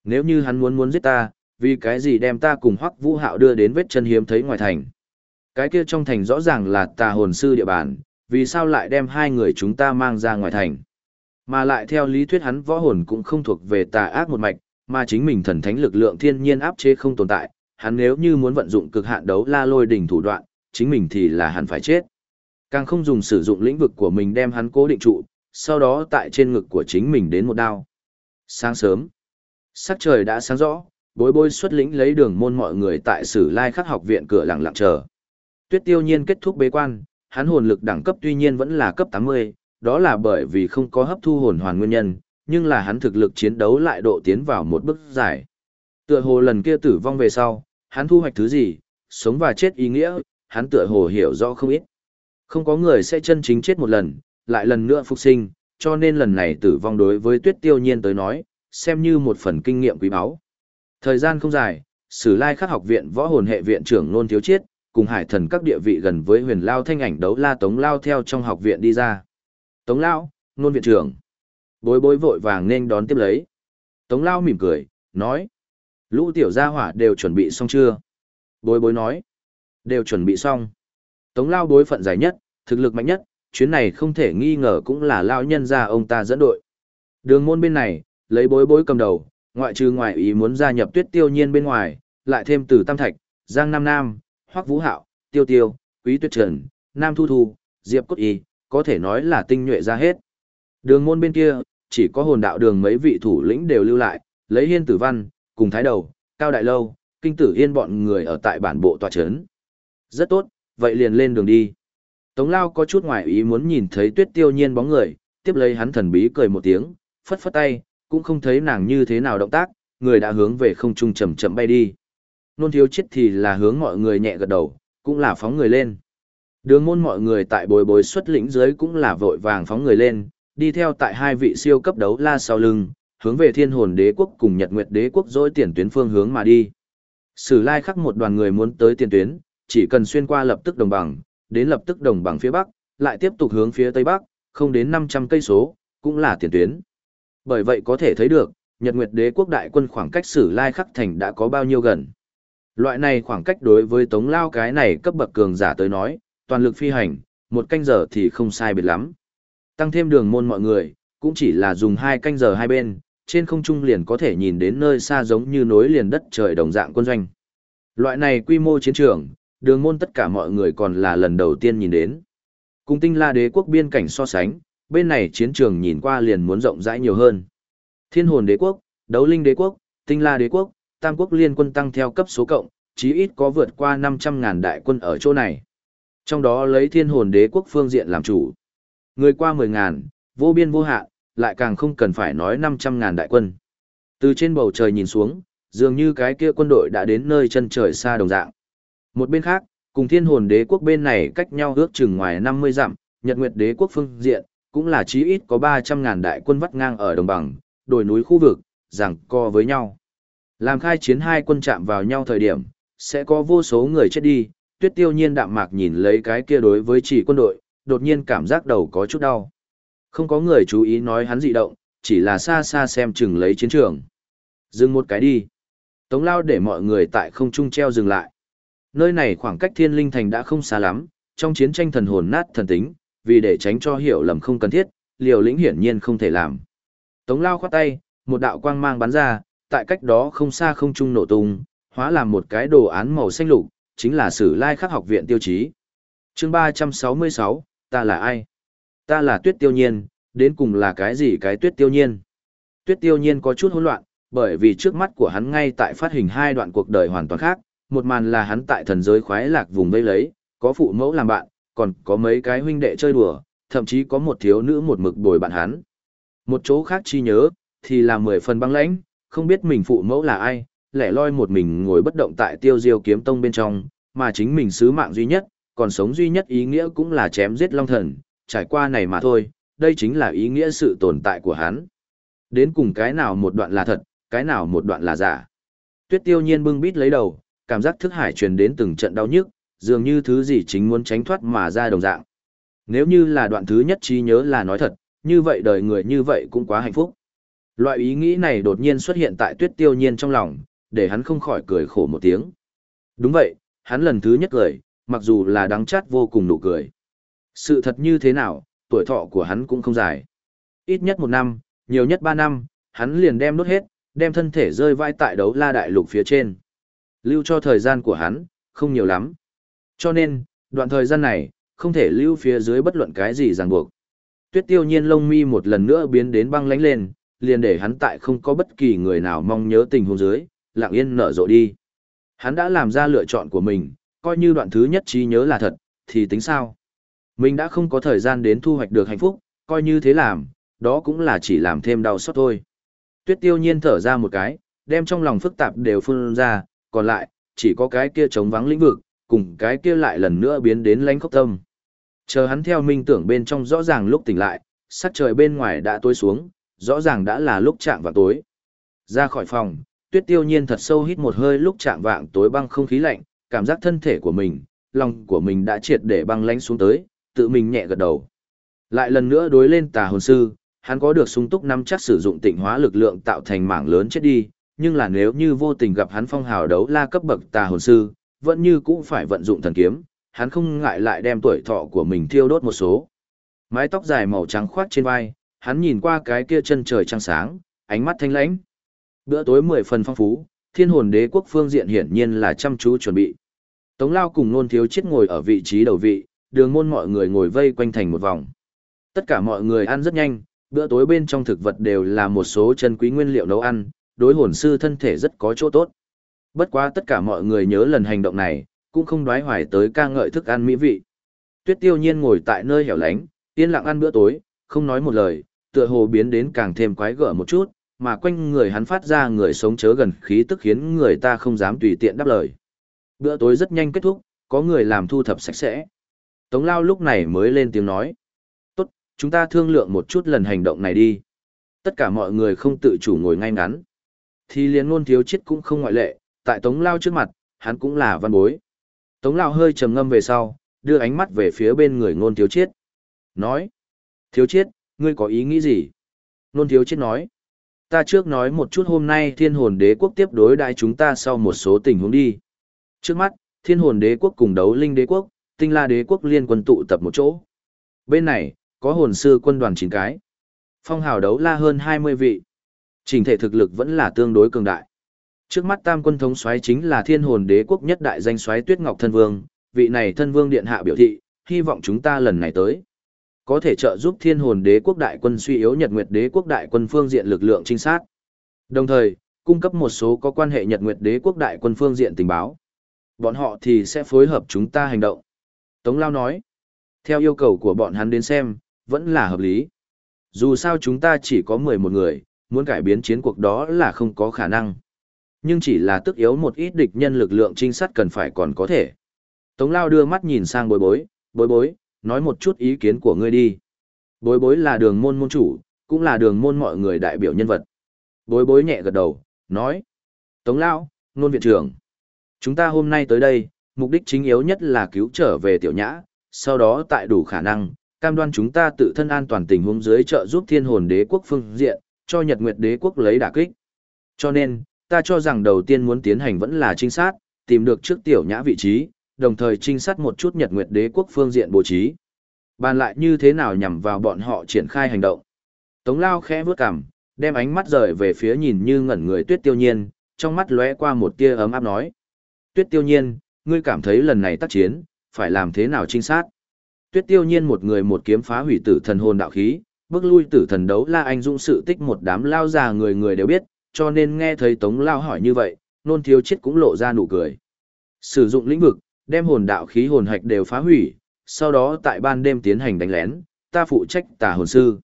Nếu như hắn muốn muốn giết ta, vì cái gì đem ta cùng Hoắc Vũ Hạo đưa đến vết chân hiếm thấy ngoài thành. Cái kia trong thành rõ ràng là tà hồn sư địa bàn, vì sao lại đem hai người chúng ta mang ra ngoài thành. Mà lại theo lý thuyết hắn võ hồn cũng không thuộc về tà ác một mạch, mà chính mình thần thánh lực lượng thiên nhiên áp chế không tồn tại, hắn nếu như muốn vận dụng cực hạn đấu la lôi đỉnh thủ đoạn, chính mình thì là hắn phải chết. Càng không dùng sử dụng lĩnh vực của mình đem hắn cố định trụ, sau đó tại trên ngực của chính mình đến một đao. Sáng sớm, sắc trời đã sáng rõ, bối bối xuất lĩnh lấy đường môn mọi người tại sử lai khắc học viện cửa lặng lặng chờ. Tuyết tiêu nhiên kết thúc bế quan, hắn hồn lực đẳng cấp tuy nhiên vẫn là cấp 80, đó là bởi vì không có hấp thu hồn hoàn nguyên nhân, nhưng là hắn thực lực chiến đấu lại độ tiến vào một bước dài. Tựa hồ lần kia tử vong về sau, hắn thu hoạch thứ gì, sống và chết ý nghĩa, hắn tựa hồ hiểu rõ không ít. Không có người sẽ chân chính chết một lần, lại lần nữa phục sinh, cho nên lần này tử vong đối với tuyết tiêu nhiên tới nói, xem như một phần kinh nghiệm quý báu. Thời gian không dài, Sử Lai Khắc học viện võ hồn hệ viện trưởng Nôn Thiếu Chiết, cùng hải thần các địa vị gần với huyền lao thanh ảnh đấu la Tống Lao theo trong học viện đi ra. Tống Lao, Nôn viện trưởng. Bối bối vội vàng nên đón tiếp lấy. Tống Lao mỉm cười, nói. Lũ tiểu gia hỏa đều chuẩn bị xong chưa? Bối bối nói. Đều chuẩn bị xong. Tống Lao bối phận dài nhất, thực lực mạnh nhất, chuyến này không thể nghi ngờ cũng là Lao nhân gia ông ta dẫn đội. Đường môn bên này, lấy bối bối cầm đầu, ngoại trừ ngoại ý muốn gia nhập tuyết tiêu nhiên bên ngoài, lại thêm từ Tam Thạch, Giang Nam Nam, Hoắc Vũ Hạo, Tiêu Tiêu, Quý Tuyết Trần, Nam Thu Thu, Diệp Cốt Y, có thể nói là tinh nhuệ ra hết. Đường môn bên kia, chỉ có hồn đạo đường mấy vị thủ lĩnh đều lưu lại, lấy hiên tử văn, cùng thái đầu, cao đại lâu, kinh tử yên bọn người ở tại bản bộ tòa chấn. Rất tốt, vậy liền lên đường đi. Tống Lao có chút ngoài ý muốn nhìn thấy tuyết tiêu nhiên bóng người, tiếp lấy hắn thần bí cười một tiếng, phất phất tay, cũng không thấy nàng như thế nào động tác, người đã hướng về không trung chậm chậm bay đi. Nôn thiếu chết thì là hướng mọi người nhẹ gật đầu, cũng là phóng người lên. Đường môn mọi người tại bồi bồi xuất lĩnh dưới cũng là vội vàng phóng người lên, đi theo tại hai vị siêu cấp đấu la sau lưng, hướng về thiên hồn đế quốc cùng nhật nguyệt đế quốc dối tiền tuyến phương hướng mà đi. Sử lai khắc một đoàn người muốn tới tiền tuyến, chỉ cần xuyên qua lập tức đồng bằng, đến lập tức đồng bằng phía bắc, lại tiếp tục hướng phía tây bắc, không đến 500 cây số, cũng là tiền tuyến. Bởi vậy có thể thấy được, Nhật Nguyệt Đế quốc đại quân khoảng cách Sử Lai Khắc thành đã có bao nhiêu gần. Loại này khoảng cách đối với Tống Lao cái này cấp bậc cường giả tới nói, toàn lực phi hành, một canh giờ thì không sai biệt lắm. Tăng thêm đường môn mọi người, cũng chỉ là dùng hai canh giờ hai bên, trên không trung liền có thể nhìn đến nơi xa giống như nối liền đất trời đồng dạng quân doanh. Loại này quy mô chiến trường, đường môn tất cả mọi người còn là lần đầu tiên nhìn đến. Cùng tinh la đế quốc biên cảnh so sánh, bên này chiến trường nhìn qua liền muốn rộng rãi nhiều hơn. Thiên hồn đế quốc, đấu linh đế quốc, tinh la đế quốc, tam quốc liên quân tăng theo cấp số cộng, chí ít có vượt qua 500.000 đại quân ở chỗ này. Trong đó lấy thiên hồn đế quốc phương diện làm chủ. Người qua 10.000, vô biên vô hạn, lại càng không cần phải nói 500.000 đại quân. Từ trên bầu trời nhìn xuống, dường như cái kia quân đội đã đến nơi chân trời xa đồng dạng. Một bên khác, cùng thiên hồn đế quốc bên này cách nhau ước chừng ngoài 50 dặm, nhật nguyệt đế quốc phương diện, cũng là chí ít có 300.000 đại quân vắt ngang ở đồng bằng, đồi núi khu vực, rằng co với nhau. Làm khai chiến hai quân chạm vào nhau thời điểm, sẽ có vô số người chết đi, tuyết tiêu nhiên đạm mạc nhìn lấy cái kia đối với chỉ quân đội, đột nhiên cảm giác đầu có chút đau. Không có người chú ý nói hắn dị động, chỉ là xa xa xem chừng lấy chiến trường. Dừng một cái đi. Tống lao để mọi người tại không trung treo dừng lại. Nơi này khoảng cách thiên linh thành đã không xa lắm, trong chiến tranh thần hồn nát thần tính, vì để tránh cho hiểu lầm không cần thiết, liều lĩnh hiển nhiên không thể làm. Tống lao khoát tay, một đạo quang mang bắn ra, tại cách đó không xa không trung nổ tung, hóa làm một cái đồ án màu xanh lục, chính là sử lai khắc học viện tiêu chí. chương 366, ta là ai? Ta là tuyết tiêu nhiên, đến cùng là cái gì cái tuyết tiêu nhiên? Tuyết tiêu nhiên có chút hỗn loạn, bởi vì trước mắt của hắn ngay tại phát hình hai đoạn cuộc đời hoàn toàn khác, một màn là hắn tại thần giới khoái lạc vùng vây lấy, có phụ mẫu làm bạn, còn có mấy cái huynh đệ chơi đùa, thậm chí có một thiếu nữ một mực bồi bạn hắn. Một chỗ khác chi nhớ, thì là mười phần băng lãnh, không biết mình phụ mẫu là ai, lẻ loi một mình ngồi bất động tại tiêu diêu kiếm tông bên trong, mà chính mình sứ mạng duy nhất, còn sống duy nhất ý nghĩa cũng là chém giết long thần, trải qua này mà thôi, đây chính là ý nghĩa sự tồn tại của hắn. Đến cùng cái nào một đoạn là thật, cái nào một đoạn là giả. Tuyết tiêu nhiên bưng bít lấy đầu, cảm giác thức hải truyền đến từng trận đau nhức, dường như thứ gì chính muốn tránh thoát mà ra đồng dạng. Nếu như là đoạn thứ nhất trí nhớ là nói thật, như vậy đời người như vậy cũng quá hạnh phúc. Loại ý nghĩ này đột nhiên xuất hiện tại tuyết tiêu nhiên trong lòng, để hắn không khỏi cười khổ một tiếng. Đúng vậy, hắn lần thứ nhất cười, mặc dù là đắng chát vô cùng nụ cười. Sự thật như thế nào, tuổi thọ của hắn cũng không dài. Ít nhất một năm, nhiều nhất ba năm, hắn liền đem đốt hết, đem thân thể rơi vai tại đấu la đại lục phía trên. Lưu cho thời gian của hắn, không nhiều lắm. Cho nên, đoạn thời gian này, không thể lưu phía dưới bất luận cái gì ràng buộc. Tuyết tiêu nhiên lông mi một lần nữa biến đến băng lánh lên, liền để hắn tại không có bất kỳ người nào mong nhớ tình huống dưới, lặng yên nở rộ đi. Hắn đã làm ra lựa chọn của mình, coi như đoạn thứ nhất trí nhớ là thật, thì tính sao? Mình đã không có thời gian đến thu hoạch được hạnh phúc, coi như thế làm, đó cũng là chỉ làm thêm đau xót thôi. Tuyết tiêu nhiên thở ra một cái, đem trong lòng phức tạp đều phun ra, còn lại, chỉ có cái kia trống vắng lĩnh vực, cùng cái kia lại lần nữa biến đến lãnh khốc tâm. Chờ hắn theo minh tưởng bên trong rõ ràng lúc tỉnh lại, sắc trời bên ngoài đã tối xuống, rõ ràng đã là lúc chạm vào tối. Ra khỏi phòng, tuyết tiêu nhiên thật sâu hít một hơi lúc chạm vạng tối băng không khí lạnh, cảm giác thân thể của mình, lòng của mình đã triệt để băng lánh xuống tới, tự mình nhẹ gật đầu. Lại lần nữa đối lên tà hồn sư, hắn có được sung túc nắm chắc sử dụng tịnh hóa lực lượng tạo thành mảng lớn chết đi, nhưng là nếu như vô tình gặp hắn phong hào đấu la cấp bậc tà hồn sư, vẫn như cũng phải vận dụng thần kiếm, hắn không ngại lại đem tuổi thọ của mình thiêu đốt một số. Mái tóc dài màu trắng khoác trên vai, hắn nhìn qua cái kia chân trời trăng sáng, ánh mắt thanh lãnh. Bữa tối mười phần phong phú, thiên hồn đế quốc phương diện hiển nhiên là chăm chú chuẩn bị. Tống Lao cùng nôn thiếu chết ngồi ở vị trí đầu vị, đường môn mọi người ngồi vây quanh thành một vòng. Tất cả mọi người ăn rất nhanh, bữa tối bên trong thực vật đều là một số chân quý nguyên liệu nấu ăn, đối hồn sư thân thể rất có chỗ tốt. Bất quá tất cả mọi người nhớ lần hành động này, cũng không đoái hoài tới ca ngợi thức ăn mỹ vị. Tuyết tiêu nhiên ngồi tại nơi hẻo lánh, yên lặng ăn bữa tối, không nói một lời, tựa hồ biến đến càng thêm quái gở một chút, mà quanh người hắn phát ra người sống chớ gần khí tức khiến người ta không dám tùy tiện đáp lời. Bữa tối rất nhanh kết thúc, có người làm thu thập sạch sẽ. Tống Lao lúc này mới lên tiếng nói. Tốt, chúng ta thương lượng một chút lần hành động này đi. Tất cả mọi người không tự chủ ngồi ngay ngắn. Thì liền ngôn thiếu chết cũng không ngoại lệ, tại Tống Lao trước mặt, hắn cũng là văn bối. Tống Lao hơi trầm ngâm về sau, đưa ánh mắt về phía bên người ngôn thiếu chết. Nói, thiếu chết, ngươi có ý nghĩ gì? Ngôn thiếu chết nói, ta trước nói một chút hôm nay thiên hồn đế quốc tiếp đối đại chúng ta sau một số tình huống đi. Trước mắt, thiên hồn đế quốc cùng đấu linh đế quốc, tinh la đế quốc liên quân tụ tập một chỗ. Bên này, có hồn sư quân đoàn 9 cái. Phong hào đấu la hơn 20 vị. Trình thể thực lực vẫn là tương đối cường đại. Trước mắt tam quân thống soái chính là thiên hồn đế quốc nhất đại danh soái Tuyết Ngọc Thân Vương, vị này thân vương điện hạ biểu thị, hy vọng chúng ta lần này tới. Có thể trợ giúp thiên hồn đế quốc đại quân suy yếu Nhật Nguyệt đế quốc đại quân phương diện lực lượng trinh sát. Đồng thời, cung cấp một số có quan hệ Nhật Nguyệt đế quốc đại quân phương diện tình báo. Bọn họ thì sẽ phối hợp chúng ta hành động. Tống Lao nói, theo yêu cầu của bọn hắn đến xem, vẫn là hợp lý. Dù sao chúng ta chỉ có 11 người, muốn cải biến chiến cuộc đó là không có khả năng. Nhưng chỉ là tức yếu một ít địch nhân lực lượng trinh sát cần phải còn có thể. Tống Lao đưa mắt nhìn sang bối bối, bối bối, nói một chút ý kiến của ngươi đi. Bối bối là đường môn môn chủ, cũng là đường môn mọi người đại biểu nhân vật. Bối bối nhẹ gật đầu, nói. Tống Lao, nôn viện trưởng. Chúng ta hôm nay tới đây, mục đích chính yếu nhất là cứu trở về tiểu nhã, sau đó tại đủ khả năng, cam đoan chúng ta tự thân an toàn tình huống dưới trợ giúp thiên hồn đế quốc phương diện, cho Nhật Nguyệt đế quốc lấy đả kích. Cho nên, ta cho rằng đầu tiên muốn tiến hành vẫn là trinh sát, tìm được trước tiểu nhã vị trí, đồng thời trinh sát một chút Nhật Nguyệt đế quốc phương diện bố trí. Bàn lại như thế nào nhằm vào bọn họ triển khai hành động. Tống Lao khẽ vướt cằm, đem ánh mắt rời về phía nhìn như ngẩn người tuyết tiêu nhiên, trong mắt lóe qua một tia ấm áp nói. Tuyết tiêu nhiên, ngươi cảm thấy lần này tác chiến, phải làm thế nào trinh sát? Tuyết tiêu nhiên một người một kiếm phá hủy tử thần hồn đạo khí, bước lui tử thần đấu la anh dũng sự tích một đám lao già người người đều biết, cho nên nghe thấy Tống Lao hỏi như vậy, nôn thiếu chết cũng lộ ra nụ cười. Sử dụng lĩnh vực, đem hồn đạo khí hồn hạch đều phá hủy, sau đó tại ban đêm tiến hành đánh lén, ta phụ trách tà hồn sư.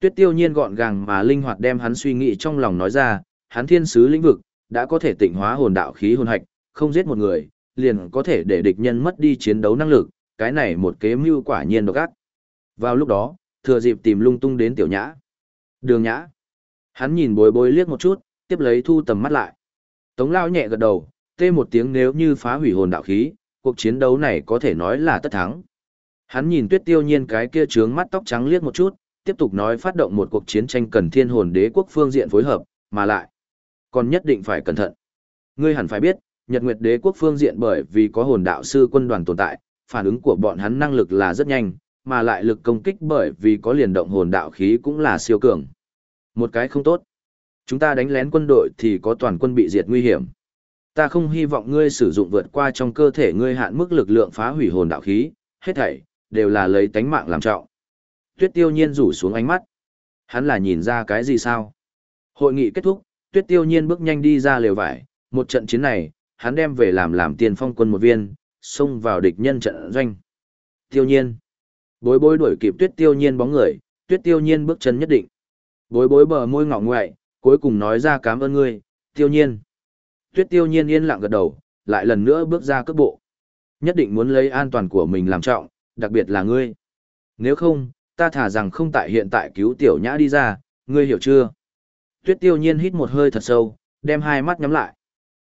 Tuyết tiêu nhiên gọn gàng mà linh hoạt đem hắn suy nghĩ trong lòng nói ra, hắn thiên sứ lĩnh vực, đã có thể tịnh hóa hồn đạo khí hồn hạch, không giết một người, liền có thể để địch nhân mất đi chiến đấu năng lực, cái này một kế mưu quả nhiên độc ác. Vào lúc đó, thừa dịp tìm lung tung đến tiểu nhã. Đường nhã. Hắn nhìn bối bối liếc một chút, tiếp lấy thu tầm mắt lại. Tống lao nhẹ gật đầu, tê một tiếng nếu như phá hủy hồn đạo khí, cuộc chiến đấu này có thể nói là tất thắng. Hắn nhìn tuyết tiêu nhiên cái kia trướng mắt tóc trắng liếc một chút, tiếp tục nói phát động một cuộc chiến tranh cần thiên hồn đế quốc phương diện phối hợp, mà lại. Còn nhất định phải cẩn thận. Ngươi hẳn phải biết, Nhật Nguyệt đế quốc phương diện bởi vì có hồn đạo sư quân đoàn tồn tại, phản ứng của bọn hắn năng lực là rất nhanh, mà lại lực công kích bởi vì có liền động hồn đạo khí cũng là siêu cường. Một cái không tốt. Chúng ta đánh lén quân đội thì có toàn quân bị diệt nguy hiểm. Ta không hy vọng ngươi sử dụng vượt qua trong cơ thể ngươi hạn mức lực lượng phá hủy hồn đạo khí, hết thảy, đều là lấy tánh mạng làm trọng. Tuyết tiêu nhiên rủ xuống ánh mắt. Hắn là nhìn ra cái gì sao? Hội nghị kết thúc, tuyết tiêu nhiên bước nhanh đi ra lều vải, một trận chiến này, hắn đem về làm làm tiền phong quân một viên, xông vào địch nhân trận doanh. Tiêu nhiên. Bối bối đuổi kịp tuyết tiêu nhiên bóng người, tuyết tiêu nhiên bước chân nhất định. Bối bối bờ môi ngọng ngoại, cuối cùng nói ra cảm ơn ngươi, tiêu nhiên. Tuyết tiêu nhiên yên lặng gật đầu, lại lần nữa bước ra cước bộ. Nhất định muốn lấy an toàn của mình làm trọng, đặc biệt là ngươi. Nếu không, ta thả rằng không tại hiện tại cứu tiểu nhã đi ra, ngươi hiểu chưa? Tuyết tiêu nhiên hít một hơi thật sâu, đem hai mắt nhắm lại.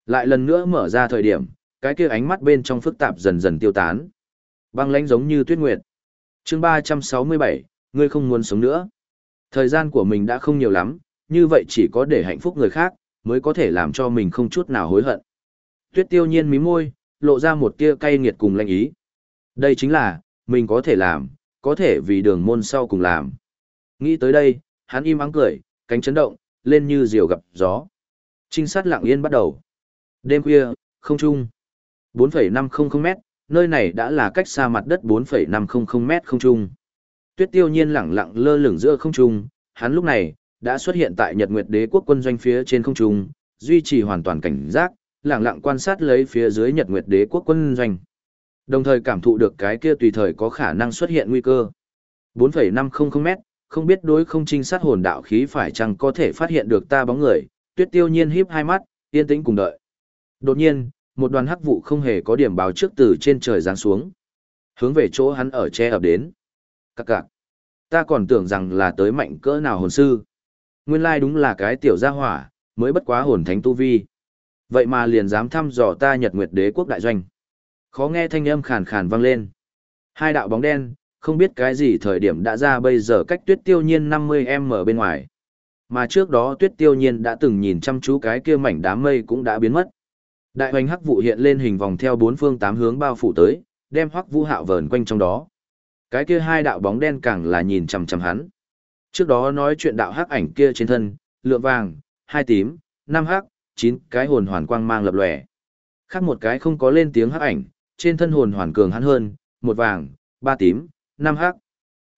Lại lần nữa mở ra thời điểm, cái kia ánh mắt bên trong phức tạp dần dần tiêu tán. Băng lãnh giống như tuyết nguyệt. Chương 367, ngươi không muốn sống nữa. Thời gian của mình đã không nhiều lắm, như vậy chỉ có để hạnh phúc người khác, mới có thể làm cho mình không chút nào hối hận. Tuyết tiêu nhiên mí môi, lộ ra một tia cay nghiệt cùng lanh ý. Đây chính là, mình có thể làm, có thể vì đường môn sau cùng làm. Nghĩ tới đây, hắn im ắng cười, cánh chấn động, lên như diều gặp gió. Trinh sát lặng yên bắt đầu. Đêm khuya, không trung. 4,500m nơi này đã là cách xa mặt đất 4,500m không trung. Tuyết tiêu nhiên lẳng lặng lơ lửng giữa không trung, hắn lúc này, đã xuất hiện tại Nhật Nguyệt Đế quốc quân doanh phía trên không trung, duy trì hoàn toàn cảnh giác, lẳng lặng quan sát lấy phía dưới Nhật Nguyệt Đế quốc quân doanh. Đồng thời cảm thụ được cái kia tùy thời có khả năng xuất hiện nguy cơ. 4,500m không biết đối không trinh sát hồn đạo khí phải chăng có thể phát hiện được ta bóng người, tuyết tiêu nhiên híp hai mắt, yên tĩnh cùng đợi. Đột nhiên, một đoàn hắc vụ không hề có điểm báo trước từ trên trời giáng xuống. Hướng về chỗ hắn ở che ập đến. Các cạc. Ta còn tưởng rằng là tới mạnh cỡ nào hồn sư. Nguyên lai đúng là cái tiểu gia hỏa, mới bất quá hồn thánh tu vi. Vậy mà liền dám thăm dò ta Nhật Nguyệt Đế quốc đại doanh. Khó nghe thanh âm khàn khàn vang lên. Hai đạo bóng đen, không biết cái gì thời điểm đã ra bây giờ cách tuyết tiêu nhiên 50m bên ngoài. Mà trước đó tuyết tiêu nhiên đã từng nhìn chăm chú cái kia mảnh đám mây cũng đã biến mất. Đại hoành hắc vụ hiện lên hình vòng theo bốn phương tám hướng bao phủ tới, đem hoắc vũ hạo vờn quanh trong đó. Cái kia hai đạo bóng đen càng là nhìn chằm chằm hắn. Trước đó nói chuyện đạo hắc ảnh kia trên thân, lượng vàng, hai tím, năm hắc, chín cái hồn hoàn quang mang lập lòe. Khác một cái không có lên tiếng hắc ảnh, trên thân hồn hoàn cường hắn hơn, một vàng, ba tím, năm hắc.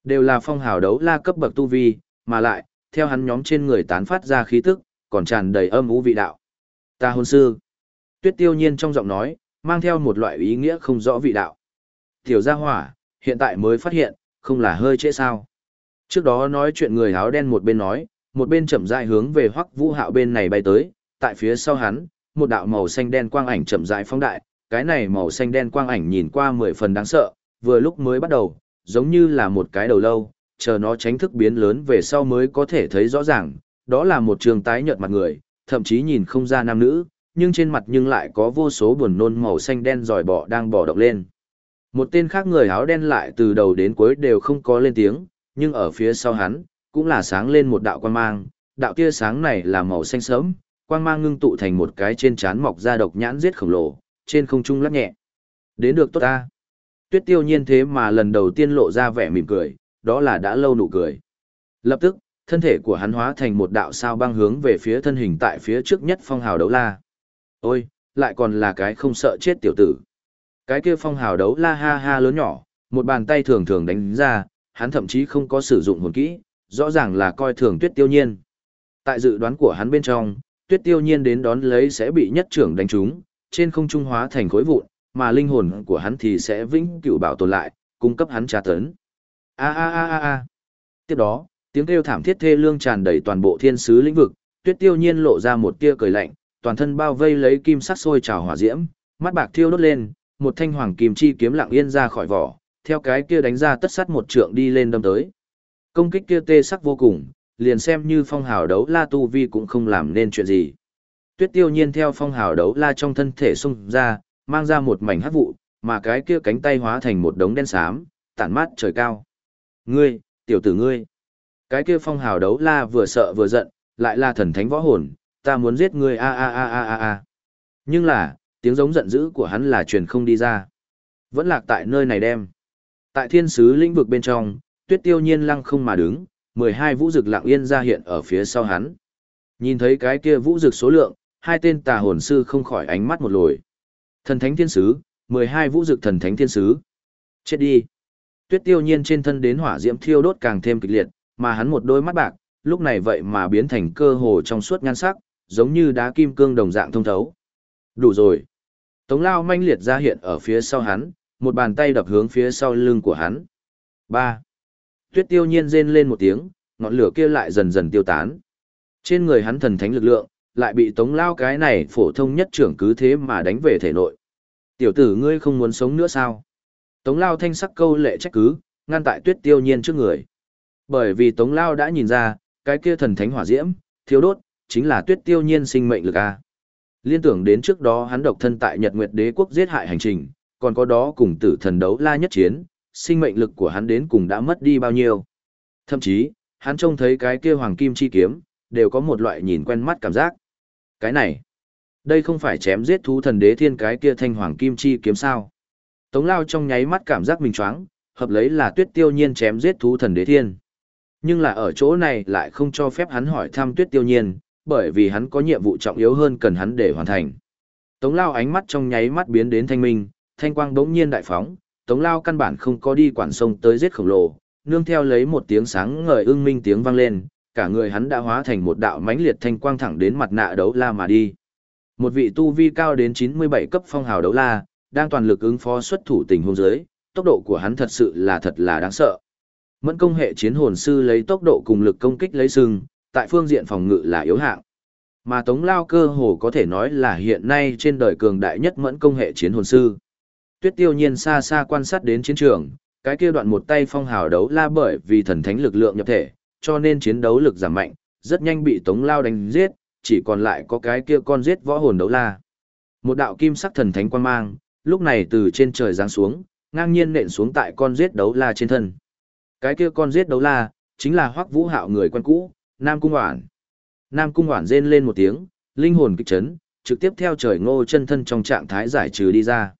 Đều là phong hào đấu la cấp bậc tu vi, mà lại, theo hắn nhóm trên người tán phát ra khí tức, còn tràn đầy âm ú vị đạo. Ta hồn sư. Tuyết tiêu nhiên trong giọng nói, mang theo một loại ý nghĩa không rõ vị đạo. Tiểu gia hỏa, hiện tại mới phát hiện, không là hơi trễ sao. Trước đó nói chuyện người áo đen một bên nói, một bên chậm rãi hướng về hoắc vũ hạo bên này bay tới, tại phía sau hắn, một đạo màu xanh đen quang ảnh chậm rãi phóng đại, cái này màu xanh đen quang ảnh nhìn qua mười phần đáng sợ, vừa lúc mới bắt đầu, giống như là một cái đầu lâu, chờ nó tránh thức biến lớn về sau mới có thể thấy rõ ràng, đó là một trường tái nhợt mặt người, thậm chí nhìn không ra nam nữ, nhưng trên mặt nhưng lại có vô số buồn nôn màu xanh đen dòi bọ đang bò động lên. Một tên khác người áo đen lại từ đầu đến cuối đều không có lên tiếng, nhưng ở phía sau hắn, cũng là sáng lên một đạo quang mang, đạo tia sáng này là màu xanh sớm, quang mang ngưng tụ thành một cái trên trán mọc ra độc nhãn giết khổng lồ, trên không trung lắc nhẹ. Đến được tốt ta. Tuyết tiêu nhiên thế mà lần đầu tiên lộ ra vẻ mỉm cười, đó là đã lâu nụ cười. Lập tức, thân thể của hắn hóa thành một đạo sao băng hướng về phía thân hình tại phía trước nhất phong hào đấu la. Ôi, lại còn là cái không sợ chết tiểu tử. Cái kia phong hào đấu la ha ha lớn nhỏ, một bàn tay thường thường đánh ra, hắn thậm chí không có sử dụng hồn kỹ, rõ ràng là coi thường tuyết tiêu nhiên. Tại dự đoán của hắn bên trong, tuyết tiêu nhiên đến đón lấy sẽ bị nhất trưởng đánh trúng, trên không trung hóa thành khối vụn, mà linh hồn của hắn thì sẽ vĩnh cửu bảo tồn lại, cung cấp hắn tra tấn. A a a a a. Tiếp đó, tiếng kêu thảm thiết thê lương tràn đầy toàn bộ thiên sứ lĩnh vực, Tuyết Tiêu Nhiên lộ ra một tia cười lạnh, toàn thân bao vây lấy kim sắc sôi trào hỏa diễm, mắt bạc thiêu đốt lên, một thanh hoàng kim chi kiếm lặng yên ra khỏi vỏ, theo cái kia đánh ra tất sắt một trượng đi lên đâm tới. Công kích kia tê sắc vô cùng, liền xem như phong hào đấu la tu vi cũng không làm nên chuyện gì. Tuyết tiêu nhiên theo phong hào đấu la trong thân thể xung ra, mang ra một mảnh hắc vụ, mà cái kia cánh tay hóa thành một đống đen xám, tản mát trời cao. Ngươi, tiểu tử ngươi. Cái kia phong hào đấu la vừa sợ vừa giận, lại là thần thánh võ hồn, ta muốn giết ngươi a a a a a a. Nhưng là, tiếng giống giận dữ của hắn là truyền không đi ra. Vẫn lạc tại nơi này đem. Tại thiên sứ lĩnh vực bên trong, tuyết tiêu nhiên lăng không mà đứng, 12 vũ dực lặng yên ra hiện ở phía sau hắn. Nhìn thấy cái kia vũ dực số lượng, hai tên tà hồn sư không khỏi ánh mắt một lồi. Thần thánh thiên sứ, 12 vũ dực thần thánh thiên sứ. Chết đi. Tuyết tiêu nhiên trên thân đến hỏa diễm thiêu đốt càng thêm kịch liệt, mà hắn một đôi mắt bạc, lúc này vậy mà biến thành cơ hồ trong suốt nhan sắc, giống như đá kim cương đồng dạng thông thấu. Đủ rồi. Tống lao manh liệt ra hiện ở phía sau hắn, một bàn tay đập hướng phía sau lưng của hắn. 3. Tuyết tiêu nhiên rên lên một tiếng, ngọn lửa kia lại dần dần tiêu tán. Trên người hắn thần thánh lực lượng, lại bị tống lao cái này phổ thông nhất trưởng cứ thế mà đánh về thể nội. Tiểu tử ngươi không muốn sống nữa sao? Tống lao thanh sắc câu lệ trách cứ, ngăn tại tuyết tiêu nhiên trước người. Bởi vì tống lao đã nhìn ra, cái kia thần thánh hỏa diễm, thiếu đốt, chính là tuyết tiêu nhiên sinh mệnh lực A. Liên tưởng đến trước đó hắn độc thân tại Nhật Nguyệt Đế quốc giết hại hành trình, còn có đó cùng tử thần đấu la nhất chiến, sinh mệnh lực của hắn đến cùng đã mất đi bao nhiêu. Thậm chí, hắn trông thấy cái kia hoàng kim chi kiếm, đều có một loại nhìn quen mắt cảm giác. Cái này, đây không phải chém giết thú thần đế thiên cái kia thanh hoàng kim chi kiếm sao. Tống lao trong nháy mắt cảm giác mình choáng, hợp lấy là tuyết tiêu nhiên chém giết thú thần đế thiên. Nhưng là ở chỗ này lại không cho phép hắn hỏi thăm tuyết tiêu nhiên, bởi vì hắn có nhiệm vụ trọng yếu hơn cần hắn để hoàn thành. Tống lao ánh mắt trong nháy mắt biến đến thanh minh, thanh quang đống nhiên đại phóng, tống lao căn bản không có đi quản sông tới giết khổng lồ, nương theo lấy một tiếng sáng ngời ưng minh tiếng vang lên, cả người hắn đã hóa thành một đạo mãnh liệt thanh quang thẳng đến mặt nạ đấu la mà đi. Một vị tu vi cao đến 97 cấp phong hào đấu la, đang toàn lực ứng phó xuất thủ tình huống dưới, tốc độ của hắn thật sự là thật là đáng sợ. Mẫn công hệ chiến hồn sư lấy tốc độ cùng lực công kích lấy sừng, tại phương diện phòng ngự là yếu hạng. Mà Tống Lao cơ hồ có thể nói là hiện nay trên đời cường đại nhất mẫn công hệ chiến hồn sư. Tuyết tiêu nhiên xa xa quan sát đến chiến trường, cái kia đoạn một tay phong hào đấu la bởi vì thần thánh lực lượng nhập thể, cho nên chiến đấu lực giảm mạnh, rất nhanh bị Tống Lao đánh giết, chỉ còn lại có cái kia con giết võ hồn đấu la. Một đạo kim sắc thần thánh quan mang, lúc này từ trên trời giáng xuống, ngang nhiên nện xuống tại con giết đấu la trên thân. Cái kia con giết đấu la, chính là Hoắc Vũ Hạo người quen cũ, Nam Cung Hoản. Nam Cung Hoản rên lên một tiếng, linh hồn kích chấn, trực tiếp theo trời ngô chân thân trong trạng thái giải trừ đi ra.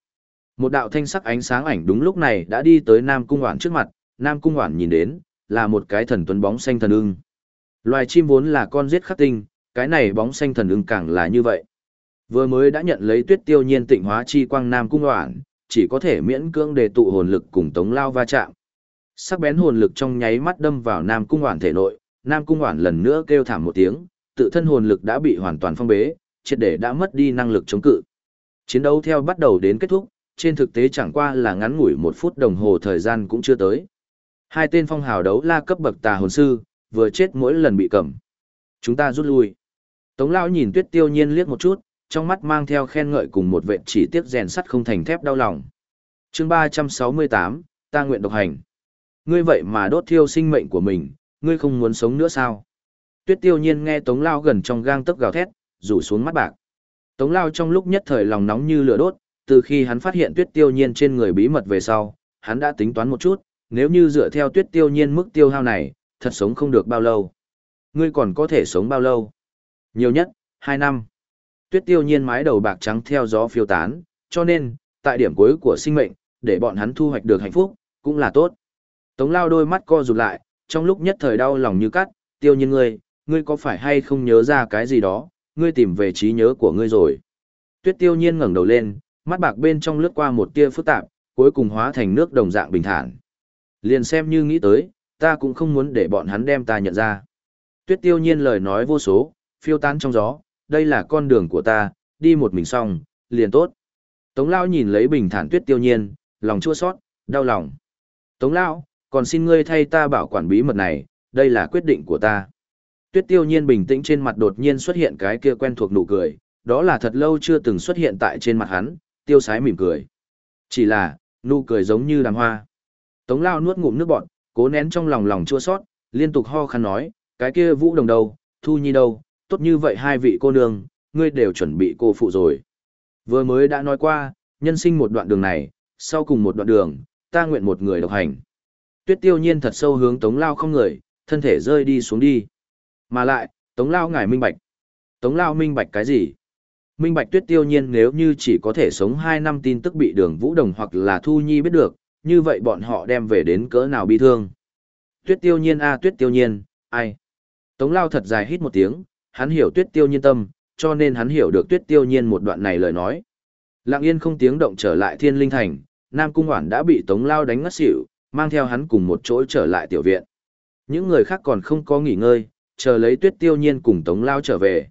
Một đạo thanh sắc ánh sáng ảnh đúng lúc này đã đi tới Nam Cung Hoản trước mặt, Nam Cung Hoản nhìn đến, là một cái thần tuấn bóng xanh thần ưng. Loài chim vốn là con giết khắc tinh, cái này bóng xanh thần ưng càng là như vậy. Vừa mới đã nhận lấy tuyết tiêu nhiên tịnh hóa chi quang Nam Cung Hoản, chỉ có thể miễn cưỡng đề tụ hồn lực cùng tống lao va chạm. Sắc bén hồn lực trong nháy mắt đâm vào Nam Cung Hoản thể nội, Nam Cung Hoản lần nữa kêu thảm một tiếng, tự thân hồn lực đã bị hoàn toàn phong bế, triệt để đã mất đi năng lực chống cự. Chiến đấu theo bắt đầu đến kết thúc, trên thực tế chẳng qua là ngắn ngủi một phút đồng hồ thời gian cũng chưa tới. Hai tên phong hào đấu la cấp bậc tà hồn sư, vừa chết mỗi lần bị cầm. Chúng ta rút lui. Tống lão nhìn Tuyết Tiêu Nhiên liếc một chút, trong mắt mang theo khen ngợi cùng một vệt chỉ tiếc rèn sắt không thành thép đau lòng. Chương 368, ta nguyện độc hành. Ngươi vậy mà đốt thiêu sinh mệnh của mình, ngươi không muốn sống nữa sao? Tuyết Tiêu Nhiên nghe Tống lão gần trong gang tấc gào thét, rủ xuống mắt bạc. Tống lão trong lúc nhất thời lòng nóng như lửa đốt, từ khi hắn phát hiện Tuyết Tiêu Nhiên trên người bí mật về sau, hắn đã tính toán một chút, nếu như dựa theo Tuyết Tiêu Nhiên mức tiêu hao này, thật sống không được bao lâu. Ngươi còn có thể sống bao lâu? Nhiều nhất, 2 năm. Tuyết tiêu nhiên mái đầu bạc trắng theo gió phiêu tán, cho nên, tại điểm cuối của sinh mệnh, để bọn hắn thu hoạch được hạnh phúc, cũng là tốt. Tống lao đôi mắt co rụt lại, trong lúc nhất thời đau lòng như cắt, tiêu nhiên ngươi, ngươi có phải hay không nhớ ra cái gì đó, ngươi tìm về trí nhớ của ngươi rồi. Tuyết tiêu nhiên ngẩng đầu lên, mắt bạc bên trong lướt qua một tia phức tạp, cuối cùng hóa thành nước đồng dạng bình thản. Liền xem như nghĩ tới, ta cũng không muốn để bọn hắn đem ta nhận ra. Tuyết tiêu nhiên lời nói vô số, phiêu tán trong gió, đây là con đường của ta, đi một mình xong, liền tốt. Tống Lao nhìn lấy bình thản tuyết tiêu nhiên, lòng chua sót, đau lòng. Tống Lao, còn xin ngươi thay ta bảo quản bí mật này, đây là quyết định của ta. Tuyết tiêu nhiên bình tĩnh trên mặt đột nhiên xuất hiện cái kia quen thuộc nụ cười, đó là thật lâu chưa từng xuất hiện tại trên mặt hắn, tiêu sái mỉm cười. Chỉ là, nụ cười giống như đàm hoa. Tống Lao nuốt ngụm nước bọt, cố nén trong lòng lòng chua sót, liên tục ho khăn nói, cái kia vũ đồng đâu, thu nhi đâu, tốt như vậy hai vị cô nương, ngươi đều chuẩn bị cô phụ rồi. Vừa mới đã nói qua, nhân sinh một đoạn đường này, sau cùng một đoạn đường, ta nguyện một người độc hành. Tuyết tiêu nhiên thật sâu hướng Tống Lao không người, thân thể rơi đi xuống đi. Mà lại, Tống Lao ngài minh bạch. Tống Lao minh bạch cái gì? Minh bạch tuyết tiêu nhiên nếu như chỉ có thể sống hai năm tin tức bị đường Vũ Đồng hoặc là Thu Nhi biết được, như vậy bọn họ đem về đến cỡ nào bi thương. Tuyết tiêu nhiên a tuyết tiêu nhiên, ai? Tống Lao thật dài hít một tiếng, hắn hiểu tuyết tiêu nhiên tâm, cho nên hắn hiểu được tuyết tiêu nhiên một đoạn này lời nói. Lặng yên không tiếng động trở lại thiên linh thành, Nam Cung Hoản đã bị Tống Lao đánh ngất xỉu, mang theo hắn cùng một chỗ trở lại tiểu viện. Những người khác còn không có nghỉ ngơi, chờ lấy tuyết tiêu nhiên cùng Tống Lao trở về.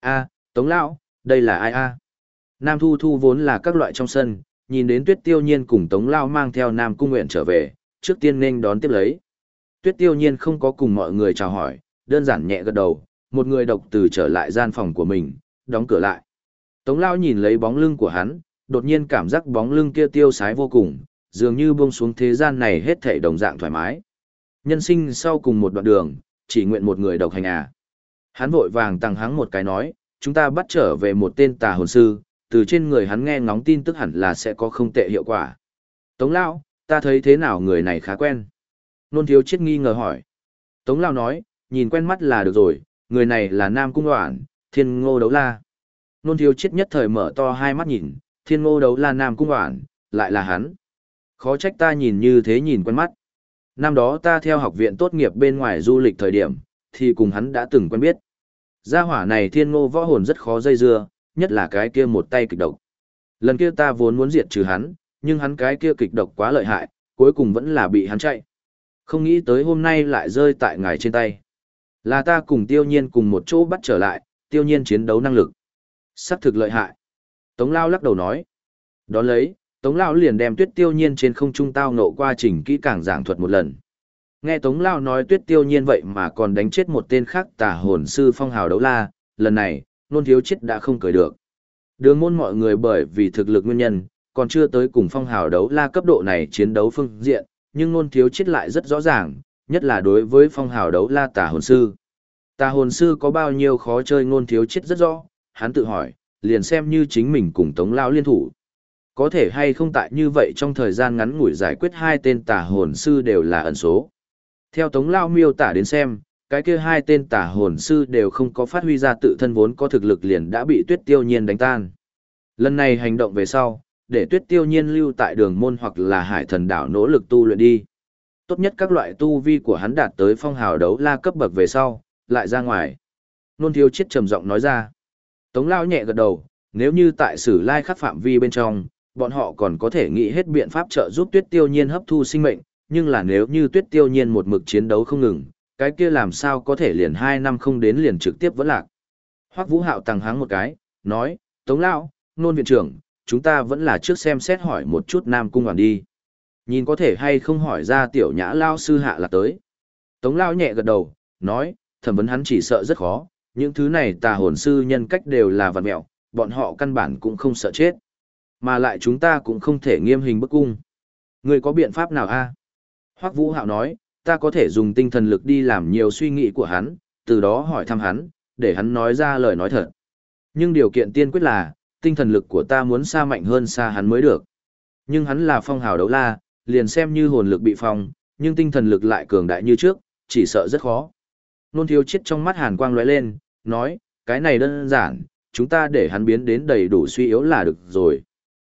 a Tống Lao, đây là ai a Nam Thu Thu vốn là các loại trong sân, nhìn đến tuyết tiêu nhiên cùng Tống Lao mang theo Nam Cung Nguyện trở về, trước tiên nên đón tiếp lấy. Tuyết tiêu nhiên không có cùng mọi người chào hỏi, đơn giản nhẹ gật đầu, một người độc từ trở lại gian phòng của mình, đóng cửa lại. Tống lao nhìn lấy bóng lưng của hắn, đột nhiên cảm giác bóng lưng kia tiêu sái vô cùng, dường như buông xuống thế gian này hết thảy đồng dạng thoải mái. Nhân sinh sau cùng một đoạn đường, chỉ nguyện một người độc hành à. hắn vội vàng tăng hắng một cái nói, chúng ta bắt trở về một tên tà hồn sư, từ trên người hắn nghe ngóng tin tức hẳn là sẽ có không tệ hiệu quả. Tống Lão, ta thấy thế nào người này khá quen. Nôn thiếu chết nghi ngờ hỏi. Tống Lão nói, nhìn quen mắt là được rồi, người này là Nam Cung Đoạn, Thiên Ngô Đấu La. Nôn thiếu chết nhất thời mở to hai mắt nhìn, Thiên Ngô Đấu La Nam Cung Đoạn, lại là hắn. Khó trách ta nhìn như thế nhìn quen mắt. Năm đó ta theo học viện tốt nghiệp bên ngoài du lịch thời điểm, thì cùng hắn đã từng quen biết. Gia hỏa này thiên ngô võ hồn rất khó dây dưa, nhất là cái kia một tay kịch độc. Lần kia ta vốn muốn diệt trừ hắn, nhưng hắn cái kia kịch độc quá lợi hại, cuối cùng vẫn là bị hắn chạy. Không nghĩ tới hôm nay lại rơi tại ngài trên tay. Là ta cùng tiêu nhiên cùng một chỗ bắt trở lại, tiêu nhiên chiến đấu năng lực. Sắc thực lợi hại. Tống Lao lắc đầu nói. Đón lấy, Tống Lão liền đem tuyết tiêu nhiên trên không trung tao nộ qua trình kỹ càng giảng thuật một lần. Nghe Tống Lão nói tuyết tiêu nhiên vậy mà còn đánh chết một tên khác tà hồn sư phong hào đấu la, lần này, nôn thiếu chết đã không cười được. Đường môn mọi người bởi vì thực lực nguyên nhân, còn chưa tới cùng phong hào đấu la cấp độ này chiến đấu phương diện, nhưng nôn thiếu chết lại rất rõ ràng, nhất là đối với phong hào đấu la tà hồn sư. Tà hồn sư có bao nhiêu khó chơi nôn thiếu chết rất rõ, hắn tự hỏi, liền xem như chính mình cùng Tống Lao liên thủ. Có thể hay không tại như vậy trong thời gian ngắn ngủi giải quyết hai tên tà hồn sư đều là ẩn số. Theo Tống Lao miêu tả đến xem, cái kia hai tên tà hồn sư đều không có phát huy ra tự thân vốn có thực lực liền đã bị tuyết tiêu nhiên đánh tan. Lần này hành động về sau, để tuyết tiêu nhiên lưu tại đường môn hoặc là hải thần đảo nỗ lực tu luyện đi. Tốt nhất các loại tu vi của hắn đạt tới phong hào đấu la cấp bậc về sau, lại ra ngoài. Nôn thiếu chết trầm giọng nói ra. Tống Lao nhẹ gật đầu, nếu như tại sử lai khắc phạm vi bên trong, bọn họ còn có thể nghĩ hết biện pháp trợ giúp tuyết tiêu nhiên hấp thu sinh mệnh, nhưng là nếu như tuyết tiêu nhiên một mực chiến đấu không ngừng, cái kia làm sao có thể liền hai năm không đến liền trực tiếp vẫn lạc. Hoắc Vũ Hạo tăng háng một cái, nói, Tống Lão, nôn viện trưởng, chúng ta vẫn là trước xem xét hỏi một chút Nam Cung Hoàng đi. Nhìn có thể hay không hỏi ra tiểu nhã Lao sư hạ là tới. Tống Lão nhẹ gật đầu, nói, thẩm vấn hắn chỉ sợ rất khó, những thứ này tà hồn sư nhân cách đều là vật mẹo, bọn họ căn bản cũng không sợ chết. Mà lại chúng ta cũng không thể nghiêm hình bức cung. Người có biện pháp nào a? Hoắc Vũ Hạo nói, ta có thể dùng tinh thần lực đi làm nhiều suy nghĩ của hắn, từ đó hỏi thăm hắn, để hắn nói ra lời nói thật. Nhưng điều kiện tiên quyết là, tinh thần lực của ta muốn xa mạnh hơn xa hắn mới được. Nhưng hắn là phong hào đấu la, liền xem như hồn lực bị phong, nhưng tinh thần lực lại cường đại như trước, chỉ sợ rất khó. Nôn thiếu chết trong mắt hàn quang lóe lên, nói, cái này đơn giản, chúng ta để hắn biến đến đầy đủ suy yếu là được rồi.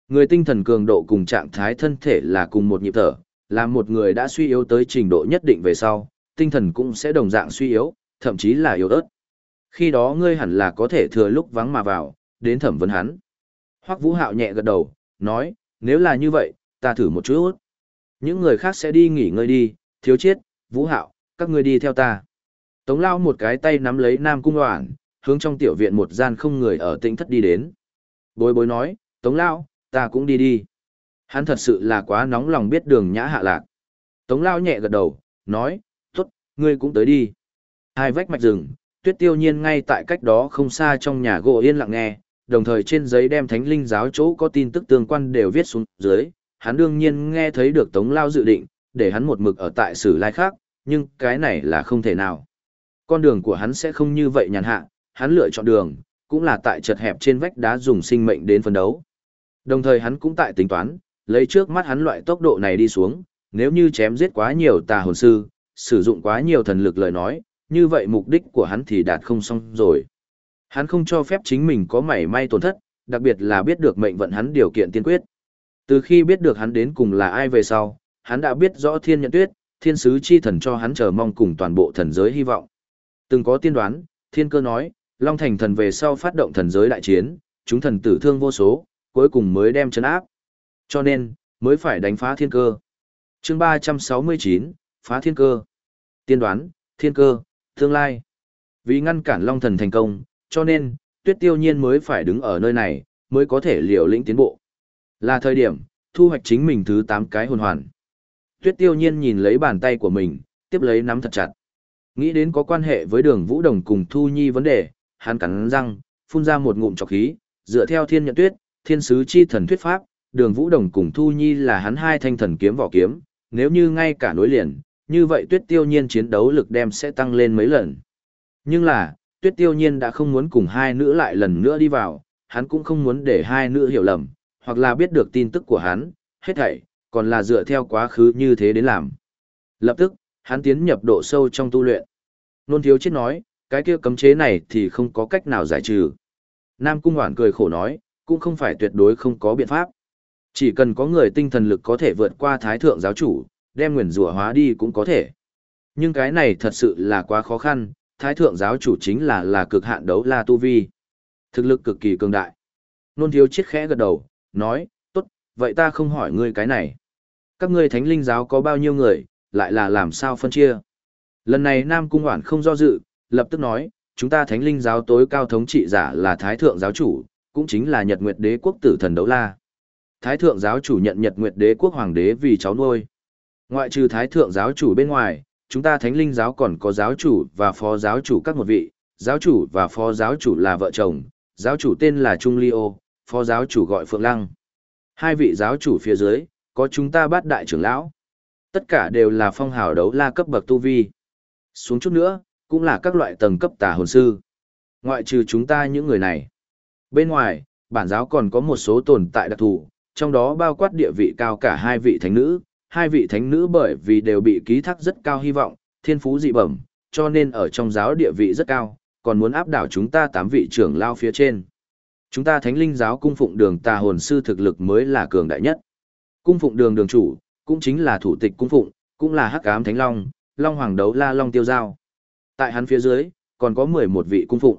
Người tinh thần cường độ cùng trạng thái thân thể là cùng một nhịp thở, là một người đã suy yếu tới trình độ nhất định về sau, tinh thần cũng sẽ đồng dạng suy yếu, thậm chí là yếu ớt. Khi đó ngươi hẳn là có thể thừa lúc vắng mà vào, đến thẩm vấn hắn. Hoắc Vũ Hạo nhẹ gật đầu, nói, nếu là như vậy, ta thử một chút. Những người khác sẽ đi nghỉ ngơi đi, thiếu chiết, Vũ Hạo, các ngươi đi theo ta. Tống Lao một cái tay nắm lấy Nam Cung Hoảng, hướng trong tiểu viện một gian không người ở tĩnh thất đi đến. Bối bối nói, Tống Lao, ta cũng đi đi. Hắn thật sự là quá nóng lòng biết đường nhã hạ lạc. Tống lao nhẹ gật đầu, nói, tốt, ngươi cũng tới đi. Hai vách mạch rừng, tuyết tiêu nhiên ngay tại cách đó không xa trong nhà gỗ yên lặng nghe, đồng thời trên giấy đem thánh linh giáo chỗ có tin tức tương quan đều viết xuống dưới. Hắn đương nhiên nghe thấy được tống lao dự định, để hắn một mực ở tại sử lai khác, nhưng cái này là không thể nào. Con đường của hắn sẽ không như vậy nhàn hạ, hắn lựa chọn đường, cũng là tại chật hẹp trên vách đá dùng sinh mệnh đến phân đấu. Đồng thời hắn cũng tại tính toán, lấy trước mắt hắn loại tốc độ này đi xuống, nếu như chém giết quá nhiều tà hồn sư, sử dụng quá nhiều thần lực lời nói, như vậy mục đích của hắn thì đạt không xong rồi. Hắn không cho phép chính mình có mảy may tổn thất, đặc biệt là biết được mệnh vận hắn điều kiện tiên quyết. Từ khi biết được hắn đến cùng là ai về sau, hắn đã biết rõ thiên nhận tuyết, thiên sứ chi thần cho hắn chờ mong cùng toàn bộ thần giới hy vọng. Từng có tiên đoán, thiên cơ nói, Long Thành thần về sau phát động thần giới đại chiến, chúng thần tử thương vô số, cuối cùng mới đem chấn áp. Cho nên, mới phải đánh phá thiên cơ. chương 369, phá thiên cơ. Tiên đoán, thiên cơ, tương lai. Vì ngăn cản Long Thần thành công, cho nên, tuyết tiêu nhiên mới phải đứng ở nơi này, mới có thể liều lĩnh tiến bộ. Là thời điểm, thu hoạch chính mình thứ 8 cái hồn hoàn. Tuyết tiêu nhiên nhìn lấy bàn tay của mình, tiếp lấy nắm thật chặt. Nghĩ đến có quan hệ với đường Vũ Đồng cùng Thu Nhi vấn đề, hắn cắn răng, phun ra một ngụm trọc khí, dựa theo thiên nhận tuyết, thiên sứ chi thần thuyết pháp, đường Vũ Đồng cùng Thu Nhi là hắn hai thanh thần kiếm vỏ kiếm, nếu như ngay cả nối liền, như vậy tuyết tiêu nhiên chiến đấu lực đem sẽ tăng lên mấy lần. Nhưng là, Tuyết Tiêu Nhiên đã không muốn cùng hai nữ lại lần nữa đi vào, hắn cũng không muốn để hai nữ hiểu lầm, hoặc là biết được tin tức của hắn, hết thảy, còn là dựa theo quá khứ như thế đến làm. Lập tức, hắn tiến nhập độ sâu trong tu luyện. Nôn thiếu chết nói, cái kia cấm chế này thì không có cách nào giải trừ. Nam Cung Hoản cười khổ nói, cũng không phải tuyệt đối không có biện pháp. Chỉ cần có người tinh thần lực có thể vượt qua thái thượng giáo chủ, đem nguyền rủa hóa đi cũng có thể. Nhưng cái này thật sự là quá khó khăn, thái thượng giáo chủ chính là là cực hạn đấu la tu vi. Thực lực cực kỳ cường đại. Nôn thiếu chết khẽ gật đầu, nói, tốt, vậy ta không hỏi ngươi cái này. Các ngươi thánh linh giáo có bao nhiêu người, lại là làm sao phân chia. Lần này Nam Cung Hoản không do dự, lập tức nói, chúng ta thánh linh giáo tối cao thống trị giả là Thái Thượng giáo chủ, cũng chính là Nhật Nguyệt Đế quốc tử thần đấu la. Thái Thượng giáo chủ nhận Nhật Nguyệt Đế quốc hoàng đế vì cháu nuôi. Ngoại trừ Thái Thượng giáo chủ bên ngoài, chúng ta thánh linh giáo còn có giáo chủ và phó giáo chủ các một vị, giáo chủ và phó giáo chủ là vợ chồng, giáo chủ tên là Trung liêu phó giáo chủ gọi Phượng Lăng. Hai vị giáo chủ phía dưới, có chúng ta bát đại trưởng lão. Tất cả đều là phong hào đấu la cấp bậc tu vi. Xuống chút nữa, cũng là các loại tầng cấp tà hồn sư. Ngoại trừ chúng ta những người này. Bên ngoài, bản giáo còn có một số tồn tại đặc thù, trong đó bao quát địa vị cao cả hai vị thánh nữ. Hai vị thánh nữ bởi vì đều bị ký thác rất cao hy vọng, thiên phú dị bẩm, cho nên ở trong giáo địa vị rất cao, còn muốn áp đảo chúng ta tám vị trưởng lao phía trên. Chúng ta thánh linh giáo cung phụng đường tà hồn sư thực lực mới là cường đại nhất. Cung phụng đường đường chủ, cũng chính là thủ tịch cung phụng, cũng là hắc ám thánh long, long hoàng đấu la long tiêu giao. Tại hắn phía dưới, còn có 11 vị cung phụng.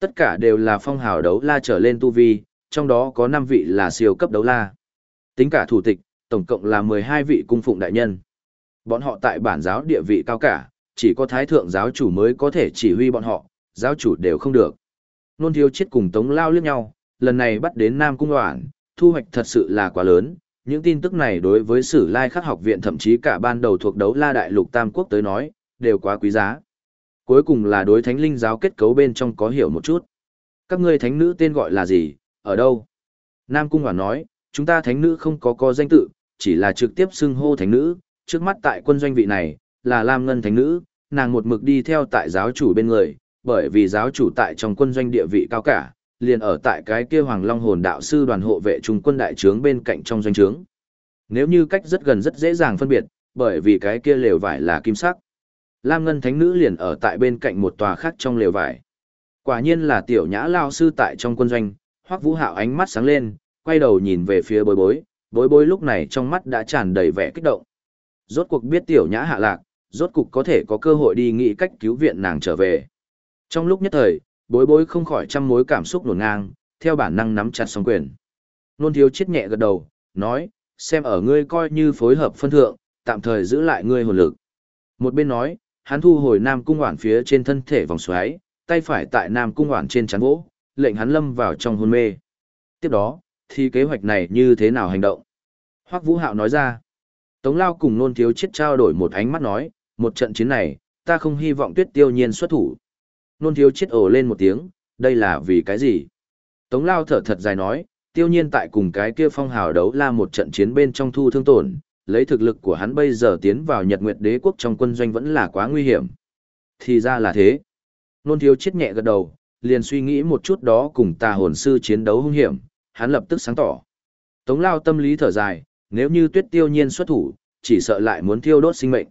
Tất cả đều là phong hào đấu la trở lên tu vi, trong đó có 5 vị là siêu cấp đấu la. Tính cả thủ tịch, tổng cộng là 12 vị cung phụng đại nhân. Bọn họ tại bản giáo địa vị cao cả, chỉ có thái thượng giáo chủ mới có thể chỉ huy bọn họ, giáo chủ đều không được. Nôn thiếu chết cùng tống lao liếc nhau, lần này bắt đến Nam Cung Hoảng, thu hoạch thật sự là quá lớn. Những tin tức này đối với sử lai khắc học viện thậm chí cả ban đầu thuộc đấu la đại lục Tam Quốc tới nói, đều quá quý giá. Cuối cùng là đối thánh linh giáo kết cấu bên trong có hiểu một chút. Các ngươi thánh nữ tên gọi là gì, ở đâu? Nam Cung Hoảng nói, chúng ta thánh nữ không có có danh tự, chỉ là trực tiếp xưng hô thánh nữ, trước mắt tại quân doanh vị này, là Lam Ngân thánh nữ, nàng một mực đi theo tại giáo chủ bên người, bởi vì giáo chủ tại trong quân doanh địa vị cao cả, liền ở tại cái kia Hoàng Long hồn đạo sư đoàn hộ vệ trung quân đại trướng bên cạnh trong doanh trướng. Nếu như cách rất gần rất dễ dàng phân biệt, bởi vì cái kia lều vải là kim sắc. Lam Ngân Thánh Nữ liền ở tại bên cạnh một tòa khác trong lều vải. Quả nhiên là tiểu nhã lao sư tại trong quân doanh, hoắc vũ hạo ánh mắt sáng lên, quay đầu nhìn về phía bối bối, bối bối lúc này trong mắt đã tràn đầy vẻ kích động. Rốt cuộc biết tiểu nhã hạ lạc, rốt cuộc có thể có cơ hội đi nghĩ cách cứu viện nàng trở về. Trong lúc nhất thời, bối bối không khỏi trăm mối cảm xúc nổn ngang, theo bản năng nắm chặt song quyền. Nôn thiếu chết nhẹ gật đầu, nói, xem ở ngươi coi như phối hợp phân thượng, tạm thời giữ lại ngươi hồn lực. Một bên nói, hắn thu hồi Nam Cung Hoản phía trên thân thể vòng xoáy, tay phải tại Nam Cung Hoản trên chắn gỗ, lệnh hắn lâm vào trong hôn mê. Tiếp đó, thì kế hoạch này như thế nào hành động? Hoắc Vũ Hạo nói ra. Tống Lao cùng nôn thiếu chết trao đổi một ánh mắt nói, một trận chiến này, ta không hy vọng tuyết tiêu nhiên xuất thủ nôn thiếu chết ồ lên một tiếng, đây là vì cái gì? Tống lao thở thật dài nói, tiêu nhiên tại cùng cái kia phong hào đấu la một trận chiến bên trong thu thương tổn, lấy thực lực của hắn bây giờ tiến vào Nhật Nguyệt Đế quốc trong quân doanh vẫn là quá nguy hiểm. Thì ra là thế. Nôn thiếu chết nhẹ gật đầu, liền suy nghĩ một chút đó cùng tà hồn sư chiến đấu hung hiểm, hắn lập tức sáng tỏ. Tống lao tâm lý thở dài, nếu như tuyết tiêu nhiên xuất thủ, chỉ sợ lại muốn thiêu đốt sinh mệnh.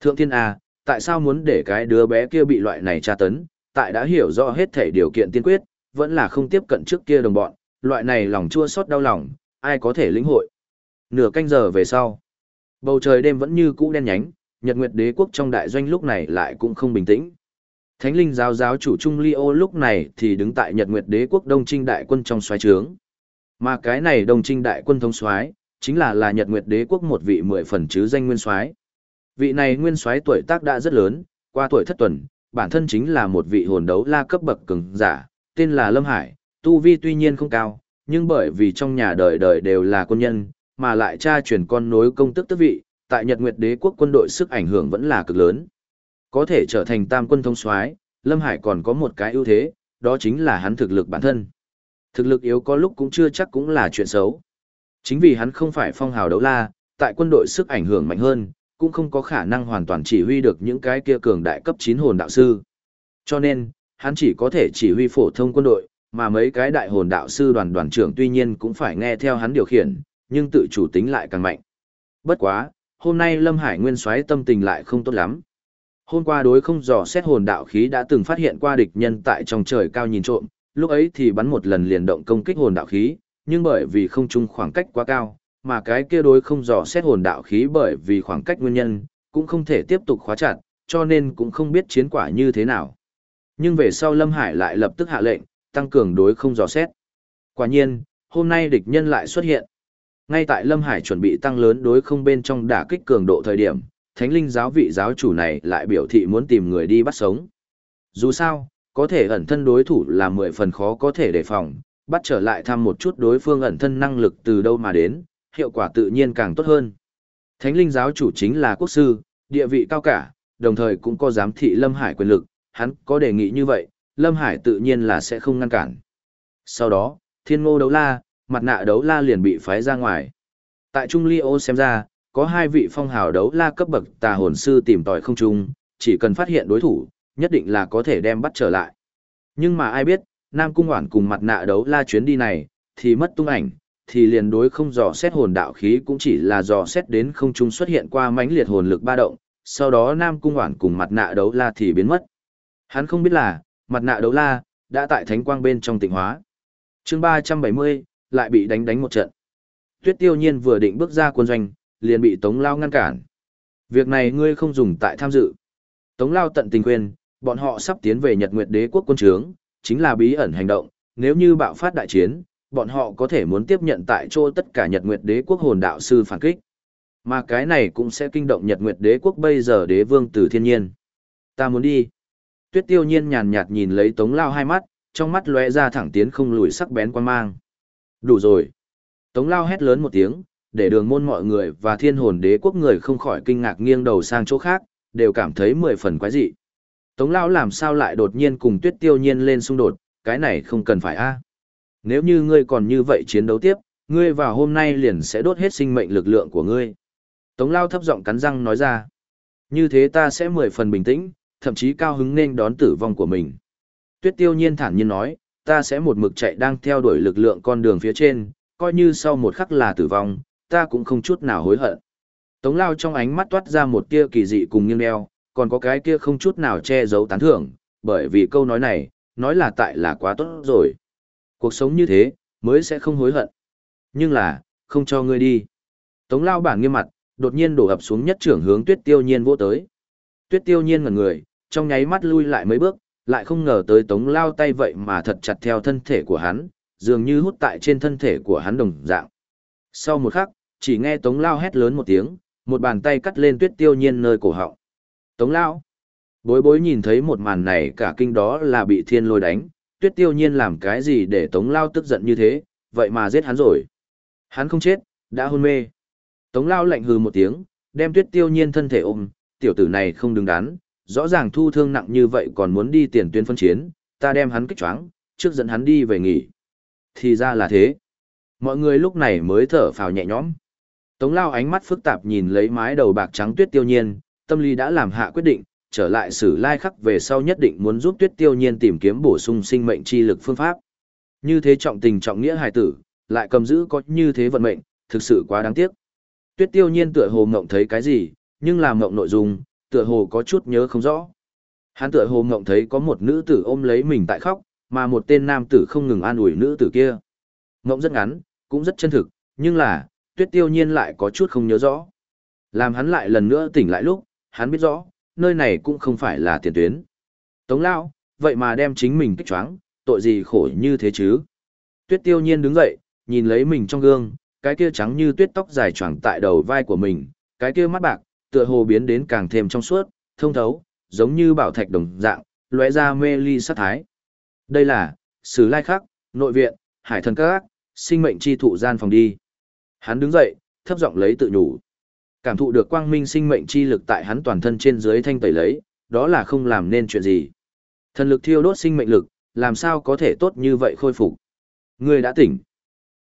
Thượng thiên A, tại sao muốn để cái đứa bé kia bị loại này tra tấn, tại đã hiểu rõ hết thể điều kiện tiên quyết, vẫn là không tiếp cận trước kia đồng bọn, loại này lòng chua xót đau lòng, ai có thể lĩnh hội. Nửa canh giờ về sau, bầu trời đêm vẫn như cũ đen nhánh, Nhật Nguyệt Đế quốc trong đại doanh lúc này lại cũng không bình tĩnh. Thánh linh giáo giáo chủ Trung Ly Ô lúc này thì đứng tại Nhật Nguyệt Đế quốc Đông Trinh đại quân trong xoáy trướng. Mà cái này Đông Trinh đại quân thống soái chính là là Nhật Nguyệt Đế quốc một vị mười phần chứ danh nguyên soái. Vị này nguyên soái tuổi tác đã rất lớn, qua tuổi thất tuần, bản thân chính là một vị hồn đấu la cấp bậc cường giả, tên là Lâm Hải, tu vi tuy nhiên không cao, nhưng bởi vì trong nhà đời đời đều là quân nhân, mà lại cha truyền con nối công tức tước vị, tại Nhật Nguyệt Đế quốc quân đội sức ảnh hưởng vẫn là cực lớn. Có thể trở thành tam quân thông soái, Lâm Hải còn có một cái ưu thế, đó chính là hắn thực lực bản thân. Thực lực yếu có lúc cũng chưa chắc cũng là chuyện xấu. Chính vì hắn không phải phong hào đấu la, tại quân đội sức ảnh hưởng mạnh hơn, cũng không có khả năng hoàn toàn chỉ huy được những cái kia cường đại cấp 9 hồn đạo sư. Cho nên, hắn chỉ có thể chỉ huy phổ thông quân đội, mà mấy cái đại hồn đạo sư đoàn đoàn trưởng tuy nhiên cũng phải nghe theo hắn điều khiển, nhưng tự chủ tính lại càng mạnh. Bất quá, hôm nay Lâm Hải Nguyên soái tâm tình lại không tốt lắm. Hôm qua đối không dò xét hồn đạo khí đã từng phát hiện qua địch nhân tại trong trời cao nhìn trộm, lúc ấy thì bắn một lần liền động công kích hồn đạo khí, nhưng bởi vì không chung khoảng cách quá cao, mà cái kia đối không dò xét hồn đạo khí bởi vì khoảng cách nguyên nhân, cũng không thể tiếp tục khóa chặt, cho nên cũng không biết chiến quả như thế nào. Nhưng về sau Lâm Hải lại lập tức hạ lệnh, tăng cường đối không dò xét. Quả nhiên, hôm nay địch nhân lại xuất hiện. Ngay tại Lâm Hải chuẩn bị tăng lớn đối không bên trong đả kích cường độ thời điểm, thánh linh giáo vị giáo chủ này lại biểu thị muốn tìm người đi bắt sống. Dù sao, có thể ẩn thân đối thủ là mười phần khó có thể đề phòng, bắt trở lại thăm một chút đối phương ẩn thân năng lực từ đâu mà đến, hiệu quả tự nhiên càng tốt hơn. Thánh linh giáo chủ chính là quốc sư, địa vị cao cả, đồng thời cũng có giám thị Lâm Hải quyền lực, hắn có đề nghị như vậy, Lâm Hải tự nhiên là sẽ không ngăn cản. Sau đó, thiên ngô đấu la, mặt nạ đấu la liền bị phái ra ngoài. Tại Trung Ly ô xem ra, có hai vị phong hào đấu la cấp bậc tà hồn sư tìm tòi không chung, chỉ cần phát hiện đối thủ, nhất định là có thể đem bắt trở lại. Nhưng mà ai biết, Nam Cung Hoản cùng mặt nạ đấu la chuyến đi này, thì mất tung ảnh, thì liền đối không dò xét hồn đạo khí cũng chỉ là dò xét đến không trung xuất hiện qua mãnh liệt hồn lực ba động, sau đó Nam Cung Hoản cùng mặt nạ đấu la thì biến mất. Hắn không biết là, mặt nạ đấu la, đã tại thánh quang bên trong tịnh hóa. chương 370, lại bị đánh đánh một trận. Tuyết tiêu nhiên vừa định bước ra quân doanh, liền bị Tống Lao ngăn cản. Việc này ngươi không dùng tại tham dự. Tống Lao tận tình quyền, bọn họ sắp tiến về Nhật Nguyệt Đế quốc quân trướng, chính là bí ẩn hành động, nếu như bạo phát đại chiến, bọn họ có thể muốn tiếp nhận tại chỗ tất cả Nhật Nguyệt Đế quốc hồn đạo sư phản kích. Mà cái này cũng sẽ kinh động Nhật Nguyệt Đế quốc bây giờ đế vương từ thiên nhiên. Ta muốn đi. Tuyết tiêu nhiên nhàn nhạt nhìn lấy Tống Lao hai mắt, trong mắt lóe ra thẳng tiến không lùi sắc bén quan mang. Đủ rồi. Tống Lao hét lớn một tiếng, để đường môn mọi người và thiên hồn đế quốc người không khỏi kinh ngạc nghiêng đầu sang chỗ khác, đều cảm thấy mười phần quái dị. Tống Lao làm sao lại đột nhiên cùng tuyết tiêu nhiên lên xung đột, cái này không cần phải a à? Nếu như ngươi còn như vậy chiến đấu tiếp, ngươi vào hôm nay liền sẽ đốt hết sinh mệnh lực lượng của ngươi. Tống Lao thấp giọng cắn răng nói ra. Như thế ta sẽ mười phần bình tĩnh, thậm chí cao hứng nên đón tử vong của mình. Tuyết tiêu nhiên thản nhiên nói, ta sẽ một mực chạy đang theo đuổi lực lượng con đường phía trên, coi như sau một khắc là tử vong, ta cũng không chút nào hối hận. Tống lao trong ánh mắt toát ra một tia kỳ dị cùng nghiêng đeo, còn có cái kia không chút nào che giấu tán thưởng, bởi vì câu nói này, nói là tại là quá tốt rồi. Cuộc sống như thế, mới sẽ không hối hận. Nhưng là, không cho ngươi đi. Tống lao bản nghiêm mặt, đột nhiên đổ ập xuống nhất trưởng hướng tuyết tiêu nhiên vô tới. Tuyết tiêu nhiên ngẩn người, trong nháy mắt lui lại mấy bước, lại không ngờ tới tống lao tay vậy mà thật chặt theo thân thể của hắn, dường như hút tại trên thân thể của hắn đồng dạng. Sau một khắc, chỉ nghe tống lao hét lớn một tiếng, một bàn tay cắt lên tuyết tiêu nhiên nơi cổ họng. Tống lao! Bối bối nhìn thấy một màn này cả kinh đó là bị thiên lôi đánh, tuyết tiêu nhiên làm cái gì để tống lao tức giận như thế, vậy mà giết hắn rồi. Hắn không chết, đã hôn mê. Tống lao lạnh hừ một tiếng, đem tuyết tiêu nhiên thân thể ôm, tiểu tử này không đứng đắn, rõ ràng thu thương nặng như vậy còn muốn đi tiền tuyến phân chiến, ta đem hắn kích choáng, trước dẫn hắn đi về nghỉ. Thì ra là thế. Mọi người lúc này mới thở phào nhẹ nhõm. Tống lao ánh mắt phức tạp nhìn lấy mái đầu bạc trắng tuyết tiêu nhiên, tâm lý đã làm hạ quyết định, trở lại sử lai khắc về sau nhất định muốn giúp tuyết tiêu nhiên tìm kiếm bổ sung sinh mệnh chi lực phương pháp. Như thế trọng tình trọng nghĩa hài tử, lại cầm giữ có như thế vận mệnh, thực sự quá đáng tiếc. Tuyết tiêu nhiên tựa hồ mộng thấy cái gì, nhưng làm mộng nội dung, tựa hồ có chút nhớ không rõ. Hắn tựa hồ ngộng thấy có một nữ tử ôm lấy mình tại khóc, mà một tên nam tử không ngừng an ủi nữ tử kia. Ngộng rất ngắn, cũng rất chân thực, nhưng là, tuyết tiêu nhiên lại có chút không nhớ rõ. Làm hắn lại lần nữa tỉnh lại lúc, hắn biết rõ, nơi này cũng không phải là tiền tuyến. Tống lao, vậy mà đem chính mình kích choáng, tội gì khổ như thế chứ? Tuyết tiêu nhiên đứng dậy, nhìn lấy mình trong gương, cái kia trắng như tuyết tóc dài choàng tại đầu vai của mình, cái kia mắt bạc, tựa hồ biến đến càng thêm trong suốt, thông thấu, giống như bảo thạch đồng dạng, lóe ra mê ly sát thái. Đây là, Sử Lai Khắc, nội viện, Hải Thần Các, sinh mệnh chi thụ gian phòng đi. Hắn đứng dậy, thấp giọng lấy tự nhủ. Cảm thụ được quang minh sinh mệnh chi lực tại hắn toàn thân trên dưới thanh tẩy lấy, đó là không làm nên chuyện gì. Thần lực thiêu đốt sinh mệnh lực, làm sao có thể tốt như vậy khôi phục. Người đã tỉnh.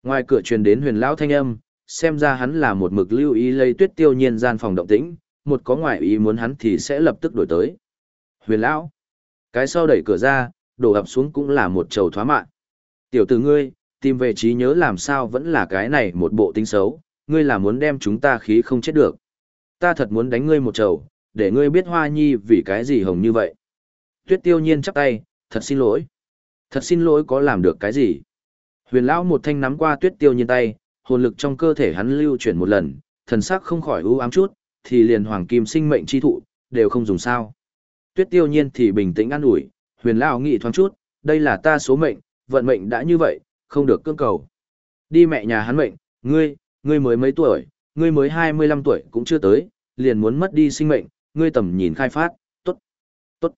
Ngoài cửa truyền đến huyền lão thanh âm, xem ra hắn là một mực lưu ý lấy tuyết tiêu nhiên gian phòng động tĩnh, một có ngoại ý muốn hắn thì sẽ lập tức đổi tới. Huyền lão, cái sau đẩy cửa ra, đổ ập xuống cũng là một trầu thoá mạng. Tiểu tử ngươi, tìm về trí nhớ làm sao vẫn là cái này một bộ tính xấu, ngươi là muốn đem chúng ta khí không chết được. Ta thật muốn đánh ngươi một trầu, để ngươi biết hoa nhi vì cái gì hồng như vậy. Tuyết tiêu nhiên chắp tay, thật xin lỗi. Thật xin lỗi có làm được cái gì. Huyền lão một thanh nắm qua tuyết tiêu nhiên tay, hồn lực trong cơ thể hắn lưu chuyển một lần, thần sắc không khỏi ưu ám chút, thì liền hoàng kim sinh mệnh chi thụ, đều không dùng sao. Tuyết tiêu nhiên thì bình tĩnh an ủi, huyền lao nghĩ thoáng chút, đây là ta số mệnh, vận mệnh đã như vậy, không được cưỡng cầu. Đi mẹ nhà hắn mệnh, ngươi, ngươi mới mấy tuổi, ngươi mới 25 tuổi cũng chưa tới, liền muốn mất đi sinh mệnh, ngươi tầm nhìn khai phát, tốt, tốt.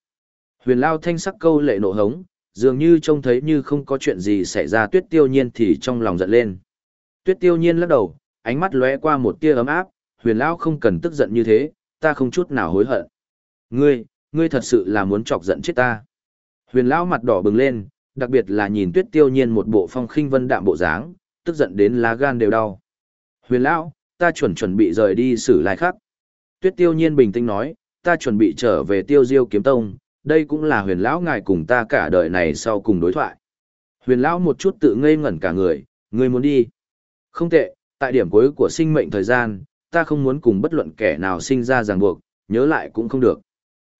Huyền Lao thanh sắc câu lệ nộ hống, dường như trông thấy như không có chuyện gì xảy ra tuyết tiêu nhiên thì trong lòng giận lên. Tuyết tiêu nhiên lắc đầu, ánh mắt lóe qua một tia ấm áp, huyền Lão không cần tức giận như thế, ta không chút nào hối hận. Ngươi, ngươi thật sự là muốn chọc giận chết ta. Huyền Lão mặt đỏ bừng lên, đặc biệt là nhìn tuyết tiêu nhiên một bộ phong khinh vân đạm bộ dáng, tức giận đến lá gan đều đau. Huyền Lão, ta chuẩn chuẩn bị rời đi xử lại khác. Tuyết tiêu nhiên bình tĩnh nói, ta chuẩn bị trở về tiêu diêu kiếm tông, đây cũng là huyền lão ngài cùng ta cả đời này sau cùng đối thoại. Huyền lão một chút tự ngây ngẩn cả người, ngươi muốn đi. Không tệ, tại điểm cuối của sinh mệnh thời gian, ta không muốn cùng bất luận kẻ nào sinh ra ràng buộc, nhớ lại cũng không được.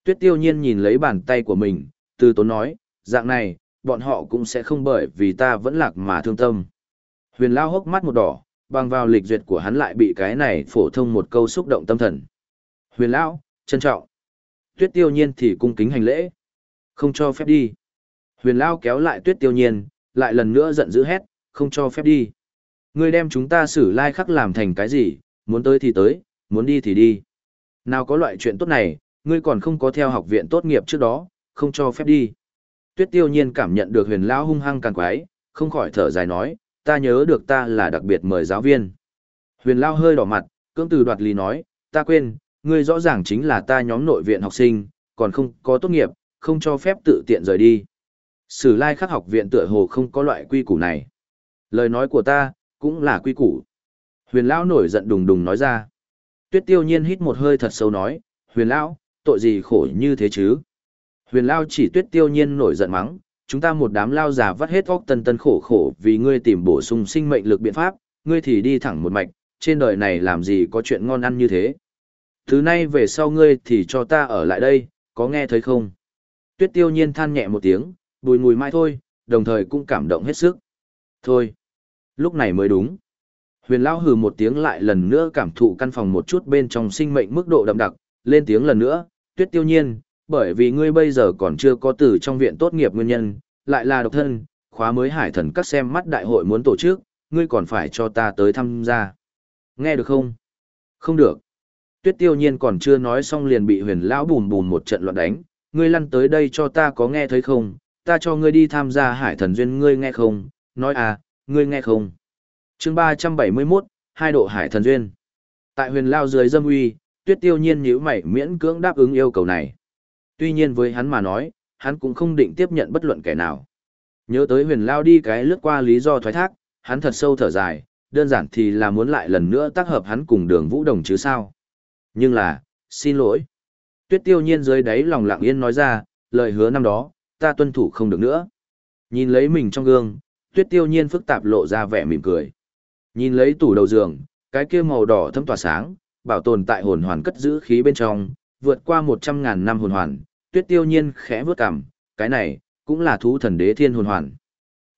Tuyết tiêu nhiên nhìn lấy bàn tay của mình, từ tốn nói, dạng này, bọn họ cũng sẽ không bởi vì ta vẫn lạc mà thương tâm. Huyền lão hốc mắt một đỏ, bằng vào lịch duyệt của hắn lại bị cái này phổ thông một câu xúc động tâm thần. Huyền lão, trân trọng. Tuyết tiêu nhiên thì cung kính hành lễ. Không cho phép đi. Huyền lão kéo lại tuyết tiêu nhiên, lại lần nữa giận dữ hét, không cho phép đi. Ngươi đem chúng ta xử lai khắc làm thành cái gì, muốn tới thì tới, muốn đi thì đi. Nào có loại chuyện tốt này, ngươi còn không có theo học viện tốt nghiệp trước đó, không cho phép đi. Tuyết tiêu nhiên cảm nhận được huyền lão hung hăng càng quái, không khỏi thở dài nói, ta nhớ được ta là đặc biệt mời giáo viên. Huyền Lao hơi đỏ mặt, cưỡng từ đoạt lý nói, ta quên, ngươi rõ ràng chính là ta nhóm nội viện học sinh, còn không có tốt nghiệp, không cho phép tự tiện rời đi. Sử lai khắc học viện tựa hồ không có loại quy củ này. Lời nói của ta, cũng là quy củ. Huyền Lão nổi giận đùng đùng nói ra. Tuyết tiêu nhiên hít một hơi thật sâu nói, Huyền Lão, tội gì khổ như thế chứ? Huyền Lão chỉ tuyết tiêu nhiên nổi giận mắng, chúng ta một đám lao già vắt hết óc tân tân khổ khổ vì ngươi tìm bổ sung sinh mệnh lực biện pháp, ngươi thì đi thẳng một mạch, trên đời này làm gì có chuyện ngon ăn như thế. Thứ nay về sau ngươi thì cho ta ở lại đây, có nghe thấy không? Tuyết tiêu nhiên than nhẹ một tiếng, bùi ngùi mai thôi, đồng thời cũng cảm động hết sức. Thôi, lúc này mới đúng. Huyền Lão hừ một tiếng lại lần nữa cảm thụ căn phòng một chút bên trong sinh mệnh mức độ đậm đặc, lên tiếng lần nữa, tuyết tiêu nhiên, bởi vì ngươi bây giờ còn chưa có từ trong viện tốt nghiệp nguyên nhân, lại là độc thân, khóa mới hải thần các xem mắt đại hội muốn tổ chức, ngươi còn phải cho ta tới tham gia. Nghe được không? Không được. Tuyết tiêu nhiên còn chưa nói xong liền bị huyền lão bùn bùn một trận loạn đánh, ngươi lăn tới đây cho ta có nghe thấy không, ta cho ngươi đi tham gia hải thần duyên ngươi nghe không, nói à, ngươi nghe không. chương 371, hai độ hải thần duyên. Tại huyền lao dưới dâm uy, tuyết tiêu nhiên nhíu mày miễn cưỡng đáp ứng yêu cầu này tuy nhiên với hắn mà nói, hắn cũng không định tiếp nhận bất luận kẻ nào. Nhớ tới huyền lao đi cái lướt qua lý do thoái thác, hắn thật sâu thở dài, đơn giản thì là muốn lại lần nữa tác hợp hắn cùng đường vũ đồng chứ sao. Nhưng là, xin lỗi. Tuyết tiêu nhiên dưới đáy lòng lặng yên nói ra, lời hứa năm đó, ta tuân thủ không được nữa. Nhìn lấy mình trong gương, tuyết tiêu nhiên phức tạp lộ ra vẻ mỉm cười. Nhìn lấy tủ đầu giường, cái kia màu đỏ thâm tỏa sáng, bảo tồn tại hồn hoàn cất giữ khí bên trong, vượt qua một trăm ngàn năm hồn hoàn, tuyết tiêu nhiên khẽ vớt cằm, cái này, cũng là thú thần đế thiên hồn hoàn.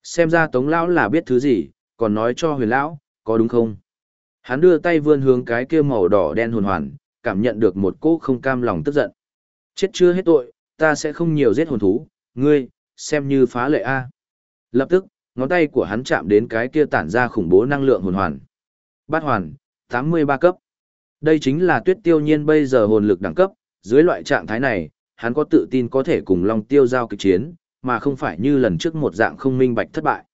Xem ra tống lão là biết thứ gì, còn nói cho huyền lão, có đúng không? Hắn đưa tay vươn hướng cái kia màu đỏ đen hồn hoàn, cảm nhận được một cỗ không cam lòng tức giận. Chết chưa hết tội, ta sẽ không nhiều giết hồn thú, ngươi, xem như phá lệ A. Lập tức, ngón tay của hắn chạm đến cái kia tản ra khủng bố năng lượng hồn hoàn. Bát hoàn, 83 cấp. Đây chính là tuyết tiêu nhiên bây giờ hồn lực đẳng cấp, dưới loại trạng thái này, hắn có tự tin có thể cùng Long Tiêu giao kịch chiến, mà không phải như lần trước một dạng không minh bạch thất bại.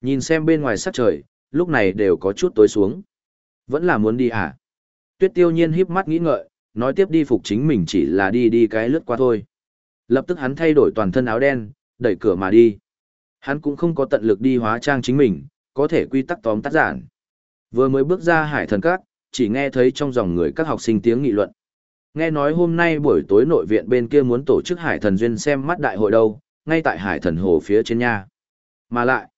Nhìn xem bên ngoài sát trời, lúc này đều có chút tối xuống. Vẫn là muốn đi à? Tuyết tiêu nhiên híp mắt nghĩ ngợi, nói tiếp đi phục chính mình chỉ là đi đi cái lướt qua thôi. Lập tức hắn thay đổi toàn thân áo đen, đẩy cửa mà đi. Hắn cũng không có tận lực đi hóa trang chính mình, có thể quy tắc tóm tắt giản. Vừa mới bước ra hải thần các, chỉ nghe thấy trong dòng người các học sinh tiếng nghị luận. Nghe nói hôm nay buổi tối nội viện bên kia muốn tổ chức hải thần duyên xem mắt đại hội đâu, ngay tại hải thần hồ phía trên nha. Mà lại,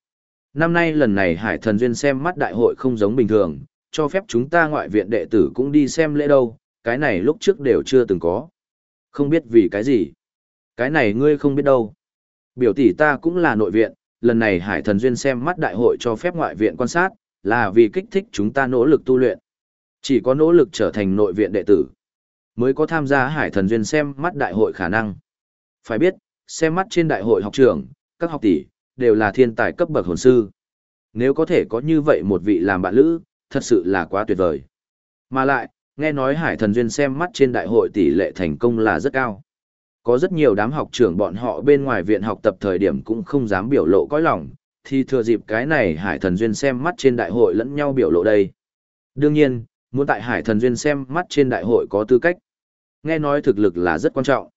năm nay lần này hải thần duyên xem mắt đại hội không giống bình thường, cho phép chúng ta ngoại viện đệ tử cũng đi xem lễ đâu, cái này lúc trước đều chưa từng có. Không biết vì cái gì. Cái này ngươi không biết đâu. Biểu tỷ ta cũng là nội viện, lần này hải thần duyên xem mắt đại hội cho phép ngoại viện quan sát, là vì kích thích chúng ta nỗ lực tu luyện. Chỉ có nỗ lực trở thành nội viện đệ tử, mới có tham gia hải thần duyên xem mắt đại hội khả năng. Phải biết, xem mắt trên đại hội học trường, các học tỷ, đều là thiên tài cấp bậc hồn sư. Nếu có thể có như vậy một vị làm bạn lữ, thật sự là quá tuyệt vời. Mà lại, nghe nói hải thần duyên xem mắt trên đại hội tỷ lệ thành công là rất cao. Có rất nhiều đám học trưởng bọn họ bên ngoài viện học tập thời điểm cũng không dám biểu lộ cõi lòng, thì thừa dịp cái này hải thần duyên xem mắt trên đại hội lẫn nhau biểu lộ đây. Đương nhiên, muốn tại hải thần duyên xem mắt trên đại hội có tư cách. Nghe nói thực lực là rất quan trọng.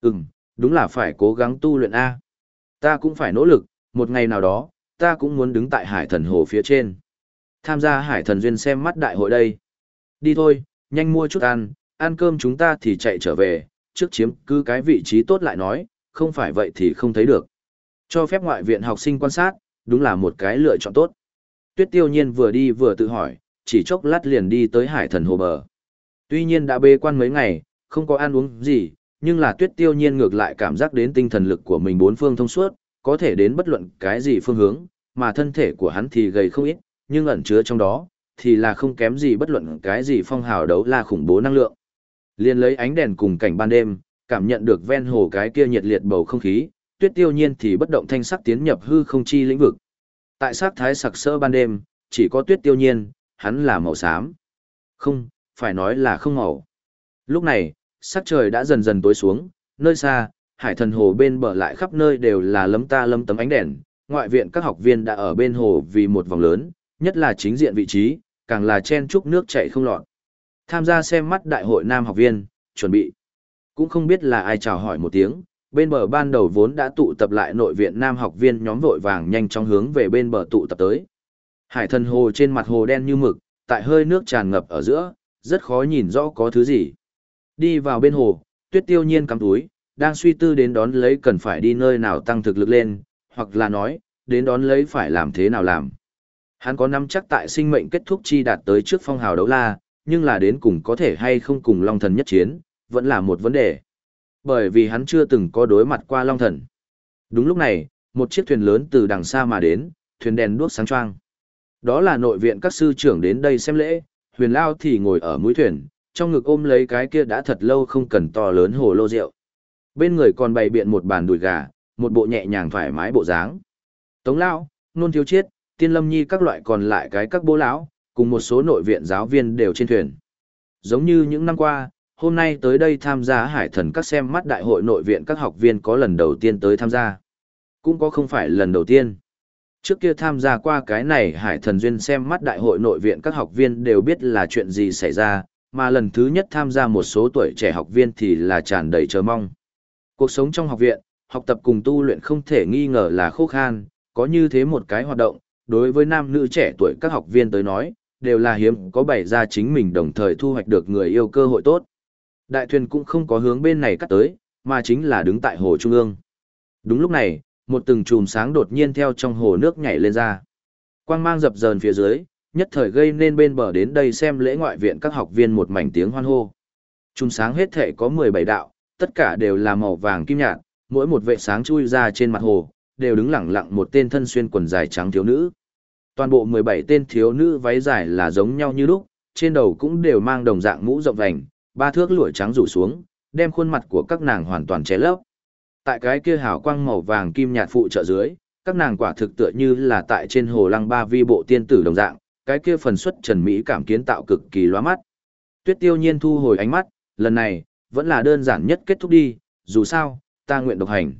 Ừm, đúng là phải cố gắng tu luyện A. Ta cũng phải nỗ lực, một ngày nào đó, ta cũng muốn đứng tại hải thần hồ phía trên. Tham gia hải thần duyên xem mắt đại hội đây. Đi thôi, nhanh mua chút ăn, ăn cơm chúng ta thì chạy trở về, trước chiếm cứ cái vị trí tốt lại nói, không phải vậy thì không thấy được. Cho phép ngoại viện học sinh quan sát, đúng là một cái lựa chọn tốt. Tuyết tiêu nhiên vừa đi vừa tự hỏi, chỉ chốc lát liền đi tới hải thần hồ bờ. Tuy nhiên đã bê quan mấy ngày, không có ăn uống gì, nhưng là tuyết tiêu nhiên ngược lại cảm giác đến tinh thần lực của mình bốn phương thông suốt, có thể đến bất luận cái gì phương hướng, mà thân thể của hắn thì gầy không ít, nhưng ẩn chứa trong đó, thì là không kém gì bất luận cái gì phong hào đấu la khủng bố năng lượng. Liên lấy ánh đèn cùng cảnh ban đêm, cảm nhận được ven hồ cái kia nhiệt liệt bầu không khí, tuyết tiêu nhiên thì bất động thanh sắc tiến nhập hư không chi lĩnh vực. Tại sắc thái sặc sỡ ban đêm, chỉ có tuyết tiêu nhiên, hắn là màu xám. Không, phải nói là không màu. Lúc này, sắc trời đã dần dần tối xuống, nơi xa, hải thần hồ bên bờ lại khắp nơi đều là lấm ta lấm tấm ánh đèn, ngoại viện các học viên đã ở bên hồ vì một vòng lớn, nhất là chính diện vị trí, càng là chen chúc nước chảy không lọt. Tham gia xem mắt đại hội nam học viên, chuẩn bị. Cũng không biết là ai chào hỏi một tiếng, bên bờ ban đầu vốn đã tụ tập lại nội viện nam học viên nhóm vội vàng nhanh chóng hướng về bên bờ tụ tập tới. Hải thần hồ trên mặt hồ đen như mực, tại hơi nước tràn ngập ở giữa, rất khó nhìn rõ có thứ gì. Đi vào bên hồ, tuyết tiêu nhiên cắm túi, đang suy tư đến đón lấy cần phải đi nơi nào tăng thực lực lên, hoặc là nói, đến đón lấy phải làm thế nào làm. Hắn có nắm chắc tại sinh mệnh kết thúc chi đạt tới trước phong hào đấu la, nhưng là đến cùng có thể hay không cùng Long Thần nhất chiến, vẫn là một vấn đề. Bởi vì hắn chưa từng có đối mặt qua Long Thần. Đúng lúc này, một chiếc thuyền lớn từ đằng xa mà đến, thuyền đèn đuốc sáng choang. Đó là nội viện các sư trưởng đến đây xem lễ, huyền lao thì ngồi ở mũi thuyền, trong ngực ôm lấy cái kia đã thật lâu không cần to lớn hồ lô rượu. Bên người còn bày biện một bàn đùi gà, một bộ nhẹ nhàng thoải mái bộ dáng. Tống lao, nôn thiếu chiết, tiên lâm nhi các loại còn lại cái các bố lão, cùng một số nội viện giáo viên đều trên thuyền. Giống như những năm qua, hôm nay tới đây tham gia hải thần các xem mắt đại hội nội viện các học viên có lần đầu tiên tới tham gia. Cũng có không phải lần đầu tiên. Trước kia tham gia qua cái này hải thần duyên xem mắt đại hội nội viện các học viên đều biết là chuyện gì xảy ra, mà lần thứ nhất tham gia một số tuổi trẻ học viên thì là tràn đầy chờ mong. Cuộc sống trong học viện, học tập cùng tu luyện không thể nghi ngờ là khô khan, có như thế một cái hoạt động, đối với nam nữ trẻ tuổi các học viên tới nói, đều là hiếm có bày ra chính mình đồng thời thu hoạch được người yêu cơ hội tốt. Đại thuyền cũng không có hướng bên này cắt tới, mà chính là đứng tại hồ trung ương. Đúng lúc này, một từng chùm sáng đột nhiên theo trong hồ nước nhảy lên ra. Quang mang dập dờn phía dưới, nhất thời gây nên bên bờ đến đây xem lễ ngoại viện các học viên một mảnh tiếng hoan hô. Chùm sáng hết thể có 17 đạo, tất cả đều là màu vàng kim nhạt, mỗi một vệ sáng chui ra trên mặt hồ, đều đứng lặng lặng một tên thân xuyên quần dài trắng thiếu nữ. Toàn bộ 17 tên thiếu nữ váy dài là giống nhau như lúc, trên đầu cũng đều mang đồng dạng mũ rộng vành, ba thước lụa trắng rủ xuống, đem khuôn mặt của các nàng hoàn toàn che lấp. Tại cái kia hào quang màu vàng kim nhạt phụ trợ dưới, các nàng quả thực tựa như là tại trên hồ lăng ba vi bộ tiên tử đồng dạng, cái kia phần xuất trần mỹ cảm kiến tạo cực kỳ loa mắt. Tuyết tiêu nhiên thu hồi ánh mắt, lần này, vẫn là đơn giản nhất kết thúc đi, dù sao, ta nguyện độc hành.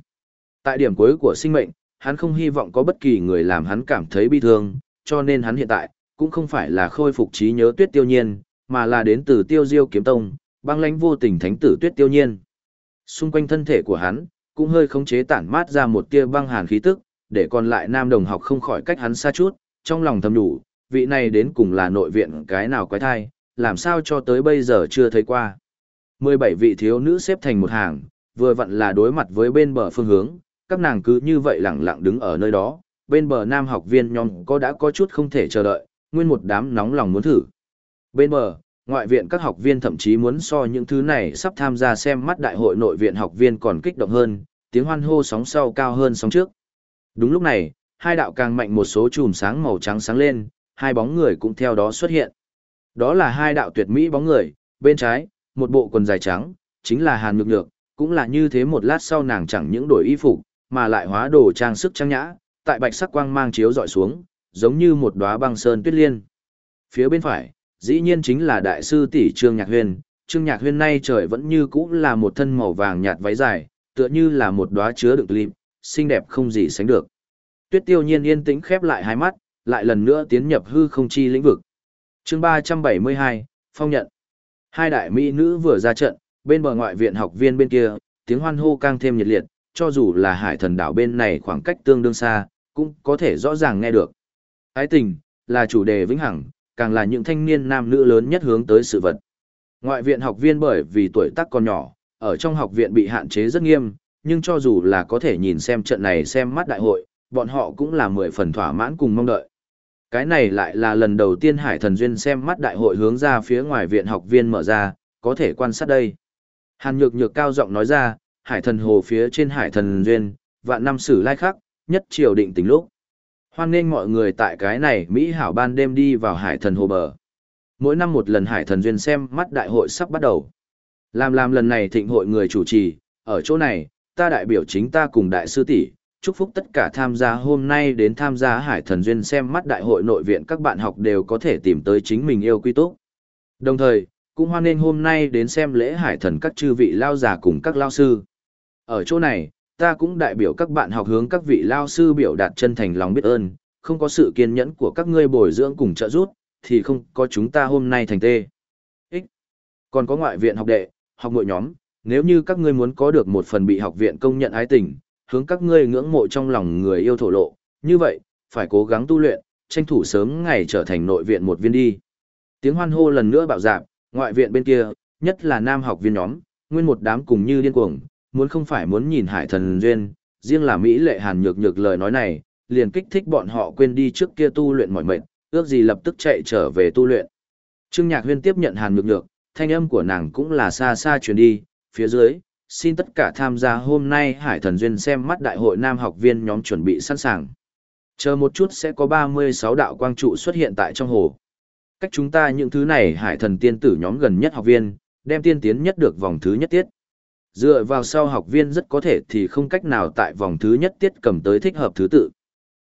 Tại điểm cuối của sinh mệnh, hắn không hy vọng có bất kỳ người làm hắn cảm thấy bi thương, cho nên hắn hiện tại, cũng không phải là khôi phục trí nhớ tuyết tiêu nhiên, mà là đến từ tiêu diêu kiếm tông, băng lãnh vô tình thánh tử tuyết tiêu nhiên. Xung quanh thân thể của hắn, cũng hơi khống chế tản mát ra một tia băng hàn khí tức, để còn lại nam đồng học không khỏi cách hắn xa chút, trong lòng thầm đủ, vị này đến cùng là nội viện cái nào quái thai, làm sao cho tới bây giờ chưa thấy qua. 17 vị thiếu nữ xếp thành một hàng, vừa vặn là đối mặt với bên bờ phương hướng, các nàng cứ như vậy lặng lặng đứng ở nơi đó, bên bờ nam học viên nhóm có đã có chút không thể chờ đợi, nguyên một đám nóng lòng muốn thử. Bên bờ, ngoại viện các học viên thậm chí muốn so những thứ này sắp tham gia xem mắt đại hội nội viện học viên còn kích động hơn, tiếng hoan hô sóng sau cao hơn sóng trước. Đúng lúc này, hai đạo càng mạnh một số chùm sáng màu trắng sáng lên, hai bóng người cũng theo đó xuất hiện. Đó là hai đạo tuyệt mỹ bóng người, bên trái, một bộ quần dài trắng, chính là Hàn Nhược Nhược, cũng là như thế một lát sau nàng chẳng những đổi y phục, mà lại hóa đồ trang sức trang nhã, tại bạch sắc quang mang chiếu dọi xuống, giống như một đóa băng sơn tuyết liên. Phía bên phải, dĩ nhiên chính là đại sư tỷ Trương Nhạc Huyền, Trương Nhạc Huyền nay trời vẫn như cũ là một thân màu vàng nhạt váy dài, tựa như là một đóa chứa đựng lim, xinh đẹp không gì sánh được. Tuyết Tiêu Nhiên yên tĩnh khép lại hai mắt, lại lần nữa tiến nhập hư không chi lĩnh vực. Chương 372, Phong nhận. Hai đại mỹ nữ vừa ra trận, bên bờ ngoại viện học viên bên kia, tiếng hoan hô càng thêm nhiệt liệt, cho dù là hải thần đảo bên này khoảng cách tương đương xa, cũng có thể rõ ràng nghe được. Ái tình, là chủ đề vĩnh hằng, càng là những thanh niên nam nữ lớn nhất hướng tới sự vật. Ngoại viện học viên bởi vì tuổi tác còn nhỏ, ở trong học viện bị hạn chế rất nghiêm, nhưng cho dù là có thể nhìn xem trận này xem mắt đại hội, bọn họ cũng là mười phần thỏa mãn cùng mong đợi. Cái này lại là lần đầu tiên Hải Thần Duyên xem mắt đại hội hướng ra phía ngoài viện học viên mở ra, có thể quan sát đây. Hàn Nhược Nhược cao giọng nói ra, Hải Thần Hồ phía trên Hải Thần Duyên, vạn năm sử lai khắc, nhất triều định tình lúc. Hoan nghênh mọi người tại cái này Mỹ hảo ban đêm đi vào Hải Thần Hồ bờ. Mỗi năm một lần Hải Thần Duyên xem mắt đại hội sắp bắt đầu. Làm làm lần này thịnh hội người chủ trì, ở chỗ này, ta đại biểu chính ta cùng đại sư tỷ chúc phúc tất cả tham gia hôm nay đến tham gia Hải Thần Duyên xem mắt đại hội nội viện các bạn học đều có thể tìm tới chính mình yêu quy túc. Đồng thời, cũng hoan nghênh hôm nay đến xem lễ Hải Thần các chư vị lao già cùng các lao sư. Ở chỗ này, ta cũng đại biểu các bạn học hướng các vị lao sư biểu đạt chân thành lòng biết ơn, không có sự kiên nhẫn của các ngươi bồi dưỡng cùng trợ giúp, thì không có chúng ta hôm nay thành tê. Ích. Còn có ngoại viện học đệ, học nội nhóm, nếu như các ngươi muốn có được một phần bị học viện công nhận ái tình, hướng các ngươi ngưỡng mộ trong lòng người yêu thổ lộ, như vậy, phải cố gắng tu luyện, tranh thủ sớm ngày trở thành nội viện một viên đi. Tiếng hoan hô lần nữa bạo dạp, ngoại viện bên kia, nhất là nam học viên nhóm, nguyên một đám cùng như điên cuồng, muốn không phải muốn nhìn hải thần duyên, riêng là Mỹ lệ hàn nhược nhược lời nói này, liền kích thích bọn họ quên đi trước kia tu luyện mỏi mệt, ước gì lập tức chạy trở về tu luyện. Trương Nhạc Huyên tiếp nhận hàn nhược nhược, thanh âm của nàng cũng là xa xa truyền đi, phía dưới, xin tất cả tham gia hôm nay Hải Thần Duyên xem mắt đại hội nam học viên nhóm chuẩn bị sẵn sàng. Chờ một chút sẽ có 36 đạo quang trụ xuất hiện tại trong hồ. Cách chúng ta những thứ này Hải Thần tiên tử nhóm gần nhất học viên, đem tiên tiến nhất được vòng thứ nhất tiết. Dựa vào sau học viên rất có thể thì không cách nào tại vòng thứ nhất tiết cầm tới thích hợp thứ tự.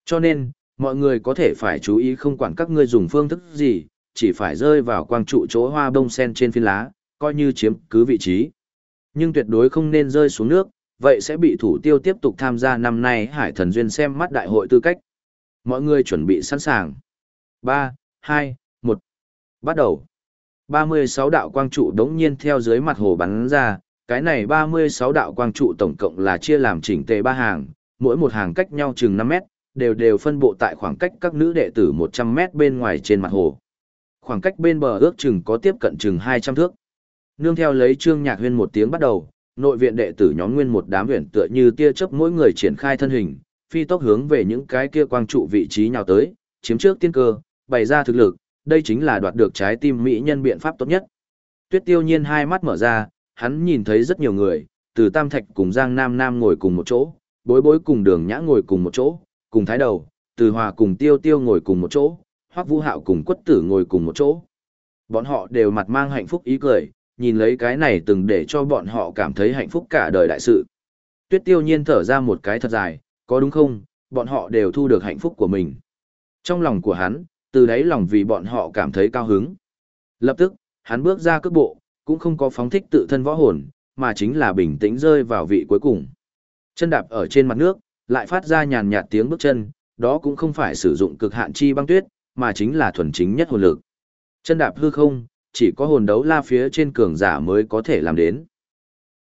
Cho nên, mọi người có thể phải chú ý không quản các ngươi dùng phương thức gì, chỉ phải rơi vào quang trụ chỗ hoa bông sen trên phiên lá, coi như chiếm cứ vị trí nhưng tuyệt đối không nên rơi xuống nước, vậy sẽ bị thủ tiêu tiếp tục tham gia năm nay Hải Thần Duyên xem mắt đại hội tư cách. Mọi người chuẩn bị sẵn sàng. 3, 2, 1. Bắt đầu. 36 đạo quang trụ đống nhiên theo dưới mặt hồ bắn ra, cái này 36 đạo quang trụ tổng cộng là chia làm chỉnh tề ba hàng, mỗi một hàng cách nhau chừng 5 mét, đều đều phân bộ tại khoảng cách các nữ đệ tử 100 mét bên ngoài trên mặt hồ. Khoảng cách bên bờ ước chừng có tiếp cận chừng 200 thước. Nương theo lấy Trương Nhạc Huyên một tiếng bắt đầu, nội viện đệ tử nhóm nguyên một đám huyền tựa như tia chớp mỗi người triển khai thân hình, phi tốc hướng về những cái kia quang trụ vị trí nhào tới, chiếm trước tiên cơ, bày ra thực lực, đây chính là đoạt được trái tim mỹ nhân biện pháp tốt nhất. Tuyết Tiêu Nhiên hai mắt mở ra, hắn nhìn thấy rất nhiều người, từ Tam Thạch cùng Giang Nam Nam ngồi cùng một chỗ, Bối Bối cùng Đường Nhã ngồi cùng một chỗ, cùng Thái Đầu, Từ Hòa cùng Tiêu Tiêu ngồi cùng một chỗ, Hoắc Vũ Hạo cùng Quất Tử ngồi cùng một chỗ. Bọn họ đều mặt mang hạnh phúc ý cười, nhìn lấy cái này từng để cho bọn họ cảm thấy hạnh phúc cả đời đại sự. Tuyết tiêu nhiên thở ra một cái thật dài, có đúng không, bọn họ đều thu được hạnh phúc của mình. Trong lòng của hắn, từ đấy lòng vì bọn họ cảm thấy cao hứng. Lập tức, hắn bước ra cước bộ, cũng không có phóng thích tự thân võ hồn, mà chính là bình tĩnh rơi vào vị cuối cùng. Chân đạp ở trên mặt nước, lại phát ra nhàn nhạt tiếng bước chân, đó cũng không phải sử dụng cực hạn chi băng tuyết, mà chính là thuần chính nhất hồn lực. Chân đạp hư không, chỉ có hồn đấu la phía trên cường giả mới có thể làm đến.